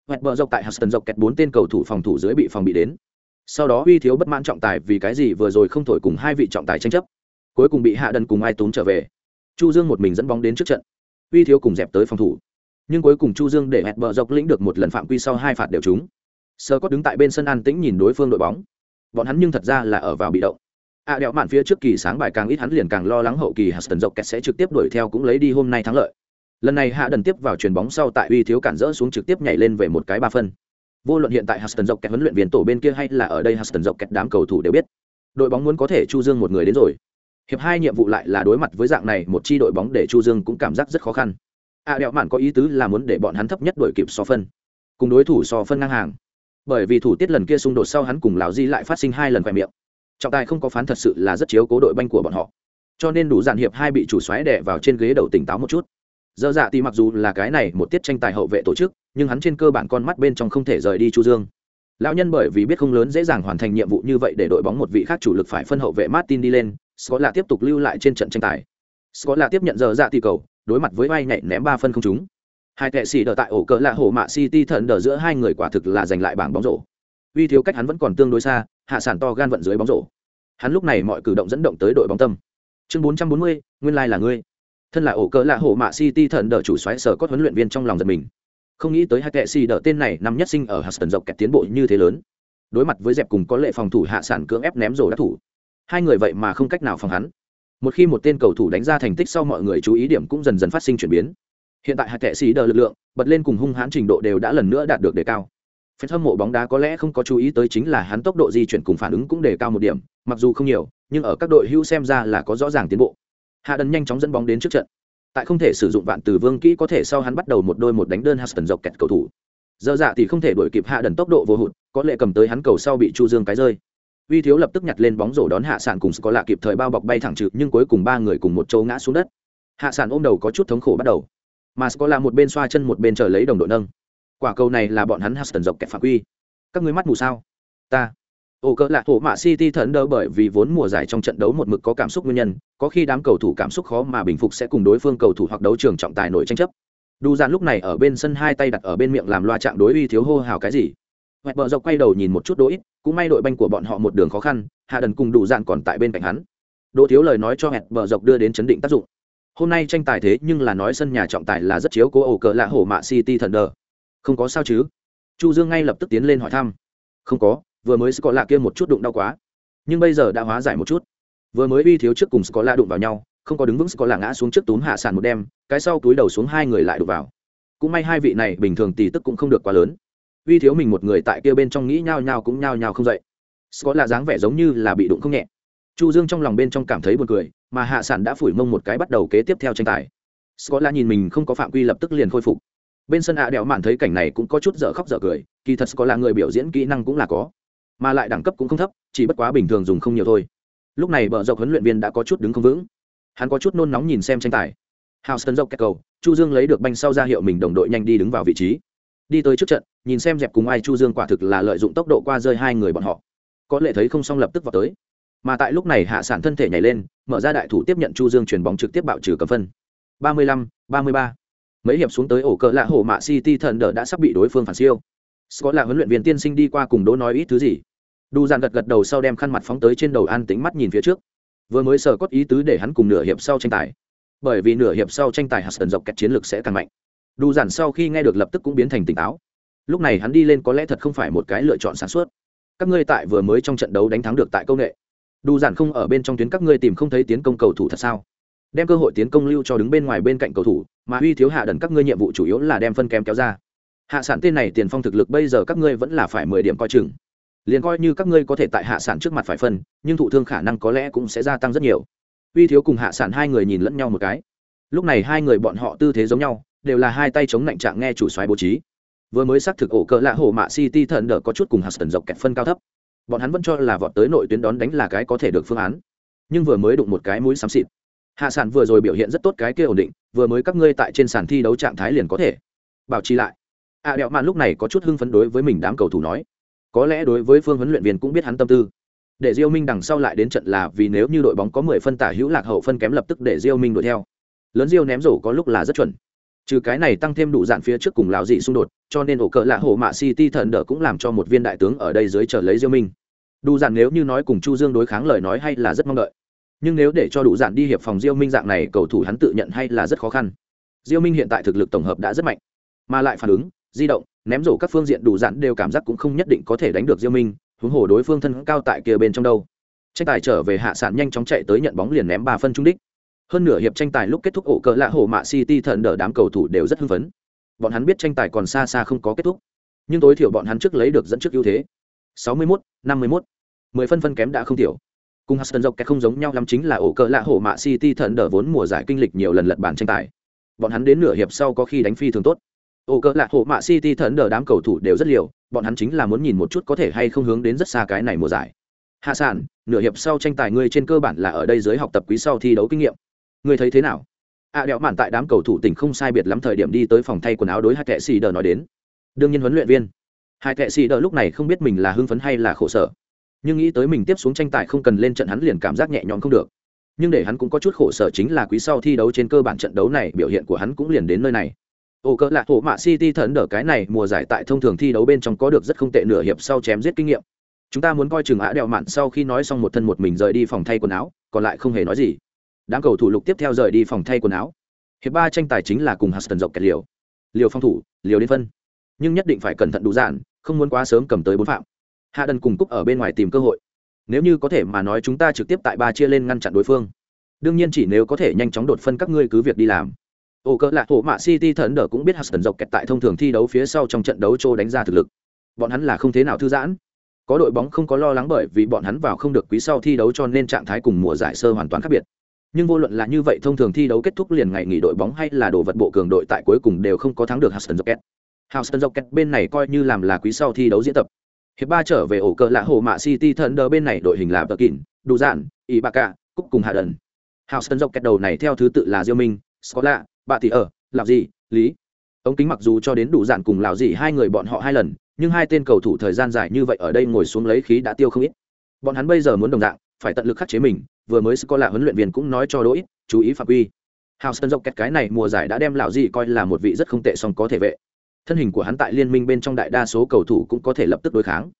Hẹn bờ dọc tại huston dọc kẹt bốn tên cầu thủ phòng thủ dưới bị phòng bị đến. Sau đó uy thiếu bất mãn trọng tài vì cái gì vừa rồi không thổi cùng hai vị trọng tài tranh chấp. Cuối cùng bị hạ đần cùng ai túm trở về. Chu dương một mình dẫn bóng đến trước trận. Uy thiếu cùng dẹp tới phòng thủ. Nhưng cuối cùng chu dương để hẹn bờ dọc lĩnh được một lần phạm quy sau hai phạt đều trúng. Sơ có đứng tại bên sân an tĩnh nhìn đối phương đội bóng. Bọn hắn nhưng thật ra là ở vào bị động. À, đẹo mạn phía trước kỳ sáng bài càng ít hắn liền càng lo lắng hậu kỳ huston dọc kẹt sẽ trực tiếp đuổi theo cũng lấy đi hôm nay thắng lợi lần này hạ đần tiếp vào chuyền bóng sau tại uy thiếu cản rỡ xuống trực tiếp nhảy lên về một cái ba phân. Vô luận hiện tại huston dọc kẹt huấn luyện viên tổ bên kia hay là ở đây huston dọc kẹt đám cầu thủ đều biết đội bóng muốn có thể chu dương một người đến rồi. Hiệp hai nhiệm vụ lại là đối mặt với dạng này một chi đội bóng để chu dương cũng cảm giác rất khó khăn. A à, đẹo mạn có ý tứ là muốn để bọn hắn thấp nhất đội kịp so phân cùng đối thủ so phân ngang hàng. Bởi vì thủ tiết lần kia xung đột sau hắn cùng lão di lại phát sinh hai lần khoe miệng. Trọng tài không có phán thật sự là rất chiếu cố đội banh của bọn họ. Cho nên đủ dàn hiệp hai bị chủ xoáy đè vào trên ghế đầu tỉnh táo một chút. Dở dạ thì mặc dù là cái này một tiết tranh tài hậu vệ tổ chức nhưng hắn trên cơ bản con mắt bên trong không thể rời đi chu dương. Lão nhân bởi vì biết không lớn dễ dàng hoàn thành nhiệm vụ như vậy để đội bóng một vị khác chủ lực phải phân hậu vệ martin đi lên scott là tiếp tục lưu lại trên trận tranh tài. Scott là tiếp nhận giờ dạ thì cầu đối mặt với vai nhảy ném ba phân không trúng. Hai kệ sĩ đỡ tại ổ cỡ lạ hổ mạ city thần đỡ giữa hai người quả thực là giành lại bảng bóng rổ. Vì thiếu cách hắn vẫn còn tương đối xa hạ sản to gan vận dưới bóng rổ. Hắn lúc này mọi cử động dẫn động tới đội bóng tâm. Chương 440, nguyên lai là ngươi thân là ổ cỡ lạ hổ mạ city thần đỡ chủ xoáy sở cốt huấn luyện viên trong lòng giật mình. Không nghĩ tới hai kệ xì đỡ tên này năm nhất sinh ở huston dọc kẹt tiến bộ như thế lớn. Đối mặt với dẹp cùng có lệ phòng thủ hạ sản cưỡng ép ném rổ đắc thủ. Hai người vậy mà không cách nào phòng hắn. Một khi một tên cầu thủ đánh ra thành tích sau mọi người chú ý điểm cũng dần dần phát sinh chuyển biến. Hiện tại hạt kệ si đỡ lực lượng, bật lên cùng hung hãn trình độ đều đã lần nữa đạt được đề cao. Phép hâm mộ bóng đá có lẽ không có chú ý tới chính là hắn tốc độ di chuyển cùng phản ứng cũng đề cao một điểm, mặc dù không nhiều, nhưng ở các đội hưu xem ra là có rõ ràng tiến bộ hạ đần nhanh chóng dẫn bóng đến trước trận. Tại không thể sử dụng vạn từ vương kỹ có thể sau hắn bắt đầu một đôi một đánh đơn Huston dọc kẹt cầu thủ. Dơ dạ thì không thể đuổi kịp hạ đần tốc độ vô hụt, có lệ cầm tới hắn cầu sau bị chu dương cái rơi. Uy thiếu lập tức nhặt lên bóng rổ đón hạ sản cùng có lạ kịp thời bao bọc bay thẳng trừ nhưng cuối cùng ba người cùng một chỗ ngã xuống đất. Hạ sản ôm đầu có chút thống khổ bắt đầu. Mà có là một bên xoa chân một bên chờ lấy đồng đội nâng. Quả cầu này là bọn hắn Huston dọc kẹt phạm quy. Các ngươi mắt mù sao? Ta ổ cỡ lạ thổ mạ city thần đỡ bởi vì vốn mùa giải trong trận đấu một mực có cảm xúc nguyên nhân, có khi đám cầu thủ cảm xúc khó mà bình phục sẽ cùng đối phương cầu thủ hoặc đấu trường trọng tài nổi tranh chấp. Đu dàn lúc này ở bên sân hai tay đặt ở bên miệng làm loa chạm đối uy thiếu hô hào cái gì? Hoẹt bờ dọc quay đầu nhìn một chút đỗi ít, cũng may đội banh của bọn họ một đường khó khăn, hạ đần cùng đủ dàn còn tại bên cạnh hắn. Đỗ thiếu lời nói cho hẹn bờ dọc đưa đến chấn định tác dụng. Hôm nay tranh tài thế nhưng là nói sân nhà trọng tài là rất chiếu cố ổ cỡ lạ hổ mạ city thần đờ không có sao chứ? Chu dương ngay lập tức tiến lên hỏi thăm. Không có vừa mới có lạ kia một chút đụng đau quá. Nhưng bây giờ đã hóa giải một chút. Vừa mới uy thiếu trước cùng có lạ đụng vào nhau, không có đứng vững có lạ ngã xuống trước túm hạ sàn một đêm, cái sau túi đầu xuống hai người lại đụng vào. Cũng may hai vị này bình thường tỷ tức cũng không được quá lớn. Uy thiếu mình một người tại kia bên trong nghĩ nhao nhao cũng nhao nhao không dậy. Có lạ dáng vẻ giống như là bị đụng không nhẹ. Chu dương trong lòng bên trong cảm thấy buồn cười, mà hạ sản đã phủi mông một cái bắt đầu kế tiếp theo tranh tài. Scott la nhìn mình không có phạm quy lập tức liền khôi phục. Bên sân ạ đèo mạn thấy cảnh này cũng có chút dở khóc dở cười, kỳ thật có là người biểu diễn kỹ năng cũng là có mà lại đẳng cấp cũng không thấp chỉ bất quá bình thường dùng không nhiều thôi. Lúc này bờ dọc huấn luyện viên đã có chút đứng không vững. Hắn có chút nôn nóng nhìn xem tranh tài. House dọc kẹt cầu chu dương lấy được banh sau ra hiệu mình đồng đội nhanh đi đứng vào vị trí. Đi tới trước trận nhìn xem dẹp cùng ai chu dương quả thực là lợi dụng tốc độ qua rơi hai người bọn họ. Có lẽ thấy không xong lập tức vào tới. Mà tại lúc này hạ sản thân thể nhảy lên mở ra đại thủ tiếp nhận chu dương chuyển bóng trực tiếp bạo trừ cầm phân. 35, 33. mấy hiệp xuống tới ổ cỡ lạ hổ mạ city thần đỡ đã sắp bị đối phương phản siêu scott là huấn luyện viên tiên sinh đi qua cùng đỗ nói ít thứ gì. Đu Dạn gật gật đầu sau đem khăn mặt phóng tới trên đầu an tĩnh mắt nhìn phía trước. Vừa mới sở cốt ý tứ để hắn cùng nửa hiệp sau tranh tài. Bởi vì nửa hiệp sau tranh tài hạt dần dọc kẹt chiến lược sẽ càng mạnh. Đu Dạn sau khi nghe được lập tức cũng biến thành tỉnh táo. Lúc này hắn đi lên có lẽ thật không phải một cái lựa chọn sản xuất các ngươi tại vừa mới trong trận đấu đánh thắng được tại công nghệ. Đu giản không ở bên trong tuyến các ngươi tìm không thấy tiến công cầu thủ thật sao? Đem cơ hội tiến công lưu cho đứng bên ngoài bên cạnh cầu thủ, mà uy thiếu hạ đần các ngươi nhiệm vụ chủ yếu là đem phân kém kéo ra hạ sản tên này tiền phong thực lực bây giờ các ngươi vẫn là phải mười điểm coi chừng. Liền coi như các ngươi có thể tại hạ sản trước mặt phải phân, nhưng thụ thương khả năng có lẽ cũng sẽ gia tăng rất nhiều. Uy thiếu cùng hạ sản hai người nhìn lẫn nhau một cái. Lúc này hai người bọn họ tư thế giống nhau, đều là hai tay chống lạnh trạng nghe chủ xoáy bố trí. Vừa mới xác thực ổ cỡ lạ hổ mạ city thần đỡ có chút cùng hạt sần dọc kẹt phân cao thấp. Bọn hắn vẫn cho là vọt tới nội tuyến đón đánh là cái có thể được phương án. Nhưng vừa mới đụng một cái mũi xám xịt. Hạ sản vừa rồi biểu hiện rất tốt cái kia ổn định, vừa mới các ngươi tại trên sàn thi đấu trạng thái liền có thể. Bảo trì lại ạ à, đẹo mạn lúc này có chút hưng phấn đối với mình đám cầu thủ nói. Có lẽ đối với phương huấn luyện viên cũng biết hắn tâm tư. Để diêu minh đằng sau lại đến trận là vì nếu như đội bóng có mười phân tả hữu lạc hậu phân kém lập tức để diêu minh đuổi theo. Lớn diêu ném rổ có lúc là rất chuẩn. Trừ cái này tăng thêm đủ dạn phía trước cùng lão dị xung đột cho nên ổ cỡ lạ hổ mạ city thần đỡ cũng làm cho một viên đại tướng ở đây dưới chờ lấy diêu minh. Đủ dạn nếu như nói cùng chu dương đối kháng lời nói hay là rất mong đợi. Nhưng nếu để cho đủ dạn đi hiệp phòng diêu minh dạng này cầu thủ hắn tự nhận hay là rất khó khăn. Diêu minh hiện tại thực lực tổng hợp đã rất mạnh mà lại phản ứng di động ném rổ các phương diện đủ dặn đều cảm giác cũng không nhất định có thể đánh được diêu minh huống hồ đối phương thân cao tại kia bên trong đâu. Tranh tài trở về hạ sản nhanh chóng chạy tới nhận bóng liền ném ba phân trung đích. Hơn nửa hiệp tranh tài lúc kết thúc ổ cỡ lạ hổ mạ city thần đỡ đám cầu thủ đều rất hưng phấn. Bọn hắn biết tranh tài còn xa xa không có kết thúc. Nhưng tối thiểu bọn hắn trước lấy được dẫn trước ưu thế. 61, 51. 10 phân phân kém đã không thiểu cùng Hudson dọc cái không giống nhau lắm chính là ổ cỡ lạ hổ mạ city thần đỡ vốn mùa giải kinh lịch nhiều lần lật bàn tranh tài. Bọn hắn đến nửa hiệp sau có khi đánh phi thường tốt ổ cỡ lạc hổ mạ city thần đờ đám cầu thủ đều rất liều, bọn hắn chính là muốn nhìn một chút có thể hay không hướng đến rất xa cái này mùa giải. Hạ sản nửa hiệp sau tranh tài ngươi trên cơ bản là ở đây dưới học tập quý sau thi đấu kinh nghiệm. Ngươi thấy thế nào? À đẹo mạn tại đám cầu thủ tỉnh không sai biệt lắm thời điểm đi tới phòng thay quần áo đối hai kệ xì đờ nói đến. Đương nhiên huấn luyện viên. Hai kệ xì đờ lúc này không biết mình là hưng phấn hay là khổ sở. Nhưng nghĩ tới mình tiếp xuống tranh tài không cần lên trận hắn liền cảm giác nhẹ nhõm không được. Nhưng để hắn cũng có chút khổ sở chính là quý sau thi đấu trên cơ bản trận đấu này, biểu hiện của hắn cũng liền đến nơi này ổ cỡ lạ thổ mạ city thần đỡ cái này, mùa giải tại thông thường thi đấu bên trong có được rất không tệ, nửa hiệp sau chém giết kinh nghiệm. Chúng ta muốn coi chừng á đèo mạn sau khi nói xong một thân một mình rời đi phòng thay quần áo, còn lại không hề nói gì. Đám cầu thủ lục tiếp theo rời đi phòng thay quần áo. Hiệp ba tranh tài chính là cùng huston dọc kẹt liều. Liều phòng thủ, liều đến phân. Nhưng nhất định phải cẩn thận đủ dạn, không muốn quá sớm cầm tới bốn phạm. Hạ đần cùng cúc ở bên ngoài tìm cơ hội. Nếu như có thể mà nói chúng ta trực tiếp tại ba chia lên ngăn chặn đối phương. Đương nhiên chỉ nếu có thể nhanh chóng đột phân các ngươi cứ việc đi làm ổ cỡ lạ thổ mạ city thần đờ cũng biết huston dọc kẹt tại thông thường thi đấu phía sau trong trận đấu châu đánh ra thực lực bọn hắn là không thế nào thư giãn có đội bóng không có lo lắng bởi vì bọn hắn vào không được quý sau thi đấu cho nên trạng thái cùng mùa giải sơ hoàn toàn khác biệt nhưng vô luận là như vậy thông thường thi đấu kết thúc liền ngày nghỉ đội bóng hay là đồ vật bộ cường đội tại cuối cùng đều không có thắng được Huston Rockets. dọc kẹt bên này coi như làm là quý sau thi đấu diễn tập. Hiệp ba trở về ổ cờ lạ hồ mạ City Thunder bên này đội hình là Berkin, Đủ Dạn, Ibaka, Cúc cùng Hạ Đần. houston dọc kẹt đầu này theo thứ tự là Diêu Minh, Scola, Bạ Tỷ ở, Lạp Gì, Lý. ống kính mặc dù cho đến Đủ Dạn cùng Lào Gì hai người bọn họ hai lần, nhưng hai tên cầu thủ thời gian dài như vậy ở đây ngồi xuống lấy khí đã tiêu không ít. Bọn hắn bây giờ muốn đồng dạng, phải tận lực khắc chế mình, vừa mới có là huấn luyện viên cũng nói cho đỗi chú ý phạm quy Houston dọc kẹt cái này mùa giải đã đem lão gì coi là một vị rất không tệ song có thể vệ. Thân hình của hắn tại liên minh bên trong đại đa số cầu thủ cũng có thể lập tức đối kháng.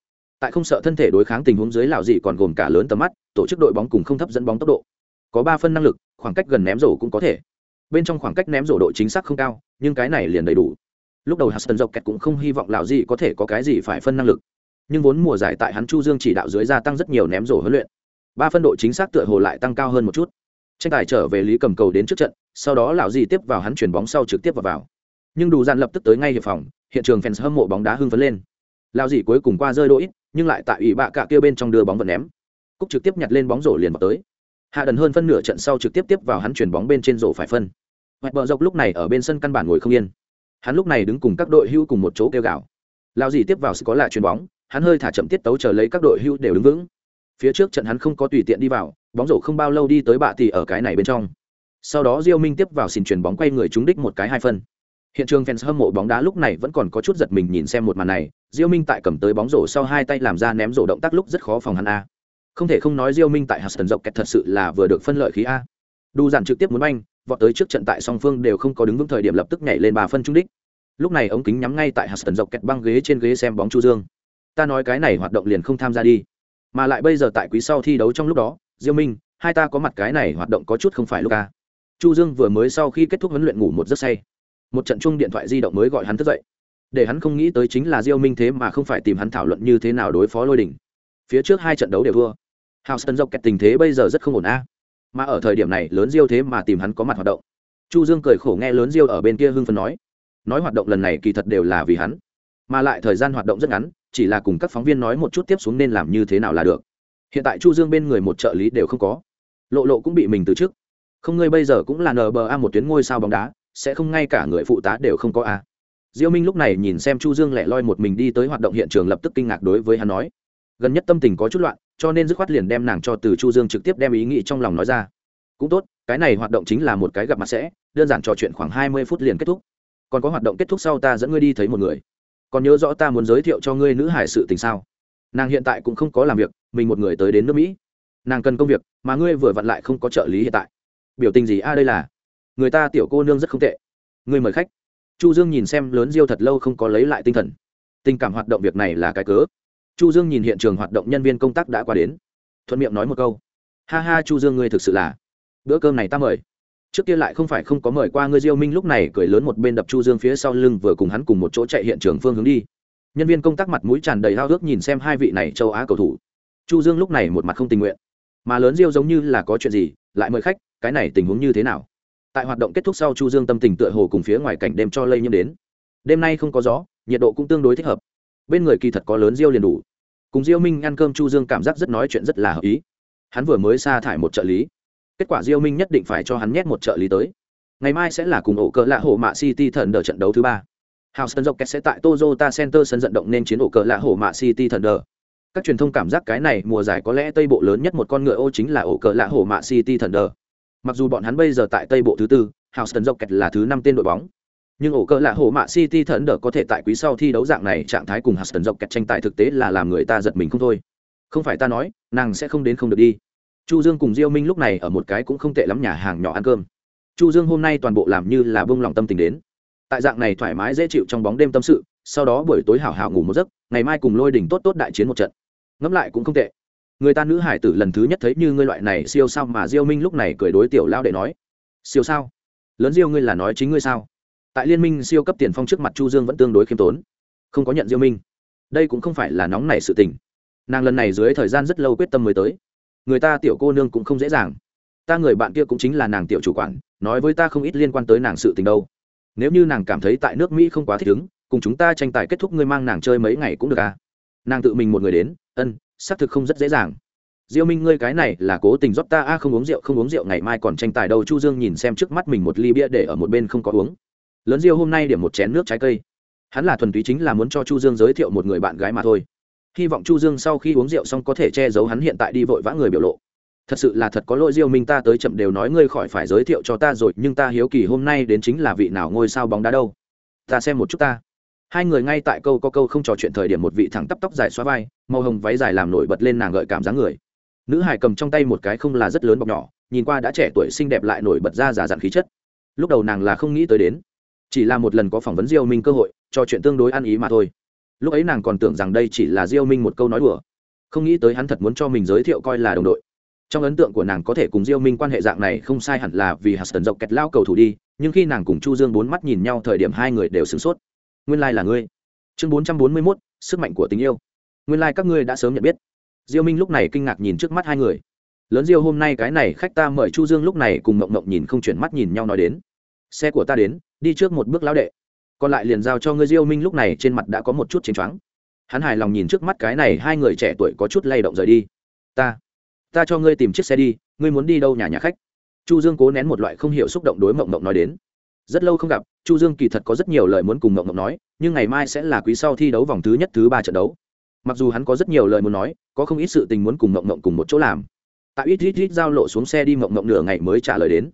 Tại không sợ thân thể đối kháng tình huống dưới lão gì còn gồm cả lớn tầm mắt, tổ chức đội bóng cùng không thấp dẫn bóng tốc độ. Có ba phân năng lực, khoảng cách gần ném rổ cũng có thể. Bên trong khoảng cách ném rổ độ chính xác không cao, nhưng cái này liền đầy đủ. Lúc đầu Houston dọc kẹt cũng không hy vọng lão gì có thể có cái gì phải phân năng lực. Nhưng vốn mùa giải tại hắn Chu Dương chỉ đạo dưới gia tăng rất nhiều ném rổ huấn luyện. Ba phân độ chính xác tựa hồ lại tăng cao hơn một chút. Tranh tài trở về lý cầm cầu đến trước trận sau đó lão di tiếp vào hắn chuyển bóng sau trực tiếp vào vào. Nhưng đủ dàn lập tức tới ngay hiệp phòng hiện trường fans hâm mộ bóng đá hưng phấn lên. Lão di cuối cùng qua rơi đỗi nhưng lại tại ủy bạ cạ kia bên trong đưa bóng vận ném. Cúc trực tiếp nhặt lên bóng rổ liền vào tới. Hạ đần hơn phân nửa trận sau trực tiếp tiếp vào hắn chuyển bóng bên trên rổ phải phân hoạch bờ dọc lúc này ở bên sân căn bản ngồi không yên. Hắn lúc này đứng cùng các đội hưu cùng một chỗ kêu gạo lao dì tiếp vào sẽ có lại chuyền bóng, hắn hơi thả chậm tiết tấu chờ lấy các đội hưu đều đứng vững. Phía trước trận hắn không có tùy tiện đi vào, bóng rổ không bao lâu đi tới bạ tỷ ở cái này bên trong. Sau đó diêu minh tiếp vào xin chuyền bóng quay người trúng đích một cái hai phân. Hiện trường fans hâm mộ bóng đá lúc này vẫn còn có chút giật mình nhìn xem một màn này, diêu minh tại cầm tới bóng rổ sau hai tay làm ra ném rổ động tác lúc rất khó phòng hắn a. Không thể không nói diêu minh tại huston dọc kẹt thật sự là vừa được phân lợi khí a. Đu giản trực tiếp muốn banh vọt tới trước trận tại song phương đều không có đứng vững thời điểm lập tức nhảy lên bà phân trung đích. Lúc này ống kính nhắm ngay tại huston dọc kẹt băng ghế trên ghế xem bóng chu dương. Ta nói cái này hoạt động liền không tham gia đi. Mà lại bây giờ tại quý sau thi đấu trong lúc đó, diêu minh, hai ta có mặt cái này hoạt động có chút không phải lúc ca chu dương vừa mới sau khi kết thúc huấn luyện ngủ một giấc say. Một trận chung điện thoại di động mới gọi hắn thức dậy. Để hắn không nghĩ tới chính là diêu minh thế mà không phải tìm hắn thảo luận như thế nào đối phó lôi đỉnh phía trước hai trận đấu đều thua. Houston dọc kẹt tình thế bây giờ rất không ổn a mà ở thời điểm này lớn diêu thế mà tìm hắn có mặt hoạt động. Chu dương cười khổ nghe lớn diêu ở bên kia hưng phấn nói nói hoạt động lần này kỳ thật đều là vì hắn, mà lại thời gian hoạt động rất ngắn, chỉ là cùng các phóng viên nói một chút tiếp xuống nên làm như thế nào là được. Hiện tại chu dương bên người một trợ lý đều không có. Lộ lộ cũng bị mình từ chức. Không, ngươi bây giờ cũng là nba một tuyến ngôi sao bóng đá, sẽ không ngay cả người phụ tá đều không có a diêu minh lúc này nhìn xem chu dương lẻ loi một mình đi tới hoạt động hiện trường lập tức kinh ngạc đối với hắn nói, gần nhất tâm tình có chút loạn cho nên dứt khoát liền đem nàng cho từ chu dương trực tiếp đem ý nghĩ trong lòng nói ra. Cũng tốt, cái này hoạt động chính là một cái gặp mặt sẽ, đơn giản trò chuyện khoảng hai mươi phút liền kết thúc. Còn có hoạt động kết thúc sau ta dẫn ngươi đi thấy một người. Còn nhớ rõ ta muốn giới thiệu cho ngươi nữ hải sự tình sao? Nàng hiện tại cũng không có làm việc, mình một người tới đến nước mỹ. Nàng cần công việc, mà ngươi vừa vặn lại không có trợ lý hiện tại. Biểu tình gì a, đây là? Người ta tiểu cô nương rất không tệ. Ngươi mời khách. Chu dương nhìn xem lớn diêu thật lâu không có lấy lại tinh thần. Tình cảm hoạt động việc này là cái cớ chu dương nhìn hiện trường hoạt động nhân viên công tác đã qua đến, thuận miệng nói một câu. Ha ha, chu dương ngươi thực sự là bữa cơm này ta mời. Trước kia lại không phải không có mời qua ngươi, diêu minh lúc này cười lớn một bên đập chu dương phía sau lưng vừa cùng hắn cùng một chỗ chạy hiện trường phương hướng đi. Nhân viên công tác mặt mũi tràn đầy hao ước nhìn xem hai vị này châu á cầu thủ. Chu dương lúc này một mặt không tình nguyện. Mà lớn diêu giống như là có chuyện gì, lại mời khách, cái này tình huống như thế nào? Tại hoạt động kết thúc sau chu dương tâm tình tựa hồ cùng phía ngoài cảnh đêm cho lây nhiễm đến. Đêm nay không có gió, nhiệt độ cũng tương đối thích hợp bên người kỳ thật có lớn diêu liền đủ. Cùng diêu minh ăn cơm chu dương cảm giác rất nói chuyện rất là hợp ý. Hắn vừa mới sa thải một trợ lý. Kết quả diêu minh nhất định phải cho hắn nhét một trợ lý tới. Ngày mai sẽ là cùng ổ cờ lạ hổ mạ city thần đờ trận đấu thứ ba. Hào sân dọc kẹt sẽ tại tozota Center sân vận động nên chiến ổ cờ lạ hổ mạ City Thunder. Các truyền thông cảm giác cái này mùa giải có lẽ tây bộ lớn nhất một con ngựa ô chính là ổ cờ lạ hổ mạ City Thunder. mặc dù bọn hắn bây giờ tại tây bộ thứ tư hào sân dọc kẹt là thứ năm tên đội bóng nhưng ổ cỡ là hổ mạ city thần đỡ có thể tại quý sau thi đấu dạng này trạng thái cùng houston dọc kẹt tranh tài thực tế là làm người ta giật mình không thôi. Không phải ta nói, nàng sẽ không đến không được đi. Chu dương cùng diêu minh lúc này ở một cái cũng không tệ lắm nhà hàng nhỏ ăn cơm. Chu dương hôm nay toàn bộ làm như là bông lòng tâm tình đến. Tại dạng này thoải mái dễ chịu trong bóng đêm tâm sự, sau đó buổi tối hảo hảo ngủ một giấc, ngày mai cùng lôi đỉnh tốt tốt đại chiến một trận. Ngẫm lại cũng không tệ. Người ta nữ hải tử lần thứ nhất thấy như ngươi loại này siêu sao mà diêu minh lúc này cười đối tiểu lao để nói. Siêu sao? Lớn diêu ngươi là nói chính ngươi sao? Tại liên minh siêu cấp tiền phong trước mặt chu dương vẫn tương đối khiêm tốn. Không có nhận diêu minh. Đây cũng không phải là nóng này sự tình. Nàng lần này dưới thời gian rất lâu quyết tâm mới tới. Người ta tiểu cô nương cũng không dễ dàng. Ta người bạn kia cũng chính là nàng tiểu chủ quản, nói với ta không ít liên quan tới nàng sự tình đâu. Nếu như nàng cảm thấy tại nước mỹ không quá thích ứng, cùng chúng ta tranh tài kết thúc ngươi mang nàng chơi mấy ngày cũng được à? Nàng tự mình một người đến, ân, xác thực không rất dễ dàng. Diêu minh, ngươi cái này là cố tình rót ta, a, không uống rượu, không uống rượu, ngày mai còn tranh tài đâu. Chu dương nhìn xem trước mắt mình một ly bia để ở một bên không có uống lớn diêu hôm nay điểm một chén nước trái cây. Hắn là thuần túy chính là muốn cho chu dương giới thiệu một người bạn gái mà thôi. Hy vọng chu dương sau khi uống rượu xong có thể che giấu hắn hiện tại đi vội vã người biểu lộ. Thật sự là thật có lỗi diêu minh ta tới chậm đều nói ngươi khỏi phải giới thiệu cho ta rồi, nhưng ta hiếu kỳ hôm nay đến chính là vị nào ngôi sao bóng đá đâu. Ta xem một chút ta. Hai người ngay tại câu có câu không trò chuyện thời điểm một vị thẳng tắp tóc dài xóa vai, màu hồng váy dài làm nổi bật lên nàng gợi cảm dáng người. Nữ hải cầm trong tay một cái không là rất lớn bọc nhỏ, nhìn qua đã trẻ tuổi xinh đẹp lại nổi bật ra giả dặn khí chất. Lúc đầu nàng là không nghĩ tới đến chỉ là một lần có phỏng vấn diêu minh cơ hội, cho chuyện tương đối ăn ý mà thôi. Lúc ấy nàng còn tưởng rằng đây chỉ là diêu minh một câu nói đùa. Không nghĩ tới hắn thật muốn cho mình giới thiệu coi là đồng đội. Trong ấn tượng của nàng có thể cùng diêu minh quan hệ dạng này không sai hẳn là vì hạt tần dọc kẹt lao cầu thủ đi, nhưng khi nàng cùng chu dương bốn mắt nhìn nhau thời điểm hai người đều sửng sốt. Nguyên lai là ngươi. Chương bốn trăm bốn mươi mốt, sức mạnh của tình yêu. Nguyên lai các ngươi đã sớm nhận biết. Diêu minh lúc này kinh ngạc nhìn trước mắt hai người. Lớn diêu hôm nay cái này, khách ta mời chu dương lúc này cùng mộng mộng nhìn không chuyển mắt nhìn nhau nói đến xe của ta đến, đi trước một bước lão đệ. Còn lại liền giao cho ngươi diêu minh lúc này trên mặt đã có một chút chênh choáng. Hắn hài lòng nhìn trước mắt cái này hai người trẻ tuổi có chút lay động rời đi. Ta ta cho ngươi tìm chiếc xe đi, ngươi muốn đi đâu nhà nhà khách? Chu dương cố nén một loại không hiểu xúc động đối mộng mộng nói đến. Rất lâu không gặp, chu dương kỳ thật có rất nhiều lời muốn cùng mộng mộng nói, nhưng ngày mai sẽ là quý sau thi đấu vòng thứ nhất thứ ba trận đấu. Mặc dù hắn có rất nhiều lời muốn nói, có không ít sự tình muốn cùng mộng mộng cùng một chỗ làm. Tại ít ít ít giao lộ xuống xe đi mộng mộng nửa ngày mới trả lời đến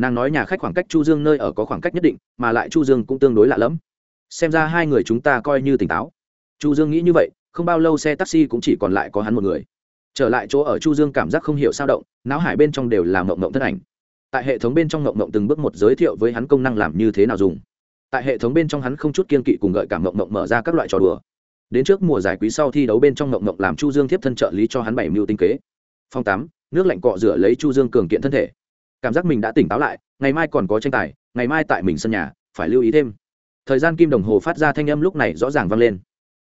nàng nói nhà khách khoảng cách chu dương nơi ở có khoảng cách nhất định, mà lại chu dương cũng tương đối lạ lẫm. Xem ra hai người chúng ta coi như tỉnh táo. Chu dương nghĩ như vậy, không bao lâu xe taxi cũng chỉ còn lại có hắn một người. Trở lại chỗ ở chu dương cảm giác không hiểu sao động, não hải bên trong đều là mộng mộng thân ảnh. Tại hệ thống bên trong mộng mộng từng bước một giới thiệu với hắn công năng làm như thế nào dùng. Tại hệ thống bên trong hắn không chút kiên kỵ cùng gợi cảm mộng mộng mở ra các loại trò đùa. Đến trước mùa giải quý sau thi đấu bên trong mộng mộng làm chu dương tiếp thân trợ lý cho hắn bảy mưu tinh kế. Phong tám, nước lạnh cọ rửa lấy chu dương cường kiện thân thể cảm giác mình đã tỉnh táo lại, ngày mai còn có tranh tài, ngày mai tại mình sân nhà, phải lưu ý thêm. Thời gian kim đồng hồ phát ra thanh âm lúc này rõ ràng vang lên.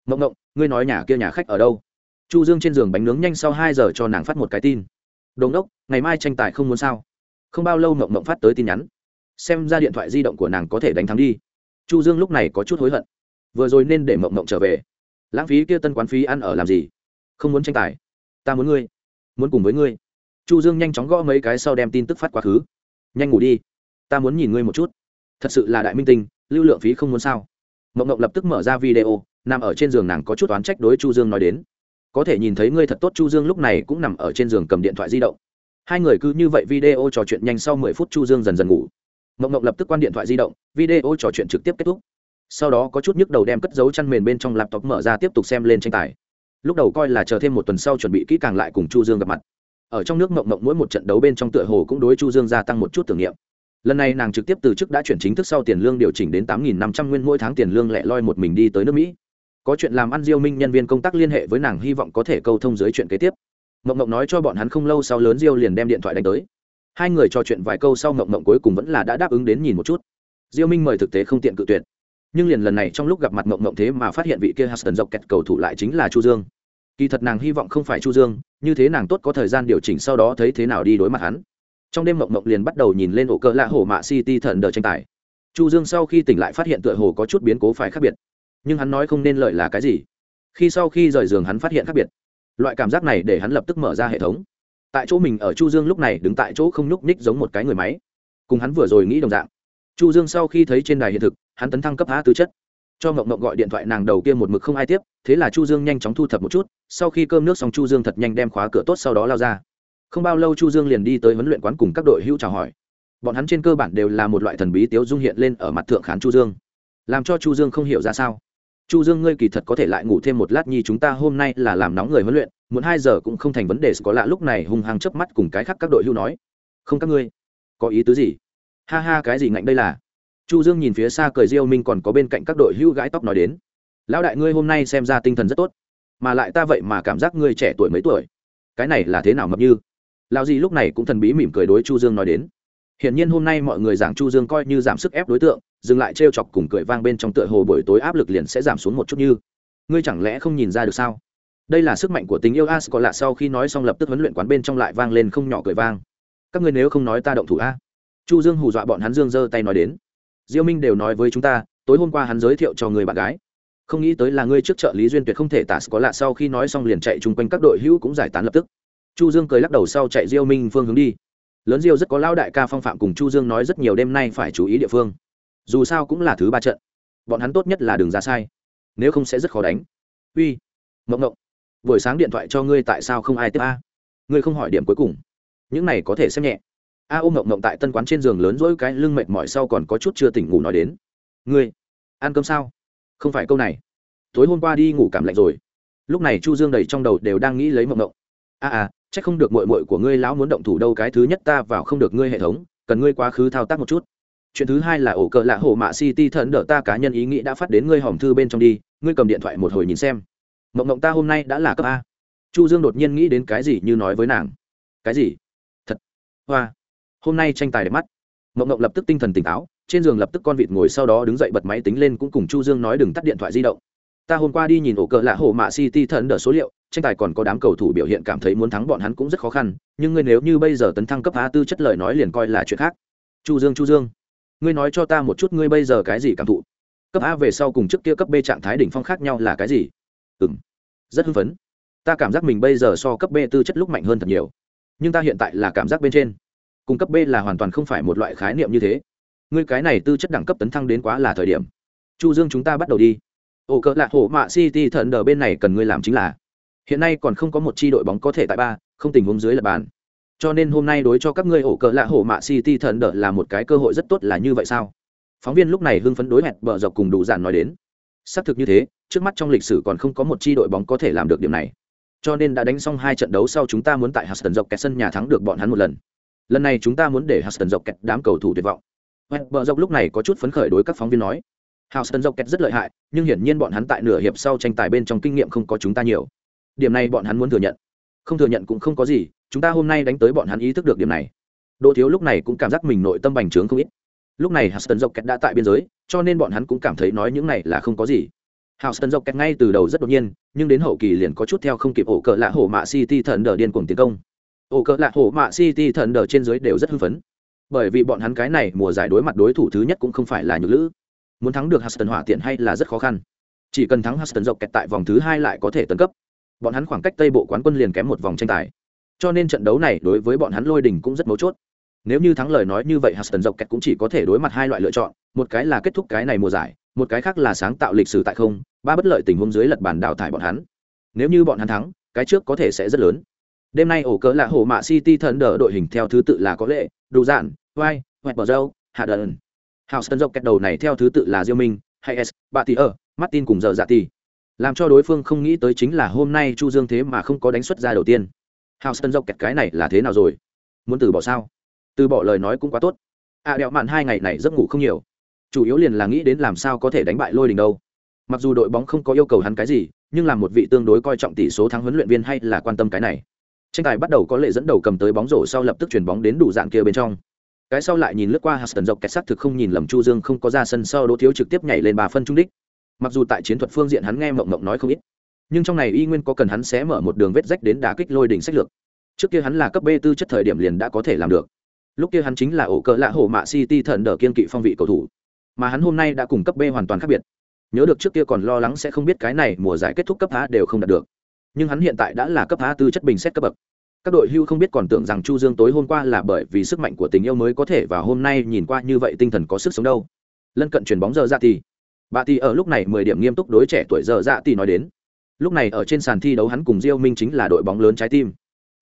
Mộng mộng ngươi nói nhà kia nhà khách ở đâu? Chu dương trên giường bánh nướng nhanh sau hai giờ cho nàng phát một cái tin. Đồn đốc ngày mai tranh tài không muốn sao? Không bao lâu mộng mộng phát tới tin nhắn. Xem ra điện thoại di động của nàng có thể đánh thắng đi. Chu dương lúc này có chút hối hận. Vừa rồi nên để mộng mộng trở về. Lãng phí kia tân quán phí ăn ở làm gì? Không muốn tranh tài. Ta muốn ngươi. Muốn cùng với ngươi chu dương nhanh chóng gõ mấy cái sau đem tin tức phát quá khứ. Nhanh ngủ đi, ta muốn nhìn ngươi một chút. Thật sự là đại minh tinh, lưu lượng phí không muốn sao. Mộng mộng lập tức mở ra video, nằm ở trên giường nàng có chút oán trách đối chu dương nói đến. Có thể nhìn thấy ngươi thật tốt. Chu dương lúc này cũng nằm ở trên giường cầm điện thoại di động. Hai người cứ như vậy video trò chuyện nhanh sau mười phút chu dương dần dần ngủ. Mộng mộng lập tức quan điện thoại di động, video trò chuyện trực tiếp kết thúc. Sau đó có chút nhức đầu đem cất dấu chăn mền bên trong laptop mở ra tiếp tục xem lên tranh tài. Lúc đầu coi là chờ thêm một tuần sau chuẩn bị kỹ càng lại cùng chu dương gặp mặt ở trong nước mộng mộng mỗi một trận đấu bên trong tựa hồ cũng đối chu dương gia tăng một chút tưởng niệm. Lần này nàng trực tiếp từ chức đã chuyển chính thức sau tiền lương điều chỉnh đến tám nghìn năm trăm nguyên mỗi tháng tiền lương lẻ loi một mình đi tới nước mỹ. Có chuyện làm ăn diêu minh nhân viên công tác liên hệ với nàng hy vọng có thể câu thông dưới chuyện kế tiếp. Mộng mộng nói cho bọn hắn không lâu sau lớn diêu liền đem điện thoại đánh tới. Hai người trò chuyện vài câu sau mộng mộng cuối cùng vẫn là đã đáp ứng đến nhìn một chút. Diêu minh mời thực tế không tiện cự tuyệt. Nhưng liền lần này trong lúc gặp mặt mộng mộng thế mà phát hiện vị kia huston dọc kẹt cầu thủ lại chính là chu dương kỳ thật nàng hy vọng không phải chu dương, như thế nàng tốt có thời gian điều chỉnh sau đó thấy thế nào đi đối mặt hắn. Trong đêm mộng mộng liền bắt đầu nhìn lên ổ cỡ lạ hổ mạ city thần đờ tranh tài. Chu dương sau khi tỉnh lại phát hiện tựa hồ có chút biến cố phải khác biệt. Nhưng hắn nói không nên lợi là cái gì. Khi sau khi rời giường hắn phát hiện khác biệt. Loại cảm giác này để hắn lập tức mở ra hệ thống. Tại chỗ mình ở chu dương lúc này đứng tại chỗ không nhúc nhích giống một cái người máy. Cùng hắn vừa rồi nghĩ đồng dạng. Chu dương sau khi thấy trên đài hiện thực, hắn tấn thăng cấp a tứ chất cho mộng mộng gọi điện thoại nàng đầu kia một mực không ai tiếp, thế là chu dương nhanh chóng thu thập một chút, sau khi cơm nước xong chu dương thật nhanh đem khóa cửa tốt sau đó lao ra. Không bao lâu chu dương liền đi tới huấn luyện quán cùng các đội hữu chào hỏi. Bọn hắn trên cơ bản đều là một loại thần bí tiếu dung hiện lên ở mặt thượng khán chu dương. Làm cho chu dương không hiểu ra sao. Chu dương ngươi kỳ thật có thể lại ngủ thêm một lát nhi, chúng ta hôm nay là làm nóng người huấn luyện muốn hai giờ cũng không thành vấn đề, có lạ lúc này hung hăng chớp mắt cùng cái khác các đội hưu nói. Không các ngươi, có ý tứ gì? Ha ha, cái gì ngạnh đây là? Chu dương nhìn phía xa cười diêu minh còn có bên cạnh các đội hưu gãi tóc nói đến, lão đại ngươi hôm nay xem ra tinh thần rất tốt, mà lại ta vậy mà cảm giác ngươi trẻ tuổi mấy tuổi. Cái này là thế nào mập như? Lão gì lúc này cũng thần bí mỉm cười đối chu dương nói đến, hiển nhiên hôm nay mọi người giảng chu dương coi như giảm sức ép đối tượng, dừng lại trêu chọc cùng cười vang bên trong tựa hồ buổi tối áp lực liền sẽ giảm xuống một chút như. Ngươi chẳng lẽ không nhìn ra được sao? Đây là sức mạnh của tình yêu as có lạ sau khi nói xong lập tức huấn luyện quán bên trong lại vang lên không nhỏ cười vang. Các ngươi nếu không nói ta động thủ a? Chu dương hù dọa bọn hắn dương giơ tay nói đến diêu minh đều nói với chúng ta, tối hôm qua hắn giới thiệu cho người bạn gái. Không nghĩ tới là ngươi trước trợ lý duyên tuyệt không thể tả có lạ sau khi nói xong liền chạy chung quanh các đội hữu cũng giải tán lập tức. Chu dương cười lắc đầu sau chạy diêu minh phương hướng đi. Lớn diêu rất có lao đại ca phong phạm cùng chu dương nói rất nhiều đêm nay phải chú ý địa phương. Dù sao cũng là thứ ba trận. Bọn hắn tốt nhất là đừng ra sai. Nếu không sẽ rất khó đánh. Uy, mộng mộng, buổi sáng điện thoại cho ngươi tại sao không ai tiếp a? Ngươi không hỏi điểm cuối cùng. Những này có thể xem nhẹ a ôm ngộng ngộng tại tân quán trên giường lớn dỗi cái lưng mệt mỏi sau còn có chút chưa tỉnh ngủ nói đến. Ngươi, ăn cơm sao? Không phải câu này. Tối hôm qua đi ngủ cảm lạnh rồi. Lúc này chu dương đầy trong đầu đều đang nghĩ lấy mộng mộng a à chắc không được mội mội của ngươi lão muốn động thủ đâu, cái thứ nhất ta vào không được ngươi hệ thống, cần ngươi quá khứ thao tác một chút. Chuyện thứ hai là ổ cờ lạ hồ mạ city thần đỡ ta cá nhân ý nghĩ đã phát đến ngươi hòm thư bên trong đi, ngươi cầm điện thoại một hồi nhìn xem. Mộng mộng ta hôm nay đã là cấp a. Chu dương đột nhiên nghĩ đến cái gì như nói với nàng. Cái gì? Thật. Hoa hôm nay tranh tài đẹp mắt. Mộng mộng lập tức tinh thần tỉnh táo, trên giường lập tức con vịt ngồi sau đó đứng dậy bật máy tính lên cũng cùng chu dương nói đừng tắt điện thoại di động. Ta hôm qua đi nhìn ổ cờ lạ hồ mạ city thần đỡ số liệu, tranh tài còn có đám cầu thủ biểu hiện cảm thấy muốn thắng bọn hắn cũng rất khó khăn, nhưng ngươi nếu như bây giờ tấn thăng cấp a tư chất lời nói liền coi là chuyện khác. Chu dương chu dương, ngươi nói cho ta một chút ngươi bây giờ cái gì cảm thụ? Cấp a về sau cùng trước kia cấp b trạng thái đỉnh phong khác nhau là cái gì? Ừ m rất hưng phấn. Ta cảm giác mình bây giờ so cấp b tư chất lúc mạnh hơn thật nhiều, nhưng ta hiện tại là cảm giác bên trên cung cấp b là hoàn toàn không phải một loại khái niệm như thế. Ngươi cái này tư chất đẳng cấp tấn thăng đến quá là thời điểm. Chu dương chúng ta bắt đầu đi. Ổ cỡ lạc hổ mạ city thần đờ bên này cần ngươi làm chính là, hiện nay còn không có một chi đội bóng có thể tại ba, không tình huống dưới lập bàn. Cho nên hôm nay đối cho các ngươi ổ cỡ lạ hổ mạ city thần đỡ là một cái cơ hội rất tốt là như vậy sao? Phóng viên lúc này hưng phấn đối hẹn bờ dọc cùng đủ giản nói đến. Xác thực như thế, trước mắt trong lịch sử còn không có một chi đội bóng có thể làm được điểm này. Cho nên đã đánh xong hai trận đấu sau chúng ta muốn tại Huston dọc kẹt sân nhà thắng được bọn hắn một lần lần này chúng ta muốn để Houston dọc kẹt đám cầu thủ tuyệt vọng. Vợ bờ dọc lúc này có chút phấn khởi đối các phóng viên nói. Houston dọc kẹt rất lợi hại, nhưng hiển nhiên bọn hắn tại nửa hiệp sau tranh tài bên trong kinh nghiệm không có chúng ta nhiều. Điểm này bọn hắn muốn thừa nhận. Không thừa nhận cũng không có gì, chúng ta hôm nay đánh tới bọn hắn ý thức được điểm này. Đỗ thiếu lúc này cũng cảm giác mình nội tâm bành trướng không ít. Lúc này Houston dọc kẹt đã tại biên giới, cho nên bọn hắn cũng cảm thấy nói những này là không có gì. Houston dọc kẹt ngay từ đầu rất đột nhiên, nhưng đến hậu kỳ liền có chút theo không kịp ổ cờ lạ hổ mạ city thần đờ điên cuồng tiến công ổ cờ lạ hổ mạ city thần đờ trên dưới đều rất hưng phấn. Bởi vì bọn hắn cái này mùa giải đối mặt đối thủ thứ nhất cũng không phải là nhược lữ. Muốn thắng được Huston hỏa tiện hay là rất khó khăn. Chỉ cần thắng Huston dọc kẹt tại vòng thứ hai lại có thể tấn cấp. Bọn hắn khoảng cách tây bộ quán quân liền kém một vòng tranh tài. Cho nên trận đấu này đối với bọn hắn lôi đình cũng rất mấu chốt. Nếu như thắng lời nói như vậy Huston dọc kẹt cũng chỉ có thể đối mặt hai loại lựa chọn, một cái là kết thúc cái này mùa giải, một cái khác là sáng tạo lịch sử tại không, ba bất lợi tình huống dưới lật bàn đào thải bọn hắn. Nếu như bọn hắn thắng, cái trước có thể sẽ rất lớn đêm nay ổ cỡ là hồ mạ city thần đỡ đội hình theo thứ tự là có lệ đủ dạn vai, hoẹt bờ dâu hạ đần Houston dọc kẹt đầu này theo thứ tự là diêu minh, hay s bà tỷ ở martin cùng giờ dạ tỷ làm cho đối phương không nghĩ tới chính là hôm nay chu dương thế mà không có đánh xuất ra đầu tiên. Houston dọc kẹt cái này là thế nào rồi? Muốn từ bỏ sao? Từ bỏ lời nói cũng quá tốt. À đẹo mạn hai ngày này giấc ngủ không nhiều. Chủ yếu liền là nghĩ đến làm sao có thể đánh bại lôi đình đâu. Mặc dù đội bóng không có yêu cầu hắn cái gì, nhưng là một vị tương đối coi trọng tỷ số thắng huấn luyện viên hay là quan tâm cái này tranh tài bắt đầu có lệ dẫn đầu cầm tới bóng rổ sau lập tức chuyển bóng đến đủ dạng kia bên trong. Cái sau lại nhìn lướt qua Huston dọc kẹt sát thực không nhìn lầm Chu Dương không có ra sân sau đỗ thiếu trực tiếp nhảy lên bà phân trung đích. Mặc dù tại chiến thuật phương diện hắn nghe mộng mộng nói không ít, nhưng trong này y nguyên có cần hắn sẽ mở một đường vết rách đến đá kích lôi đỉnh sách lược. Trước kia hắn là cấp b tư chất thời điểm liền đã có thể làm được. Lúc kia hắn chính là ổ cỡ lạ hổ mạ city thần đờ kiên kỵ phong vị cầu thủ. Mà hắn hôm nay đã cùng cấp b hoàn toàn khác biệt. Nhớ được trước kia còn lo lắng sẽ không biết cái này mùa giải kết thúc cấp a đều không đạt được nhưng hắn hiện tại đã là cấp a tư chất bình xét cấp bậc. Các đội hưu không biết còn tưởng rằng chu dương tối hôm qua là bởi vì sức mạnh của tình yêu mới có thể và hôm nay nhìn qua như vậy tinh thần có sức sống đâu. Lân cận chuyển bóng giờ dạ ra thì bà thì ở lúc này mười điểm nghiêm túc đối trẻ tuổi giờ dạ ra thì nói đến. Lúc này ở trên sàn thi đấu hắn cùng diêu minh chính là đội bóng lớn trái tim.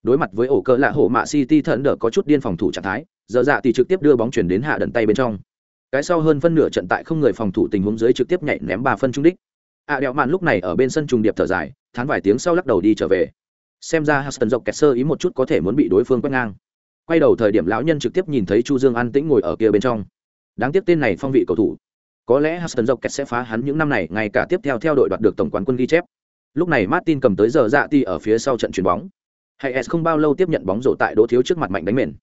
Đối mặt với ổ cỡ lạ hổ mạ city thận đỡ có chút điên phòng thủ trạng thái, giờ dạ thì trực tiếp đưa bóng chuyển đến hạ đần tay bên trong. Cái sau hơn phân nửa trận tại không người phòng thủ tình huống dưới trực tiếp nhảy ném ba phân trung đích a đẹo mạn lúc này ở bên sân trùng điệp thở dài, thán vài tiếng sau lắc đầu đi trở về. Xem ra huston dọc kẹt sơ ý một chút có thể muốn bị đối phương quét ngang. Quay đầu thời điểm lão nhân trực tiếp nhìn thấy chu dương an tĩnh ngồi ở kia bên trong. Đáng tiếc tên này phong vị cầu thủ. Có lẽ huston dọc kẹt sẽ phá hắn những năm này, ngay cả tiếp theo theo đội đoạt được tổng quán quân ghi chép. Lúc này martin cầm tới giờ dạ ti ở phía sau trận chuyền bóng. Hay s không bao lâu tiếp nhận bóng rổ tại đỗ thiếu trước mặt mạnh đánh mền.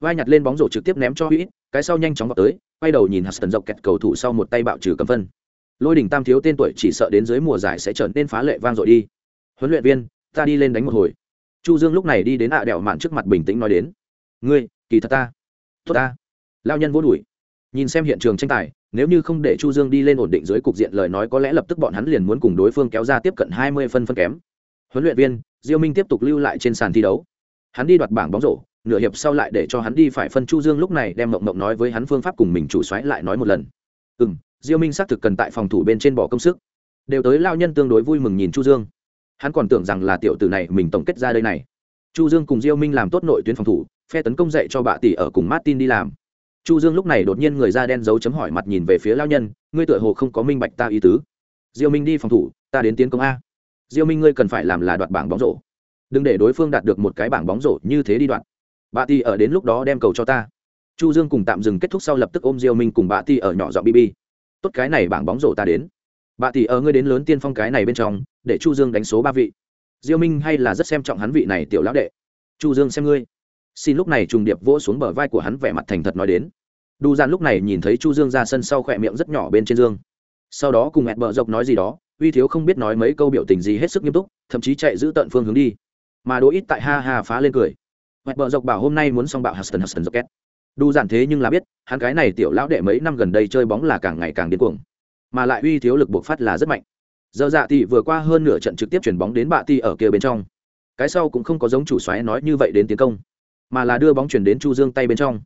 Vai nhặt lên bóng rổ trực tiếp ném cho hữu cái sau nhanh chóng vào tới, quay đầu nhìn huston dọc kẹt cầu thủ sau một tay bạo trừ cầm phân lôi đỉnh tam thiếu tên tuổi chỉ sợ đến dưới mùa giải sẽ trở nên phá lệ vang dội đi. Huấn luyện viên, ta đi lên đánh một hồi. Chu dương lúc này đi đến ạ đèo mạn trước mặt bình tĩnh nói đến. Ngươi, kỳ thật ta. Tốt ta. Lao nhân vô đuổi. Nhìn xem hiện trường tranh tài, nếu như không để chu dương đi lên ổn định dưới cục diện lời nói có lẽ lập tức bọn hắn liền muốn cùng đối phương kéo ra tiếp cận 20 phân phân kém. Huấn luyện viên, diêu minh tiếp tục lưu lại trên sàn thi đấu. Hắn đi đoạt bảng bóng rổ, nửa hiệp sau lại để cho hắn đi phải phân. Chu dương lúc này đem mộng mộng nói với hắn phương pháp cùng mình chủ xoáy lại nói một lần. Ừ diêu minh xác thực cần tại phòng thủ bên trên bỏ công sức. Đều tới lao nhân tương đối vui mừng nhìn chu dương. Hắn còn tưởng rằng là tiểu tử này mình tổng kết ra đây này. Chu dương cùng diêu minh làm tốt nội tuyến phòng thủ, phe tấn công dạy cho bạ tỷ ở cùng martin đi làm. Chu dương lúc này đột nhiên người da đen dấu chấm hỏi mặt nhìn về phía lao nhân, ngươi tựa hồ không có minh bạch ta ý tứ. Diêu minh đi phòng thủ, ta đến tiến công a. Diêu minh ngươi cần phải làm là đoạt bảng bóng rổ. Đừng để đối phương đạt được một cái bảng bóng rổ như thế đi đoạn. bạ tỷ ở đến lúc đó đem cầu cho ta. Chu dương cùng tạm dừng kết thúc sau lập tức ôm diêu minh cùng bạ tỷ ở nhỏ giọng bb tốt cái này bảng bóng rổ ta đến. Bà tỷ ở ngươi đến lớn tiên phong cái này bên trong, để chu dương đánh số ba vị. Diêu minh hay là rất xem trọng hắn vị này tiểu lão đệ? Chu dương xem ngươi. Xin lúc này trùng điệp vỗ xuống bờ vai của hắn vẻ mặt thành thật nói đến. Đu gian lúc này nhìn thấy chu dương ra sân sau khỏe miệng rất nhỏ bên trên dương. Sau đó cùng ẹt bờ dọc nói gì đó, uy thiếu không biết nói mấy câu biểu tình gì hết sức nghiêm túc, thậm chí chạy giữ tận phương hướng đi. Mà đỗ ít tại ha ha phá lên cười. Ẹt bờ dọc bảo hôm nay muốn xong bạo huston huston rocket đu giản thế nhưng là biết, hắn cái này tiểu lão đệ mấy năm gần đây chơi bóng là càng ngày càng điên cuồng. Mà lại uy thiếu lực buộc phát là rất mạnh. Giờ dạ thì vừa qua hơn nửa trận trực tiếp chuyển bóng đến bạ ti ở kia bên trong. Cái sau cũng không có giống chủ xoáy nói như vậy đến tiến công, mà là đưa bóng chuyển đến chu dương tay bên trong.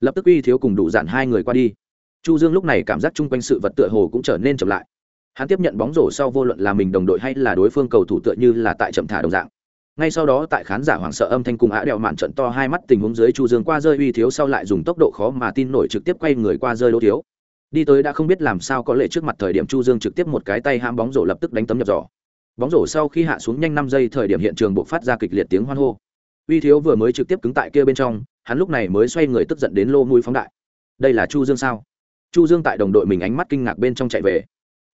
Lập tức uy thiếu cùng đủ dạn hai người qua đi. Chu dương lúc này cảm giác chung quanh sự vật tựa hồ cũng trở nên chậm lại. Hắn tiếp nhận bóng rổ sau vô luận là mình đồng đội hay là đối phương cầu thủ tựa như là tại chậm thả đồng dạng ngay sau đó tại khán giả hoảng sợ âm thanh cùng á đèo mạn trận to hai mắt tình huống dưới chu dương qua rơi uy thiếu sau lại dùng tốc độ khó mà tin nổi trực tiếp quay người qua rơi đỗ thiếu. Đi tới đã không biết làm sao có lệ trước mặt thời điểm chu dương trực tiếp một cái tay ham bóng rổ lập tức đánh tấm nhập giỏ. Bóng rổ sau khi hạ xuống nhanh năm giây thời điểm hiện trường buộc phát ra kịch liệt tiếng hoan hô. Uy thiếu vừa mới trực tiếp cứng tại kia bên trong, hắn lúc này mới xoay người tức giận đến lô mũi phóng đại. Đây là chu dương sao? Chu dương tại đồng đội mình ánh mắt kinh ngạc bên trong chạy về.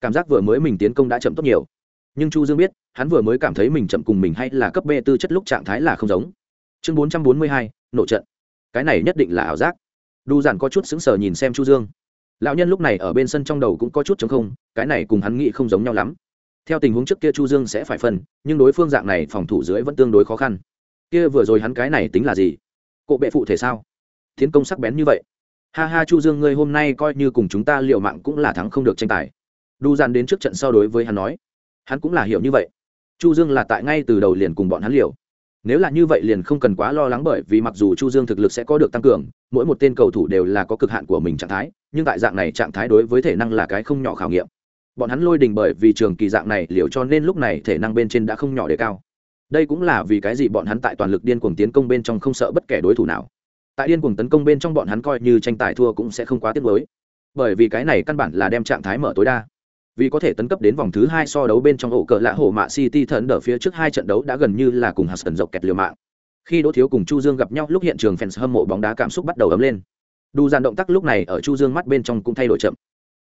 Cảm giác vừa mới mình tiến công đã chậm tốt nhiều nhưng chu dương biết hắn vừa mới cảm thấy mình chậm cùng mình hay là cấp b tư chất lúc trạng thái là không giống. Chương 442, nổ trận. Cái này nhất định là ảo giác. Đu giản có chút sững sờ nhìn xem chu dương. Lão nhân lúc này ở bên sân trong đầu cũng có chút chống không cái này cùng hắn nghĩ không giống nhau lắm. Theo tình huống trước kia chu dương sẽ phải phân nhưng đối phương dạng này phòng thủ dưới vẫn tương đối khó khăn. Kia vừa rồi hắn cái này tính là gì? Cộ bệ phụ thể sao? Tiến công sắc bén như vậy. Ha ha chu dương ngươi hôm nay coi như cùng chúng ta liệu mạng cũng là thắng không được tranh tài. Đu dàn đến trước trận sau đối với hắn nói hắn cũng là hiểu như vậy. Chu dương là tại ngay từ đầu liền cùng bọn hắn liều. Nếu là như vậy liền không cần quá lo lắng bởi vì mặc dù chu dương thực lực sẽ có được tăng cường, mỗi một tên cầu thủ đều là có cực hạn của mình trạng thái, nhưng tại dạng này trạng thái đối với thể năng là cái không nhỏ khảo nghiệm. Bọn hắn lôi đình bởi vì trường kỳ dạng này liều cho nên lúc này thể năng bên trên đã không nhỏ đề cao. Đây cũng là vì cái gì bọn hắn tại toàn lực điên cuồng tiến công bên trong không sợ bất kể đối thủ nào. Tại điên cuồng tấn công bên trong bọn hắn coi như tranh tài thua cũng sẽ không quá tiếc mới bởi vì cái này căn bản là đem trạng thái mở tối đa vì có thể tấn cấp đến vòng thứ hai so đấu bên trong ổ cờ lạ hổ mạ city thần ở phía trước hai trận đấu đã gần như là cùng hạt sần dọc kẹt liều mạng. Khi đỗ thiếu cùng chu dương gặp nhau, lúc hiện trường fans hâm mộ bóng đá cảm xúc bắt đầu ấm lên. Đủ dàn động tác lúc này ở chu dương mắt bên trong cũng thay đổi chậm.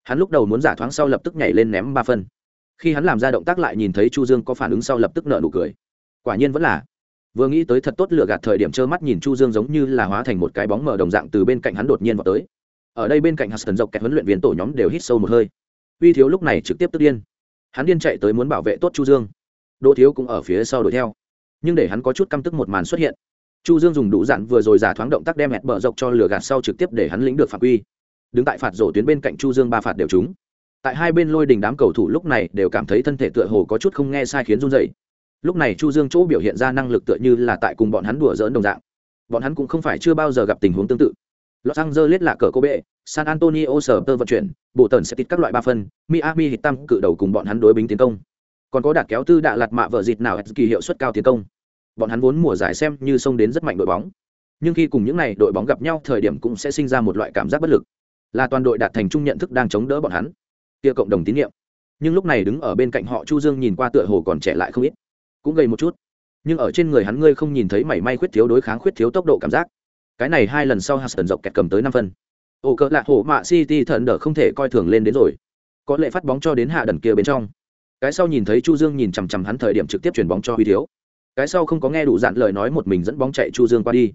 Hắn lúc đầu muốn giả thoáng sau lập tức nhảy lên ném ba phân. Khi hắn làm ra động tác lại nhìn thấy chu dương có phản ứng sau lập tức nở nụ cười. Quả nhiên vẫn là. Vừa nghĩ tới thật tốt lựa gạt thời điểm trơ mắt nhìn chu dương giống như là hóa thành một cái bóng mờ đồng dạng từ bên cạnh hắn đột nhiên vào tới. Ở đây bên cạnh hạt sần dọc kẹt huấn luyện viên tổ nhóm đều hít sâu một hơi uy thiếu lúc này trực tiếp tức điên. Hắn điên chạy tới muốn bảo vệ tốt chu dương. Đỗ thiếu cũng ở phía sau đuổi theo. Nhưng để hắn có chút căm tức một màn xuất hiện. Chu dương dùng đủ dặn vừa rồi giả thoáng động tác đem hẹn bờ dọc cho lửa gạt sau trực tiếp để hắn lĩnh được phạt quy. Đứng tại phạt rổ tuyến bên cạnh chu dương ba phạt đều trúng. Tại hai bên lôi đình đám cầu thủ lúc này đều cảm thấy thân thể tựa hồ có chút không nghe sai khiến run dậy lúc này chu dương chỗ biểu hiện ra năng lực tựa như là tại cùng bọn hắn đùa dỡn đồng dạng. Bọn hắn cũng không phải chưa bao giờ gặp tình huống tương tự. Los Angeles là cờ cô bệ, San Antonio sở tơ vận chuyển, bộ tần sẽ tít các loại ba phân, Miami hit tăng cự đầu cùng bọn hắn đối bính tiến công. Còn có đạt kéo tư đạ lạt mạ vợ dịt nào kỳ hiệu suất cao tiến công. bọn hắn vốn mùa giải xem như xông đến rất mạnh đội bóng. Nhưng khi cùng những này đội bóng gặp nhau thời điểm cũng sẽ sinh ra một loại cảm giác bất lực. Là toàn đội đạt thành chung nhận thức đang chống đỡ bọn hắn. Kia cộng đồng tín nhiệm. Nhưng lúc này đứng ở bên cạnh họ chu dương nhìn qua tựa hồ còn trẻ lại không ít. Cũng gây một chút. Nhưng ở trên người hắn ngươi không nhìn thấy mảy may khuyết thiếu đối kháng khuyết thiếu tốc độ cảm giác cái này hai lần sau Huston dọc kẹt cầm tới năm phân. Ổ cỡ lạ hổ mạ city thần đỡ không thể coi thường lên đến rồi. Có lệ phát bóng cho đến hạ đần kia bên trong. Cái sau nhìn thấy chu dương nhìn chằm chằm hắn thời điểm trực tiếp chuyển bóng cho huy thiếu. Cái sau không có nghe đủ dặn lời nói một mình dẫn bóng chạy chu dương qua đi.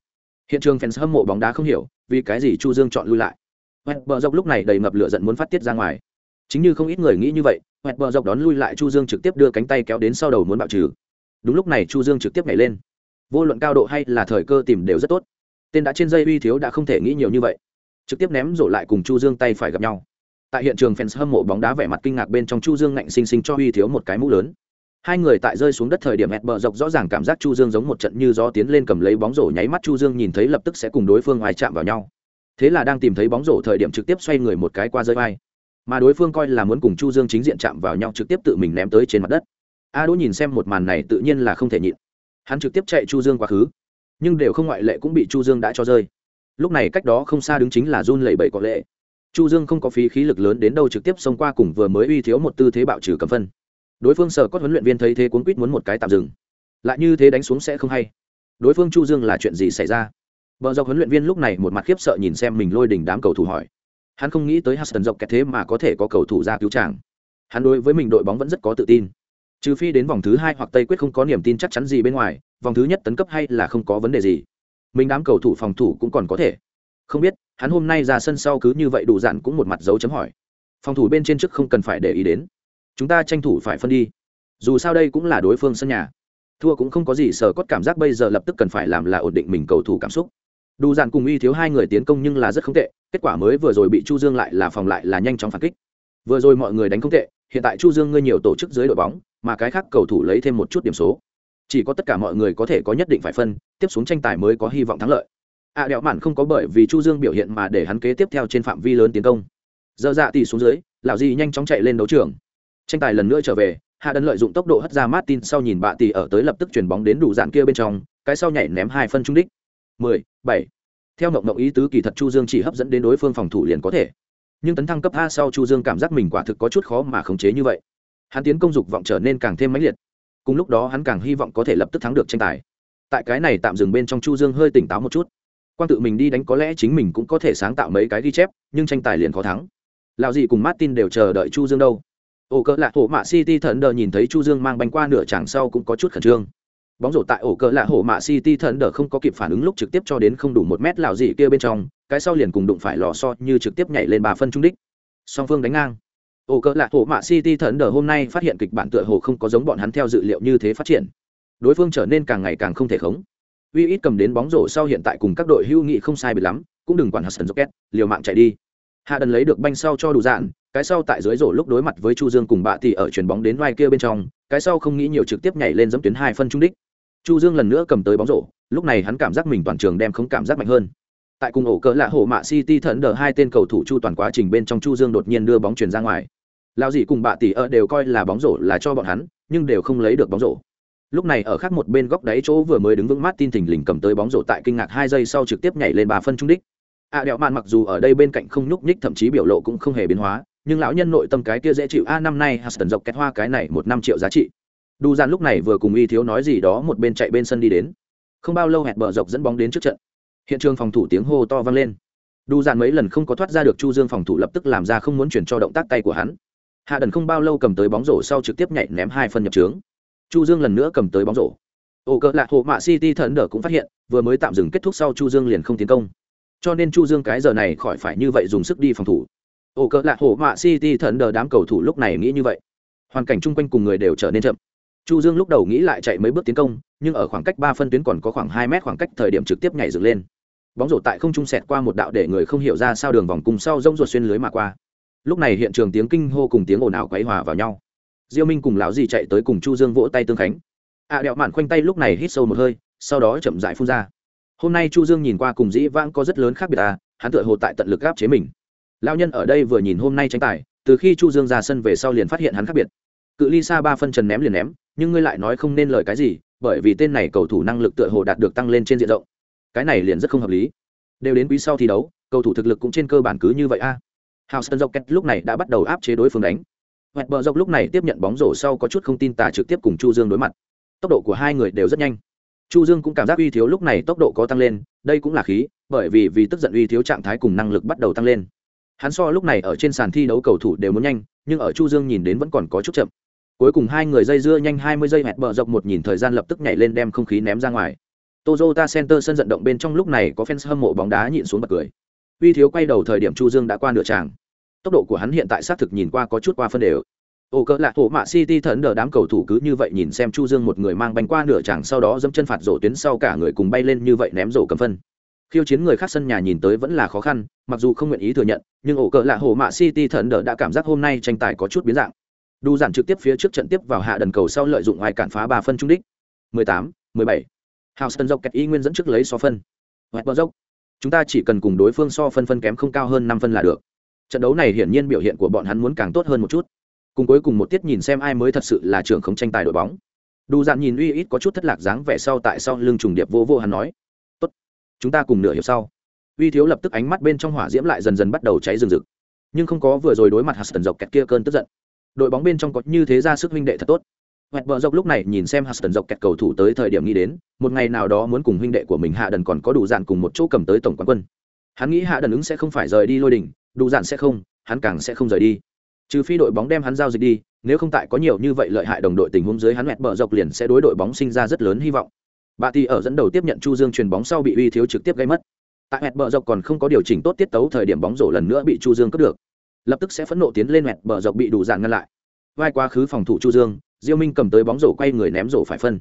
Hiện trường fans hâm mộ bóng đá không hiểu, vì cái gì chu dương chọn lui lại. Hoẹt bờ dọc lúc này đầy ngập lửa giận muốn phát tiết ra ngoài. Chính như không ít người nghĩ như vậy hoẹt bờ dọc đón lui lại chu dương trực tiếp đưa cánh tay kéo đến sau đầu muốn bạo trừ. Đúng lúc này chu dương trực tiếp nhảy lên. Vô luận cao độ hay là thời cơ tìm đều rất tốt tên đã trên dây uy thiếu đã không thể nghĩ nhiều như vậy. Trực tiếp ném rổ lại cùng chu dương tay phải gặp nhau. Tại hiện trường fans hâm mộ bóng đá vẻ mặt kinh ngạc bên trong chu dương ngạnh sinh sinh cho uy thiếu một cái mũ lớn. Hai người tại rơi xuống đất thời điểm hẹn bờ dọc rõ ràng cảm giác chu dương giống một trận như gió tiến lên cầm lấy bóng rổ nháy mắt chu dương nhìn thấy lập tức sẽ cùng đối phương ai chạm vào nhau. Thế là đang tìm thấy bóng rổ thời điểm trực tiếp xoay người một cái qua rơi vai. Mà đối phương coi là muốn cùng chu dương chính diện chạm vào nhau trực tiếp tự mình ném tới trên mặt đất. A đỗ nhìn xem một màn này tự nhiên là không thể nhịn. Hắn trực tiếp chạy chu dương quá khứ nhưng đều không ngoại lệ cũng bị chu dương đã cho rơi. Lúc này cách đó không xa đứng chính là run lẩy bẩy có lệ. Chu dương không có phí khí lực lớn đến đâu trực tiếp xông qua cùng vừa mới uy thiếu một tư thế bạo trừ cầm phân. Đối phương sở có huấn luyện viên thấy thế cuốn quýt muốn một cái tạm dừng. Lại như thế đánh xuống sẽ không hay. Đối phương chu dương là chuyện gì xảy ra? Vợ dọc huấn luyện viên lúc này một mặt khiếp sợ nhìn xem mình lôi đỉnh đám cầu thủ hỏi. Hắn không nghĩ tới Huston dọc kẹt thế mà có thể có cầu thủ ra cứu tràng hắn đối với mình đội bóng vẫn rất có tự tin trừ phi đến vòng thứ hai hoặc tây quyết không có niềm tin chắc chắn gì bên ngoài, vòng thứ nhất tấn cấp hay là không có vấn đề gì. Mình đám cầu thủ phòng thủ cũng còn có thể. Không biết, hắn hôm nay ra sân sau cứ như vậy đủ dạn cũng một mặt dấu chấm hỏi. Phòng thủ bên trên trước không cần phải để ý đến. Chúng ta tranh thủ phải phân đi. Dù sao đây cũng là đối phương sân nhà. Thua cũng không có gì sờ cốt cảm giác bây giờ lập tức cần phải làm là ổn định mình cầu thủ cảm xúc. Đủ dạn cùng Y thiếu hai người tiến công nhưng là rất không tệ, kết quả mới vừa rồi bị chu dương lại là phòng lại là nhanh chóng phản kích. Vừa rồi mọi người đánh không tệ hiện tại chu dương ngươi nhiều tổ chức dưới đội bóng mà cái khác cầu thủ lấy thêm một chút điểm số. Chỉ có tất cả mọi người có thể có nhất định phải phân tiếp xuống tranh tài mới có hy vọng thắng lợi. À, đẹo mạn không có bởi vì chu dương biểu hiện mà để hắn kế tiếp theo trên phạm vi lớn tiến công. Giờ dạ tỷ xuống dưới lão gì nhanh chóng chạy lên đấu trường. Tranh tài lần nữa trở về hạ đần lợi dụng tốc độ hất ra martin sau nhìn bạ tỷ ở tới lập tức chuyển bóng đến đủ dạn kia bên trong cái sau nhảy ném hai phân trung đích. Mười bảy. Theo ngộng ngộng ý tứ kỳ thật chu dương chỉ hấp dẫn đến đối phương phòng thủ liền có thể nhưng tấn thăng cấp a sau chu dương cảm giác mình quả thực có chút khó mà khống chế như vậy. Hắn tiến công dục vọng trở nên càng thêm mãnh liệt. Cùng lúc đó hắn càng hy vọng có thể lập tức thắng được tranh tài. Tại cái này tạm dừng bên trong chu dương hơi tỉnh táo một chút. Quan tự mình đi đánh có lẽ chính mình cũng có thể sáng tạo mấy cái ghi chép, nhưng tranh tài liền khó thắng. Lạo gì cùng martin đều chờ đợi chu dương đâu. Ồ cỡ lạ hổ mạ city thần đờ nhìn thấy chu dương mang bánh qua nửa chàng sau cũng có chút khẩn trương bóng rổ tại ổ cỡ lạ hổ mạ city thần đờ không có kịp phản ứng lúc trực tiếp cho đến không đủ một mét lạo gì kia bên trong, cái sau liền cùng đụng phải lò so như trực tiếp nhảy lên ba phân trung đích. Song phương đánh ngang. Ổ cỡ lạ hổ mạ city thần đờ hôm nay phát hiện kịch bản tựa hồ không có giống bọn hắn theo dự liệu như thế phát triển. Đối phương trở nên càng ngày càng không thể khống. Uy ít cầm đến bóng rổ sau hiện tại cùng các đội hưu nghị không sai biệt lắm, cũng đừng quản hudson rocket, liều mạng chạy đi. Hạ đần lấy được banh sau cho đủ dạn, cái sau tại dưới rổ lúc đối mặt với chu dương cùng bạ thì ở chuyền bóng đến vai kia bên trong, cái sau không nghĩ nhiều trực tiếp nhảy lên dẫm tuyến hai phân trung đích chu dương lần nữa cầm tới bóng rổ, lúc này hắn cảm giác mình toàn trường đem không cảm giác mạnh hơn. Tại cùng ổ cỡ lạ hổ mạ city thần đờ hai tên cầu thủ chu toàn quá trình bên trong chu dương đột nhiên đưa bóng chuyển ra ngoài. Lao dị cùng bạ tỷ ở đều coi là bóng rổ là cho bọn hắn, nhưng đều không lấy được bóng rổ. Lúc này ở khác một bên góc đáy chỗ vừa mới đứng vững Martin thình lình cầm tới bóng rổ tại kinh ngạc hai giây sau trực tiếp nhảy lên bà phân trung đích. A đẹo mạn mặc dù ở đây bên cạnh không nhúc nhích, thậm chí biểu lộ cũng không hề biến hóa, nhưng lão nhân nội tâm cái kia dễ chịu, a, năm nay Huston dọc kẹt hoa cái này một năm triệu giá trị đu gian lúc này vừa cùng y thiếu nói gì đó một bên chạy bên sân đi đến. Không bao lâu hẹn bờ dọc dẫn bóng đến trước trận. Hiện trường phòng thủ tiếng hô to vang lên. Đu Gian mấy lần không có thoát ra được chu dương phòng thủ lập tức làm ra không muốn chuyển cho động tác tay của hắn. Hạ đần không bao lâu cầm tới bóng rổ sau trực tiếp nhảy ném hai phân nhập trướng. Chu dương lần nữa cầm tới bóng rổ. Ổ cỡ lạc hộ mạ city thần đờ cũng phát hiện, vừa mới tạm dừng kết thúc sau chu dương liền không tiến công. Cho nên chu dương cái giờ này khỏi phải như vậy dùng sức đi phòng thủ. Ổ cỡ lạc hộ mạ city thần đờ đám cầu thủ lúc này nghĩ như vậy. Hoàn cảnh chung quanh cùng người đều trở nên chậm chu dương lúc đầu nghĩ lại chạy mấy bước tiến công nhưng ở khoảng cách ba phân tuyến còn có khoảng hai mét khoảng cách thời điểm trực tiếp nhảy dựng lên. Bóng rổ tại không trung sẹt qua một đạo để người không hiểu ra sao đường vòng cùng sau rông ruột xuyên lưới mà qua. Lúc này hiện trường tiếng kinh hô cùng tiếng ồn ào quấy hòa vào nhau. Diêu minh cùng lão dì chạy tới cùng chu dương vỗ tay tương khánh. Ạ à, đẹo mạn khoanh tay lúc này hít sâu một hơi sau đó chậm rãi phun ra. Hôm nay chu dương nhìn qua cùng dĩ vãng có rất lớn khác biệt à hắn tựa hồ tại tận lực gáp chế mình. Lão nhân ở đây vừa nhìn hôm nay tranh tài từ khi chu dương ra sân về sau liền phát hiện hắn khác biệt cự ly xa ba phân trần ném liền ném nhưng ngươi lại nói không nên lời cái gì bởi vì tên này cầu thủ năng lực tựa hồ đạt được tăng lên trên diện rộng cái này liền rất không hợp lý đều đến quý sau thi đấu cầu thủ thực lực cũng trên cơ bản cứ như vậy a à. dọc Rockets lúc này đã bắt đầu áp chế đối phương đánh Hoẹt bờ dọc lúc này tiếp nhận bóng rổ sau có chút không tin tả trực tiếp cùng Chu Dương đối mặt. Tốc độ của hai người đều rất nhanh. Chu Dương cũng cảm giác uy thiếu lúc này tốc độ có tăng lên, đây cũng là khí, bởi vì vì tức giận uy thiếu trạng thái cùng năng lực bắt đầu tăng lên. Hắn so lúc này ở trên sàn thi đấu cầu thủ đều muốn nhanh, nhưng ở Chu Dương nhìn đến vẫn còn có chút chậm. Cuối cùng hai người dây dưa nhanh 20 giây hẹt bờ dọc một nhìn thời gian lập tức nhảy lên đem không khí ném ra ngoài. Toyota Center sân vận động bên trong lúc này có fans hâm mộ bóng đá nhịn xuống bật cười. Uy thiếu quay đầu thời điểm Chu Dương đã qua nửa tràng. Tốc độ của hắn hiện tại xác thực nhìn qua có chút qua phân đều. Ổ cỡ lạ hổ mạ City thần đỡ đám cầu thủ cứ như vậy nhìn xem Chu Dương một người mang bánh qua nửa tràng sau đó dẫm chân phạt rổ tuyến sau cả người cùng bay lên như vậy ném rổ cầm phân. Khiêu chiến người khác sân nhà nhìn tới vẫn là khó khăn, mặc dù không nguyện ý thừa nhận, nhưng ổ cỡ lạ hổ mạ City thần đỡ đã cảm giác hôm nay tranh tài có chút biến dạng. Đu giản trực tiếp phía trước trận tiếp vào hạ đần cầu sau lợi dụng ngoài cản phá ba phân trung đích. 18, 17. Houston dọc kẹt y nguyên dẫn trước lấy so phân. Ngoại bờ dốc. Chúng ta chỉ cần cùng đối phương so phân phân kém không cao hơn 5 phân là được. Trận đấu này hiển nhiên biểu hiện của bọn hắn muốn càng tốt hơn một chút cùng cuối cùng một tiết nhìn xem ai mới thật sự là trưởng không tranh tài đội bóng đủ dạn nhìn uy ít có chút thất lạc dáng vẻ sau tại sau lưng trùng điệp vô vô hắn nói tốt chúng ta cùng nửa hiểu sau uy thiếu lập tức ánh mắt bên trong hỏa diễm lại dần dần bắt đầu cháy rừng rực nhưng không có vừa rồi đối mặt huston dọc kẹt kia cơn tức giận đội bóng bên trong có như thế ra sức huynh đệ thật tốt. Hoẹt bờ dọc lúc này nhìn xem Huston dọc kẹt cầu thủ tới thời điểm nghĩ đến, một ngày nào đó muốn cùng huynh đệ của mình Hạ Đần còn có đủ dạn cùng một chỗ cầm tới tổng quán quân. Hắn nghĩ Hạ Đần ứng sẽ không phải rời đi lôi đỉnh, đủ dạn sẽ không, hắn càng sẽ không rời đi. Trừ phi đội bóng đem hắn giao dịch đi nếu không tại có nhiều như vậy lợi hại đồng đội tình huống dưới hắn mẹt bờ dọc liền sẽ đối đội bóng sinh ra rất lớn hy vọng. Bà tỷ ở dẫn đầu tiếp nhận chu dương truyền bóng sau bị uy thiếu trực tiếp gây mất. Tại mẹt bờ dọc còn không có điều chỉnh tốt tiết tấu thời điểm bóng rổ lần nữa bị chu dương cướp được lập tức sẽ phẫn nộ tiến lên mẹt bờ dọc bị đủ dạn ngăn lại. Vai quá khứ phòng thủ chu dương diêu minh cầm tới bóng rổ quay người ném rổ phải phân.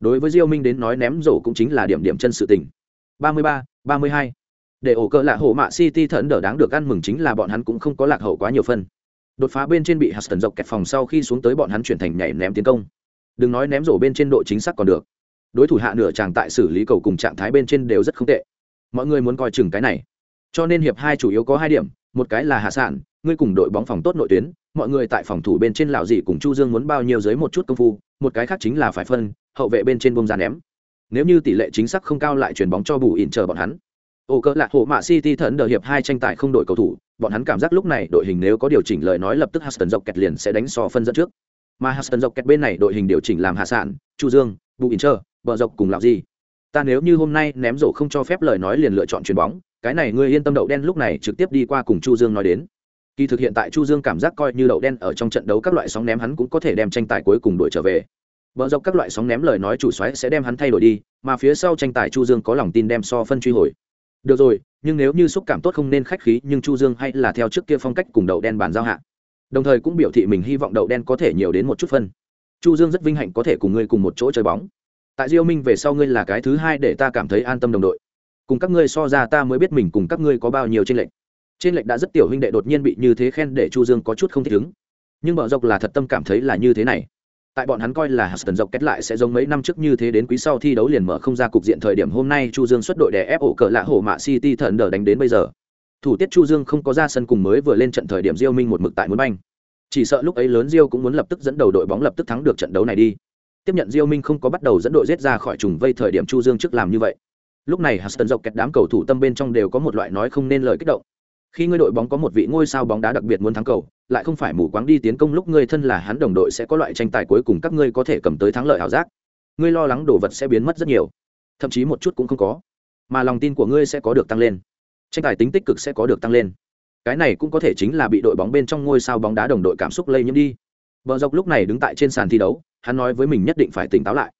Đối với diêu minh đến nói ném rổ cũng chính là điểm điểm chân sự tình. 33, 32. để ổ cỡ lạ hổ mạ city thẫn đỡ đáng được ăn mừng chính là bọn hắn cũng không có lạc hậu quá nhiều phân. Đột phá bên trên bị huston dọc kẹt phòng sau khi xuống tới bọn hắn chuyển thành nhảy ném tiến công. Đừng nói ném rổ bên trên độ chính xác còn được. Đối thủ hạ nửa chàng tại xử lý cầu cùng trạng thái bên trên đều rất không tệ. Mọi người muốn coi chừng cái này cho nên hiệp hai chủ yếu có hai điểm một cái là hạ sản ngươi cùng đội bóng phòng tốt nội tuyến mọi người tại phòng thủ bên trên lạo dị cùng chu dương muốn bao nhiêu dưới một chút công phu một cái khác chính là phải phân hậu vệ bên trên bông ra ném nếu như tỷ lệ chính xác không cao lại chuyển bóng cho bù ỉn chờ bọn hắn ô cỡ lạc hộ mạ city thần đờ hiệp hai tranh tài không đội cầu thủ bọn hắn cảm giác lúc này đội hình nếu có điều chỉnh lời nói lập tức Huston dọc kẹt liền sẽ đánh so phân dẫn trước. Mà Huston dọc kẹt bên này đội hình điều chỉnh làm hạ sản, Chu Dương, Bù Inter, bờ dọc cùng lão gì. Ta nếu như hôm nay ném rổ không cho phép lời nói liền lựa chọn chuyền bóng, cái này ngươi yên tâm đậu đen lúc này trực tiếp đi qua cùng Chu Dương nói đến. Kỳ thực hiện tại Chu Dương cảm giác coi như đậu đen ở trong trận đấu các loại sóng ném hắn cũng có thể đem tranh tài cuối cùng đuổi trở về. Bờ dọc các loại sóng ném lời nói chủ xoáy sẽ đem hắn thay đổi đi, mà phía sau tranh tài Chu Dương có lòng tin đem so phân truy hồi. Được rồi nhưng nếu như xúc cảm tốt không nên khách khí nhưng chu dương hay là theo trước kia phong cách cùng đậu đen bàn giao hạ. Đồng thời cũng biểu thị mình hy vọng đậu đen có thể nhiều đến một chút phân. Chu dương rất vinh hạnh có thể cùng ngươi cùng một chỗ chơi bóng. Tại diêu minh về sau ngươi là cái thứ hai để ta cảm thấy an tâm đồng đội cùng các ngươi so ra ta mới biết mình cùng các ngươi có bao nhiêu trên lệnh trên lệnh đã rất tiểu huynh đệ đột nhiên bị như thế khen để chu dương có chút không thích ứng nhưng bờ dọc là thật tâm cảm thấy là như thế này tại bọn hắn coi là Huston dọc kết lại sẽ giống mấy năm trước như thế đến quý sau thi đấu liền mở không ra cục diện thời điểm hôm nay Chu Dương xuất đội để ép ổ cờ lạ hổ mạ City thần đờ đánh đến bây giờ. Thủ tiết Chu Dương không có ra sân cùng mới vừa lên trận thời điểm Diêu Minh một mực tại muốn banh. Chỉ sợ lúc ấy lớn Diêu cũng muốn lập tức dẫn đầu đội bóng lập tức thắng được trận đấu này đi. Tiếp nhận Diêu Minh không có bắt đầu dẫn đội giết ra khỏi trùng vây thời điểm Chu Dương trước làm như vậy. Lúc này Huston dọc kẹt đám cầu thủ tâm bên trong đều có một loại nói không nên lời kích động. Khi ngươi đội bóng có một vị ngôi sao bóng đá đặc biệt muốn thắng cầu, lại không phải mù quáng đi tiến công lúc ngươi thân là hắn đồng đội sẽ có loại tranh tài cuối cùng các ngươi có thể cầm tới thắng lợi ảo giác. Ngươi lo lắng đồ vật sẽ biến mất rất nhiều. Thậm chí một chút cũng không có. Mà lòng tin của ngươi sẽ có được tăng lên. Tranh tài tính tích cực sẽ có được tăng lên. Cái này cũng có thể chính là bị đội bóng bên trong ngôi sao bóng đá đồng đội cảm xúc lây nhiễm đi. Vợ dọc lúc này đứng tại trên sàn thi đấu, hắn nói với mình nhất định phải tỉnh táo lại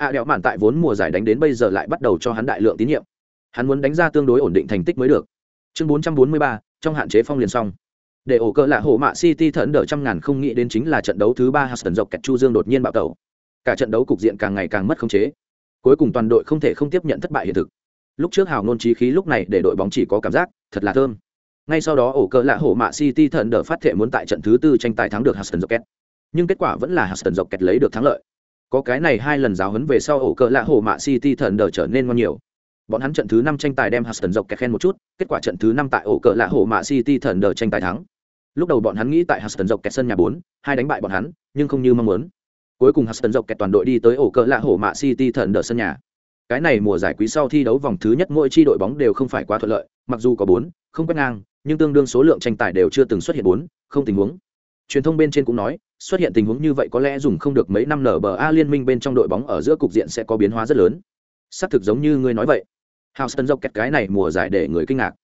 ạ đèo đẹo mạn tại vốn mùa giải đánh đến bây giờ lại bắt đầu cho hắn đại lượng tín nhiệm. Hắn muốn đánh ra tương đối ổn định thành tích mới được. Chương 443, trong hạn chế phong liền xong. Để ổ cỡ lạ hổ mạ city thẫn đỡ trăm ngàn không nghĩ đến chính là trận đấu thứ ba huston dọc kẹt chu dương đột nhiên bạo tẩu. Cả trận đấu cục diện càng ngày càng mất khống chế. Cuối cùng toàn đội không thể không tiếp nhận thất bại hiện thực. Lúc trước hào nôn trí khí lúc này để đội bóng chỉ có cảm giác thật là thơm. Ngay sau đó ổ cỡ lạ hổ mạ city thẫn đỡ phát thệ muốn tại trận thứ tư tranh tài thắng được huston dọc kẹt. Nhưng kết quả vẫn là huston dọc kẹt lấy được thắng lợi có cái này hai lần giáo huấn về sau ổ cỡ lạ hổ mạ city thần đỡ trở nên ngon nhiều Bọn hắn trận thứ năm tranh tài đem Huston dọc kẹt khen một chút, kết quả trận thứ năm tại ổ cờ lạ hổ mạ City thần đờ tranh tài thắng. Lúc đầu bọn hắn nghĩ tại Huston dọc kẹt sân nhà bốn, hai đánh bại bọn hắn, nhưng không như mong muốn. cuối cùng huston dọc kẹt toàn đội đi tới ổ cỡ lạ hổ mạ city thần đỡ sân nhà cái này mùa giải quý sau thi đấu vòng thứ nhất mỗi chi đội bóng đều không phải quá thuận lợi mặc dù có bốn không quét ngang nhưng tương đương số lượng tranh tài đều chưa từng xuất hiện bốn không tình huống truyền thông bên trên cũng nói, xuất hiện tình huống như vậy có lẽ dùng không được mấy năm nở bờ a liên minh bên trong đội bóng ở giữa cục diện sẽ có biến hóa rất lớn. Xác thực giống như ngươi nói vậy. Houston dốc kẹt cái này mùa giải để người kinh ngạc.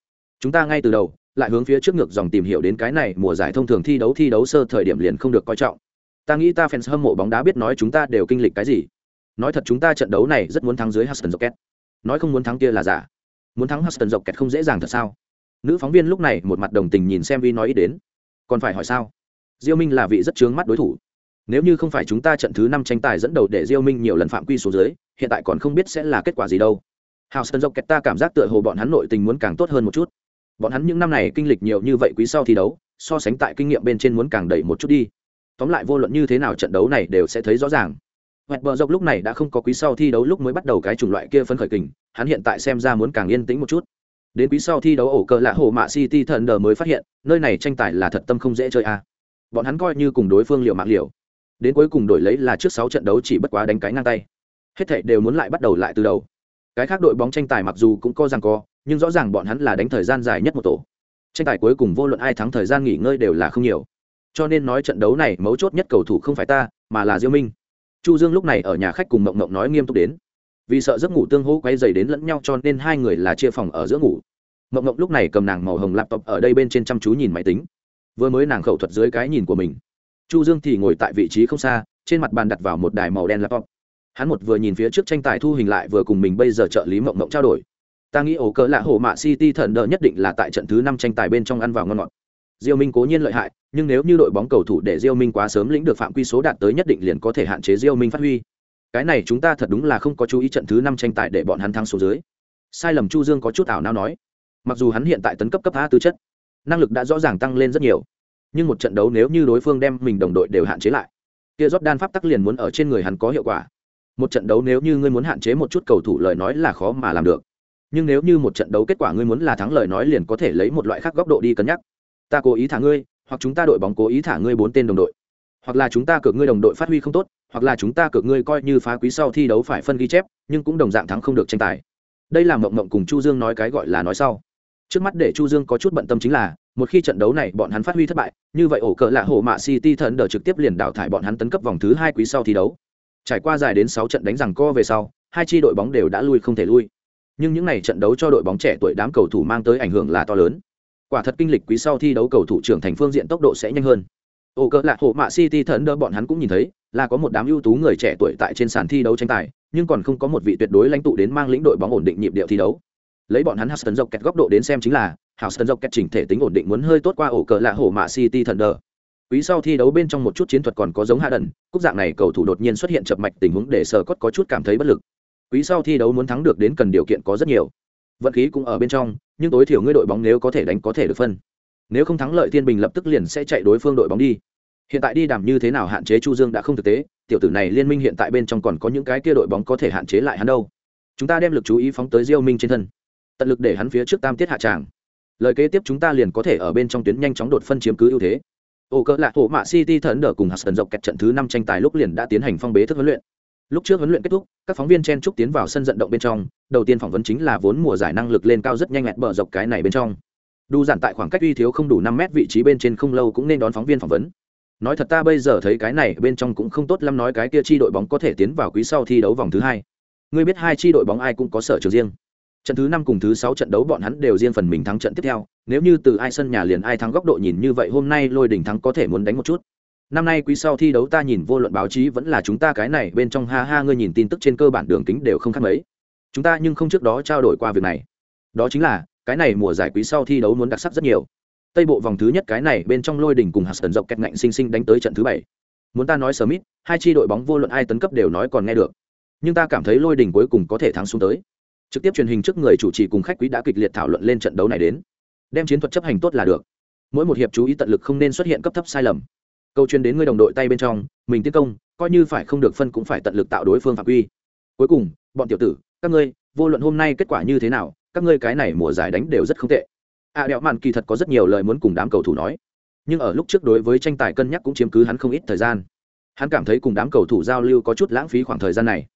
Chúng ta ngay từ đầu, lại hướng phía trước ngược dòng tìm hiểu đến cái này mùa giải thông thường thi đấu thi đấu sơ thời điểm liền không được coi trọng. Ta nghĩ ta fans hâm mộ bóng đá biết nói chúng ta đều kinh lịch cái gì. Nói thật chúng ta trận đấu này rất muốn thắng dưới Houston Rocket. nói không muốn thắng kia là giả. Muốn thắng Houston Rocket không dễ dàng thật sao? Nữ phóng viên lúc này một mặt đồng tình nhìn xem vi nói ý đến. Còn phải hỏi sao? Diêu minh là vị rất chướng mắt đối thủ nếu như không phải chúng ta trận thứ năm tranh tài dẫn đầu để diêu minh nhiều lần phạm quy số dưới hiện tại còn không biết sẽ là kết quả gì đâu Houston Rockets ta cảm giác tựa hồ bọn hắn nội tình muốn càng tốt hơn một chút bọn hắn những năm này kinh lịch nhiều như vậy quý sau thi đấu so sánh tại kinh nghiệm bên trên muốn càng đẩy một chút đi tóm lại vô luận như thế nào trận đấu này đều sẽ thấy rõ ràng Hoẹt bờ dọc lúc này đã không có quý sau thi đấu lúc mới bắt đầu cái chủng loại kia phấn khởi kình, hắn hiện tại xem ra muốn càng yên tĩnh một chút. Đến quý sau thi đấu ổ cờ lạ hồ mạ City thần mới phát hiện, nơi này tranh tài là thật tâm không dễ chơi a. À. Bọn hắn coi như cùng đối phương liệu mạng liều. Đến cuối cùng đổi lấy là trước sáu trận đấu chỉ bất quá đánh cái ngang tay. Hết thảy đều muốn lại bắt đầu lại từ đầu. Cái khác đội bóng tranh tài mặc dù cũng có rằng co, nhưng rõ ràng bọn hắn là đánh thời gian dài nhất một tổ. Tranh tài cuối cùng vô luận ai thắng thời gian nghỉ ngơi đều là không nhiều. Cho nên nói trận đấu này mấu chốt nhất cầu thủ không phải ta, mà là Diêu Minh chu dương lúc này ở nhà khách cùng mộng mộng nói nghiêm túc đến vì sợ giấc ngủ tương hỗ quay dày đến lẫn nhau cho nên hai người là chia phòng ở giữa ngủ mộng mộng lúc này cầm nàng màu hồng laptop ở đây bên trên chăm chú nhìn máy tính vừa mới nàng khẩu thuật dưới cái nhìn của mình. Chu dương thì ngồi tại vị trí không xa, trên mặt bàn đặt vào một đài màu đen laptop. Hắn một vừa nhìn phía trước tranh tài thu hình lại vừa cùng mình bây giờ trợ lý mộng mộng trao đổi. Ta nghĩ ổ cỡ lạ hổ mạ city thần đỡ nhất định là tại trận thứ năm tranh tài bên trong ăn vào ngon ngọt. Diêu minh cố nhiên lợi hại, nhưng nếu như đội bóng cầu thủ để diêu minh quá sớm lĩnh được phạm quy số đạt tới nhất định liền có thể hạn chế diêu minh phát huy. Cái này chúng ta thật đúng là không có chú ý trận thứ năm tranh tài để bọn hắn thắng số dưới. Sai lầm chu dương có chút ảo não nói. Mặc dù hắn hiện tại tấn cấp cấp a tư chất năng lực đã rõ ràng tăng lên rất nhiều. Nhưng một trận đấu nếu như đối phương đem mình đồng đội đều hạn chế lại, kia đan pháp tắc liền muốn ở trên người hắn có hiệu quả. Một trận đấu nếu như ngươi muốn hạn chế một chút cầu thủ lời nói là khó mà làm được. Nhưng nếu như một trận đấu kết quả ngươi muốn là thắng lời nói liền có thể lấy một loại khác góc độ đi cân nhắc. Ta cố ý thả ngươi, hoặc chúng ta đội bóng cố ý thả ngươi bốn tên đồng đội. Hoặc là chúng ta cược ngươi đồng đội phát huy không tốt, hoặc là chúng ta cược ngươi coi như phá quý sau thi đấu phải phân ghi chép, nhưng cũng đồng dạng thắng không được tranh tài. Đây là mộng mộng cùng chu dương nói cái gọi là nói sau trước mắt để chu dương có chút bận tâm chính là, một khi trận đấu này bọn hắn phát huy thất bại, như vậy ổ cỡ lạ hổ mạ city thần đờ trực tiếp liền đảo thải bọn hắn tấn cấp vòng thứ hai quý sau thi đấu. Trải qua dài đến sáu trận đánh rằng co về sau, hai chi đội bóng đều đã lui không thể lui. Nhưng những này trận đấu cho đội bóng trẻ tuổi đám cầu thủ mang tới ảnh hưởng là to lớn. Quả thật kinh lịch quý sau thi đấu cầu thủ trưởng thành phương diện tốc độ sẽ nhanh hơn. Ổ cỡ lạ Hổ mạ city thần đỡ bọn hắn cũng nhìn thấy, là có một đám ưu tú người trẻ tuổi tại trên sàn thi đấu tranh tài, nhưng còn không có một vị tuyệt đối lãnh tụ đến mang lĩnh đội bóng ổn định nhịp điệu thi đấu lấy bọn hắn Houston dọc kẹt góc độ đến xem chính là Houston dọc kẹt chỉnh thể tính ổn định muốn hơi tốt qua ổ cờ lạ hổ mạ City thần đỡ. Quý sau thi đấu bên trong một chút chiến thuật còn có giống hạ đần, cúp dạng này cầu thủ đột nhiên xuất hiện chập mạch tình huống để sở cốt có chút cảm thấy bất lực. Quý sau thi đấu muốn thắng được đến cần điều kiện có rất nhiều. Vận khí cũng ở bên trong nhưng tối thiểu ngươi đội bóng nếu có thể đánh có thể được phân. Nếu không thắng lợi thiên bình lập tức liền sẽ chạy đối phương đội bóng đi. Hiện tại đi đàm như thế nào hạn chế chu dương đã không thực tế tiểu tử này liên minh hiện tại bên trong còn có những cái kia đội bóng có thể hạn chế lại hắn đâu. Chúng ta đem lực chú ý phóng tới diêu minh trên thân tận lực để hắn phía trước tam tiết hạ tràng. Lời kế tiếp chúng ta liền có thể ở bên trong tuyến nhanh chóng đột phân chiếm cứ ưu thế. Ổ cỡ lạc thổ mạ city thần đỡ cùng hạt hudson dọc kẹt trận thứ năm tranh tài lúc liền đã tiến hành phong bế thức huấn luyện. Lúc trước huấn luyện kết thúc, các phóng viên chen trúc tiến vào sân vận động bên trong, đầu tiên phỏng vấn chính là vốn mùa giải năng lực lên cao rất nhanh ngẹt bờ dọc cái này bên trong. Đủ giản tại khoảng cách uy thiếu không đủ năm mét vị trí bên trên không lâu cũng nên đón phóng viên phỏng vấn. Nói thật ta bây giờ thấy cái này bên trong cũng không tốt lắm nói cái kia chi đội bóng có thể tiến vào quý sau thi đấu vòng thứ hai. Ngươi biết hai chi đội bóng ai cũng có sở trường riêng trận thứ năm cùng thứ sáu trận đấu bọn hắn đều riêng phần mình thắng trận tiếp theo, nếu như từ ai sân nhà liền ai thắng góc độ nhìn như vậy, hôm nay lôi đỉnh thắng có thể muốn đánh một chút. Năm nay quý sau thi đấu ta nhìn vô luận báo chí vẫn là chúng ta cái này bên trong, ha ha, ngươi nhìn tin tức trên cơ bản đường kính đều không khác mấy. Chúng ta nhưng không trước đó trao đổi qua việc này. Đó chính là, cái này mùa giải quý sau thi đấu muốn đặc sắc rất nhiều. Tây bộ vòng thứ nhất cái này bên trong lôi đỉnh cùng hạt sần dọc kẹt ngạnh sinh sinh đánh tới trận thứ bảy. Muốn ta nói sớm ít, hai chi đội bóng vô luận ai tấn cấp đều nói còn nghe được. Nhưng ta cảm thấy lôi đỉnh cuối cùng có thể thắng xuống tới trực tiếp truyền hình trước người chủ trì cùng khách quý đã kịch liệt thảo luận lên trận đấu này đến. Đem chiến thuật chấp hành tốt là được. Mỗi một hiệp chú ý tận lực không nên xuất hiện cấp thấp sai lầm. Câu chuyên đến người đồng đội tay bên trong mình tiến công coi như phải không được phân cũng phải tận lực tạo đối phương phạm quy. Cuối cùng bọn tiểu tử các ngươi vô luận hôm nay kết quả như thế nào các ngươi cái này mùa giải đánh đều rất không tệ. A à, đẹo mạn kỳ thật có rất nhiều lời muốn cùng đám cầu thủ nói. Nhưng ở lúc trước đối với tranh tài cân nhắc cũng chiếm cứ hắn không ít thời gian. Hắn cảm thấy cùng đám cầu thủ giao lưu có chút lãng phí khoảng thời gian này.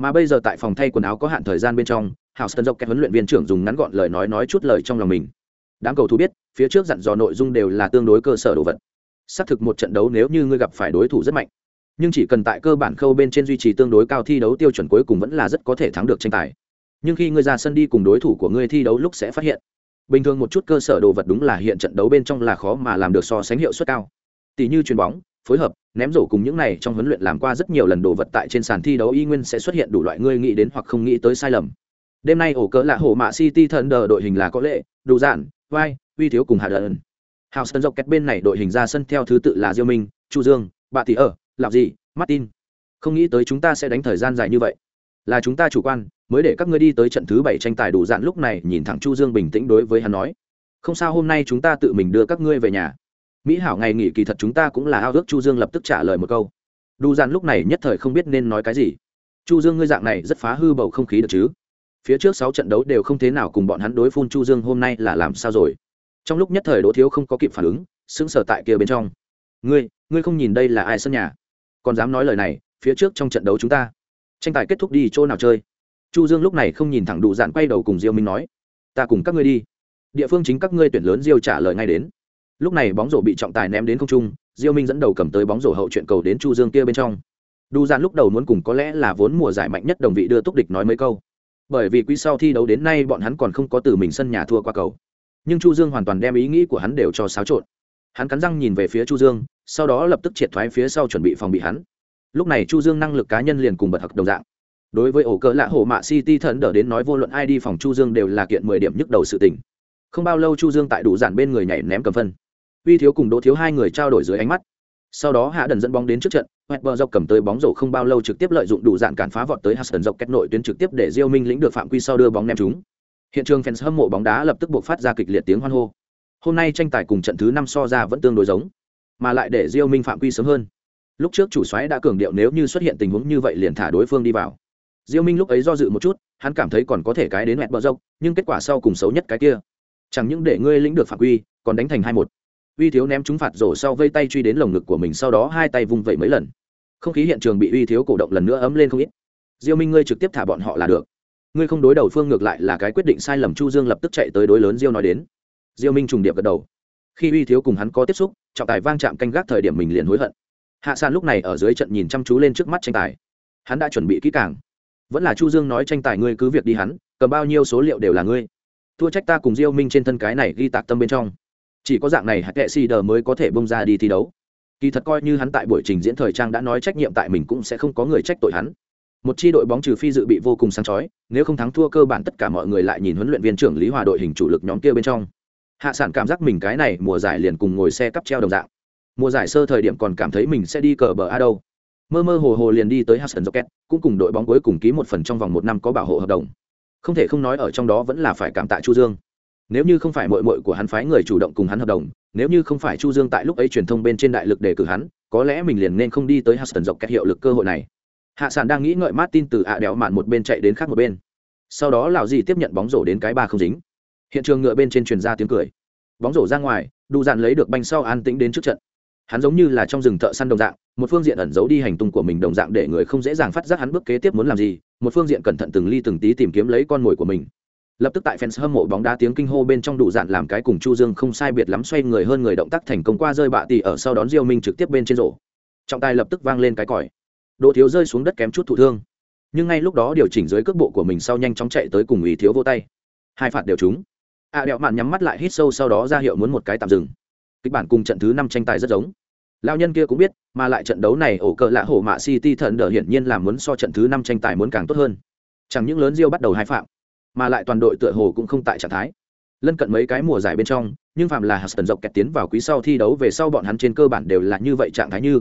Mà bây giờ tại phòng thay quần áo có hạn thời gian bên trong hào sơn dốc kẹt huấn luyện viên trưởng dùng ngắn gọn lời nói nói chút lời trong lòng mình. Đám cầu thủ biết, phía trước dặn dò nội dung đều là tương đối cơ sở đồ vật. Xác thực một trận đấu nếu như ngươi gặp phải đối thủ rất mạnh, nhưng chỉ cần tại cơ bản khâu bên trên duy trì tương đối cao thi đấu tiêu chuẩn cuối cùng vẫn là rất có thể thắng được tranh tài. Nhưng khi ngươi ra sân đi cùng đối thủ của ngươi thi đấu lúc sẽ phát hiện, bình thường một chút cơ sở đồ vật đúng là hiện trận đấu bên trong là khó mà làm được so sánh hiệu suất cao. Tỷ như chuyền bóng, phối hợp, ném rổ cùng những này trong huấn luyện làm qua rất nhiều lần đồ vật tại trên sàn thi đấu y nguyên sẽ xuất hiện đủ loại ngươi nghĩ đến hoặc không nghĩ tới sai lầm đêm nay ổ cỡ là hổ mạ city thần đờ đội hình là có lệ, đủ giản vai, uy thiếu cùng hạ đợn. Hào sân dọc kẹt bên này đội hình ra sân theo thứ tự là diêu minh, chu dương, bạ tỷ ở lạp gì martin. Không nghĩ tới chúng ta sẽ đánh thời gian dài như vậy. Là chúng ta chủ quan, mới để các ngươi đi tới trận thứ bảy tranh tài đủ dạn lúc này, nhìn thẳng chu dương bình tĩnh đối với hắn nói. Không sao hôm nay chúng ta tự mình đưa các ngươi về nhà. Mỹ hảo ngày nghỉ kỳ thật chúng ta cũng là ao ước chu dương lập tức trả lời một câu. Đủ dạn lúc này nhất thời không biết nên nói cái gì. Chu dương ngươi dạng này rất phá hư bầu không khí được chứ? Phía trước sáu trận đấu đều không thế nào cùng bọn hắn đối phun chu dương hôm nay là làm sao rồi? Trong lúc nhất thời đỗ thiếu không có kịp phản ứng, sững sờ tại kia bên trong. Ngươi ngươi không nhìn đây là ai sân nhà? Còn dám nói lời này, phía trước trong trận đấu chúng ta. Tranh tài kết thúc đi chỗ nào chơi? Chu dương lúc này không nhìn thẳng đủ dạn quay đầu cùng diêu minh nói, ta cùng các ngươi đi. Địa phương chính các ngươi tuyển lớn diêu trả lời ngay đến. Lúc này bóng rổ bị trọng tài ném đến không trung, diêu minh dẫn đầu cầm tới bóng rổ hậu chuyện cầu đến chu dương kia bên trong. Đủ dạn lúc đầu muốn cùng có lẽ là vốn mùa giải mạnh nhất đồng vị đưa túc địch nói mấy câu bởi vì quý sau thi đấu đến nay bọn hắn còn không có từ mình sân nhà thua qua cầu. Nhưng chu dương hoàn toàn đem ý nghĩ của hắn đều cho xáo trộn. Hắn cắn răng nhìn về phía chu dương, sau đó lập tức triệt thoái phía sau chuẩn bị phòng bị hắn. Lúc này chu dương năng lực cá nhân liền cùng bật thật đồng dạng. Đối với ổ cỡ lạ hổ mạ city thần đỡ đến nói vô luận ai đi phòng chu dương đều là kiện mười điểm nhức đầu sự tình. Không bao lâu chu dương tại đủ giản bên người nhảy ném cầm phân. Uy thiếu cùng đỗ thiếu hai người trao đổi dưới ánh mắt sau đó hạ đần dẫn bóng đến trước trận, hoẹt bờ dọc cầm tới bóng rổ không bao lâu trực tiếp lợi dụng đủ dạn cản phá vọt tới hudson dọc kết nội tuyến trực tiếp để diêu minh lĩnh được phạm quy sau đưa bóng ném chúng hiện trường fans hâm mộ bóng đá lập tức buộc phát ra kịch liệt tiếng hoan hô. Hôm nay tranh tài cùng trận thứ năm so ra vẫn tương đối giống, mà lại để diêu minh phạm quy sớm hơn. Lúc trước chủ xoáy đã cường điệu nếu như xuất hiện tình huống như vậy liền thả đối phương đi vào. Diêu minh lúc ấy do dự một chút, hắn cảm thấy còn có thể cái đến mẹt bờ dốc nhưng kết quả sau cùng xấu nhất cái kia. Chẳng những để ngươi lĩnh được phạm quy, còn đánh thành hai một uy thiếu ném trúng phạt rổ sau vây tay truy đến lồng ngực của mình, sau đó hai tay vung vẩy mấy lần. Không khí hiện trường bị uy thiếu cổ động lần nữa ấm lên không ít. Diêu minh, ngươi trực tiếp thả bọn họ là được. Ngươi không đối đầu phương ngược lại là cái quyết định sai lầm, chu dương lập tức chạy tới đối lớn diêu nói đến. Diêu minh trùng điệp gật đầu. Khi uy thiếu cùng hắn có tiếp xúc, trọng tài vang chạm canh gác thời điểm mình liền hối hận. Hạ san lúc này ở dưới trận nhìn chăm chú lên trước mắt tranh tài. Hắn đã chuẩn bị kỹ càng. Vẫn là chu dương nói tranh tài ngươi cứ việc đi hắn, cầm bao nhiêu số liệu đều là ngươi. Thua trách ta cùng diêu minh trên thân cái này ghi tạc tâm bên trong chỉ có dạng này hạt kệ si đờ mới có thể bông ra đi thi đấu. Kỳ thật coi như hắn tại buổi trình diễn thời trang đã nói trách nhiệm tại mình cũng sẽ không có người trách tội hắn. Một chi đội bóng trừ phi dự bị vô cùng sáng chói nếu không thắng thua cơ bản tất cả mọi người lại nhìn huấn luyện viên trưởng lý hòa đội hình chủ lực nhóm kia bên trong. Hạ sản cảm giác mình cái này mùa giải liền cùng ngồi xe cắp treo đồng dạng. Mùa giải sơ thời điểm còn cảm thấy mình sẽ đi cờ bờ a đâu. Mơ mơ hồ hồ liền đi tới Hudson Rocket, cũng cùng đội bóng cuối cùng ký một phần trong vòng một năm có bảo hộ hợp đồng. Không thể không nói ở trong đó vẫn là phải cảm tạ Chu Dương. Nếu như không phải muội muội của hắn phái người chủ động cùng hắn hợp đồng, nếu như không phải Chu Dương tại lúc ấy truyền thông bên trên đại lực đề cử hắn, có lẽ mình liền nên không đi tới huston dọc các hiệu lực cơ hội này. Hạ sản đang nghĩ ngợi Martin từ ạ đéo mạn một bên chạy đến khác một bên. Sau đó lão gì tiếp nhận bóng rổ đến cái ba không dính. Hiện trường ngựa bên trên truyền ra tiếng cười. Bóng rổ ra ngoài, đủ dạn lấy được banh sau an tĩnh đến trước trận hắn giống như là trong rừng thợ săn đồng dạng một phương diện ẩn giấu đi hành tung của mình đồng dạng để người không dễ dàng phát giác hắn bước kế tiếp muốn làm gì một phương diện cẩn thận từng ly từng tí tìm kiếm lấy con mồi của mình lập tức tại fans hâm mộ bóng đá tiếng kinh hô bên trong đủ dạn làm cái cùng chu dương không sai biệt lắm xoay người hơn người động tác thành công qua rơi bạ tỷ ở sau đón diêu minh trực tiếp bên trên rổ. Trọng tài lập tức vang lên cái còi. Độ thiếu rơi xuống đất kém chút thụ thương. Nhưng ngay lúc đó điều chỉnh dưới cước bộ của mình sau nhanh chóng chạy tới cùng ý thiếu vô tay. Hai phạt đều trúng. A à, đẹo mạn nhắm mắt lại hít sâu sau đó ra hiệu muốn một cái tạm dừng. Kịch bản cùng trận thứ năm tranh tài rất giống. Lao nhân kia cũng biết mà lại trận đấu này ổ cờ lạ hổ mạ city thần đờ hiển nhiên là muốn so trận thứ năm tranh tài muốn càng tốt hơn. Chẳng những lớn diêu bắt đầu hai phạm mà lại toàn đội tựa hồ cũng không tại trạng thái. Lân cận mấy cái mùa giải bên trong, nhưng phạm là hạt tần dọc kẹt tiến vào quý sau thi đấu về sau bọn hắn trên cơ bản đều là như vậy trạng thái như.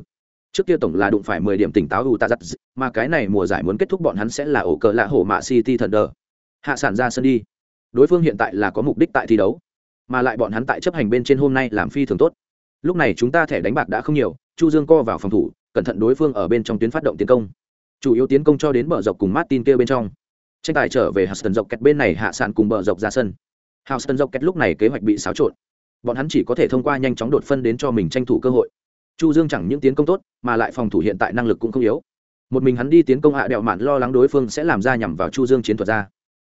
Trước kia tổng là đụng phải mười điểm tỉnh táo u ta giặt mà cái này mùa giải muốn kết thúc bọn hắn sẽ là ổ cờ lạ hổ mạ city thần đờ hạ sản ra sân đi. Đối phương hiện tại là có mục đích tại thi đấu, mà lại bọn hắn tại chấp hành bên trên hôm nay làm phi thường tốt. Lúc này chúng ta thẻ đánh bạc đã không nhiều, chu dương co vào phòng thủ, cẩn thận đối phương ở bên trong tuyến phát động tiến công. Chủ yếu tiến công cho đến bờ dọc cùng martin kia bên trong tranh tài trở về Houston dọc kẹt bên này hạ sàn cùng bờ dọc ra sân. Houston dọc kẹt lúc này kế hoạch bị xáo trộn. Bọn hắn chỉ có thể thông qua nhanh chóng đột phân đến cho mình tranh thủ cơ hội. Chu dương chẳng những tiến công tốt, mà lại phòng thủ hiện tại năng lực cũng không yếu. Một mình hắn đi tiến công hạ đèo mạn lo lắng đối phương sẽ làm ra nhằm vào chu dương chiến thuật ra.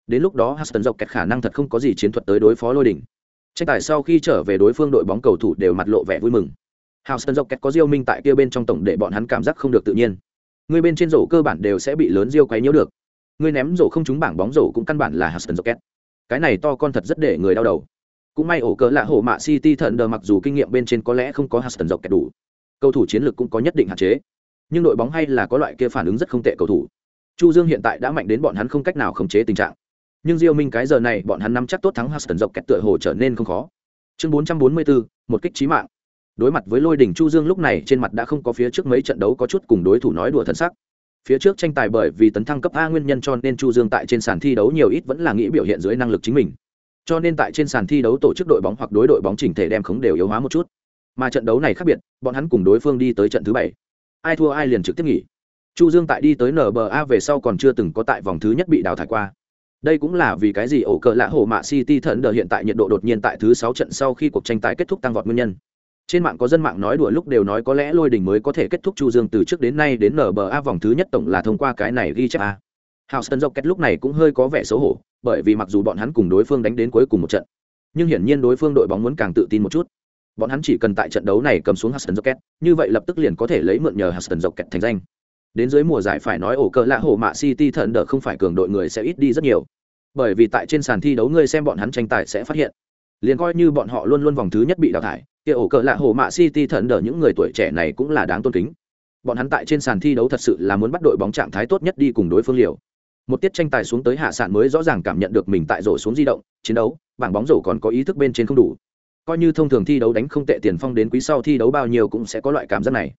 Đến lúc đó Houston dọc kẹt khả năng thật không có gì chiến thuật tới đối phó lôi đỉnh. Tranh tài sau khi trở về đối phương đội bóng cầu thủ đều mặt lộ vẻ vui mừng. Houston kẹt có Diêu Minh tại kia bên trong tổng để bọn hắn cảm giác không được tự nhiên. Người bên trên rổ cơ bản đều sẽ bị lớn Diêu quấy nhiễu được. Người ném rổ không trúng bảng bóng rổ cũng căn bản là Houston Rocket. Cái này to con thật rất để người đau đầu. Cũng may ổ cỡ là hổ mạ City thận đờ mặc dù kinh nghiệm bên trên có lẽ không có Houston Rocket đủ. Cầu thủ chiến lược cũng có nhất định hạn chế. Nhưng đội bóng hay là có loại kia phản ứng rất không tệ cầu thủ. Chu Dương hiện tại đã mạnh đến bọn hắn không cách nào khống chế tình trạng. Nhưng Diêu Minh cái giờ này bọn hắn nắm chắc tốt thắng Houston Rocket tựa hồ trở nên không khó. Chương 444, một kích chí mạng đối mặt với lôi đỉnh chu dương lúc này trên mặt đã không có phía trước mấy trận đấu có chút cùng đối thủ nói đùa thần sắc phía trước tranh tài bởi vì tấn thăng cấp a nguyên nhân cho nên chu dương tại trên sàn thi đấu nhiều ít vẫn là nghĩ biểu hiện dưới năng lực chính mình. Cho nên tại trên sàn thi đấu tổ chức đội bóng hoặc đối đội bóng chỉnh thể đem khống đều yếu hóa một chút. Mà trận đấu này khác biệt, bọn hắn cùng đối phương đi tới trận thứ bảy. Ai thua ai liền trực tiếp nghỉ. Chu dương tại đi tới nba về sau còn chưa từng có tại vòng thứ nhất bị đào thải qua. Đây cũng là vì cái gì ổ cờ lạ hồ mạ city thần đờ hiện tại nhiệt độ đột nhiên tại thứ sáu trận sau khi cuộc tranh tài kết thúc tăng vọt nguyên nhân trên mạng có dân mạng nói đùa lúc đều nói có lẽ lôi đình mới có thể kết thúc chu dương từ trước đến nay đến nba vòng thứ nhất tổng là thông qua cái này ghi chép a. Houston rocket lúc này cũng hơi có vẻ xấu hổ, bởi vì mặc dù bọn hắn cùng đối phương đánh đến cuối cùng một trận, nhưng hiển nhiên đối phương đội bóng muốn càng tự tin một chút. Bọn hắn chỉ cần tại trận đấu này cầm xuống houston rocket như vậy lập tức liền có thể lấy mượn nhờ houston rocket thành danh. Đến dưới mùa giải phải nói ổ cờ lạ hồ mạ city thận đỡ không phải cường đội người sẽ ít đi rất nhiều. Bởi vì tại trên sàn thi đấu người xem bọn hắn tranh tài sẽ phát hiện. Liền coi như bọn họ luôn luôn vòng thứ nhất bị đào thải kia ổ cờ lạ hồ mạ city thận đỡ những người tuổi trẻ này cũng là đáng tôn kính. Bọn hắn tại trên sàn thi đấu thật sự là muốn bắt đội bóng trạng thái tốt nhất đi cùng đối phương liều. Một tiết tranh tài xuống tới hạ sản mới rõ ràng cảm nhận được mình tại rổ xuống di động chiến đấu bảng bóng rổ còn có ý thức bên trên không đủ. Coi như thông thường thi đấu đánh không tệ tiền phong đến quý sau thi đấu bao nhiêu cũng sẽ có loại cảm giác này.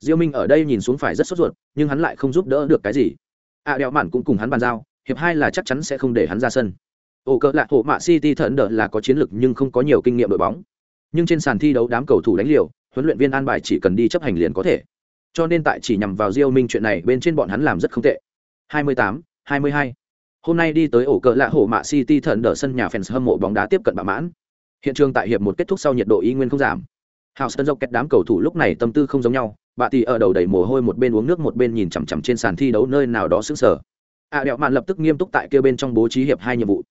Diêu minh ở đây nhìn xuống phải rất sốt ruột nhưng hắn lại không giúp đỡ được cái gì. A à, đeo mạn cũng cùng hắn bàn giao hiệp hai là chắc chắn sẽ không để hắn ra sân. Ổ cờ lạc hộ mạ city thận đỡ là có chiến lược nhưng không có nhiều kinh nghiệm đội bóng nhưng trên sàn thi đấu đám cầu thủ đánh liều huấn luyện viên an bài chỉ cần đi chấp hành liền có thể. Cho nên tại chỉ nhằm vào diêu minh chuyện này bên trên bọn hắn làm rất không tệ. 28, 22. hôm nay đi tới ổ cờ lạ hổ mạ city thận đỡ sân nhà fans hâm mộ bóng đá tiếp cận bạ mãn. Hiện trường tại hiệp một kết thúc sau nhiệt độ y nguyên không giảm. Hào sân dốc kết đám cầu thủ lúc này tâm tư không giống nhau. Bà thì ở đầu đầy mồ hôi một bên uống nước một bên nhìn chằm chằm trên sàn thi đấu nơi nào đó sững sờ. A à, đẹo mạn lập tức nghiêm túc tại kia bên trong bố trí hiệp hai nhiệm vụ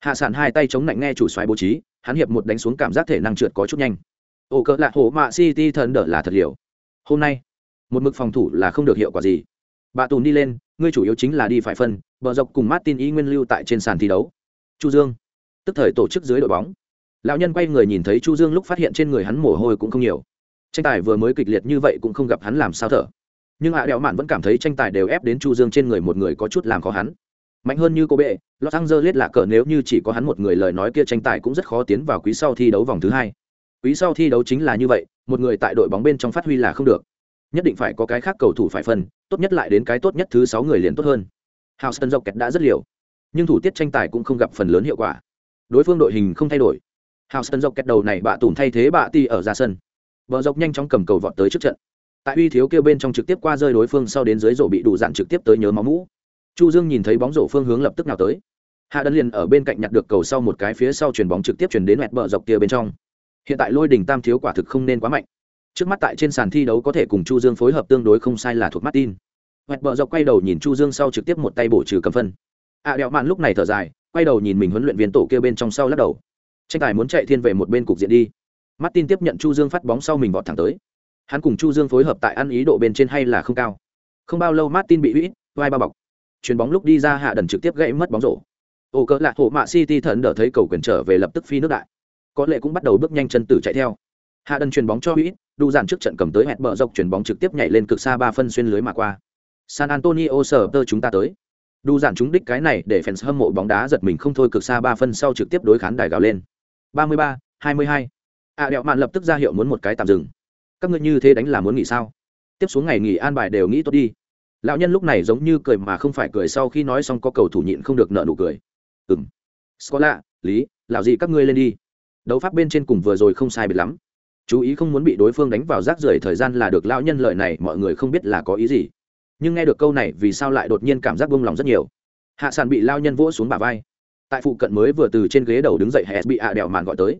hạ sản hai tay chống lạnh nghe chủ xoáy bố trí, hắn hiệp một đánh xuống cảm giác thể năng trượt có chút nhanh. Ổ cỡ lạ hổ mạ city thần đỡ là thật liều. Hôm nay, một mực phòng thủ là không được hiệu quả gì. Bà tùn đi lên, ngươi chủ yếu chính là đi phải phân, bờ dọc cùng martin y nguyên lưu tại trên sàn thi đấu. Chu dương. Tức thời tổ chức dưới đội bóng. Lão nhân quay người nhìn thấy chu dương lúc phát hiện trên người hắn mồ hôi cũng không nhiều. Tranh tài vừa mới kịch liệt như vậy cũng không gặp hắn làm sao thở. Nhưng hạ à đẹo mạn vẫn cảm thấy tranh tài đều ép đến chu dương trên người một người có chút làm khó hắn mạnh hơn như cô bệ, los angeles là cờ nếu như chỉ có hắn một người lời nói kia tranh tài cũng rất khó tiến vào quý sau thi đấu vòng thứ hai. Quý sau thi đấu chính là như vậy, một người tại đội bóng bên trong phát huy là không được. Nhất định phải có cái khác cầu thủ phải phân, tốt nhất lại đến cái tốt nhất thứ sáu người liền tốt hơn. Houston dọc kẹt đã rất liều, nhưng thủ tiết tranh tài cũng không gặp phần lớn hiệu quả. Đối phương đội hình không thay đổi. Houston dọc kẹt đầu này bạ tủm thay thế bạ ti ở ra sân. Vợ dọc nhanh chóng cầm cầu vọt tới trước trận. Tại uy thiếu kêu bên trong trực tiếp qua rơi đối phương sau đến dưới rổ bị đủ dạn trực tiếp tới nhớ máu mũ chu dương nhìn thấy bóng rổ phương hướng lập tức nào tới. Hạ đân liền ở bên cạnh nhặt được cầu sau một cái phía sau chuyền bóng trực tiếp chuyển đến mẹt bờ dọc kia bên trong. Hiện tại lôi đình tam thiếu quả thực không nên quá mạnh. Trước mắt tại trên sàn thi đấu có thể cùng chu dương phối hợp tương đối không sai là thuộc martin. Mẹt bờ dọc quay đầu nhìn chu dương sau trực tiếp một tay bổ trừ cầm phân. Ạ à, đẹo mạn lúc này thở dài quay đầu nhìn mình huấn luyện viên tổ kia bên trong sau lắc đầu. Tranh tài muốn chạy thiên về một bên cục diện đi. Martin tiếp nhận chu dương phát bóng sau mình vọt thẳng tới. Hắn cùng chu dương phối hợp tại ăn ý độ bên trên hay là không cao. Không bao lâu martin bị hủy vai ba bọc chuyền bóng lúc đi ra hạ đần trực tiếp gãy mất bóng rổ. Ổ cỡ lạc hộ mạ city thần đỡ thấy cầu quyền trở về lập tức phi nước đại. Có lệ cũng bắt đầu bước nhanh chân tử chạy theo. Hạ đần chuyền bóng cho hữu đu dàn trước trận cầm tới hẹn bờ dọc chuyền bóng trực tiếp nhảy lên cực xa ba phân xuyên lưới mà qua. San antonio sở tơ chúng ta tới. Đu dàn chúng đích cái này để fans hâm mộ bóng đá giật mình không thôi cực xa ba phân sau trực tiếp đối khán đài gào lên. Ba mươi ba, hai mươi hai. À, Đẹo mạn lập tức ra hiệu muốn một cái tạm dừng. Các ngươi như thế đánh là muốn nghỉ sao? Tiếp xuống ngày nghỉ an bài đều nghĩ tốt đi lão nhân lúc này giống như cười mà không phải cười sau khi nói xong có cầu thủ nhịn không được nợ nụ cười. Ừng scola, lý, lão gì các ngươi lên đi. Đấu pháp bên trên cùng vừa rồi không sai biệt lắm. Chú ý không muốn bị đối phương đánh vào rác rưởi thời gian là được lão nhân lợi này, mọi người không biết là có ý gì. Nhưng nghe được câu này, vì sao lại đột nhiên cảm giác buông lòng rất nhiều? Hạ sàn bị lao nhân vỗ xuống bả vai. Tại phụ cận mới vừa từ trên ghế đầu đứng dậy hẹn bị hạ đèo màn gọi tới.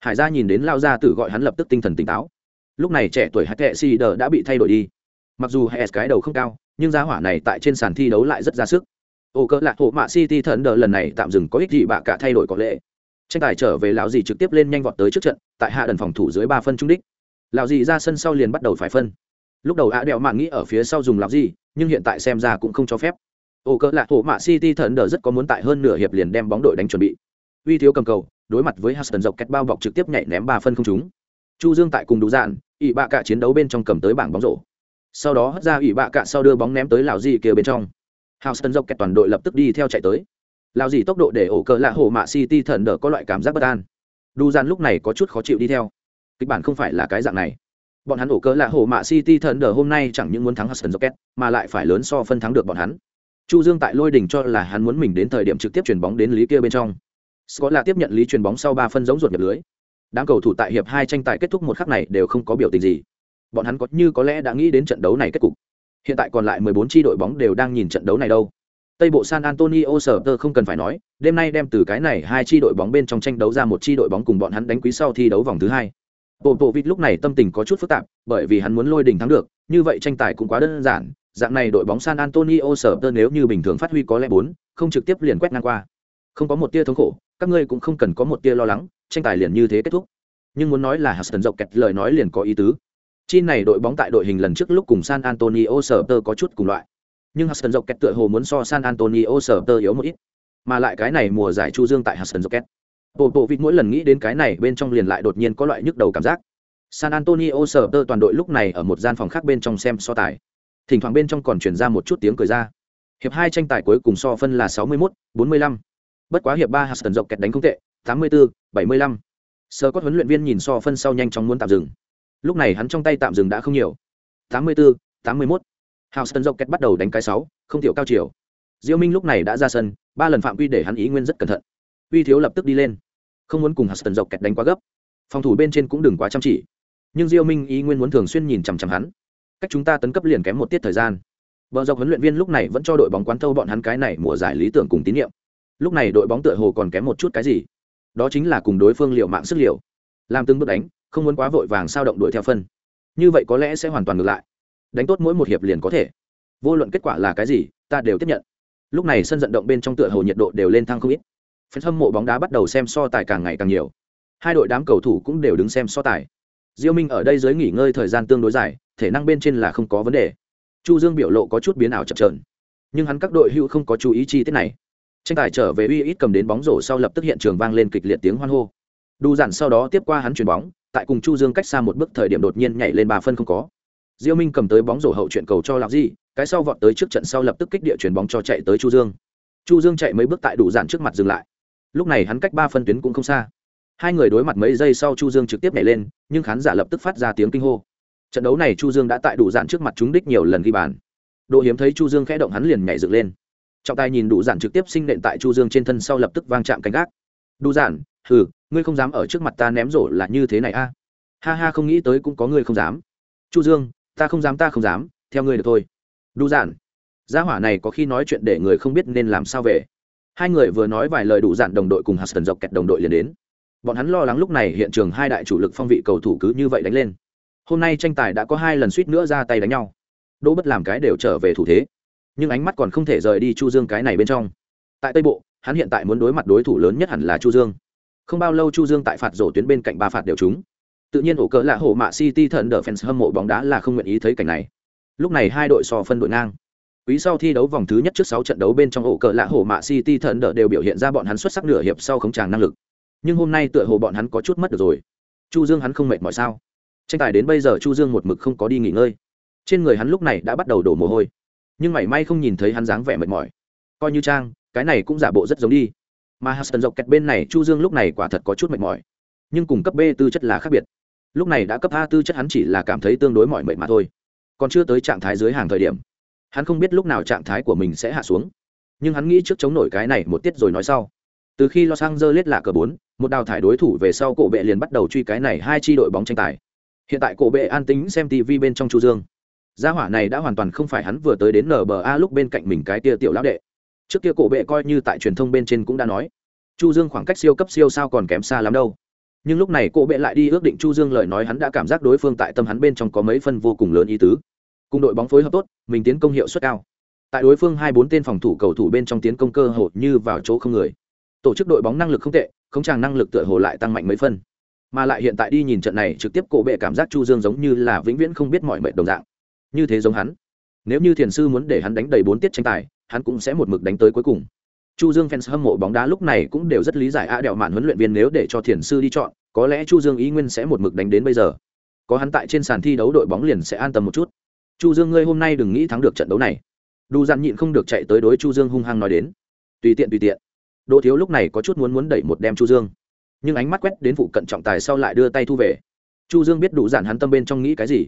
Hải gia nhìn đến lao gia tử gọi hắn lập tức tinh thần tỉnh táo. Lúc này trẻ tuổi hạt kệ si đờ đã bị thay đổi đi. Mặc dù hẹn cái đầu không cao nhưng giá hỏa này tại trên sàn thi đấu lại rất ra sức. Ổ cỡ lạc hộ mạ city thần đờ lần này tạm dừng có ích gì bạ cả thay đổi có lệ. Tranh tài trở về lão dì trực tiếp lên nhanh vọt tới trước trận tại hạ đần phòng thủ dưới ba phân trung đích. Lão dì ra sân sau liền bắt đầu phải phân. Lúc đầu ạ đèo mạng nghĩ ở phía sau dùng lão dì nhưng hiện tại xem ra cũng không cho phép. Ổ cỡ lạc hộ mạ city thần đờ rất có muốn tại hơn nửa hiệp liền đem bóng đội đánh chuẩn bị. Uy thiếu cầm cầu đối mặt với Huston dọc kẹt bao bọc trực tiếp nhảy ném ba phân không trúng. Chu Dương tại cùng đủ dạn, ỷ bạ cả chiến đấu bên trong cầm tới bảng bóng rổ. Sau đó hất ra ủy bạ cả sau đưa bóng ném tới lão gì kia bên trong. houston dọc kẹt toàn đội lập tức đi theo chạy tới. Lão gì tốc độ để ổ cờ lạ hổ mạ City thần đỡ có loại cảm giác bất an. đu gian lúc này có chút khó chịu đi theo. Kịch bản không phải là cái dạng này. Bọn hắn ổ cờ lạ hổ mạ City thần đỡ hôm nay chẳng những muốn thắng houston dọc kẹt, mà lại phải lớn so phân thắng được bọn hắn. Chu Dương tại lôi đỉnh cho là hắn muốn mình đến thời điểm trực tiếp chuyển bóng đến lý kia bên trong Scott là tiếp nhận lý truyền bóng sau ba phân giống ruột nhập lưới. Đám cầu thủ tại hiệp hai tranh tài kết thúc một khắc này đều không có biểu tình gì. Bọn hắn có như có lẽ đã nghĩ đến trận đấu này kết cục. Hiện tại còn lại 14 chi đội bóng đều đang nhìn trận đấu này đâu. Tây bộ San Antonio Spurs không cần phải nói, đêm nay đem từ cái này hai chi đội bóng bên trong tranh đấu ra một chi đội bóng cùng bọn hắn đánh quý sau thi đấu vòng thứ hai. Bộ bộ lúc này tâm tình có chút phức tạp, bởi vì hắn muốn lôi đỉnh thắng được, như vậy tranh tài cũng quá đơn giản, dạng này đội bóng San Antonio Spurs nếu như bình thường phát huy có lẽ 4, không trực tiếp liền quét ngang qua. Không có một tia thống khổ, các ngươi cũng không cần có một tia lo lắng tranh tài liền như thế kết thúc nhưng muốn nói là Hudson dọc kẹt lời nói liền có ý tứ chi này đội bóng tại đội hình lần trước lúc cùng San Antonio Spurs có chút cùng loại. Nhưng Huston dọc kẹt tựa hồ muốn so San Antonio Spurs yếu một ít. Mà lại cái này mùa giải chu dương tại Huston dọc kẹt. Bộ bộ vịt mỗi lần nghĩ đến cái này bên trong liền lại đột nhiên có loại nhức đầu cảm giác. San Antonio Spurs toàn đội lúc này ở một gian phòng khác bên trong xem so tài. Thỉnh thoảng bên trong còn truyền ra một chút tiếng cười ra. Hiệp hai tranh tài cuối cùng so phân là 61, 45 bất quá hiệp ba Huston dọc kẹt đánh không tệ, 84, 75. Sơ cốt huấn luyện viên nhìn so phân sau nhanh chóng muốn tạm dừng. Lúc này hắn trong tay tạm dừng đã không nhiều. 84, 81. sân dọc kẹt bắt đầu đánh cái 6, không tiểu cao chiều. Diêu Minh lúc này đã ra sân, ba lần phạm quy để hắn ý nguyên rất cẩn thận. Uy thiếu lập tức đi lên, không muốn cùng Huston dọc kẹt đánh quá gấp. Phòng thủ bên trên cũng đừng quá chăm chỉ. Nhưng Diêu Minh ý nguyên muốn thường xuyên nhìn chằm chằm hắn. Cách chúng ta tấn cấp liền kém một tiết thời gian. Bờ dọc huấn luyện viên lúc này vẫn cho đội bóng quán thâu bọn hắn cái này mùa giải lý tưởng cùng tín nhiệm lúc này đội bóng tựa hồ còn kém một chút cái gì đó chính là cùng đối phương liều mạng sức liều, làm từng bước đánh không muốn quá vội vàng sao động đuổi theo phân. Như vậy có lẽ sẽ hoàn toàn ngược lại. Đánh tốt mỗi một hiệp liền có thể. Vô luận kết quả là cái gì, ta đều tiếp nhận. Lúc này sân vận động bên trong tựa hồ nhiệt độ đều lên thăng không ít. Phần hâm mộ bóng đá bắt đầu xem so tài càng ngày càng nhiều. Hai đội đám cầu thủ cũng đều đứng xem so tài. Diêu minh ở đây dưới nghỉ ngơi thời gian tương đối dài, thể năng bên trên là không có vấn đề. Chu dương biểu lộ có chút biến ảo chậm trợn nhưng hắn các đội hữu không có chú ý chi tiết này. Tranh tài trở về uy ít cầm đến bóng rổ sau lập tức hiện trường vang lên kịch liệt tiếng hoan hô. Đu dặn sau đó tiếp qua hắn chuyền bóng tại cùng chu dương cách xa một bước thời điểm đột nhiên nhảy lên ba phân không có. Diêu minh cầm tới bóng rổ hậu chuyện cầu cho lạc di, cái sau vọt tới trước trận sau lập tức kích địa chuyển bóng cho chạy tới chu dương. Chu dương chạy mấy bước tại đủ dặn trước mặt dừng lại. Lúc này hắn cách ba phân tuyến cũng không xa. Hai người đối mặt mấy giây sau chu dương trực tiếp nhảy lên, nhưng khán giả lập tức phát ra tiếng kinh hô. Trận đấu này chu dương đã tại đủ dặn trước mặt chúng đích nhiều lần ghi bàn. Độ hiếm thấy chu dương khẽ động hắn liền nhảy dựng lên. Trọng tài nhìn đủ giản trực tiếp sinh nện tại chu dương trên thân sau lập tức vang chạm cánh gác. Đủ giản hừ, ngươi không dám ở trước mặt ta ném rổ là như thế này a. Ha ha, không nghĩ tới cũng có ngươi không dám. Chu dương, ta không dám, ta không dám, theo ngươi được thôi. Đủ giản. Gia hỏa này có khi nói chuyện để người không biết nên làm sao về. Hai người vừa nói vài lời đủ giản đồng đội cùng hạt dọc kẹt đồng đội liền đến. Bọn hắn lo lắng lúc này hiện trường hai đại chủ lực phong vị cầu thủ cứ như vậy đánh lên. Hôm nay tranh tài đã có hai lần suýt nữa ra tay đánh nhau. Đỗ bất làm cái đều trở về thủ thế. Nhưng ánh mắt còn không thể rời đi chu dương cái này bên trong. Tại tây bộ, hắn hiện tại muốn đối mặt đối thủ lớn nhất hẳn là chu dương không bao lâu chu dương tại phạt rổ tuyến bên cạnh ba phạt đều trúng. Tự nhiên ổ cỡ là hổ mạ city thần đờ fans hâm mộ bóng đá là không nguyện ý thấy cảnh này. Lúc này hai đội so phân đội ngang. Quý sau thi đấu vòng thứ nhất trước sáu trận đấu bên trong ổ cỡ lạ hổ mạ city thần đờ đều biểu hiện ra bọn hắn xuất sắc nửa hiệp sau khống tràng năng lực. Nhưng hôm nay tựa hồ bọn hắn có chút mất được rồi. Chu dương hắn không mệt mỏi sao? Tranh tài đến bây giờ chu dương một mực không có đi nghỉ ngơi. Trên người hắn lúc này đã bắt đầu đổ mồ hôi. Nhưng mảy may không nhìn thấy hắn dáng vẻ mệt mỏi. Coi như trang, cái này cũng giả bộ rất giống đi mà huston dọc kẹt bên này chu dương lúc này quả thật có chút mệt mỏi. Nhưng cùng cấp b tư chất là khác biệt. Lúc này đã cấp a tư chất hắn chỉ là cảm thấy tương đối mỏi mệt mà thôi. Còn chưa tới trạng thái dưới hàng thời điểm, hắn không biết lúc nào trạng thái của mình sẽ hạ xuống. Nhưng hắn nghĩ trước chống nổi cái này một tiết rồi nói sau. Từ khi los angeles là cờ bốn, một đào thải đối thủ về sau cổ bệ liền bắt đầu truy cái này hai chi đội bóng tranh tài. Hiện tại cổ bệ an tính xem tv bên trong chu dương. Gia hỏa này đã hoàn toàn không phải hắn vừa tới đến nba lúc bên cạnh mình cái tia tiểu lão đệ trước kia cổ bệ coi như tại truyền thông bên trên cũng đã nói, chu dương khoảng cách siêu cấp siêu sao còn kém xa lắm đâu. Nhưng lúc này cô bệ lại đi ước định chu dương lời nói hắn đã cảm giác đối phương tại tâm hắn bên trong có mấy phân vô cùng lớn ý tứ. Cùng đội bóng phối hợp tốt, mình tiến công hiệu suất cao. Tại đối phương hai bốn tên phòng thủ cầu thủ bên trong tiến công cơ hội như vào chỗ không người. Tổ chức đội bóng năng lực không tệ, không chàng năng lực tựa hồ lại tăng mạnh mấy phân. Mà lại hiện tại đi nhìn trận này, trực tiếp cổ bệ cảm giác chu dương giống như là vĩnh viễn không biết mọi mệnh đồng dạng. Như thế giống hắn. Nếu như thiền sư muốn để hắn đánh đầy bốn tiết tranh tài hắn cũng sẽ một mực đánh tới cuối cùng. Chu dương fans hâm mộ bóng đá lúc này cũng đều rất lý giải a đèo mạn huấn luyện viên nếu để cho thiền sư đi chọn, có lẽ chu dương ý nguyên sẽ một mực đánh đến bây giờ. Có hắn tại trên sàn thi đấu đội bóng liền sẽ an tâm một chút. Chu dương ngươi hôm nay đừng nghĩ thắng được trận đấu này. Đu dặn nhịn không được chạy tới đối chu dương hung hăng nói đến. Tùy tiện tùy tiện. Đỗ thiếu lúc này có chút muốn muốn đẩy một đem chu dương. Nhưng ánh mắt quét đến phụ cận trọng tài sau lại đưa tay thu về. Chu dương biết đủ giản hắn tâm bên trong nghĩ cái gì.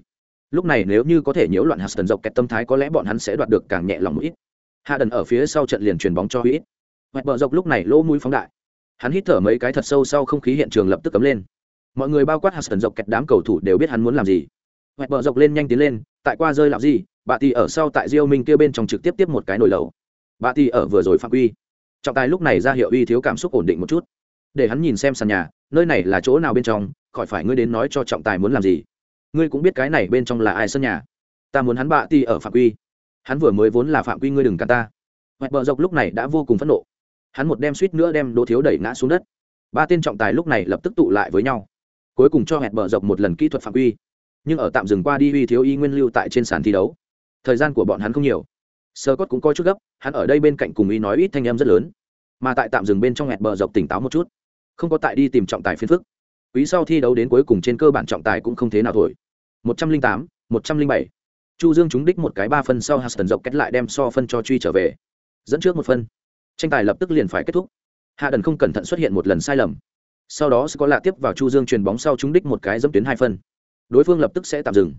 Lúc này nếu như có thể nhiễu loạn hạt tần dọc kẹt tâm thái có lẽ bọn hắn sẽ đoạt được càng nhẹ lòng một ít hạ đần ở phía sau trận liền chuyền bóng cho ít hoẹt bờ dọc lúc này lỗ mũi phóng đại. Hắn hít thở mấy cái thật sâu sau không khí hiện trường lập tức cấm lên. Mọi người bao quát hạt sần dọc kẹt đám cầu thủ đều biết hắn muốn làm gì. Hoẹt bờ dọc lên nhanh tiến lên, tại qua rơi làm gì, bà thì ở sau tại diêu minh kia bên trong trực tiếp tiếp một cái nồi lẩu bà thì ở vừa rồi phạm quy. Trọng tài lúc này ra hiệu uy thiếu cảm xúc ổn định một chút. Để hắn nhìn xem sàn nhà, nơi này là chỗ nào bên trong, khỏi phải ngươi đến nói cho trọng tài muốn làm gì. Ngươi cũng biết cái này bên trong là ai sân nhà. Ta muốn hắn bạ ti ở phạm quy hắn vừa mới vốn là phạm quy ngươi đừng cản ta. Hoẹt bờ dọc lúc này đã vô cùng phẫn nộ. Hắn một đem suýt nữa đem đỗ thiếu đẩy ngã xuống đất. Ba tên trọng tài lúc này lập tức tụ lại với nhau. Cuối cùng cho hẹn bờ dọc một lần kỹ thuật phạm quy. Nhưng ở tạm dừng qua đi, uy thiếu y nguyên lưu tại trên sàn thi đấu. Thời gian của bọn hắn không nhiều. Sơ cốt cũng coi chút gấp, hắn ở đây bên cạnh cùng y nói ít thanh em rất lớn. Mà tại tạm dừng bên trong hẹn bờ dọc tỉnh táo một chút. Không có tại đi tìm trọng tài phiên phức. Quý sau thi đấu đến cuối cùng trên cơ bản trọng tài cũng không thế nào thổi. Một trăm linh tám, một trăm linh bảy chu dương trúng đích một cái ba phân sau huston dọc kết lại đem so phân cho truy trở về. Dẫn trước một phân. Tranh tài lập tức liền phải kết thúc. Hạ đần không cẩn thận xuất hiện một lần sai lầm. Sau đó sẽ có lạ tiếp vào chu dương truyền bóng sau trúng đích một cái dẫm tuyến hai phân. Đối phương lập tức sẽ tạm dừng.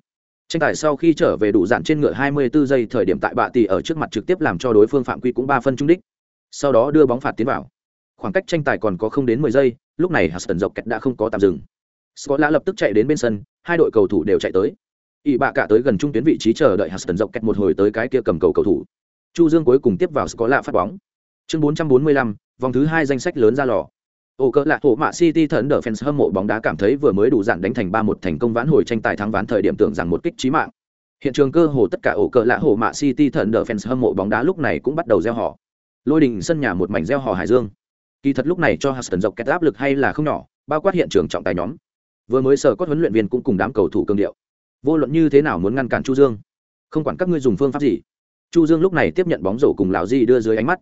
Tranh tài sau khi trở về đủ dạn trên ngựa 24 giây thời điểm tại bạ tỷ ở trước mặt trực tiếp làm cho đối phương phạm quy cũng ba phân trúng đích. Sau đó đưa bóng phạt tiến vào. Khoảng cách tranh tài còn có không đến 10 giây, lúc này huston dọc kết đã không có tạm dừng. Scott lập tức chạy đến bên sân, hai đội cầu thủ đều chạy tới ỵ bạ cả tới gần trung tuyến vị trí chờ đợi huston dọc kẹt một hồi tới cái kia cầm cầu cầu thủ. Chu dương cuối cùng tiếp vào có lạ phát bóng. Chương 445, vòng thứ hai danh sách lớn ra lò. Ổ cỡ lạ thổ mạ city thần đỡ fans hâm mộ bóng đá cảm thấy vừa mới đủ dạn đánh thành ba một thành công vãn hồi tranh tài thắng ván thời điểm tưởng rằng một kích chí mạng. Hiện trường cơ hồ tất cả ổ cỡ lạ hổ mạ city thần đỡ fans hâm mộ bóng đá lúc này cũng bắt đầu gieo họ. Lôi đình sân nhà một mảnh gieo họ hải dương. Kỳ thật lúc này cho huston dọc kẹt áp lực hay là không nhỏ bao quát hiện trường trọng tài nhóm. Vừa mới sở có huấn luyện viên cũng cùng đám cầu thủ cương điệu vô luận như thế nào muốn ngăn cản chu dương, không quản các ngươi dùng phương pháp gì. Chu dương lúc này tiếp nhận bóng rổ cùng lão di đưa dưới ánh mắt.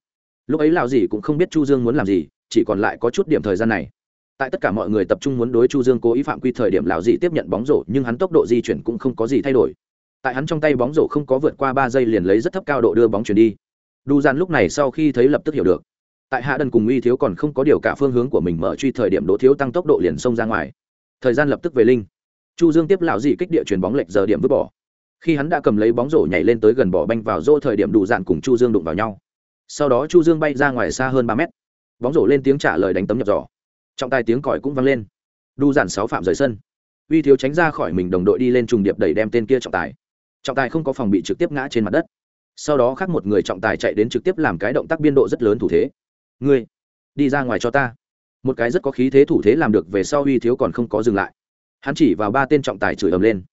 Lúc ấy lão di cũng không biết chu dương muốn làm gì, chỉ còn lại có chút điểm thời gian này. Tại tất cả mọi người tập trung muốn đối chu dương cố ý phạm quy thời điểm, lão dị tiếp nhận bóng rổ, nhưng hắn tốc độ di chuyển cũng không có gì thay đổi. Tại hắn trong tay bóng rổ không có vượt qua ba giây liền lấy rất thấp cao độ đưa bóng chuyển đi. Đu gian lúc này sau khi thấy lập tức hiểu được. Tại hạ đần cùng uy thiếu còn không có điều cả phương hướng của mình mở truy thời điểm, đỗ thiếu tăng tốc độ liền xông ra ngoài. Thời gian lập tức về linh chu dương tiếp lão dị kích địa chuyển bóng lệch giờ điểm vứt bỏ. Khi hắn đã cầm lấy bóng rổ nhảy lên tới gần bỏ banh vào rô thời điểm đủ dạn cùng chu dương đụng vào nhau. Sau đó chu dương bay ra ngoài xa hơn ba mét. Bóng rổ lên tiếng trả lời đánh tấm nhập giỏ. Trọng tài tiếng còi cũng vang lên. Đu dạn sáu phạm rời sân. Uy thiếu tránh ra khỏi mình đồng đội đi lên trùng điệp đẩy đem tên kia trọng tài. Trọng tài không có phòng bị trực tiếp ngã trên mặt đất. Sau đó khác một người trọng tài chạy đến trực tiếp làm cái động tác biên độ rất lớn thủ thế. Ngươi, đi ra ngoài cho ta. Một cái rất có khí thế thủ thế làm được về sau uy thiếu còn không có dừng lại hắn chỉ vào ba tên trọng tài chửi ầm lên.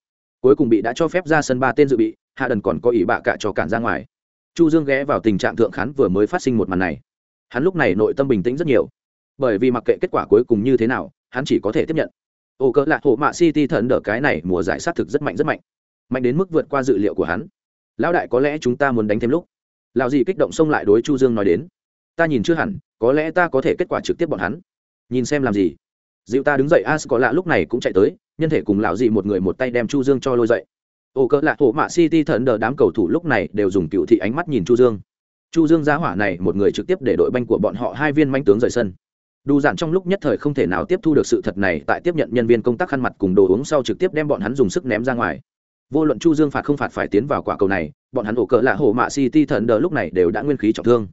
Cuối cùng bị đã cho phép ra sân ba tên dự bị, hạ đần còn có ỷ bạ cả cho cản ra ngoài. Chu dương ghé vào tình trạng thượng khán vừa mới phát sinh một màn này. Hắn lúc này nội tâm bình tĩnh rất nhiều. Bởi vì mặc kệ kết quả cuối cùng như thế nào, hắn chỉ có thể tiếp nhận. Ô cỡ lạc hộ mạ city thần đỡ cái này mùa giải sát thực rất mạnh rất mạnh. Mạnh đến mức vượt qua dự liệu của hắn. Lão đại có lẽ chúng ta muốn đánh thêm lúc. Lão gì kích động xông lại đối chu dương nói đến. Ta nhìn chưa hẳn, có lẽ ta có thể kết quả trực tiếp bọn hắn. Nhìn xem làm gì dịu ta đứng dậy as có lạ lúc này cũng chạy tới, nhân thể cùng lão dị một người một tay đem chu dương cho lôi dậy. Ô cỡ lạ, thổ mạ city thần đờ đám cầu thủ lúc này đều dùng cựu thị ánh mắt nhìn chu dương. Chu dương giá hỏa này một người trực tiếp để đội banh của bọn họ hai viên manh tướng rời sân. Đủ giản trong lúc nhất thời không thể nào tiếp thu được sự thật này, tại tiếp nhận nhân viên công tác khăn mặt cùng đồ uống sau trực tiếp đem bọn hắn dùng sức ném ra ngoài. Vô luận chu dương phạt không phạt phải tiến vào quả cầu này, bọn hắn ổ cỡ lạ hổ mạ city thần đờ lúc này đều đã nguyên khí trọng thương.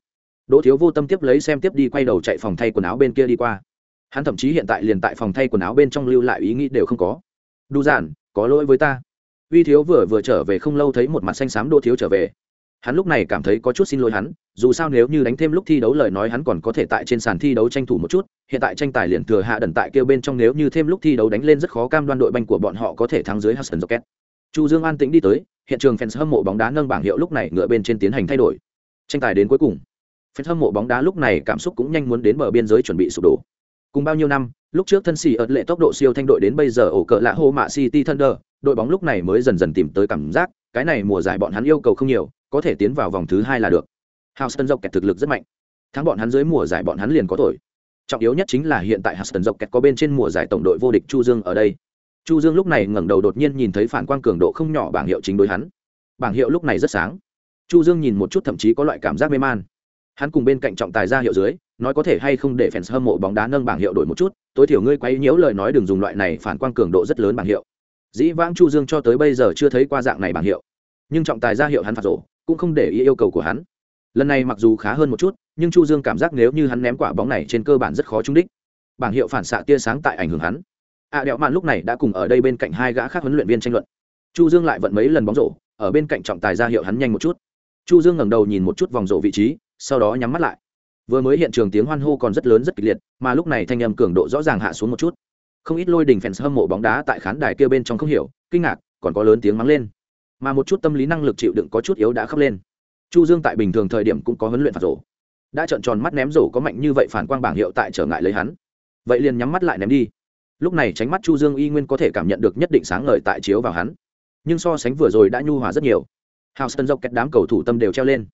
Đỗ thiếu vô tâm tiếp lấy xem tiếp đi quay đầu chạy phòng thay quần áo bên kia đi qua hắn thậm chí hiện tại liền tại phòng thay quần áo bên trong lưu lại ý nghĩ đều không có. Đủ giản, có lỗi với ta. Uy thiếu vừa vừa trở về không lâu thấy một mặt xanh xám đỗ thiếu trở về. Hắn lúc này cảm thấy có chút xin lỗi hắn, dù sao nếu như đánh thêm lúc thi đấu lời nói hắn còn có thể tại trên sàn thi đấu tranh thủ một chút, hiện tại tranh tài liền thừa hạ đần tại kêu bên trong nếu như thêm lúc thi đấu đánh lên rất khó cam đoan đội banh của bọn họ có thể thắng dưới hudson rocket. Chu dương an tĩnh đi tới, hiện trường fans hâm mộ bóng đá nâng bảng hiệu lúc này ngựa bên trên tiến hành thay đổi. Tranh tài đến cuối cùng. Fans hâm mộ bóng đá lúc này cảm xúc cũng nhanh muốn đến bờ biên giới chuẩn bị sụp đổ cùng bao nhiêu năm, lúc trước thân xì ợt lệ tốc độ siêu thanh đội đến bây giờ ổ cỡ lạ hô mạ city thunder, đội bóng lúc này mới dần dần tìm tới cảm giác, cái này mùa giải bọn hắn yêu cầu không nhiều, có thể tiến vào vòng thứ hai là được. Houston dọc kẹt thực lực rất mạnh. Thắng bọn hắn dưới mùa giải bọn hắn liền có tuổi trọng yếu nhất chính là hiện tại Houston dọc kẹt có bên trên mùa giải tổng đội vô địch Chu Dương ở đây. Chu Dương lúc này ngẩng đầu đột nhiên nhìn thấy phản quang cường độ không nhỏ bảng hiệu chính đối hắn. Bảng hiệu lúc này rất sáng. Chu Dương nhìn một chút thậm chí có loại cảm giác mê man hắn cùng bên cạnh trọng tài ra hiệu dưới nói có thể hay không để fans hâm mộ bóng đá nâng bảng hiệu đổi một chút tối thiểu ngươi quấy nhiễu lời nói đừng dùng loại này phản quang cường độ rất lớn bảng hiệu. Dĩ vãng chu dương cho tới bây giờ chưa thấy qua dạng này bảng hiệu. Nhưng trọng tài ra hiệu hắn phạt rổ cũng không để ý yêu cầu của hắn. Lần này mặc dù khá hơn một chút nhưng chu dương cảm giác nếu như hắn ném quả bóng này trên cơ bản rất khó trúng đích. Bảng hiệu phản xạ tia sáng tại ảnh hưởng hắn. A à, đẹo mạn lúc này đã cùng ở đây bên cạnh hai gã khác huấn luyện viên tranh luận. Chu dương lại vận mấy lần bóng rổ ở bên cạnh trọng tài ra hiệu hắn nhanh một chút. Chu dương ngẩng đầu nhìn một chút vòng rổ vị trí sau đó nhắm mắt lại. Vừa mới hiện trường tiếng hoan hô còn rất lớn rất kịch liệt, mà lúc này thanh âm cường độ rõ ràng hạ xuống một chút. Không ít lôi đình fans hâm mộ bóng đá tại khán đài kia bên trong không hiểu, kinh ngạc, còn có lớn tiếng mắng lên. Mà một chút tâm lý năng lực chịu đựng có chút yếu đã khóc lên. Chu dương tại bình thường thời điểm cũng có huấn luyện phạt rổ. Đã trợn tròn mắt ném rổ có mạnh như vậy phản quang bảng hiệu tại trở ngại lấy hắn. Vậy liền nhắm mắt lại ném đi. Lúc này tránh mắt chu dương y nguyên có thể cảm nhận được nhất định sáng ngời tại chiếu vào hắn. Nhưng so sánh vừa rồi đã nhu hòa rất nhiều. Houston dọc kẹt đám cầu thủ tâm đều treo lên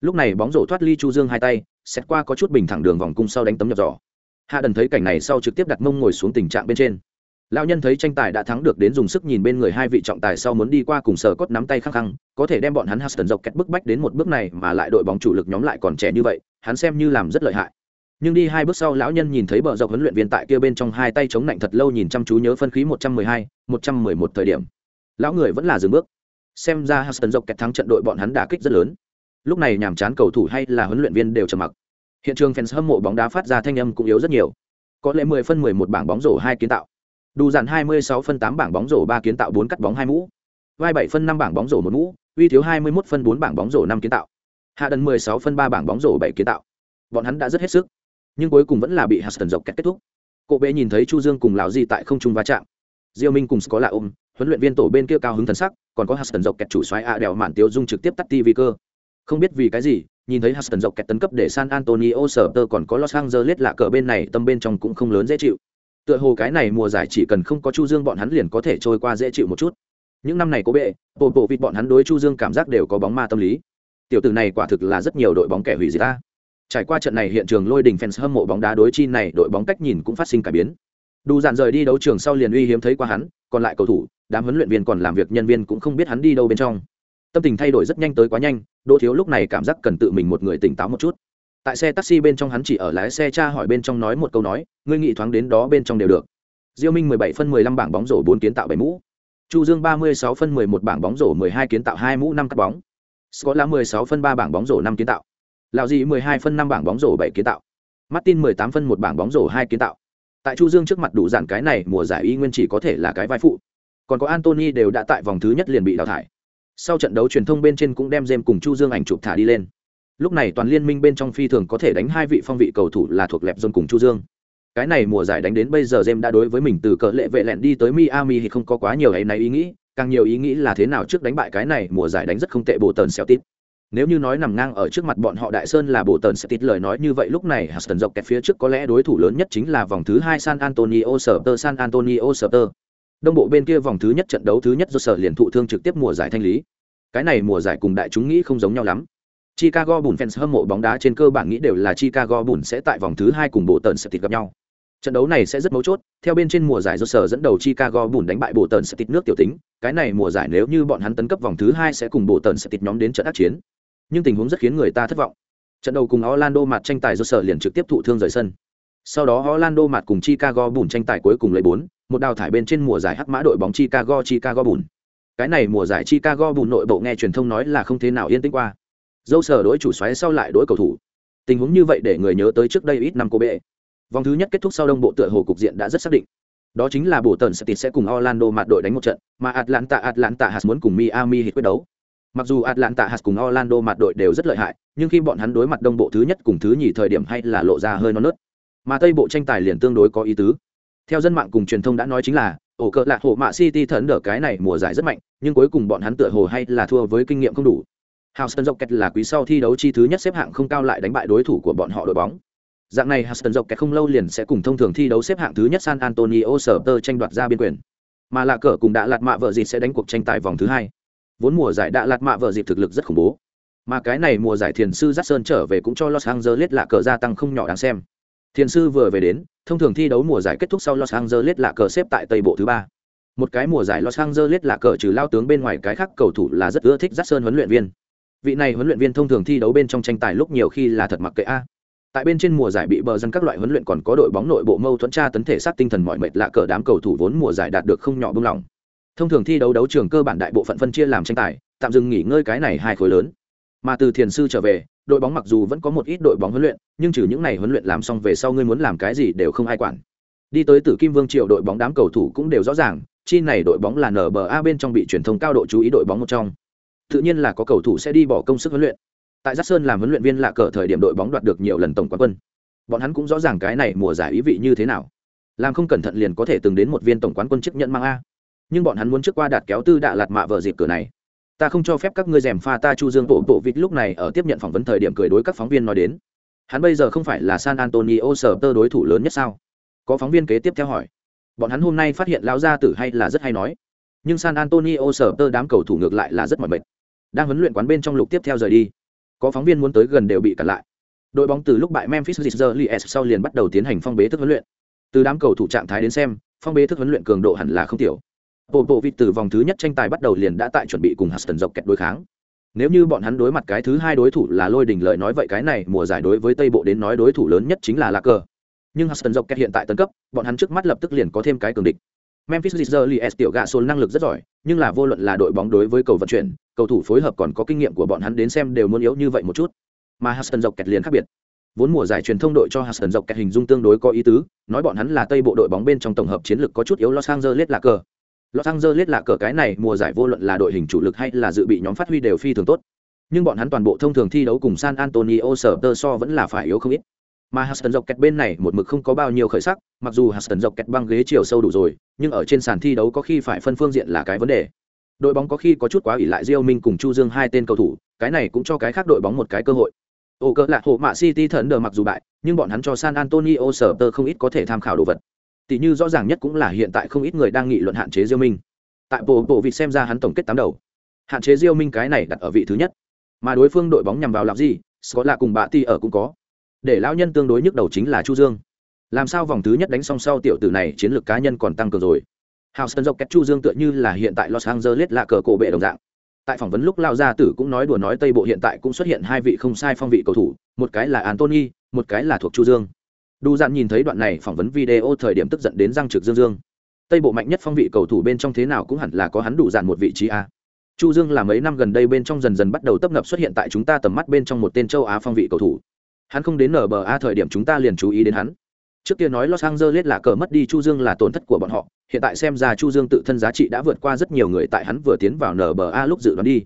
lúc này bóng rổ thoát ly chu dương hai tay, xét qua có chút bình thẳng đường vòng cung sau đánh tấm nhập giỏ. Hạ đần thấy cảnh này sau trực tiếp đặt mông ngồi xuống tình trạng bên trên. Lão nhân thấy tranh tài đã thắng được đến dùng sức nhìn bên người hai vị trọng tài sau muốn đi qua cùng sở cốt nắm tay khăng khăng, có thể đem bọn hắn Huston dọc kẹt bức bách đến một bước này mà lại đội bóng chủ lực nhóm lại còn trẻ như vậy, hắn xem như làm rất lợi hại. Nhưng đi hai bước sau lão nhân nhìn thấy bờ dọc huấn luyện viên tại kia bên trong hai tay chống lạnh thật lâu nhìn chăm chú nhớ phân khí một trăm mười hai, một trăm mười một thời điểm. Lão người vẫn là dừng bước. Xem ra Huston dọc kẹt thắng trận đội bọn hắn đả kích rất lớn lúc này nhàm chán cầu thủ hay là huấn luyện viên đều trầm mặc. Hiện trường fans hâm mộ bóng đá phát ra thanh âm cũng yếu rất nhiều. Có lẽ 10 phân 11 bảng bóng rổ hai kiến tạo. Đủ dàn 26 phân 8 bảng bóng rổ ba kiến tạo bốn cắt bóng hai mũ. Vai 7 phân 5 bảng bóng rổ một mũ uy thiếu 21 phân 4 bảng bóng rổ năm kiến tạo. Hạ đần 16 phân 3 bảng bóng rổ bảy kiến tạo. Bọn hắn đã rất hết sức nhưng cuối cùng vẫn là bị Huston dọc kết thúc. Cổ bé nhìn thấy Chu Dương cùng lão Di tại không trung va chạm. Diêu Minh cùng có lạ ôm, huấn luyện viên tổ bên kia cao hứng thần sắc, còn có Huston dọc kẹt chủ soái A đèo mạn tiêu dung trực tiếp tắt TV cơ. Không biết vì cái gì, nhìn thấy Huston dọc kẹt tấn cấp để San Antonio sở tơ còn có Los Angeles lạ cờ bên này tâm bên trong cũng không lớn dễ chịu. Tựa hồ cái này mùa giải chỉ cần không có Chu Dương bọn hắn liền có thể trôi qua dễ chịu một chút. Những năm này có bệ, bộ bộ vịt bọn hắn đối Chu Dương cảm giác đều có bóng ma tâm lý. Tiểu tử này quả thực là rất nhiều đội bóng kẻ hủy diệt ta. Trải qua trận này hiện trường lôi đình fans hâm mộ bóng đá đối chi này đội bóng cách nhìn cũng phát sinh cải biến. Đủ dạn rời đi đấu trường sau liền uy hiếm thấy qua hắn, còn lại cầu thủ, đám huấn luyện viên còn làm việc nhân viên cũng không biết hắn đi đâu bên trong tâm tình thay đổi rất nhanh tới quá nhanh, đỗ thiếu lúc này cảm giác cần tự mình một người tỉnh táo một chút. Tại xe taxi bên trong hắn chỉ ở lái xe cha hỏi bên trong nói một câu nói, ngươi nghĩ thoáng đến đó bên trong đều được. Diêu minh 17 phân 15 bảng bóng rổ 4 kiến tạo 7 mũ. Chu dương 36 phân 11 bảng bóng rổ 12 kiến tạo 2 mũ 5 cắt bóng. Scott là 16 phân 3 bảng bóng rổ 5 kiến tạo. Lão dị 12 phân 5 bảng bóng rổ 7 kiến tạo. Martin 18 phân 1 bảng bóng rổ 2 kiến tạo. Tại chu dương trước mặt đủ giản cái này, mùa giải y nguyên chỉ có thể là cái vai phụ. Còn có Anthony đều đã tại vòng thứ nhất liền bị đào thải sau trận đấu truyền thông bên trên cũng đem dêm cùng Chu Dương ảnh chụp thả đi lên. Lúc này toàn liên minh bên trong phi thường có thể đánh hai vị phong vị cầu thủ là thuộc lẹp dôn cùng Chu Dương. Cái này mùa giải đánh đến bây giờ dêm đã đối với mình từ cỡ lệ vệ lẹn đi tới Miami thì không có quá nhiều ấy này ý nghĩ, càng nhiều ý nghĩ là thế nào trước đánh bại cái này mùa giải đánh rất không tệ bộ tần Celtics. Nếu như nói nằm ngang ở trước mặt bọn họ Đại Sơn là bộ tần Celtics lời nói như vậy lúc này Huston dọc kẹt phía trước có lẽ đối thủ lớn nhất chính là vòng thứ hai San Antonio Spurs San Antonio Spurs đông bộ bên kia vòng thứ nhất trận đấu thứ nhất do sở liền thụ thương trực tiếp mùa giải thanh lý. Cái này mùa giải cùng đại chúng nghĩ không giống nhau lắm. Chicago bùn fans hâm mộ bóng đá trên cơ bản nghĩ đều là chicago bùn sẽ tại vòng thứ hai cùng bộ tần sẽ thịt gặp nhau. Trận đấu này sẽ rất mấu chốt, theo bên trên mùa giải do sở dẫn đầu chicago bùn đánh bại bộ tần sẽ thịt nước tiểu tính, cái này mùa giải nếu như bọn hắn tấn cấp vòng thứ hai sẽ cùng bộ tần sẽ thịt nhóm đến trận ác chiến. Nhưng tình huống rất khiến người ta thất vọng. Trận đầu cùng orlando mặt tranh tài do sở liền trực tiếp thụ thương rời sân sau đó orlando mặt cùng chicago bùn tranh tài cuối cùng lấy bốn một đào thải bên trên mùa giải hắc mã đội bóng Chicago Chicago Bulls. Cái này mùa giải Chicago Bulls nội bộ nghe truyền thông nói là không thế nào yên tĩnh qua. Dâu sở đối chủ xoáy sau lại đối cầu thủ. Tình huống như vậy để người nhớ tới trước đây ít năm cô bệ. Vòng thứ nhất kết thúc sau đông bộ tựa hồ cục diện đã rất xác định. Đó chính là bộ tần sẽ sẽ cùng Orlando mặt đội đánh một trận, mà Atlanta Atlanta Hawks muốn cùng Miami Heat quyết đấu. Mặc dù Atlanta Hawks cùng Orlando mặt đội đều rất lợi hại, nhưng khi bọn hắn đối mặt đông bộ thứ nhất cùng thứ nhì thời điểm hay là lộ ra hơi non nớt. Mà tây bộ tranh tài liền tương đối có ý tứ. Theo dân mạng cùng truyền thông đã nói chính là, ổ cỡ lạc hộ mạ City thần đỡ cái này mùa giải rất mạnh, nhưng cuối cùng bọn hắn tựa hồ hay là thua với kinh nghiệm không đủ. Houston Rockets là quý sau thi đấu chi thứ nhất xếp hạng không cao lại đánh bại đối thủ của bọn họ đội bóng. Dạng này Houston Rockets không lâu liền sẽ cùng thông thường thi đấu xếp hạng thứ nhất San Antonio Spurs tranh đoạt ra biên quyền. Mà là cỡ cùng đã lạt mạ vợ dịt sẽ đánh cuộc tranh tài vòng thứ hai. Vốn mùa giải đã lạt mạ vợ dịt thực lực rất khủng bố. Mà cái này mùa giải thiền sư Jackson trở về cũng cho Los Angeles là cờ gia tăng không nhỏ đáng xem. Thiền sư vừa về đến, thông thường thi đấu mùa giải kết thúc sau Los Angeles là cờ xếp tại tây bộ thứ ba. Một cái mùa giải Los Angeles là cờ trừ lao tướng bên ngoài cái khác cầu thủ là rất ưa thích Jackson huấn luyện viên. Vị này huấn luyện viên thông thường thi đấu bên trong tranh tài lúc nhiều khi là thật mặc kệ a. Tại bên trên mùa giải bị bờ dân các loại huấn luyện còn có đội bóng nội bộ mâu thuẫn tra tấn thể sát tinh thần mọi mệt lạ cờ đám cầu thủ vốn mùa giải đạt được không nhỏ bưng lòng thông thường thi đấu đấu trường cơ bản đại bộ phận phân chia làm tranh tài tạm dừng nghỉ ngơi cái này hai khối lớn. Mà từ thiền sư trở về đội bóng mặc dù vẫn có một ít đội bóng huấn luyện, nhưng trừ những ngày huấn luyện làm xong về sau ngươi muốn làm cái gì đều không ai quản. Đi tới tử kim vương triều đội bóng đám cầu thủ cũng đều rõ ràng, chi này đội bóng là nba bên trong bị truyền thông cao độ chú ý đội bóng một trong. Tự nhiên là có cầu thủ sẽ đi bỏ công sức huấn luyện. Tại giác sơn làm huấn luyện viên lạ cờ thời điểm đội bóng đoạt được nhiều lần tổng quán quân. Bọn hắn cũng rõ ràng cái này mùa giải ý vị như thế nào. Làm không cẩn thận liền có thể từng đến một viên tổng quán quân chức nhận mang a. Nhưng bọn hắn muốn trước qua đạt kéo tư đạ lạt mạ vợ dịp cửa này ta không cho phép các ngươi dèm pha ta chu dương bộ bộ vịt lúc này ở tiếp nhận phỏng vấn thời điểm cười đối các phóng viên nói đến. Hắn bây giờ không phải là san antonio sở tơ đối thủ lớn nhất sao? Có phóng viên kế tiếp theo hỏi. Bọn hắn hôm nay phát hiện lao gia tử hay là rất hay nói. Nhưng san antonio sở tơ đám cầu thủ ngược lại là rất mỏi mệt. Đang huấn luyện quán bên trong lục tiếp theo rời đi. Có phóng viên muốn tới gần đều bị cản lại. Đội bóng từ lúc bại memphis Grizzlies sau liền bắt đầu tiến hành phong bế thức huấn luyện. Từ đám cầu thủ trạng thái đến xem, phong bế thức huấn luyện cường độ hẳn là không tiểu bộ bộ vịt từ vòng thứ nhất tranh tài bắt đầu liền đã tại chuẩn bị cùng Huston dọc kẹt đối kháng nếu như bọn hắn đối mặt cái thứ hai đối thủ là lôi đình lợi nói vậy cái này mùa giải đối với tây bộ đến nói đối thủ lớn nhất chính là lạc cờ nhưng Huston dọc kẹt hiện tại tấn cấp bọn hắn trước mắt lập tức liền có thêm cái cường địch Memphis Grizzlies tiểu gạ sồn năng lực rất giỏi, nhưng là vô luận là đội bóng đối với cầu vận chuyển, cầu thủ phối hợp còn có kinh nghiệm của bọn hắn đến xem đều muốn yếu như vậy một chút. Mà Huston dọc kẹt liền khác biệt. Vốn mùa giải truyền thông đội cho Huston dọc kẹt hình dung tương đối có ý tứ, nói bọn hắn là tây bộ đội bóng bên trong tổng hợp chiến lược có chút yếu Los Angeles là cờ. Los Angeles là cờ cái này mùa giải vô luận là đội hình chủ lực hay là dự bị nhóm phát huy đều phi thường tốt. Nhưng bọn hắn toàn bộ thông thường thi đấu cùng San Antonio Spurs so vẫn là phải yếu không ít mà Huston dọc kẹt bên này một mực không có bao nhiêu khởi sắc, mặc dù Huston dọc kẹt băng ghế chiều sâu đủ rồi, nhưng ở trên sàn thi đấu có khi phải phân phương diện là cái vấn đề. Đội bóng có khi có chút quá ủy lại Diêu Minh cùng Chu Dương hai tên cầu thủ, cái này cũng cho cái khác đội bóng một cái cơ hội. Ổ cỡ là hộ mạ City thần đờ mặc dù bại, nhưng bọn hắn cho San Antonio Spurs không ít có thể tham khảo đồ vật. Tỷ như rõ ràng nhất cũng là hiện tại không ít người đang nghị luận hạn chế Diêu Minh. Tại bộ bộ vị xem ra hắn tổng kết tám đầu. Hạn chế Diêu Minh cái này đặt ở vị thứ nhất. Mà đối phương đội bóng nhằm vào làm gì, có là cùng bạ ti ở cũng có để lão nhân tương đối nhức đầu chính là chu dương làm sao vòng thứ nhất đánh xong sau tiểu tử này chiến lược cá nhân còn tăng cường rồi Houston dọc kết chu dương tựa như là hiện tại Los Angeles là cờ cổ bệ đồng dạng tại phỏng vấn lúc lao gia tử cũng nói đùa nói tây bộ hiện tại cũng xuất hiện hai vị không sai phong vị cầu thủ một cái là Anthony một cái là thuộc chu dương Đu dạn nhìn thấy đoạn này phỏng vấn video thời điểm tức giận đến răng trực dương dương. Tây bộ mạnh nhất phong vị cầu thủ bên trong thế nào cũng hẳn là có hắn đủ dạn một vị trí a. Chu dương là mấy năm gần đây bên trong dần dần bắt đầu tấp nập xuất hiện tại chúng ta tầm mắt bên trong một tên châu á phong vị cầu thủ. Hắn không đến nba thời điểm chúng ta liền chú ý đến hắn. Trước kia nói los angeles là cờ mất đi chu dương là tổn thất của bọn họ, hiện tại xem ra chu dương tự thân giá trị đã vượt qua rất nhiều người tại hắn vừa tiến vào nba lúc dự đoán đi.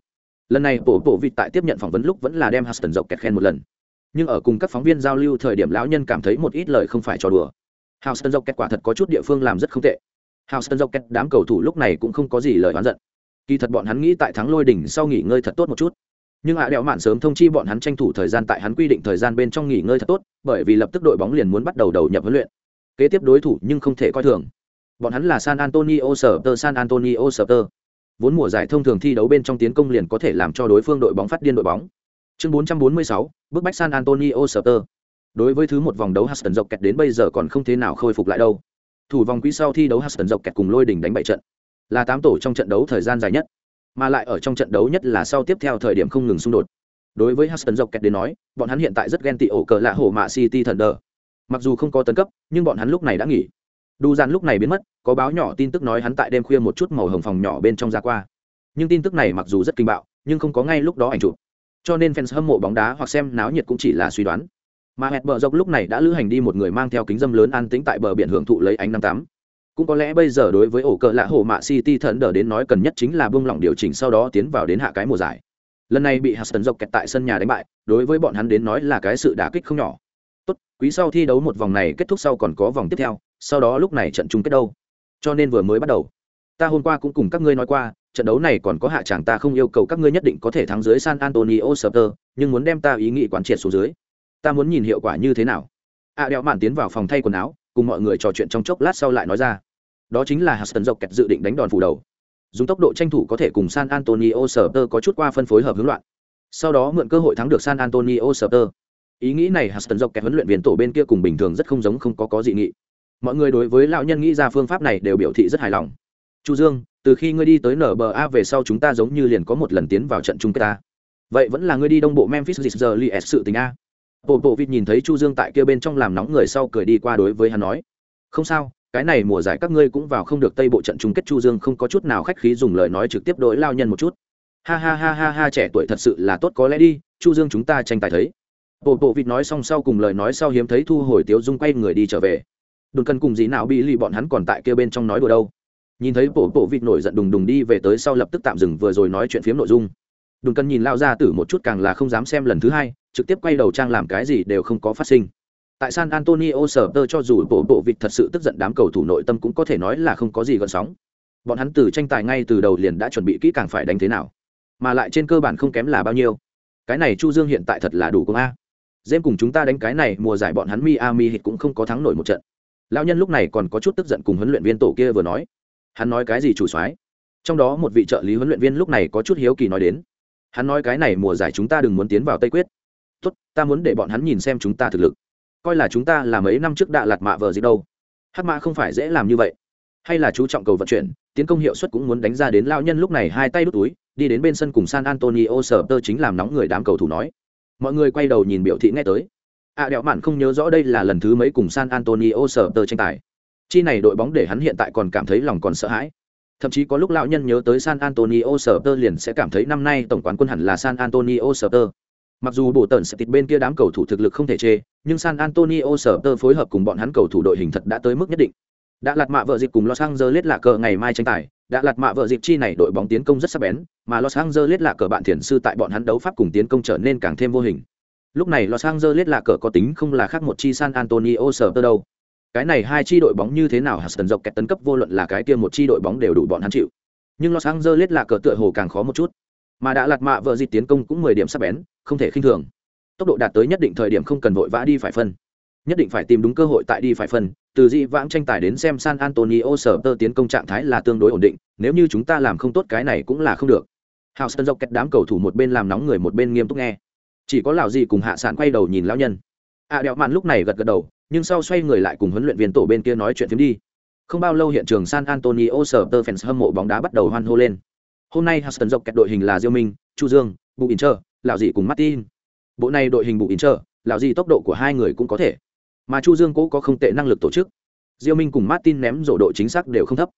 Lần này bổ bộ vịt tại tiếp nhận phỏng vấn lúc vẫn là đem huston dọc kẹt khen một lần nhưng ở cùng các phóng viên giao lưu thời điểm lão nhân cảm thấy một ít lời không phải trò đùa. Houston dọc kết quả thật có chút địa phương làm rất không tệ. Houston dọc kết đám cầu thủ lúc này cũng không có gì lời oán giận. Kỳ thật bọn hắn nghĩ tại thắng lôi đỉnh sau nghỉ ngơi thật tốt một chút. Nhưng hạ đèo mạn sớm thông chi bọn hắn tranh thủ thời gian tại hắn quy định thời gian bên trong nghỉ ngơi thật tốt, bởi vì lập tức đội bóng liền muốn bắt đầu đầu nhập huấn luyện. Kế tiếp đối thủ nhưng không thể coi thường. Bọn hắn là san antonio sở tơ san antonio sở tơ vốn mùa giải thông thường thi đấu bên trong tiến công liền có thể làm cho đối phương đội bóng phát điên đội bóng chương 446, bước bách san antonio Spurs. đối với thứ một vòng đấu Huston dọc kẹt đến bây giờ còn không thế nào khôi phục lại đâu. Thủ vòng quý sau thi đấu Huston dọc kẹt cùng lôi đỉnh đánh bại trận. Là tám tổ trong trận đấu thời gian dài nhất. Mà lại ở trong trận đấu nhất là sau tiếp theo thời điểm không ngừng xung đột. Đối với Huston dọc kẹt đến nói bọn hắn hiện tại rất ghen tị ổ cờ lạ hổ mạ City Thunder. mặc dù không có tấn cấp nhưng bọn hắn lúc này đã nghỉ. Đu dàn lúc này biến mất có báo nhỏ tin tức nói hắn tại đêm khuya một chút màu hồng phòng nhỏ bên trong ra qua. Nhưng tin tức này mặc dù rất kinh bạo nhưng không có ngay lúc đó ảnh chụp cho nên fans hâm mộ bóng đá hoặc xem náo nhiệt cũng chỉ là suy đoán. Mà hẹn bờ dốc lúc này đã lữ hành đi một người mang theo kính dâm lớn an tĩnh tại bờ biển hưởng thụ lấy ánh năm tắm. Cũng có lẽ bây giờ đối với ổ cờ lạ hồ mạ city thần đờ đến nói cần nhất chính là buông lỏng điều chỉnh sau đó tiến vào đến hạ cái mùa giải. Lần này bị hạt tấn dọc kẹt tại sân nhà đánh bại, đối với bọn hắn đến nói là cái sự đả kích không nhỏ. Tốt, quý sau thi đấu một vòng này kết thúc sau còn có vòng tiếp theo, sau đó lúc này trận chung kết đâu? Cho nên vừa mới bắt đầu. Ta hôm qua cũng cùng các ngươi nói qua trận đấu này còn có hạ chẳng ta không yêu cầu các ngươi nhất định có thể thắng dưới san antonio Spurs, nhưng muốn đem ta ý nghĩ quán triệt xuống dưới. Ta muốn nhìn hiệu quả như thế nào. A à, mạn tiến vào phòng thay quần áo cùng mọi người trò chuyện trong chốc lát sau lại nói ra. Đó chính là hudson dọc kẹt dự định đánh đòn phủ đầu. Dùng tốc độ tranh thủ có thể cùng san antonio Spurs có chút qua phân phối hợp hướng loạn. Sau đó mượn cơ hội thắng được san antonio Spurs. ý nghĩ này hudson dọc kẹt huấn luyện viên tổ bên kia cùng bình thường rất không giống không có có dị nghị. Mọi người đối với lão nhân nghĩ ra phương pháp này đều biểu thị rất hài lòng. Chu dương từ khi ngươi đi tới nba về sau chúng ta giống như liền có một lần tiến vào trận chung kết ta. Vậy vẫn là ngươi đi đông bộ memphis giờ li sự tình a. Bộ bộ vịt nhìn thấy chu dương tại kia bên trong làm nóng người sau cười đi qua đối với hắn nói. Không sao, cái này mùa giải các ngươi cũng vào không được tây bộ trận chung kết chu dương không có chút nào khách khí dùng lời nói trực tiếp đối lao nhân một chút. Ha ha ha ha ha, trẻ tuổi thật sự là tốt có lẽ đi, chu dương chúng ta tranh tài thấy. Bộ bộ vịt nói xong sau cùng lời nói sau hiếm thấy thu hồi tiếu dung quay người đi trở về. Đồn cần cùng gì nào bị lì bọn hắn còn tại kia bên trong nói đùa đâu nhìn thấy bộ bộ vịt nổi giận đùng đùng đi về tới sau lập tức tạm dừng vừa rồi nói chuyện phiếm nội dung. Đùng cần nhìn lao ra tử một chút càng là không dám xem lần thứ hai, trực tiếp quay đầu trang làm cái gì đều không có phát sinh. Tại san antonio sở tơ cho dù bộ bộ vịt thật sự tức giận đám cầu thủ nội tâm cũng có thể nói là không có gì gợn sóng. Bọn hắn từ tranh tài ngay từ đầu liền đã chuẩn bị kỹ càng phải đánh thế nào, mà lại trên cơ bản không kém là bao nhiêu. Cái này chu dương hiện tại thật là đủ công a. Dêm cùng chúng ta đánh cái này, mùa giải bọn hắn miami hit cũng không có thắng nổi một trận. Lão nhân lúc này còn có chút tức giận cùng huấn luyện viên tổ kia vừa nói hắn nói cái gì chủ soái? Trong đó một vị trợ lý huấn luyện viên lúc này có chút hiếu kỳ nói đến. Hắn nói cái này mùa giải chúng ta đừng muốn tiến vào tây quyết. Tốt ta muốn để bọn hắn nhìn xem chúng ta thực lực. Coi là chúng ta là mấy năm trước đạ lạt mạ vờ gì đâu. Hát mạ không phải dễ làm như vậy. Hay là chú trọng cầu vận chuyển tiến công hiệu suất cũng muốn đánh ra đến lao nhân lúc này hai tay đút túi đi đến bên sân cùng san antonio sở tơ chính làm nóng người đám cầu thủ nói. Mọi người quay đầu nhìn biểu thị nghe tới. A à, đẹo mạn không nhớ rõ đây là lần thứ mấy cùng san antonio sở tơ tranh tài chi này đội bóng để hắn hiện tại còn cảm thấy lòng còn sợ hãi. Thậm chí có lúc lão nhân nhớ tới san antonio sờ tơ liền sẽ cảm thấy năm nay tổng quán quân hẳn là san antonio sờ tơ mặc dù bộ tần sẽ tịt bên kia đám cầu thủ thực lực không thể chê, nhưng san antonio sờ tơ phối hợp cùng bọn hắn cầu thủ đội hình thật đã tới mức nhất định. Đã lạt mạ vợ dịp cùng los angeles là cờ ngày mai tranh tài. Đã lạt mạ vợ dịp chi này đội bóng tiến công rất sắc bén, mà los angeles là cờ bạn thiền sư tại bọn hắn đấu pháp cùng tiến công trở nên càng thêm vô hình. Lúc này los angeles là cờ có tính không là khác một chi san antonio sờ tơ đâu cái này hai chi đội bóng như thế nào Huston dọc kẹt tấn cấp vô luận là cái kia một chi đội bóng đều đủ bọn hắn chịu. Nhưng Los Angeles là cờ tựa hồ càng khó một chút. Mà đã lạt mạ vợ dịch tiến công cũng mười điểm sắc bén, không thể khinh thường. Tốc độ đạt tới nhất định thời điểm không cần vội vã đi phải phân. Nhất định phải tìm đúng cơ hội tại đi phải phân, từ dị vãng tranh tài đến xem San Antonio sở tơ tiến công trạng thái là tương đối ổn định, nếu như chúng ta làm không tốt cái này cũng là không được. Houston dọc kẹt đám cầu thủ một bên làm nóng người một bên nghiêm túc nghe. Chỉ có lão gì cùng hạ sản quay đầu nhìn lão nhân. À đẹo mạn lúc này gật gật đầu, nhưng sau xoay người lại cùng huấn luyện viên tổ bên kia nói chuyện phím đi. Không bao lâu hiện trường san antonio sở tơ fans hâm mộ bóng đá bắt đầu hoan hô lên. Hôm nay huston dọc kẹt đội hình là diêu minh chu dương bù in trơ lão dị cùng martin. Bộ này đội hình bù in trơ lão dị tốc độ của hai người cũng có thể. Mà chu dương cũng có không tệ năng lực tổ chức. Diêu minh cùng martin ném rổ độ chính xác đều không thấp.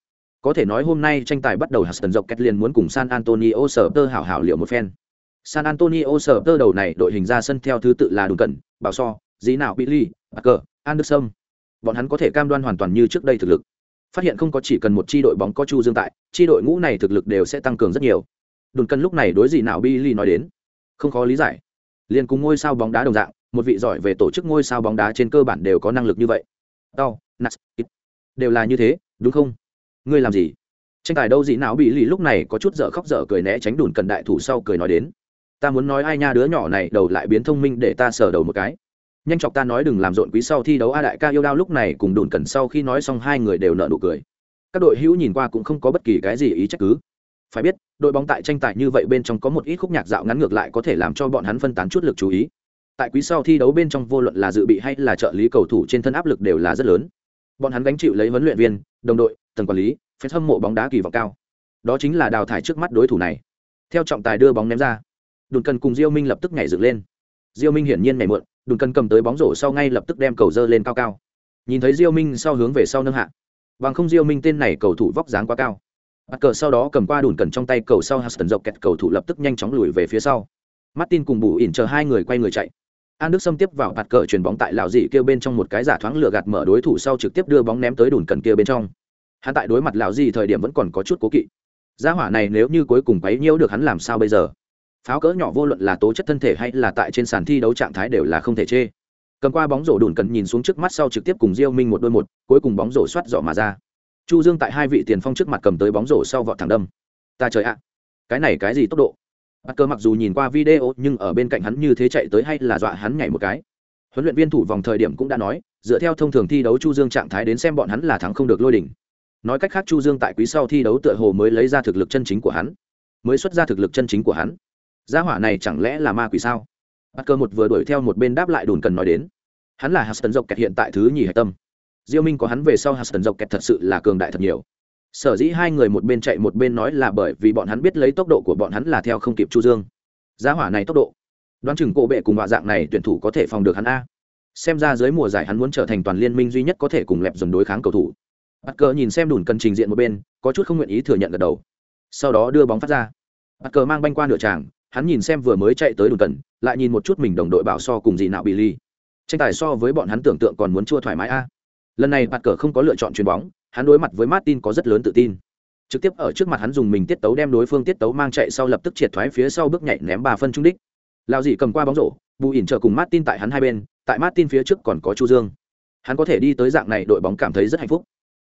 Có thể nói hôm nay tranh tài bắt đầu huston dọc kẹt liền muốn cùng san antonio sở tơ hảo hảo liệu một phen. San antonio sở tơ đầu này đội hình ra sân theo thứ tự là đùn cẩn bảo so dí nào billy cờ Anderson. Bọn hắn có thể cam đoan hoàn toàn như trước đây thực lực. Phát hiện không có chỉ cần một chi đội bóng có Chu Dương tại, chi đội ngũ này thực lực đều sẽ tăng cường rất nhiều. Đồn cân lúc này đối gì nào Billy nói đến, không khó lý giải. Liên cùng ngôi sao bóng đá đồng dạng, một vị giỏi về tổ chức ngôi sao bóng đá trên cơ bản đều có năng lực như vậy. Đau, nạt, đều là như thế, đúng không? Ngươi làm gì? Tranh tài đâu gì nào bị lì lúc này có chút dở khóc dở cười né tránh đùn cần đại thủ sau cười nói đến. Ta muốn nói ai nha đứa nhỏ này đầu lại biến thông minh để ta sờ đầu một cái nhanh chọc ta nói đừng làm rộn quý sau thi đấu a đại ca yêu đao lúc này cùng đùn cẩn sau khi nói xong hai người đều nợ nụ cười. Các đội hữu nhìn qua cũng không có bất kỳ cái gì ý trách cứ. Phải biết, đội bóng tại tranh tài như vậy bên trong có một ít khúc nhạc dạo ngắn ngược lại có thể làm cho bọn hắn phân tán chút lực chú ý. Tại quý sau thi đấu bên trong vô luận là dự bị hay là trợ lý cầu thủ trên thân áp lực đều là rất lớn. Bọn hắn gánh chịu lấy huấn luyện viên, đồng đội, tầng quản lý phép hâm mộ bóng đá kỳ vọng cao. Đó chính là đào thải trước mắt đối thủ này. Theo trọng tài đưa bóng ném ra, đùn cần cùng diêu minh lập tức nhảy dựng lên. Diêu minh hiển nhiên nhảy muộn đùn cần cầm tới bóng rổ sau ngay lập tức đem cầu dơ lên cao cao. Nhìn thấy diêu minh sau hướng về sau nâng hạ. Bằng không diêu minh tên này cầu thủ vóc dáng quá cao. Bắt cờ sau đó cầm qua đùn cần trong tay cầu sau Huston dọc kẹt cầu thủ lập tức nhanh chóng lùi về phía sau. Martin cùng bù ỉn chờ hai người quay người chạy. An đức xâm tiếp vào bạt cờ chuyển bóng tại lão dị kêu bên trong một cái giả thoáng lửa gạt mở đối thủ sau trực tiếp đưa bóng ném tới đùn cần kia bên trong. Hắn tại đối mặt lão dị thời điểm vẫn còn có chút cố kỵ. Gia hỏa này nếu như cuối cùng quấy nhiễu được hắn làm sao bây giờ? Pháo cỡ nhỏ vô luận là tố chất thân thể hay là tại trên sàn thi đấu trạng thái đều là không thể chê. Cầm qua bóng rổ đùn cần nhìn xuống trước mắt sau trực tiếp cùng diêu minh một đôi một, cuối cùng bóng rổ xoát dọ mà ra. Chu dương tại hai vị tiền phong trước mặt cầm tới bóng rổ sau vọt thẳng đâm. Ta trời ạ. Cái này cái gì tốc độ? Bắt cơ mặc dù nhìn qua video nhưng ở bên cạnh hắn như thế chạy tới hay là dọa hắn nhảy một cái. Huấn luyện viên thủ vòng thời điểm cũng đã nói, dựa theo thông thường thi đấu chu dương trạng thái đến xem bọn hắn là thắng không được lôi đỉnh. Nói cách khác chu dương tại quý sau thi đấu tựa hồ mới lấy ra thực lực chân chính của hắn. Mới xuất ra thực lực chân chính của hắn gia hỏa này chẳng lẽ là ma quỷ sao? Bắt cơ một vừa đuổi theo một bên đáp lại đồn cần nói đến. Hắn là hạt tần dọc kẹt hiện tại thứ nhì hạch tâm. Diêu minh có hắn về sau hạt tần dọc kẹt thật sự là cường đại thật nhiều. Sở dĩ hai người một bên chạy một bên nói là bởi vì bọn hắn biết lấy tốc độ của bọn hắn là theo không kịp chu dương. Giá hỏa này tốc độ. Đoán chừng cổ bệ cùng họa dạng này tuyển thủ có thể phòng được hắn a. Xem ra dưới mùa giải hắn muốn trở thành toàn liên minh duy nhất có thể cùng lẹp dồn đối kháng cầu thủ. Bắt cờ nhìn xem đùn cần trình diện một bên, có chút không nguyện ý thừa nhận gật đầu. Sau đó đưa bóng phát ra. Bắt cờ mang banh qua nửa tràng hắn nhìn xem vừa mới chạy tới đồn cần lại nhìn một chút mình đồng đội bảo so cùng gì nào bị ly. Tranh tài so với bọn hắn tưởng tượng còn muốn chua thoải mái a. Lần này bạt cờ không có lựa chọn chuyền bóng, hắn đối mặt với martin có rất lớn tự tin. Trực tiếp ở trước mặt hắn dùng mình tiết tấu đem đối phương tiết tấu mang chạy sau lập tức triệt thoái phía sau bước nhảy ném ba phân trung đích. Lao dị cầm qua bóng rổ, bù ỉn chờ cùng martin tại hắn hai bên, tại martin phía trước còn có chu dương. Hắn có thể đi tới dạng này, đội bóng cảm thấy rất hạnh phúc.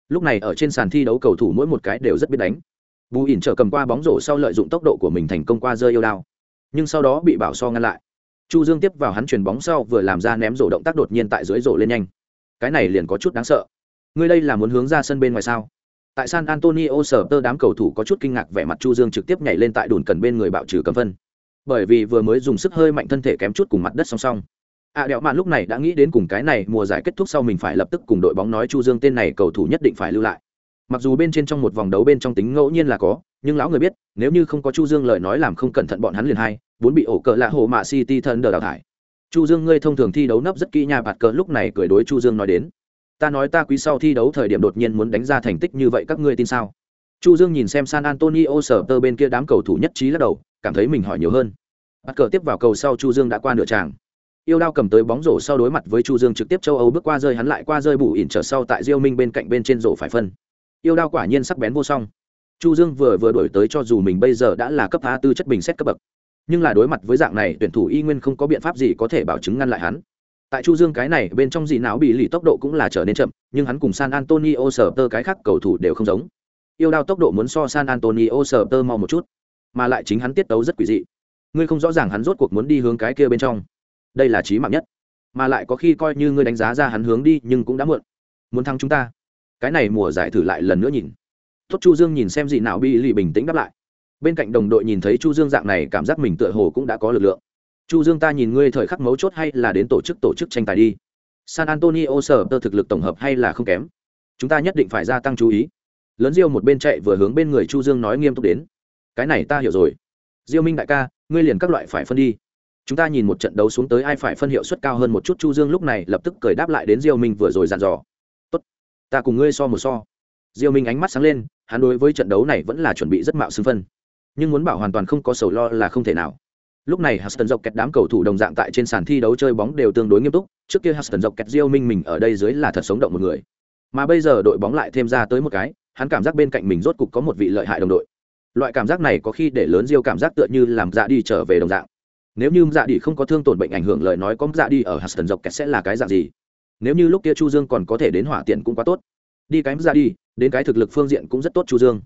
Lúc này ở trên sàn thi đấu cầu thủ mỗi một cái đều rất biết đánh. Bù ỉn chờ cầm qua bóng rổ sau lợi dụng tốc độ của mình thành công qua rơi yêu đao nhưng sau đó bị bảo so ngăn lại. Chu dương tiếp vào hắn chuyền bóng sau vừa làm ra ném rổ động tác đột nhiên tại dưới rổ lên nhanh. Cái này liền có chút đáng sợ. Ngươi đây là muốn hướng ra sân bên ngoài sao? Tại san antonio sở tơ đám cầu thủ có chút kinh ngạc vẻ mặt chu dương trực tiếp nhảy lên tại đồn cần bên người bạo trừ cầm phân. Bởi vì vừa mới dùng sức hơi mạnh thân thể kém chút cùng mặt đất song song. À, đẹo mạn lúc này đã nghĩ đến cùng cái này mùa giải kết thúc sau mình phải lập tức cùng đội bóng nói chu dương tên này cầu thủ nhất định phải lưu lại. Mặc dù bên trên trong một vòng đấu bên trong tính ngẫu nhiên là có nhưng lão người biết, nếu như không có chu dương lời nói làm không cẩn thận bọn hắn liền hai, bốn bị ổ cờ lạ hồ mạ city thân đờ đào thải. Chu dương ngươi thông thường thi đấu nấp rất kỹ nha bạt cờ, lúc này cười đối chu dương nói đến. Ta nói ta quý sau thi đấu thời điểm đột nhiên muốn đánh ra thành tích như vậy các ngươi tin sao? Chu dương nhìn xem san antonio sở tơ bên kia đám cầu thủ nhất trí lắc đầu, cảm thấy mình hỏi nhiều hơn. Bạt cờ tiếp vào cầu sau chu dương đã qua nửa tràng. Yêu đao cầm tới bóng rổ sau đối mặt với chu dương trực tiếp châu âu bước qua rơi hắn lại qua rơi bù ỉn trở sau tại diêu minh bên cạnh bên trên rổ phải phân. Yêu đao quả nhiên sắc bén vô song chu dương vừa vừa đổi tới cho dù mình bây giờ đã là cấp a tư chất bình xét cấp bậc. Nhưng là đối mặt với dạng này, tuyển thủ y nguyên không có biện pháp gì có thể bảo chứng ngăn lại hắn. Tại chu dương cái này, bên trong dị não bị lì tốc độ cũng là trở nên chậm, nhưng hắn cùng san antonio sờ tơ cái khác cầu thủ đều không giống. Yêu đao tốc độ muốn so san antonio sờ tơ mau một chút, mà lại chính hắn tiết tấu rất quỷ dị. Ngươi không rõ ràng hắn rốt cuộc muốn đi hướng cái kia bên trong. Đây là trí mạng nhất. Mà lại có khi coi như ngươi đánh giá ra hắn hướng đi, nhưng cũng đã muộn. Muốn thắng chúng ta. Cái này mùa giải thử lại lần nữa nhìn tốt chu dương nhìn xem gì nào bị lì bình tĩnh đáp lại. Bên cạnh đồng đội nhìn thấy chu dương dạng này cảm giác mình tựa hồ cũng đã có lực lượng. Chu dương ta nhìn ngươi thời khắc mấu chốt hay là đến tổ chức tổ chức tranh tài đi. San antonio sở tơ thực lực tổng hợp hay là không kém. Chúng ta nhất định phải gia tăng chú ý. Lớn diêu một bên chạy vừa hướng bên người chu dương nói nghiêm túc đến. Cái này ta hiểu rồi. Diêu minh đại ca, ngươi liền các loại phải phân đi. Chúng ta nhìn một trận đấu xuống tới ai phải phân hiệu suất cao hơn một chút chu dương lúc này lập tức cười đáp lại đến diêu minh vừa rồi dặn dò. Tốt, ta cùng ngươi so một so diêu minh ánh mắt sáng lên, hắn đối với trận đấu này vẫn là chuẩn bị rất mạo xưng phân. Nhưng muốn bảo hoàn toàn không có sầu lo là không thể nào. Lúc này Huston dọc kẹt đám cầu thủ đồng dạng tại trên sàn thi đấu chơi bóng đều tương đối nghiêm túc, trước kia Huston dọc kẹt Diêu Minh mình ở đây dưới là thật sống động một người. Mà bây giờ đội bóng lại thêm ra tới một cái, hắn cảm giác bên cạnh mình rốt cục có một vị lợi hại đồng đội. Loại cảm giác này có khi để lớn Diêu cảm giác tựa như làm dạ đi trở về đồng dạng. Nếu như dạ đi không có thương tổn bệnh ảnh hưởng lời nói có dạ đi ở Huston dọc kẹt sẽ là cái dạng gì? Nếu như lúc kia Chu Dương còn có thể đến hỏa tiện cũng quá tốt đi cái ra đi, đến cái thực lực phương diện cũng rất tốt Chu Dương.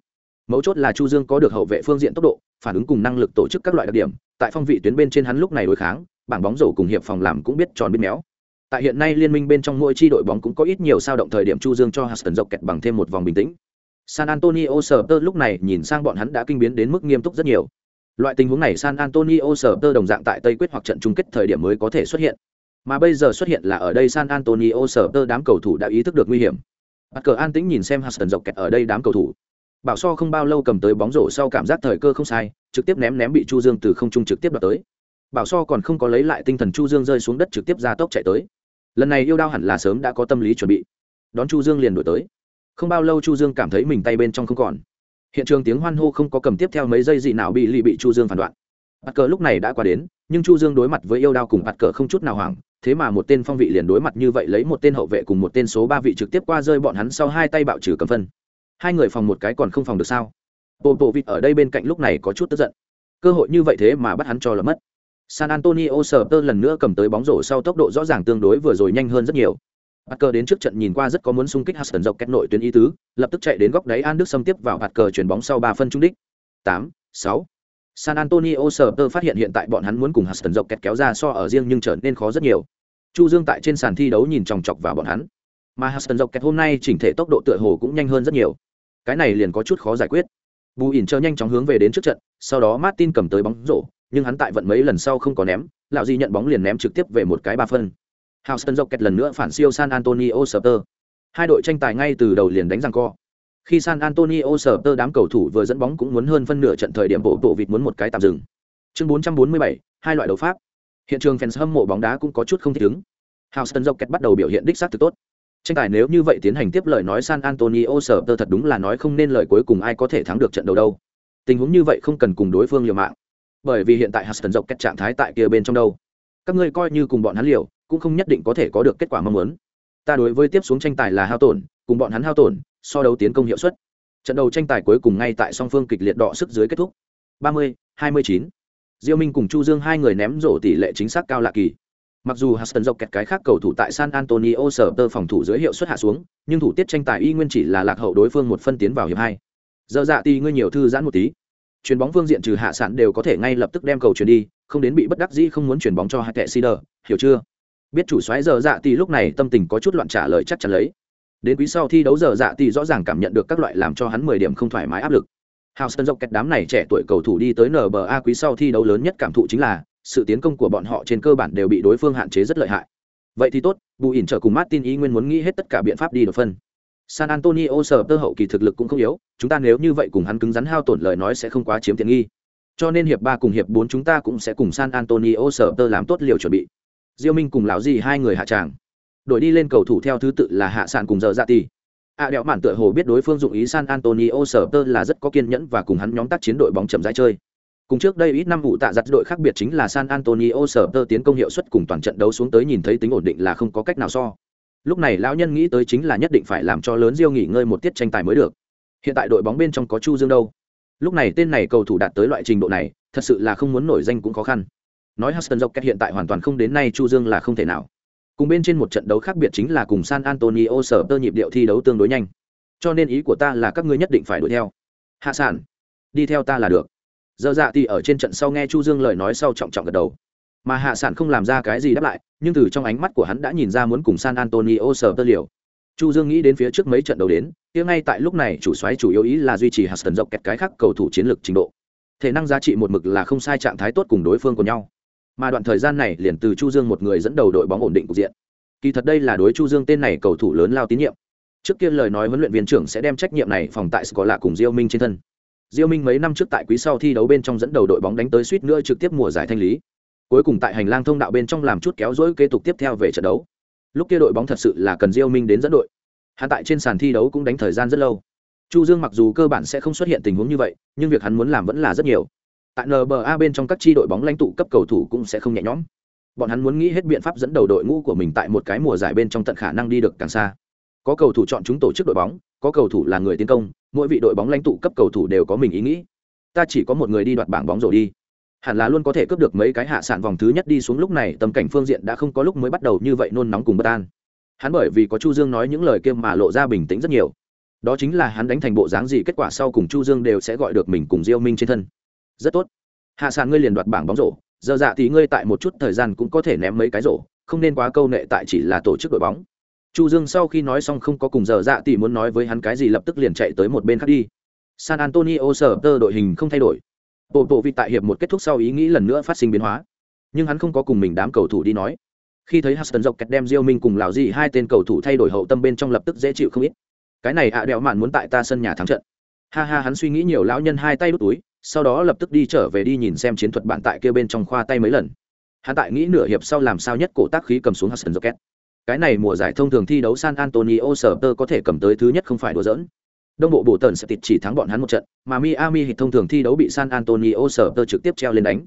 Mấu chốt là chu dương có được hậu vệ phương diện tốc độ, phản ứng cùng năng lực tổ chức các loại đặc điểm, tại phong vị tuyến bên trên hắn lúc này đối kháng, bảng bóng rổ cùng hiệp phòng làm cũng biết tròn biết méo. Tại hiện nay liên minh bên trong mỗi chi đội bóng cũng có ít nhiều sao động thời điểm chu dương cho huston dọc kẹt bằng thêm một vòng bình tĩnh. San antonio Spurs tơ lúc này nhìn sang bọn hắn đã kinh biến đến mức nghiêm túc rất nhiều. Loại tình huống này san antonio Spurs tơ đồng dạng tại tây quyết hoặc trận chung kết thời điểm mới có thể xuất hiện. Mà bây giờ xuất hiện là ở đây san antonio Spurs tơ đám cầu thủ đã ý thức được nguy hiểm bắt cờ an tĩnh nhìn xem huston dọc kẹt ở đây đám cầu thủ. Bảo so không bao lâu cầm tới bóng rổ sau cảm giác thời cơ không sai, trực tiếp ném ném bị chu dương từ không trung trực tiếp đoạt tới. Bảo so còn không có lấy lại tinh thần chu dương rơi xuống đất trực tiếp ra tốc chạy tới. Lần này yêu đao hẳn là sớm đã có tâm lý chuẩn bị. Đón chu dương liền đổi tới. Không bao lâu chu dương cảm thấy mình tay bên trong không còn. Hiện trường tiếng hoan hô không có cầm tiếp theo mấy giây gì nào bị lì bị chu dương phản đoạn. Bắt cờ lúc này đã qua đến, nhưng chu dương đối mặt với yêu đao cùng bắt cờ không chút nào hoảng thế mà một tên phong vị liền đối mặt như vậy lấy một tên hậu vệ cùng một tên số ba vị trực tiếp qua rơi bọn hắn sau hai tay bạo trừ cầm phân. Hai người phòng một cái còn không phòng được sao? Bộ bộ vịt ở đây bên cạnh lúc này có chút tức giận. Cơ hội như vậy thế mà bắt hắn cho là mất. San antonio sờ tơ lần nữa cầm tới bóng rổ sau tốc độ rõ ràng tương đối vừa rồi nhanh hơn rất nhiều. Bạt cờ đến trước trận nhìn qua rất có muốn xung kích Huston dọc kết nội tuyến ý tứ, lập tức chạy đến góc đáy An Đức xâm tiếp vào bạt cờ chuyển bóng sau 3 phân trung đích. 8, 6. San Antonio Spurs phát hiện hiện tại bọn hắn muốn cùng Huston dọc kẹt kéo ra so ở riêng nhưng trở nên khó rất nhiều. Chu Dương tại trên sàn thi đấu nhìn chòng chọc vào bọn hắn. Mà Huston dọc kẹt hôm nay chỉnh thể tốc độ tựa hồ cũng nhanh hơn rất nhiều. Cái này liền có chút khó giải quyết. Bù ỉn chờ nhanh chóng hướng về đến trước trận, sau đó Martin cầm tới bóng rổ, nhưng hắn tại vận mấy lần sau không có ném, lão gì nhận bóng liền ném trực tiếp về một cái ba phân. Houston Rockets lần nữa phản siêu San Antonio Spurs. Hai đội tranh tài ngay từ đầu liền đánh răng co. Khi San Antonio Spurs đám cầu thủ vừa dẫn bóng cũng muốn hơn phân nửa trận thời điểm bộ bộ vịt muốn một cái tạm dừng. Chương 447, hai loại đấu pháp. Hiện trường fans hâm mộ bóng đá cũng có chút không thích ứng. Houston Rockets bắt đầu biểu hiện đích xác thực tốt. Tranh tài nếu như vậy tiến hành tiếp lời nói San Antonio Spurs thật đúng là nói không nên lời cuối cùng ai có thể thắng được trận đầu đâu. Tình huống như vậy không cần cùng đối phương liều mạng. Bởi vì hiện tại Houston Rockets trạng thái tại kia bên trong đâu. Các ngươi coi như cùng bọn hắn liều, cũng không nhất định có thể có được kết quả mong muốn ta đối với tiếp xuống tranh tài là hao tổn cùng bọn hắn hao tổn so đấu tiến công hiệu suất. Trận đầu tranh tài cuối cùng ngay tại song phương kịch liệt đọ sức dưới kết thúc. 30, 29. diêu minh cùng chu dương hai người ném rổ tỷ lệ chính xác cao lạ kỳ. Mặc dù Huston dọc kẹt cái khác cầu thủ tại San Antonio sở tơ phòng thủ dưới hiệu suất hạ xuống nhưng thủ tiết tranh tài y nguyên chỉ là lạc hậu đối phương một phân tiến vào hiệp hai. Giờ dạ tỷ ngươi nhiều thư giãn một tí. Chuyền bóng phương diện trừ hạ sản đều có thể ngay lập tức đem cầu chuyển đi không đến bị bất đắc dĩ không muốn chuyển bóng cho hai tệ Sider, hiểu chưa? Biết chủ xoáy giờ dạ tỷ lúc này tâm tình có chút loạn trả lời chắc chắn lấy đến quý sau thi đấu giờ dạ thì rõ ràng cảm nhận được các loại làm cho hắn mười điểm không thoải mái áp lực. Hào sân dọc kẹt đám này trẻ tuổi cầu thủ đi tới nba quý sau thi đấu lớn nhất cảm thụ chính là sự tiến công của bọn họ trên cơ bản đều bị đối phương hạn chế rất lợi hại. Vậy thì tốt, bù ỉn trở cùng martin ý nguyên muốn nghĩ hết tất cả biện pháp đi đột phân. San antonio sở tơ hậu kỳ thực lực cũng không yếu, chúng ta nếu như vậy cùng hắn cứng rắn hao tổn lời nói sẽ không quá chiếm tiện nghi. Cho nên hiệp ba cùng hiệp bốn chúng ta cũng sẽ cùng san antonio sở tơ làm tốt liều chuẩn bị. Diêu minh cùng lão gì hai người hạ tràng đổi đi lên cầu thủ theo thứ tự là hạ sản cùng giờ dạ tỷ ạ à, đẹo mạn tựa hồ biết đối phương dụng ý san antonio sở tơ là rất có kiên nhẫn và cùng hắn nhóm tác chiến đội bóng chậm rãi chơi. Cùng trước đây ít năm vụ tạ giặt đội khác biệt chính là san antonio sở tơ tiến công hiệu suất cùng toàn trận đấu xuống tới nhìn thấy tính ổn định là không có cách nào so. Lúc này lão nhân nghĩ tới chính là nhất định phải làm cho lớn diêu nghỉ ngơi một tiết tranh tài mới được. Hiện tại đội bóng bên trong có chu dương đâu? Lúc này tên này cầu thủ đạt tới loại trình độ này thật sự là không muốn nổi danh cũng khó khăn. Nói Huston Rockets hiện tại hoàn toàn không đến nay Chu Dương là không thể nào. Cùng bên trên một trận đấu khác biệt chính là cùng San Antonio sở tơ nhịp điệu thi đấu tương đối nhanh. Cho nên ý của ta là các ngươi nhất định phải đuổi theo. Hạ sản, đi theo ta là được. Giờ dạ thì ở trên trận sau nghe Chu Dương lời nói sau trọng trọng gật đầu. Mà Hạ sản không làm ra cái gì đáp lại, nhưng từ trong ánh mắt của hắn đã nhìn ra muốn cùng San Antonio sở tơ liều. Chu Dương nghĩ đến phía trước mấy trận đấu đến, kia ngay tại lúc này chủ xoáy chủ yếu ý là duy trì hạt sần dọc kẹt cái khác cầu thủ chiến lược trình độ. Thể năng giá trị một mực là không sai trạng thái tốt cùng đối phương của nhau mà đoạn thời gian này liền từ chu dương một người dẫn đầu đội bóng ổn định cục diện. Kỳ thật đây là đối chu dương tên này cầu thủ lớn lao tín nhiệm. Trước kia lời nói huấn luyện viên trưởng sẽ đem trách nhiệm này phòng tại có lạ cùng diêu minh trên thân. Diêu minh mấy năm trước tại quý sau thi đấu bên trong dẫn đầu đội bóng đánh tới suýt nữa trực tiếp mùa giải thanh lý. Cuối cùng tại hành lang thông đạo bên trong làm chút kéo dối kế tục tiếp theo về trận đấu. Lúc kia đội bóng thật sự là cần diêu minh đến dẫn đội. Hắn tại trên sàn thi đấu cũng đánh thời gian rất lâu. Chu dương mặc dù cơ bản sẽ không xuất hiện tình huống như vậy, nhưng việc hắn muốn làm vẫn là rất nhiều tại nba bên trong các tri đội bóng lãnh tụ cấp cầu thủ cũng sẽ không nhẹ nhõm. Bọn hắn muốn nghĩ hết biện pháp dẫn đầu đội ngũ của mình tại một cái mùa giải bên trong tận khả năng đi được càng xa. Có cầu thủ chọn chúng tổ chức đội bóng, có cầu thủ là người tiến công, mỗi vị đội bóng lãnh tụ cấp cầu thủ đều có mình ý nghĩ. Ta chỉ có một người đi đoạt bảng bóng rồi đi. Hẳn là luôn có thể cướp được mấy cái hạ sản vòng thứ nhất đi xuống lúc này Tâm cảnh phương diện đã không có lúc mới bắt đầu như vậy nôn nóng cùng bất an. Hắn bởi vì có chu dương nói những lời kia mà lộ ra bình tĩnh rất nhiều. Đó chính là hắn đánh thành bộ dáng gì, kết quả sau cùng chu dương đều sẽ gọi được mình cùng diêu minh trên thân rất tốt. Hạ sàn ngươi liền đoạt bảng bóng rổ giờ dạ thì ngươi tại một chút thời gian cũng có thể ném mấy cái rổ không nên quá câu nệ tại chỉ là tổ chức đội bóng. Chu dương sau khi nói xong không có cùng giờ dạ thì muốn nói với hắn cái gì lập tức liền chạy tới một bên khác đi. San antonio sở tơ đội hình không thay đổi. Bộ bộ vị tại hiệp một kết thúc sau ý nghĩ lần nữa phát sinh biến hóa. Nhưng hắn không có cùng mình đám cầu thủ đi nói. Khi thấy Huston dọc kẹt đem Diêu Minh cùng Lào Dị hai tên cầu thủ thay đổi hậu tâm bên trong lập tức dễ chịu không ít. Cái này ạ à đẹo mạn muốn tại ta sân nhà thắng trận. Ha ha hắn suy nghĩ nhiều lão nhân hai tay đút túi, sau đó lập tức đi trở về đi nhìn xem chiến thuật bạn tại kia bên trong khoa tay mấy lần. Hắn tại nghĩ nửa hiệp sau làm sao nhất cổ tác khí cầm xuống hudson rocket. Cái này mùa giải thông thường thi đấu san antonio Spurs tơ có thể cầm tới thứ nhất không phải đùa giỡn. Đông bộ bộ tần sẽ tịt chỉ thắng bọn hắn một trận, mà miami hit thông thường thi đấu bị san antonio Spurs tơ trực tiếp treo lên đánh.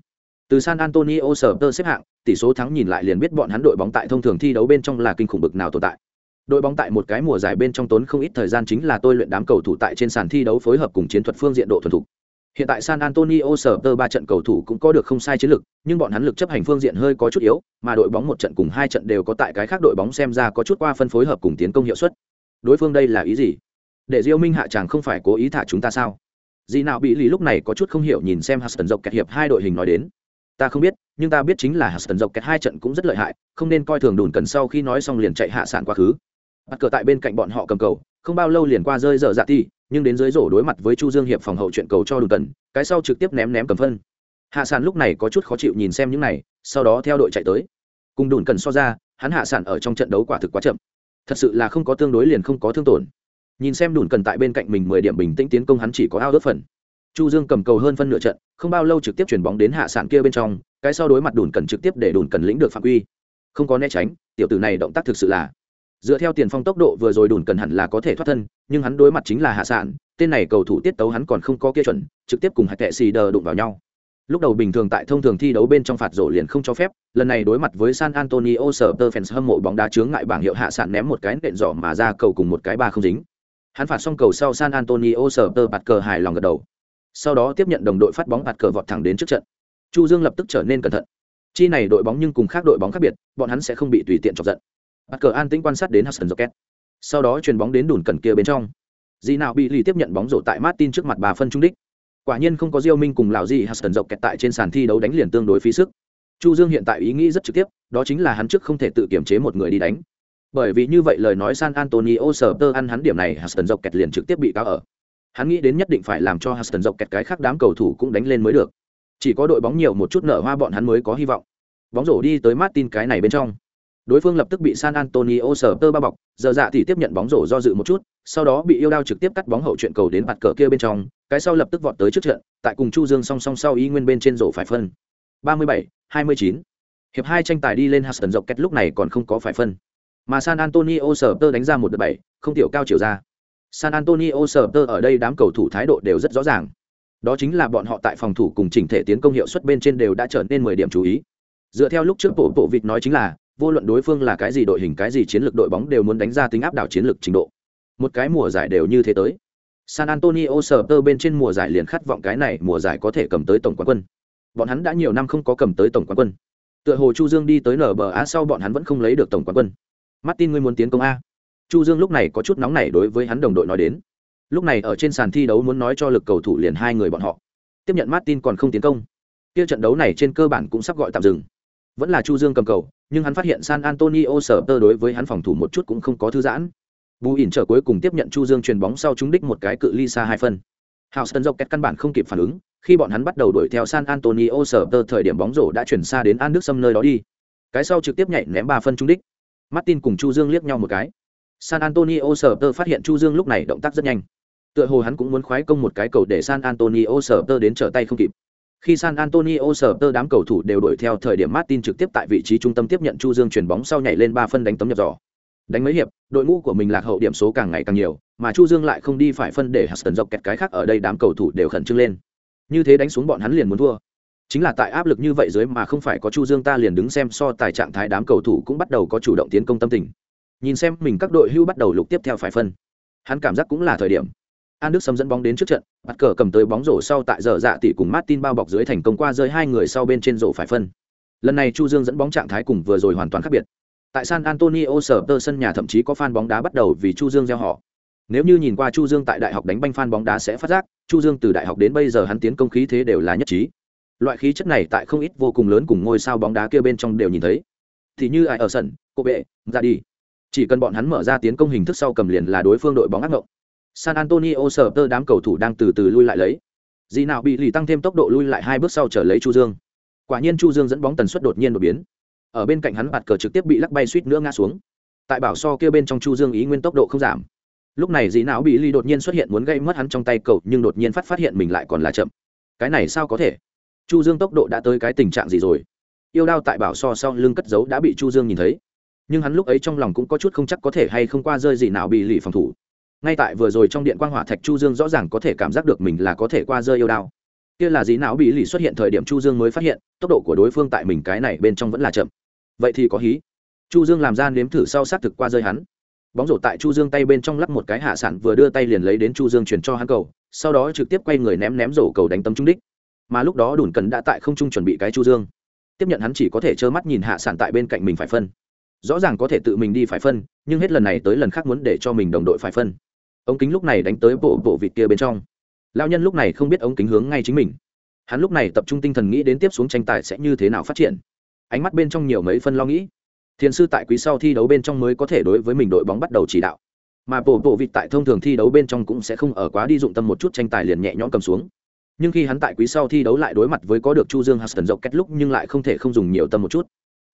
Từ san antonio Spurs tơ xếp hạng, tỷ số thắng nhìn lại liền biết bọn hắn đội bóng tại thông thường thi đấu bên trong là kinh khủng bực nào tồn tại. Đội bóng tại một cái mùa giải bên trong tốn không ít thời gian chính là tôi luyện đám cầu thủ tại trên sàn thi đấu phối hợp cùng chiến thuật phương diện độ thuần thục. Hiện tại San Antonio sở tơ ba trận cầu thủ cũng có được không sai chiến lược, nhưng bọn hắn lực chấp hành phương diện hơi có chút yếu, mà đội bóng một trận cùng hai trận đều có tại cái khác đội bóng xem ra có chút qua phân phối hợp cùng tiến công hiệu suất. Đối phương đây là ý gì? Để Diêu Minh hạ chẳng không phải cố ý thả chúng ta sao? Gì nào bị lì lúc này có chút không hiểu nhìn xem Huston dọc kẹt hiệp hai đội hình nói đến. Ta không biết, nhưng ta biết chính là Huston dọc kẹt hai trận cũng rất lợi hại, không nên coi thường đùn cần sau khi nói xong liền chạy hạ sạn quá khứ. Bắt cờ tại bên cạnh bọn họ cầm cầu, không bao lâu liền qua rơi dở dạ thi, nhưng đến dưới rổ đối mặt với chu dương hiệp phòng hậu chuyện cầu cho đùn tần cái sau trực tiếp ném ném cầm phân. Hạ sản lúc này có chút khó chịu nhìn xem những này sau đó theo đội chạy tới. Cùng đùn cần so ra hắn hạ sản ở trong trận đấu quả thực quá chậm. Thật sự là không có tương đối liền không có thương tổn. Nhìn xem đùn cần tại bên cạnh mình mười điểm bình tĩnh tiến công hắn chỉ có ao ước phần. Chu dương cầm cầu hơn phân nửa trận không bao lâu trực tiếp chuyển bóng đến hạ sản kia bên trong cái sau đối mặt đùn cần trực tiếp để đùn cần lĩnh được phạm quy. Không có né tránh tiểu tử này động tác thực sự là dựa theo tiền phong tốc độ vừa rồi đùn cần hẳn là có thể thoát thân, nhưng hắn đối mặt chính là hạ sản tên này cầu thủ tiết tấu hắn còn không có kia chuẩn, trực tiếp cùng hạt tệ xì đờ đụng vào nhau. Lúc đầu bình thường tại thông thường thi đấu bên trong phạt rổ liền không cho phép, lần này đối mặt với san antonio sở tơ fans hâm mộ bóng đá chướng ngại bảng hiệu hạ sản ném một cái nện giỏ mà ra cầu cùng một cái ba không dính. Hắn phạt xong cầu sau san antonio sở tơ bạt cờ hài lòng gật đầu. Sau đó tiếp nhận đồng đội phát bóng bạt cờ vọt thẳng đến trước trận. Chu dương lập tức trở nên cẩn thận. Chi này đội bóng nhưng cùng khác đội bóng khác biệt, bọn hắn sẽ không bị tùy tiện chọc giận bắt cờ an tĩnh quan sát đến hudson rocket. Sau đó chuyền bóng đến đùn cần kia bên trong. Dì nào bị lì tiếp nhận bóng rổ tại martin trước mặt bà phân trung đích. Quả nhiên không có diêu minh cùng lào dì hudson rocket tại trên sàn thi đấu đánh liền tương đối phí sức. Chu dương hiện tại ý nghĩ rất trực tiếp, đó chính là hắn trước không thể tự kiểm chế một người đi đánh. Bởi vì như vậy lời nói san antonio sở tơ ăn hắn điểm này, hudson rocket liền trực tiếp bị cáo ở. Hắn nghĩ đến nhất định phải làm cho hudson rocket cái khác đám cầu thủ cũng đánh lên mới được. Chỉ có đội bóng nhiều một chút nở hoa bọn hắn mới có hy vọng. Bóng rổ đi tới martin cái này bên trong đối phương lập tức bị san antonio sờ tơ bao bọc giờ dạ thì tiếp nhận bóng rổ do dự một chút sau đó bị yêu đao trực tiếp cắt bóng hậu chuyện cầu đến mặt cờ kia bên trong cái sau lập tức vọt tới trước trận tại cùng chu dương song song sau y nguyên bên trên rổ phải phân. 37, 29. hiệp hai tranh tài đi lên huston dọc kết lúc này còn không có phải phân. Mà san antonio sờ tơ đánh ra một đợt bảy không tiểu cao chiều ra. San antonio sờ tơ ở đây đám cầu thủ thái độ đều rất rõ ràng. Đó chính là bọn họ tại phòng thủ cùng chỉnh thể tiến công hiệu suất bên trên đều đã trở nên mười điểm chú ý. Dựa theo lúc trước bộ bộ vịt nói chính là vô luận đối phương là cái gì đội hình, cái gì chiến lược đội bóng đều muốn đánh ra tính áp đảo chiến lược trình độ. Một cái mùa giải đều như thế tới. San antonio sờ tơ bên trên mùa giải liền khát vọng cái này mùa giải có thể cầm tới tổng quán quân. Bọn hắn đã nhiều năm không có cầm tới tổng quán quân. Tựa hồ chu dương đi tới nở bờ á sau bọn hắn vẫn không lấy được tổng quán quân. Martin ngươi muốn tiến công a? Chu dương lúc này có chút nóng nảy đối với hắn đồng đội nói đến. Lúc này ở trên sàn thi đấu muốn nói cho lực cầu thủ liền hai người bọn họ. Tiếp nhận martin còn không tiến công. Kia trận đấu này trên cơ bản cũng sắp gọi tạm dừng vẫn là chu dương cầm cầu nhưng hắn phát hiện san antonio sở tơ đối với hắn phòng thủ một chút cũng không có thư giãn bù ỉn trở cuối cùng tiếp nhận chu dương chuyền bóng sau trúng đích một cái cự ly xa hai phân Houston dọc kết căn bản không kịp phản ứng, khi bọn hắn bắt đầu đuổi theo San Antonio sở tơ thời điểm bóng rổ đã chuyển xa đến An Đức Sâm nơi đó đi. Cái sau trực tiếp nhảy ném ba phân trúng đích. Martin cùng Chu Dương liếc nhau một cái. San Antonio sở tơ phát hiện Chu Dương lúc này động tác rất nhanh. Tựa hồ hắn cũng muốn khoái công một cái cầu để San Antonio sở tơ đến trở tay không kịp. Khi San Antonio Spurs tơ đám cầu thủ đều đuổi theo thời điểm Martin trực tiếp tại vị trí trung tâm tiếp nhận Chu Dương chuyển bóng sau nhảy lên ba phân đánh tấm nhập giỏ. Đánh mấy hiệp, đội ngũ của mình lạc hậu điểm số càng ngày càng nhiều, mà Chu Dương lại không đi phải phân để Huston dọc kẹt cái khác ở đây đám cầu thủ đều khẩn trương lên. Như thế đánh xuống bọn hắn liền muốn thua. Chính là tại áp lực như vậy dưới mà không phải có Chu Dương ta liền đứng xem so tài trạng thái đám cầu thủ cũng bắt đầu có chủ động tiến công tâm tình. Nhìn xem mình các đội hưu bắt đầu lục tiếp theo phải phân. Hắn cảm giác cũng là thời điểm An Đức Sâm dẫn bóng đến trước trận, bắt cờ cầm tới bóng rổ sau tại giờ dạ tỷ cùng Martin bao bọc dưới thành công qua rơi hai người sau bên trên rổ phải phân. Lần này Chu Dương dẫn bóng trạng thái cùng vừa rồi hoàn toàn khác biệt. Tại San Antonio sở tơ sân nhà thậm chí có fan bóng đá bắt đầu vì Chu Dương gieo họ. Nếu như nhìn qua Chu Dương tại đại học đánh banh fan bóng đá sẽ phát giác, Chu Dương từ đại học đến bây giờ hắn tiến công khí thế đều là nhất trí. Loại khí chất này tại không ít vô cùng lớn cùng ngôi sao bóng đá kia bên trong đều nhìn thấy. Thì như ai ở sân, cô bệ, ra đi. Chỉ cần bọn hắn mở ra tiến công hình thức sau cầm liền là đối phương đội bóng ác ngộng San Antonio sở tơ đám cầu thủ đang từ từ lui lại lấy. Dĩ nào bị lì tăng thêm tốc độ lui lại hai bước sau trở lấy Chu Dương. Quả nhiên Chu Dương dẫn bóng tần suất đột nhiên đột biến. Ở bên cạnh hắn bạt cờ trực tiếp bị lắc bay suýt nữa ngã xuống. Tại bảo so kia bên trong Chu Dương ý nguyên tốc độ không giảm. Lúc này dĩ não bị lì đột nhiên xuất hiện muốn gây mất hắn trong tay cầu, nhưng đột nhiên phát phát hiện mình lại còn là chậm. Cái này sao có thể? Chu Dương tốc độ đã tới cái tình trạng gì rồi? Yêu đao tại bảo so sau lưng cất giấu đã bị Chu Dương nhìn thấy. Nhưng hắn lúc ấy trong lòng cũng có chút không chắc có thể hay không qua rơi gì nào bị lì phòng thủ ngay tại vừa rồi trong điện quang hỏa thạch chu dương rõ ràng có thể cảm giác được mình là có thể qua rơi yêu đao. Kia là gì não bị lì xuất hiện thời điểm chu dương mới phát hiện, tốc độ của đối phương tại mình cái này bên trong vẫn là chậm. Vậy thì có hí. Chu dương làm ra nếm thử sau xác thực qua rơi hắn. Bóng rổ tại chu dương tay bên trong lắp một cái hạ sản vừa đưa tay liền lấy đến chu dương chuyển cho hắn cầu, sau đó trực tiếp quay người ném ném rổ cầu đánh tấm trúng đích. Mà lúc đó đủn cần đã tại không trung chuẩn bị cái chu dương. Tiếp nhận hắn chỉ có thể trơ mắt nhìn hạ sản tại bên cạnh mình phải phân. Rõ ràng có thể tự mình đi phải phân, nhưng hết lần này tới lần khác muốn để cho mình đồng đội phải phân ống kính lúc này đánh tới bộ bộ vịt kia bên trong. Lao nhân lúc này không biết ống kính hướng ngay chính mình. Hắn lúc này tập trung tinh thần nghĩ đến tiếp xuống tranh tài sẽ như thế nào phát triển. Ánh mắt bên trong nhiều mấy phân lo nghĩ. Thiền sư tại quý sau thi đấu bên trong mới có thể đối với mình đội bóng bắt đầu chỉ đạo. Mà bộ bộ vịt tại thông thường thi đấu bên trong cũng sẽ không ở quá đi dụng tâm một chút tranh tài liền nhẹ nhõm cầm xuống. Nhưng khi hắn tại quý sau thi đấu lại đối mặt với có được chu dương huston dọc kết lúc nhưng lại không thể không dùng nhiều tâm một chút.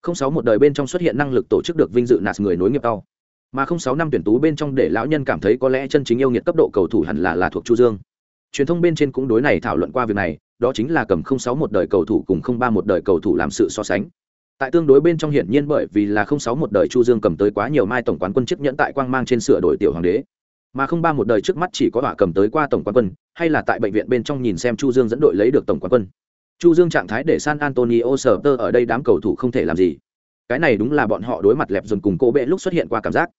Không sáu một đời bên trong xuất hiện năng lực tổ chức được vinh dự nạt người nối nghiệp đau mà không sáu năm tuyển tú bên trong để lão nhân cảm thấy có lẽ chân chính yêu nghiệt cấp độ cầu thủ hẳn là là thuộc chu dương. Truyền thông bên trên cũng đối này thảo luận qua việc này, đó chính là cầm không sáu một đời cầu thủ cùng không ba một đời cầu thủ làm sự so sánh. Tại tương đối bên trong hiển nhiên bởi vì là không sáu một đời chu dương cầm tới quá nhiều mai tổng quán quân chức nhẫn tại quang mang trên sửa đổi tiểu hoàng đế, mà không ba một đời trước mắt chỉ có họa cầm tới qua tổng quán quân, hay là tại bệnh viện bên trong nhìn xem chu dương dẫn đội lấy được tổng quán quân. Chu dương trạng thái để san antonio sờ tơ ở đây đám cầu thủ không thể làm gì cái này đúng là bọn họ đối mặt lẹp dồn cùng cô bệ lúc xuất hiện qua cảm giác.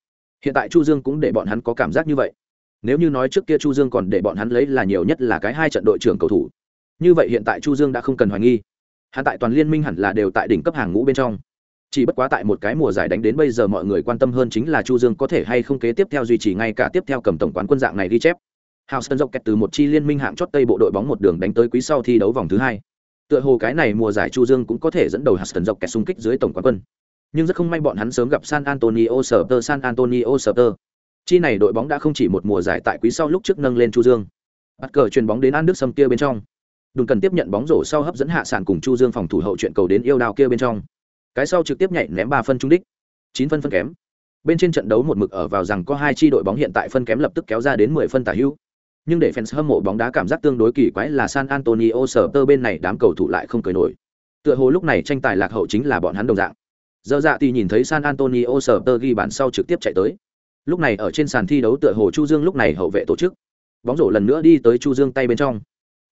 Hiện tại chu dương cũng để bọn hắn có cảm giác như vậy. Nếu như nói trước kia chu dương còn để bọn hắn lấy là nhiều nhất là cái hai trận đội trưởng cầu thủ. Như vậy hiện tại chu dương đã không cần hoài nghi. Hắn tại toàn liên minh hẳn là đều tại đỉnh cấp hàng ngũ bên trong. Chỉ bất quá tại một cái mùa giải đánh đến bây giờ mọi người quan tâm hơn chính là chu dương có thể hay không kế tiếp theo duy trì ngay cả tiếp theo cầm tổng quán quân dạng này ghi chép. Houston dọc kẹt từ một chi liên minh hạng chót tây bộ đội bóng một đường đánh tới quý sau thi đấu vòng thứ hai. Tựa hồ cái này mùa giải chu dương cũng có thể dẫn đầu Houston dọc kẹt xung kích dưới tổng quán quân nhưng rất không may bọn hắn sớm gặp San Antonio Spurs San Antonio Spurs chi này đội bóng đã không chỉ một mùa giải tại quý sau lúc trước nâng lên chu dương. Bắt cờ chuyền bóng đến an đức sâm kia bên trong. Đùn cần tiếp nhận bóng rổ sau hấp dẫn hạ sản cùng chu dương phòng thủ hậu chuyện cầu đến yêu đào kia bên trong. Cái sau trực tiếp nhảy ném ba phân trung đích. Chín phân phân kém. Bên trên trận đấu một mực ở vào rằng có hai chi đội bóng hiện tại phân kém lập tức kéo ra đến mười phân tả hữu. Nhưng để fans hâm mộ bóng đá cảm giác tương đối kỳ quái là San Antonio Spurs bên này đám cầu thủ lại không cười nổi. Tựa hồ lúc này tranh tài lạc hậu chính là bọn hắn đồng dạng. Giờ dạ thì nhìn thấy San Antonio Spurs ghi bàn sau trực tiếp chạy tới. Lúc này ở trên sàn thi đấu tựa hồ Chu Dương lúc này hậu vệ tổ chức. Bóng rổ lần nữa đi tới Chu Dương tay bên trong.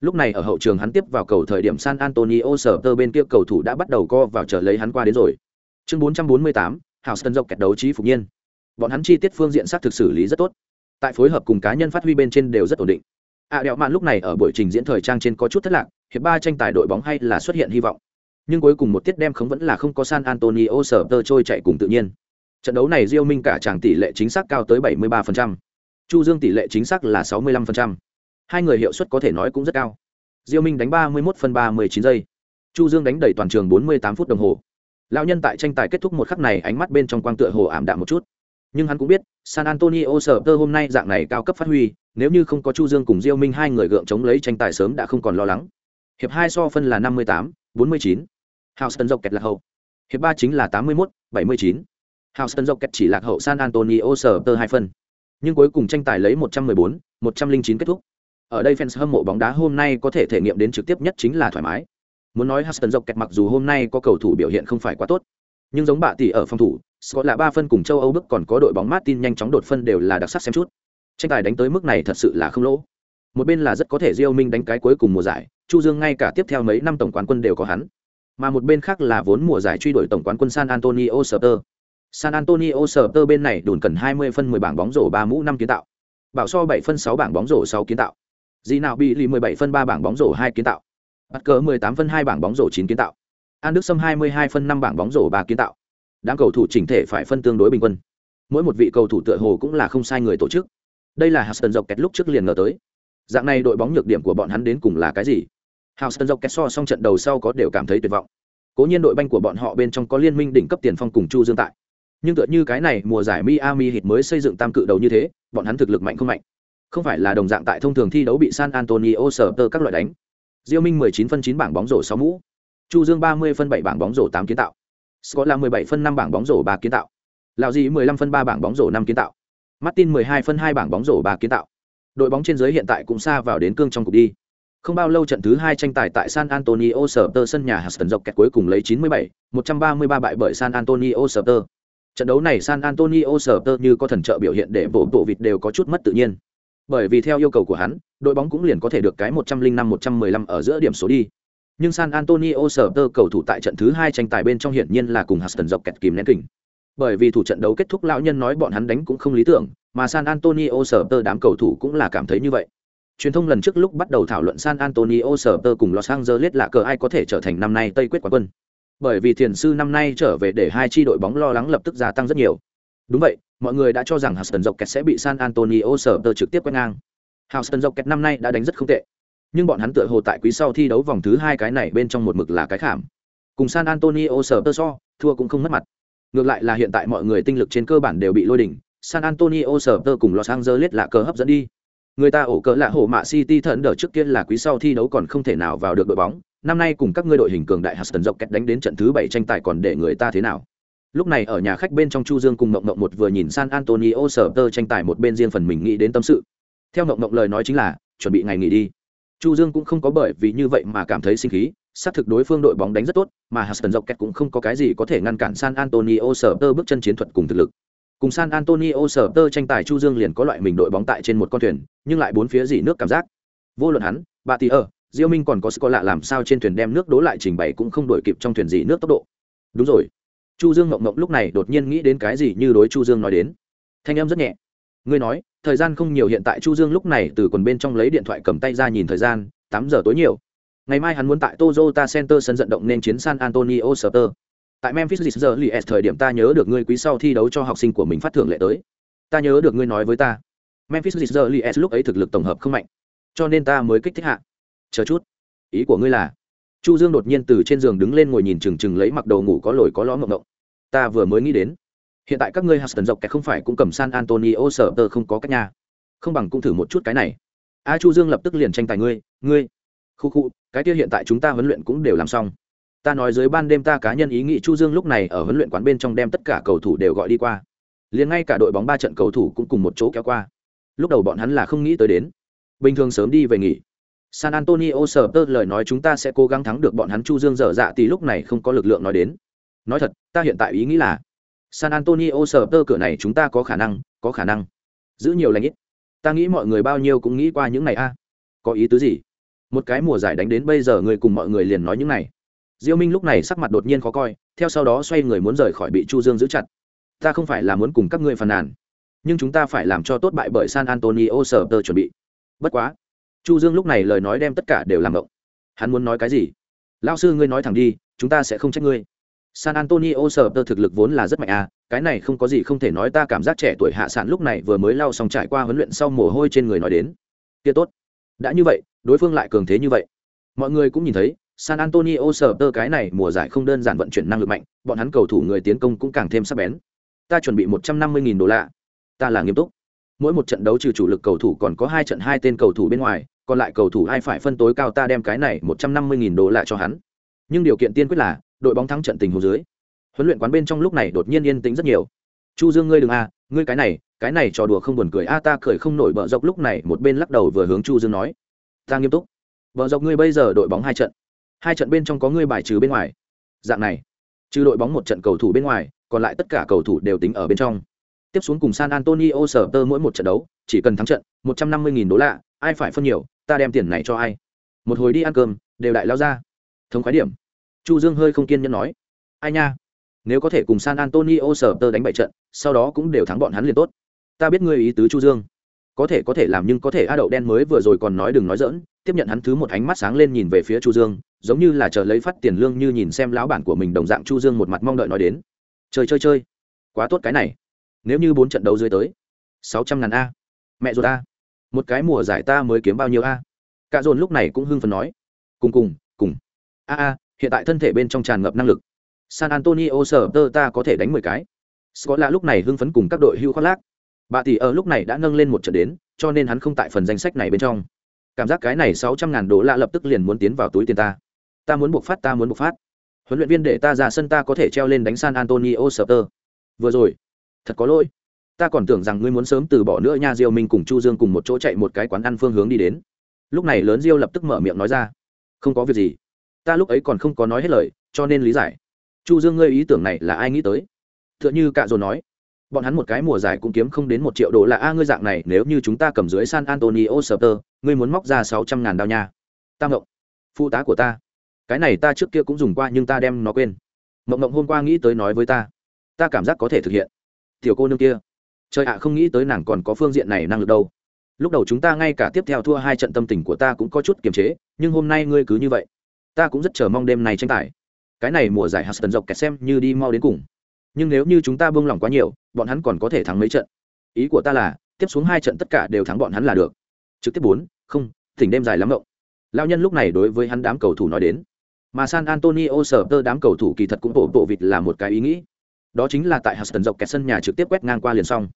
Lúc này ở hậu trường hắn tiếp vào cầu thời điểm San Antonio Spurs bên kia cầu thủ đã bắt đầu co vào chờ lấy hắn qua đến rồi. Chương 448, Houston dọc kẹt đấu trí phục nhiên. Bọn hắn chi tiết phương diện sát thực xử lý rất tốt tại phối hợp cùng cá nhân phát huy bên trên đều rất ổn định à, đẹo mạn lúc này ở buổi trình diễn thời trang trên có chút thất lạc hiệp ba tranh tài đội bóng hay là xuất hiện hy vọng nhưng cuối cùng một tiết đem không vẫn là không có San Antonio sở tơ trôi chạy cùng tự nhiên. Trận đấu này Rio Minh cả chàng tỷ lệ chính xác cao tới 73%. Chu Dương tỷ lệ chính xác là 65%. Hai người hiệu suất có thể nói cũng rất cao. Diêu Minh đánh 31 phần 39 giây. Chu Dương đánh đầy toàn trường 48 phút đồng hồ. Lão nhân tại tranh tài kết thúc một khắc này ánh mắt bên trong quang tựa hồ ảm đạm một chút. Nhưng hắn cũng biết, San Antonio Spurs hôm nay dạng này cao cấp phát huy, nếu như không có Chu Dương cùng Diêu Minh hai người gượng chống lấy tranh tài sớm đã không còn lo lắng. Hiệp 2 so phân là 58, 49 houston dọc kẹt lạc hậu hiệp ba chính là tám mươi mốt bảy mươi chín houston dọc kẹt chỉ lạc hậu san antonio sở tơ hai phân nhưng cuối cùng tranh tài lấy một trăm mười bốn một trăm linh chín kết thúc ở đây fans hâm mộ bóng đá hôm nay có thể thể nghiệm đến trực tiếp nhất chính là thoải mái muốn nói Houston dọc kẹt mặc dù hôm nay có cầu thủ biểu hiện không phải quá tốt nhưng giống bạ tỷ ở phòng thủ Scott là ba phân cùng châu Âu bước còn có đội bóng Martin nhanh chóng đột phân đều là đặc sắc xem chút. Tranh tài đánh tới mức này thật sự là không lỗ. Một bên là rất có thể Diêu Minh đánh cái cuối cùng mùa giải, Chu Dương ngay cả tiếp theo mấy năm tổng quán quân đều có hắn. Mà một bên khác là vốn mùa giải truy đuổi tổng quán quân San Antonio Spurs. San Antonio Spurs bên này đồn cần 20 phân 10 bảng bóng rổ 3 mũ 5 kiến tạo. Bảo so 7 phân 6 bảng bóng rổ 6 kiến tạo. Di nào bị lì 17 phân 3 bảng bóng rổ 2 kiến tạo. Bắt cỡ 18 phân 2 bảng bóng rổ 9 kiến tạo. An Đức Sâm 22 phân 5 bảng bóng rổ 3 kiến tạo đám cầu thủ chỉnh thể phải phân tương đối bình quân mỗi một vị cầu thủ tựa hồ cũng là không sai người tổ chức đây là Hudson dọc kẹt lúc trước liền ngờ tới dạng này đội bóng nhược điểm của bọn hắn đến cùng là cái gì Houston dọc kẹt so xong trận đầu sau có đều cảm thấy tuyệt vọng cố nhiên đội banh của bọn họ bên trong có liên minh đỉnh cấp tiền phong cùng chu dương tại nhưng tựa như cái này, mùa giải Miami Heat mới xây dựng tam cự đầu như thế, bọn hắn thực lực mạnh không mạnh không phải là đồng dạng tại thông thường thi đấu bị San Antonio sở các loại đánh Diêu Minh 19 phân 9 bảng bóng rổ 6 mũ Chu Dương 30 phân 7 bảng bóng rổ 8 kiến tạo Scott là 17 phân 5 bảng bóng rổ 3 kiến tạo. Lão Dĩ 15 phân 3 bảng bóng rổ 5 kiến tạo. Martin 12 phân 2 bảng bóng rổ 3 kiến tạo. Đội bóng trên dưới hiện tại cũng xa vào đến cương trong cục đi. Không bao lâu trận thứ 2 tranh tài tại San Antonio Spurs sân nhà Houston dọc kẹt cuối cùng lấy 97, 133 bại bởi San Antonio Spurs. Trận đấu này San Antonio Spurs như có thần trợ biểu hiện để bộ bộ vịt đều có chút mất tự nhiên. Bởi vì theo yêu cầu của hắn, đội bóng cũng liền có thể được cái 105-115 ở giữa điểm số đi. Nhưng San Antonio sở cầu thủ tại trận thứ hai tranh tài bên trong hiển nhiên là cùng Houston dọc kẹt kìm nén kình. bởi vì thủ trận đấu kết thúc lão nhân nói bọn hắn đánh cũng không lý tưởng mà san antonio sở đám cầu thủ cũng là cảm thấy như vậy truyền thông lần trước lúc bắt đầu thảo luận san antonio Spurs cùng los angeles là cờ ai có thể trở thành năm nay tây quyết quán quân bởi vì thiền sư năm nay trở về để hai chi đội bóng lo lắng lập tức gia tăng rất nhiều đúng vậy mọi người đã cho rằng Houston Rockets sẽ bị San Antonio Spurs trực tiếp quét ngang. Houston Rockets năm nay đã đánh rất không tệ, nhưng bọn hắn tựa hồ tại quý sau thi đấu vòng thứ hai cái này bên trong một mực là cái khảm. Cùng San Antonio Spurs so, thua cũng không mất mặt. Ngược lại là hiện tại mọi người tinh lực trên cơ bản đều bị lôi đỉnh, San Antonio Spurs cùng Los Angeles là cờ hấp dẫn đi. Người ta ổ cỡ lạ hổ mạ City thận đỡ trước kia là quý sau thi đấu còn không thể nào vào được đội bóng, năm nay cùng các ngươi đội hình cường đại Houston Rockets đánh đến trận thứ bảy tranh tài còn để người ta thế nào? lúc này ở nhà khách bên trong chu dương cùng mộng mộng một vừa nhìn san antonio sở tơ tranh tài một bên riêng phần mình nghĩ đến tâm sự. Theo mộng mộng lời nói chính là chuẩn bị ngày nghỉ đi. Chu dương cũng không có bởi vì như vậy mà cảm thấy sinh khí xác thực đối phương đội bóng đánh rất tốt mà Huston Rockets cũng không có cái gì có thể ngăn cản San Antonio sở tơ bước chân chiến thuật cùng thực lực cùng San Antonio sở tơ tranh tài Chu Dương liền có loại mình đội bóng tại trên một con thuyền, nhưng lại bốn phía dỉ nước cảm giác. Vô luận hắn, bà tỷ ở, Diêu Minh còn có sức có lạ làm sao trên thuyền đem nước đố lại trình bày cũng không đổi kịp trong thuyền dỉ nước tốc độ. Đúng rồi. Chu dương ngộng ngộng lúc này đột nhiên nghĩ đến cái gì như đối chu dương nói đến. Thanh âm rất nhẹ. Ngươi nói, thời gian không nhiều hiện tại chu dương lúc này từ quần bên trong lấy điện thoại cầm tay ra nhìn thời gian, tám giờ tối nhiều. Ngày mai hắn muốn tại Toyota Center sân vận động nên chiến San Antonio Spurs. Tại Memphis giờ lì thời điểm ta nhớ được ngươi quý sau thi đấu cho học sinh của mình phát thưởng lệ tới. Ta nhớ được ngươi nói với ta. Memphis giờ lì lúc ấy thực lực tổng hợp không mạnh, cho nên ta mới kích thích hạ. Chờ chút, ý của ngươi là? chu dương đột nhiên từ trên giường đứng lên ngồi nhìn chừng chừng lấy mặc đồ ngủ có lồi có lõm ngộng ngộng ta vừa mới nghĩ đến hiện tại các ngươi Huston dọc kẹt không phải cũng cầm San Antonio sở tơ không có cách nhà không bằng cũng thử một chút cái này a chu dương lập tức liền tranh tài ngươi ngươi khu khu cái kia hiện tại chúng ta huấn luyện cũng đều làm xong ta nói dưới ban đêm ta cá nhân ý nghĩ chu dương lúc này ở huấn luyện quán bên trong đem tất cả cầu thủ đều gọi đi qua liền ngay cả đội bóng ba trận cầu thủ cũng cùng một chỗ kéo qua lúc đầu bọn hắn là không nghĩ tới đến bình thường sớm đi về nghỉ San Antonio sờ tơ lời nói chúng ta sẽ cố gắng thắng được bọn hắn Chu Dương dở dạ thì lúc này không có lực lượng nói đến. Nói thật, ta hiện tại ý nghĩ là San Antonio sờ tơ cửa này chúng ta có khả năng, có khả năng. Giữ nhiều lành ít. Ta nghĩ mọi người bao nhiêu cũng nghĩ qua những này a. Có ý tứ gì? Một cái mùa giải đánh đến bây giờ người cùng mọi người liền nói những này. Diêu Minh lúc này sắc mặt đột nhiên khó coi, theo sau đó xoay người muốn rời khỏi bị Chu Dương giữ chặt. Ta không phải là muốn cùng các ngươi phàn nàn, nhưng chúng ta phải làm cho tốt bại bởi San Antonio sở tơ chuẩn bị. Bất quá, chu dương lúc này lời nói đem tất cả đều làm động hắn muốn nói cái gì? Lao sư ngươi nói thẳng đi chúng ta sẽ không trách ngươi. San antonio sở tơ thực lực vốn là rất mạnh à cái này không có gì không thể nói ta cảm giác trẻ tuổi hạ sản lúc này vừa mới lao xong trải qua huấn luyện sau mồ hôi trên người nói đến. Kia tốt đã như vậy đối phương lại cường thế như vậy. Mọi người cũng nhìn thấy san antonio sở tơ cái này mùa giải không đơn giản vận chuyển năng lực mạnh, bọn hắn cầu thủ người tiến công cũng càng thêm sắc bén. Ta chuẩn bị một trăm năm mươi đô la. Ta là nghiêm túc. Mỗi một trận đấu trừ chủ lực cầu thủ còn có hai trận hai tên cầu thủ bên ngoài, còn lại cầu thủ ai phải phân tối cao ta đem cái này một trăm năm mươi nghìn đô la cho hắn. Nhưng điều kiện tiên quyết là, đội bóng thắng trận tình huống dưới. Huấn luyện quán bên trong lúc này đột nhiên yên tĩnh rất nhiều. Chu dương ngươi đừng a, ngươi cái này cái này trò đùa không buồn cười a, ta cười không nổi bợ dọc lúc này một bên lắc đầu vừa hướng chu dương nói. Ta nghiêm túc. Bợ dọc ngươi bây giờ đội bóng hai trận hai trận bên trong có ngươi bài trừ bên ngoài. Dạng này, trừ đội bóng một trận cầu thủ bên ngoài, còn lại tất cả cầu thủ đều tính ở bên trong. Tiếp xuống cùng san antonio sở tơ mỗi một trận đấu, chỉ cần thắng trận, một trăm năm mươi nghìn đô la, ai phải phân nhiều, ta đem tiền này cho ai. Một hồi đi ăn cơm, đều đại lao ra. Thống khái điểm. Chu dương hơi không kiên nhẫn nói. Ai nha? Nếu có thể cùng san antonio sở tơ đánh bại trận, sau đó cũng đều thắng bọn hắn liền tốt. Ta biết ngươi ý tứ chu dương. Có thể có thể làm nhưng có thể, a đậu đen mới vừa rồi còn nói đừng nói dỡn tiếp nhận hắn thứ một ánh mắt sáng lên nhìn về phía chu dương giống như là chờ lấy phát tiền lương như nhìn xem lão bản của mình đồng dạng chu dương một mặt mong đợi nói đến. Chơi chơi chơi. Quá tốt cái này. Nếu như bốn trận đấu dưới tới, sáu trăm ngàn a. Mẹ ruột a. Một cái mùa giải ta mới kiếm bao nhiêu a. Cả dồn lúc này cũng hưng phấn nói. Cùng cùng cùng. A a, hiện tại thân thể bên trong tràn ngập năng lực. San antonio sở tơ ta có thể đánh mười cái. Scott là lúc này hưng phấn cùng các đội hưu khoác lác. Bà tỷ ở lúc này đã nâng lên một trận đến, cho nên hắn không tại phần danh sách này bên trong. Cảm giác cái này sáu trăm ngàn đô la lập tức liền muốn tiến vào túi tiền ta ta muốn buộc phát ta muốn buộc phát. Huấn luyện viên để ta ra sân ta có thể treo lên đánh san antonio sờ tơ vừa rồi thật có lỗi. Ta còn tưởng rằng ngươi muốn sớm từ bỏ nữa nha diêu minh cùng chu dương cùng một chỗ chạy một cái quán ăn phương hướng đi đến. Lúc này lớn diêu lập tức mở miệng nói ra không có việc gì. Ta lúc ấy còn không có nói hết lời cho nên lý giải. Chu dương ngươi ý tưởng này là ai nghĩ tới? Tựa như cạ rồi nói bọn hắn một cái mùa giải cũng kiếm không đến một triệu đô là a ngươi dạng này nếu như chúng ta cầm dưới san antonio Spurs, ngươi muốn móc ra sáu trăm ngàn đao nha. Tam ngộng phụ tá của ta cái này ta trước kia cũng dùng qua nhưng ta đem nó quên. Mộng mộng hôm qua nghĩ tới nói với ta ta cảm giác có thể thực hiện. Tiểu cô nương kia, trời ạ, không nghĩ tới nàng còn có phương diện này năng lực đâu. Lúc đầu chúng ta ngay cả tiếp theo thua hai trận tâm tình của ta cũng có chút kiềm chế, nhưng hôm nay ngươi cứ như vậy, ta cũng rất chờ mong đêm này tranh tài. Cái này mùa giải huston dọc kẹt xem như đi mau đến cùng. Nhưng nếu như chúng ta buông lỏng quá nhiều, bọn hắn còn có thể thắng mấy trận. Ý của ta là, tiếp xuống hai trận tất cả đều thắng bọn hắn là được. Trực tiếp bốn, không, thỉnh đêm dài lắm ngộng lao nhân lúc này đối với hắn đám cầu thủ nói đến mà san antonio sở tơ đám cầu thủ kỳ thật cũng bộ bộ vịt là một cái ý nghĩ. Đó chính là tại huston dọc kẹt sân nhà trực tiếp quét ngang qua liền xong.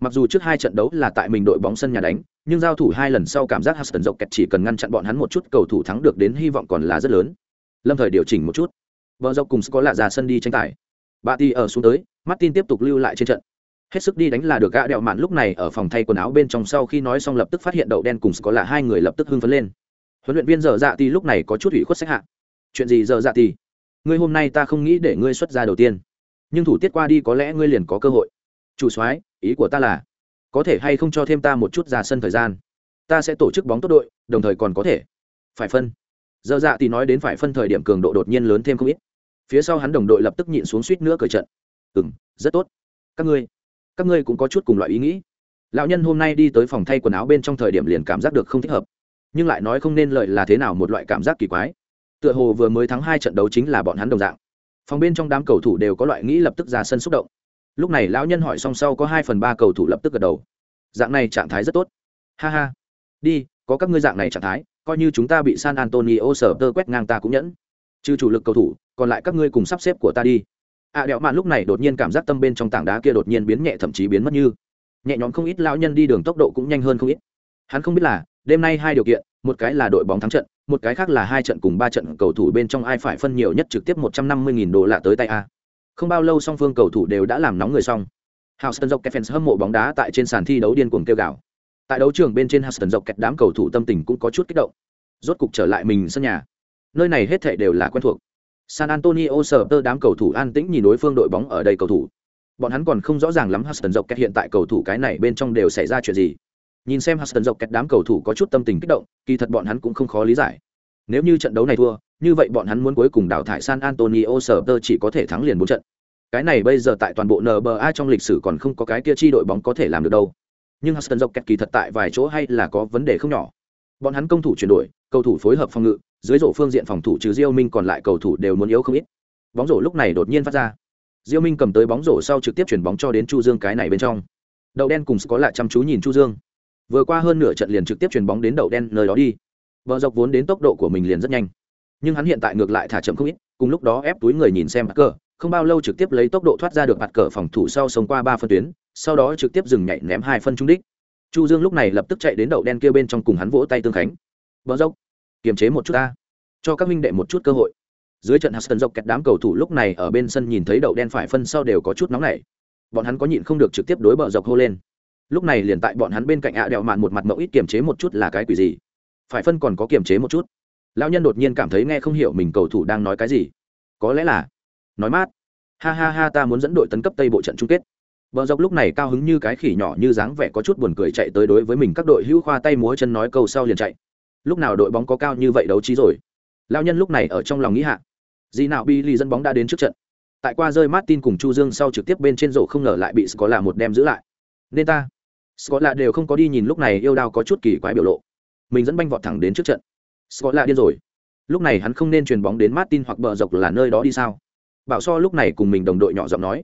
Mặc dù trước hai trận đấu là tại mình đội bóng sân nhà đánh, nhưng giao thủ hai lần sau cảm giác huston dọc kẹt chỉ cần ngăn chặn bọn hắn một chút, cầu thủ thắng được đến hy vọng còn là rất lớn. Lâm thời điều chỉnh một chút. Vợ dọc cùng có lạ ra sân đi tranh tài. Bà ti ở xuống tới, martin tiếp tục lưu lại trên trận. Hết sức đi đánh là được gã đẹo mạn lúc này ở phòng thay quần áo bên trong sau khi nói xong lập tức phát hiện đậu đen cùng có là hai người lập tức hưng phấn lên. Huấn luyện viên dở dạ ti lúc này có chút ủy khuất sách hạ chuyện gì giờ dạ thì, ngươi hôm nay ta không nghĩ để ngươi xuất ra đầu tiên. Nhưng thủ tiết qua đi có lẽ ngươi liền có cơ hội. Chủ soái ý của ta là có thể hay không cho thêm ta một chút ra sân thời gian? Ta sẽ tổ chức bóng tốt đội đồng thời còn có thể. Phải phân. Giờ dạ thì nói đến phải phân thời điểm cường độ đột nhiên lớn thêm không ít. Phía sau hắn đồng đội lập tức nhịn xuống suýt nữa cởi trận. Ừ m rất tốt. Các ngươi các ngươi cũng có chút cùng loại ý nghĩ. Lão nhân hôm nay đi tới phòng thay quần áo bên trong thời điểm liền cảm giác được không thích hợp. Nhưng lại nói không nên lợi là thế nào một loại cảm giác kỳ quái tựa hồ vừa mới thắng hai trận đấu chính là bọn hắn đồng dạng. Phòng bên trong đám cầu thủ đều có loại nghĩ lập tức ra sân xúc động. Lúc này lão nhân hỏi song sau có hai phần ba cầu thủ lập tức gật đầu. Dạng này trạng thái rất tốt. Ha ha. Đi có các ngươi dạng này trạng thái coi như chúng ta bị san antonio sở tơ quét ngang ta cũng nhẫn. Trừ chủ lực cầu thủ còn lại các ngươi cùng sắp xếp của ta đi. Ạ à, đẹo mạn lúc này đột nhiên cảm giác tâm bên trong tảng đá kia đột nhiên biến nhẹ thậm chí biến mất như. Nhẹ nhõm không ít lão nhân đi đường tốc độ cũng nhanh hơn không ít. Hắn không biết là đêm nay hai điều kiện, một cái là đội bóng thắng trận, một cái khác là hai trận cùng ba trận cầu thủ bên trong ai phải phân nhiều nhất trực tiếp một trăm năm mươi nghìn đô la tới tay a không bao lâu song phương cầu thủ đều đã làm nóng người xong Houston Rockets hâm mộ bóng đá tại trên sàn thi đấu điên cuồng kêu gào. Tại đấu trường bên trên Houston Rockets đám cầu thủ tâm tình cũng có chút kích động. Rốt cục trở lại mình sân nhà. Nơi này hết thảy đều là quen thuộc. San Antonio Spurs đám cầu thủ an tĩnh nhìn đối phương đội bóng ở đây cầu thủ. Bọn hắn còn không rõ ràng lắm Houston Rockets hiện tại cầu thủ cái này bên trong đều xảy ra chuyện gì. Nhìn xem Houston kẹt đám cầu thủ có chút tâm tình kích động, kỳ thật bọn hắn cũng không khó lý giải. Nếu như trận đấu này thua, như vậy bọn hắn muốn cuối cùng đào thải San Antonio Spurs chỉ có thể thắng liền bốn trận. Cái này bây giờ tại toàn bộ NBA trong lịch sử còn không có cái kia chi đội bóng có thể làm được đâu. Nhưng Houston kẹt kỳ thật tại vài chỗ hay là có vấn đề không nhỏ. Bọn hắn công thủ chuyển đổi, cầu thủ phối hợp phòng ngự, dưới rổ phương diện phòng thủ trừ Diêu Minh còn lại cầu thủ đều muốn yếu không ít. Bóng rổ lúc này đột nhiên phát ra. Diêu Minh cầm tới bóng rổ sau trực tiếp chuyển bóng cho đến Chu Dương cái này bên trong. Đậu đen cùng có lại chăm chú nhìn Chu Dương. Vừa qua hơn nửa trận liền trực tiếp chuyền bóng đến đậu đen nơi đó đi. Bờ dọc vốn đến tốc độ của mình liền rất nhanh. Nhưng hắn hiện tại ngược lại thả chậm không ít, cùng lúc đó ép túi người nhìn xem bắt cờ, không bao lâu trực tiếp lấy tốc độ thoát ra được mặt cờ phòng thủ sau sống qua ba phân tuyến, sau đó trực tiếp dừng nhảy ném hai phân trung đích. Chu dương lúc này lập tức chạy đến đậu đen kia bên trong cùng hắn vỗ tay tương khánh. Bờ dốc kiềm chế một chút ta, cho các minh đệ một chút cơ hội. Dưới trận Huston dọc kẹt đám cầu thủ lúc này ở bên sân nhìn thấy đậu đen phải phân sau đều có chút nóng nảy. Bọn hắn có nhịn không được trực tiếp đối bờ dọc hô lên lúc này liền tại bọn hắn bên cạnh ạ đèo mạn một mặt mẫu ít kiềm chế một chút là cái quỷ gì phải phân còn có kiềm chế một chút lão nhân đột nhiên cảm thấy nghe không hiểu mình cầu thủ đang nói cái gì có lẽ là, nói mát ha ha ha, ta muốn dẫn đội tấn cấp tây bộ trận chung kết vợ dọc lúc này cao hứng như cái khỉ nhỏ như dáng vẻ có chút buồn cười chạy tới đối với mình các đội hữu khoa tay múa chân nói câu sau liền chạy. Lúc nào đội bóng có cao như vậy đấu trí rồi. Lao nhân lúc này ở trong lòng nghĩ hạ. Gì nào bi ly dẫn bóng đã đến trước trận. Tại qua rơi Martin cùng Chu Dương sau trực tiếp bên trên rổ không ngờ lại bị có là một đem giữ lại. Nên ta. Scott Scola đều không có đi nhìn lúc này yêu đao có chút kỳ quái biểu lộ. Mình dẫn banh vọt thẳng đến trước trận. Scott là điên rồi. Lúc này hắn không nên truyền bóng đến Martin hoặc bờ dọc là nơi đó đi sao? Bảo So lúc này cùng mình đồng đội nhỏ giọng nói.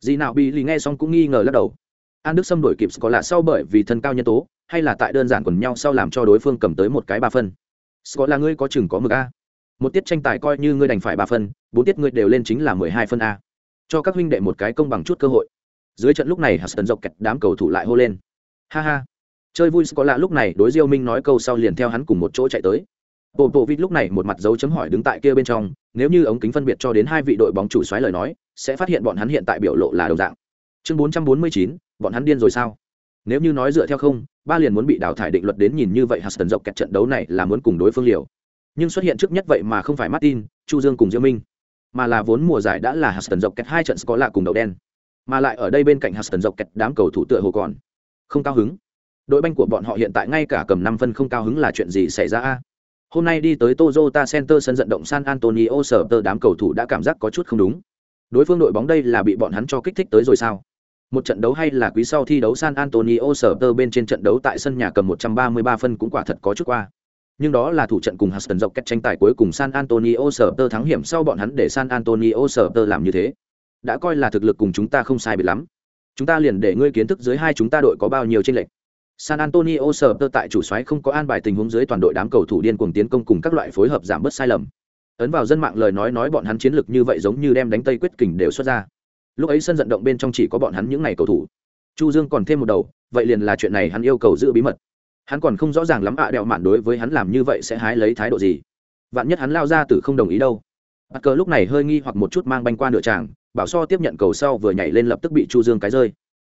Dì nào bị lì nghe xong cũng nghi ngờ lắc đầu. An Đức xâm đổi kịp Scott là sau bởi vì thân cao nhân tố, hay là tại đơn giản quần nhau sau làm cho đối phương cầm tới một cái ba phân. Scott là ngươi có chừng có mực a. Một tiết tranh tài coi như ngươi đành phải ba phân, bốn tiết ngươi đều lên chính là mười hai phân a. Cho các huynh đệ một cái công bằng chút cơ hội. Dưới trận lúc này Huston dọc kẹt đám cầu thủ lại hô lên. Ha ha. Chơi vui có lạ lúc này, đối Diêu Minh nói câu sau liền theo hắn cùng một chỗ chạy tới. Bộ bộ vịt lúc này một mặt dấu chấm hỏi đứng tại kia bên trong, nếu như ống kính phân biệt cho đến hai vị đội bóng chủ xoáy lời nói, sẽ phát hiện bọn hắn hiện tại biểu lộ là đồng dạng. Chương bốn trăm bốn mươi chín, bọn hắn điên rồi sao? Nếu như nói dựa theo không, ba liền muốn bị đào thải định luật đến nhìn như vậy huston dọc kẹt trận đấu này là muốn cùng đối phương liều. Nhưng xuất hiện trước nhất vậy mà không phải martin, chu dương cùng diêu minh, mà là vốn mùa giải đã là huston dọc kẹt hai trận có lạ cùng đầu đen, mà lại ở đây bên cạnh huston dọc kẹt đám cầu thủ tựa hồ còn không cao hứng. Đội banh của bọn họ hiện tại ngay cả cầm năm phân không cao hứng là chuyện gì xảy ra a? Hôm nay đi tới Toyota Center sân vận động San Antonio sở tơ đám cầu thủ đã cảm giác có chút không đúng. đối phương đội bóng đây là bị bọn hắn cho kích thích tới rồi sao? Một trận đấu hay là quý sau thi đấu San Antonio sở tơ bên trên trận đấu tại sân nhà cầm 133 phân cũng quả thật có chút qua. Nhưng đó là thủ trận cùng Huston dọc cách tranh tài cuối cùng San Antonio sở tơ thắng hiểm sau bọn hắn để San Antonio sở tơ làm như thế. Đã coi là thực lực cùng chúng ta không sai biệt lắm chúng ta liền để ngươi kiến thức dưới hai chúng ta đội có bao nhiêu tranh lệch. San Antonio sở tơ tại chủ soái không có an bài tình huống dưới toàn đội đám cầu thủ điên cuồng tiến công cùng các loại phối hợp giảm bớt sai lầm. Ấn vào dân mạng lời nói nói bọn hắn chiến lược như vậy giống như đem đánh tây quyết kình đều xuất ra. Lúc ấy sân vận động bên trong chỉ có bọn hắn những ngày cầu thủ. Chu dương còn thêm một đầu, vậy liền là chuyện này hắn yêu cầu giữ bí mật. Hắn còn không rõ ràng lắm ạ à đẹo mạn đối với hắn làm như vậy sẽ hái lấy thái độ gì. Vạn nhất hắn lao ra từ không đồng ý đâu bắt cờ lúc này hơi nghi hoặc một chút mang banh qua nửa tràng, bảo so tiếp nhận cầu sau vừa nhảy lên lập tức bị chu dương cái rơi.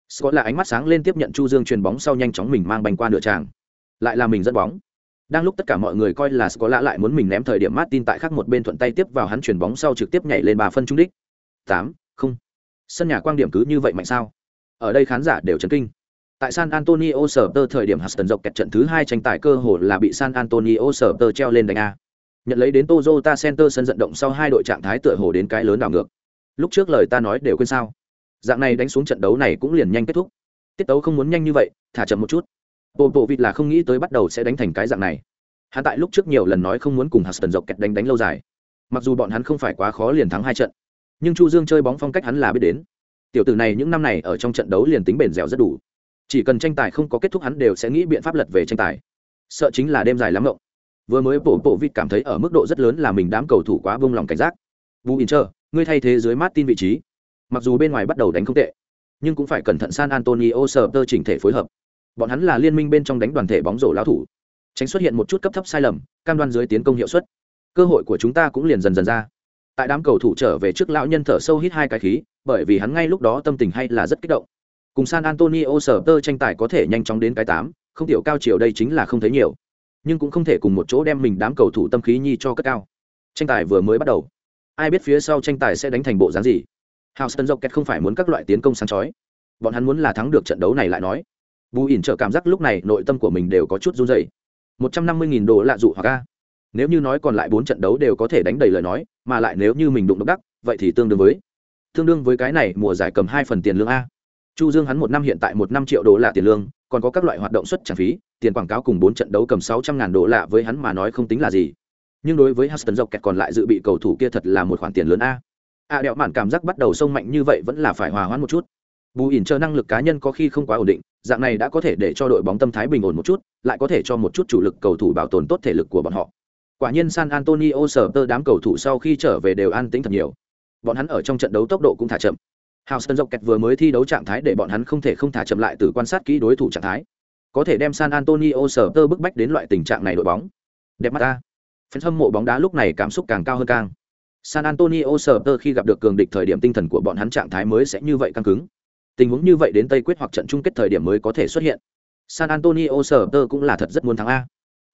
Scott là ánh mắt sáng lên tiếp nhận chu dương chuyền bóng sau nhanh chóng mình mang banh qua nửa tràng. Lại là mình dẫn bóng. Đang lúc tất cả mọi người coi là scott lại muốn mình ném thời điểm martin tại khác một bên thuận tay tiếp vào hắn chuyền bóng sau trực tiếp nhảy lên bà phân trung đích. Tám, không. Sân nhà quang điểm cứ như vậy mạnh sao? Ở đây khán giả đều chấn kinh. Tại san antonio sở tơ thời điểm huston dọc kẹt trận thứ hai tranh tài cơ hồ là bị san antonio sở tơ treo lên đánh a nhận lấy đến toyota center sân vận động sau hai đội trạng thái tựa hồ đến cái lớn đảo ngược. Lúc trước lời ta nói đều quên sao? Dạng này đánh xuống trận đấu này cũng liền nhanh kết thúc. Tiết tấu không muốn nhanh như vậy, thả chậm một chút. Bộ vịt là không nghĩ tới bắt đầu sẽ đánh thành cái dạng này. Hắn tại lúc trước nhiều lần nói không muốn cùng huston dọc kẹt đánh đánh lâu dài. Mặc dù bọn hắn không phải quá khó liền thắng hai trận, nhưng chu dương chơi bóng phong cách hắn là biết đến. Tiểu tử này những năm này ở trong trận đấu liền tính bền dẻo rất đủ. Chỉ cần tranh tài không có kết thúc hắn đều sẽ nghĩ biện pháp lật về tranh tài. Sợ chính là đêm dài lắm mộng vừa mới bộ bộ vịt cảm thấy ở mức độ rất lớn là mình đám cầu thủ quá vung lòng cảnh giác. Bù in chờ ngươi thay thế dưới Martin vị trí. Mặc dù bên ngoài bắt đầu đánh không tệ, nhưng cũng phải cẩn thận san antonio sờ tơ chỉnh thể phối hợp. Bọn hắn là liên minh bên trong đánh đoàn thể bóng rổ lao thủ. Tránh xuất hiện một chút cấp thấp sai lầm, cam đoan dưới tiến công hiệu suất. Cơ hội của chúng ta cũng liền dần dần ra. Tại đám cầu thủ trở về trước lão nhân thở sâu hít hai cái khí, bởi vì hắn ngay lúc đó tâm tình hay là rất kích động. Cùng san antonio sở tơ tranh tài có thể nhanh chóng đến cái tám, không tiểu cao chiều đây chính là không thấy nhiều nhưng cũng không thể cùng một chỗ đem mình đám cầu thủ tâm khí nhi cho cất cao. Tranh tài vừa mới bắt đầu. Ai biết phía sau tranh tài sẽ đánh thành bộ dáng gì? Houston Rockets không phải muốn các loại tiến công sáng chói. Bọn hắn muốn là thắng được trận đấu này lại nói. Bù ỉn trợ cảm giác lúc này nội tâm của mình đều có chút run rẩy. Một trăm năm mươi nghìn đô lạ dụ hoặc a. Nếu như nói còn lại bốn trận đấu đều có thể đánh đầy lời nói, mà lại nếu như mình đụng độc đắc, vậy thì tương đương với tương đương với cái này mùa giải cầm hai phần tiền lương a. Chu dương hắn một năm hiện tại một năm triệu đô lạ tiền lương, còn có các loại hoạt động xuất trả phí tiền quảng cáo cùng bốn trận đấu cầm sáu trăm ngàn đô lạ với hắn mà nói không tính là gì nhưng đối với Huston dọc kẹt còn lại dự bị cầu thủ kia thật là một khoản tiền lớn a a đẹo mạn cảm giác bắt đầu sông mạnh như vậy vẫn là phải hòa hoãn một chút bù ỉn chờ năng lực cá nhân có khi không quá ổn định, dạng này đã có thể để cho đội bóng tâm thái bình ổn một chút, lại có thể cho một chút chủ lực cầu thủ bảo tồn tốt thể lực của bọn họ Quả nhiên San Antonio sở tơ đám cầu thủ sau khi trở về đều an tĩnh thật nhiều. Bọn hắn ở trong trận đấu tốc độ cũng thả chậm. Houston Kẹt vừa mới thi đấu trạng thái để bọn hắn không thể không thả chậm lại từ quan sát kỹ đối thủ trạng thái. Có thể đem San Antonio sở tơ bức bách đến loại tình trạng này đội bóng. Đẹp mắt ta. Phần hâm mộ bóng đá lúc này cảm xúc càng cao hơn càng. San Antonio sở tơ khi gặp được cường địch thời điểm tinh thần của bọn hắn trạng thái mới sẽ như vậy căng cứng. Tình huống như vậy đến Tây quyết hoặc trận chung kết thời điểm mới có thể xuất hiện. San Antonio sở tơ cũng là thật rất muốn thắng a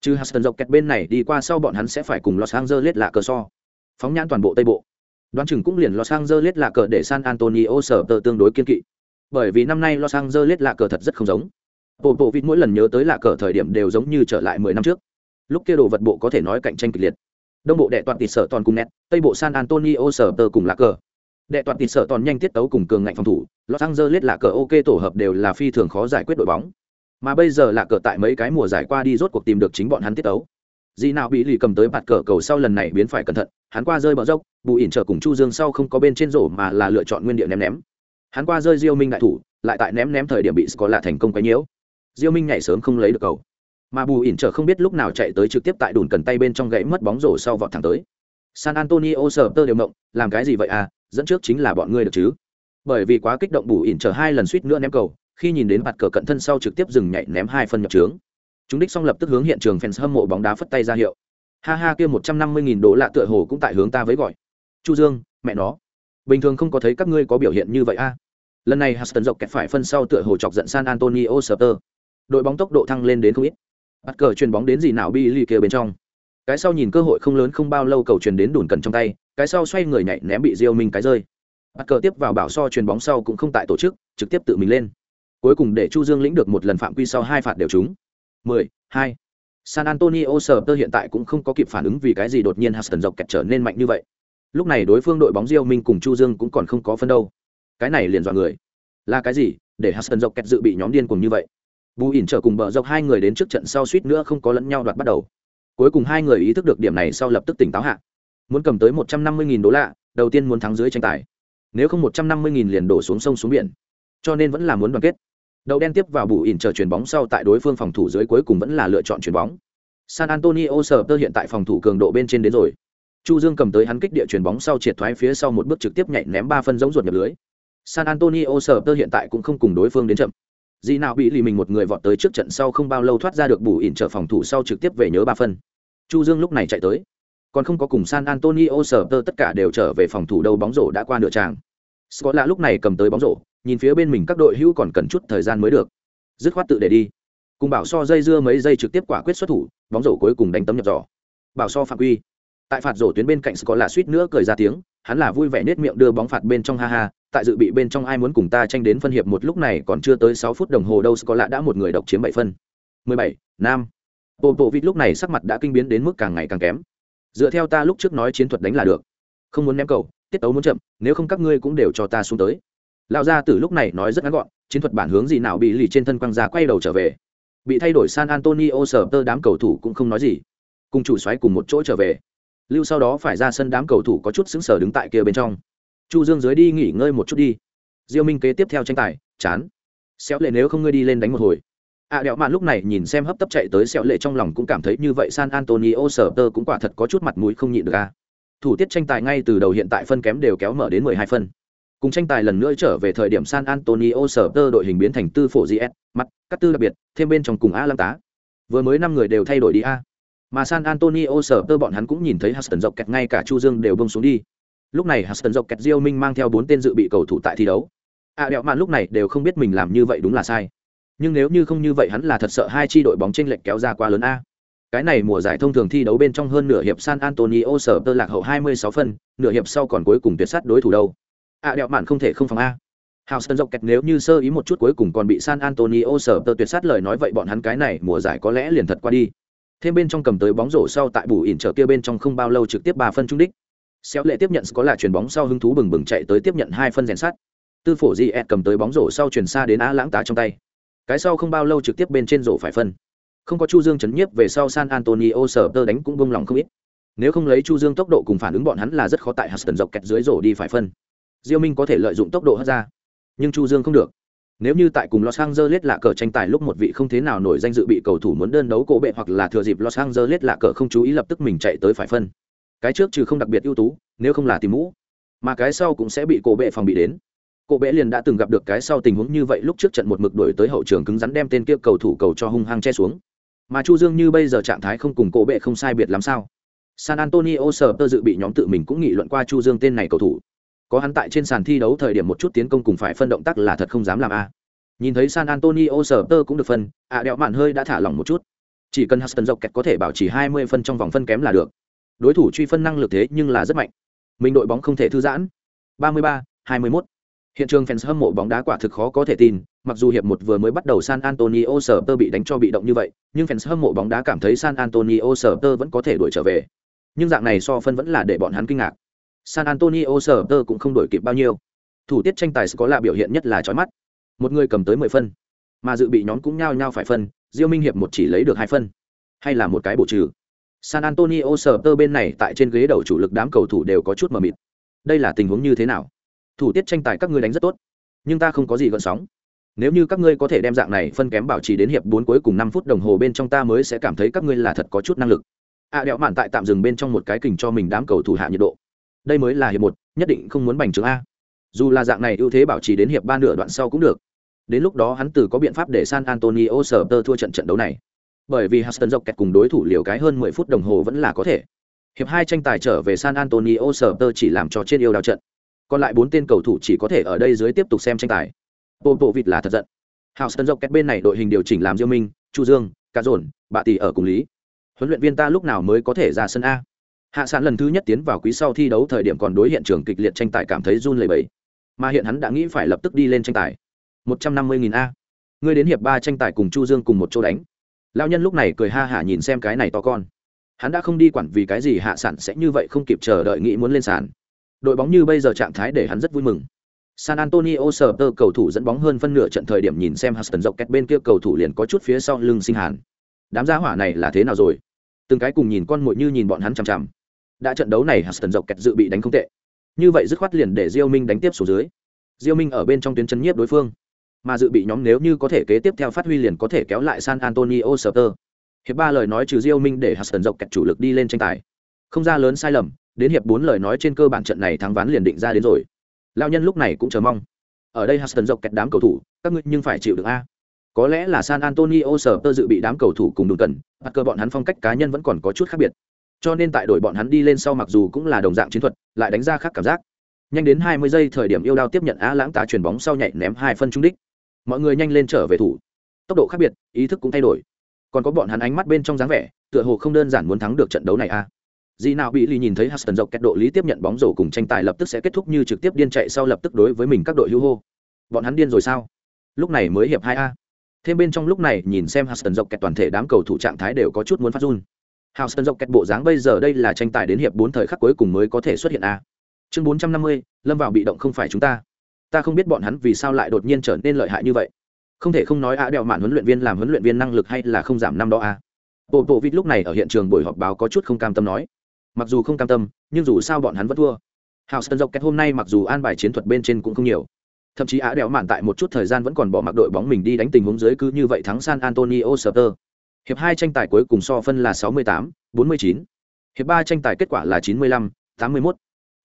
Trừ Huston dọc kẹt bên này đi qua sau bọn hắn sẽ phải cùng Los Angeles là cờ so. Phóng nhãn toàn bộ Tây Bộ. Đoán chừng cũng liền Los Angeles là cờ để San Antonio sở tơ tương đối kiên kỵ. Bởi vì năm nay Los Angeles là cờ thật rất không giống. Bộ bộ vịt mỗi lần nhớ tới lạ cờ thời điểm đều giống như trở lại mười năm trước. Lúc kia đồ vật bộ có thể nói cạnh tranh kịch liệt. Đông bộ đệ toàn tịt sở toàn cùng nẹt Tây bộ San Antonio sở tờ cùng lạ cờ. Đệ toàn tịt sở toàn nhanh tiết tấu cùng cường ngạnh phòng thủ, Los Angeles lạ cờ ok tổ hợp đều là phi thường khó giải quyết đội bóng mà bây giờ lạ cờ tại mấy cái mùa giải qua đi rốt cuộc tìm được chính bọn hắn tiết tấu dì nào bị lì cầm tới bạt cờ cầu sau lần này biến phải cẩn thận hắn qua rơi bờ dốc bù ỉn trở cùng chu dương sau không có bên trên rổ mà là lựa chọn nguyên địa ném ném hắn qua rơi diêu minh đại thủ lại tại ném ném thời điểm bị có là thành công quấy nhiễu diêu minh nhảy sớm không lấy được cầu. Mà bù ỉn trở không biết lúc nào chạy tới trực tiếp tại đùn cần tay bên trong gãy mất bóng rổ sau vọt thẳng tới. San antonio sờ tơ đều mộng, làm cái gì vậy à dẫn trước chính là bọn ngươi được chứ? Bởi vì quá kích động bù ỉn trở hai lần suýt nữa ném cầu, khi nhìn đến mặt cờ cận thân sau trực tiếp dừng nhảy ném hai phân nhập trướng. Chúng đích xong lập tức hướng hiện trường fans hâm mộ bóng đá phất tay ra hiệu. Ha ha, kia một trăm năm mươi nghìn đô lạ tựa hồ cũng tại hướng ta với gọi. Chu dương, mẹ nó. Bình thường không có thấy các ngươi có biểu hiện như vậy a lần này Huston dọc kẹt phải phân sau tựa hồ chọc giận San Antonio Spurs đội bóng tốc độ thăng lên đến không ít. Bắt cờ chuyền bóng đến gì nào Billy kia bên trong. Cái sau nhìn cơ hội không lớn không bao lâu cầu chuyền đến đùn cần trong tay cái sau xoay người nhảy ném bị Diêu Minh cái rơi. Bắt cờ tiếp vào bảo so chuyền bóng sau cũng không tại tổ chức trực tiếp tự mình lên. Cuối cùng để chu dương lĩnh được một lần phạm quy sau hai phạt đều trúng. 10, 2. San Antonio Spurs hiện tại cũng không có kịp phản ứng vì cái gì đột nhiên Huston dọc kẹt trở nên mạnh như vậy. lúc này đối phương đội bóng diêu minh cùng chu dương cũng còn không có phân đâu. Cái này liền dọa người. Là cái gì? Để Huston dọc kẹt dự bị nhóm điên cùng như vậy bù ỉn trở cùng bờ dọc hai người đến trước trận sau suýt nữa không có lẫn nhau đoạt bắt đầu. Cuối cùng hai người ý thức được điểm này sau lập tức tỉnh táo hạ. Muốn cầm tới một trăm năm mươi nghìn đô la, đầu tiên muốn thắng dưới tranh tài. Nếu không một trăm năm mươi nghìn liền đổ xuống sông xuống biển. Cho nên vẫn là muốn đoàn kết. Đậu đen tiếp vào bù ỉn chờ chuyền bóng sau tại đối phương phòng thủ dưới cuối cùng vẫn là lựa chọn chuyền bóng. San antonio sờ tơ hiện tại phòng thủ cường độ bên trên đến rồi. Chu dương cầm tới hắn kích địa chuyền bóng sau triệt thoái phía sau một bước trực tiếp nhảy ném ba phân giống ruột nhập lưới. San antonio sờ tơ hiện tại cũng không cùng đối phương đến chậm dị nào bị lì mình một người vọt tới trước trận sau không bao lâu thoát ra được bù ỉn trở phòng thủ sau trực tiếp về nhớ ba phân. Chu dương lúc này chạy tới. Còn không có cùng san antonio sờ tơ tất cả đều trở về phòng thủ đâu bóng rổ đã qua nửa tràng. Scott lạ lúc này cầm tới bóng rổ, nhìn phía bên mình các đội hữu còn cần chút thời gian mới được. Dứt khoát tự để đi. Cùng bảo so dây dưa mấy giây trực tiếp quả quyết xuất thủ, bóng rổ cuối cùng đánh tấm nhập giỏ. Bảo so phạm quy. Tại phạt rổ tuyến bên cạnh scott lạ suýt nữa cười ra tiếng, hắn là vui vẻ nết miệng đưa bóng phạt bên trong, ha ha tại dự bị bên trong ai muốn cùng ta tranh đến phân hiệp một lúc này còn chưa tới sáu phút đồng hồ đâu có lạ đã một người độc chiếm bảy phân. Mười bảy, nam. Bộ bộ vịt lúc này sắc mặt đã kinh biến đến mức càng ngày càng kém. Dựa theo ta lúc trước nói chiến thuật đánh là được. Không muốn ném cầu, tiết tấu muốn chậm, nếu không các ngươi cũng đều cho ta xuống tới. Lão gia tử lúc này nói rất ngắn gọn, chiến thuật bản hướng gì nào bị lì trên thân quăng ra quay đầu trở về. Bị thay đổi san antonio sở tơ đám cầu thủ cũng không nói gì. Cùng chủ xoáy cùng một chỗ trở về. Lưu sau đó phải ra sân đám cầu thủ có chút xứng sở đứng tại kia bên trong chu dương dưới đi nghỉ ngơi một chút đi. Diêu minh kế tiếp theo tranh tài chán. Xéo lệ nếu không ngươi đi lên đánh một hồi. À, đẹo mạn lúc này nhìn xem hấp tấp chạy tới xéo lệ trong lòng cũng cảm thấy như vậy san antonio sở tơ cũng quả thật có chút mặt mũi không nhịn được a thủ tiết tranh tài ngay từ đầu hiện tại phân kém đều kéo mở đến 12 phân. Cùng tranh tài lần nữa trở về thời điểm san antonio sở tơ đội hình biến thành tư phổ gs mặt các tư đặc biệt thêm bên trong cùng a lăng tá. Vừa mới năm người đều thay đổi đi a. Mà san antonio sở tơ bọn hắn cũng nhìn thấy huston dọc kẹt ngay cả chu dương đều bông xuống đi lúc này huston dọc kẹt diêu minh mang theo bốn tên dự bị cầu thủ tại thi đấu a đẹo mạn lúc này đều không biết mình làm như vậy đúng là sai nhưng nếu như không như vậy hắn là thật sợ hai chi đội bóng tranh lệch kéo ra quá lớn a cái này mùa giải thông thường thi đấu bên trong hơn nửa hiệp San Antonio sở tơ lạc hậu 26 phân, nửa hiệp sau còn cuối cùng tuyệt sát đối thủ đâu. À đẹo mạn không thể không phòng a. Houston dọc kẹt nếu như sơ ý một chút cuối cùng còn bị San Antonio sở tơ tuyệt sát lời nói vậy bọn hắn cái này mùa giải có lẽ liền thật qua đi. Thêm bên trong cầm tới bóng rổ sau tại bù ỉn trở kia bên trong không bao lâu trực tiếp 3 phân trung đích. Xéo lệ tiếp nhận có là chuyền bóng sau hứng thú bừng bừng chạy tới tiếp nhận hai phân rèn sát. Tư phổ Diet cầm tới bóng rổ sau chuyển xa đến Á Lãng tá trong tay. Cái sau không bao lâu trực tiếp bên trên rổ phải phân không có chu dương chấn nhiếp về sau san antonio sở tơ đánh cũng bông lòng không ít nếu không lấy chu dương tốc độ cùng phản ứng bọn hắn là rất khó tại huston dọc kẹt dưới rổ đi phải phân diêu minh có thể lợi dụng tốc độ hất ra, nhưng chu dương không được nếu như tại cùng Los Angeles lạ cờ tranh tài lúc một vị không thế nào nổi danh dự bị cầu thủ muốn đơn đấu cổ bệ hoặc là thừa dịp Los Angeles lạ cờ không chú ý lập tức mình chạy tới phải phân. Cái trước trừ không đặc biệt ưu tú, nếu không là tìm mũ, mà cái sau cũng sẽ bị cổ bệ phòng bị đến. Cổ bệ liền đã từng gặp được cái sau tình huống như vậy lúc trước trận một mực đổi tới hậu trường cứng rắn đem tên kia cầu thủ cầu cho hung hăng che xuống. Mà chu dương như bây giờ trạng thái không cùng cổ bệ không sai biệt lắm sao? San antonio sờ tơ dự bị nhóm tự mình cũng nghị luận qua chu dương tên này cầu thủ. Có hắn tại trên sàn thi đấu thời điểm một chút tiến công cùng phải phân động tác là thật không dám làm a. Nhìn thấy san antonio sờ tơ cũng được phân ạ à đẹo mạn hơi đã thả lỏng một chút. Chỉ cần huston dọc kẹt có thể bảo trì 20 phân trong vòng phân kém là được đối thủ truy phân năng lực thế nhưng là rất mạnh mình đội bóng không thể thư giãn 33, 21. Hiện trường fans hâm mộ bóng đá quả thực khó có thể tin, mặc dù hiệp một vừa mới bắt đầu San Antonio Spurs bị đánh cho bị động như vậy, nhưng fans hâm mộ bóng đá cảm thấy San Antonio Spurs vẫn có thể đuổi trở về. Nhưng dạng này so phân vẫn là để bọn hắn kinh ngạc. San Antonio Spurs cũng không đuổi kịp bao nhiêu. Thủ tiết tranh tài có là biểu hiện nhất là chói mắt. Một người cầm tới 10 phân, mà dự bị nhóm cũng nhao nhao phải phân, Diêu Minh hiệp một chỉ lấy được hai phân, hay là một cái bổ trừ. San Antonio Spurs bên này tại trên ghế đầu chủ lực đám cầu thủ đều có chút mờ mịt. Đây là tình huống như thế nào? thủ tiết tranh tài các ngươi đánh rất tốt nhưng ta không có gì gợn sóng. Nếu như các ngươi có thể đem dạng này phân kém bảo trì đến hiệp bốn cuối cùng năm phút đồng hồ bên trong ta mới sẽ cảm thấy các ngươi là thật có chút năng lực. A à, đẹo mạn tại tạm dừng bên trong một cái kình cho mình đám cầu thủ hạ nhiệt độ. Đây mới là hiệp một nhất định không muốn bành trướng a. Dù là dạng này ưu thế bảo trì đến hiệp ba nửa đoạn sau cũng được. Đến lúc đó hắn từ có biện pháp để san antonio Spurs thua trận trận đấu này bởi vì huston dọc kẹt cùng đối thủ liều cái hơn mười phút đồng hồ vẫn là có thể. Hiệp hai tranh tài trở về san antonio sở chỉ làm cho trên yêu đào trận. Còn lại bốn tên cầu thủ chỉ có thể ở đây dưới tiếp tục xem tranh tài. Bộ bộ vịt là thật giận. Houston dọc kẹt bên này đội hình điều chỉnh làm diêu minh, chu dương cả dồn, bạ tỷ ở cùng lý. Huấn luyện viên ta lúc nào mới có thể ra sân a? Hạ sản lần thứ nhất tiến vào quý sau thi đấu thời điểm còn đối hiện trường kịch liệt tranh tài cảm thấy run lẩy bẩy. Mà hiện hắn đã nghĩ phải lập tức đi lên tranh tài. Một trăm năm mươi nghìn a. Ngươi đến hiệp ba tranh tài cùng chu dương cùng một chỗ đánh lao nhân lúc này cười ha hả nhìn xem cái này to con. Hắn đã không đi quản vì cái gì hạ sản sẽ như vậy không kịp chờ đợi nghĩ muốn lên sàn. Đội bóng như bây giờ trạng thái để hắn rất vui mừng. San antonio sờ tơ cầu thủ dẫn bóng hơn phân nửa trận thời điểm nhìn xem huston dọc kẹt bên kia cầu thủ liền có chút phía sau lưng sinh hàn. Đám gia hỏa này là thế nào rồi? Từng cái cùng nhìn con mội như nhìn bọn hắn chằm chằm. Đã trận đấu này huston dọc kẹt dự bị đánh không tệ. Như vậy dứt khoát liền để diêu minh đánh tiếp xuống dưới. Diêu minh ở bên trong tuyến chân nhiếp đối phương mà dự bị nhóm nếu như có thể kế tiếp theo phát huy liền có thể kéo lại san antonio Spurs. Hiệp ba lời nói trừ diêu minh để Hudson dọc kẹt chủ lực đi lên tranh tài. Không ra lớn sai lầm, đến hiệp bốn lời nói trên cơ bản trận này thắng ván liền định ra đến rồi. Lao nhân lúc này cũng chờ mong. Ở đây Hudson dọc kẹt đám cầu thủ, các ngươi nhưng phải chịu được a. Có lẽ là san antonio Spurs dự bị đám cầu thủ cùng đùng cần bắt cơ bọn hắn phong cách cá nhân vẫn còn có chút khác biệt. Cho nên tại đội bọn hắn đi lên sau mặc dù cũng là đồng dạng chiến thuật, lại đánh ra khác cảm giác. Nhanh đến 20 giây thời điểm yêu đao tiếp nhận á lãng tá chuyển bóng sau nhảy ném hai phân trung đích mọi người nhanh lên trở về thủ tốc độ khác biệt ý thức cũng thay đổi còn có bọn hắn ánh mắt bên trong dáng vẻ tựa hồ không đơn giản muốn thắng được trận đấu này à. a Dì nào bị lì nhìn thấy Huston dọc kẹt độ lý tiếp nhận bóng rổ cùng tranh tài lập tức sẽ kết thúc như trực tiếp điên chạy sau lập tức đối với mình các đội hưu hô. Bọn hắn điên rồi sao? Lúc này mới hiệp 2A. Thêm bên trong lúc này nhìn xem Huston dọc kẹt toàn thể đám cầu thủ trạng thái đều có chút muốn phát run. Huston dọc kẹt bộ dáng bây giờ đây là tranh tài đến hiệp 4 thời khắc cuối cùng mới có thể xuất hiện a. Chương 450, lâm vào bị động không phải chúng ta. Ta không biết bọn hắn vì sao lại đột nhiên trở nên lợi hại như vậy. Không thể không nói a đèo mạn huấn luyện viên làm huấn luyện viên năng lực hay là không giảm năm đó a. Bộ bộ vịt lúc này ở hiện trường buổi họp báo có chút không cam tâm nói mặc dù không cam tâm nhưng dù sao bọn hắn vẫn thua hào sơn dọc kẹt hôm nay mặc dù an bài chiến thuật bên trên cũng không nhiều thậm chí á đèo mạn tại một chút thời gian vẫn còn bỏ mặc đội bóng mình đi đánh tình huống dưới cứ như vậy thắng san antonio Spurs. hiệp hai tranh tài cuối cùng so phân là 68, 49. hiệp ba tranh tài kết quả là 95, 81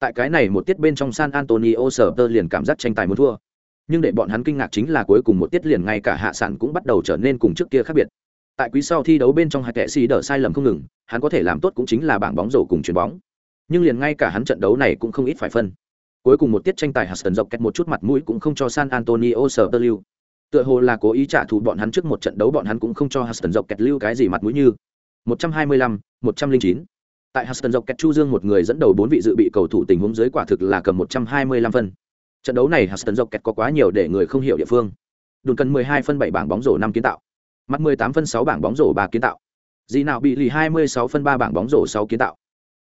tại cái này một tiết bên trong san antonio Spurs liền cảm giác tranh tài muốn thua nhưng để bọn hắn kinh ngạc chính là cuối cùng một tiết liền ngay cả hạ sản cũng bắt đầu trở nên cùng trước kia khác biệt tại quý sau thi đấu bên trong hai kẻ xì đỡ sai lầm không ngừng hắn có thể làm tốt cũng chính là bảng bóng rổ cùng chuyền bóng nhưng liền ngay cả hắn trận đấu này cũng không ít phải phân cuối cùng một tiết tranh tài Huston dọc kẹt một chút mặt mũi cũng không cho San Antonio sở tơ lưu. Tựa hồ là cố ý trả thù bọn hắn trước một trận đấu bọn hắn cũng không cho Huston dọc kẹt lưu cái gì mặt mũi như. 125, 109. Tại Huston dọc kẹt Chu Dương một người dẫn đầu bốn vị dự bị cầu thủ tình huống dưới quả thực là cầm 125 phân. Trận đấu này Huston dọc kẹt có quá nhiều để người không hiểu địa phương. Đồn cần 12 phân 7 bảng bóng rổ 5 kiến tạo. Mắt 18 phân 6 bảng bóng rổ 3 kiến tạo. Dĩ nào bị lì 26 phân 3 bảng bóng rổ 6 kiến tạo.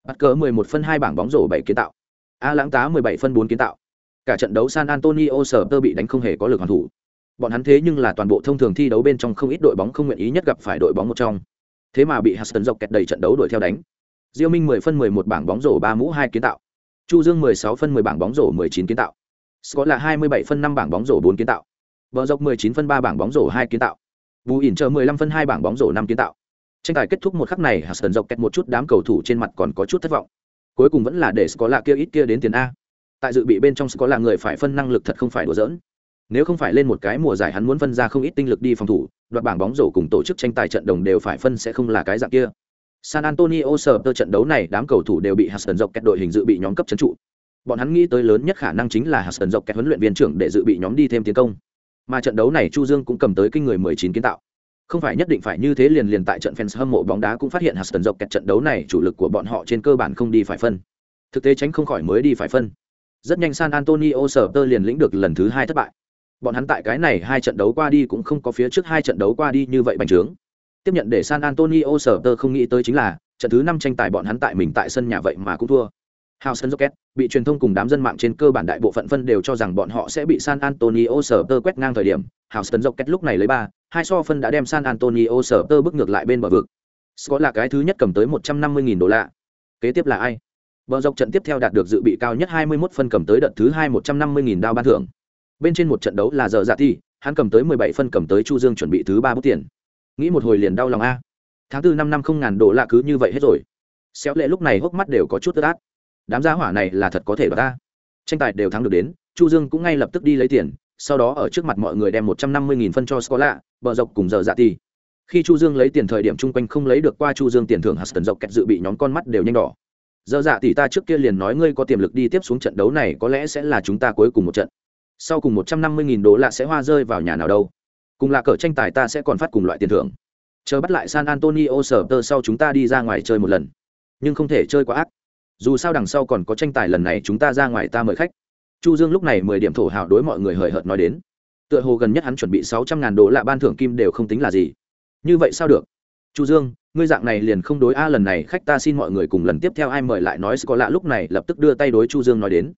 Bắt cỡ 11 phân 2 bảng bóng rổ 7 kiến tạo. A lãng tá 17 phân 4 kiến tạo. Cả trận đấu San Antonio Spurs bị đánh không hề có lực hoàn thủ. Bọn hắn thế nhưng là toàn bộ thông thường thi đấu bên trong không ít đội bóng không nguyện ý nhất gặp phải đội bóng một trong. Thế mà bị Huston dọc kẹt đầy trận đấu đuổi theo đánh. Diêu Minh 10 phân 11 bảng bóng rổ 3 mũ 2 kiến tạo. Chu Dương 16 phân 10 bảng bóng rổ 19 kiến tạo. Scott là 27 phân 5 bảng bóng rổ 4 kiến tạo. Bờ dọc 19 phân 3 bảng bóng rổ 2 kiến tạo. Bù ỉn chờ 15 phân 2 bảng bóng rổ 5 kiến tạo. Tranh tài kết thúc một khắc này, Huston dọc kẹt một chút đám cầu thủ trên mặt còn có chút thất vọng. Cuối cùng vẫn là để có là kia ít kia đến tiền a. Tại dự bị bên trong có là người phải phân năng lực thật không phải đùa giỡn. Nếu không phải lên một cái mùa giải hắn muốn phân ra không ít tinh lực đi phòng thủ, đoạt bảng bóng rổ cùng tổ chức tranh tài trận đồng đều phải phân sẽ không là cái dạng kia. San Antonio sở tơ trận đấu này đám cầu thủ đều bị Huston dọc kẹt đội hình dự bị nhóm cấp trấn trụ. Bọn hắn nghĩ tới lớn nhất khả năng chính là Huston dọc kẹt huấn luyện viên trưởng để dự bị nhóm đi thêm tiến công. Mà trận đấu này Chu Dương cũng cầm tới kinh người 19 kiến tạo. Không phải nhất định phải như thế liền liền tại trận fans hâm mộ bóng đá cũng phát hiện Huston dọc kẹt trận đấu này chủ lực của bọn họ trên cơ bản không đi phải phân. Thực tế tránh không khỏi mới đi phải phân. Rất nhanh San Antonio sở tơ liền lĩnh được lần thứ hai thất bại. Bọn hắn tại cái này hai trận đấu qua đi cũng không có phía trước hai trận đấu qua đi như vậy bành trướng. Tiếp nhận để San Antonio sở tơ không nghĩ tới chính là trận thứ năm tranh tài bọn hắn tại mình tại sân nhà vậy mà cũng thua. Houston Rockets bị truyền thông cùng đám dân mạng trên cơ bản đại bộ phận phân đều cho rằng bọn họ sẽ bị San Antonio Spurs quét ngang thời điểm. Houston Rockets lúc này lấy ba, hai so phân đã đem San Antonio Spurs bước ngược lại bên bờ vực. Scott là cái thứ nhất cầm tới 150.000 đô la. Kế tiếp là ai? Bờ dọc trận tiếp theo đạt được dự bị cao nhất 21 phân cầm tới đợt thứ hai 150.000 đao ban thưởng. Bên trên một trận đấu là giờ dạ thi hắn cầm tới 17 phân cầm tới Chu Dương chuẩn bị thứ ba bút tiền. Nghĩ một hồi liền đau lòng a. Tháng tư năm năm không ngàn đô la cứ như vậy hết rồi. Xéo lệ lúc này hốc mắt đều có chút ướt át. Đám gia hỏa này là thật có thể đoạt ta. Tranh tài đều thắng được đến, chu dương cũng ngay lập tức đi lấy tiền, sau đó ở trước mặt mọi người đem một trăm năm mươi nghìn phân cho scola, bờ dọc cùng giờ dạ ti khi chu dương lấy tiền thời điểm chung quanh không lấy được qua chu dương tiền thưởng huston dọc kẹt dự bị nhóm con mắt đều nhanh đỏ. Giờ dạ tỷ ta trước kia liền nói ngươi có tiềm lực đi tiếp xuống trận đấu này có lẽ sẽ là chúng ta cuối cùng một trận. Sau cùng một trăm năm mươi nghìn đô la sẽ hoa rơi vào nhà nào đâu cùng là cờ tranh tài ta sẽ còn phát cùng loại tiền thưởng. Chờ bắt lại san antonio sở tơ sau chúng ta đi ra ngoài chơi một lần. Nhưng không thể chơi quá ác. Dù sao đằng sau còn có tranh tài lần này chúng ta ra ngoài ta mời khách. Chu dương lúc này mười điểm thổ hào đối mọi người hời hợt nói đến. Tựa hồ gần nhất hắn chuẩn bị sáu trăm ngàn đô la ban thưởng kim đều không tính là gì. Như vậy sao được? Chu dương, ngươi dạng này liền không đối a lần này, khách ta xin mọi người cùng lần tiếp theo ai mời lại nói có lạ lúc này lập tức đưa tay đối chu dương nói đến.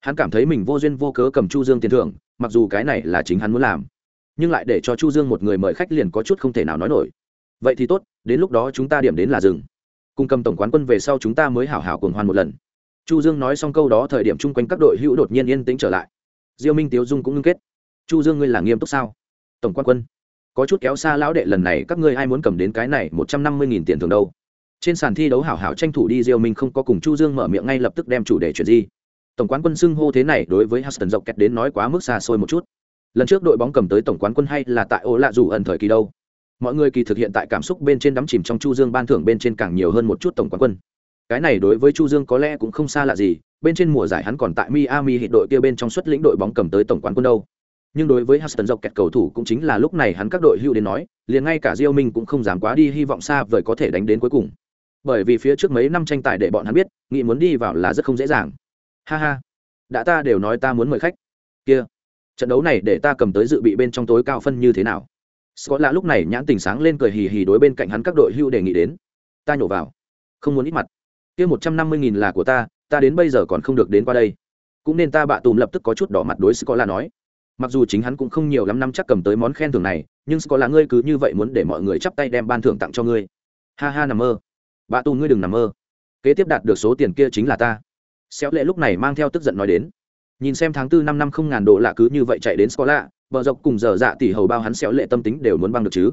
Hắn cảm thấy mình vô duyên vô cớ cầm chu dương tiền thưởng, mặc dù cái này là chính hắn muốn làm nhưng lại để cho chu dương một người mời khách liền có chút không thể nào nói nổi. Vậy thì tốt, đến lúc đó chúng ta điểm đến là rừng cùng cầm tổng quán quân về sau chúng ta mới hảo hảo cuồng hoan một lần. Chu dương nói xong câu đó thời điểm chung quanh các đội hữu đột nhiên yên tĩnh trở lại. Diêu minh, tiếu dung cũng ngưng kết. Chu dương ngươi là nghiêm túc sao? Tổng quan quân, có chút kéo xa lão đệ lần này, các ngươi ai muốn cầm đến cái này một trăm năm mươi nghìn tiền thường đâu? Trên sàn thi đấu hảo hảo tranh thủ đi, diêu minh không có cùng chu dương mở miệng ngay lập tức đem chủ đề chuyển gì tổng quán quân xưng hô thế này đối với huston dọc kẹt đến nói quá mức xa xôi một chút lần trước đội bóng cầm tới tổng quán quân hay là tại ô lạ dù ẩn thời kỳ đâu mọi người kỳ thực hiện tại cảm xúc bên trên đắm chìm trong chu dương ban thưởng bên trên càng nhiều hơn một chút tổng quán quân cái này đối với chu dương có lẽ cũng không xa lạ gì bên trên mùa giải hắn còn tại miami hiện đội kia bên trong suất lĩnh đội bóng cầm tới tổng quán quân đâu nhưng đối với Huston dọc kẹt cầu thủ cũng chính là lúc này hắn các đội hưu đến nói, liền ngay cả Diêu Minh cũng không dám quá đi hy vọng xa vời có thể đánh đến cuối cùng. Bởi vì phía trước mấy năm tranh tài để bọn hắn biết, nghĩ muốn đi vào là rất không dễ dàng. Ha ha, đã ta đều nói ta muốn mời khách. Kia, trận đấu này để ta cầm tới dự bị bên trong tối cao phân như thế nào? Scott lạ lúc này nhãn tình sáng lên cười hì hì đối bên cạnh hắn các đội hưu đề nghị đến. Ta nhổ vào, không muốn ít mặt. Kia một trăm năm mươi nghìn là của ta, ta đến bây giờ còn không được đến qua đây. Cũng nên ta bạ tùm lập tức có chút đỏ mặt đối Scott lạ nói mặc dù chính hắn cũng không nhiều lắm năm chắc cầm tới món khen thưởng này nhưng scott lạ ngươi cứ như vậy muốn để mọi người chắp tay đem ban thưởng tặng cho ngươi ha ha nằm mơ bạ tù ngươi đừng nằm mơ kế tiếp đạt được số tiền kia chính là ta xéo lệ lúc này mang theo tức giận nói đến nhìn xem tháng tư năm năm không ngàn độ lạ cứ như vậy chạy đến scola, vợ dọc cùng giờ dạ tỷ hầu bao hắn xéo lệ tâm tính đều muốn băng được chứ.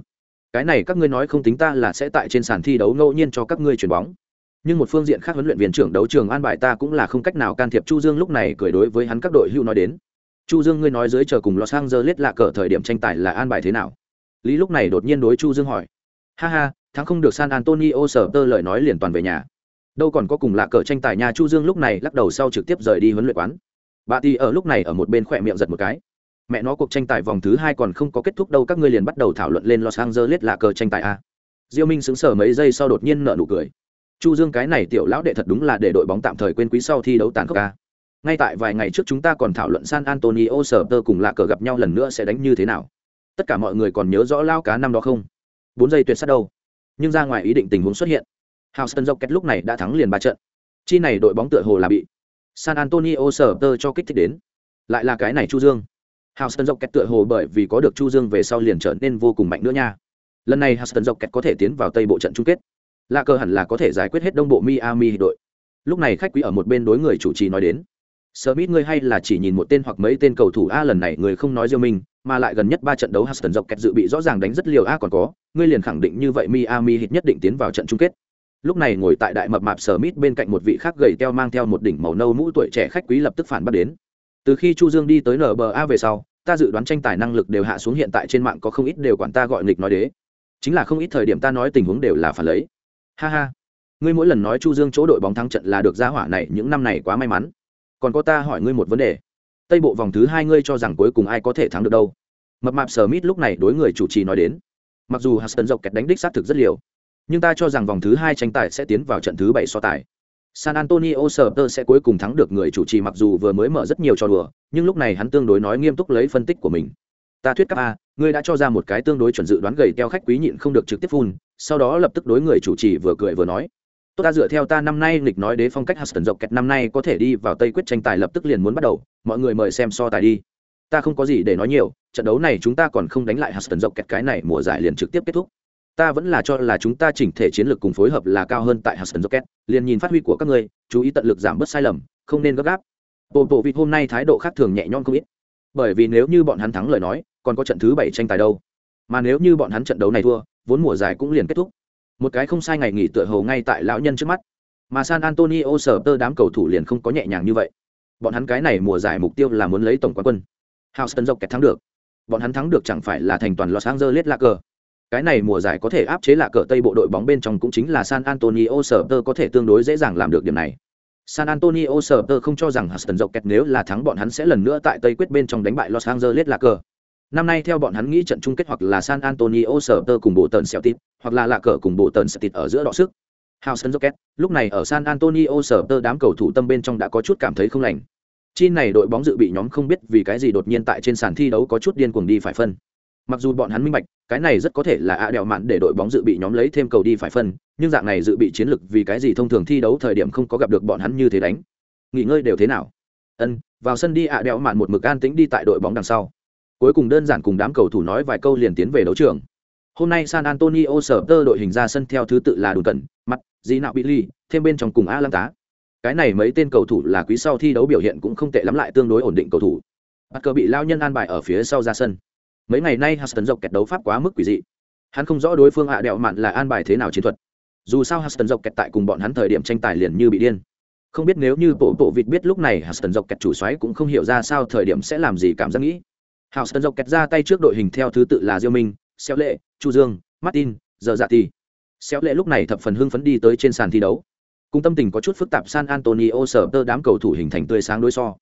Cái này các ngươi nói không tính ta là sẽ tại trên sàn thi đấu ngẫu nhiên cho các ngươi chuyền bóng. Nhưng một phương diện khác huấn luyện viên trưởng đấu trường an bài ta cũng là không cách nào can thiệp chu dương lúc này cười đối với hắn các đội hưu nói đến. Chu dương ngươi nói dưới chờ cùng los angeles lạ cờ thời điểm tranh tài là an bài thế nào? Lý lúc này đột nhiên đối chu dương hỏi. Ha ha, thắng không được san antonio sở tơ lời nói liền toàn về nhà. Đâu còn có cùng lạ cờ tranh tài nhà chu dương lúc này lắc đầu sau trực tiếp rời đi huấn luyện quán bà ti ở lúc này ở một bên khỏe miệng giật một cái. Mẹ nó, cuộc tranh tài vòng thứ hai còn không có kết thúc đâu, các ngươi liền bắt đầu thảo luận lên los angeles là cờ tranh tài a diêu minh sững sờ mấy giây sau đột nhiên nở nụ cười. Chu dương, cái này tiểu lão đệ thật đúng là để đội bóng tạm thời quên quý sau thi đấu tàn khốc a ngay tại vài ngày trước chúng ta còn thảo luận san antonio sờ tơ cùng là cờ gặp nhau lần nữa sẽ đánh như thế nào. Tất cả mọi người còn nhớ rõ lao cá năm đó không? Bốn giây tuyệt sát đâu. Nhưng ra ngoài ý định tình huống xuất hiện. Houston dọc kết lúc này đã thắng liền ba trận. Chi này đội bóng tựa hồ là bị san antonio sở tơ cho kích thích đến. Lại là cái này chu dương. Houston dọc kẹt tựa hồ bởi vì có được chu dương về sau liền trở nên vô cùng mạnh nữa nha. Lần này houston dọc kẹt có thể tiến vào tây bộ trận chung kết. Lạ cờ hẳn là có thể giải quyết hết đông bộ miami đội. Lúc này khách quý ở một bên đối người chủ trì nói đến. Smith ngươi hay là chỉ nhìn một tên hoặc mấy tên cầu thủ A lần này người không nói riêng mình, mà lại gần nhất ba trận đấu Houston dọc kẹt dự bị rõ ràng đánh rất liều A còn có, ngươi liền khẳng định như vậy Miami Heat nhất định tiến vào trận chung kết. Lúc này ngồi tại đại mập mạp Smith bên cạnh một vị khác gầy teo mang theo một đỉnh màu nâu mũ tuổi trẻ khách quý lập tức phản bác đến. Từ khi Chu Dương đi tới NBA về sau, ta dự đoán tranh tài năng lực đều hạ xuống hiện tại trên mạng có không ít đều quản ta gọi nghịch nói đế. Chính là không ít thời điểm ta nói tình huống đều là phản lấy. Ha ha. Ngươi mỗi lần nói Chu Dương chỗ đội bóng thắng trận là được gia hỏa này những năm này quá may mắn còn có ta hỏi ngươi một vấn đề tây bộ vòng thứ hai ngươi cho rằng cuối cùng ai có thể thắng được đâu mập mạp sở mít lúc này đối người chủ trì nói đến mặc dù huston dọc kẹt đánh đích xác thực rất liều nhưng ta cho rằng vòng thứ hai tranh tài sẽ tiến vào trận thứ bảy so tài. San antonio sờ tơ sẽ cuối cùng thắng được người chủ trì mặc dù vừa mới mở rất nhiều trò đùa, nhưng lúc này hắn tương đối nói nghiêm túc lấy phân tích của mình. Ta thuyết các a, ngươi đã cho ra một cái tương đối chuẩn dự đoán gầy teo khách quý nhịn không được trực tiếp phun, sau đó lập tức đối người chủ trì vừa cười vừa nói. Tôi ta dựa theo ta năm nay lịch nói đế phong cách huston dọc kẹt năm nay có thể đi vào tây quyết tranh tài lập tức liền muốn bắt đầu, mọi người mời xem so tài đi. Ta không có gì để nói nhiều, trận đấu này chúng ta còn không đánh lại huston dọc kẹt cái này mùa giải liền trực tiếp kết thúc ta vẫn là cho là chúng ta chỉnh thể chiến lược cùng phối hợp là cao hơn tại Hudson Rocket, liền nhìn phát huy của các ngươi chú ý tận lực giảm bớt sai lầm không nên gấp gáp. Bộ bộ vịt hôm nay thái độ khác thường nhẹ nhõm không ít. Bởi vì nếu như bọn hắn thắng lời nói còn có trận thứ bảy tranh tài đâu. Mà nếu như bọn hắn trận đấu này thua vốn mùa giải cũng liền kết thúc. Một cái không sai ngày nghỉ tựa hồ ngay tại lão nhân trước mắt. Mà san antonio Spurs đám cầu thủ liền không có nhẹ nhàng như vậy. Bọn hắn cái này mùa giải mục tiêu là muốn lấy tổng quán quân. Houston dọc kẹt thắng được. Bọn hắn thắng được chẳng phải là thành toàn los angeles Lakers. cờ cái này mùa giải có thể áp chế lạ cờ tây bộ đội bóng bên trong cũng chính là san antonio sở tơ có thể tương đối dễ dàng làm được điểm này San Antonio Spurs không cho rằng Houston Rockets nếu là thắng bọn hắn sẽ lần nữa tại Tây quyết bên trong đánh bại Los Angeles Lakers. Năm nay theo bọn hắn nghĩ trận chung kết hoặc là San Antonio Spurs cùng bộ tần Celtics, hoặc là lạ cờ cùng bộ tần Celtics ở giữa đọ sức. Houston Rockets, lúc này ở San Antonio Spurs đám cầu thủ tâm bên trong đã có chút cảm thấy không lành. Chi này đội bóng dự bị nhóm không biết vì cái gì đột nhiên tại trên sàn thi đấu có chút điên cuồng đi phải phân mặc dù bọn hắn minh bạch cái này rất có thể là ạ đèo mạn để đội bóng dự bị nhóm lấy thêm cầu đi phải phân nhưng dạng này dự bị chiến lược vì cái gì thông thường thi đấu thời điểm không có gặp được bọn hắn như thế đánh. Nghỉ ngơi đều thế nào? Ân vào sân đi ạ đèo mạn một mực an tĩnh đi tại đội bóng đằng sau. Cuối cùng đơn giản cùng đám cầu thủ nói vài câu liền tiến về đấu trường. Hôm nay san antonio sở tơ đội hình ra sân theo thứ tự là đùn cẩn mặt, dĩ nạo billy thêm bên trong cùng a lăng tá. Cái này mấy tên cầu thủ là quý sau thi đấu biểu hiện cũng không tệ lắm lại tương đối ổn định cầu thủ. Bắt cờ bị lao nhân an bài ở phía sau ra sân mấy ngày nay Huston dọc kẹt đấu pháp quá mức quỷ dị. Hắn không rõ đối phương hạ đẹo mạn là an bài thế nào chiến thuật. Dù sao Huston dọc kẹt tại cùng bọn hắn thời điểm tranh tài liền như bị điên. Không biết nếu như bộ bộ vịt biết lúc này Huston dọc kẹt chủ xoáy cũng không hiểu ra sao thời điểm sẽ làm gì cảm giác nghĩ. Huston dọc kẹt ra tay trước đội hình theo thứ tự là Diêu Minh, Xéo Lệ, Chu Dương, Martin, giờ dạ thì Xéo Lệ lúc này thập phần hưng phấn đi tới trên sàn thi đấu. Cùng tâm tình có chút phức tạp San Antonio sở tơ đám cầu thủ hình thành tươi sáng đối so.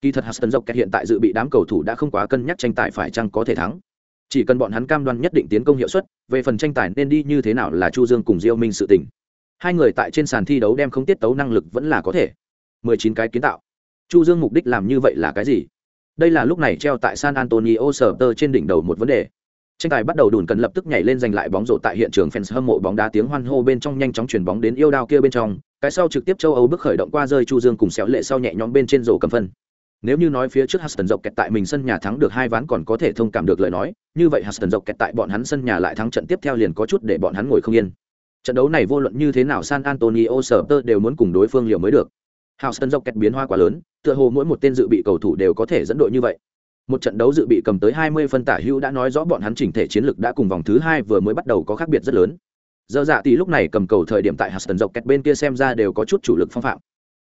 Kỳ thật Huston dọc kẹt hiện tại dự bị đám cầu thủ đã không quá cân nhắc tranh tài phải chăng có thể thắng. Chỉ cần bọn hắn cam đoan nhất định tiến công hiệu suất, về phần tranh tài nên đi như thế nào là Chu Dương cùng Diêu Minh sự tình. Hai người tại trên sàn thi đấu đem không tiết tấu năng lực vẫn là có thể. 19 cái kiến tạo. Chu Dương mục đích làm như vậy là cái gì? Đây là lúc này treo tại San Antonio Spurs trên đỉnh đầu một vấn đề. Tranh tài bắt đầu đùn cần lập tức nhảy lên giành lại bóng rổ tại hiện trường fans hâm mộ bóng đá tiếng hoan hô bên trong nhanh chóng chuyển bóng đến yêu đao kia bên trong, cái sau trực tiếp châu Âu bước khởi động qua rơi Chu Dương cùng xéo lệ sau nhẹ nhõm bên trên rổ cầm phân. Nếu như nói phía trước Huston dọc kẹt tại mình sân nhà thắng được hai ván còn có thể thông cảm được lời nói, như vậy Huston dọc kẹt tại bọn hắn sân nhà lại thắng trận tiếp theo liền có chút để bọn hắn ngồi không yên. Trận đấu này vô luận như thế nào San Antonio Spurs đều muốn cùng đối phương liều mới được. Huston dọc kẹt biến hoa quá lớn, tựa hồ mỗi một tên dự bị cầu thủ đều có thể dẫn đội như vậy. Một trận đấu dự bị cầm tới 20 phân tả hữu đã nói rõ bọn hắn chỉnh thể chiến lược đã cùng vòng thứ hai vừa mới bắt đầu có khác biệt rất lớn. Giờ dạ thì lúc này cầm cầu thời điểm tại Huston dọc kẹt bên kia xem ra đều có chút chủ lực phong phạm.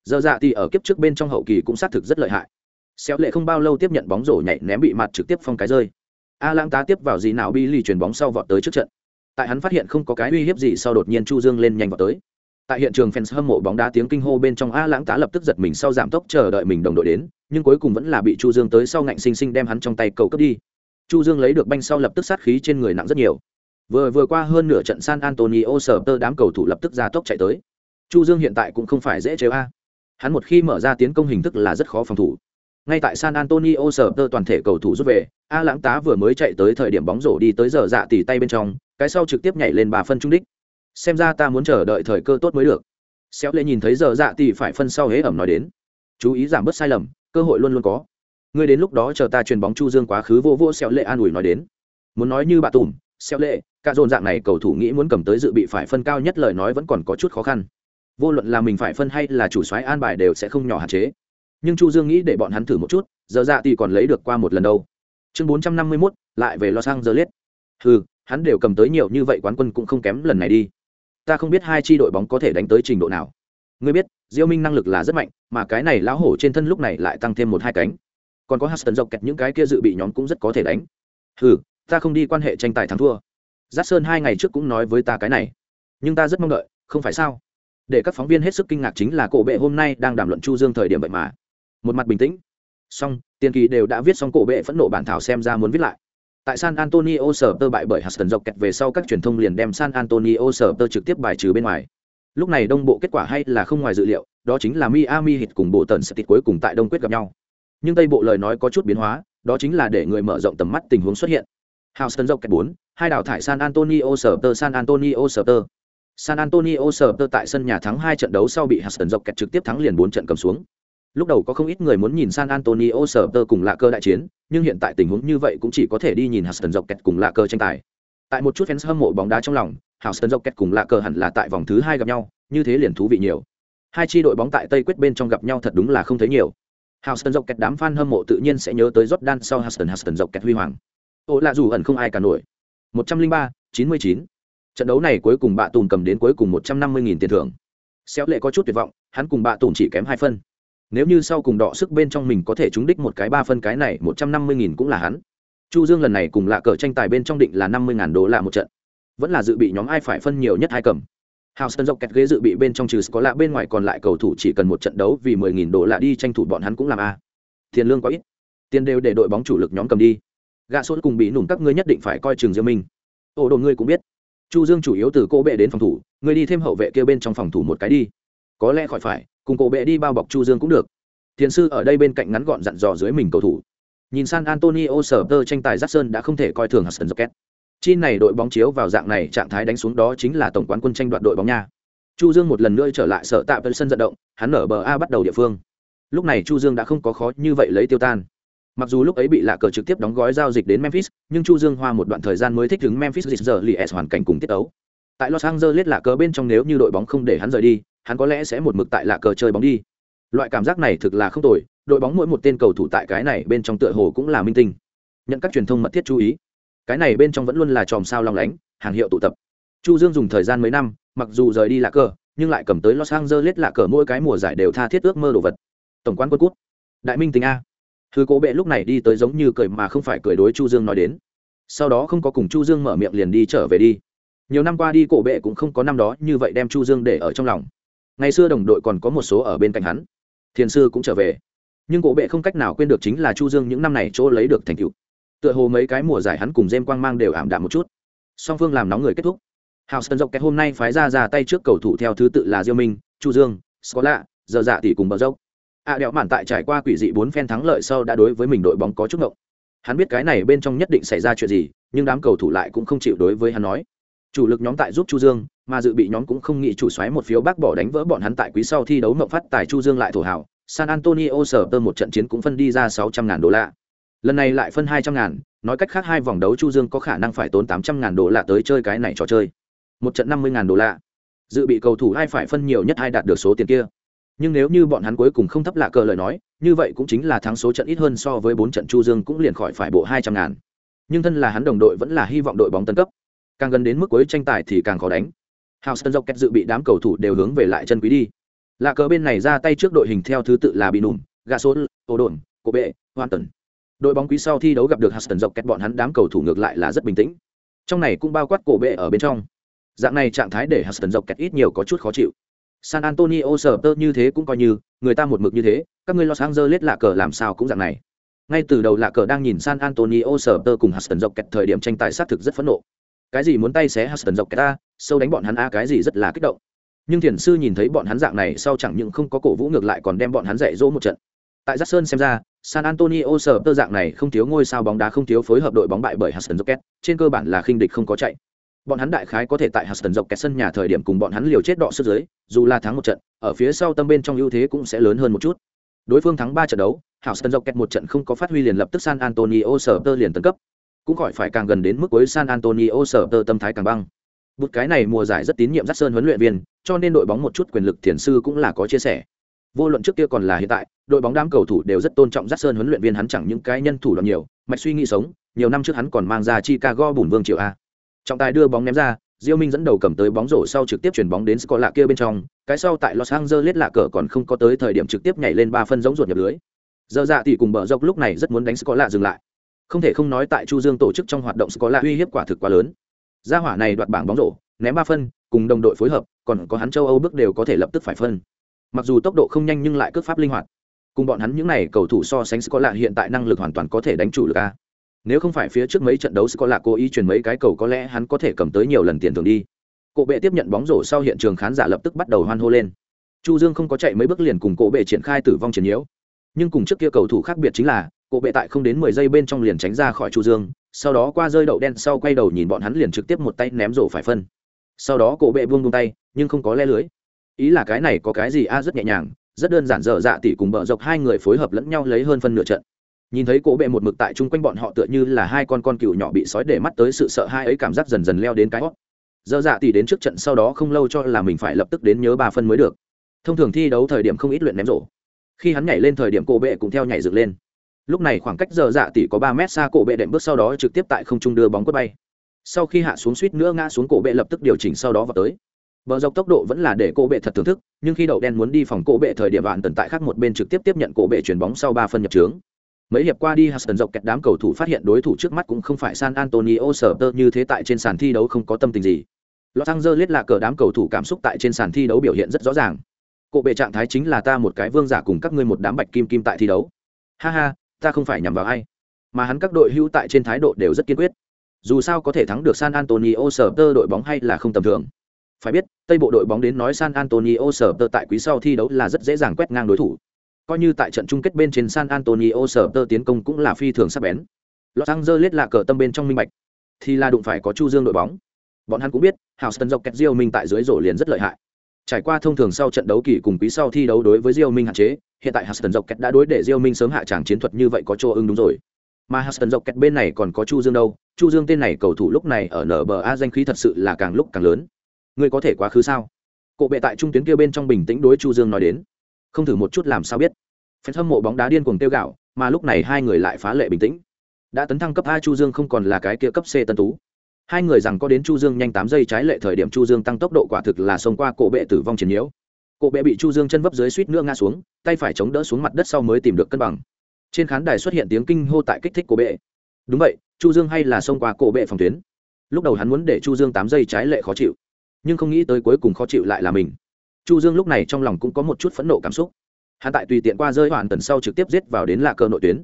Giờ dạ thì ở kiếp trước bên trong hậu kỳ cũng xác thực rất lợi hại xéo lệ không bao lâu tiếp nhận bóng rổ nhảy ném bị mặt trực tiếp phong cái rơi. A lãng tá tiếp vào gì nào bi lì chuyền bóng sau vọt tới trước trận. Tại hắn phát hiện không có cái uy hiếp gì sau đột nhiên chu dương lên nhanh vọt tới. Tại hiện trường fans hâm mộ bóng đá tiếng kinh hô bên trong a lãng tá lập tức giật mình sau giảm tốc chờ đợi mình đồng đội đến, nhưng cuối cùng vẫn là bị chu dương tới sau ngạnh sinh sinh đem hắn trong tay cầu cấp đi. Chu dương lấy được banh sau lập tức sát khí trên người nặng rất nhiều. Vừa vừa qua hơn nửa trận san antonio sở tơ đám cầu thủ lập tức ra tốc chạy tới. Chu dương hiện tại cũng không phải dễ chế a. Hắn một khi mở ra tiến công hình thức là rất khó phòng thủ ngay tại san antonio sở tơ toàn thể cầu thủ rút về, a lãng tá vừa mới chạy tới thời điểm bóng rổ đi tới giờ dạ tỉ tay bên trong, cái sau trực tiếp nhảy lên bà phân trung đích. Xem ra ta muốn chờ đợi thời cơ tốt mới được. Xéo lệ nhìn thấy giờ dạ tỉ phải phân sau hế ẩm nói đến. Chú ý giảm bớt sai lầm, cơ hội luôn luôn có. Ngươi đến lúc đó chờ ta truyền bóng chu dương quá khứ vô vô xéo lệ an ủi nói đến. Muốn nói như bà tùm xéo lệ, cả dồn dạng này cầu thủ nghĩ muốn cầm tới dự bị phải phân cao nhất lời nói vẫn còn có chút khó khăn. Vô luận là mình phải phân hay là chủ soái an bài đều sẽ không nhỏ hạn chế nhưng chu dương nghĩ để bọn hắn thử một chút giờ dạ thì còn lấy được qua một lần đâu. Chương bốn trăm năm mươi 451, lại về los angeles. Ừ hắn đều cầm tới nhiều như vậy quán quân cũng không kém lần này đi. Ta không biết hai chi đội bóng có thể đánh tới trình độ nào. Ngươi biết diêu minh năng lực là rất mạnh mà cái này lão hổ trên thân lúc này lại tăng thêm một hai cánh. Còn có Huston dọc kẹt những cái kia dự bị nhóm cũng rất có thể đánh. Ừ ta không đi quan hệ tranh tài thắng thua. Giác sơn hai ngày trước cũng nói với ta cái này. Nhưng ta rất mong đợi không phải sao? Để các phóng viên hết sức kinh ngạc chính là cổ bệ hôm nay đang đàm luận chu dương thời điểm vậy mà một mặt bình tĩnh. Xong, tiền kỳ đều đã viết xong cổ bệ phẫn nộ bản thảo xem ra muốn viết lại. Tại san antonio sở tơ bại bởi huston dọc kẹt về sau các truyền thông liền đem san antonio sở tơ trực tiếp bài trừ bên ngoài. Lúc này đông bộ kết quả hay là không ngoài dự liệu, đó chính là miami hit cùng bộ tần sẽ tịt cuối cùng tại đông quyết gặp nhau. Nhưng tây bộ lời nói có chút biến hóa, đó chính là để người mở rộng tầm mắt tình huống xuất hiện. Houston dọc kẹt bốn, hai đào thải san antonio sở tơ, san antonio sở tơ. San antonio sở tơ tại sân nhà thắng hai trận đấu sau bị houston dọc kẹt trực tiếp thắng liền bốn trận cầm xuống lúc đầu có không ít người muốn nhìn san antonio sở tơ cùng lạ cơ đại chiến nhưng hiện tại tình huống như vậy cũng chỉ có thể đi nhìn huston dọc kẹt cùng lạ cơ tranh tài tại một chút fans hâm mộ bóng đá trong lòng huston dọc kẹt cùng lạ cơ hẳn là tại vòng thứ hai gặp nhau như thế liền thú vị nhiều hai chi đội bóng tại tây quyết bên trong gặp nhau thật đúng là không thấy nhiều Houston dọc kẹt đám fan hâm mộ tự nhiên sẽ nhớ tới Jordan sau Houston Houston dọc kẹt huy hoàng. Ô là dù ẩn không ai cả nổi. 103, 99. Trận đấu này cuối cùng bạ tùm cầm đến cuối cùng 150.000 tiền thưởng. Xéo lệ có chút tuyệt vọng, hắn cùng bạ tùm chỉ kém hai phân nếu như sau cùng đọ sức bên trong mình có thể trúng đích một cái ba phân cái này, một trăm năm mươi nghìn cũng là hắn. Chu dương lần này cùng lạ cờ tranh tài bên trong định là năm mươi ngàn đô la một trận. Vẫn là dự bị nhóm ai phải phân nhiều nhất hai cầm. Houston dọc kẹt ghế dự bị bên trong trừ có lạ bên ngoài còn lại cầu thủ chỉ cần một trận đấu vì mười nghìn đô la đi tranh thủ bọn hắn cũng làm a. Tiền lương quá ít. Tiền đều để đội bóng chủ lực nhóm cầm đi. Gạ sốt cùng bị nủng các ngươi nhất định phải coi trường diêu minh ổ đồ ngươi cũng biết. Chu dương chủ yếu từ cô bệ đến phòng thủ, ngươi đi thêm hậu vệ kia bên trong phòng thủ một cái đi. Có lẽ khỏi phải cùng cổ bệ đi bao bọc chu dương cũng được thiền sư ở đây bên cạnh ngắn gọn dặn dò dưới mình cầu thủ Nhìn San Antonio sở tơ tranh tài Jackson đã không thể coi thường Hudson rocket. Chi này đội bóng chiếu vào dạng này trạng thái đánh xuống đó chính là tổng quán quân tranh đoạt đội bóng nha. Chu Dương một lần nữa trở lại sở tạm sân vận động, hắn ở bờ A bắt đầu địa phương. Lúc này Chu Dương đã không có khó như vậy lấy tiêu tan. Mặc dù lúc ấy bị lạ cờ trực tiếp đóng gói giao dịch đến Memphis, nhưng Chu Dương hoa một đoạn thời gian mới thích ứng Memphis giờ Lies hoàn cảnh cùng tiết ấu. Tại Los Angeles lạ cờ bên trong nếu như đội bóng không để hắn rời đi, hắn có lẽ sẽ một mực tại lạ cờ chơi bóng đi. Loại cảm giác này thực là không tồi, đội bóng mỗi một tên cầu thủ tại cái này bên trong tựa hồ cũng là minh tinh. Nhận các truyền thông mật thiết chú ý. Cái này bên trong vẫn luôn là chòm sao long lánh, hàng hiệu tụ tập. Chu Dương dùng thời gian mấy năm, mặc dù rời đi lạ cờ, nhưng lại cầm tới Los Angeles lạ cờ mỗi cái mùa giải đều tha thiết ước mơ đồ vật. Tổng quán quân cút. Đại minh tinh a thư cố bệ lúc này đi tới giống như cười mà không phải cười đối Chu Dương nói đến. Sau đó không có cùng Chu Dương mở miệng liền đi trở về đi. Nhiều năm qua đi cổ bệ cũng không có năm đó như vậy đem Chu Dương để ở trong lòng. Ngày xưa đồng đội còn có một số ở bên cạnh hắn. Thiền sư cũng trở về. Nhưng cổ bệ không cách nào quên được chính là Chu Dương những năm này chỗ lấy được thành tựu. Tựa hồ mấy cái mùa giải hắn cùng dêm Quang mang đều ảm đạm một chút. Song phương làm nóng người kết thúc. Houston dọc kẹt hôm nay phái ra ra tay trước cầu thủ theo thứ tự là Diêu Minh, Chu Dương, Scola, giờ dạ tỷ cùng bờ dốc a à, đẹo mản tại trải qua quỷ dị bốn phen thắng lợi sau đã đối với mình đội bóng có chút ngộng hắn biết cái này bên trong nhất định xảy ra chuyện gì nhưng đám cầu thủ lại cũng không chịu đối với hắn nói chủ lực nhóm tại giúp chu dương, mà dự bị nhóm cũng không nghĩ chủ xoáy một phiếu bác bỏ đánh vỡ bọn hắn tại quý sau thi đấu mộng phát tài chu dương lại thổ hào. San antonio sở tơ một trận chiến cũng phân đi ra sáu trăm ngàn đô la. Lần này lại phân hai trăm ngàn, nói cách khác hai vòng đấu chu dương có khả năng phải tốn tám trăm ngàn đô la tới chơi cái này trò chơi. Một trận năm mươi ngàn đô la. Dự bị cầu thủ ai phải phân nhiều nhất ai đạt được số tiền kia. Nhưng nếu như bọn hắn cuối cùng không thấp lạ cờ lời nói, như vậy cũng chính là thắng số trận ít hơn so với bốn trận chu dương cũng liền khỏi phải bộ hai trăm ngàn. Nhưng thân là hắn đồng đội vẫn là hy vọng đội bóng tân cấp càng gần đến mức cuối tranh tài thì càng khó đánh. House dọc kẹt dự bị đám cầu thủ đều hướng về lại chân quý đi. Lạ cờ bên này ra tay trước đội hình theo thứ tự là bị nùm gà sốt ô đồn cổ bệ hoàn tần đội bóng quý sau thi đấu gặp được Huston dọc kẹt bọn hắn đám cầu thủ ngược lại là rất bình tĩnh. Trong này cũng bao quát cổ bệ ở bên trong. Dạng này trạng thái để Huston dọc kẹt ít nhiều có chút khó chịu. San Antonio Spurs tơ như thế cũng coi như, người ta một mực như thế, các ngươi Los Angeles lạ cờ làm sao cũng dạng này. Ngay từ đầu lạ cờ đang nhìn San Antonio Spurs tơ cùng Huston dọc kẹt thời điểm tranh tài sát thực rất phẫn nộ. Cái gì muốn tay xé Huston dọc cái ta, sâu đánh bọn hắn a cái gì rất là kích động. Nhưng thiền sư nhìn thấy bọn hắn dạng này sau chẳng những không có cổ vũ ngược lại còn đem bọn hắn dạy dỗ một trận. Tại Jackson xem ra, San Antonio sở tơ dạng này không thiếu ngôi sao bóng đá không thiếu phối hợp đội bóng bại bởi Huston Rockets, trên cơ bản là khinh địch không có chạy bọn hắn đại khái có thể tại Huston dọc sân nhà thời điểm cùng bọn hắn liều chết đọ sức dưới, dù là thắng một trận, ở phía sau tâm bên trong ưu thế cũng sẽ lớn hơn một chút. Đối phương thắng ba trận đấu, Huston dọc kẹt một trận không có phát huy liền lập tức San Antonio sở tơ liền tấn cấp. Cũng khỏi phải càng gần đến mức cuối San Antonio sở tơ tâm thái càng băng. Bút cái này mùa giải rất tín nhiệm Jackson huấn luyện viên, cho nên đội bóng một chút quyền lực thiền sư cũng là có chia sẻ. Vô luận trước kia còn là hiện tại, đội bóng đám cầu thủ đều rất tôn trọng Jackson huấn luyện viên hắn chẳng những cái nhân thủ đoạn nhiều, mạch suy nghĩ sống, nhiều năm trước hắn còn mang ra Chicago bùn vương triệu a trọng tài đưa bóng ném ra diêu minh dẫn đầu cầm tới bóng rổ sau trực tiếp chuyển bóng đến Scott lạ kia bên trong cái sau tại los angeles lạ cờ còn không có tới thời điểm trực tiếp nhảy lên ba phân giống ruột nhập lưới giờ dạ thì cùng bờ dọc lúc này rất muốn đánh Scott lạ dừng lại không thể không nói tại chu dương tổ chức trong hoạt động có là uy hiếp quả thực quá lớn. Gia hỏa này đoạt bảng bóng rổ, ném ba phân, cùng đồng đội phối hợp, còn có hắn châu âu bước đều có thể lập tức phải phân. Mặc dù tốc độ không nhanh nhưng lại cước pháp linh hoạt. Cùng bọn hắn những này cầu thủ so sánh có lạ hiện tại năng lực hoàn toàn có thể đánh chủ lực a. Nếu không phải phía trước mấy trận đấu có là cố ý truyền mấy cái cầu có lẽ hắn có thể cầm tới nhiều lần tiền thưởng đi. Cổ bệ tiếp nhận bóng rổ sau hiện trường khán giả lập tức bắt đầu hoan hô lên. Chu dương không có chạy mấy bước liền cùng cổ bệ triển khai tử vong chiến nhiễu. Nhưng cùng trước kia cầu thủ khác biệt chính là cổ bệ tại không đến mười giây bên trong liền tránh ra khỏi chu dương, sau đó qua rơi đậu đen sau quay đầu nhìn bọn hắn liền trực tiếp một tay ném rổ phải phân. Sau đó cổ bệ buông buông tay, nhưng không có le lưới. Ý là cái này có cái gì? A, rất nhẹ nhàng, rất đơn giản, dở dạ tỉ cùng bờ dọc hai người phối hợp lẫn nhau lấy hơn phân nửa trận. Nhìn thấy cổ bệ một mực tại chung quanh bọn họ tựa như là hai con con cừu nhỏ bị sói để mắt tới sự sợ hai ấy cảm giác dần dần leo đến cái hót. Dở dạ tỉ đến trước trận sau đó không lâu cho là mình phải lập tức đến nhớ ba phân mới được. Thông thường thi đấu thời điểm không ít luyện ném rổ. Khi hắn nhảy lên thời điểm cổ bệ cũng theo nhảy dựng lên lúc này khoảng cách giờ dạ tỷ có ba mét xa cổ bệ đệm bước sau đó trực tiếp tại không trung đưa bóng quất bay sau khi hạ xuống suýt nữa ngã xuống cổ bệ lập tức điều chỉnh sau đó vào tới bờ dọc tốc độ vẫn là để cổ bệ thật thưởng thức nhưng khi đậu đen muốn đi phòng cổ bệ thời điểm bạn tần tại khác một bên trực tiếp tiếp nhận cổ bệ chuyển bóng sau ba phân nhập trướng mấy hiệp qua đi Huston dọc kẹt đám cầu thủ phát hiện đối thủ trước mắt cũng không phải San Antonio sở tơ như thế tại trên sàn thi đấu không có tâm tình gì. Los Angeles là cờ đám cầu thủ cảm xúc tại trên sàn thi đấu biểu hiện rất rõ ràng. Cổ bệ trạng thái chính là ta một cái vương giả cùng các ngươi một đám bạch kim kim tại thi đấu. Ha ha, ta không phải nhằm vào ai, mà hắn các đội hữu tại trên thái độ đều rất kiên quyết. Dù sao có thể thắng được San Antonio sở tơ đội bóng hay là không tầm thường. Phải biết, Tây bộ đội bóng đến nói San Antonio sở tơ tại quý sau thi đấu là rất dễ dàng quét ngang đối thủ coi như tại trận chung kết bên trên San Antonio sở tơ tiến công cũng là phi thường sắc bén. Los Angeles là cờ tâm bên trong minh bạch, thì là đụng phải có Chu Dương đội bóng. Bọn hắn cũng biết, Houston kẹt Diêu Minh tại dưới rổ liền rất lợi hại. Trải qua thông thường sau trận đấu kỳ cùng quý sau thi đấu đối với Diêu Minh hạn chế, hiện tại Harsston Dọc Kẹt đã đối để Diêu Minh sớm hạ tràng chiến thuật như vậy có chỗ ưng đúng rồi. Mà Dọc Kẹt bên này còn có Chu Dương đâu, Chu Dương tên này cầu thủ lúc này ở NBA danh khí thật sự là càng lúc càng lớn. Người có thể quá khứ sao? Cổ bệ tại trung tuyến kia bên trong bình tĩnh đối Chu Dương nói đến. Không thử một chút làm sao biết. Fan hâm mộ bóng đá điên cuồng tiêu gạo, mà lúc này hai người lại phá lệ bình tĩnh. Đã tấn thăng cấp A Chu Dương không còn là cái kia cấp C tân tú. Hai người rằng có đến Chu Dương nhanh tám giây trái lệ thời điểm Chu Dương tăng tốc độ quả thực là xông qua cổ bệ tử vong chiến nhiễu. Cô bé bị Chu Dương chân vấp dưới suýt nữa ngã xuống, tay phải chống đỡ xuống mặt đất sau mới tìm được cân bằng. Trên khán đài xuất hiện tiếng kinh hô tại kích thích cô bệ. Đúng vậy, Chu Dương hay là xông qua cổ bệ phòng tuyến. Lúc đầu hắn muốn để Chu Dương tám giây trái lệ khó chịu, nhưng không nghĩ tới cuối cùng khó chịu lại là mình. Chu Dương lúc này trong lòng cũng có một chút phẫn nộ cảm xúc hắn tại tùy tiện qua rơi hoàn tần sau trực tiếp giết vào đến lạ cờ nội tuyến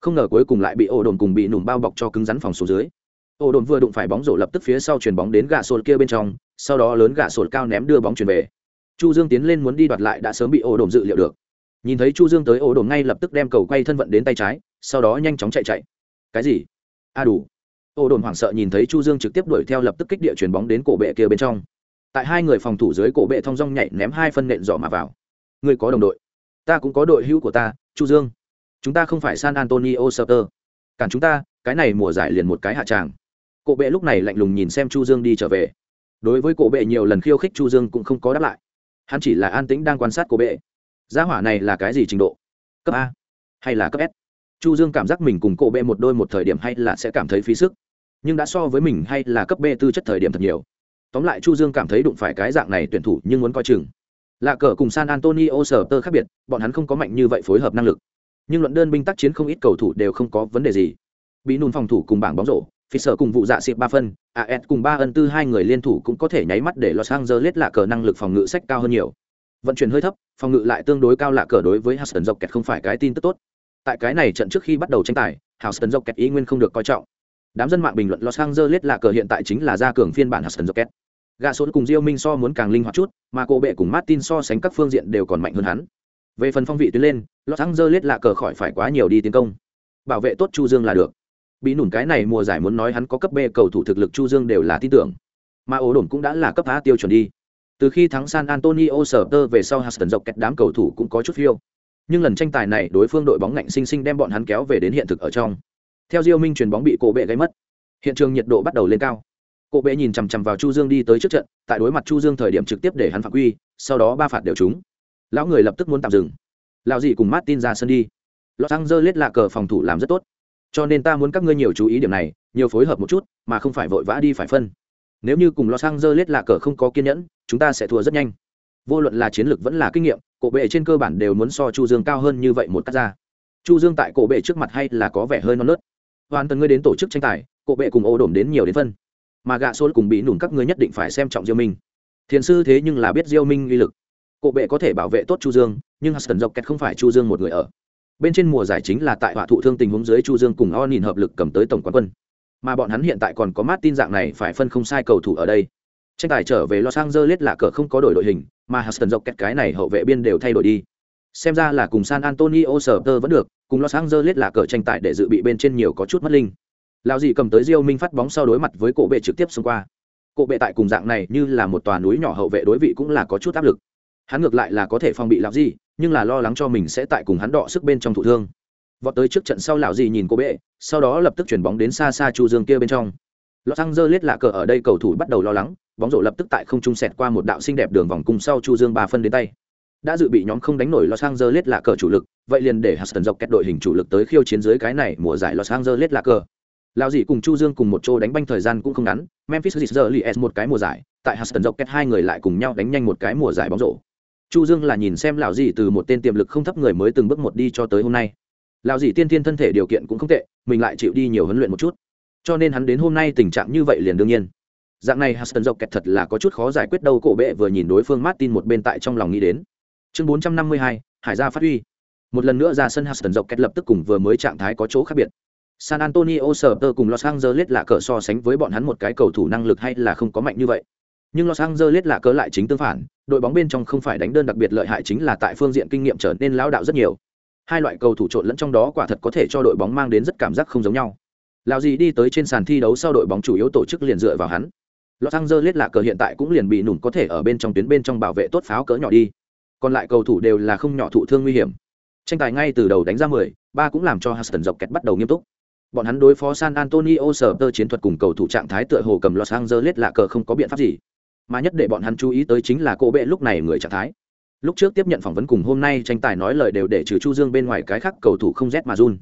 không ngờ cuối cùng lại bị ổ đồn cùng bị nùm bao bọc cho cứng rắn phòng số dưới ổ đồn vừa đụng phải bóng rổ lập tức phía sau chuyền bóng đến gà sồn kia bên trong sau đó lớn gà sồn cao ném đưa bóng chuyền về chu dương tiến lên muốn đi đoạt lại đã sớm bị ổ đồn dự liệu được. Nhìn thấy chu dương tới ổ đồn ngay lập tức đem cầu quay thân vận đến tay trái, sau đó nhanh chóng chạy chạy. Cái gì? A à đủ. Ổ đồn hoảng sợ nhìn thấy chu dương trực tiếp đuổi theo lập tức kích địa chuyền bóng đến cổ bệ kia bên trong. Tại hai người phòng thủ dưới cổ bệ thong dong nhảy ném hai phân nện giỏ mà vào. Người có đồng đội. Ta cũng có đội hữu của ta, chu dương. Chúng ta không phải san antonio sơ cản chúng ta, cái này mùa giải liền một cái hạ tràng. Cổ bệ lúc này lạnh lùng nhìn xem chu dương đi trở về. Đối với cổ bệ nhiều lần khiêu khích chu dương cũng không có đáp lại hắn chỉ là an tĩnh đang quan sát cô bệ. Gia hỏa này là cái gì trình độ? Cấp a hay là cấp s? Chu dương cảm giác mình cùng cô bệ một đôi một thời điểm hay là sẽ cảm thấy phí sức, nhưng đã so với mình hay là cấp b tư chất thời điểm thật nhiều. Tóm lại chu dương cảm thấy đụng phải cái dạng này tuyển thủ nhưng muốn coi chừng. Lạ cờ cùng san antonio sở tơ khác biệt, bọn hắn không có mạnh như vậy phối hợp năng lực. Nhưng luận đơn binh tác chiến không ít cầu thủ đều không có vấn đề gì. Bị nùn phòng thủ cùng bảng bóng rổ phi sở cùng vụ dạ xịp ba phân as cùng ba ân tư hai người liên thủ cũng có thể nháy mắt để los angeles lạ cờ năng lực phòng ngự sách cao hơn nhiều. Vận chuyển hơi thấp, phòng ngự lại tương đối cao lạ cờ đối với Huston kẹt không phải cái tin tức tốt. Tại cái này trận trước khi bắt đầu tranh tài Huston kẹt ý nguyên không được coi trọng. Đám dân mạng bình luận los angeles lạ cờ hiện tại chính là gia cường phiên bản Huston kẹt gà sốt cùng diêu minh so muốn càng linh hoạt chút mà cô bệ cùng martin so sánh các phương diện đều còn mạnh hơn hắn. Về phần phong vị tuyến lên, los angeles lạ cờ khỏi phải quá nhiều đi tiến công. Bảo vệ tốt chu dương là được bị nủn cái này mùa giải muốn nói hắn có cấp b cầu thủ thực lực chu dương đều là tin tưởng mà ổ đồn cũng đã là cấp a tiêu chuẩn đi từ khi thắng san antonio sở tơ về sau huston dọc kẹt đám cầu thủ cũng có chút phiêu nhưng lần tranh tài này đối phương đội bóng ngạnh sinh sinh đem bọn hắn kéo về đến hiện thực ở trong theo diêu minh chuyền bóng bị cổ bệ gây mất hiện trường nhiệt độ bắt đầu lên cao Cổ bệ nhìn chằm chằm vào Chu Dương đi tới trước trận, tại đối mặt Chu Dương thời điểm trực tiếp để hắn phạm quy, sau đó ba phạt đều trúng. Lão người lập tức muốn tạm dừng. Lão dị cùng Martin ra sân đi. Los Angeles là cờ phòng thủ làm rất tốt. Cho nên ta muốn các ngươi nhiều chú ý điểm này, nhiều phối hợp một chút, mà không phải vội vã đi phải phân. Nếu như cùng Los Angeles là cờ không có kiên nhẫn, chúng ta sẽ thua rất nhanh. Vô luận là chiến lược vẫn là kinh nghiệm, cổ bệ trên cơ bản đều muốn so Chu Dương cao hơn như vậy một cắt ra. Chu Dương tại cổ bệ trước mặt hay là có vẻ hơi non nớt. Hoàn tần ngươi đến tổ chức tranh tài, cổ bệ cùng ô đổm đến nhiều đến phân mà gạ xôn cùng bị nùn các ngươi nhất định phải xem trọng diêu minh thiền sư thế nhưng là biết diêu minh uy lực cổ bệ có thể bảo vệ tốt chu dương nhưng huston dọc kẹt không phải chu dương một người ở bên trên mùa giải chính là tại họa thụ thương tình huống dưới chu dương cùng o nhìn hợp lực cầm tới tổng quán quân. Mà bọn hắn hiện tại còn có mát tin dạng này phải phân không sai cầu thủ ở đây. Tranh tài trở về los angeles là cờ không có đổi đội hình, mà huston dọc kẹt cái này hậu vệ biên đều thay đổi đi. Xem ra là cùng san antonio sở tơ vẫn được, cùng los angeles là cờ tranh tài để dự bị bên trên nhiều có chút mất linh. Lão dị cầm tới diêu minh phát bóng sau đối mặt với cổ bệ trực tiếp xông qua. Cổ bệ tại cùng dạng này như là một tòa núi nhỏ hậu vệ đối vị cũng là có chút áp lực hắn ngược lại là có thể phòng bị lão gì nhưng là lo lắng cho mình sẽ tại cùng hắn đọ sức bên trong thụ thương. Vọt tới trước trận sau lão gì nhìn cô bệ sau đó lập tức chuyển bóng đến xa xa chu dương kia bên trong. Los lết lạ cờ ở đây cầu thủ bắt đầu lo lắng, bóng rổ lập tức tại không trung sẹt qua một đạo xinh đẹp đường vòng cung sau Chu Dương ba phân đến tay. Đã dự bị nhóm không đánh nổi Los Angeles lạ cờ chủ lực, vậy liền để Huston dọc kẹt đội hình chủ lực tới khiêu chiến dưới cái này mùa giải Los Angeles lạ cờ. Lão gì cùng chu dương cùng một chỗ đánh banh thời gian cũng không ngắn memphis Grizzlies một cái mùa giải tại Huston dọc kẹt hai người lại cùng nhau đánh nhanh một cái mùa giải bóng rổ chu dương là nhìn xem lão dị từ một tên tiềm lực không thấp người mới từng bước một đi cho tới hôm nay. Lão dị tiên thiên thân thể điều kiện cũng không tệ mình lại chịu đi nhiều huấn luyện một chút. Cho nên hắn đến hôm nay tình trạng như vậy liền đương nhiên. Dạng này Huston dọc kẹt thật là có chút khó giải quyết đâu cổ bệ vừa nhìn đối phương Martin một bên tại trong lòng nghĩ đến. Chương 452, hải gia phát huy. Một lần nữa ra sân Huston dọc kẹt lập tức cùng vừa mới trạng thái có chỗ khác biệt. San Antonio Spurs cùng Los Angeles là cỡ so sánh với bọn hắn một cái cầu thủ năng lực hay là không có mạnh như vậy. Nhưng Los Angeles là cớ lại chính tương phản, đội bóng bên trong không phải đánh đơn đặc biệt lợi hại chính là tại phương diện kinh nghiệm trở nên lão đạo rất nhiều. hai loại cầu thủ trộn lẫn trong đó quả thật có thể cho đội bóng mang đến rất cảm giác không giống nhau Lão gì đi tới trên sàn thi đấu sau đội bóng chủ yếu tổ chức liền dựa vào hắn Los Angeles là cờ hiện tại cũng liền bị nủn có thể ở bên trong tuyến bên trong bảo vệ tốt pháo cỡ nhỏ đi. Còn lại cầu thủ đều là không nhỏ thụ thương nguy hiểm. Tranh tài ngay từ đầu đánh ra 10, ba cũng làm cho Houston dọc kẹt bắt đầu nghiêm túc. Bọn hắn đối phó San Antonio Spurs chiến thuật cùng cầu thủ trạng thái tựa hồ cầm Los Angeles là cờ không có biện pháp gì. Mà nhất để bọn hắn chú ý tới chính là cô bệ lúc này người trạng thái. Lúc trước tiếp nhận phỏng vấn cùng hôm nay tranh tài nói lời đều để trừ Chu Dương bên ngoài cái khác cầu thủ không rét mà run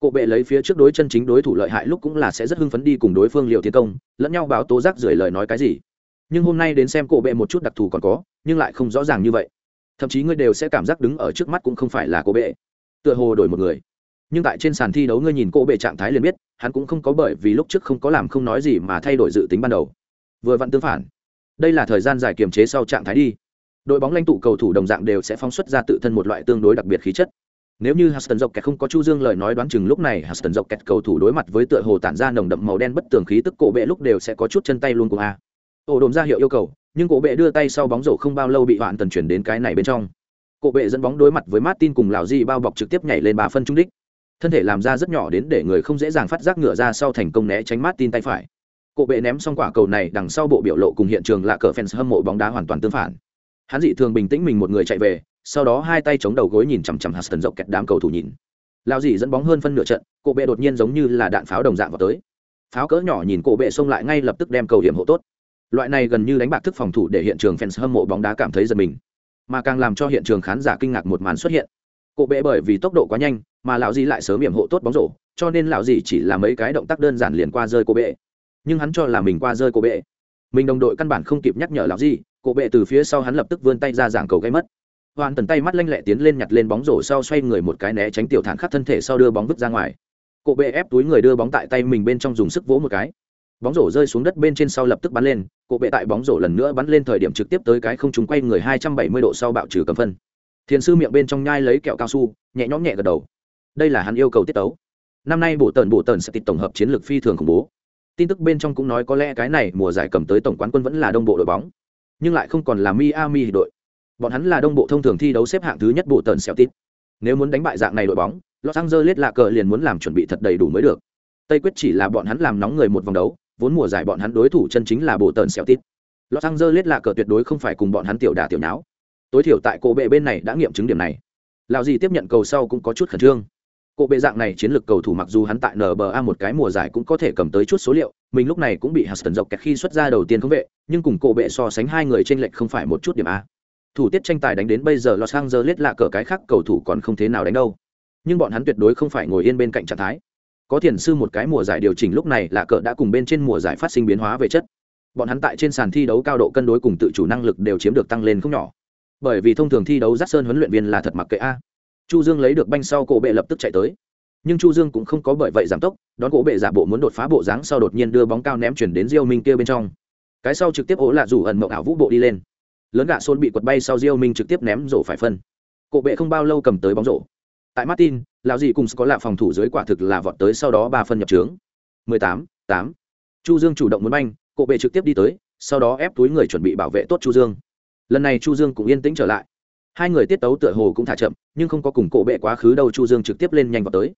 Cô bệ lấy phía trước đối chân chính đối thủ lợi hại lúc cũng là sẽ rất hưng phấn đi cùng đối phương liệu tiến công, lẫn nhau báo tố giác rưởi lời nói cái gì. Nhưng hôm nay đến xem cô bệ một chút đặc thù còn có, nhưng lại không rõ ràng như vậy. Thậm chí ngươi đều sẽ cảm giác đứng ở trước mắt cũng không phải là cô bệ. Tựa hồ đổi một người. Nhưng tại trên sàn thi đấu ngươi nhìn cô bệ trạng thái liền biết, hắn cũng không có bởi vì lúc trước không có làm không nói gì mà thay đổi dự tính ban đầu. Vừa vặn tương phản. Đây là thời gian dài kiềm chế sau trạng thái đi. Đội bóng lãnh tụ cầu thủ đồng dạng đều sẽ phóng xuất ra tự thân một loại tương đối đặc biệt khí chất nếu như Huston dọc kẹt không có Chu Dương lời nói đoán chừng lúc này Huston dọc kẹt cầu thủ đối mặt với tựa hồ tản ra nồng đậm màu đen bất tường khí tức cổ bệ lúc đều sẽ có chút chân tay luôn cùng a. Ổ đồn ra hiệu yêu cầu, nhưng cổ bệ đưa tay sau bóng rổ không bao lâu bị hoạn tần chuyển đến cái này bên trong. Cổ bệ dẫn bóng đối mặt với Martin cùng lão Di bao bọc trực tiếp nhảy lên ba phân trung đích. Thân thể làm ra rất nhỏ đến để người không dễ dàng phát giác ngựa ra sau thành công né tránh Martin tay phải. Cổ bệ ném xong quả cầu này đằng sau bộ biểu lộ cùng hiện trường là cờ fans hâm mộ bóng đá hoàn toàn tương phản. Hắn dị thường bình tĩnh mình một người chạy về, sau đó hai tay chống đầu gối nhìn chằm chằm Huston dọc kẹt đám cầu thủ nhìn. Lao dị dẫn bóng hơn phân nửa trận, cổ bệ đột nhiên giống như là đạn pháo đồng dạng vào tới. Pháo cỡ nhỏ nhìn cổ bệ xông lại ngay lập tức đem cầu hiểm hộ tốt. Loại này gần như đánh bạc thức phòng thủ để hiện trường fans hâm mộ bóng đá cảm thấy giật mình, mà càng làm cho hiện trường khán giả kinh ngạc một màn xuất hiện. Cổ bệ bởi vì tốc độ quá nhanh, mà lão dị lại sớm hiểm hộ tốt bóng rổ, cho nên lão dị chỉ là mấy cái động tác đơn giản liền qua rơi cổ bệ. Nhưng hắn cho là mình qua rơi cổ bệ. Mình đồng đội căn bản không kịp nhắc nhở lão gì, cổ bệ từ phía sau hắn lập tức vươn tay ra giảng cầu gây mất. Hoàn tần tay mắt lanh lẹ tiến lên nhặt lên bóng rổ sau xoay người một cái né tránh tiểu thản khắc thân thể sau đưa bóng vứt ra ngoài. Cổ bệ ép túi người đưa bóng tại tay mình bên trong dùng sức vỗ một cái. Bóng rổ rơi xuống đất bên trên sau lập tức bắn lên cổ bệ tại bóng rổ lần nữa bắn lên thời điểm trực tiếp tới cái không trúng quay người hai trăm bảy mươi độ sau bạo trừ cầm phân. Thiền sư miệng bên trong nhai lấy kẹo cao su nhẹ nhõm nhẹ gật đầu. Đây là hắn yêu cầu tiết tấu. Năm nay bộ tần bộ tần sẽ tịch tổng hợp chiến lược phi thường khủng bố tin tức bên trong cũng nói có lẽ cái này mùa giải cầm tới tổng quán quân vẫn là đông bộ đội bóng nhưng lại không còn là miami đội Bọn hắn là đông bộ thông thường thi đấu xếp hạng thứ nhất bộ tần xẻo tít Nếu muốn đánh bại dạng này đội bóng, Los Angeles là cờ liền muốn làm chuẩn bị thật đầy đủ mới được. Tây quyết chỉ là bọn hắn làm nóng người một vòng đấu, vốn mùa giải bọn hắn đối thủ chân chính là bộ tần xẻo tít Los Angeles là cờ tuyệt đối không phải cùng bọn hắn tiểu đả tiểu nháo. Tối thiểu tại cổ bệ bên này đã nghiệm chứng điểm này. Lão gì tiếp nhận cầu sau cũng có chút khẩn trương. Cổ bệ dạng này chiến lược cầu thủ mặc dù hắn tại NBA một cái mùa giải cũng có thể cầm tới chút số liệu, mình lúc này cũng bị Huston dọc kẹt khi xuất ra đầu tiên không vệ, nhưng cùng cổ bệ so sánh hai người trên lệch không phải một chút điểm a. Thủ tiết tranh tài đánh đến bây giờ los angeles là cờ cái khác cầu thủ còn không thế nào đánh đâu. Nhưng bọn hắn tuyệt đối không phải ngồi yên bên cạnh trạng thái. Có thiền sư một cái mùa giải điều chỉnh lúc này là cờ đã cùng bên trên mùa giải phát sinh biến hóa về chất. Bọn hắn tại trên sàn thi đấu cao độ cân đối cùng tự chủ năng lực đều chiếm được tăng lên không nhỏ. Bởi vì thông thường thi đấu giác sơn huấn luyện viên là thật mặc kệ a chu dương lấy được banh sau cổ bệ lập tức chạy tới. Nhưng chu dương cũng không có bởi vậy giảm tốc đón cổ bệ giả bộ muốn đột phá bộ dáng sau đột nhiên đưa bóng cao ném chuyển đến diêu minh kia bên trong. Cái sau trực tiếp ố lạ rủ ẩn mộng ảo vũ bộ đi lên. Lớn gạ xôn bị quật bay sau diêu minh trực tiếp ném rổ phải phân. Cổ bệ không bao lâu cầm tới bóng rổ. Tại martin lão gì cùng có là phòng thủ dưới quả thực là vọt tới sau đó ba phân nhập trướng. 18, 8. chu dương chủ động muốn banh cổ bệ trực tiếp đi tới sau đó ép túi người chuẩn bị bảo vệ tốt chu dương. Lần này chu dương cũng yên tĩnh trở lại hai người tiết tấu tựa hồ cũng thả chậm, nhưng không có cùng cổ bệ quá khứ đâu chu dương trực tiếp lên nhanh vào tới.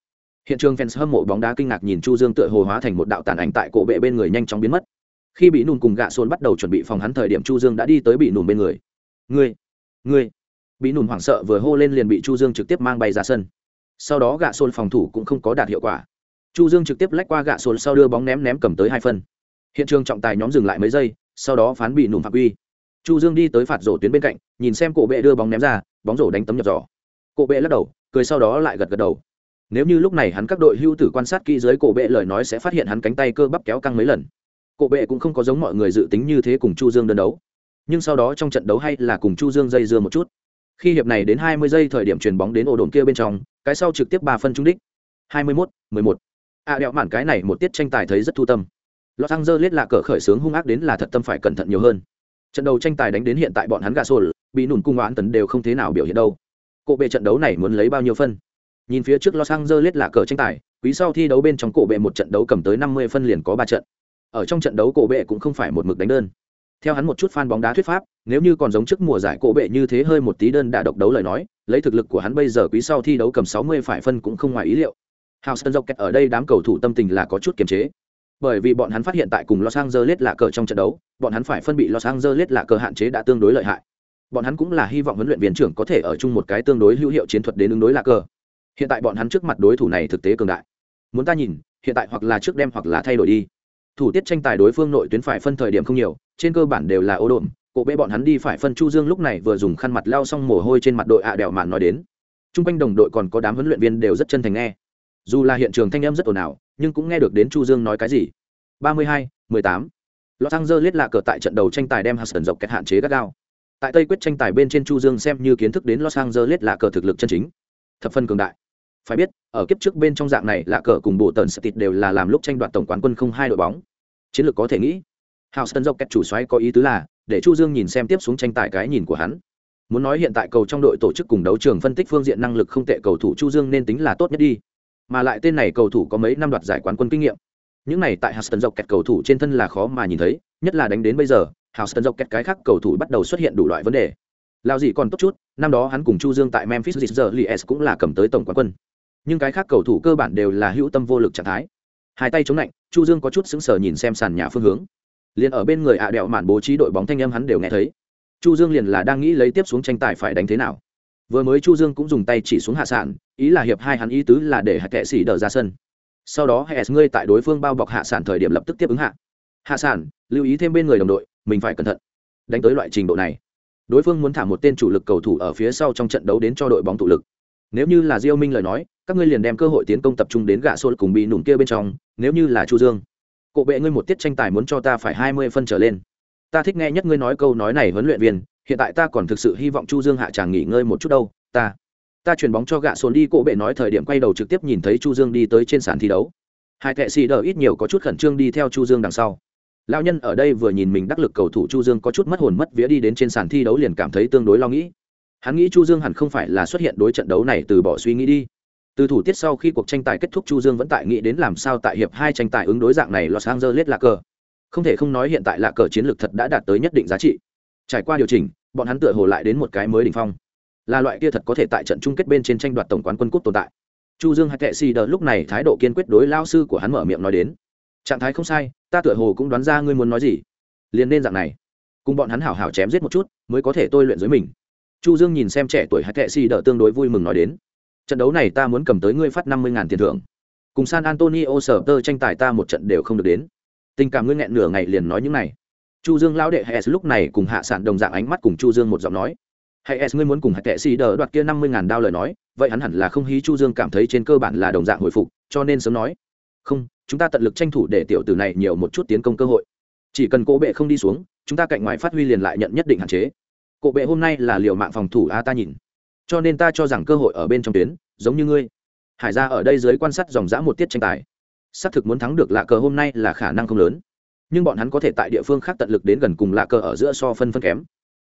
Hiện trường fans hâm mộ bóng đá kinh ngạc nhìn chu dương tựa hồ hóa thành một đạo tàn ảnh tại cổ bệ bên người nhanh chóng biến mất. Khi bị nùn cùng gạ xôn bắt đầu chuẩn bị phòng hắn thời điểm chu dương đã đi tới bị nùn bên người. Ngươi ngươi. Bị nùn hoảng sợ vừa hô lên liền bị chu dương trực tiếp mang bay ra sân. Sau đó gạ xôn phòng thủ cũng không có đạt hiệu quả. Chu dương trực tiếp lách qua gạ xôn sau đưa bóng ném ném cầm tới hai phân. Hiện trường trọng tài nhóm dừng lại mấy giây, sau đó phán bị nùn phạm uy. Chu dương đi tới phạt rổ tuyến bên cạnh nhìn xem cổ bệ đưa bóng ném ra bóng rổ đánh tấm nhập giỏ. Cổ bệ lắc đầu cười sau đó lại gật gật đầu. Nếu như lúc này hắn các đội hưu tử quan sát kỹ dưới cổ bệ lời nói sẽ phát hiện hắn cánh tay cơ bắp kéo căng mấy lần. Cổ bệ cũng không có giống mọi người dự tính như thế cùng chu dương đơn đấu. Nhưng sau đó trong trận đấu hay là cùng chu dương dây dưa một chút. Khi hiệp này đến 20 giây thời điểm chuyền bóng đến ổ đồn kia bên trong cái sau trực tiếp 3 phân trúng đích. 21, 11. à đẹo mản cái này một tiết tranh tài thấy rất thu tâm. Los Angeles là cờ khởi sướng hung ác đến là thật tâm phải cẩn thận nhiều hơn. Trận đầu tranh tài đánh đến hiện tại bọn hắn gà sồn bị nùn cung oán tấn đều không thế nào biểu hiện đâu. Cổ bệ trận đấu này muốn lấy bao nhiêu phân? Nhìn phía trước Los Angeles là cờ tranh tài, quý sau thi đấu bên trong cổ bệ một trận đấu cầm tới 50 phân liền có ba trận. Ở trong trận đấu cổ bệ cũng không phải một mực đánh đơn. Theo hắn một chút fan bóng đá thuyết pháp, nếu như còn giống trước mùa giải cổ bệ như thế hơi một tí đơn đã độc đấu lời nói, lấy thực lực của hắn bây giờ quý sau thi đấu cầm 60 phải phân cũng không ngoài ý liệu. Houston Rockets ở đây đám cầu thủ tâm tình là có chút kiềm chế. Bởi vì bọn hắn phát hiện tại cùng Los Angeles là cờ trong trận đấu, bọn hắn phải phân bị Los Angeles là cờ hạn chế đã tương đối lợi hại bọn hắn cũng là hy vọng huấn luyện viên trưởng có thể ở chung một cái tương đối hữu hiệu chiến thuật đến ứng đối lạc cờ. Hiện tại bọn hắn trước mặt đối thủ này thực tế cường đại. Muốn ta nhìn hiện tại hoặc là trước đem hoặc là thay đổi đi. Thủ tiết tranh tài đối phương nội tuyến phải phân thời điểm không nhiều trên cơ bản đều là ô độn cổ bệ bọn hắn đi phải phân chu dương lúc này vừa dùng khăn mặt lao xong mồ hôi trên mặt đội ạ à đèo màn nói đến. Trung quanh đồng đội còn có đám huấn luyện viên đều rất chân thành nghe. Dù là hiện trường thanh em rất ồn ào nhưng cũng nghe được đến chu dương nói cái gì. 32, 18. Los Angeles lạ cờ tại trận đầu tranh tài đem Huston dọc kẹt hạn chế gắt gao. Tại Tây quyết tranh tài bên trên Chu Dương xem như kiến thức đến Los Angeles lạ cờ thực lực chân chính, thập phân cường đại. Phải biết, ở kiếp trước bên trong dạng này lạ cờ cùng bộ tần Stit đều là làm lúc tranh đoạt tổng quán quân không hai đội bóng. Chiến lược có thể nghĩ. Houston dọc kẹt chủ xoáy có ý tứ là, để Chu Dương nhìn xem tiếp xuống tranh tài cái nhìn của hắn. Muốn nói hiện tại cầu trong đội tổ chức cùng đấu trường phân tích phương diện năng lực không tệ cầu thủ Chu Dương nên tính là tốt nhất đi. Mà lại tên này cầu thủ có mấy năm đoạt giải quán quân kinh nghiệm những này tại Houston dọc kẹt cầu thủ trên thân là khó mà nhìn thấy, nhất là đánh đến bây giờ, Houston dọc kẹt cái khác cầu thủ bắt đầu xuất hiện đủ loại vấn đề. Lao gì còn tốt chút, năm đó hắn cùng Chu Dương tại Memphis Grizzlies cũng là cầm tới tổng quán quân. Nhưng cái khác cầu thủ cơ bản đều là hữu tâm vô lực trạng thái. Hai tay chống lạnh, Chu Dương có chút sững sờ nhìn xem sàn nhà phương hướng. Liền ở bên người ạ đẹo mạn bố trí đội bóng thanh âm hắn đều nghe thấy. Chu Dương liền là đang nghĩ lấy tiếp xuống tranh tài phải đánh thế nào. Vừa mới Chu Dương cũng dùng tay chỉ xuống hạ sàn, ý là hiệp hai hắn ý tứ là để hạ kệ sĩ đỡ ra sân sau đó hệ ngươi tại đối phương bao bọc hạ sản thời điểm lập tức tiếp ứng hạ hạ sản lưu ý thêm bên người đồng đội mình phải cẩn thận, đánh tới loại trình độ này. Đối phương muốn thả một tên chủ lực cầu thủ ở phía sau trong trận đấu đến cho đội bóng tụ lực. Nếu như là diêu minh lời nói, các ngươi liền đem cơ hội tiến công tập trung đến gạ xô cùng bị nụm kia bên trong, nếu như là chu dương. Cộ bệ ngươi một tiết tranh tài muốn cho ta phải hai mươi phân trở lên. Ta thích nghe nhất ngươi nói câu nói này huấn luyện viên, hiện tại ta còn thực sự hy vọng chu dương hạ tràng nghỉ ngơi một chút đâu, ta. Ta chuyển bóng cho gạ sồn đi, cổ bệ nói thời điểm quay đầu trực tiếp nhìn thấy chu dương đi tới trên sàn thi đấu. Hai kệ xì đờ ít nhiều có chút khẩn trương đi theo chu dương đằng sau lao nhân ở đây vừa nhìn mình đắc lực cầu thủ chu dương có chút mất hồn mất vía đi đến trên sàn thi đấu liền cảm thấy tương đối lo nghĩ. Hắn nghĩ chu dương hẳn không phải là xuất hiện đối trận đấu này từ bỏ suy nghĩ đi. Từ thủ tiết sau khi cuộc tranh tài kết thúc chu dương vẫn tại nghĩ đến làm sao tại hiệp hai tranh tài ứng đối dạng này los angeles là cờ. Không thể không nói hiện tại là cờ chiến lược thật đã đạt tới nhất định giá trị. Trải qua điều chỉnh, bọn hắn tựa hồ lại đến một cái mới đỉnh phong. Là loại kia thật có thể tại trận chung kết bên trên tranh đoạt tổng quán quân cúp tồn tại. Chu dương hay tệ si đờ lúc này thái độ kiên quyết đối lao sư của hắn mở miệng nói đến trạng thái không sai, ta tựa hồ cũng đoán ra ngươi muốn nói gì. Liền nên dạng này. Cùng bọn hắn hảo hảo chém giết một chút, mới có thể tôi luyện dưới mình. Chu dương nhìn xem trẻ tuổi hay tệ si đỡ tương đối vui mừng nói đến. Trận đấu này ta muốn cầm tới ngươi phát năm mươi tiền thưởng. Cùng san antonio sở tơ tranh tài ta một trận đều không được đến. Tình cảm ngươi nghẹn nửa ngày liền nói những này. Chu dương lão đệ hay lúc này cùng hạ sản đồng dạng ánh mắt cùng chu dương một giọng nói. Hay s ngươi muốn cùng hạt tệ si đỡ đoạt kia năm mươi ngàn đao lời nói, vậy hắn hẳn là không hí chu dương cảm thấy trên cơ bản là đồng dạng hồi phục, cho nên sớm nói không, chúng ta tận lực tranh thủ để tiểu tử này nhiều một chút tiến công cơ hội. Chỉ cần cổ bệ không đi xuống, chúng ta cạnh ngoài phát huy liền lại nhận nhất định hạn chế. Cổ bệ hôm nay là liều mạng phòng thủ a ta nhìn. Cho nên ta cho rằng cơ hội ở bên trong tuyến, giống như ngươi. Hải ra ở đây dưới quan sát dòng dã một tiết tranh tài. Xác thực muốn thắng được lạ cờ hôm nay là khả năng không lớn. Nhưng bọn hắn có thể tại địa phương khác tận lực đến gần cùng lạ cờ ở giữa so phân phân kém.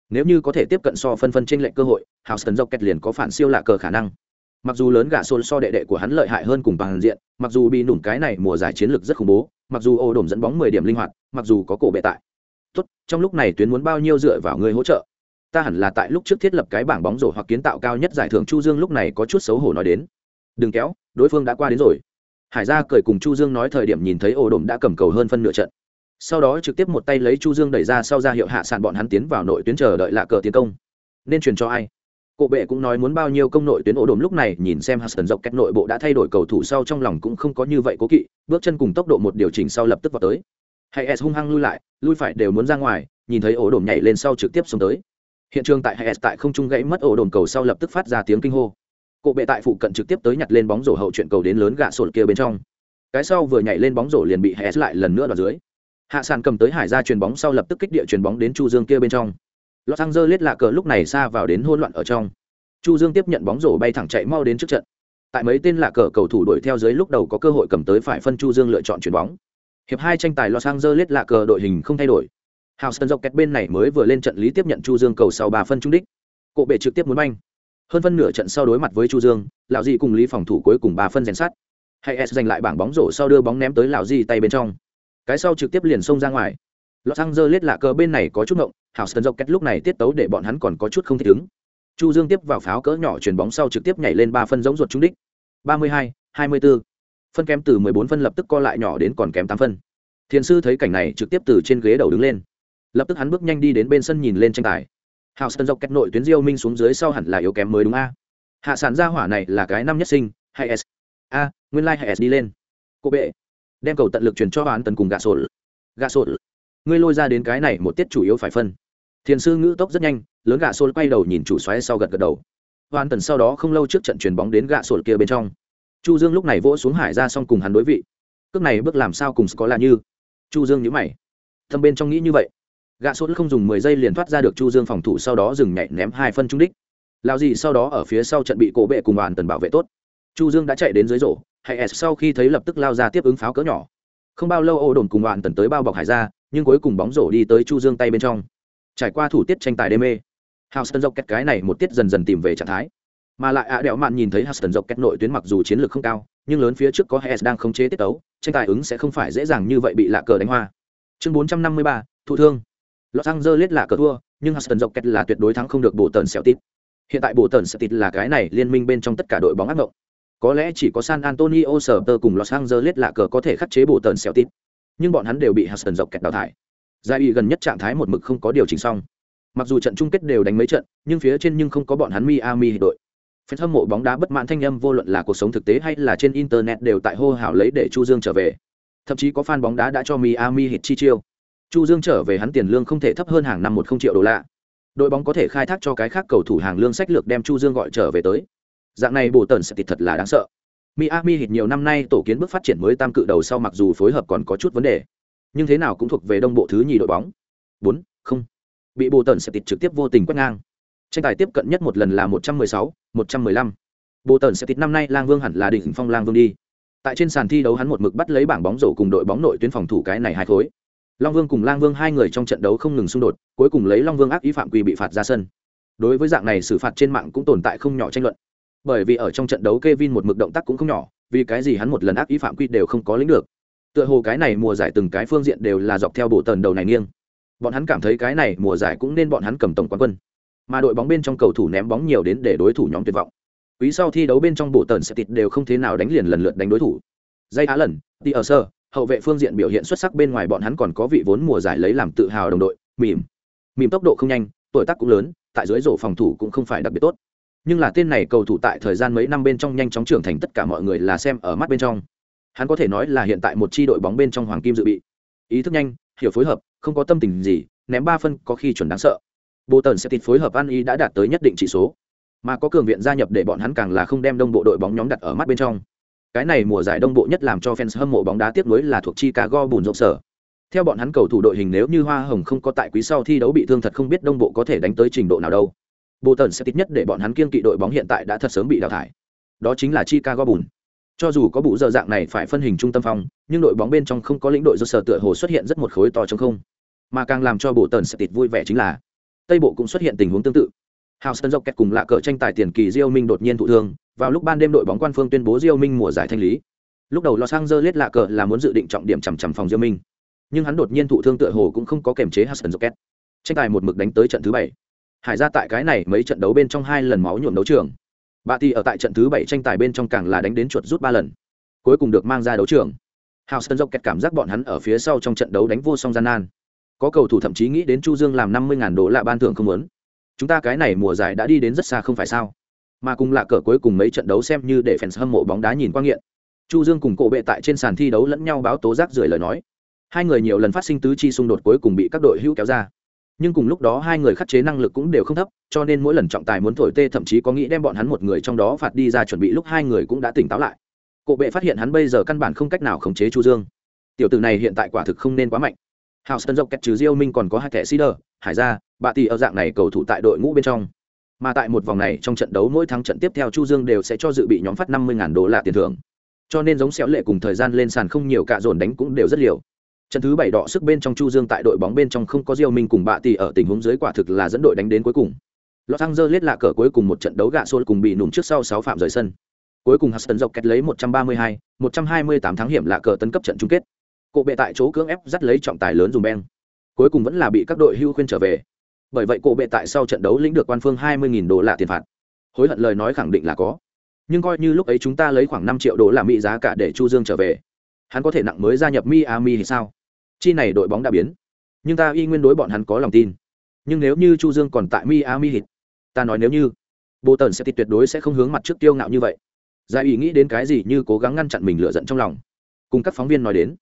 Nếu như có thể tiếp cận so phân phân trên lệnh cơ hội, houston dọc kẹt liền có phản siêu lạ cờ khả năng mặc dù lớn gạ xôn so đệ đệ của hắn lợi hại hơn cùng bằng diện, mặc dù bị nủng cái này mùa giải chiến lược rất khủng bố, mặc dù ô đổm dẫn bóng mười điểm linh hoạt, mặc dù có cổ bệ tại. Tốt, trong lúc này tuyến muốn bao nhiêu dựa vào người hỗ trợ? Ta hẳn là tại lúc trước thiết lập cái bảng bóng rổ hoặc kiến tạo cao nhất giải thưởng chu dương lúc này có chút xấu hổ nói đến. Đừng kéo, đối phương đã qua đến rồi. Hải gia cười cùng chu dương nói thời điểm nhìn thấy ổ đồn đã cầm cầu hơn phân nửa trận. Sau đó trực tiếp một tay lấy chu dương đẩy ra sau ra hiệu hạ sàn bọn hắn tiến vào nội tuyến chờ đợi lạ cờ tiến công. Nên truyền cho ai? Cổ bệ cũng nói muốn bao nhiêu công nội tuyến ổ đồn lúc này nhìn xem Huston dọc cách nội bộ đã thay đổi cầu thủ sau trong lòng cũng không có như vậy cố kỵ, bước chân cùng tốc độ một điều chỉnh sau lập tức vào tới. Hayes hung hăng lui lại, lui phải đều muốn ra ngoài, nhìn thấy ổ đồn nhảy lên sau trực tiếp xuống tới. Hiện trường tại Hayes tại không trung gãy mất ổ đồn cầu sau lập tức phát ra tiếng kinh hô. Cổ bệ tại phụ cận trực tiếp tới nhặt lên bóng rổ hậu chuyện cầu đến lớn gạ sồn kia bên trong. Cái sau vừa nhảy lên bóng rổ liền bị Hayes lại lần nữa đoạt dưới hạ sàn cầm tới hải ra chuyền bóng sau lập tức kích địa chuyền bóng đến chu dương kia bên trong los angeles lạ cờ lúc này xa vào đến hỗn loạn ở trong chu dương tiếp nhận bóng rổ bay thẳng chạy mau đến trước trận tại mấy tên lạ cờ cầu thủ đuổi theo dưới lúc đầu có cơ hội cầm tới phải phân chu dương lựa chọn chuyển bóng hiệp hai tranh tài los angeles lạ cờ đội hình không thay đổi Houston dọc kẹt bên này mới vừa lên trận lý tiếp nhận Chu Dương cầu sau 3 phân trung đích. Cổ bệ trực tiếp muốn banh. Hơn phân nửa trận sau đối mặt với Chu Dương, lão Dị cùng Lý phòng thủ cuối cùng 3 phân rèn sắt. Hayes giành lại bảng bóng rổ sau đưa bóng ném tới lão Dị tay bên trong cái sau trực tiếp liền xông ra ngoài Los Angeles lạ cờ bên này có chút ngộng, Houston Rockets lúc này tiết tấu để bọn hắn còn có chút không thích ứng. Chu Dương tiếp vào pháo cỡ nhỏ chuyền bóng sau trực tiếp nhảy lên ba phân giống ruột trúng đích. 32, 24. Phân kém từ 14 phân lập tức co lại nhỏ đến còn kém 8 phân. Thiền sư thấy cảnh này trực tiếp từ trên ghế đầu đứng lên. Lập tức hắn bước nhanh đi đến bên sân nhìn lên tranh tài. Houston Rockets nội tuyến Diêu Minh xuống dưới sau hẳn là yếu kém mới đúng a. Hạ sản gia hỏa này là cái năm nhất sinh, hay S. A, nguyên lai like hay S đi lên. Cô bệ. Đem cầu tận lực truyền cho bán Tần cùng gạ sổ. Gạ sổ ngươi lôi ra đến cái này một tiết chủ yếu phải phân. Thiền sư ngữ tốc rất nhanh, lớn gạ xôn quay đầu nhìn chủ xoáy sau gật gật đầu. Hoàn tần sau đó không lâu trước trận chuyền bóng đến gạ sổ kia bên trong. Chu dương lúc này vỗ xuống hải ra xong cùng hắn đối vị. Cước này bước làm sao cùng có là như? Chu dương nhíu mày. Thâm bên trong nghĩ như vậy. Gạ sốt không dùng mười giây liền thoát ra được chu dương phòng thủ sau đó dừng nhảy ném hai phân trung đích. Lao gì sau đó ở phía sau trận bị cổ bệ cùng hoàn tần bảo vệ tốt. Chu dương đã chạy đến dưới rổ, hay s sau khi thấy lập tức lao ra tiếp ứng pháo cỡ nhỏ. Không bao lâu ô đồn cùng hoàn tần tới bao bọc hải ra nhưng cuối cùng bóng rổ đi tới chu dương tay bên trong. Trải qua thủ tiết tranh tài đê mê houston dọc cái này một tiết dần dần tìm về trạng thái. Mà lại ạ đẹo mạn nhìn thấy houston dọc nội tuyến mặc dù chiến lược không cao nhưng lớn phía trước có hes đang khống chế tiết tấu tranh tài ứng sẽ không phải dễ dàng như vậy bị lạ cờ đánh hoa. Chương 453, thụ thương. Los angeles lạ cờ thua nhưng houston dọc là tuyệt đối thắng không được bộ tần xẻo tít hiện tại bộ tần xẻo tít là cái này liên minh bên trong tất cả đội bóng ác mộng. Có lẽ chỉ có san antonio sở tơ cùng los angeles lạ cờ có thể khắc chế bộ tần xẻo tít nhưng bọn hắn đều bị Hudson dọc kẹt đào thải. Giải ủy gần nhất trạng thái một mực không có điều chỉnh xong. Mặc dù trận chung kết đều đánh mấy trận, nhưng phía trên nhưng không có bọn hắn Miami đội. Fan hâm mộ bóng đá bất mãn thanh âm vô luận là cuộc sống thực tế hay là trên internet đều tại hô hào lấy để Chu Dương trở về. Thậm chí có fan bóng đá đã cho Miami hit chi chiêu. Chu Dương trở về hắn tiền lương không thể thấp hơn hàng năm một không triệu đô la. Đội bóng có thể khai thác cho cái khác cầu thủ hàng lương sách lược đem Chu Dương gọi trở về tới. Dạng này bổ tần sẽ tịt thật là đáng sợ. Miami Heat nhiều năm nay tổ kiến bước phát triển mới tam cự đầu sau mặc dù phối hợp còn có chút vấn đề, nhưng thế nào cũng thuộc về đông bộ thứ nhì đội bóng. 4, không. Bị Bộ Tần sẽ tịt trực tiếp vô tình quét ngang. Tranh tài tiếp cận nhất một lần là 116, 115. Bộ Tần sẽ tịt năm nay Lang Vương hẳn là đỉnh phong Lang Vương đi. Tại trên sàn thi đấu hắn một mực bắt lấy bảng bóng rổ cùng đội bóng nội tuyến phòng thủ cái này hai khối. Long Vương cùng Lang Vương hai người trong trận đấu không ngừng xung đột, cuối cùng lấy Long Vương ác ý phạm quy bị phạt ra sân. Đối với dạng này xử phạt trên mạng cũng tồn tại không nhỏ tranh luận bởi vì ở trong trận đấu Kevin một mực động tác cũng không nhỏ, vì cái gì hắn một lần ác ý phạm quy đều không có lĩnh được. Tựa hồ cái này mùa giải từng cái phương diện đều là dọc theo bộ tần đầu này nghiêng. Bọn hắn cảm thấy cái này mùa giải cũng nên bọn hắn cầm tổng quán quân. Mà đội bóng bên trong cầu thủ ném bóng nhiều đến để đối thủ nhóm tuyệt vọng. Quý sau thi đấu bên trong bộ tần sẽ tịt đều không thế nào đánh liền lần lượt đánh đối thủ. Dây á lần, đi ở sơ, hậu vệ phương diện biểu hiện xuất sắc bên ngoài bọn hắn còn có vị vốn mùa giải lấy làm tự hào đồng đội, mỉm. Mỉm tốc độ không nhanh, tuổi tác cũng lớn, tại dưới rổ phòng thủ cũng không phải đặc biệt tốt nhưng là tên này cầu thủ tại thời gian mấy năm bên trong nhanh chóng trưởng thành, tất cả mọi người là xem ở mắt bên trong. Hắn có thể nói là hiện tại một chi đội bóng bên trong hoàng kim dự bị. Ý thức nhanh, hiểu phối hợp, không có tâm tình gì, ném ba phân có khi chuẩn đáng sợ. Bộ tần sẽ tịt phối hợp ăn ý đã đạt tới nhất định chỉ số. Mà có cường viện gia nhập để bọn hắn càng là không đem đông bộ đội bóng nhóm đặt ở mắt bên trong. Cái này mùa giải đông bộ nhất làm cho fans hâm mộ bóng đá tiếc nuối là thuộc chi cả go bùn rộng sở. Theo bọn hắn cầu thủ đội hình nếu như hoa hồng không có tại quý sau thi đấu bị thương thật không biết đông bộ có thể đánh tới trình độ nào đâu bộ tần sẽ tít nhất để bọn hắn kiên kỵ đội bóng hiện tại đã thật sớm bị đào thải. Đó chính là chicago bùn cho dù có bụ giờ dạng này phải phân hình trung tâm phong nhưng đội bóng bên trong không có lĩnh đội do sở tựa hồ xuất hiện rất một khối to trong không. Mà càng làm cho bộ tần sẽ tít vui vẻ chính là tây bộ cũng xuất hiện tình huống tương tự. Houston Rockets cùng lạ cờ tranh tài tiền kỳ Diêu Minh đột nhiên thụ thương, vào lúc ban đêm đội bóng quan phương tuyên bố Diêu Minh mùa giải thanh lý. Lúc đầu Los Angeles lạ cờ là muốn dự định trọng điểm chằm chằm phòng Diêu Minh, nhưng hắn đột nhiên thụ thương tựa hồ cũng không có kềm chế Houston Rockets. Tranh tài một mực đánh tới trận thứ bảy hải ra tại cái này mấy trận đấu bên trong hai lần máu nhuộm đấu trường. Bà thì ở tại trận thứ bảy tranh tài bên trong càng là đánh đến chuột rút ba lần. Cuối cùng được mang ra đấu trường. Sơn dốc kẹt cảm giác bọn hắn ở phía sau trong trận đấu đánh vô song gian nan. Có cầu thủ thậm chí nghĩ đến chu dương làm năm mươi đô la ban thưởng không muốn. Chúng ta cái này mùa giải đã đi đến rất xa không phải sao? Mà cùng là cờ cuối cùng mấy trận đấu xem như để fans hâm mộ bóng đá nhìn qua nghiện. Chu dương cùng cổ bệ tại trên sàn thi đấu lẫn nhau báo tố giác rưởi lời nói. Hai người nhiều lần phát sinh tứ chi xung đột cuối cùng bị các đội hữu kéo ra nhưng cùng lúc đó hai người khắc chế năng lực cũng đều không thấp, cho nên mỗi lần trọng tài muốn thổi tê thậm chí có nghĩ đem bọn hắn một người trong đó phạt đi ra chuẩn bị lúc hai người cũng đã tỉnh táo lại. Cộ bệ phát hiện hắn bây giờ căn bản không cách nào khống chế chu dương. Tiểu tử này hiện tại quả thực không nên quá mạnh. Hào sân dọc kẹt trừ diêu minh còn có hai thẻ đờ hải gia bạ tỷ ở dạng này cầu thủ tại đội ngũ bên trong. Mà tại một vòng này, trong trận đấu mỗi thắng trận tiếp theo chu dương đều sẽ cho dự bị nhóm phát năm mươi đô la tiền thưởng. Cho nên giống xéo lệ cùng thời gian lên sàn không nhiều cạ dồn đánh cũng đều rất liều trận thứ bảy đọ sức bên trong chu dương tại đội bóng bên trong không có diêu minh cùng bạ tỷ ở tình huống dưới quả thực là dẫn đội đánh đến cuối cùng. Los Angeles lạ cờ cuối cùng một trận đấu gạ xôn cùng bị nụm trước sau sáu phạm rời sân. Cuối cùng Huston dọc kết lấy 132, 128 thắng hiểm lạ cờ tấn cấp trận chung kết. Cộ bệ tại chỗ cưỡng ép dắt lấy trọng tài lớn dùng beng. Cuối cùng vẫn là bị các đội hưu khuyên trở về. Bởi vậy cổ bệ tại sau trận đấu lĩnh được quan phương 20.000 đô la tiền phạt. Hối hận lời nói khẳng định là có. Nhưng coi như lúc ấy chúng ta lấy khoảng năm triệu đô la mỹ giá cả để chu dương trở về. Hắn có thể nặng mới gia nhập miami thì sao? Chi này đội bóng đã biến. Nhưng ta y nguyên đối bọn hắn có lòng tin. Nhưng nếu như chu dương còn tại miami hit ta nói nếu như bộ tần sẽ tuyệt đối sẽ không hướng mặt trước tiêu ngạo như vậy. Giải ủy nghĩ đến cái gì như cố gắng ngăn chặn mình lựa giận trong lòng. Cùng các phóng viên nói đến,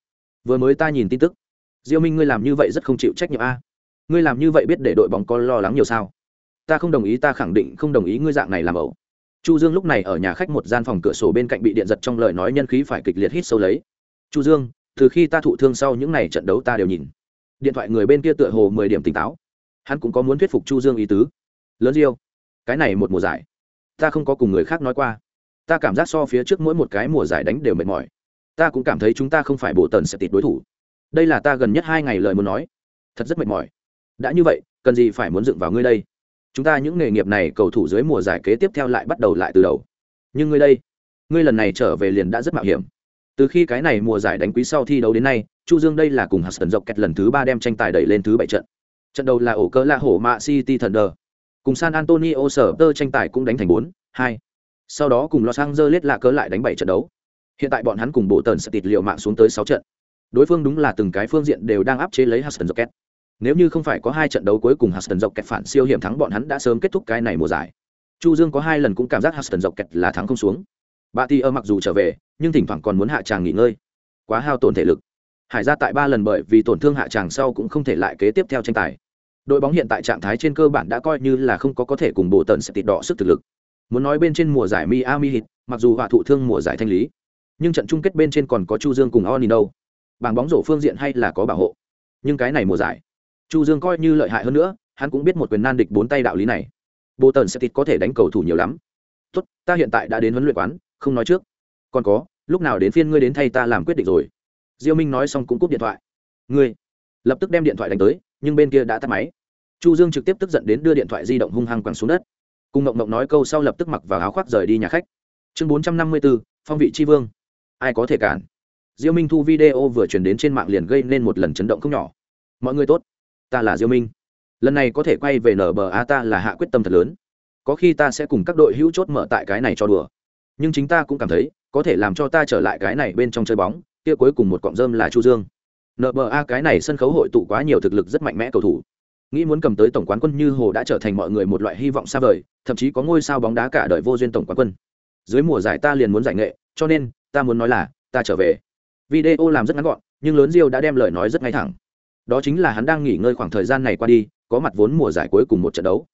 vừa mới ta nhìn tin tức. Diêu minh ngươi làm như vậy rất không chịu trách nhiệm a. Ngươi làm như vậy biết để đội bóng có lo lắng nhiều sao? Ta không đồng ý, ta khẳng định không đồng ý ngươi dạng này làm ẩu. Chu dương lúc này ở nhà khách một gian phòng cửa sổ bên cạnh bị điện giật trong lời nói nhân khí phải kịch liệt hít sâu lấy. Chu dương từ khi ta thụ thương sau những ngày trận đấu ta đều nhìn. Điện thoại người bên kia tựa hồ mười điểm tỉnh táo. Hắn cũng có muốn thuyết phục chu dương ý tứ. Lớn diêu, cái này một mùa giải, ta không có cùng người khác nói qua. Ta cảm giác so phía trước mỗi một cái mùa giải đánh đều mệt mỏi. Ta cũng cảm thấy chúng ta không phải bộ tần sẽ tịt đối thủ. Đây là ta gần nhất hai ngày lời muốn nói. Thật rất mệt mỏi. Đã như vậy, cần gì phải muốn dựng vào ngươi đây? Chúng ta những nghề nghiệp này cầu thủ dưới mùa giải kế tiếp theo lại bắt đầu lại từ đầu. Nhưng ngươi đây, ngươi lần này trở về liền đã rất mạo hiểm từ khi cái này mùa giải đánh quý sau thi đấu đến nay, chu dương đây là cùng hudson dọc kẹt lần thứ ba đem tranh tài đẩy lên thứ bảy trận. Trận đầu là ổ cỡ la hổ mạ city thunder. Cùng san antonio sở tơ tranh tài cũng đánh thành bốn, hai. Sau đó cùng los angeles lạ cớ lại đánh bảy trận đấu. Hiện tại bọn hắn cùng bộ tần sẽ tịt liệu mạng xuống tới sáu trận. Đối phương đúng là từng cái phương diện đều đang áp chế lấy hudson dọc kẹt. Nếu như không phải có hai trận đấu cuối cùng hudson dọc kẹt phản siêu hiểm thắng bọn hắn đã sớm kết thúc cái này mùa giải. Chu dương có hai lần cũng cảm giác hudson dọc kẹt là thắng không xuống. Bà ti ơ mặc dù trở về nhưng thỉnh thoảng còn muốn hạ tràng nghỉ ngơi. Quá hao tổn thể lực. Hải ra tại ba lần bởi vì tổn thương hạ tràng sau cũng không thể lại kế tiếp theo tranh tài. Đội bóng hiện tại trạng thái trên cơ bản đã coi như là không có có thể cùng bộ tần sẽ tịt đỏ sức thực lực. Muốn nói bên trên mùa giải miami heat, mặc dù họa thụ thương mùa giải thanh lý, nhưng trận chung kết bên trên còn có chu dương cùng oni đâu. Bảng bóng rổ phương diện hay là có bảo hộ. Nhưng cái này mùa giải, chu dương coi như lợi hại hơn nữa, hắn cũng biết một quyền nan địch bốn tay đạo lý này. Bộ tần sẽ tịt có thể đánh cầu thủ nhiều lắm. Tốt, ta hiện tại đã đến huấn luyện quán, không nói trước còn có lúc nào đến phiên ngươi đến thay ta làm quyết định rồi. Diêu minh nói xong cũng cúp điện thoại. Ngươi lập tức đem điện thoại đánh tới nhưng bên kia đã tắt máy. Chu dương trực tiếp tức giận đến đưa điện thoại di động hung hăng quẳng xuống đất. Cùng mộng mộng nói câu sau lập tức mặc vào áo khoác rời đi nhà khách. Chương 454, phong vị tri vương. Ai có thể cản? Diêu minh thu video vừa truyền đến trên mạng liền gây nên một lần chấn động không nhỏ. Mọi người tốt ta là diêu minh. Lần này có thể quay về nở bờ a ta là hạ quyết tâm thật lớn. Có khi ta sẽ cùng các đội hữu chốt mở tại cái này cho đùa nhưng chính ta cũng cảm thấy, có thể làm cho ta trở lại cái này bên trong chơi bóng, kia cuối cùng một cọng rơm là chu dương. Nba cái này sân khấu hội tụ quá nhiều thực lực rất mạnh mẽ cầu thủ. Nghĩ muốn cầm tới tổng quán quân như hồ đã trở thành mọi người một loại hy vọng xa vời, thậm chí có ngôi sao bóng đá cả đời vô duyên tổng quán quân. Dưới mùa giải ta liền muốn giải nghệ, cho nên, ta muốn nói là, ta trở về. Video làm rất ngắn gọn, nhưng lớn diêu đã đem lời nói rất ngay thẳng. Đó chính là hắn đang nghỉ ngơi khoảng thời gian này qua đi, có mặt vốn mùa giải cuối cùng một trận đấu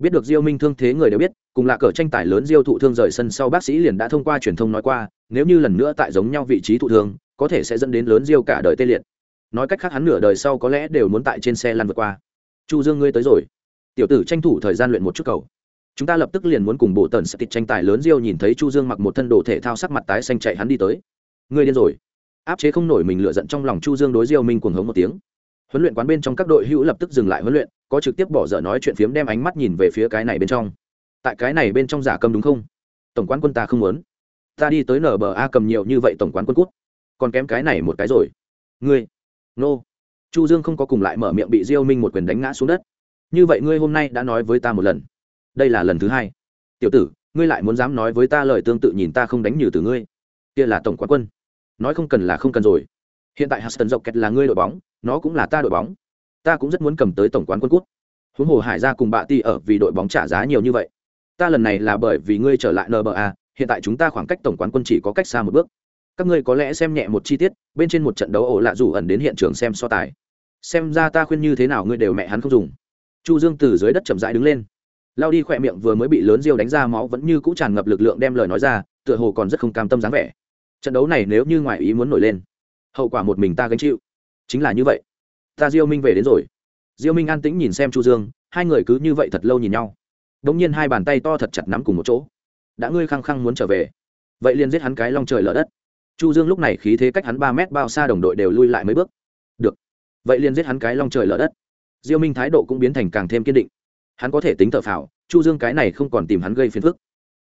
biết được diêu minh thương thế người đều biết, cùng là cờ tranh tài lớn diêu thụ thương rời sân sau bác sĩ liền đã thông qua truyền thông nói qua, nếu như lần nữa tại giống nhau vị trí thụ thương, có thể sẽ dẫn đến lớn diêu cả đời tê liệt. Nói cách khác hắn nửa đời sau có lẽ đều muốn tại trên xe lăn vượt qua. Chu dương ngươi tới rồi. Tiểu tử tranh thủ thời gian luyện một chút cầu. Chúng ta lập tức liền muốn cùng bộ tần sẽ tịch tranh tài lớn diêu nhìn thấy chu dương mặc một thân đồ thể thao sắc mặt tái xanh chạy hắn đi tới. Ngươi điên rồi. Áp chế không nổi mình lựa giận trong lòng chu dương đối diêu minh cuồng hống một tiếng. Huấn luyện quán bên trong các đội hữu lập tức dừng lại huấn luyện có trực tiếp bỏ dở nói chuyện phiếm đem ánh mắt nhìn về phía cái này bên trong. Tại cái này bên trong giả cầm đúng không? Tổng quán quân ta không muốn. Ta đi tới nở bờ a cầm nhiều như vậy tổng quán quân cút. Còn kém cái này một cái rồi. Ngươi, nô. Chu dương không có cùng lại mở miệng bị diêu minh một quyền đánh ngã xuống đất. Như vậy ngươi hôm nay đã nói với ta một lần. Đây là lần thứ hai. Tiểu tử, ngươi lại muốn dám nói với ta lời tương tự nhìn ta không đánh nhừ từ ngươi. Kia là tổng quán quân. Nói không cần là không cần rồi. Hiện tại huston dọc kẹt là ngươi đội bóng, nó cũng là ta đội bóng ta cũng rất muốn cầm tới tổng quán quân cút. Huống hồ hải ra cùng bạ ti ở vì đội bóng trả giá nhiều như vậy. Ta lần này là bởi vì ngươi trở lại nba hiện tại chúng ta khoảng cách tổng quán quân chỉ có cách xa một bước. Các ngươi có lẽ xem nhẹ một chi tiết, bên trên một trận đấu ổ lạ rủ ẩn đến hiện trường xem so tài. Xem ra ta khuyên như thế nào ngươi đều mẹ hắn không dùng. Chu dương từ dưới đất chậm rãi đứng lên. Lao đi khỏe miệng vừa mới bị lớn diêu đánh ra máu vẫn như cũ tràn ngập lực lượng đem lời nói ra, tựa hồ còn rất không cam tâm dáng vẻ. Trận đấu này nếu như ngoài ý muốn nổi lên, hậu quả một mình ta gánh chịu. Chính là như vậy ta diêu minh về đến rồi. Diêu minh an tĩnh nhìn xem chu dương, hai người cứ như vậy thật lâu nhìn nhau. Đống nhiên hai bàn tay to thật chặt nắm cùng một chỗ. Đã ngươi khăng khăng muốn trở về, vậy liền giết hắn cái long trời lở đất. Chu dương lúc này khí thế cách hắn ba mét bao xa đồng đội đều lui lại mấy bước. Được, vậy liền giết hắn cái long trời lở đất. Diêu minh thái độ cũng biến thành càng thêm kiên định. Hắn có thể tính thở phào, chu dương cái này không còn tìm hắn gây phiền phức.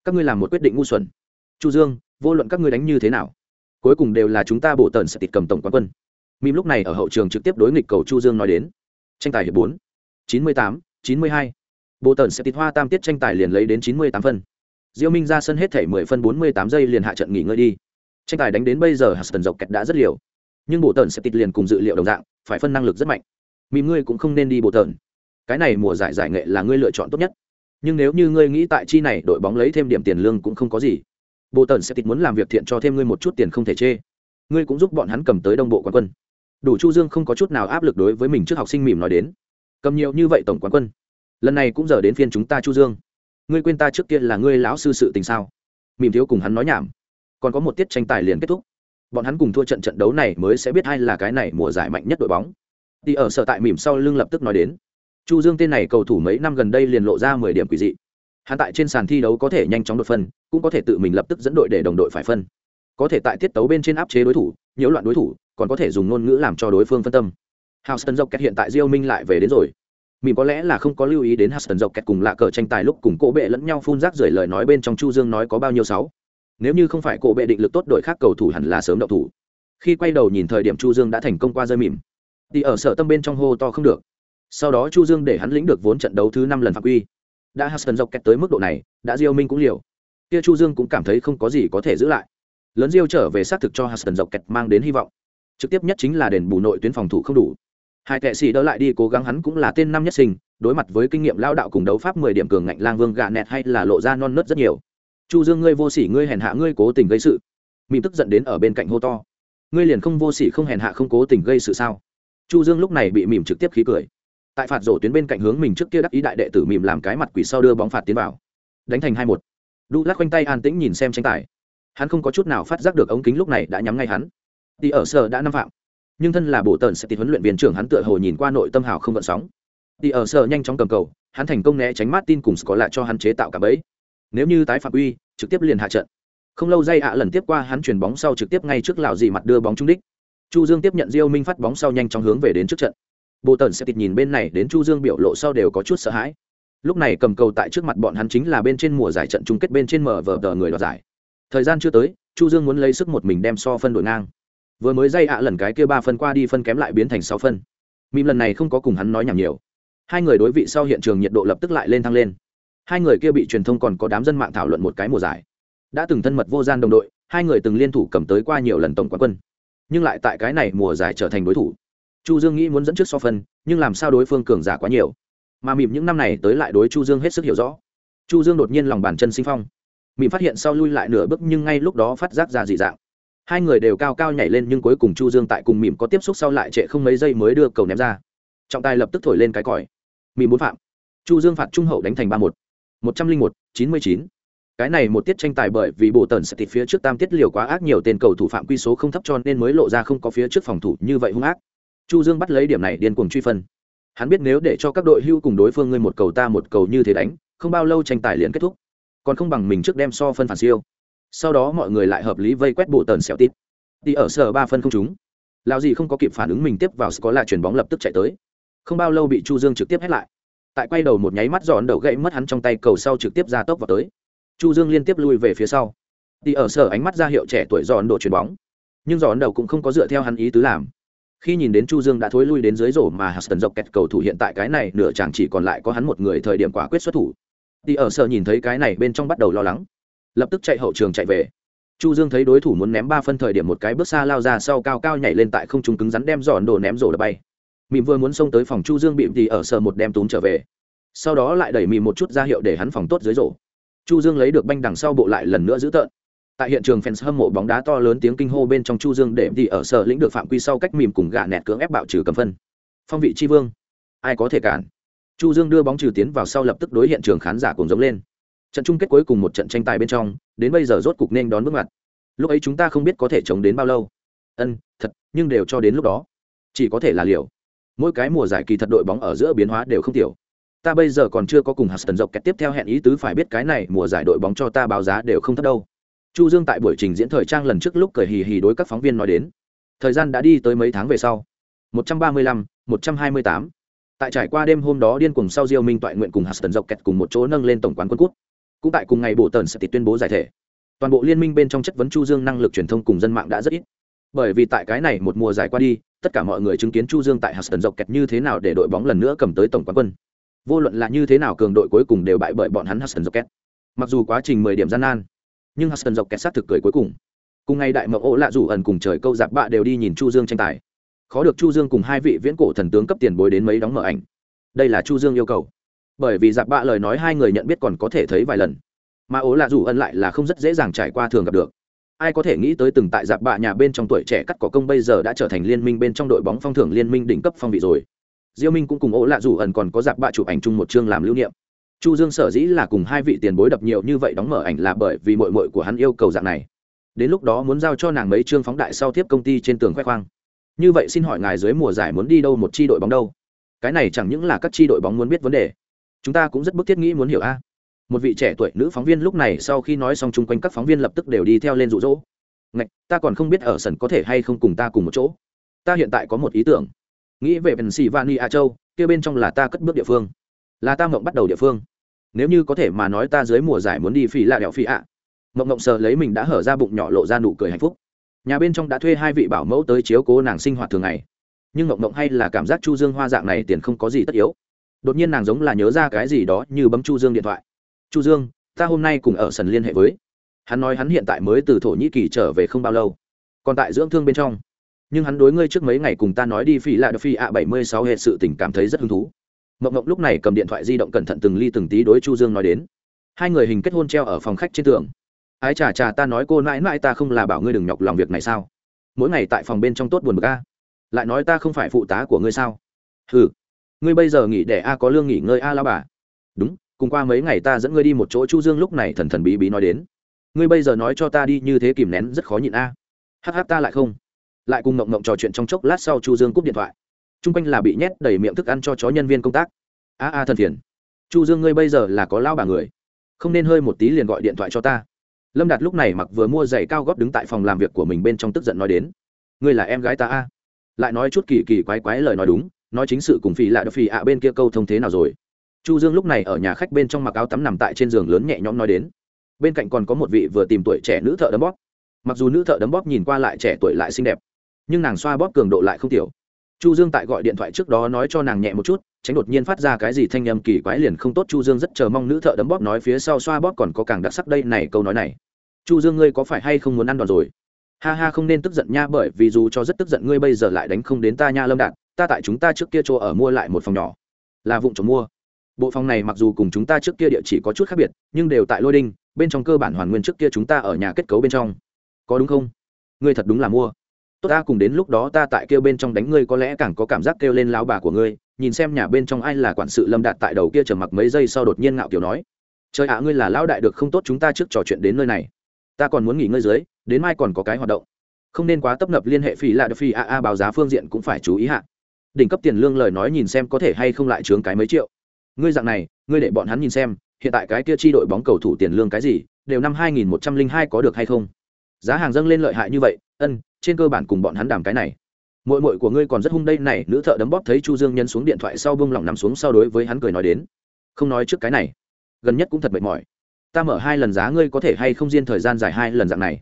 Các ngươi làm một quyết định ngu xuẩn. Chu dương, vô luận các ngươi đánh như thế nào, cuối cùng đều là chúng ta bổ tần sẽ tịt cầm tổng quán quân mìm lúc này ở hậu trường trực tiếp đối nghịch cầu chu dương nói đến. Tranh tài hiệp bốn. Chín mươi tám, chín mươi hai. Bộ tần sẽ tịt hoa tam tiết tranh tài liền lấy đến chín mươi tám phân. Diêu minh ra sân hết thể mười phân bốn mươi tám giây liền hạ trận nghỉ ngơi đi. Tranh tài đánh đến bây giờ huston dọc kẹt đã rất liều. Nhưng bộ tần sẽ tịt liền cùng dự liệu đồng dạng, phải phân năng lực rất mạnh. Mìm ngươi cũng không nên đi bộ tần. Cái này mùa giải giải nghệ là ngươi lựa chọn tốt nhất. Nhưng nếu như ngươi nghĩ tại chi này đội bóng lấy thêm điểm tiền lương cũng không có gì. Bộ tần sẽ tịt muốn làm việc thiện cho thêm ngươi một chút tiền không thể chê. Ngươi cũng giúp bọn hắn cầm tới đông bộ quán quân đủ chu dương không có chút nào áp lực đối với mình trước học sinh mỉm nói đến. Cầm nhiều như vậy tổng quán quân, lần này cũng giờ đến phiên chúng ta chu dương. Ngươi quên ta trước kia là ngươi lão sư sự tình sao? Mỉm thiếu cùng hắn nói nhảm. Còn có một tiết tranh tài liền kết thúc. Bọn hắn cùng thua trận trận đấu này mới sẽ biết ai là cái này mùa giải mạnh nhất đội bóng. Đi ở sở tại mỉm sau lưng lập tức nói đến. Chu dương tên này cầu thủ mấy năm gần đây liền lộ ra mười điểm quỷ dị. Hắn tại trên sàn thi đấu có thể nhanh chóng đột phân, cũng có thể tự mình lập tức dẫn đội để đồng đội phải phân. Có thể tại tiết tấu bên trên áp chế đối thủ, nhiễu loạn đối thủ còn có thể dùng ngôn ngữ làm cho đối phương phân tâm Houston Rockets hiện tại Diêu Minh lại về đến rồi. mình có lẽ là không có lưu ý đến Houston Rockets cùng lạ cờ tranh tài lúc cùng cổ bệ lẫn nhau phun rác rưởi lời nói bên trong Chu Dương nói có bao nhiêu sáu. Nếu như không phải cổ bệ định lực tốt đội khác cầu thủ hẳn là sớm động thủ. Khi quay đầu nhìn thời điểm Chu Dương đã thành công qua rơi mỉm. Đi ở sở tâm bên trong hô to không được. Sau đó Chu Dương để hắn lĩnh được vốn trận đấu thứ năm lần phạm quy. Đã Houston Rockets tới mức độ này, đã Diêu Minh cũng liều. Kia Chu Dương cũng cảm thấy không có gì có thể giữ lại. Lớn Diêu trở về xác thực cho Houston Rockets mang đến hy vọng. Trực tiếp nhất chính là đền bù nội tuyến phòng thủ không đủ. Hai kệ sĩ đỡ lại đi cố gắng hắn cũng là tên năm nhất sinh, đối mặt với kinh nghiệm lao đạo cùng đấu pháp mười điểm cường ngạnh lang vương gạ nẹt hay là lộ ra non nớt rất nhiều. Chu dương ngươi vô sỉ, ngươi hèn hạ, ngươi cố tình gây sự. Mìm tức giận đến ở bên cạnh hô to. Ngươi liền không vô sỉ, không hèn hạ, không cố tình gây sự sao? Chu dương lúc này bị mỉm trực tiếp khí cười. Tại phạt rổ tuyến bên cạnh hướng mình trước kia đắc ý đại đệ tử mỉm làm cái mặt quỷ sau đưa bóng phạt tiến vào. Đánh thành hai một. Đu lắc quanh tay an tĩnh nhìn xem tranh tài. Hắn không có chút nào phát giác được ống kính lúc này đã nhắm ngay hắn thì ở sở đã năm phạm. Nhưng thân là bộ tần sẽ tìm huấn luyện viên trưởng hắn tựa hồ nhìn qua nội tâm hào không gợn sóng. Thì ở sở nhanh chóng cầm cầu, hắn thành công né tránh Martin cùng có lại cho hắn chế tạo cả bẫy. Nếu như tái phạm uy, trực tiếp liền hạ trận. Không lâu dây ạ lần tiếp qua hắn chuyển bóng sau trực tiếp ngay trước lão dì mặt đưa bóng trúng đích. Chu dương tiếp nhận diêu minh phát bóng sau nhanh chóng hướng về đến trước trận. Bộ tần sẽ tịt nhìn bên này đến chu dương biểu lộ sau đều có chút sợ hãi. Lúc này cầm cầu tại trước mặt bọn hắn chính là bên trên mùa giải trận chung kết bên trên mở vờ tờ người đoạt giải. Thời gian chưa tới, chu dương muốn lấy sức một mình đem so phân đội ngang vừa mới dây ạ lần cái kia ba phân qua đi phân kém lại biến thành sáu phân. Mìm lần này không có cùng hắn nói nhảm nhiều. Hai người đối vị sau hiện trường nhiệt độ lập tức lại lên thăng lên. Hai người kia bị truyền thông còn có đám dân mạng thảo luận một cái mùa giải. Đã từng thân mật vô gian đồng đội, hai người từng liên thủ cầm tới qua nhiều lần tổng quán quân. Nhưng lại tại cái này mùa giải trở thành đối thủ. Chu dương nghĩ muốn dẫn trước so phân, nhưng làm sao đối phương cường giả quá nhiều. Mà mìm những năm này tới lại đối chu dương hết sức hiểu rõ. Chu dương đột nhiên lòng bàn chân sinh phong. Mìm phát hiện sau lui lại nửa bước nhưng ngay lúc đó phát giác ra dị dạng hai người đều cao cao nhảy lên nhưng cuối cùng chu dương tại cùng mỉm có tiếp xúc sau lại trệ không mấy giây mới đưa cầu ném ra trọng tài lập tức thổi lên cái còi mỉm muốn phạm chu dương phạt trung hậu đánh thành ba một một trăm linh một chín mươi chín cái này một tiết tranh tài bởi vì bộ tần sẽ thịt phía trước tam tiết liều quá ác nhiều tên cầu thủ phạm quy số không thấp cho nên mới lộ ra không có phía trước phòng thủ như vậy hung ác chu dương bắt lấy điểm này điên cuồng truy phân hắn biết nếu để cho các đội hưu cùng đối phương ngươi một cầu ta một cầu như thế đánh không bao lâu tranh tài liền kết thúc còn không bằng mình trước đem so phân phản siêu sau đó mọi người lại hợp lý vây quét bộ tần xẻo tít. Đi ở sở ba phân không trúng. Lao gì không có kịp phản ứng mình tiếp vào có là chuyền bóng lập tức chạy tới. Không bao lâu bị chu dương trực tiếp hết lại. Tại quay đầu một nháy mắt giòn đầu gãy mất hắn trong tay, cầu sau trực tiếp ra tốc vào tới. Chu dương liên tiếp lui về phía sau. Đi ở sở ánh mắt ra hiệu trẻ tuổi giòn độ chuyền bóng. Nhưng giòn đầu cũng không có dựa theo hắn ý tứ làm. Khi nhìn đến chu dương đã thối lui đến dưới rổ mà Huston dọc kẹt cầu thủ hiện tại cái này, nửa chàng chỉ còn lại có hắn một người thời điểm quả quyết xuất thủ. Đi ở sở nhìn thấy cái này bên trong bắt đầu lo lắng lập tức chạy hậu trường chạy về. Chu dương thấy đối thủ muốn ném ba phân thời điểm một cái bước xa lao ra sau cao cao nhảy lên tại không trung cứng rắn đem giòn đồ ném rổ đập bay. Mìm vừa muốn xông tới phòng chu dương bị thì ở sờ một đem túm trở về. Sau đó lại đẩy mìm một chút ra hiệu để hắn phòng tốt dưới rổ. Chu dương lấy được banh đằng sau bộ lại lần nữa giữ tợn. Tại hiện trường fans hâm mộ bóng đá to lớn tiếng kinh hô bên trong chu dương để thì ở sở lĩnh được phạm quy sau cách mìm cùng gạ nẹt cưỡng ép bạo trừ cầm phân. Phong vị chi vương. Ai có thể cản? Chu dương đưa bóng trừ tiến vào sau lập tức đối hiện trường khán giả cùng giống lên trận chung kết cuối cùng một trận tranh tài bên trong đến bây giờ rốt cục nên đón bước mặt lúc ấy chúng ta không biết có thể chống đến bao lâu. Ân thật nhưng đều cho đến lúc đó. Chỉ có thể là liều. Mỗi cái mùa giải kỳ thật đội bóng ở giữa biến hóa đều không tiểu. Ta bây giờ còn chưa có cùng hạt tần dọc kẹt tiếp theo hẹn ý tứ phải biết cái này mùa giải đội bóng cho ta báo giá đều không thấp đâu. Chu dương tại buổi trình diễn thời trang lần trước lúc cười hì hì đối các phóng viên nói đến. Thời gian đã đi tới mấy tháng về sau. 135, 128. tại trải qua đêm hôm đó điên cùng sau diêu minh toại nguyện cùng hạt tần dọc kẹt cùng một chỗ nâng lên tổng quán quân cút cũng tại cùng ngày bộ tần sẽ tuyên bố giải thể. Toàn bộ liên minh bên trong chất vấn chu dương năng lực truyền thông cùng dân mạng đã rất ít. Bởi vì tại cái này một mùa giải qua đi, tất cả mọi người chứng kiến chu dương tại huston dọc kẹt như thế nào để đội bóng lần nữa cầm tới tổng quán quân. Vô luận là như thế nào cường đội cuối cùng đều bại bởi bọn hắn huston dọc kẹt. Mặc dù quá trình 10 điểm gian nan, nhưng huston dọc kẹt sát thực cười cuối cùng. Cùng ngày đại mộng ô lạ rủ ẩn cùng trời câu giặc bạ đều đi nhìn chu dương tranh tài. Khó được chu dương cùng hai vị viễn cổ thần tướng cấp tiền bối đến mấy đóng mở ảnh. Đây là chu dương yêu cầu bởi vì giặc bạ lời nói hai người nhận biết còn có thể thấy vài lần. Mà ố lạ dù ẩn lại là không rất dễ dàng trải qua thường gặp được. Ai có thể nghĩ tới từng tại giặc bạ nhà bên trong tuổi trẻ cắt cỏ công bây giờ đã trở thành liên minh bên trong đội bóng phong thưởng liên minh đỉnh cấp phong vị rồi. Diêu minh cũng cùng ố lạ dù ẩn còn có giặc bạ chụp ảnh chung một chương làm lưu niệm. Chu dương sở dĩ là cùng hai vị tiền bối đập nhiều như vậy đóng mở ảnh là bởi vì mội mội của hắn yêu cầu dạng này. Đến lúc đó muốn giao cho nàng mấy chương phóng đại sau tiếp công ty trên tường khoe khoang. Như vậy xin hỏi ngài dưới mùa giải muốn đi đâu một chi đội bóng đâu? Cái này chẳng những là các chi đội bóng muốn biết vấn đề chúng ta cũng rất bức thiết nghĩ muốn hiểu a. Một vị trẻ tuổi nữ phóng viên lúc này sau khi nói xong chung quanh các phóng viên lập tức đều đi theo lên rụ rỗ. Ngạch, ta còn không biết ở sân có thể hay không cùng ta cùng một chỗ. Ta hiện tại có một ý tưởng. Nghĩ về pennsylvania châu, kia bên trong là ta cất bước địa phương. Là ta mộng bắt đầu địa phương. Nếu như có thể mà nói ta dưới mùa giải muốn đi phi lạ đèo phi ạ mộng mộng sờ lấy mình đã hở ra bụng nhỏ lộ ra nụ cười hạnh phúc. Nhà bên trong đã thuê hai vị bảo mẫu tới chiếu cố nàng sinh hoạt thường ngày. Nhưng mộng mộng hay là cảm giác chu dương hoa dạng này tiền không có gì tất yếu đột nhiên nàng giống là nhớ ra cái gì đó như bấm chu dương điện thoại. Chu dương, ta hôm nay cùng ở sân liên hệ với. Hắn nói hắn hiện tại mới từ thổ nhĩ kỳ trở về không bao lâu, còn tại dưỡng thương bên trong. Nhưng hắn đối ngươi trước mấy ngày cùng ta nói đi phi lạ đ phi ạ bảy mươi sáu hệ sự tình cảm thấy rất hứng thú. Mộng mộng lúc này cầm điện thoại di động cẩn thận từng ly từng tí đối chu dương nói đến. Hai người hình kết hôn treo ở phòng khách trên tường. Ái chà chà, ta nói cô mãi mãi ta không là bảo ngươi đừng nhọc lòng việc này sao? Mỗi ngày tại phòng bên trong tốt buồn bực a. Lại nói ta không phải phụ tá của ngươi sao? Ừ ngươi bây giờ nghỉ để a có lương nghỉ ngơi a lao bà. Đúng, cùng qua mấy ngày ta dẫn ngươi đi một chỗ chu dương lúc này thần thần bí bí nói đến. Ngươi bây giờ nói cho ta đi, như thế kìm nén rất khó nhịn a. Hắc hắc, ta lại không. Lại cùng ngộng ngộng trò chuyện trong chốc lát sau chu dương cúp điện thoại. T r u n g quanh là bị nhét đầy miệng thức ăn cho chó nhân viên công tác. A a thần thiền. Chu dương ngươi bây giờ là có lao bà người. Không nên hơi một tí liền gọi điện thoại cho ta. Lâm đạt lúc này mặc vừa mua giày cao góp đứng tại phòng làm việc của mình bên trong tức giận nói đến. Ngươi là em gái ta a. Lại nói chút kỳ kỳ quái quái lời nói đúng nói chính sự cùng phi lạ đ phi ạ bên kia câu thông thế nào rồi? Chu dương lúc này ở nhà khách bên trong mặc áo tắm nằm tại trên giường lớn nhẹ nhõm nói đến. Bên cạnh còn có một vị vừa tìm tuổi trẻ nữ thợ đấm bóp. Mặc dù nữ thợ đấm bóp nhìn qua lại trẻ tuổi lại xinh đẹp, nhưng nàng xoa bóp cường độ lại không tiểu. Chu dương tại gọi điện thoại trước đó nói cho nàng nhẹ một chút, tránh đột nhiên phát ra cái gì thanh âm kỳ quái liền không tốt. Chu dương rất chờ mong nữ thợ đấm bóp nói phía sau xoa bóp còn có càng đặc sắc đây này câu nói này. Chu dương ngươi có phải hay không muốn ăn đòn rồi? Ha ha, không nên tức giận nha, bởi vì dù cho rất tức giận, ngươi bây giờ lại đánh không đến ta nha, lâm đạn ta tại chúng ta trước kia chỗ ở mua lại một phòng nhỏ, là vụng trộm mua. Bộ phòng này mặc dù cùng chúng ta trước kia địa chỉ có chút khác biệt, nhưng đều tại lôi đinh, bên trong cơ bản hoàn nguyên trước kia chúng ta ở nhà kết cấu bên trong. Có đúng không? Ngươi thật đúng là mua. Tốt, ta cùng đến lúc đó ta tại kêu bên trong đánh ngươi, có lẽ càng có cảm giác kêu lên lao bà của ngươi, nhìn xem nhà bên trong ai là quản sự lâm đạt tại đầu kia chờ mặc mấy giây sau đột nhiên ngạo kiểu nói. Trời ạ, ngươi là lão đại được không tốt chúng ta trước trò chuyện đến nơi này. Ta còn muốn nghỉ ngơi dưới, đến mai còn có cái hoạt động. Không nên quá tấp nập liên hệ phi là phi a a báo giá phương diện cũng phải chú ý hạn đỉnh cấp tiền lương lời nói nhìn xem có thể hay không lại chướng cái mấy triệu. Ngươi dạng này, ngươi để bọn hắn nhìn xem, hiện tại cái kia chi đội bóng cầu thủ tiền lương cái gì, đều năm hai nghìn một trăm linh hai có được hay không? Giá hàng dâng lên lợi hại như vậy, ân, trên cơ bản cùng bọn hắn đàm cái này. Mội mội của ngươi còn rất hung đây này, nữ thợ đấm bóp thấy chu dương nhân xuống điện thoại sau bông lỏng nằm xuống sau đối với hắn cười nói đến. Không nói trước cái này. Gần nhất cũng thật mệt mỏi. Ta mở hai lần giá ngươi có thể hay không riêng thời gian dài hai lần dạng này.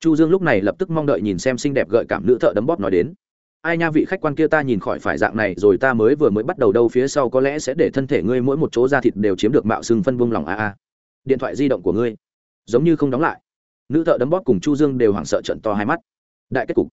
Chu dương lúc này lập tức mong đợi nhìn xem xinh đẹp gợi cảm nữ thợ đấm bóp nói đến ai nha vị khách quan kia ta nhìn khỏi phải dạng này, rồi ta mới vừa mới bắt đầu đâu, phía sau có lẽ sẽ để thân thể ngươi mỗi một chỗ da thịt đều chiếm được mạo xưng phân vung lòng a a. Điện thoại di động của ngươi. Giống như không đóng lại. Nữ thợ đấm bóp cùng chu dương đều hoảng sợ trận to hai mắt. Đại kết cục.